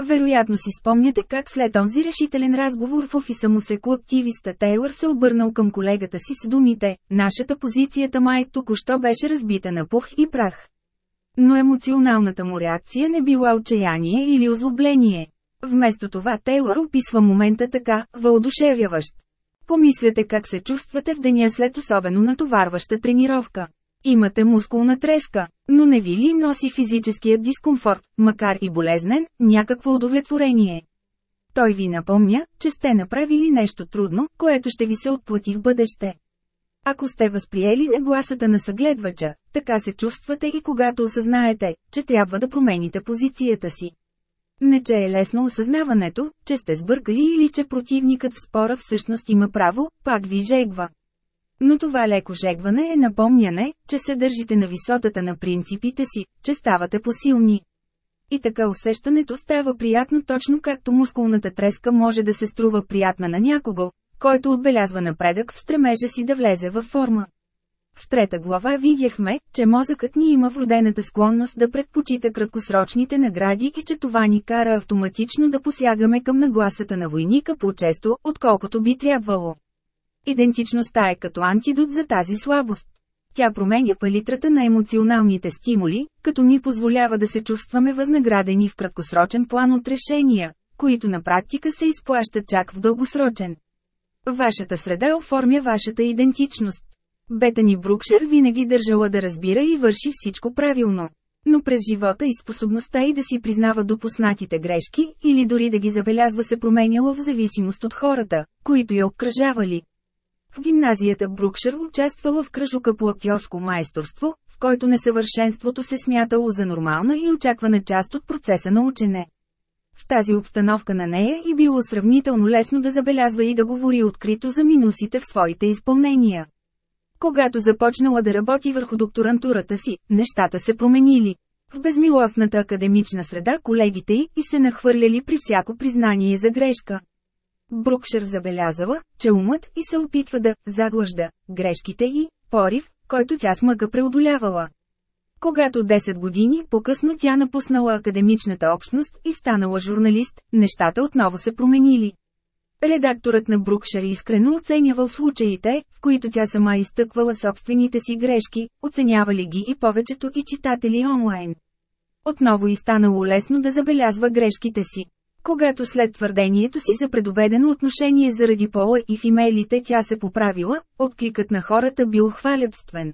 A: Вероятно си спомняте как след онзи решителен разговор в офиса му секу активиста Тейлър се обърнал към колегата си с думите «Нашата позицията май току-що беше разбита на пух и прах». Но емоционалната му реакция не била отчаяние или озлобление. Вместо това Тейлор описва момента така, въодушевяващ. Помислете как се чувствате в деня след особено натоварваща тренировка. Имате мускулна треска, но не ви ли носи физическият дискомфорт, макар и болезнен, някакво удовлетворение? Той ви напомня, че сте направили нещо трудно, което ще ви се отплати в бъдеще. Ако сте възприели нагласата на съгледвача, така се чувствате и когато осъзнаете, че трябва да промените позицията си. Не че е лесно осъзнаването, че сте сбъркали или че противникът в спора всъщност има право, пак ви жегва. Но това леко жегване е напомняне, че се държите на висотата на принципите си, че ставате посилни. И така усещането става приятно точно както мускулната треска може да се струва приятна на някого, който отбелязва напредък в стремежа си да влезе във форма. В трета глава видяхме, че мозъкът ни има вродената склонност да предпочита краткосрочните награди и че това ни кара автоматично да посягаме към нагласата на войника по-често, отколкото би трябвало. Идентичността е като антидот за тази слабост. Тя променя палитрата на емоционалните стимули, като ни позволява да се чувстваме възнаградени в краткосрочен план от решения, които на практика се изплащат чак в дългосрочен. Вашата среда оформя вашата идентичност. Бетани Брукшер винаги държала да разбира и върши всичко правилно. Но през живота и способността и да си признава допуснатите грешки или дори да ги забелязва се променяла в зависимост от хората, които я обкръжавали. В гимназията Брукшер участвала в кръжука по актьорско майсторство, в който несъвършенството се смятало за нормална и очаквана част от процеса на учене. В тази обстановка на нея и било сравнително лесно да забелязва и да говори открито за минусите в своите изпълнения. Когато започнала да работи върху докторантурата си, нещата се променили. В безмилостната академична среда колегите й и се нахвърляли при всяко признание за грешка. Брукшер забелязала, че умът и се опитва да заглъжда грешките й, порив, който тя смъга преодолявала. Когато 10 години по-късно тя напуснала академичната общност и станала журналист, нещата отново се променили. Редакторът на Брукшер искрено оценявал случаите, в които тя сама изтъквала собствените си грешки, оценявали ги и повечето и читатели онлайн. Отново и станало лесно да забелязва грешките си. Когато след твърдението си за предобедено отношение заради пола и в имейлите тя се поправила, откликът на хората бил хвалебствен.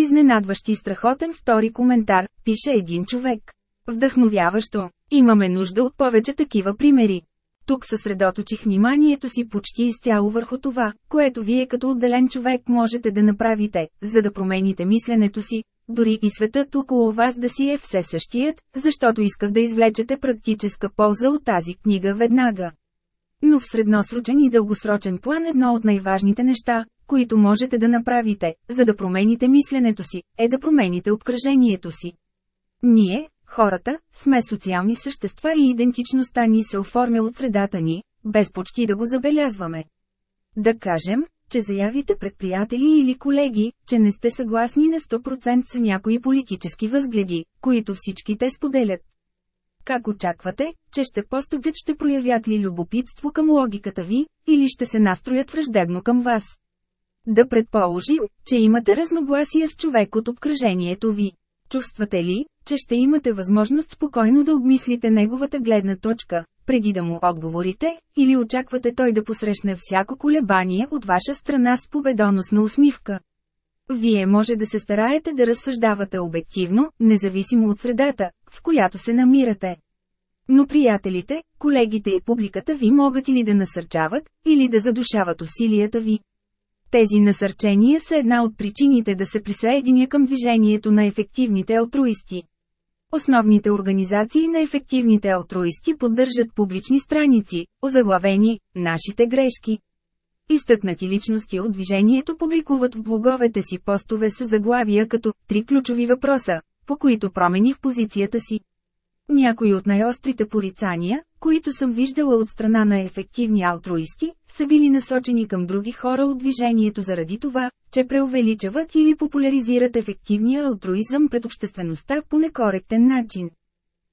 A: Изненадващи страхотен втори коментар, пише един човек. Вдъхновяващо. Имаме нужда от повече такива примери. Тук съсредоточих вниманието си почти изцяло върху това, което вие като отделен човек можете да направите, за да промените мисленето си, дори и светът около вас да си е все същият, защото исках да извлечете практическа полза от тази книга веднага. Но в средносрочен и дългосрочен план едно от най-важните неща, които можете да направите, за да промените мисленето си, е да промените обкръжението си. Ние, хората, сме социални същества и идентичността ни се оформя от средата ни, без почти да го забелязваме. Да кажем, че заявите пред приятели или колеги, че не сте съгласни на 100% с някои политически възгледи, които всички те споделят. Как очаквате, че ще постъпят ще проявят ли любопитство към логиката ви, или ще се настроят враждебно към вас? Да предположим, че имате разногласия с човек от обкръжението ви. Чувствате ли, че ще имате възможност спокойно да обмислите неговата гледна точка, преди да му отговорите, или очаквате той да посрещне всяко колебание от ваша страна с победоносна усмивка? Вие може да се стараете да разсъждавате обективно, независимо от средата, в която се намирате. Но приятелите, колегите и публиката ви могат или да насърчават, или да задушават усилията ви. Тези насърчения са една от причините да се присъединя към движението на ефективните алтруисти. Основните организации на ефективните алтруисти поддържат публични страници, озаглавени «Нашите грешки». Изтъкнати личности от движението публикуват в блоговете си постове с заглавия като «Три ключови въпроса», по които промених позицията си. Някои от най-острите порицания, които съм виждала от страна на ефективни алтруисти, са били насочени към други хора от движението заради това, че преувеличават или популяризират ефективния алтруизъм пред обществеността по некоректен начин.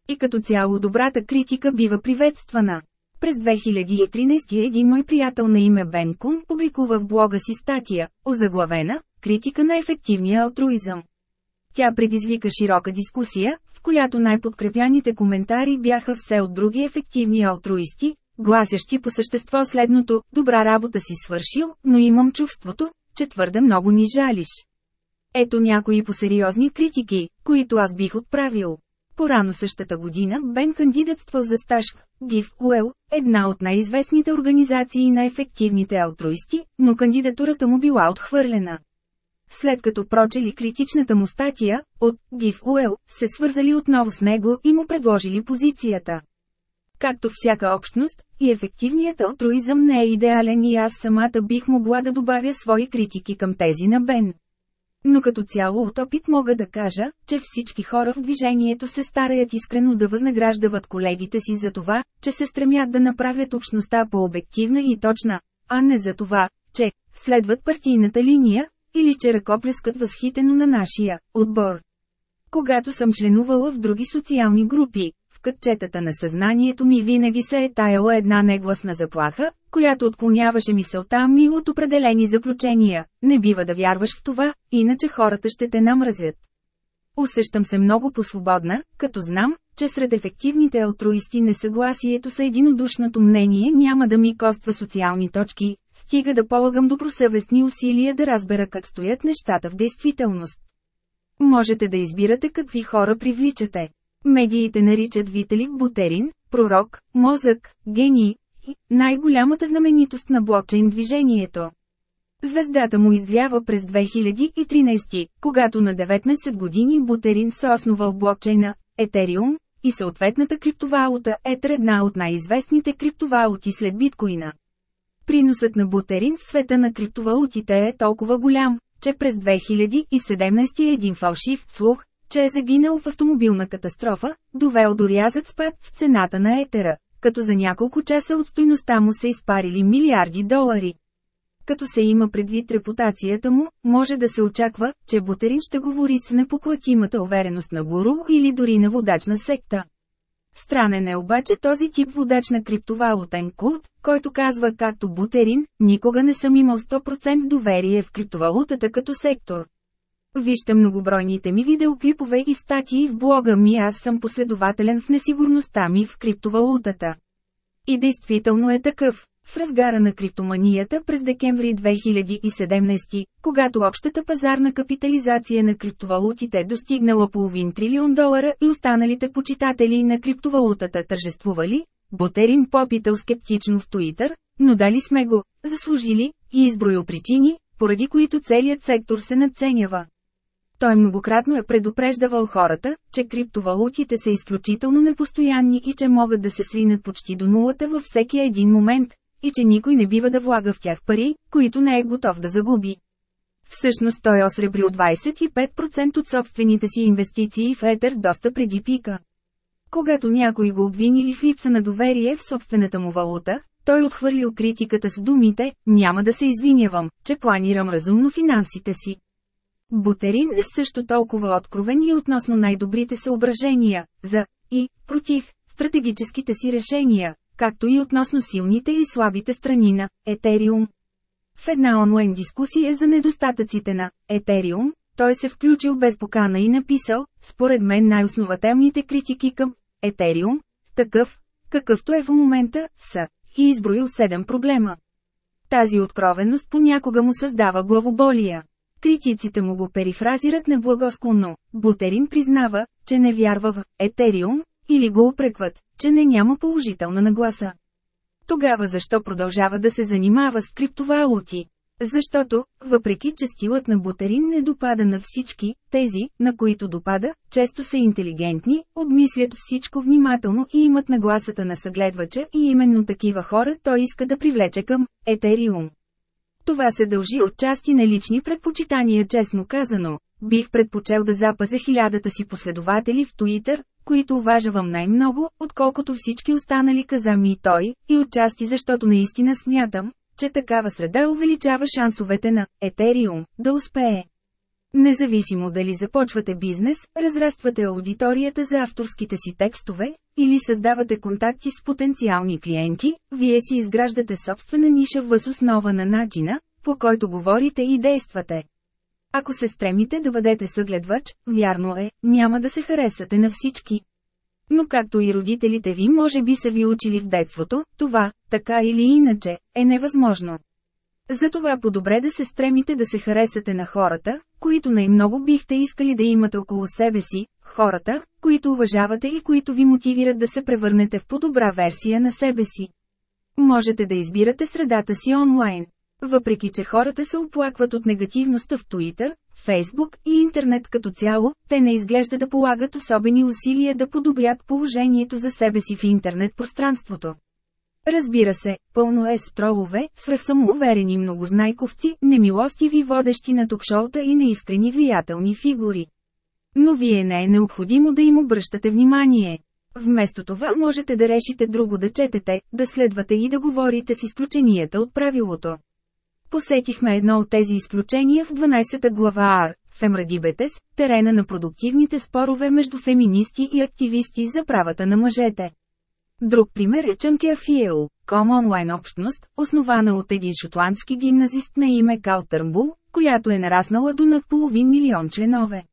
A: И като цяло добрата критика бива приветствана. През 2013 един мой приятел на име Бен Кун публикува в блога си статия, озаглавена «Критика на ефективния алтруизъм». Тя предизвика широка дискусия, която най-подкрепяните коментари бяха все от други ефективни алтруисти, гласящи по същество следното «Добра работа си свършил, но имам чувството, че твърде много ни жалиш». Ето някои по-сериозни критики, които аз бих отправил. Порано същата година Бен кандидатствал за стаж в Give УЕЛ, една от най-известните организации на ефективните алтруисти, но кандидатурата му била отхвърлена след като прочели критичната му статия, от Гив Уел, се свързали отново с него и му предложили позицията. Както всяка общност, и ефективният алтруизъм не е идеален и аз самата бих могла да добавя свои критики към тези на Бен. Но като цяло от опит мога да кажа, че всички хора в движението се стараят искрено да възнаграждават колегите си за това, че се стремят да направят общността по-обективна и точна, а не за това, че следват партийната линия, или че ръкопляскат възхитено на нашия отбор. Когато съм членувала в други социални групи, в кътчетата на съзнанието ми винаги се е таяла една негласна заплаха, която отклоняваше мисълта ми от определени заключения. Не бива да вярваш в това, иначе хората ще те намразят. Усещам се много по-свободна, като знам, че сред ефективните алтруисти несъгласието са единодушното мнение няма да ми коства социални точки, стига да полагам добросъвестни усилия да разбера как стоят нещата в действителност. Можете да избирате какви хора привличате. Медиите наричат Виталик Бутерин, пророк, мозък, гений и най-голямата знаменитост на блокчейн движението. Звездата му излява през 2013, когато на 19 години Бутерин се основал блокчейна Етериум и съответната криптовалута Етер една от най-известните криптовалути след биткоина. Приносът на Бутерин в света на криптовалутите е толкова голям, че през 2017 един фалшив слух, че е загинал в автомобилна катастрофа, довел до рязък спад в цената на етера, като за няколко часа от стойността му се изпарили милиарди долари като се има предвид репутацията му, може да се очаква, че Бутерин ще говори с непоклатимата увереност на гуру или дори на водач на секта. Странен е обаче този тип водач на криптовалутен култ, който казва както Бутерин, никога не съм имал 100% доверие в криптовалутата като сектор. Вижте многобройните ми видеоклипове и статии в блога ми аз съм последователен в несигурността ми в криптовалутата. И действително е такъв в разгара на криптоманията през декември 2017, когато общата пазарна капитализация на криптовалутите достигнала половин трилион долара и останалите почитатели на криптовалутата тържествували, Бутерин попитал скептично в Туитър, но дали сме го, заслужили, и изброил причини, поради които целият сектор се надценява. Той многократно е предупреждавал хората, че криптовалутите са изключително непостоянни и че могат да се свинат почти до нулата във всеки един момент, и че никой не бива да влага в тях пари, които не е готов да загуби. Всъщност той осребри от 25% от собствените си инвестиции в Етер доста преди пика. Когато някой го обвинили в липса на доверие в собствената му валута, той отхвърлил критиката с думите «Няма да се извинявам, че планирам разумно финансите си». Бутерин е също толкова откровен и относно най-добрите съображения, за и против стратегическите си решения, както и относно силните и слабите страни на Етериум. В една онлайн дискусия за недостатъците на Етериум, той се включил без покана и написал, според мен най-основателните критики към Етериум, такъв, какъвто е в момента, са, и изброил 7 проблема. Тази откровеност понякога му създава главоболия. Критиците му го перифразират неблагосклонно. Бутерин признава, че не вярва в Етериум, или го упрекват, че не няма положителна нагласа. Тогава защо продължава да се занимава с криптовалути? Защото, въпреки че стилът на Бутерин не допада на всички, тези, на които допада, често са интелигентни, обмислят всичко внимателно и имат нагласата на съгледвача и именно такива хора той иска да привлече към Етериум. Това се дължи отчасти на лични предпочитания, честно казано. Бих предпочел да запазя хилядата си последователи в Туитър, които уважавам най-много, отколкото всички останали каза ми и той, и отчасти защото наистина смятам, че такава среда увеличава шансовете на Етериум да успее. Независимо дали започвате бизнес, разраствате аудиторията за авторските си текстове, или създавате контакти с потенциални клиенти, вие си изграждате собствена ниша въз основа на начина, по който говорите и действате. Ако се стремите да бъдете съгледвач, вярно е, няма да се харесате на всички. Но както и родителите ви може би са ви учили в детството, това, така или иначе, е невъзможно. Затова по-добре да се стремите да се харесате на хората, които най-много бихте искали да имате около себе си, хората, които уважавате и които ви мотивират да се превърнете в по-добра версия на себе си. Можете да избирате средата си онлайн. Въпреки, че хората се оплакват от негативността в Twitter, Фейсбук и интернет като цяло, те не изглежда да полагат особени усилия да подобрят положението за себе си в интернет пространството. Разбира се, пълно е с тролове, свръхсамоуверени многознайковци, немилостиви водещи на токшолта и неискрени влиятелни фигури. Но вие не е необходимо да им обръщате внимание. Вместо това можете да решите друго да четете, да следвате и да говорите с изключенията от правилото. Посетихме едно от тези изключения в 12 та глава Ар, Емрадибетес, терена на продуктивните спорове между феминисти и активисти за правата на мъжете. Друг пример е Чънкия Фиел, ком онлайн общност, основана от един шотландски гимназист на име Кал Търмбул, която е нараснала до над половин милион членове.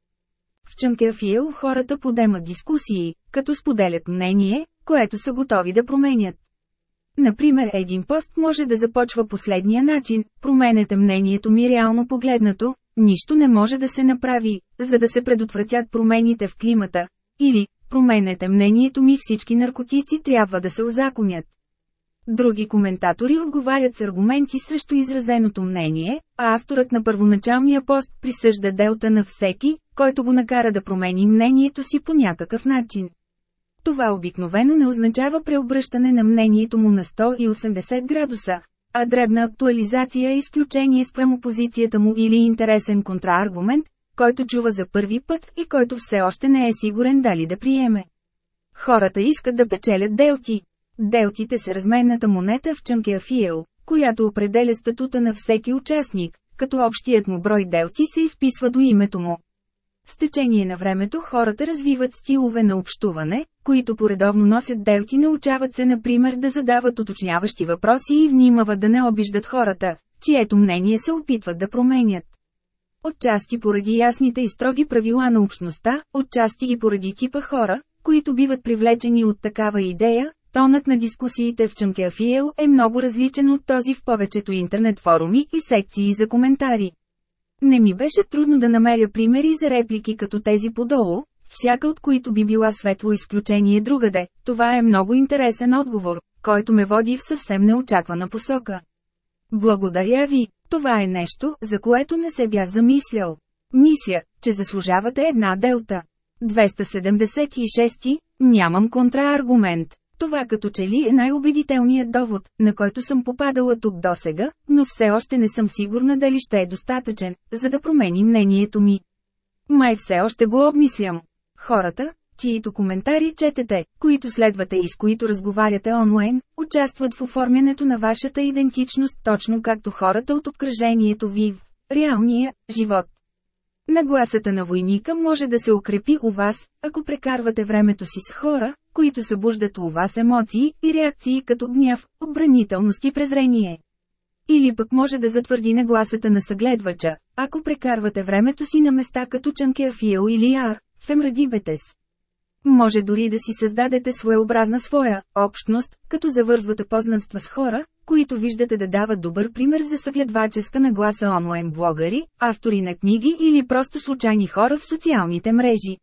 A: В Фиел хората подемат дискусии, като споделят мнение, което са готови да променят. Например, един пост може да започва последния начин, променете мнението ми реално погледнато, нищо не може да се направи, за да се предотвратят промените в климата, или, променете мнението ми всички наркотици трябва да се озаконят. Други коментатори отговарят с аргументи срещу изразеното мнение, а авторът на първоначалния пост присъжда делта на всеки, който го накара да промени мнението си по някакъв начин. Това обикновено не означава преобръщане на мнението му на 180 градуса, а дребна актуализация е изключение спрямо позицията му или интересен контрааргумент, който чува за първи път и който все още не е сигурен дали да приеме. Хората искат да печелят делки. Делките са разменната монета в Чамкеафиел, която определя статута на всеки участник, като общият му брой делки се изписва до името му. С течение на времето хората развиват стилове на общуване, които поредовно носят делки. научават се например да задават уточняващи въпроси и внимават да не обиждат хората, чието мнение се опитват да променят. Отчасти поради ясните и строги правила на общността, отчасти и поради типа хора, които биват привлечени от такава идея, тонът на дискусиите в Чъмкеафиел е много различен от този в повечето интернет форуми и секции за коментари. Не ми беше трудно да намеря примери за реплики като тези подолу, всяка от които би била светло изключение другаде. Това е много интересен отговор, който ме води в съвсем неочаквана посока. Благодаря ви! Това е нещо, за което не се бях замислял. Мисля, че заслужавате една делта. 276. Нямам контрааргумент. Това като че ли е най-убедителният довод, на който съм попадала тук досега, но все още не съм сигурна дали ще е достатъчен, за да промени мнението ми. Май все още го обмислям. Хората, чието коментари четете, които следвате и с които разговаряте онлайн, участват в оформянето на вашата идентичност точно както хората от обкръжението ви в реалния живот. Нагласата на войника може да се укрепи у вас, ако прекарвате времето си с хора, които събуждат у вас емоции и реакции като гняв, отбранителност и презрение. Или пък може да затвърди нагласата на съгледвача, ако прекарвате времето си на места като Чанкеафиел или Ар Фемради Бетес. Може дори да си създадете своеобразна своя общност, като завързвате познанства с хора, които виждате да дават добър пример за съгледваческа нагласа онлайн блогъри, автори на книги или просто случайни хора в социалните мрежи.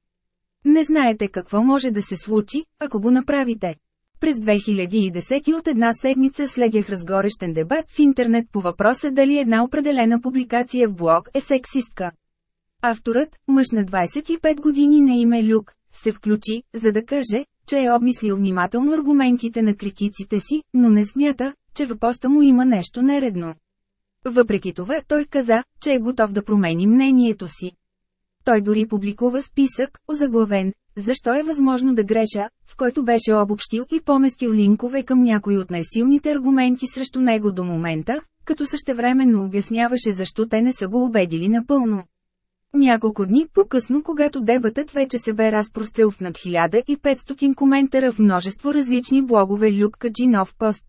A: Не знаете какво може да се случи, ако го направите. През 2010 от една седмица следях разгорещен дебат в интернет по въпроса дали една определена публикация в блог е сексистка. Авторът, мъж на 25 години на име Люк, се включи, за да каже, че е обмислил внимателно аргументите на критиците си, но не смята, че в поста му има нещо нередно. Въпреки това той каза, че е готов да промени мнението си. Той дори публикува списък, озаглавен «Защо е възможно да греша», в който беше обобщил и поместил линкове към някои от най-силните аргументи срещу него до момента, като същевременно обясняваше защо те не са го убедили напълно. Няколко дни по-късно, когато дебатът вече се бе разпрострел в над 1500 коментара в множество различни блогове Люк Каджинов пост.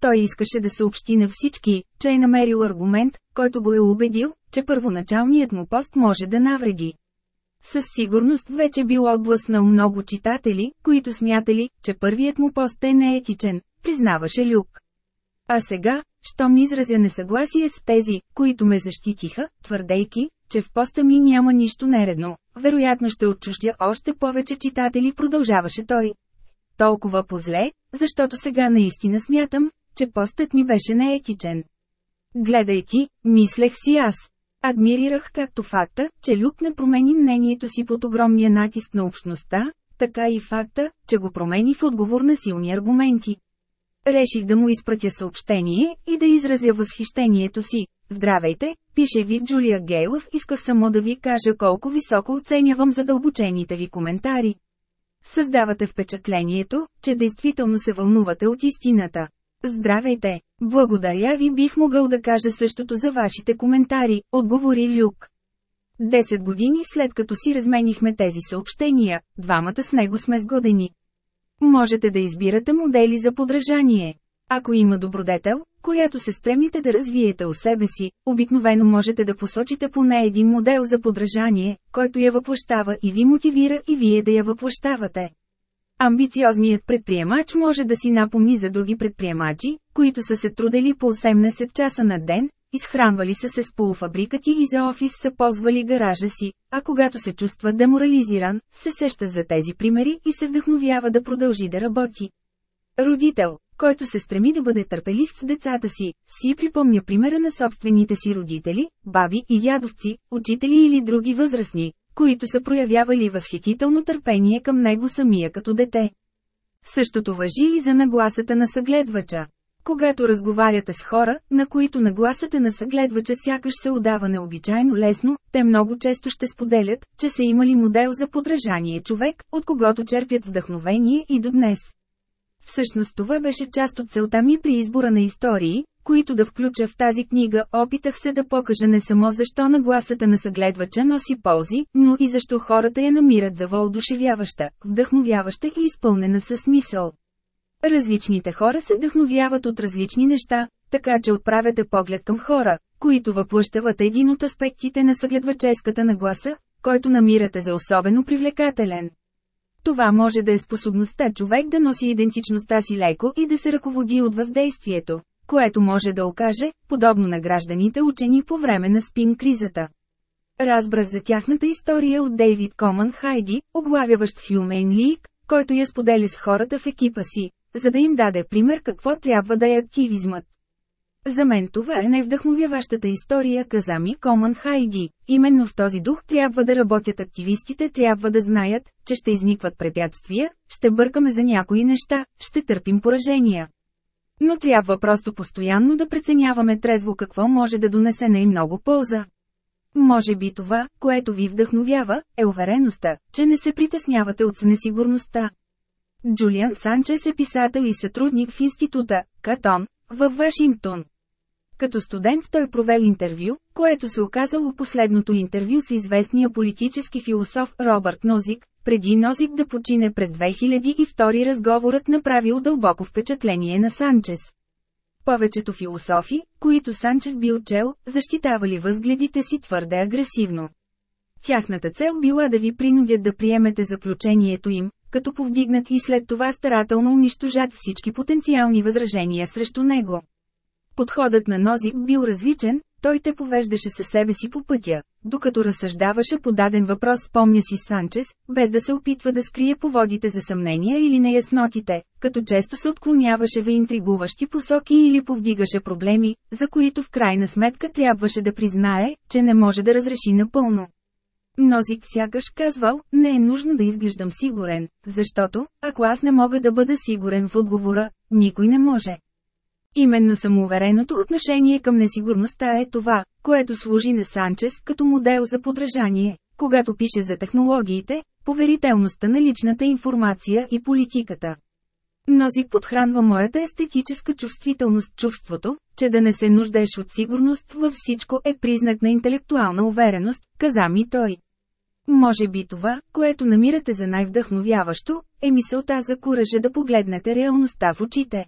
A: Той искаше да съобщи на всички, че е намерил аргумент, който го е убедил, че първоначалният му пост може да навреди. Със сигурност вече бил отблъснал много читатели, които смятали, че първият му пост е неетичен, признаваше Люк. А сега, щом изразя несъгласие с тези, които ме защитиха, твърдейки, че в поста ми няма нищо нередно, вероятно ще отчуждя още повече читатели, продължаваше той. Толкова позле, защото сега наистина смятам, че постът ми беше неетичен. Гледайки, мислех си аз. Адмирирах както факта, че Люк не промени мнението си под огромния натиск на общността, така и факта, че го промени в отговор на силни аргументи. Реших да му изпратя съобщение и да изразя възхищението си. Здравейте, пише ви Джулия Гейлов. исках само да ви кажа колко високо оценявам задълбочените ви коментари. Създавате впечатлението, че действително се вълнувате от истината. Здравейте, благодаря ви бих могъл да кажа същото за вашите коментари, отговори Люк. Десет години след като си разменихме тези съобщения, двамата с него сме сгодени. Можете да избирате модели за подражание. Ако има добродетел, която се стремите да развиете у себе си, обикновено можете да посочите поне един модел за подражание, който я въплащава и ви мотивира и вие да я въплащавате. Амбициозният предприемач може да си напомни за други предприемачи, които са се трудели по 18 часа на ден, изхранвали са се с полуфабрикати и за офис са ползвали гаража си, а когато се чувства деморализиран, се сеща за тези примери и се вдъхновява да продължи да работи. Родител, който се стреми да бъде търпелив с децата си, си припомня примера на собствените си родители, баби и дядовци, учители или други възрастни, които са проявявали възхитително търпение към него самия като дете. Същото въжи и за нагласата на съгледвача. Когато разговаряте с хора, на които нагласата на съгледвача сякаш се отдава необичайно лесно, те много често ще споделят, че са имали модел за подражание човек, от когото черпят вдъхновение и до днес. Всъщност това беше част от целта ми при избора на истории, които да включа в тази книга, опитах се да покажа не само защо нагласата на съгледвача носи ползи, но и защо хората я намират за волдушевяваща, вдъхновяваща и изпълнена със смисъл. Различните хора се вдъхновяват от различни неща, така че отправяте поглед към хора, които въплъщават един от аспектите на съгледваческата нагласа, който намирате за особено привлекателен. Това може да е способността човек да носи идентичността си леко и да се ръководи от въздействието, което може да окаже, подобно на гражданите учени по време на спин-кризата. Разбрах за тяхната история от Дейвид Коман Хайди, оглавяващ Human League, който я сподели с хората в екипа си, за да им даде пример какво трябва да е активизмът. За мен това е най-вдъхновяващата история Казами Коман Хайди. Именно в този дух трябва да работят активистите, трябва да знаят, че ще изникват препятствия, ще бъркаме за някои неща, ще търпим поражения. Но трябва просто постоянно да преценяваме трезво какво може да донесе най-много полза. Може би това, което ви вдъхновява, е увереността, че не се притеснявате от несигурността. Джулиан Санчес е писател и сътрудник в института Катон в Вашингтон. Като студент той провел интервю, което се оказало последното интервю с известния политически философ Робърт Нозик, преди Нозик да почине през 2002 разговорът направил дълбоко впечатление на Санчес. Повечето философи, които Санчес бил чел, защитавали възгледите си твърде агресивно. Тяхната цел била да ви принудят да приемете заключението им, като повдигнат и след това старателно унищожат всички потенциални възражения срещу него. Подходът на Нозик бил различен, той те повеждаше със себе си по пътя, докато разсъждаваше по даден въпрос спомня си Санчес, без да се опитва да скрие поводите за съмнения или неяснотите, като често се отклоняваше в интригуващи посоки или повдигаше проблеми, за които в крайна сметка трябваше да признае, че не може да разреши напълно. Мнозик сякаш казвал, не е нужно да изглеждам сигурен, защото, ако аз не мога да бъда сигурен в отговора, никой не може. Именно самоувереното отношение към несигурността е това, което служи на Санчес като модел за подражание, когато пише за технологиите, поверителността на личната информация и политиката. Нозик подхранва моята естетическа чувствителност. Чувството, че да не се нуждаеш от сигурност във всичко е признак на интелектуална увереност, каза ми той. Може би това, което намирате за най-вдъхновяващо, е мисълта за куража да погледнете реалността в очите.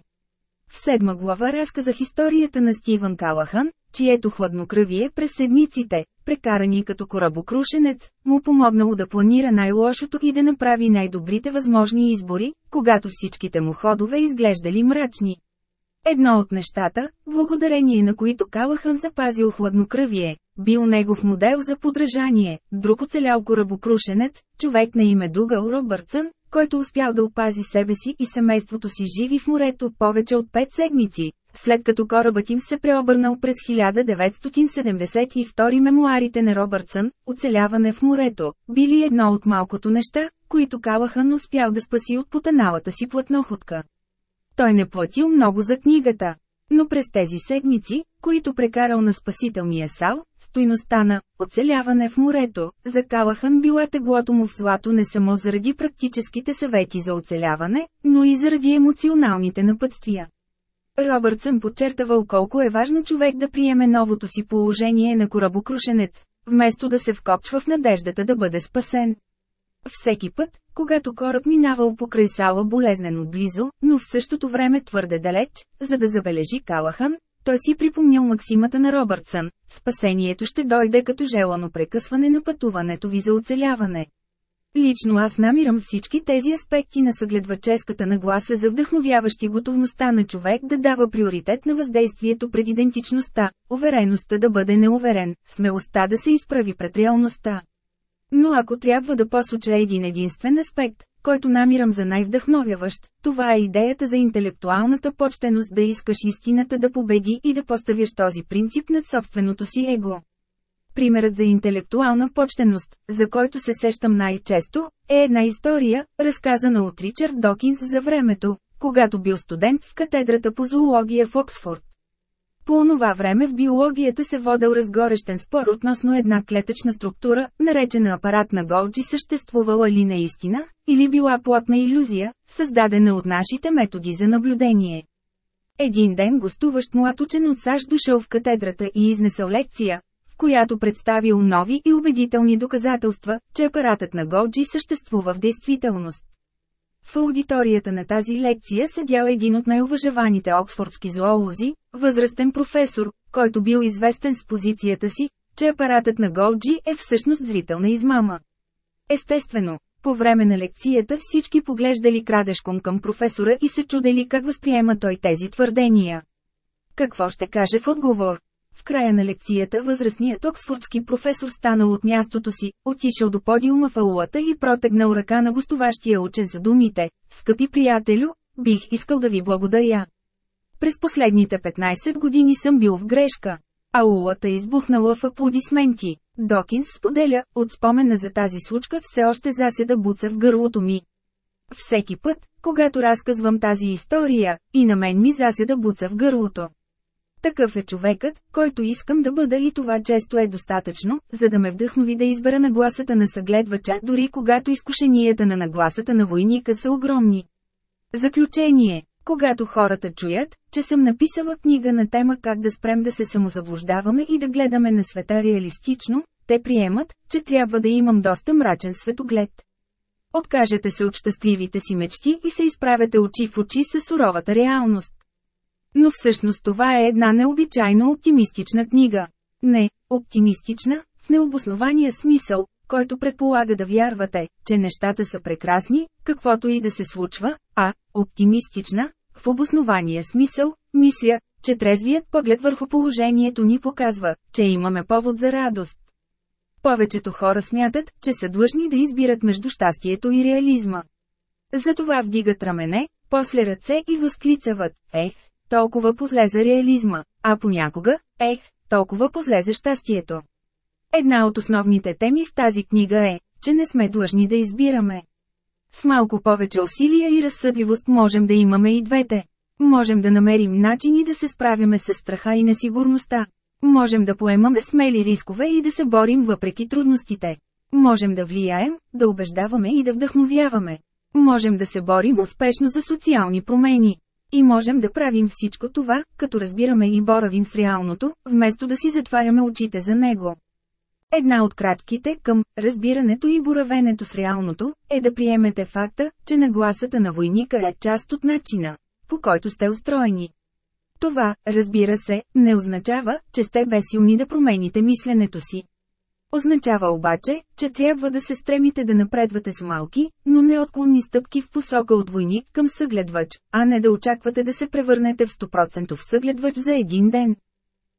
A: В седма глава разказах историята на Стивън Калахан, чието хладнокръвие през седмиците, прекарани като корабокрушенец, му помогнало да планира най-лошото и да направи най-добрите възможни избори, когато всичките му ходове изглеждали мрачни. Едно от нещата, благодарение на които Калахан запазил хладнокръвие, бил негов модел за подражание, друг оцелял корабокрушенец, човек на име Дугал Робъртсън, който успял да опази себе си и семейството си живи в морето повече от 5 седмици, след като корабът им се преобърнал през 1972 мемуарите на Робъртсън, оцеляване в морето, били едно от малкото неща, които Калахан успял да спаси от потаналата си платноходка. Той не платил много за книгата. Но през тези седмици, които прекарал на спасителния сал, стойността на «оцеляване в морето» за Калахан била теглото му в злато не само заради практическите съвети за оцеляване, но и заради емоционалните напътствия. Робъртсън подчертавал колко е важно човек да приеме новото си положение на корабокрушенец, вместо да се вкопчва в надеждата да бъде спасен. Всеки път, когато кораб минавал покрай сала болезнено близо, но в същото време твърде далеч, за да забележи Калахан, той си припомнял максимата на Робъртсън – спасението ще дойде като желано прекъсване на пътуването ви за оцеляване. Лично аз намирам всички тези аспекти на съгледваческата нагласа за вдъхновяващи готовността на човек да дава приоритет на въздействието пред идентичността, увереността да бъде неуверен, смелостта да се изправи пред реалността. Но ако трябва да посоча един единствен аспект, който намирам за най-вдъхновяващ, това е идеята за интелектуалната почтеност да искаш истината да победи и да поставиш този принцип над собственото си его. Примерът за интелектуална почтеност, за който се сещам най-често, е една история, разказана от Ричард Докинс за времето, когато бил студент в катедрата по зоология в Оксфорд. По онова време в биологията се водел разгорещен спор относно една клетъчна структура, наречена апарат на Голджи съществувала ли наистина, или била плотна иллюзия, създадена от нашите методи за наблюдение. Един ден гостуващ млад учен от САЩ дошъл в катедрата и изнесъл лекция, в която представил нови и убедителни доказателства, че апаратът на Голджи съществува в действителност. В аудиторията на тази лекция седял един от най-уважаваните оксфордски зоолози, възрастен професор, който бил известен с позицията си, че апаратът на Голджи е всъщност зрителна измама. Естествено, по време на лекцията всички поглеждали крадешком към професора и се чудели как възприема той тези твърдения. Какво ще каже в отговор? В края на лекцията възрастният оксфордски професор станал от мястото си, отишъл до подиума в аулата и протегнал ръка на гостуващия учен за думите «Скъпи приятелю, бих искал да ви благодаря». През последните 15 години съм бил в грешка. Аулата е избухнала в аплодисменти. Докинс споделя, от спомена за тази случка все още заседа буца в гърлото ми. Всеки път, когато разказвам тази история, и на мен ми заседа буца в гърлото. Такъв е човекът, който искам да бъда и това често е достатъчно, за да ме вдъхнови да избера нагласата на съгледвача, дори когато изкушенията на нагласата на войника са огромни. Заключение когато хората чуят, че съм написала книга на тема как да спрем да се самозаблуждаваме и да гледаме на света реалистично, те приемат, че трябва да имам доста мрачен светоглед. Откажете се от щастливите си мечти и се изправете очи в очи с суровата реалност. Но всъщност това е една необичайно оптимистична книга. Не, оптимистична, в необоснования смисъл, който предполага да вярвате, че нещата са прекрасни, каквото и да се случва, а оптимистична, в обоснования смисъл, мисля, че трезвият поглед върху положението ни показва, че имаме повод за радост. Повечето хора смятат, че са длъжни да избират между щастието и реализма. Затова вдигат рамене, после ръце и възклицават, ех, толкова за реализма, а понякога, ех, толкова позле за щастието. Една от основните теми в тази книга е, че не сме длъжни да избираме. С малко повече усилия и разсъдливост можем да имаме и двете. Можем да намерим начини да се справяме с страха и несигурността. Можем да поемаме смели рискове и да се борим въпреки трудностите. Можем да влияем, да убеждаваме и да вдъхновяваме. Можем да се борим успешно за социални промени. И можем да правим всичко това, като разбираме и боравим с реалното, вместо да си затваряме очите за него. Една от кратките към разбирането и боравенето с реалното е да приемете факта, че нагласата на войника е част от начина, по който сте устроени. Това, разбира се, не означава, че сте бесилни да промените мисленето си. Означава обаче, че трябва да се стремите да напредвате с малки, но неотклонни стъпки в посока от войник към съгледвач, а не да очаквате да се превърнете в 100% в съгледвач за един ден.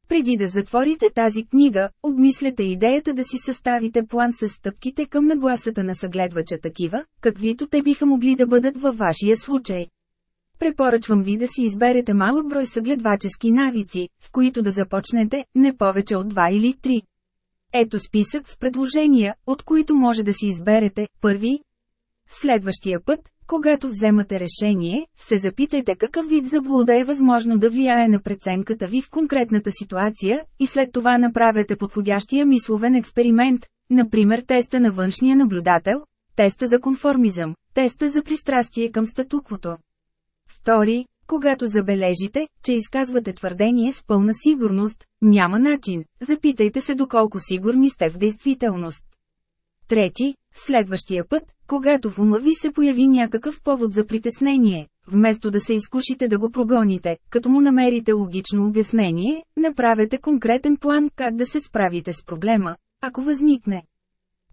A: Преди да затворите тази книга, обмислете идеята да си съставите план с стъпките към нагласата на съгледвача такива, каквито те биха могли да бъдат във вашия случай. Препоръчвам ви да си изберете малък брой съгледвачески навици, с които да започнете, не повече от 2 или 3. Ето списък с предложения, от които може да си изберете, първи. Следващия път, когато вземате решение, се запитайте какъв вид заблуда е възможно да влияе на преценката ви в конкретната ситуация, и след това направете подходящия мисловен експеримент, например теста на външния наблюдател, теста за конформизъм, теста за пристрастие към статуквото. Втори, когато забележите, че изказвате твърдение с пълна сигурност, няма начин, запитайте се доколко сигурни сте в действителност. Трети, следващия път, когато в ума ви се появи някакъв повод за притеснение, вместо да се изкушите да го прогоните, като му намерите логично обяснение, направете конкретен план как да се справите с проблема, ако възникне.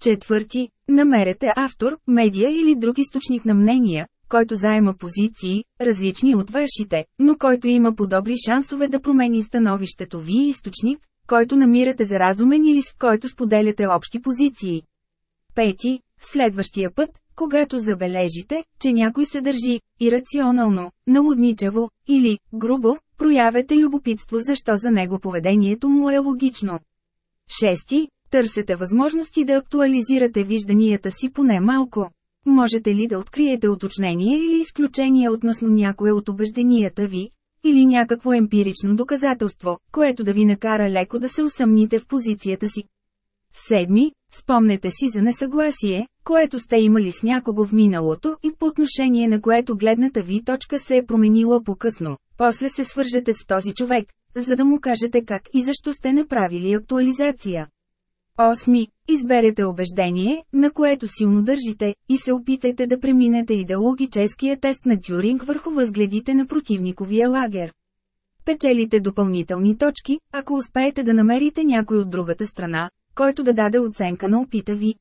A: Четвърти, намерете автор, медия или друг източник на мнения, който заема позиции, различни от вашите, но който има подобри шансове да промени становището ви и източник, който намирате за разумен или с който споделяте общи позиции. Пети, следващия път, когато забележите, че някой се държи ирационално, налудничаво или грубо, проявете любопитство защо за него поведението му е логично. Шести, търсете възможности да актуализирате вижданията си поне малко. Можете ли да откриете уточнение или изключение относно някое от убежденията ви, или някакво емпирично доказателство, което да ви накара леко да се усъмните в позицията си. Седми, спомнете си за несъгласие, което сте имали с някого в миналото и по отношение на което гледната ви точка се е променила по-късно. После се свържете с този човек, за да му кажете как и защо сте направили актуализация. Осми, Изберете убеждение, на което силно държите, и се опитайте да преминете идеологическия тест на Тюринг върху възгледите на противниковия лагер. Печелите допълнителни точки, ако успеете да намерите някой от другата страна, който да даде оценка на опита ви.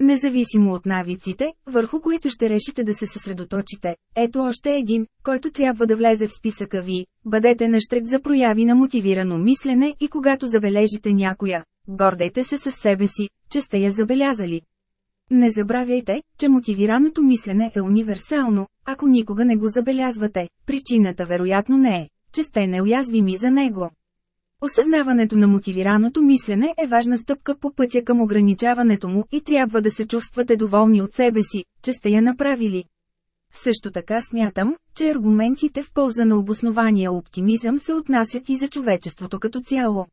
A: Независимо от навиците, върху които ще решите да се съсредоточите, ето още един, който трябва да влезе в списъка ви. Бъдете нащрек за прояви на мотивирано мислене и когато забележите някоя Гордайте се с себе си, че сте я забелязали. Не забравяйте, че мотивираното мислене е универсално, ако никога не го забелязвате, причината вероятно не е, че сте неуязвими за него. Осъзнаването на мотивираното мислене е важна стъпка по пътя към ограничаването му и трябва да се чувствате доволни от себе си, че сте я направили. Също така смятам, че аргументите в полза на обоснования оптимизъм се отнасят и за човечеството като цяло.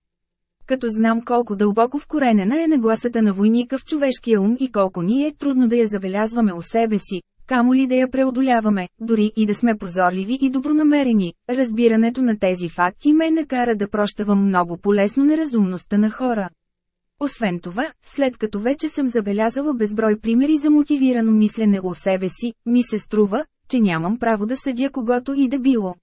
A: Като знам колко дълбоко вкоренена е нагласата на войника в човешкия ум и колко ни е трудно да я забелязваме у себе си, камо ли да я преодоляваме, дори и да сме прозорливи и добронамерени, разбирането на тези факти ме накара да прощавам много полезно неразумността на хора. Освен това, след като вече съм забелязала безброй примери за мотивирано мислене у себе си, ми се струва, че нямам право да съдя когото и да било.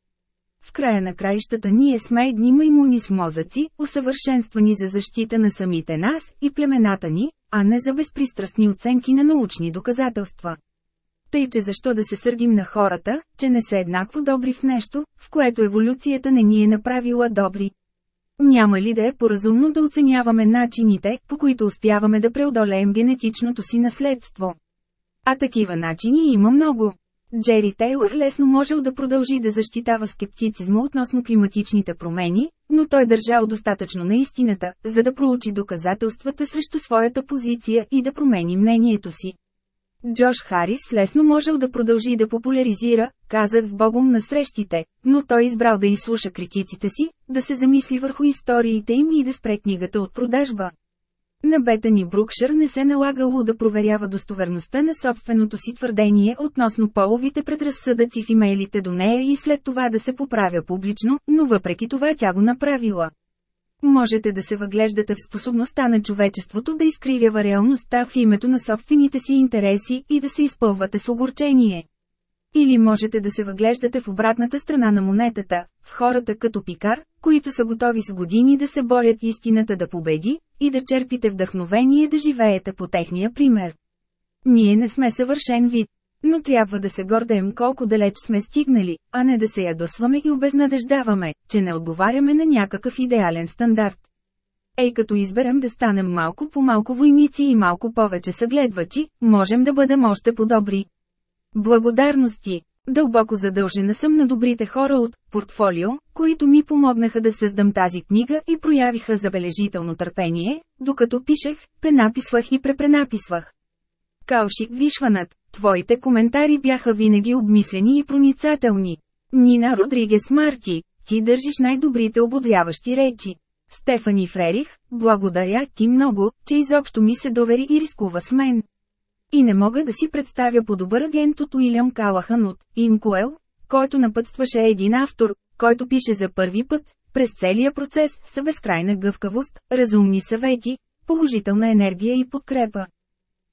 A: В края на краищата ние сме едни маймуни с мозъци, усъвършенствани за защита на самите нас и племената ни, а не за безпристрастни оценки на научни доказателства. Тъй, че защо да се сърдим на хората, че не са еднакво добри в нещо, в което еволюцията не ни е направила добри. Няма ли да е поразумно да оценяваме начините, по които успяваме да преодолеем генетичното си наследство? А такива начини има много. Джери Тейлор лесно можел да продължи да защитава скептицизма относно климатичните промени, но той държал достатъчно на истината, за да проучи доказателствата срещу своята позиция и да промени мнението си. Джош Харис лесно можел да продължи да популяризира, казах с Богом на срещите, но той избрал да изслуша критиците си, да се замисли върху историите им и да спре книгата от продажба. На Бетани Брукшър не се налагало да проверява достоверността на собственото си твърдение относно половите предразсъдъци в имейлите до нея и след това да се поправя публично, но въпреки това тя го направила. Можете да се въглеждате в способността на човечеството да изкривява реалността в името на собствените си интереси и да се изпълвате с огорчение. Или можете да се въглеждате в обратната страна на монетата, в хората като пикар, които са готови с години да се борят истината да победи, и да черпите вдъхновение да живеете по техния пример. Ние не сме съвършен вид, но трябва да се гордеем колко далеч сме стигнали, а не да се ядосваме и обезнадеждаваме, че не отговаряме на някакъв идеален стандарт. Ей като изберем да станем малко по малко войници и малко повече съгледвачи, можем да бъдем още по-добри. Благодарности. Дълбоко задължена съм на добрите хора от «Портфолио», които ми помогнаха да създам тази книга и проявиха забележително търпение, докато пишех, пренаписвах и препренаписвах. Каушик Вишванът, твоите коментари бяха винаги обмислени и проницателни. Нина Родригес Марти, ти държиш най-добрите ободряващи речи. Стефани Фрерих, благодаря ти много, че изобщо ми се довери и рискува с мен. И не мога да си представя по-добър агент от Уилям Калахан от Инкуел, който напътстваше един автор, който пише за първи път, през целия процес са безкрайна гъвкавост, разумни съвети, положителна енергия и подкрепа.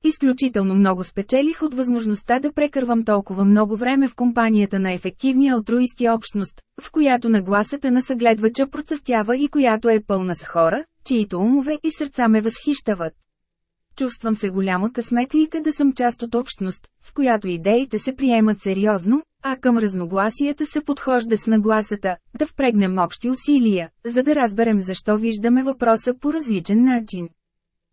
A: Изключително много спечелих от възможността да прекървам толкова много време в компанията на ефективния алтруисти общност, в която нагласата на съгледвача процъфтява и която е пълна с хора, чието умове и сърца ме възхищават. Чувствам се голяма и да съм част от общност, в която идеите се приемат сериозно, а към разногласията се подхожда с нагласата, да впрегнем общи усилия, за да разберем защо виждаме въпроса по различен начин.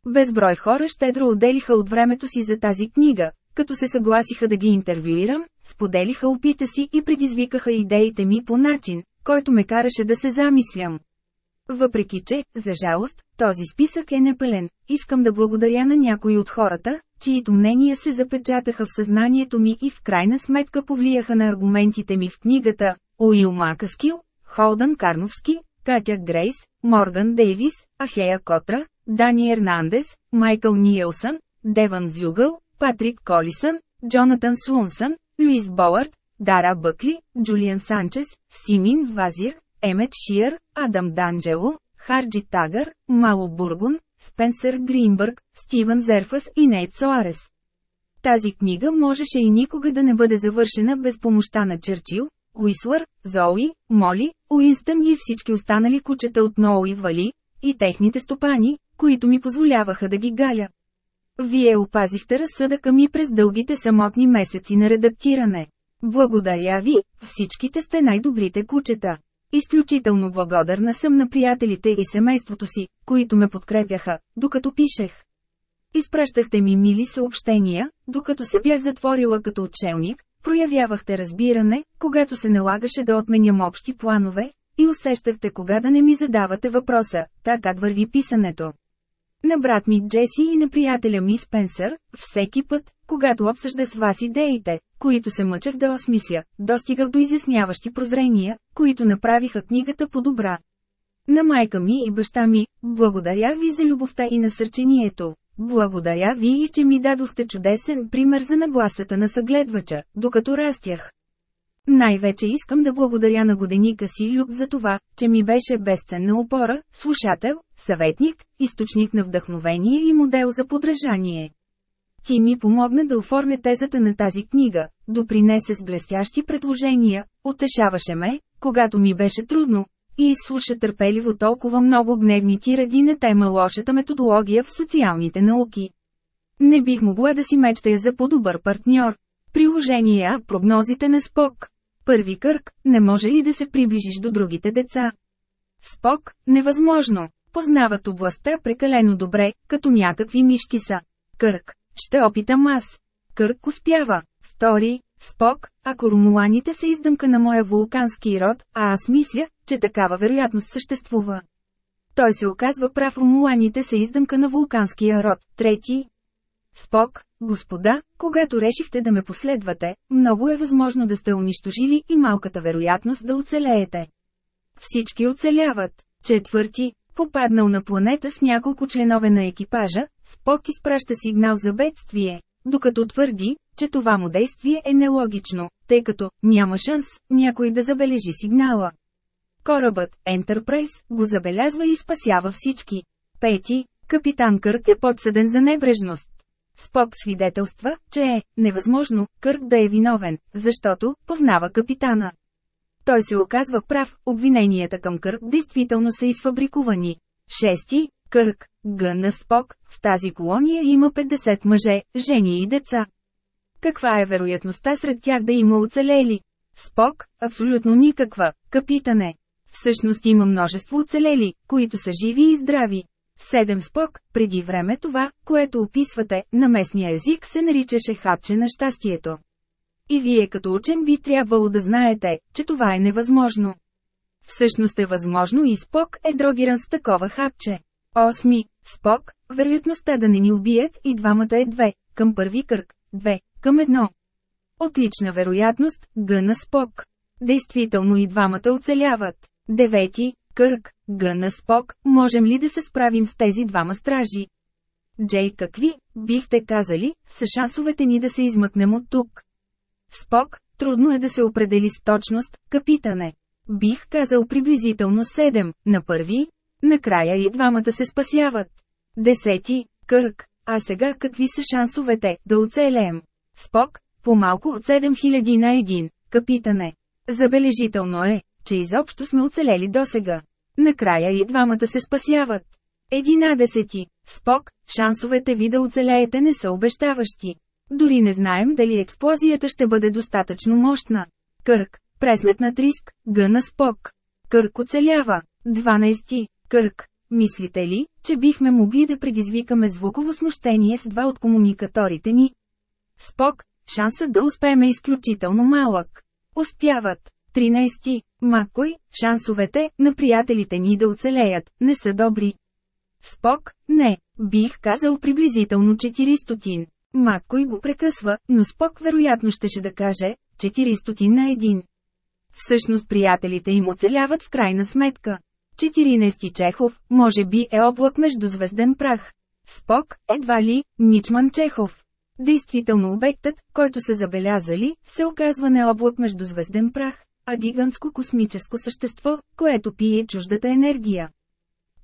A: Безброй хора щедро отделиха от времето си за тази книга, като се съгласиха да ги интервюирам, споделиха опита си и предизвикаха идеите ми по начин, който ме караше да се замислям. Въпреки че, за жалост, този списък е непълен, искам да благодаря на някои от хората, чието мнения се запечатаха в съзнанието ми и в крайна сметка повлияха на аргументите ми в книгата Уил Макаскил, Холдън Карновски, Катя Грейс, Морган Дейвис, Ахея Котра, Дани Ернандес, Майкъл Ниелсън, Деван Зюгъл, Патрик Колисън, Джонатан Слунсън, Луис Болард, Дара Бъкли, Джулиан Санчес, Симин Вазир, Емет Шиер, Адам Данджело, Харджи Тагър, Мало Бургун, Спенсър Гринбърг, Стивън Зерфас и Нейт Соарес. Тази книга можеше и никога да не бъде завършена без помощта на Черчил, Уислър, Зои, Моли, Уинстън и всички останали кучета от Ноу и Вали, и техните стопани, които ми позволяваха да ги галя. Вие опазихте разсъдъка ми през дългите самотни месеци на редактиране. Благодаря ви, всичките сте най-добрите кучета. Изключително благодарна съм на приятелите и семейството си, които ме подкрепяха, докато пишех. Изпращахте ми мили съобщения, докато се бях затворила като отшелник, проявявахте разбиране, когато се налагаше да отменям общи планове, и усещахте кога да не ми задавате въпроса, така как върви писането. На брат ми Джеси и на приятеля ми Спенсър, всеки път, когато обсъжда с вас идеите, които се мъчах да осмисля, достигах до изясняващи прозрения, които направиха книгата по-добра. На майка ми и баща ми, благодаря ви за любовта и насърчението. Благодаря ви и че ми дадохте чудесен пример за нагласата на съгледвача, докато растях. Най-вече искам да благодаря на годеника си Люк за това, че ми беше безценна опора, слушател, съветник, източник на вдъхновение и модел за подражание. Ти ми помогна да оформя тезата на тази книга, допринесе с блестящи предложения, утешаваше ме, когато ми беше трудно, и изслуша търпеливо толкова много гневни тиради на тема лошата методология в социалните науки. Не бих могла да си мечтая за по-добър партньор. Приложение А – прогнозите на СПОК първи кърк, не може и да се приближиш до другите деца. Спок, невъзможно. Познават областта прекалено добре, като някакви мишки са. Кърк, ще опитам аз. Кърк успява. Втори, Спок, ако румуланите са издъмка на моя вулкански род, а аз мисля, че такава вероятност съществува. Той се оказва прав румуланите са издъмка на вулканския род. Трети, Спок, господа, когато решихте да ме последвате, много е възможно да сте унищожили и малката вероятност да оцелеете. Всички оцеляват. Четвърти, попаднал на планета с няколко членове на екипажа, Спок изпраща сигнал за бедствие, докато твърди, че това му действие е нелогично, тъй като няма шанс някой да забележи сигнала. Корабът Enterprise го забелязва и спасява всички. Пети, капитан Кърк е подсъден за небрежност. Спок свидетелства, че е невъзможно Кърк да е виновен, защото познава капитана. Той се оказва прав, обвиненията към Кърк действително са изфабрикувани. Шести, Кърк, гън на Спок, в тази колония има 50 мъже, жени и деца. Каква е вероятността сред тях да има оцелели? Спок, абсолютно никаква, капитане. Всъщност има множество оцелели, които са живи и здрави. Седем спок, преди време това, което описвате, на местния език се наричаше хапче на щастието. И вие като учен би трябвало да знаете, че това е невъзможно. Всъщност е възможно и Спок е дрогиран с такова хапче. Осми, Спок, вероятността да не ни убият и двамата е 2, към първи кръг, две към едно. Отлична вероятност, гъна Спок. Действително и двамата оцеляват. Девети, Кърк, гъна Спок, можем ли да се справим с тези двама стражи? Джей какви, бихте казали, са шансовете ни да се измъкнем от тук? Спок, трудно е да се определи с точност, капитане. Бих казал приблизително 7, на първи, накрая и двамата се спасяват. Десети, Кърк, а сега какви са шансовете да оцелеем? Спок, по-малко от 7000 на 1, капитане. Забележително е, че изобщо сме оцелели досега. Накрая и двамата се спасяват. 11. Спок, шансовете ви да оцелеете не са обещаващи. Дори не знаем дали експлозията ще бъде достатъчно мощна. Кърк, пресметнат риск, гъна спок. Кърк оцелява. 12. Кърк, мислите ли, че бихме могли да предизвикаме звуково смущение с два от комуникаторите ни? Спок, шансът да успеем е изключително малък. Успяват. 13. Макой, шансовете на приятелите ни да оцелеят не са добри. Спок, не, бих казал приблизително 400. Макой го прекъсва, но Спок вероятно щеше да каже 400 на 1. Всъщност приятелите им оцеляват в крайна сметка. 14 Чехов, може би е облак между звезден прах. Спок, едва ли, Ничман Чехов. Действително обектът, който са забелязали, се оказва не облак между звезден прах а гигантско космическо същество, което пие чуждата енергия.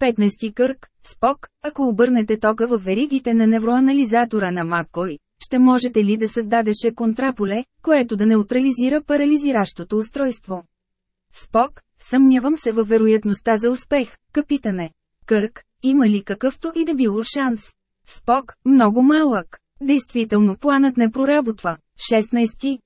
A: 15 кърк, спок, ако обърнете тока в веригите на невроанализатора на Маккой, ще можете ли да създадеше контраполе, което да неутрализира парализиращото устройство? Спок, съмнявам се във вероятността за успех, капитане. Кърк, има ли какъвто и да било шанс? Спок, много малък. Действително планът не проработва. 16.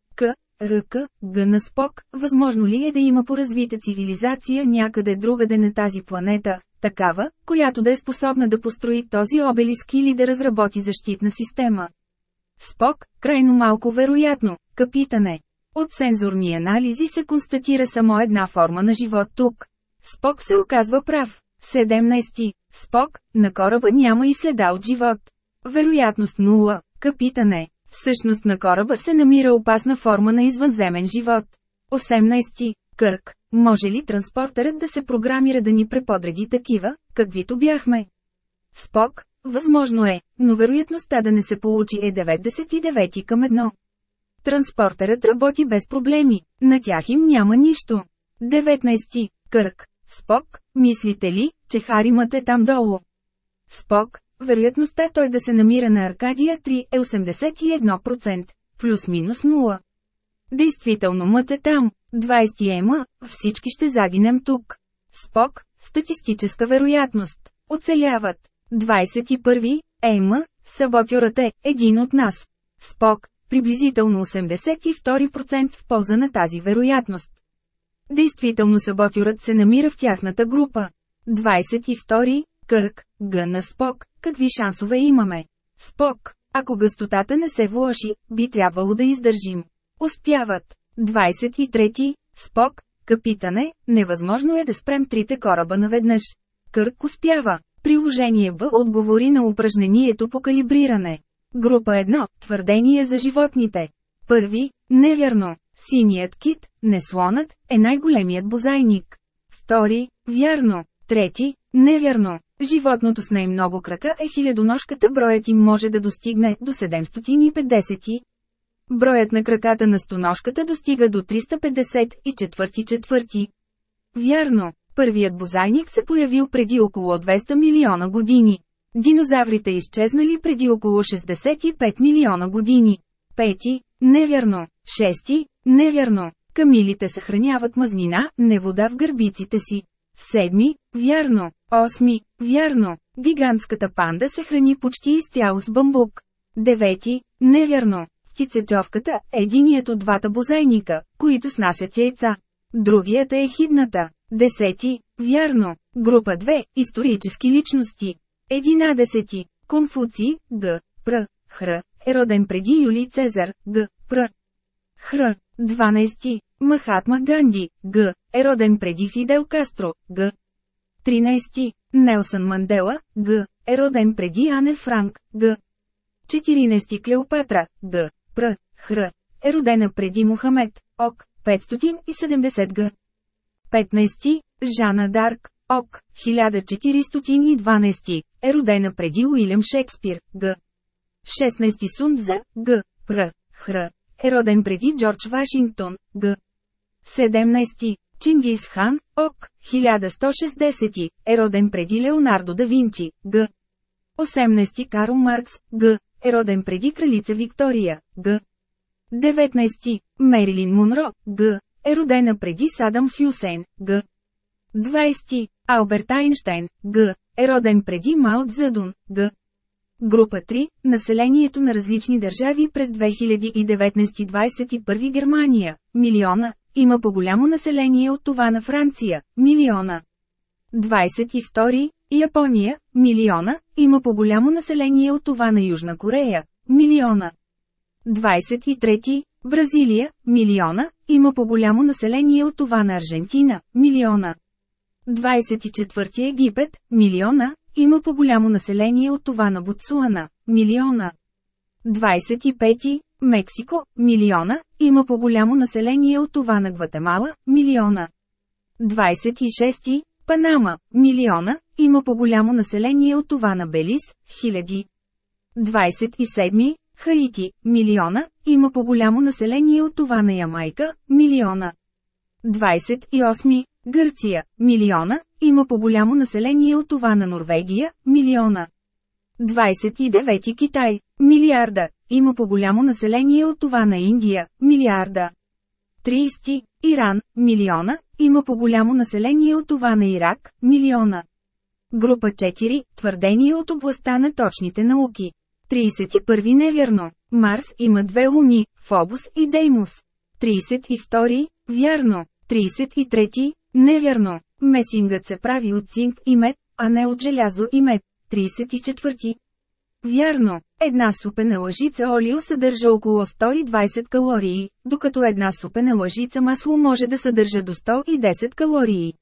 A: Ръка, гъна спок, възможно ли е да има поразвита цивилизация някъде другаде на тази планета, такава, която да е способна да построи този обелиск или да разработи защитна система? Спок, крайно малко вероятно, капитане. От сензорни анализи се констатира само една форма на живот тук. Спок се оказва прав. 17. Спок, на кораба няма и следа от живот. Вероятност 0. Капитане. Всъщност на кораба се намира опасна форма на извънземен живот. 18. Кърк. Може ли транспортерът да се програмира да ни преподреди такива, каквито бяхме? Спок. Възможно е, но вероятността да не се получи е 99 към 1. Транспортерът работи без проблеми, на тях им няма нищо. 19. Кърк. Спок, мислите ли, че Харимът е там долу? Спок, Вероятността той да се намира на Аркадия 3 е 81%, плюс-минус 0. Действително мът е там. 20 ема, всички ще загинем тук. Спок, статистическа вероятност. Оцеляват. 21 ема, саботюрът е един от нас. Спок, приблизително 82% в полза на тази вероятност. Действително саботюрът се намира в тяхната група. 22 Кърк, Г на Спок, какви шансове имаме? Спок, ако гъстотата не се влоши, би трябвало да издържим. Успяват. 23. Спок, капитане, невъзможно е да спрем трите кораба наведнъж. Кърк успява. Приложение Б отговори на упражнението по калибриране. Група 1. Твърдение за животните. Първи. Невярно. Синият кит, не слонът, е най-големият бозайник. Втори. Вярно. Трети. Невярно. Животното с най-много крака е хилядоножката, броят им може да достигне до 750. Броят на краката на стоножката достига до 354 четвърти. Вярно, първият бозайник се появил преди около 200 милиона години. Динозаврите изчезнали преди около 65 милиона години. Пети, невярно. Шести, невярно. Камилите съхраняват мазнина, не вода в гърбиците си. Седми, вярно. Осми, Вярно. Гигантската панда се храни почти изцяло с бамбук. Девети. Невярно. Птицечовката е единият от двата бозайника, които снасят яйца. Другият е хидната. Десети. Вярно. Група 2. Исторически личности. Единадесети, Конфуций, Г. Пр. Хр. Е роден преди Юлий Цезар, Г. Пр. Хр. 12. Махатма Ганди, Г. Е роден преди Фидел Кастро, Г. 13. Нелсън Мандела, Г. е роден преди Ане Франк, Г. 14. Клеопатра, Г. Пр. Хр. е родена преди Мухамед, Ок. 570 Г. 15. Жана Дарк, Ок. 1412 е родена преди Уилям Шекспир, Г. 16. Сунза, Г. Пр. Хр. е роден преди Джордж Вашингтон, Г. 17. Чингис Хан, Ок, 1160, е роден преди Леонардо да Винчи, Г. 18 Карл Маркс, Г. е роден преди кралица Виктория, Г. 19 Мерилин Мунро. Г. е родена преди Садам Хюсен, Г. 20 Алберт Айнштайн, Г. е роден преди Маут Задун, Г. Група 3 – Населението на различни държави през 2019-21 Германия – милиона, има по-голямо население от това на Франция – милиона. 22. Япония – милиона, има по-голямо население от това на Южна Корея – милиона. 23. Бразилия – милиона, има по-голямо население от това на Аржентина – милиона. 24. Египет – милиона, има по-голямо население от това на Ботсуана – милиона. 25. Мексико – милиона, има по-голямо население от това на Гватемала – милиона. 26. Панама – милиона, има по-голямо население от това на Белис – хиляди. 27. Хаити – милиона, има по-голямо население от това на Ямайка – милиона. 28. Гърция – милиона, има по-голямо население от това на Норвегия – милиона. 29. Китай Милиарда. Има по-голямо население от това на Индия. Милиарда. 30. Иран. Милиона. Има по-голямо население от това на Ирак. Милиона. Група 4. Твърдение от областта на точните науки. 31. Невярно. Марс има две луни – Фобус и Деймус. 32. Вярно. 33. Невярно. Месингът се прави от цинк и мед, а не от желязо и мед. 34. Вярно, една супена лъжица олио съдържа около 120 калории, докато една супена лъжица масло може да съдържа до 110 калории.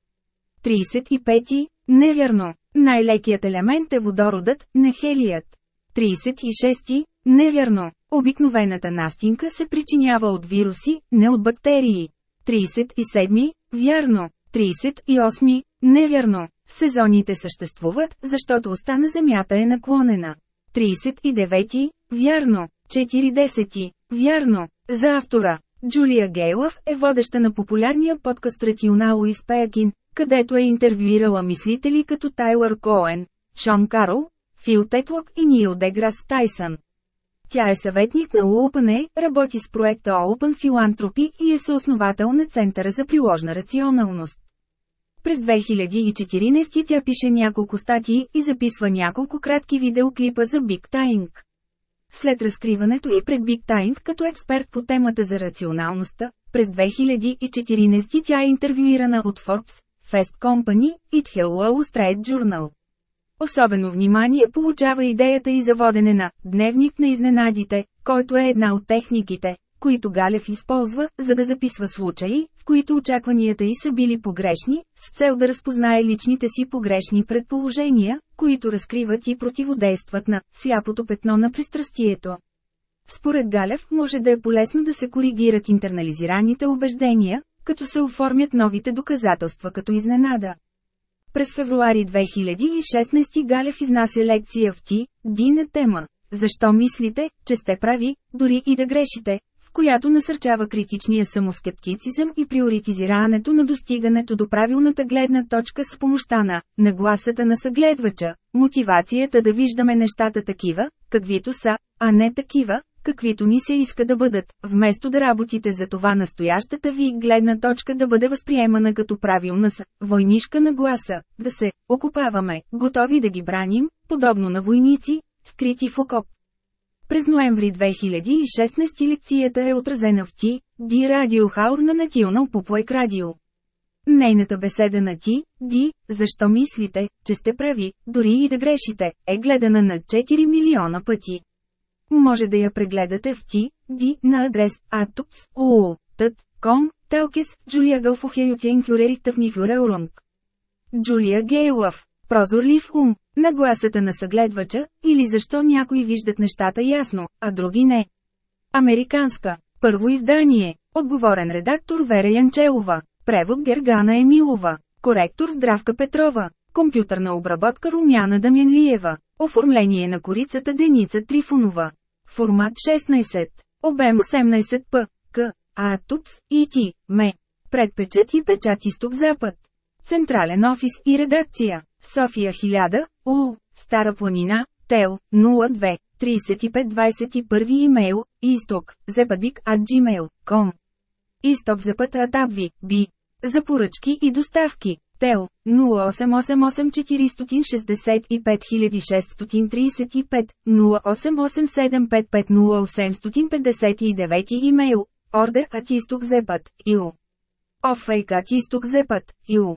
A: 35. Невярно. Най-лекият елемент е водородът, не хелият. 36. Невярно. Обикновената настинка се причинява от вируси, не от бактерии. 37. Вярно. 38. Невярно. Сезоните съществуват, защото остана Земята е наклонена. 39, вярно, 40, вярно, за автора. Джулия Гейлъв е водеща на популярния подкаст Рационал и Спеякин, където е интервюирала мислители като Тайлър Коен, Шон Карл, Фил Тетлок и Нил Деграс Тайсън. Тя е съветник на Open работи с проекта Open Philanthropy и е съосновател на Центъра за приложна рационалност. През 2014 тя пише няколко статии и записва няколко кратки видеоклипа за Big Tying. След разкриването и пред Big Tying като експерт по темата за рационалността, през 2014 тя е интервюирана от Forbes, Fest Company и The Wall Street Journal. Особено внимание получава идеята и за водене на «Дневник на изненадите», който е една от техниките, които Галев използва, за да записва случаи, в които очакванията й са били погрешни, с цел да разпознае личните си погрешни предположения, които разкриват и противодействат на сляпото петно на пристрастието. Според Галев може да е полезно да се коригират интернализираните убеждения, като се оформят новите доказателства като изненада. През февруари 2016 Галев изнася лекция в Ти, Ди на тема. Защо мислите, че сте прави, дори и да грешите, която насърчава критичния самоскептицизъм и приоритизирането на достигането до правилната гледна точка с помощта на нагласата на съгледвача, мотивацията да виждаме нещата такива, каквито са, а не такива, каквито ни се иска да бъдат, вместо да работите за това настоящата ви гледна точка да бъде възприемана като правилна са, войнишка нагласа, да се окупаваме, готови да ги браним, подобно на войници, скрити в окоп, през ноември 2016 лекцията е отразена в Ти, Ди Радио Хаур на National Public радио. Нейната беседа на Ти, Ди, защо мислите, че сте прави, дори и да грешите, е гледана на 4 милиона пъти. Може да я прегледате в Ти, Ди на адрес atops.uu.com, Телкес, Джулия Гълфохеютен Кюрерик Тъвни Фюреурунг. Джулия Гейлов, Прозорлив ум, Нагласата на съгледвача, или защо някои виждат нещата ясно, а други не. Американска. Първо издание. Отговорен редактор Вера Янчелова. Превод Гергана Емилова. Коректор Здравка Петрова. Компютърна обработка Румяна Дамянлиева. Оформление на корицата Деница Трифонова. Формат 16. Обем 18 п. К. А. Тупс. И. Ти. Ме. Предпечат и печат Изток-Запад. Централен офис и редакция. София 1000, УЛ, Стара планина, Тел, 02, 3521 имейл, изток, зепадик от gmail.com. Изток за от Абви, Би. За поръчки и доставки. Тел, 0888465635 0887550859 имейл, ордер от изток запад, ил. Оффейк от изток запад, ил.